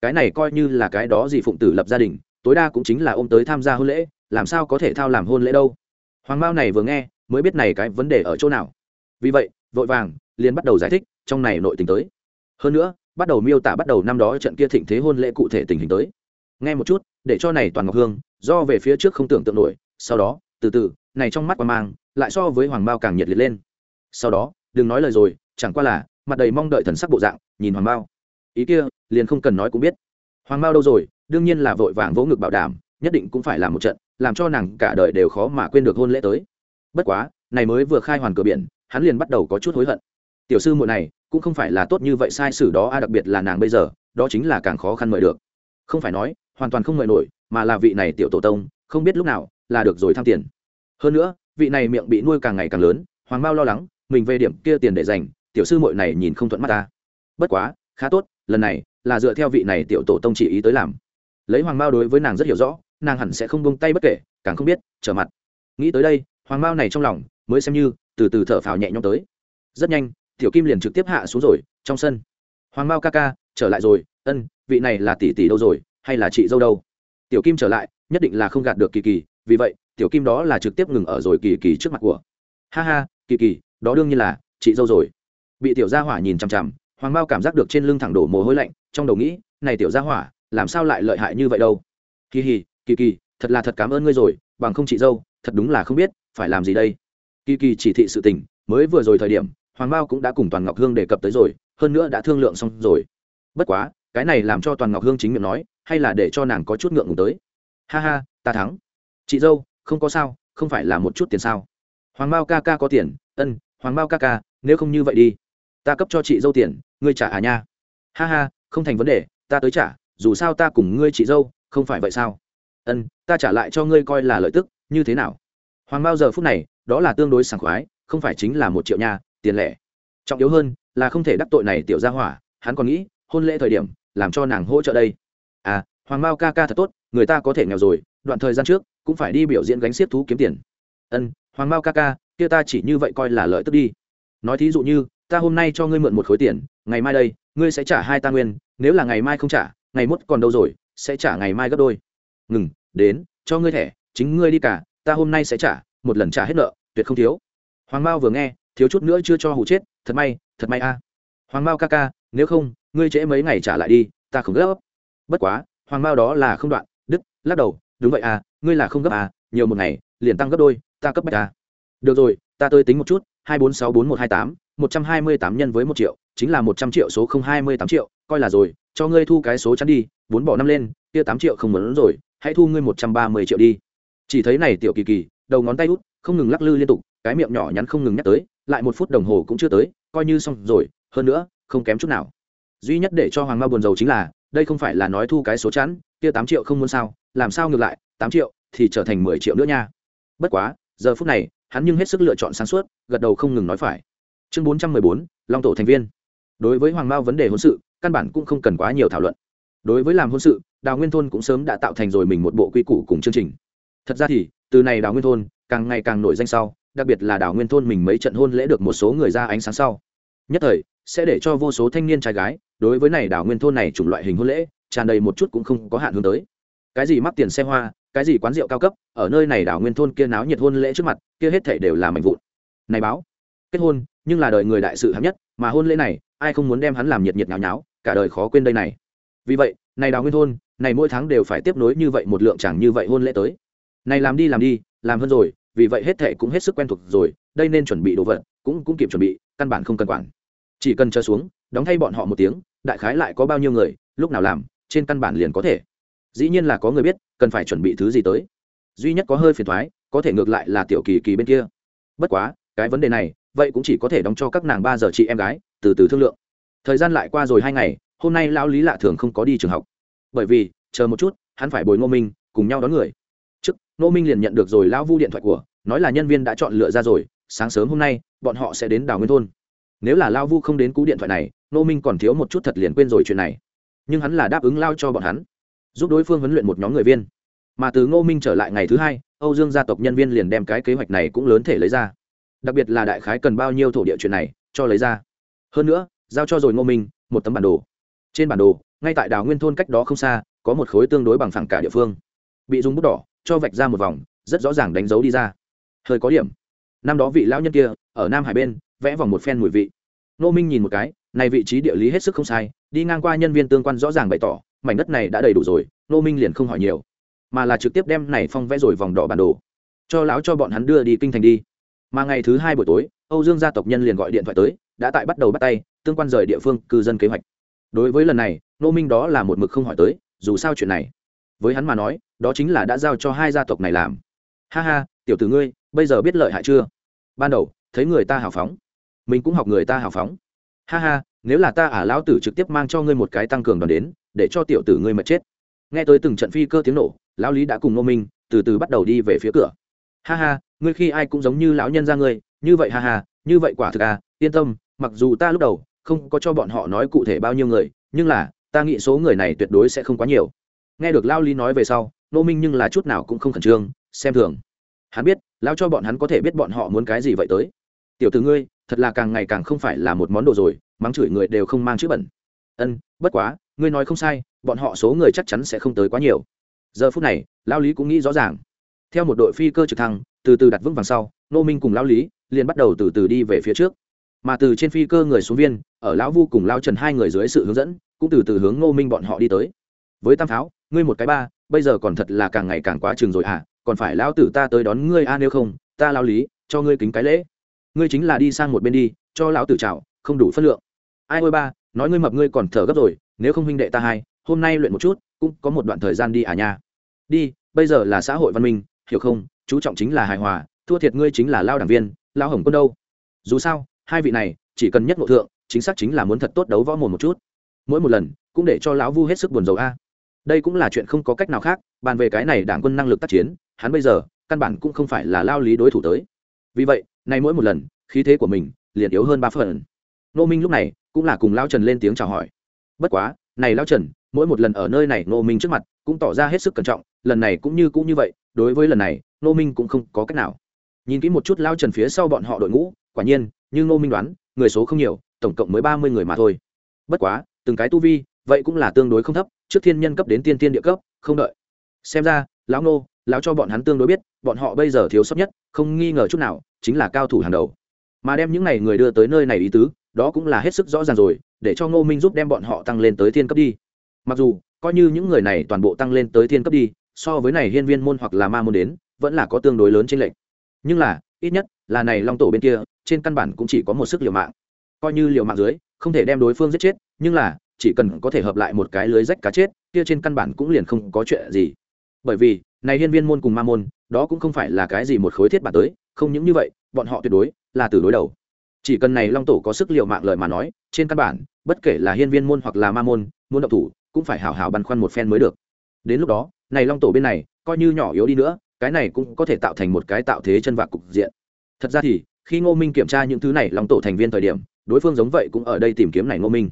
Cái này coi như là cái đó gì phụng tử lập gia đình, tối đa cũng chính là ôm tới tham gia hôn lễ, làm sao có thể thao làm hôn lễ đâu? Hoàng mao này vừa nghe, mới biết này cái vấn đề ở chỗ nào. Vì vậy, vội vàng liền bắt đầu giải thích trong này nội tình tới. Hơn nữa, bắt đầu miêu tả bắt đầu năm đó trận kia thịnh thế hôn lễ cụ thể tình hình tới. Nghe một chút, để cho này toàn ngọc hương, do về phía trước không tưởng tượng nổi, sau đó, từ từ, này trong mắt qua mang, lại so với hoàng bao càng nhiệt liệt lên. Sau đó, đừng nói lời rồi, chẳng qua là, mặt đầy mong đợi thần sắc bộ dạng, nhìn hoàng bao. Ý kia, liền không cần nói cũng biết. Hoàng bao đâu rồi, đương nhiên là vội vàng vỗ ngực bảo đảm, nhất định cũng phải làm một trận, làm cho nàng cả đời đều khó mà quên được hôn lễ tới. Bất quá, này mới vừa khai hoàn cửa biển, hắn liền bắt đầu có chút hối hận tiểu sư muội này cũng không phải là tốt như vậy, sai sử đó, a, đặc biệt là nàng bây giờ, đó chính là càng khó khăn mời được. Không phải nói, hoàn toàn không mời nổi, mà là vị này tiểu tổ tông, không biết lúc nào là được rồi tham tiền. Hơn nữa, vị này miệng bị nuôi càng ngày càng lớn, hoàng bao lo lắng, mình về điểm kia tiền để dành, tiểu sư muội này nhìn không thuận mắt ta. Bất quá, khá tốt, lần này là dựa theo vị này tiểu tổ tông chỉ ý tới làm. Lấy hoàng bao đối với nàng rất hiểu rõ, nàng hẳn sẽ không bông tay bất kể, càng không biết, trở mặt. Nghĩ tới đây, hoàng bao này trong lòng mới xem như từ từ thở phào nhẹ nhõm tới. Rất nhanh tiểu kim liền trực tiếp hạ xuống rồi, trong sân. Hoàng bao ca ca, trở lại rồi, ân, vị này là tỷ tỷ đâu rồi, hay là chị dâu đâu? Tiểu kim trở lại, nhất định là không gạt được kỳ kỳ, vì vậy, tiểu kim đó là trực tiếp ngừng ở rồi kỳ kỳ trước mặt của. Ha ha, kỳ kỳ, đó đương nhiên là, chị dâu rồi. Bị tiểu gia hỏa nhìn chằm chằm, hoàng bao cảm giác được trên lưng thẳng đổ mồ hôi lạnh, trong đầu nghĩ, này tiểu gia hỏa, làm sao lại lợi hại như vậy đâu? Kỳ hì, kỳ kỳ, thật là thật cảm ơn ngươi rồi, bằng không chị dâu, thật đúng là không biết, phải làm gì đây? Kỳ kỳ chỉ thị sự tình, mới vừa rồi thời điểm hoàng bao cũng đã cùng toàn ngọc hương đề cập tới rồi, hơn nữa đã thương lượng xong rồi. Bất quá, cái này làm cho toàn ngọc hương chính miệng nói, hay là để cho nàng có chút ngượng ngùng tới. Ha ha, ta thắng. Chị dâu, không có sao, không phải là một chút tiền sao? Hoàng bao ca ca có tiền, ân, hoàng bao ca ca, nếu không như vậy đi. Ta cấp cho chị dâu tiền, ngươi trả à nha. Ha ha, không thành vấn đề, ta tới trả, dù sao ta cùng ngươi chị dâu, không phải vậy sao? Ân, ta trả lại cho ngươi coi là lợi tức, như thế nào? Hoàng bao giờ phút này, đó là tương đối sảng khoái, không phải chính là một triệu nha tiền lẻ. Trọng yếu hơn là không thể đắc tội này tiểu gia hỏa, hắn còn nghĩ, hôn lễ thời điểm, làm cho nàng hỗ trợ đây. À hoàng mao ca ca thật tốt, người ta có thể nghèo rồi, đoạn thời gian trước, cũng phải đi biểu diễn gánh xiết thú kiếm tiền. Ân, hoàng mao ca ca, kia ta chỉ như vậy coi là lợi tức đi. Nói thí dụ như, ta hôm nay cho ngươi mượn một khối tiền, ngày mai đây, ngươi sẽ trả hai ta nguyên, nếu là ngày mai không trả, ngày mốt còn đâu rồi, sẽ trả ngày mai gấp đôi. Ngừng, đến, cho ngươi thẻ, chính ngươi đi cả, ta hôm nay sẽ trả, một lần trả hết nợ, tuyệt không thiếu. Hoàng mao vừa nghe thiếu chút nữa chưa cho hụ chết, thật may thật may a. Hoàng mao ca ca, nếu không, ngươi trễ mấy ngày trả lại đi, ta không gấp. Bất quá, hoàng mao đó là không đoạn đức lắc đầu, đúng vậy à ngươi là không gấp à nhiều một ngày, liền tăng gấp đôi, ta cấp bách à được rồi, ta tới tính một chút, hai bốn sáu bốn một hai tám, một trăm hai mươi tám nhân với một triệu, chính là một trăm triệu số không hai mươi tám triệu, coi là rồi, cho ngươi thu cái số chắn đi, vốn bỏ năm lên, kia tám triệu không muốn rồi, hãy thu ngươi một trăm ba mươi triệu đi. Chỉ thấy này tiểu kỳ kỳ, đầu ngón tay út, không ngừng lắc lư liên tục, cái miệng nhỏ nhắn không ngừng nhắc tới lại một phút đồng hồ cũng chưa tới, coi như xong rồi, hơn nữa, không kém chút nào. Duy nhất để cho hoàng ma buồn rầu chính là, đây không phải là nói thu cái số chắn kia tám triệu không muốn sao, làm sao ngược lại, tám triệu thì trở thành mười triệu nữa nha. Bất quá, giờ phút này, hắn nhưng hết sức lựa chọn sáng suốt, gật đầu không ngừng nói phải. Chương bốn trăm mười bốn, long tổ thành viên. Đối với hoàng mao vấn đề hôn sự, căn bản cũng không cần quá nhiều thảo luận. Đối với làm hôn sự, đào nguyên thôn cũng sớm đã tạo thành rồi mình một bộ quy củ cùng chương trình. Thật ra thì, từ này đào nguyên thôn, càng ngày càng nổi danh sau đặc biệt là đảo nguyên thôn mình mấy trận hôn lễ được một số người ra ánh sáng sau. Nhất thời, sẽ để cho vô số thanh niên trai gái, đối với này đảo nguyên thôn này chủng loại hình hôn lễ, tràn đầy một chút cũng không có hạn hướng tới. Cái gì mắc tiền xe hoa, cái gì quán rượu cao cấp, ở nơi này đảo nguyên thôn kia náo nhiệt hôn lễ trước mặt, kia hết thể đều là mạnh vụn. Này báo, kết hôn, nhưng là đời người đại sự hạng nhất, mà hôn lễ này, ai không muốn đem hắn làm nhiệt nhiệt nháo nháo, cả đời khó quên đây này. Vì vậy, này đào nguyên thôn, này mỗi tháng đều phải tiếp nối như vậy một lượng chẳng như vậy hôn lễ tới. Này làm đi làm đi, làm hơn rồi vì vậy hết thệ cũng hết sức quen thuộc rồi, đây nên chuẩn bị đồ vật, cũng cũng kịp chuẩn bị, căn bản không cần quản. Chỉ cần chờ xuống, đóng thay bọn họ một tiếng, đại khái lại có bao nhiêu người, lúc nào làm, trên căn bản liền có thể. Dĩ nhiên là có người biết, cần phải chuẩn bị thứ gì tới. Duy nhất có hơi phiền thoái, có thể ngược lại là tiểu kỳ kỳ bên kia. Bất quá, cái vấn đề này, vậy cũng chỉ có thể đóng cho các nàng ba giờ chị em gái, từ từ thương lượng. Thời gian lại qua rồi hai ngày, hôm nay lão lý lạ thường không có đi trường học. Bởi vì, chờ một chút, hắn phải bồi ngô minh, cùng nhau đón người. Trước, ngô minh liền nhận được rồi lão vu điện thoại của nói là nhân viên đã chọn lựa ra rồi, sáng sớm hôm nay, bọn họ sẽ đến đào nguyên thôn. Nếu là lao vu không đến cú điện thoại này ngô minh còn thiếu một chút thật liền quên rồi chuyện này. Nhưng hắn là đáp ứng lao cho bọn hắn, giúp đối phương huấn luyện một nhóm người viên. Mà từ ngô minh trở lại ngày thứ hai, âu dương gia tộc nhân viên liền đem cái kế hoạch này cũng lớn thể lấy ra. Đặc biệt là đại khái cần bao nhiêu thổ địa chuyện này, cho lấy ra. Hơn nữa, giao cho rồi ngô minh, một tấm bản đồ. Trên bản đồ, ngay tại đảo nguyên thôn cách đó không xa, có một khối tương đối bằng phẳng cả địa phương. Bị dùng bút đỏ, cho vạch ra một vòng, rất rõ ràng đánh dấu đi ra hơi có điểm. Năm đó vị lão nhân kia, ở nam hải bên, vẽ vòng một phen mùi vị. Nô minh nhìn một cái, này vị trí địa lý hết sức không sai, đi ngang qua nhân viên tương quan rõ ràng bày tỏ, mảnh đất này đã đầy đủ rồi nô minh liền không hỏi nhiều, mà là trực tiếp đem này phong vẽ rồi vòng đỏ bản đồ, cho lão cho bọn hắn đưa đi kinh thành đi. Mà ngày thứ hai buổi tối, âu dương gia tộc nhân liền gọi điện thoại tới, đã tại bắt đầu bắt tay, tương quan rời địa phương, cư dân kế hoạch. Đối với lần này nô minh đó là một mực không hỏi tới, dù sao chuyện này, với hắn mà nói, đó chính là đã giao cho hai gia tộc này làm. Ha ha, tiểu tử ngươi bây giờ biết lợi hại chưa? Ban đầu, thấy người ta hào phóng. Mình cũng học người ta hào phóng. Ha ha, nếu là ta ả lão tử trực tiếp mang cho ngươi một cái tăng cường đoàn đến, để cho tiểu tử ngươi mà chết. Nghe tới từng trận phi cơ tiếng nổ, lão lý đã cùng nô minh từ từ bắt đầu đi về phía cửa. Ha ha, ngươi khi ai cũng giống như lão nhân ra ngươi, như vậy ha ha, như vậy quả thực à yên tâm, mặc dù ta lúc đầu không có cho bọn họ nói cụ thể bao nhiêu người, nhưng là, ta nghĩ số người này tuyệt đối sẽ không quá nhiều. Nghe được lao lý nói về sau nô minh nhưng là chút nào cũng không khẩn trương, xem thường. Hắn biết lao cho bọn hắn có thể biết bọn họ muốn cái gì vậy tới. Tiểu từ ngươi, thật là càng ngày càng không phải là một món đồ rồi, mắng chửi người đều không mang chữ bẩn. Ân, bất quá, ngươi nói không sai, bọn họ số người chắc chắn sẽ không tới quá nhiều. Giờ phút này, lao lý cũng nghĩ rõ ràng. Theo một đội phi cơ trực thăng, từ từ đặt vững vàng sau, nô minh cùng lao lý liền bắt đầu từ từ đi về phía trước. Mà từ trên phi cơ người xuống viên, ở lão vu cùng lao trần hai người dưới sự hướng dẫn, cũng từ từ hướng ngô minh bọn họ đi tới. Với tam pháo ngươi một cái ba, bây giờ còn thật là càng ngày càng quá trường rồi à còn phải lão tử ta tới đón ngươi a à nếu không, ta lao lý, cho ngươi kính cái lễ. Ngươi chính là đi sang một bên đi, cho lão tử chào, không đủ phân lượng. Ai ôi ba, nói ngươi mập ngươi còn thở gấp rồi, nếu không huynh đệ ta hai, hôm nay luyện một chút, cũng có một đoạn thời gian đi à nha. Đi, bây giờ là xã hội văn minh, hiểu không? Chú trọng chính là hài hòa, thua thiệt ngươi chính là lao đảng viên, lao hồng quân đâu. Dù sao, hai vị này, chỉ cần nhất ngộ thượng, chính xác chính là muốn thật tốt đấu võ mồm một chút. Mỗi một lần, cũng để cho lão vu hết sức buồn rầu a đây cũng là chuyện không có cách nào khác, bàn về cái này đảng quân năng lực tác chiến, hắn bây giờ, căn bản cũng không phải là lao lý đối thủ tới. Vì vậy, nay mỗi một lần, khí thế của mình liền yếu hơn ba phần. Nô minh lúc này cũng là cùng lao trần lên tiếng chào hỏi. Bất quá, này lao trần, mỗi một lần ở nơi này nô minh trước mặt cũng tỏ ra hết sức cẩn trọng, lần này cũng như cũng như vậy, đối với lần này nô minh cũng không có cách nào. Nhìn kỹ một chút lao trần phía sau bọn họ đội ngũ, quả nhiên, như nô minh đoán, người số không nhiều, tổng cộng mới ba mươi người mà thôi. Bất quá, từng cái tu vi vậy cũng là tương đối không thấp, trước thiên nhân cấp đến tiên tiên địa cấp, không đợi. Xem ra, lão nô, lão cho bọn hắn tương đối biết, bọn họ bây giờ thiếu sót nhất, không nghi ngờ chút nào, chính là cao thủ hàng đầu. Mà đem những n à y người đưa tới nơi này ý tứ, đó cũng là hết sức rõ ràng rồi, để cho ngô minh giúp đem bọn họ tăng lên tới thiên cấp đi. Mặc dù, coi như những người này toàn bộ tăng lên tới thiên cấp đi, so với này hiên viên môn hoặc là ma môn đến, vẫn là có tương đối lớn trên lệnh nhưng là, ít nhất, là này long tổ bên kia, trên căn bản cũng chỉ có một sức liều mạng. Coi như liều mạng dưới, không thể đem đối phương giết chết, nhưng là chỉ cần có thể hợp lại một cái lưới rách cá chết, kia trên căn bản cũng liền không có chuyện gì. Bởi vì, này hiên viên môn cùng ma môn, đó cũng không phải là cái gì một khối thiết bản tới, không những như vậy, bọn họ tuyệt đối là từ đối đầu. Chỉ cần này long tổ có sức liệu mạng lời mà nói, trên căn bản, bất kể là hiên viên môn hoặc là ma môn, muốn động thủ, cũng phải hảo hảo băn khoăn một phen mới được. Đến lúc đó, này long tổ bên này, coi như nhỏ yếu đi nữa, cái này cũng có thể tạo thành một cái tạo thế chân vạc cục diện. Thật ra thì, khi ngô minh kiểm tra những thứ này long tổ thành viên thời điểm, đối phương giống vậy cũng ở đây tìm kiếm này ngô minh.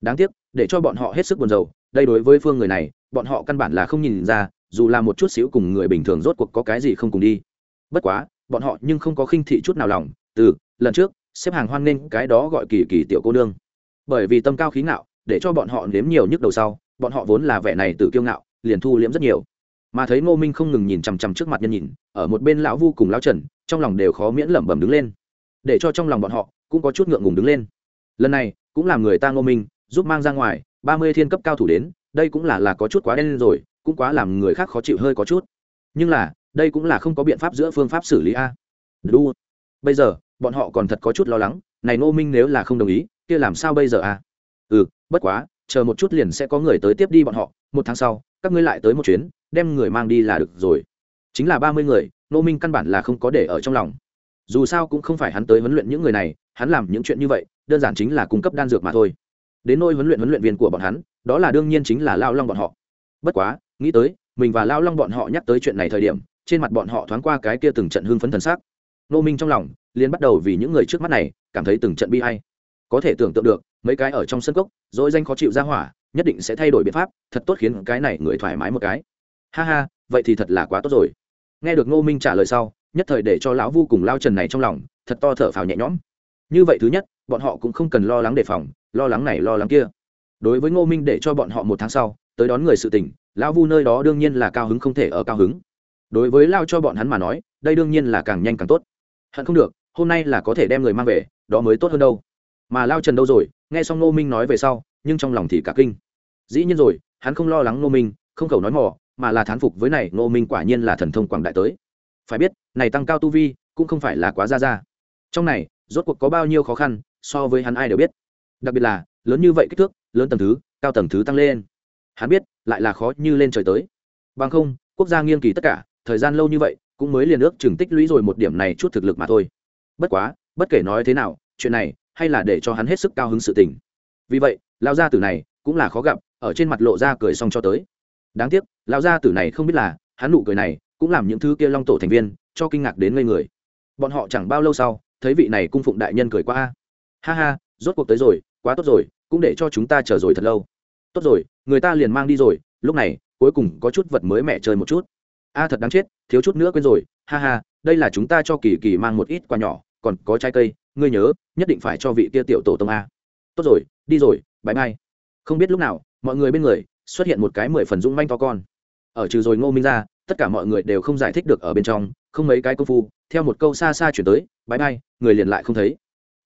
Đáng tiếc để cho bọn họ hết sức buồn rầu. Đây đối với phương người này, bọn họ căn bản là không nhìn ra, dù là một chút xíu cùng người bình thường rốt cuộc có cái gì không cùng đi. Bất quá, bọn họ nhưng không có khinh thị chút nào lòng. Từ, lần trước, xếp hàng hoan nghênh cái đó gọi kỳ kỳ tiểu cô nương. Bởi vì tâm cao khí ngạo, để cho bọn họ nếm nhiều nhức đầu sau, bọn họ vốn là vẻ này tự kiêu ngạo, liền thu liễm rất nhiều. Mà thấy ngô minh không ngừng nhìn chằm chằm trước mặt nhân nhìn, ở một bên lão vu cùng lão trần, trong lòng đều khó miễn lẩm bẩm đứng lên. Để cho trong lòng bọn họ, cũng có chút ngượng ngùng đứng lên. Lần này, cũng làm người ta ngô minh giúp mang ra ngoài, ba mươi thiên cấp cao thủ đến, đây cũng là là có chút quá đen rồi, cũng quá làm người khác khó chịu hơi có chút. Nhưng là, đây cũng là không có biện pháp giữa phương pháp xử lý a. Đu. Bây giờ, bọn họ còn thật có chút lo lắng, này ngô minh nếu là không đồng ý, kia làm sao bây giờ a? Ừ bất quá, chờ một chút liền sẽ có người tới tiếp đi bọn họ, một tháng sau, các ngươi lại tới một chuyến, đem người mang đi là được rồi. Chính là ba mươi người, ngô minh căn bản là không có để ở trong lòng. Dù sao cũng không phải hắn tới huấn luyện những người này, hắn làm những chuyện như vậy, đơn giản chính là cung cấp đan dược mà thôi đến nôi huấn luyện huấn luyện viên của bọn hắn, đó là đương nhiên chính là lao long bọn họ. Bất quá, nghĩ tới, mình và lao long bọn họ nhắc tới chuyện này thời điểm, trên mặt bọn họ thoáng qua cái kia từng trận hưng phấn thần sắc. Nô minh trong lòng, liền bắt đầu vì những người trước mắt này, cảm thấy từng trận bi hay có thể tưởng tượng được, mấy cái ở trong sân cốc, dỗi danh khó chịu ra hỏa, nhất định sẽ thay đổi biện pháp, thật tốt khiến cái này người thoải mái một cái. Ha ha, vậy thì thật là quá tốt rồi. Nghe được ngô minh trả lời sau, nhất thời để cho lão vu cùng lao trần này trong lòng, thật to thở phào nhẹ nhõm. Như vậy thứ nhất, bọn họ cũng không cần lo lắng đề phòng lo lắng này lo lắng kia. Đối với ngô minh để cho bọn họ một tháng sau, tới đón người sự tình, lão vu nơi đó đương nhiên là cao hứng không thể ở cao hứng. Đối với lao cho bọn hắn mà nói, đây đương nhiên là càng nhanh càng tốt. Hận không được, hôm nay là có thể đem người mang về, đó mới tốt hơn đâu. Mà lao trần đâu rồi, nghe xong ngô minh nói về sau, nhưng trong lòng thì cả kinh. Dĩ nhiên rồi, hắn không lo lắng ngô minh, không khẩu nói mò, mà là thán phục với này, ngô minh quả nhiên là thần thông quảng đại tới. Phải biết, này tăng cao tu vi, cũng không phải là quá ra ra. Trong này, rốt cuộc có bao nhiêu khó khăn, so với hắn ai đều biết đặc biệt là, lớn như vậy kích thước, lớn tầng thứ, cao tầng thứ tăng lên. Hắn biết, lại là khó như lên trời tới. Bằng không, quốc gia nghiên kỳ tất cả, thời gian lâu như vậy, cũng mới liền ước chừng tích lũy rồi một điểm này chút thực lực mà thôi. Bất quá, bất kể nói thế nào, chuyện này, hay là để cho hắn hết sức cao hứng sự tình. Vì vậy lao gia tử này, cũng là khó gặp, ở trên mặt lộ ra cười xong cho tới. Đáng tiếc lao gia tử này không biết là, hắn nụ cười này, cũng làm những thứ kia long tổ thành viên, cho kinh ngạc đến ngây người. Bọn họ chẳng bao lâu sau, thấy vị này cung phụng đại nhân cười qua. Ha ha rốt cuộc tới rồi, quá tốt rồi, cũng để cho chúng ta chờ rồi thật lâu. Tốt rồi, người ta liền mang đi rồi, lúc này, cuối cùng có chút vật mới mẹ chơi một chút. A, thật đáng chết, thiếu chút nữa quên rồi, ha ha, đây là chúng ta cho kỳ kỳ mang một ít quà nhỏ, còn có trái cây, ngươi nhớ, nhất định phải cho vị kia tiểu tổ tông a. Tốt rồi, đi rồi bãi mai không biết lúc nào, mọi người bên người, xuất hiện một cái mười phần dung manh to con. Ở trừ rồi ngô minh ra, tất cả mọi người đều không giải thích được ở bên trong, không mấy cái công phu, theo một câu xa xa chuyển tới bãi mai người liền lại không thấy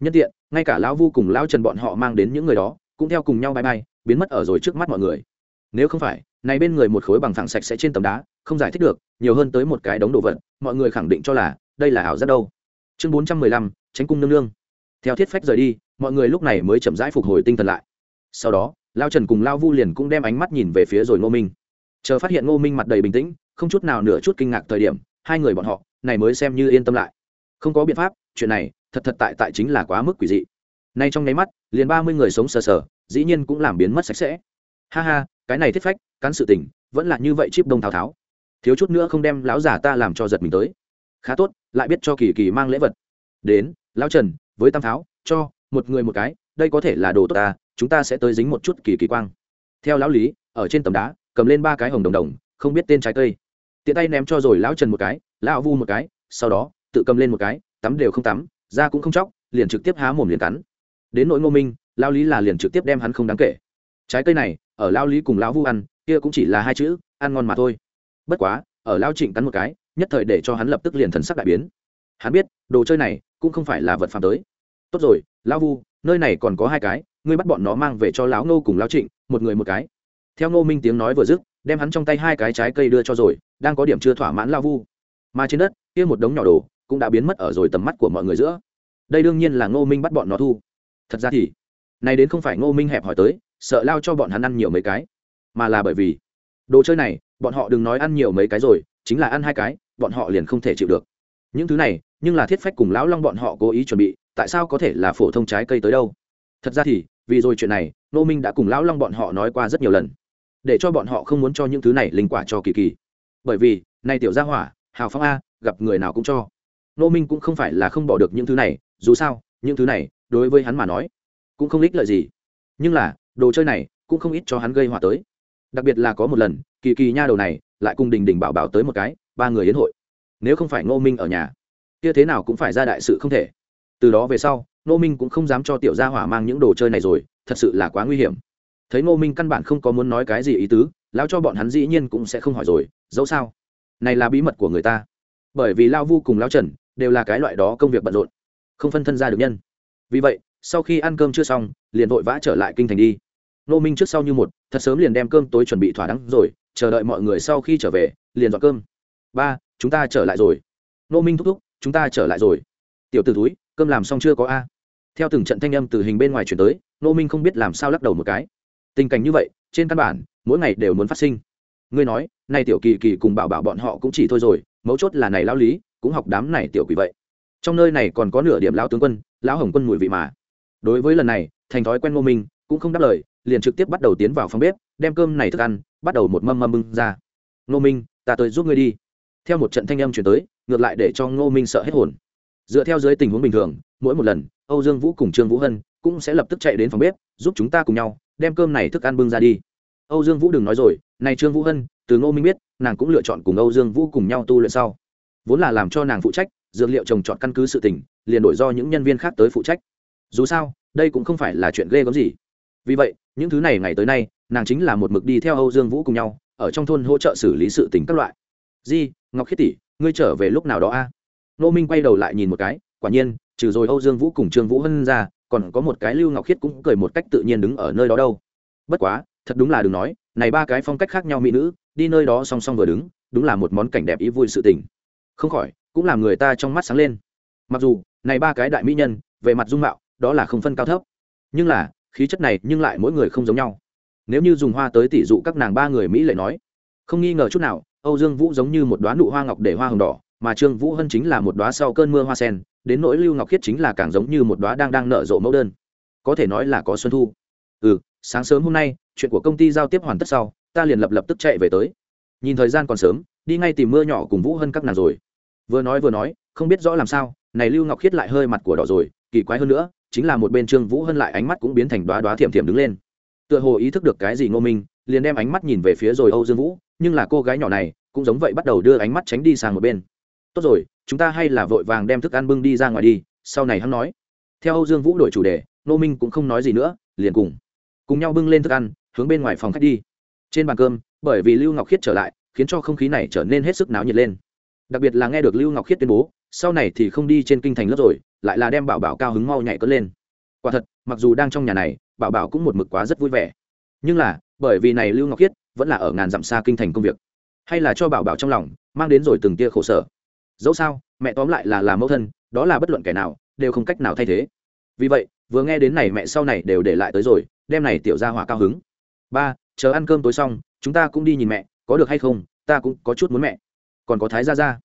nhân tiện ngay cả lão vu cùng lão trần bọn họ mang đến những người đó cũng theo cùng nhau bay bay, biến mất ở rồi trước mắt mọi người. Nếu không phải này bên người một khối bằng phẳng sạch sẽ trên tấm đá không giải thích được nhiều hơn tới một cái đống đồ vật mọi người khẳng định cho là đây là ảo giác đâu. Chương bốn trăm mười lăm tránh cung nương nương. Theo thiết phách rời đi mọi người lúc này mới chậm rãi phục hồi tinh thần lại. Sau đó lao trần cùng lao vu liền cũng đem ánh mắt nhìn về phía rồi ngô minh. Chờ phát hiện ngô minh mặt đầy bình tĩnh không chút nào nửa chút kinh ngạc thời điểm hai người bọn họ này mới xem như yên tâm lại. Không có biện pháp chuyện này thật thật tại tại chính là quá mức quỷ dị. Nay trong nháy mắt, liền ba mươi người sống sờ sờ, dĩ nhiên cũng làm biến mất sạch sẽ. Ha ha, cái này thiết phách cắn sự tình, vẫn là như vậy chip đông tháo tháo. Thiếu chút nữa không đem lão giả ta làm cho giật mình tới. Khá tốt, lại biết cho kỳ kỳ mang lễ vật. Đến, lão trần, với tam tháo, cho, một người một cái, đây có thể là đồ tốt ta, chúng ta sẽ tới dính một chút kỳ kỳ quang. Theo lão lý, ở trên tầm đá, cầm lên ba cái hồng đồng đồng, không biết tên trái cây. Tiện tay ném cho rồi lão trần một cái, lão vu một cái, sau đó, tự cầm lên một cái, tắm đều không tắm ra cũng không chóc, liền trực tiếp há mồm liền cắn. Đến nỗi ngô minh, lao lý là liền trực tiếp đem hắn không đáng kể. Trái cây này, ở lao lý cùng lão vu ăn, kia cũng chỉ là hai chữ, ăn ngon mà thôi. Bất quá, ở lao trịnh cắn một cái, nhất thời để cho hắn lập tức liền thần sắc đại biến. Hắn biết, đồ chơi này cũng không phải là vật phạm tới. Tốt rồi, lão vu, nơi này còn có hai cái, ngươi bắt bọn nó mang về cho lão Ngô cùng lão trịnh, một người một cái. Theo ngô minh tiếng nói vừa dứt, đem hắn trong tay hai cái trái cây đưa cho rồi, đang có điểm chưa thỏa mãn lao vu. Mà trên đất, kia một đống nhỏ đồ cũng đã biến mất ở rồi tầm mắt của mọi người giữa. Đây đương nhiên là ngô minh bắt bọn nó thu. Thật ra thì này đến không phải ngô minh hẹp hỏi tới, sợ lao cho bọn hắn ăn nhiều mấy cái, mà là bởi vì, đồ chơi này, bọn họ đừng nói ăn nhiều mấy cái rồi, chính là ăn hai cái, bọn họ liền không thể chịu được. Những thứ này, nhưng là thiết phách cùng lão long bọn họ cố ý chuẩn bị, tại sao có thể là phổ thông trái cây tới đâu? Thật ra thì, vì rồi chuyện này, ngô minh đã cùng lão long bọn họ nói qua rất nhiều lần, để cho bọn họ không muốn cho những thứ này linh quả cho kỳ kỳ. Bởi vì này tiểu gia hỏa, hào phong a, gặp người nào cũng cho nô minh cũng không phải là không bỏ được những thứ này, dù sao, những thứ này, đối với hắn mà nói, cũng không ích lợi gì. Nhưng là, đồ chơi này, cũng không ít cho hắn gây họa tới. Đặc biệt là có một lần, kỳ kỳ nha đầu này, lại cùng đình đình bảo bảo tới một cái, ba người yến hội. Nếu không phải ngô minh ở nhà, kia thế nào cũng phải ra đại sự không thể. Từ đó về sau, ngô minh cũng không dám cho tiểu gia hỏa mang những đồ chơi này rồi, thật sự là quá nguy hiểm. Thấy ngô minh căn bản không có muốn nói cái gì ý tứ, lão cho bọn hắn dĩ nhiên cũng sẽ không hỏi rồi, dẫu sao? Này là bí mật của người ta. Bởi vì lao vu cùng lao trần đều là cái loại đó công việc bận rộn, không phân thân ra được nhân. Vì vậy, sau khi ăn cơm chưa xong, liền vội vã trở lại kinh thành đi. Nô minh trước sau như một, thật sớm liền đem cơm tối chuẩn bị thỏa đáng rồi, chờ đợi mọi người sau khi trở về, liền dọn cơm. Ba, chúng ta trở lại rồi. Nô minh thúc thúc, chúng ta trở lại rồi. Tiểu t ử túi cơm làm xong chưa có a? Theo từng trận thanh âm từ hình bên ngoài chuyển tới, nô minh không biết làm sao lắc đầu một cái. Tình cảnh như vậy, trên căn bản, mỗi ngày đều muốn phát sinh. Ngươi nói nay tiểu kỳ kỳ cùng bảo bảo bọn họ cũng chỉ thôi rồi, mấu chốt là này lão lý cũng học đám này tiểu quỷ vậy. Trong nơi này còn có nửa điểm lão tướng quân, lão hồng quân mùi vị mà. Đối với lần này, thành thói quen ngô minh, cũng không đáp lời, liền trực tiếp bắt đầu tiến vào phòng bếp, đem cơm này thức ăn, bắt đầu một mâm mâm bưng ra. Ngô minh, ta tới giúp ngươi đi. Theo một trận thanh âm chuyển tới, ngược lại để cho ngô minh sợ hết hồn. Dựa theo dưới tình huống bình thường, mỗi một lần, âu dương vũ cùng trương vũ hân cũng sẽ lập tức chạy đến phòng bếp, giúp chúng ta cùng nhau, đem cơm này thức ăn bưng ra đi. Âu dương vũ đừng nói rồi, này trương vũ hân, từ ngô minh biết, nàng cũng lựa chọn cùng âu dương vũ cùng nhau tu luyện sau vốn là làm cho nàng phụ trách, dược liệu trồng trọt căn cứ sự tỉnh liền đổi do những nhân viên khác tới phụ trách. Dù sao, đây cũng không phải là chuyện ghê gớm gì. Vì vậy, những thứ này ngày tới nay, nàng chính là một mực đi theo âu dương vũ cùng nhau, ở trong thôn hỗ trợ xử lý sự tình các loại. Di, ngọc khiết tỷ, ngươi trở về lúc nào đó a? Nô minh quay đầu lại nhìn một cái, quả nhiên, trừ rồi âu dương vũ cùng trương vũ hân ra, còn có một cái lưu ngọc khiết cũng cười một cách tự nhiên đứng ở nơi đó đâu. Bất quá, thật đúng là đừng nói, này ba cái phong cách khác nhau mỹ nữ, đi nơi đó song song vừa đứng, đúng là một món cảnh đẹp ý vui sự tình không khỏi, cũng làm người ta trong mắt sáng lên. Mặc dù, này ba cái đại mỹ nhân, về mặt dung mạo, đó là không phân cao thấp. Nhưng là, khí chất này nhưng lại mỗi người không giống nhau. Nếu như dùng hoa tới tỷ dụ các nàng ba người mỹ lệ nói, không nghi ngờ chút nào, âu dương vũ giống như một đoán nụ hoa ngọc để hoa hồng đỏ, mà trương vũ hân chính là một đoá sau cơn mưa hoa sen, đến nỗi lưu ngọc khiết chính là càng giống như một đoá đang đang nở rộ mẫu đơn. Có thể nói là có xuân thu. Ừ sáng sớm hôm nay, chuyện của công ty giao tiếp hoàn tất sau, ta liền lập lập tức chạy về tới. Nhìn thời gian còn sớm, đi ngay tìm mưa nhỏ cùng vũ Hân các nàng rồi vừa nói vừa nói, không biết rõ làm sao, này lưu ngọc khiết lại hơi mặt của đỏ rồi, kỳ quái hơn nữa, chính là một bên trương vũ hơn lại ánh mắt cũng biến thành đoá đoá thiệm thiệm đứng lên. Tựa hồ ý thức được cái gì ngô minh, liền đem ánh mắt nhìn về phía rồi âu dương vũ, nhưng là cô gái nhỏ này cũng giống vậy bắt đầu đưa ánh mắt tránh đi sang một bên. Tốt rồi, chúng ta hay là vội vàng đem thức ăn bưng đi ra ngoài đi, sau này hắn nói. Theo âu dương vũ đổi chủ đề, ngô minh cũng không nói gì nữa, liền cùng cùng nhau bưng lên thức ăn, hướng bên ngoài phòng khách đi. Trên bàn cơm, bởi vì lưu ngọc khiết trở lại, khiến cho không khí này trở nên hết sức náo nhiệt lên đặc biệt là nghe được lưu ngọc khiết tuyên bố, sau này thì không đi trên kinh thành lớp rồi, lại là đem bảo bảo cao hứng mau nhảy cất lên. Quả thật, mặc dù đang trong nhà này, bảo bảo cũng một mực quá rất vui vẻ. Nhưng là, bởi vì này lưu ngọc khiết vẫn là ở ngàn dặm xa kinh thành công việc, hay là cho bảo bảo trong lòng, mang đến rồi từng tia khổ sở. Dẫu sao, mẹ tóm lại là làm mẫu thân, đó là bất luận kẻ nào, đều không cách nào thay thế. Vì vậy, vừa nghe đến này mẹ sau này đều để lại tới rồi, đem này tiểu ra hỏa cao hứng. Ba, chờ ăn cơm tối xong, chúng ta cũng đi nhìn mẹ, có được hay không, ta cũng có chút muốn mẹ còn có thái gia gia.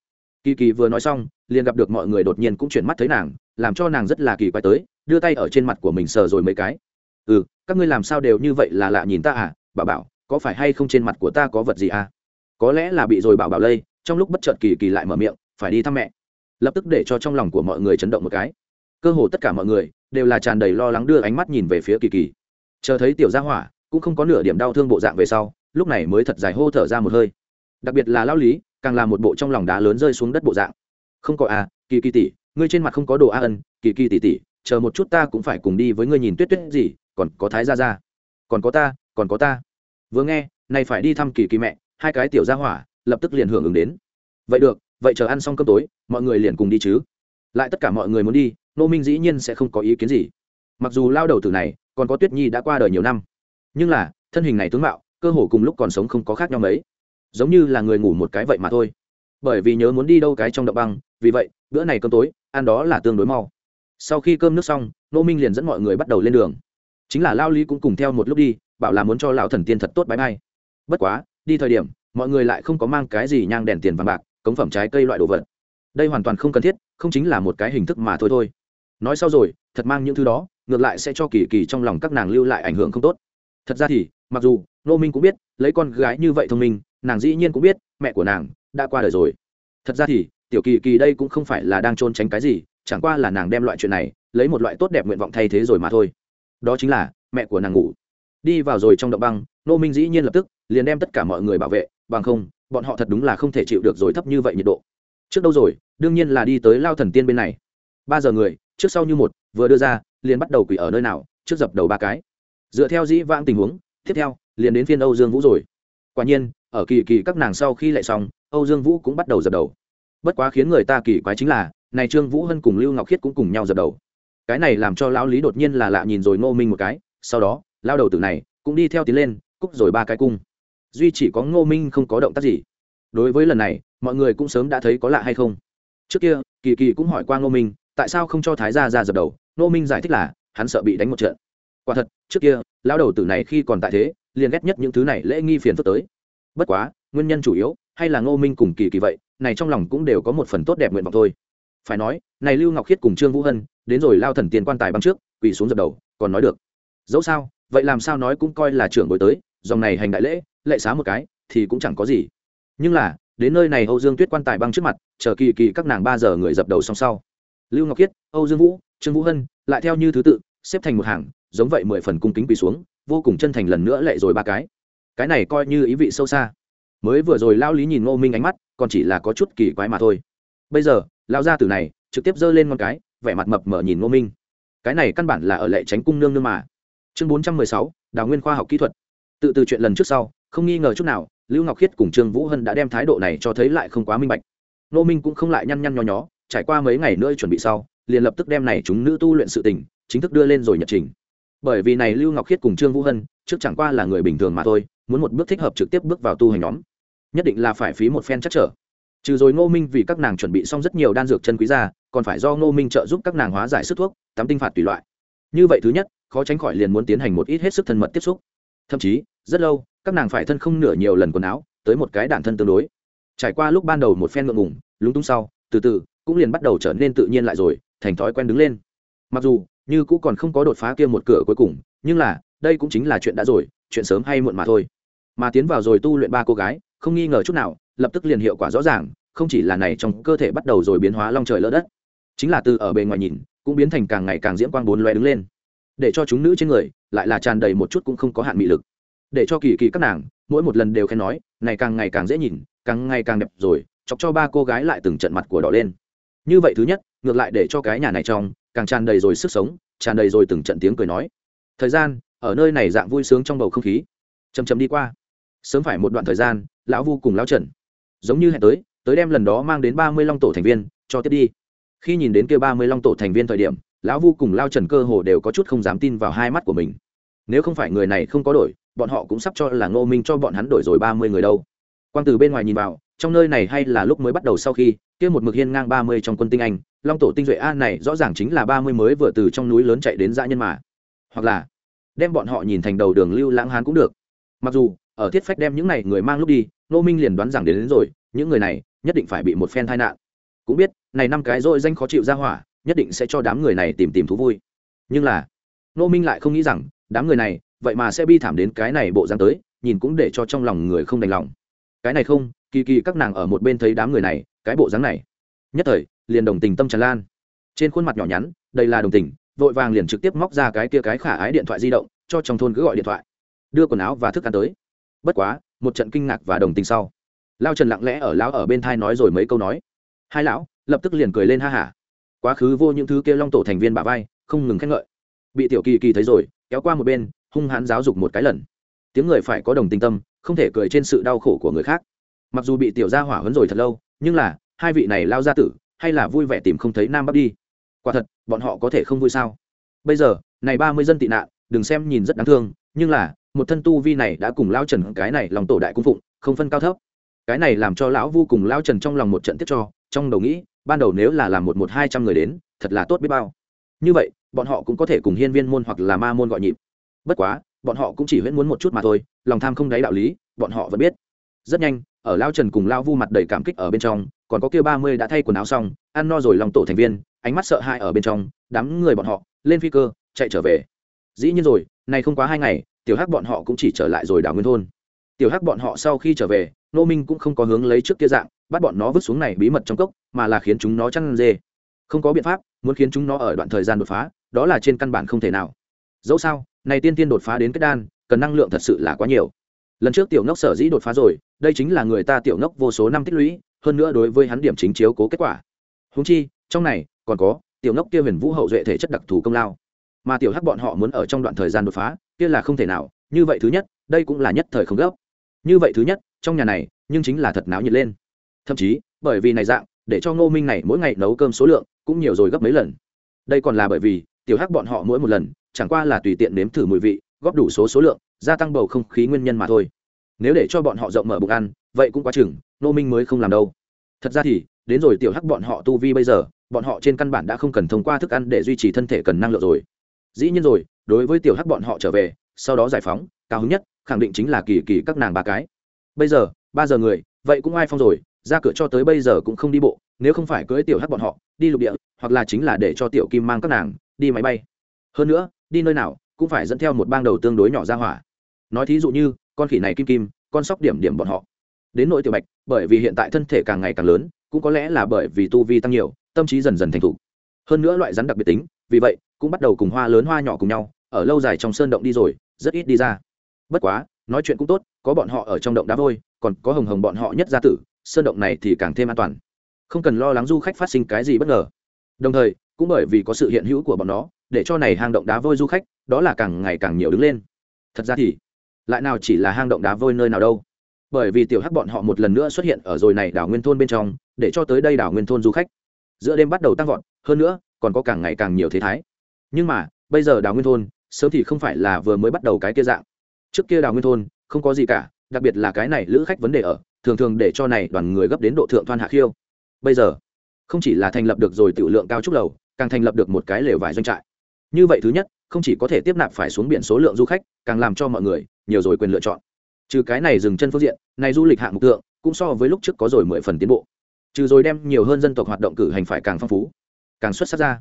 Kỳ kỳ vừa nói xong, liền gặp được mọi người đột nhiên cũng chuyển mắt thấy nàng, làm cho nàng rất là kỳ quái tới, đưa tay ở trên mặt của mình sờ rồi mấy cái. Ừ các ngươi làm sao đều như vậy là lạ nhìn ta à? Bà bảo, có phải hay không trên mặt của ta có vật gì à? Có lẽ là bị rồi bảo bảo lây, trong lúc bất chợt kỳ kỳ lại mở miệng, phải đi thăm mẹ. Lập tức để cho trong lòng của mọi người chấn động một cái. Cơ hồ tất cả mọi người đều là tràn đầy lo lắng đưa ánh mắt nhìn về phía kỳ kỳ. Chờ thấy tiểu gia hỏa cũng không có nửa điểm đau thương bộ dạng về sau, lúc này mới thật dài hô thở ra một hơi. Đặc biệt là lao lý càng là một bộ trong lòng đá lớn rơi xuống đất bộ dạng. Không có à kỳ kỳ tỷ, ngươi trên mặt không có đồ a ân, kỳ kỳ tỷ tỷ, chờ một chút ta cũng phải cùng đi với ngươi nhìn tuyết tuyết gì, còn có thái gia gia. Còn có ta, còn có ta. Vừa nghe này phải đi thăm kỳ kỳ mẹ, hai cái tiểu gia hỏa, lập tức liền hưởng ứng đến. Vậy được, vậy chờ ăn xong cơm tối, mọi người liền cùng đi chứ. Lại tất cả mọi người muốn đi, nô minh dĩ nhiên sẽ không có ý kiến gì. Mặc dù lao đầu tử này, còn có tuyết nhi đã qua đời nhiều năm. Nhưng là, thân hình này tướng mạo, cơ hồ cùng lúc còn sống không có khác nhau mấy giống như là người ngủ một cái vậy mà thôi. Bởi vì nhớ muốn đi đâu cái trong động băng, vì vậy, bữa này cơm tối, ăn đó là tương đối mau. Sau khi cơm nước xong nô minh liền dẫn mọi người bắt đầu lên đường. Chính là lao lý cũng cùng theo một lúc đi, bảo là muốn cho lão thần tiên thật tốt bãi bay bất quá, đi thời điểm, mọi người lại không có mang cái gì nhang đèn tiền vàng bạc, cống phẩm trái cây loại đồ vật. Đây hoàn toàn không cần thiết, không chính là một cái hình thức mà thôi thôi. Nói sau rồi, thật mang những thứ đó, ngược lại sẽ cho kỳ kỳ trong lòng các nàng lưu lại ảnh hưởng không tốt. Thật ra thì, mặc dù nô minh cũng biết, lấy con gái như vậy thông minh nàng dĩ nhiên cũng biết, mẹ của nàng đã qua đời rồi. Thật ra thì, tiểu kỳ kỳ đây cũng không phải là đang trôn tránh cái gì, chẳng qua là nàng đem loại chuyện này lấy một loại tốt đẹp nguyện vọng thay thế rồi mà thôi. Đó chính là mẹ của nàng ngủ. Đi vào rồi trong động băng, nô minh dĩ nhiên lập tức liền đem tất cả mọi người bảo vệ, bằng không, bọn họ thật đúng là không thể chịu được rồi thấp như vậy nhiệt độ. Trước đâu rồi, đương nhiên là đi tới lao thần tiên bên này. Ba giờ người, trước sau như một, vừa đưa ra, liền bắt đầu quỷ ở nơi nào, trước dập đầu ba cái. Dựa theo dĩ vãng tình huống, tiếp theo, liền đến phiên âu dương vũ rồi. Quả nhiên ở kỳ kỳ các nàng sau khi lại xong, âu dương vũ cũng bắt đầu dập đầu. Bất quá khiến người ta kỳ quái chính là, này trương vũ hân cùng lưu ngọc khiết cũng cùng nhau dập đầu. Cái này làm cho lão lý đột nhiên là lạ nhìn rồi ngô minh một cái, sau đó lao đầu tử này cũng đi theo tiến lên, cúc rồi ba cái cung. Duy chỉ có ngô minh không có động tác gì. Đối với lần này, mọi người cũng sớm đã thấy có lạ hay không. Trước kia, kỳ kỳ cũng hỏi qua ngô minh, tại sao không cho thái gia ra dập đầu? Ngô minh giải thích là, hắn sợ bị đánh một trận. Quả thật, trước kia, lão đầu tử này khi còn tại thế, liền ghét nhất những thứ này lễ nghi phiền phức tới bất quá, nguyên nhân chủ yếu hay là ngô minh cùng kỳ kỳ vậy, này trong lòng cũng đều có một phần tốt đẹp nguyện vọng thôi. Phải nói, này lưu ngọc khiết cùng trương vũ hân, đến rồi lao thần tiền quan tài băng trước, quỳ xuống dập đầu, còn nói được. Dẫu sao, vậy làm sao nói cũng coi là trưởng bồi tới, dòng này hành đại lễ, lệ xá một cái, thì cũng chẳng có gì. Nhưng là, đến nơi này âu dương tuyết quan tài băng trước mặt, chờ kỳ kỳ các nàng ba giờ người dập đầu song sau. Lưu ngọc khiết, âu dương vũ, trương vũ hân, lại theo như thứ tự, xếp thành một hàng, giống vậy mười phần cung kính quỳ xuống, vô cùng chân thành lần nữa lệ rồi ba cái cái này coi như ý vị sâu xa. Mới vừa rồi lao lý nhìn ngô minh ánh mắt, còn chỉ là có chút kỳ quái mà thôi. Bây giờ lao gia tử này trực tiếp giơ lên con cái, vẻ mặt mập mở nhìn ngô minh. Cái này căn bản là ở lệ tránh cung nương nương mà. Chương bốn trăm mười sáu, đào nguyên khoa học kỹ thuật. Tự từ chuyện lần trước sau, không nghi ngờ chút nào, lưu ngọc khiết cùng trương vũ hân đã đem thái độ này cho thấy lại không quá minh bạch. Ngô minh cũng không lại nhăn nhăn nho nhó, trải qua mấy ngày nữa chuẩn bị sau, liền lập tức đem này chúng nữ tu luyện sự tình, chính thức đưa lên rồi nhật trình bởi vì này lưu ngọc khiết cùng trương vũ hân, trước chẳng qua là người bình thường mà thôi, muốn một bước thích hợp trực tiếp bước vào tu hành nhóm. Nhất định là phải phí một phen chắc trở. Trừ rồi ngô minh vì các nàng chuẩn bị xong rất nhiều đan dược chân quý ra, còn phải do ngô minh trợ giúp các nàng hóa giải sức thuốc, tắm tinh phạt tùy loại. Như vậy thứ nhất, khó tránh khỏi liền muốn tiến hành một ít hết sức thân mật tiếp xúc. Thậm chí, rất lâu, các nàng phải thân không nửa nhiều lần quần áo, tới một cái đản thân tương đối. Trải qua lúc ban đầu một phen ngượng ngùng, lúng túng sau, từ từ, cũng liền bắt đầu trở nên tự nhiên lại rồi, thành thói quen đứng lên. Mặc dù như cũng còn không có đột phá kia một cửa cuối cùng, nhưng là, đây cũng chính là chuyện đã rồi, chuyện sớm hay muộn mà thôi. Mà tiến vào rồi tu luyện ba cô gái, không nghi ngờ chút nào, lập tức liền hiệu quả rõ ràng, không chỉ là này trong cơ thể bắt đầu rồi biến hóa long trời lỡ đất, chính là từ ở bề ngoài nhìn, cũng biến thành càng ngày càng diễm quang bốn loe đứng lên. Để cho chúng nữ trên người, lại là tràn đầy một chút cũng không có hạn mị lực. Để cho kỳ kỳ các nàng, mỗi một lần đều khen nói, này càng ngày càng dễ nhìn, càng ngày càng đẹp rồi, chọc cho ba cô gái lại từng trận mặt của đỏ lên. Như vậy thứ nhất, ngược lại để cho cái nhà này trong càng tràn đầy rồi sức sống, tràn đầy rồi từng trận tiếng cười nói. Thời gian, ở nơi này dạng vui sướng trong bầu không khí. Chầm chầm đi qua. Sớm phải một đoạn thời gian, lão vu cùng lão trần. Giống như hẹn tới tới đem lần đó mang đến ba mươi long tổ thành viên, cho tiếp đi. Khi nhìn đến kia ba mươi long tổ thành viên thời điểm, lão vu cùng lao trần cơ hồ đều có chút không dám tin vào hai mắt của mình. Nếu không phải người này không có đổi, bọn họ cũng sắp cho là ngô minh cho bọn hắn đổi rồi ba mươi người đâu. Quang từ bên ngoài nhìn vào trong nơi này hay là lúc mới bắt đầu sau khi kia một mực hiên ngang ba mươi trong quân tinh anh long tổ tinh duệ a này rõ ràng chính là ba mươi mới vừa từ trong núi lớn chạy đến dã nhân mà. Hoặc là đem bọn họ nhìn thành đầu đường lưu lãng hán cũng được. Mặc dù ở thiết phách đem những này người mang lúc đi nô minh liền đoán rằng đến, đến rồi những người này nhất định phải bị một phen tai nạn. Cũng biết này năm cái rồi danh khó chịu ra hỏa nhất định sẽ cho đám người này tìm tìm thú vui. Nhưng là nô minh lại không nghĩ rằng đám người này vậy mà sẽ bi thảm đến cái này bộ dáng tới nhìn cũng để cho trong lòng người không đành lòng cái này không, kỳ kỳ các nàng ở một bên thấy đám người này, cái bộ dáng này. Nhất thời, liền đồng tình tâm tràn lan. Trên khuôn mặt nhỏ nhắn đây là đồng tình, vội vàng liền trực tiếp móc ra cái kia cái khả ái điện thoại di động, cho trong thôn cứ gọi điện thoại. Đưa quần áo và thức ăn tới. Bất quá, một trận kinh ngạc và đồng tình sau. Lao trần lặng lẽ ở lão ở bên thai nói rồi mấy câu nói. Hai lão, lập tức liền cười lên ha hả. Quá khứ vô những thứ kia long tổ thành viên bà vai, không ngừng khen ngợi. Bị tiểu kỳ kỳ thấy rồi, kéo qua một bên, hung hãn giáo dục một cái lần tiếng người phải có đồng tình tâm, không thể cười trên sự đau khổ của người khác. Mặc dù bị tiểu gia hỏa hấn rồi thật lâu, nhưng là, hai vị này lao ra tử, hay là vui vẻ tìm không thấy nam bắc đi. Quả thật, bọn họ có thể không vui sao? Bây giờ, này ba mươi dân tị nạn, đừng xem nhìn rất đáng thương, nhưng là, một thân tu vi này đã cùng lao trần, cái này lòng tổ đại cung phụng, không phân cao thấp. Cái này làm cho lão vô cùng lao trần trong lòng một trận tiếp cho, trong đầu nghĩ, ban đầu nếu là làm một một hai trăm người đến, thật là tốt biết bao. Như vậy, bọn họ cũng có thể cùng hiên viên môn hoặc là ma môn gọi nhịp. Bất quá bọn họ cũng chỉ huyễn muốn một chút mà thôi, lòng tham không đáy đạo lý, bọn họ vẫn biết. Rất nhanh, ở lao trần cùng lao vu mặt đầy cảm kích ở bên trong, còn có kia ba mươi đã thay quần áo xong, ăn no rồi lòng tổ thành viên, ánh mắt sợ hãi ở bên trong, đám người bọn họ, lên phi cơ, chạy trở về. Dĩ nhiên rồi, này không quá hai ngày, tiểu hắc bọn họ cũng chỉ trở lại rồi đảo nguyên thôn. Tiểu hắc bọn họ sau khi trở về, nô minh cũng không có hướng lấy trước kia dạng, bắt bọn nó vứt xuống này bí mật trong cốc, mà là khiến chúng nó chăn dê. Không có biện pháp, muốn khiến chúng nó ở đoạn thời gian đột phá, đó là trên căn bản không thể nào. Dẫu sao này tiên tiên đột phá đến kết đan, cần năng lượng thật sự là quá nhiều. Lần trước tiểu ngốc sở dĩ đột phá rồi, đây chính là người ta tiểu ngốc vô số năm tích lũy, hơn nữa đối với hắn điểm chính chiếu cố kết quả. Húng chi, trong này, còn có, tiểu ngốc kia huyền vũ hậu duệ thể chất đặc thù công lao. Mà tiểu hắc bọn họ muốn ở trong đoạn thời gian đột phá, kia là không thể nào, như vậy thứ nhất, đây cũng là nhất thời không gấp. Như vậy thứ nhất, trong nhà này, nhưng chính là thật náo nhiệt lên. Thậm chí, bởi vì này dạng, để cho ngô minh này mỗi ngày nấu cơm số lượng cũng nhiều rồi gấp mấy lần. Đây còn là bởi vì tiểu hắc bọn họ mỗi một lần, chẳng qua là tùy tiện nếm thử mùi vị, góp đủ số số lượng, gia tăng bầu không khí nguyên nhân mà thôi. Nếu để cho bọn họ rộng mở bụng ăn, vậy cũng quá chừng Nô minh mới không làm đâu. Thật ra thì, đến rồi tiểu hắc bọn họ tu vi bây giờ, bọn họ trên căn bản đã không cần thông qua thức ăn để duy trì thân thể cần năng lượng rồi. Dĩ nhiên rồi, đối với tiểu hắc bọn họ trở về, sau đó giải phóng, cao hứng nhất, khẳng định chính là kỳ kỳ các nàng ba cái. Bây giờ, ba giờ người, vậy cũng ai phong rồi, ra cửa cho tới bây giờ cũng không đi bộ, nếu không phải cưới tiểu hắc bọn họ, đi lục địa, hoặc là chính là để cho tiểu kim mang các nàng đi máy bay. Hơn nữa, đi nơi nào cũng phải dẫn theo một bang đầu tương đối nhỏ ra hỏa. Nói thí dụ như, con khỉ này kim kim, con sóc điểm điểm bọn họ. Đến nội tiểu bạch, bởi vì hiện tại thân thể càng ngày càng lớn, cũng có lẽ là bởi vì tu vi tăng nhiều, tâm trí dần dần thành thục. Hơn nữa loại rắn đặc biệt tính, vì vậy, cũng bắt đầu cùng hoa lớn hoa nhỏ cùng nhau, ở lâu dài trong sơn động đi rồi, rất ít đi ra. Bất quá, nói chuyện cũng tốt, có bọn họ ở trong động đá vôi, còn có hồng hồng bọn họ nhất gia tử, sơn động này thì càng thêm an toàn. Không cần lo lắng du khách phát sinh cái gì bất ngờ. Đồng thời cũng bởi vì có sự hiện hữu của bọn nó, để cho này hang động đá vôi du khách, đó là càng ngày càng nhiều đứng lên. Thật ra thì, lại nào chỉ là hang động đá vôi nơi nào đâu. Bởi vì tiểu hắc bọn họ một lần nữa xuất hiện ở rồi này đảo nguyên thôn bên trong, để cho tới đây đảo nguyên thôn du khách, giữa đêm bắt đầu tăng vọt, hơn nữa, còn có càng ngày càng nhiều thế thái. Nhưng mà, bây giờ đảo nguyên thôn, sớm thì không phải là vừa mới bắt đầu cái kia dạng. Trước kia đảo nguyên thôn, không có gì cả, đặc biệt là cái này lữ khách vấn đề ở, thường thường để cho này đoàn người gấp đến độ thượng thoan hạ khiêu. Bây giờ, không chỉ là thành lập được rồi tiểu lượng cao trúc lầu càng thành lập được một cái lều vải doanh trại. Như vậy thứ nhất, không chỉ có thể tiếp nạp phải xuống biển số lượng du khách, càng làm cho mọi người nhiều rồi quyền lựa chọn. Trừ cái này dừng chân phương diện, này du lịch hạng mục tượng cũng so với lúc trước có rồi mười phần tiến bộ. Trừ rồi đem nhiều hơn dân tộc hoạt động cử hành phải càng phong phú, càng xuất sắc ra.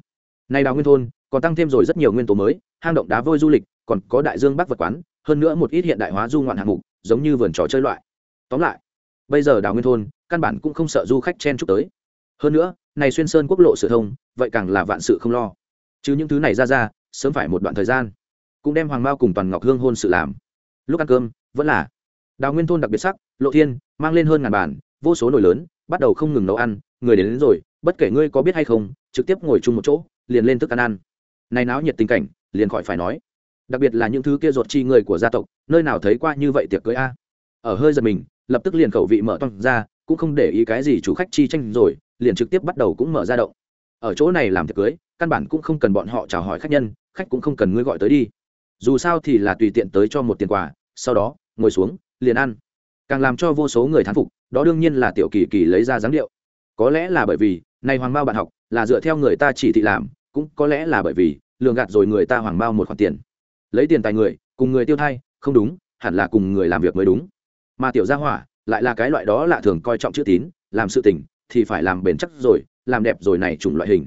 Nay đào nguyên thôn, còn tăng thêm rồi rất nhiều nguyên tố mới, hang động đá vôi du lịch, còn có đại dương bắc vật quán, hơn nữa một ít hiện đại hóa du ngoạn hạng mục, giống như vườn trò chơi loại. Tóm lại, bây giờ đào nguyên thôn, căn bản cũng không sợ du khách chen chúc tới. Hơn nữa này xuyên sơn quốc lộ sự thông vậy càng là vạn sự không lo. Chứ những thứ này ra ra sớm phải một đoạn thời gian. Cũng đem hoàng mao cùng toàn ngọc hương hôn sự làm. Lúc ăn cơm vẫn là đào nguyên thôn đặc biệt sắc lộ thiên mang lên hơn ngàn bàn vô số nồi lớn bắt đầu không ngừng nấu ăn người đến, đến rồi bất kể ngươi có biết hay không trực tiếp ngồi chung một chỗ liền lên thức ăn ăn. Này náo nhiệt tình cảnh liền khỏi phải nói. Đặc biệt là những thứ kia ruột chi người của gia tộc nơi nào thấy qua như vậy tiệc cưới a? Ở hơi giật mình lập tức liền khẩu vị mở toang ra cũng không để ý cái gì chủ khách chi tranh rồi, liền trực tiếp bắt đầu cũng mở ra động. Ở chỗ này làm tiệc cưới, căn bản cũng không cần bọn họ chào hỏi khách nhân, khách cũng không cần ngươi gọi tới đi. Dù sao thì là tùy tiện tới cho một tiền quà, sau đó, ngồi xuống, liền ăn. Càng làm cho vô số người thán phục, đó đương nhiên là tiểu kỳ kỳ lấy ra dáng điệu. Có lẽ là bởi vì này hoàng mao bạn học, là dựa theo người ta chỉ thị làm, cũng có lẽ là bởi vì, lường gạt rồi người ta hoàng mao một khoản tiền. Lấy tiền tài người, cùng người tiêu thay không đúng, hẳn là cùng người làm việc mới đúng. Mà tiểu gia hỏa lại là cái loại đó lạ thường coi trọng chữ tín, làm sự tình thì phải làm bền chắc rồi, làm đẹp rồi này chủng loại hình.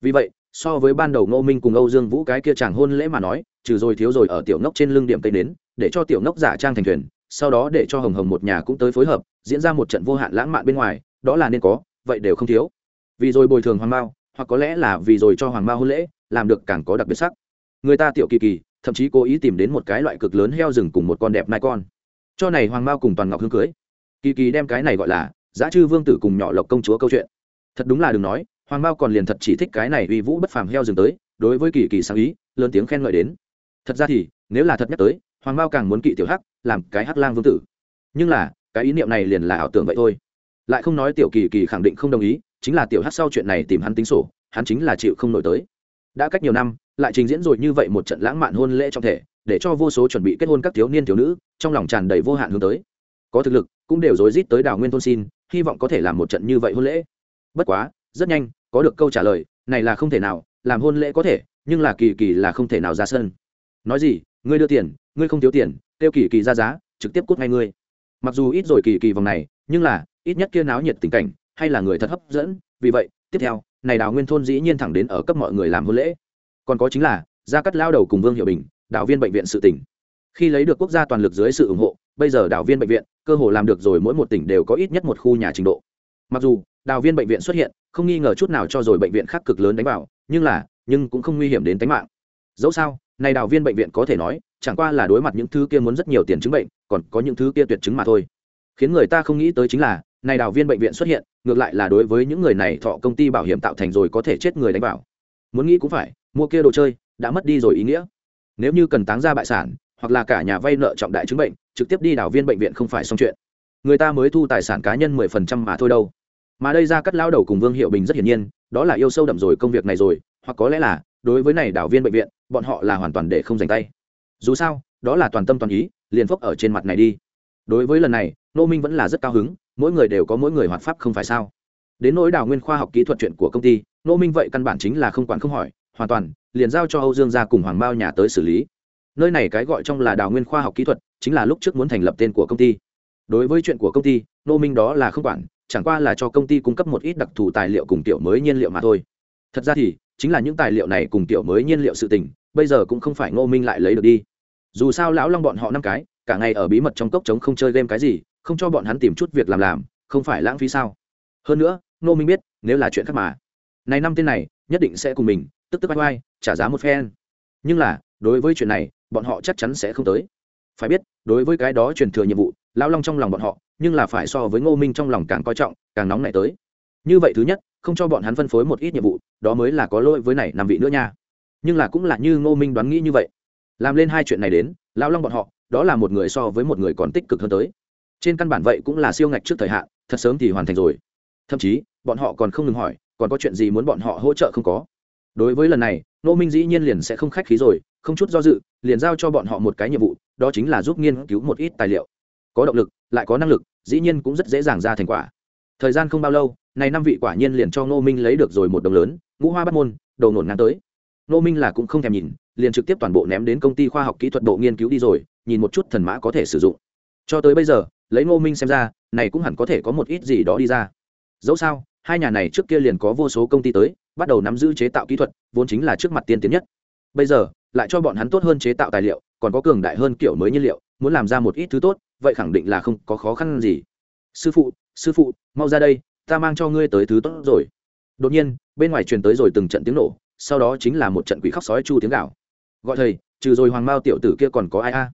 Vì vậy, so với ban đầu ngô minh cùng âu dương vũ cái kia chàng hôn lễ mà nói, trừ rồi thiếu rồi ở tiểu ngốc trên lưng điểm tây đến để cho tiểu ngốc giả trang thành thuyền, sau đó để cho hồng hồng một nhà cũng tới phối hợp, diễn ra một trận vô hạn lãng mạn bên ngoài, đó là nên có, vậy đều không thiếu. Vì rồi bồi thường hoàng mao, hoặc có lẽ là vì rồi cho hoàng mao hôn lễ, làm được càng có đặc biệt sắc. Người ta tiểu kỳ kỳ, thậm chí cố ý tìm đến một cái loại cực lớn heo rừng cùng một con đẹp nai con. Cho này hoàng mao cùng toàn ngọc hương cưới kỳ kỳ đem cái này gọi là giá chư vương tử cùng nhỏ lộc công chúa câu chuyện. Thật đúng là đừng nói, hoàng mao còn liền thật chỉ thích cái này uy vũ bất phàm heo dừng tới, đối với kỳ kỳ sáng ý, lớn tiếng khen ngợi đến. Thật ra thì, nếu là thật nhắc tới, hoàng mao càng muốn kỵ tiểu hắc, làm cái hắc lang vương tử. Nhưng là, cái ý niệm này liền là ảo tưởng vậy thôi. Lại không nói tiểu kỳ kỳ khẳng định không đồng ý, chính là tiểu hắc sau chuyện này tìm hắn tính sổ, hắn chính là chịu không nổi tới. Đã cách nhiều năm, lại trình diễn rồi như vậy một trận lãng mạn hôn lễ trong thể, để cho vô số chuẩn bị kết hôn các thiếu niên thiếu nữ, trong lòng tràn đầy vô hạn hướng tới có thực lực, cũng đều rối rít tới đào nguyên thôn xin, hy vọng có thể làm một trận như vậy hôn lễ. Bất quá, rất nhanh, có được câu trả lời, này là không thể nào, làm hôn lễ có thể, nhưng là kỳ kỳ là không thể nào ra sân. Nói gì, ngươi đưa tiền, ngươi không thiếu tiền tiêu kỳ kỳ ra giá, trực tiếp cút ngay ngươi. Mặc dù ít rồi kỳ kỳ vòng này, nhưng là, ít nhất kia náo nhiệt tình cảnh, hay là người thật hấp dẫn, vì vậy, tiếp theo, này đào nguyên thôn dĩ nhiên thẳng đến ở cấp mọi người làm hôn lễ. Còn có chính là, gia cắt lao đầu cùng vương hiệu bình đạo viên bệnh viện sự tỉnh khi lấy được quốc gia toàn lực dưới sự ủng hộ bây giờ đảo viên bệnh viện, cơ hồ làm được rồi mỗi một tỉnh đều có ít nhất một khu nhà trình độ. Mặc dù đào viên bệnh viện xuất hiện, không nghi ngờ chút nào cho rồi bệnh viện khác cực lớn đánh vào, nhưng là, nhưng cũng không nguy hiểm đến tính mạng. Dẫu sao, này đào viên bệnh viện có thể nói, chẳng qua là đối mặt những thứ kia muốn rất nhiều tiền chứng bệnh, còn có những thứ kia tuyệt chứng mà thôi. Khiến người ta không nghĩ tới chính là, này đào viên bệnh viện xuất hiện, ngược lại là đối với những người này thọ công ty bảo hiểm tạo thành rồi có thể chết người đánh vào. Muốn nghĩ cũng phải, mua kia đồ chơi, đã mất đi rồi ý nghĩa. Nếu như cần táng ra bại sản, hoặc là cả nhà vay nợ trọng đại chứng bệnh trực tiếp đi đào viên bệnh viện không phải xong chuyện. Người ta mới thu tài sản cá nhân mười phần trăm mà thôi đâu. Mà đây ra cắt lao đầu cùng vương hiệu bình rất hiển nhiên, đó là yêu sâu đậm rồi công việc này rồi, hoặc có lẽ là, đối với này đảo viên bệnh viện, bọn họ là hoàn toàn để không dành tay. Dù sao, đó là toàn tâm toàn ý, liền phốc ở trên mặt này đi. Đối với lần này, nô minh vẫn là rất cao hứng, mỗi người đều có mỗi người hoạt pháp không phải sao. Đến nỗi đào nguyên khoa học kỹ thuật chuyện của công ty, nô minh vậy căn bản chính là không quản không hỏi, hoàn toàn, liền giao cho âu dương gia cùng hoàng bao nhà tới xử lý. Nơi này cái gọi trong là đào nguyên khoa học kỹ thuật chính là lúc trước muốn thành lập tên của công ty. Đối với chuyện của công ty nô minh đó là không quản, chẳng qua là cho công ty cung cấp một ít đặc thù tài liệu cùng tiểu mới nhiên liệu mà thôi. Thật ra thì, chính là những tài liệu này cùng tiểu mới nhiên liệu sự tình, bây giờ cũng không phải ngô minh lại lấy được đi. Dù sao lão long bọn họ năm cái, cả ngày ở bí mật trong cốc trống không chơi game cái gì, không cho bọn hắn tìm chút việc làm làm, không phải lãng phí sao? Hơn nữa, ngô minh biết, nếu là chuyện khác mà. Này năm tên này, nhất định sẽ cùng mình, tức tức bay bay trả giá một phen. Nhưng là, đối với chuyện này, bọn họ chắc chắn sẽ không tới. Phải biết đối với cái đó truyền thừa nhiệm vụ, lão long trong lòng bọn họ, nhưng là phải so với ngô minh trong lòng càng coi trọng, càng nóng nảy tới. Như vậy thứ nhất, không cho bọn hắn phân phối một ít nhiệm vụ, đó mới là có lỗi với này nằm vị nữa nha. Nhưng là cũng là như ngô minh đoán nghĩ như vậy. Làm lên hai chuyện này đến, lão long bọn họ, đó là một người so với một người còn tích cực hơn tới. Trên căn bản vậy cũng là siêu ngạch trước thời hạn, thật sớm thì hoàn thành rồi. Thậm chí, bọn họ còn không ngừng hỏi, còn có chuyện gì muốn bọn họ hỗ trợ không có. Đối với lần này, ngô minh dĩ nhiên liền sẽ không khách khí rồi không chút do dự, liền giao cho bọn họ một cái nhiệm vụ, đó chính là giúp nghiên cứu một ít tài liệu. Có động lực, lại có năng lực, dĩ nhiên cũng rất dễ dàng ra thành quả. Thời gian không bao lâu, này năm vị quả nhiên liền cho ngô minh lấy được rồi một đồng lớn, ngũ hoa bắt môn, đầu nổn ngang tới. Ngô minh là cũng không thèm nhìn, liền trực tiếp toàn bộ ném đến công ty khoa học kỹ thuật bộ nghiên cứu đi rồi, nhìn một chút thần mã có thể sử dụng. Cho tới bây giờ, lấy ngô minh xem ra, này cũng hẳn có thể có một ít gì đó đi ra. Dẫu sao, hai nhà này trước kia liền có vô số công ty tới, bắt đầu nắm giữ chế tạo kỹ thuật, vốn chính là trước mặt tiên tiến nhất. Bây giờ lại cho bọn hắn tốt hơn chế tạo tài liệu, còn có cường đại hơn kiểu mới nhiên liệu, muốn làm ra một ít thứ tốt, vậy khẳng định là không có khó khăn gì. Sư phụ sư phụ, mau ra đây, ta mang cho ngươi tới thứ tốt rồi. Đột nhiên, bên ngoài truyền tới rồi từng trận tiếng nổ, sau đó chính là một trận quỷ khóc sói chu tiếng gạo gọi thầy, trừ rồi hoàng mao tiểu tử kia còn có ai a?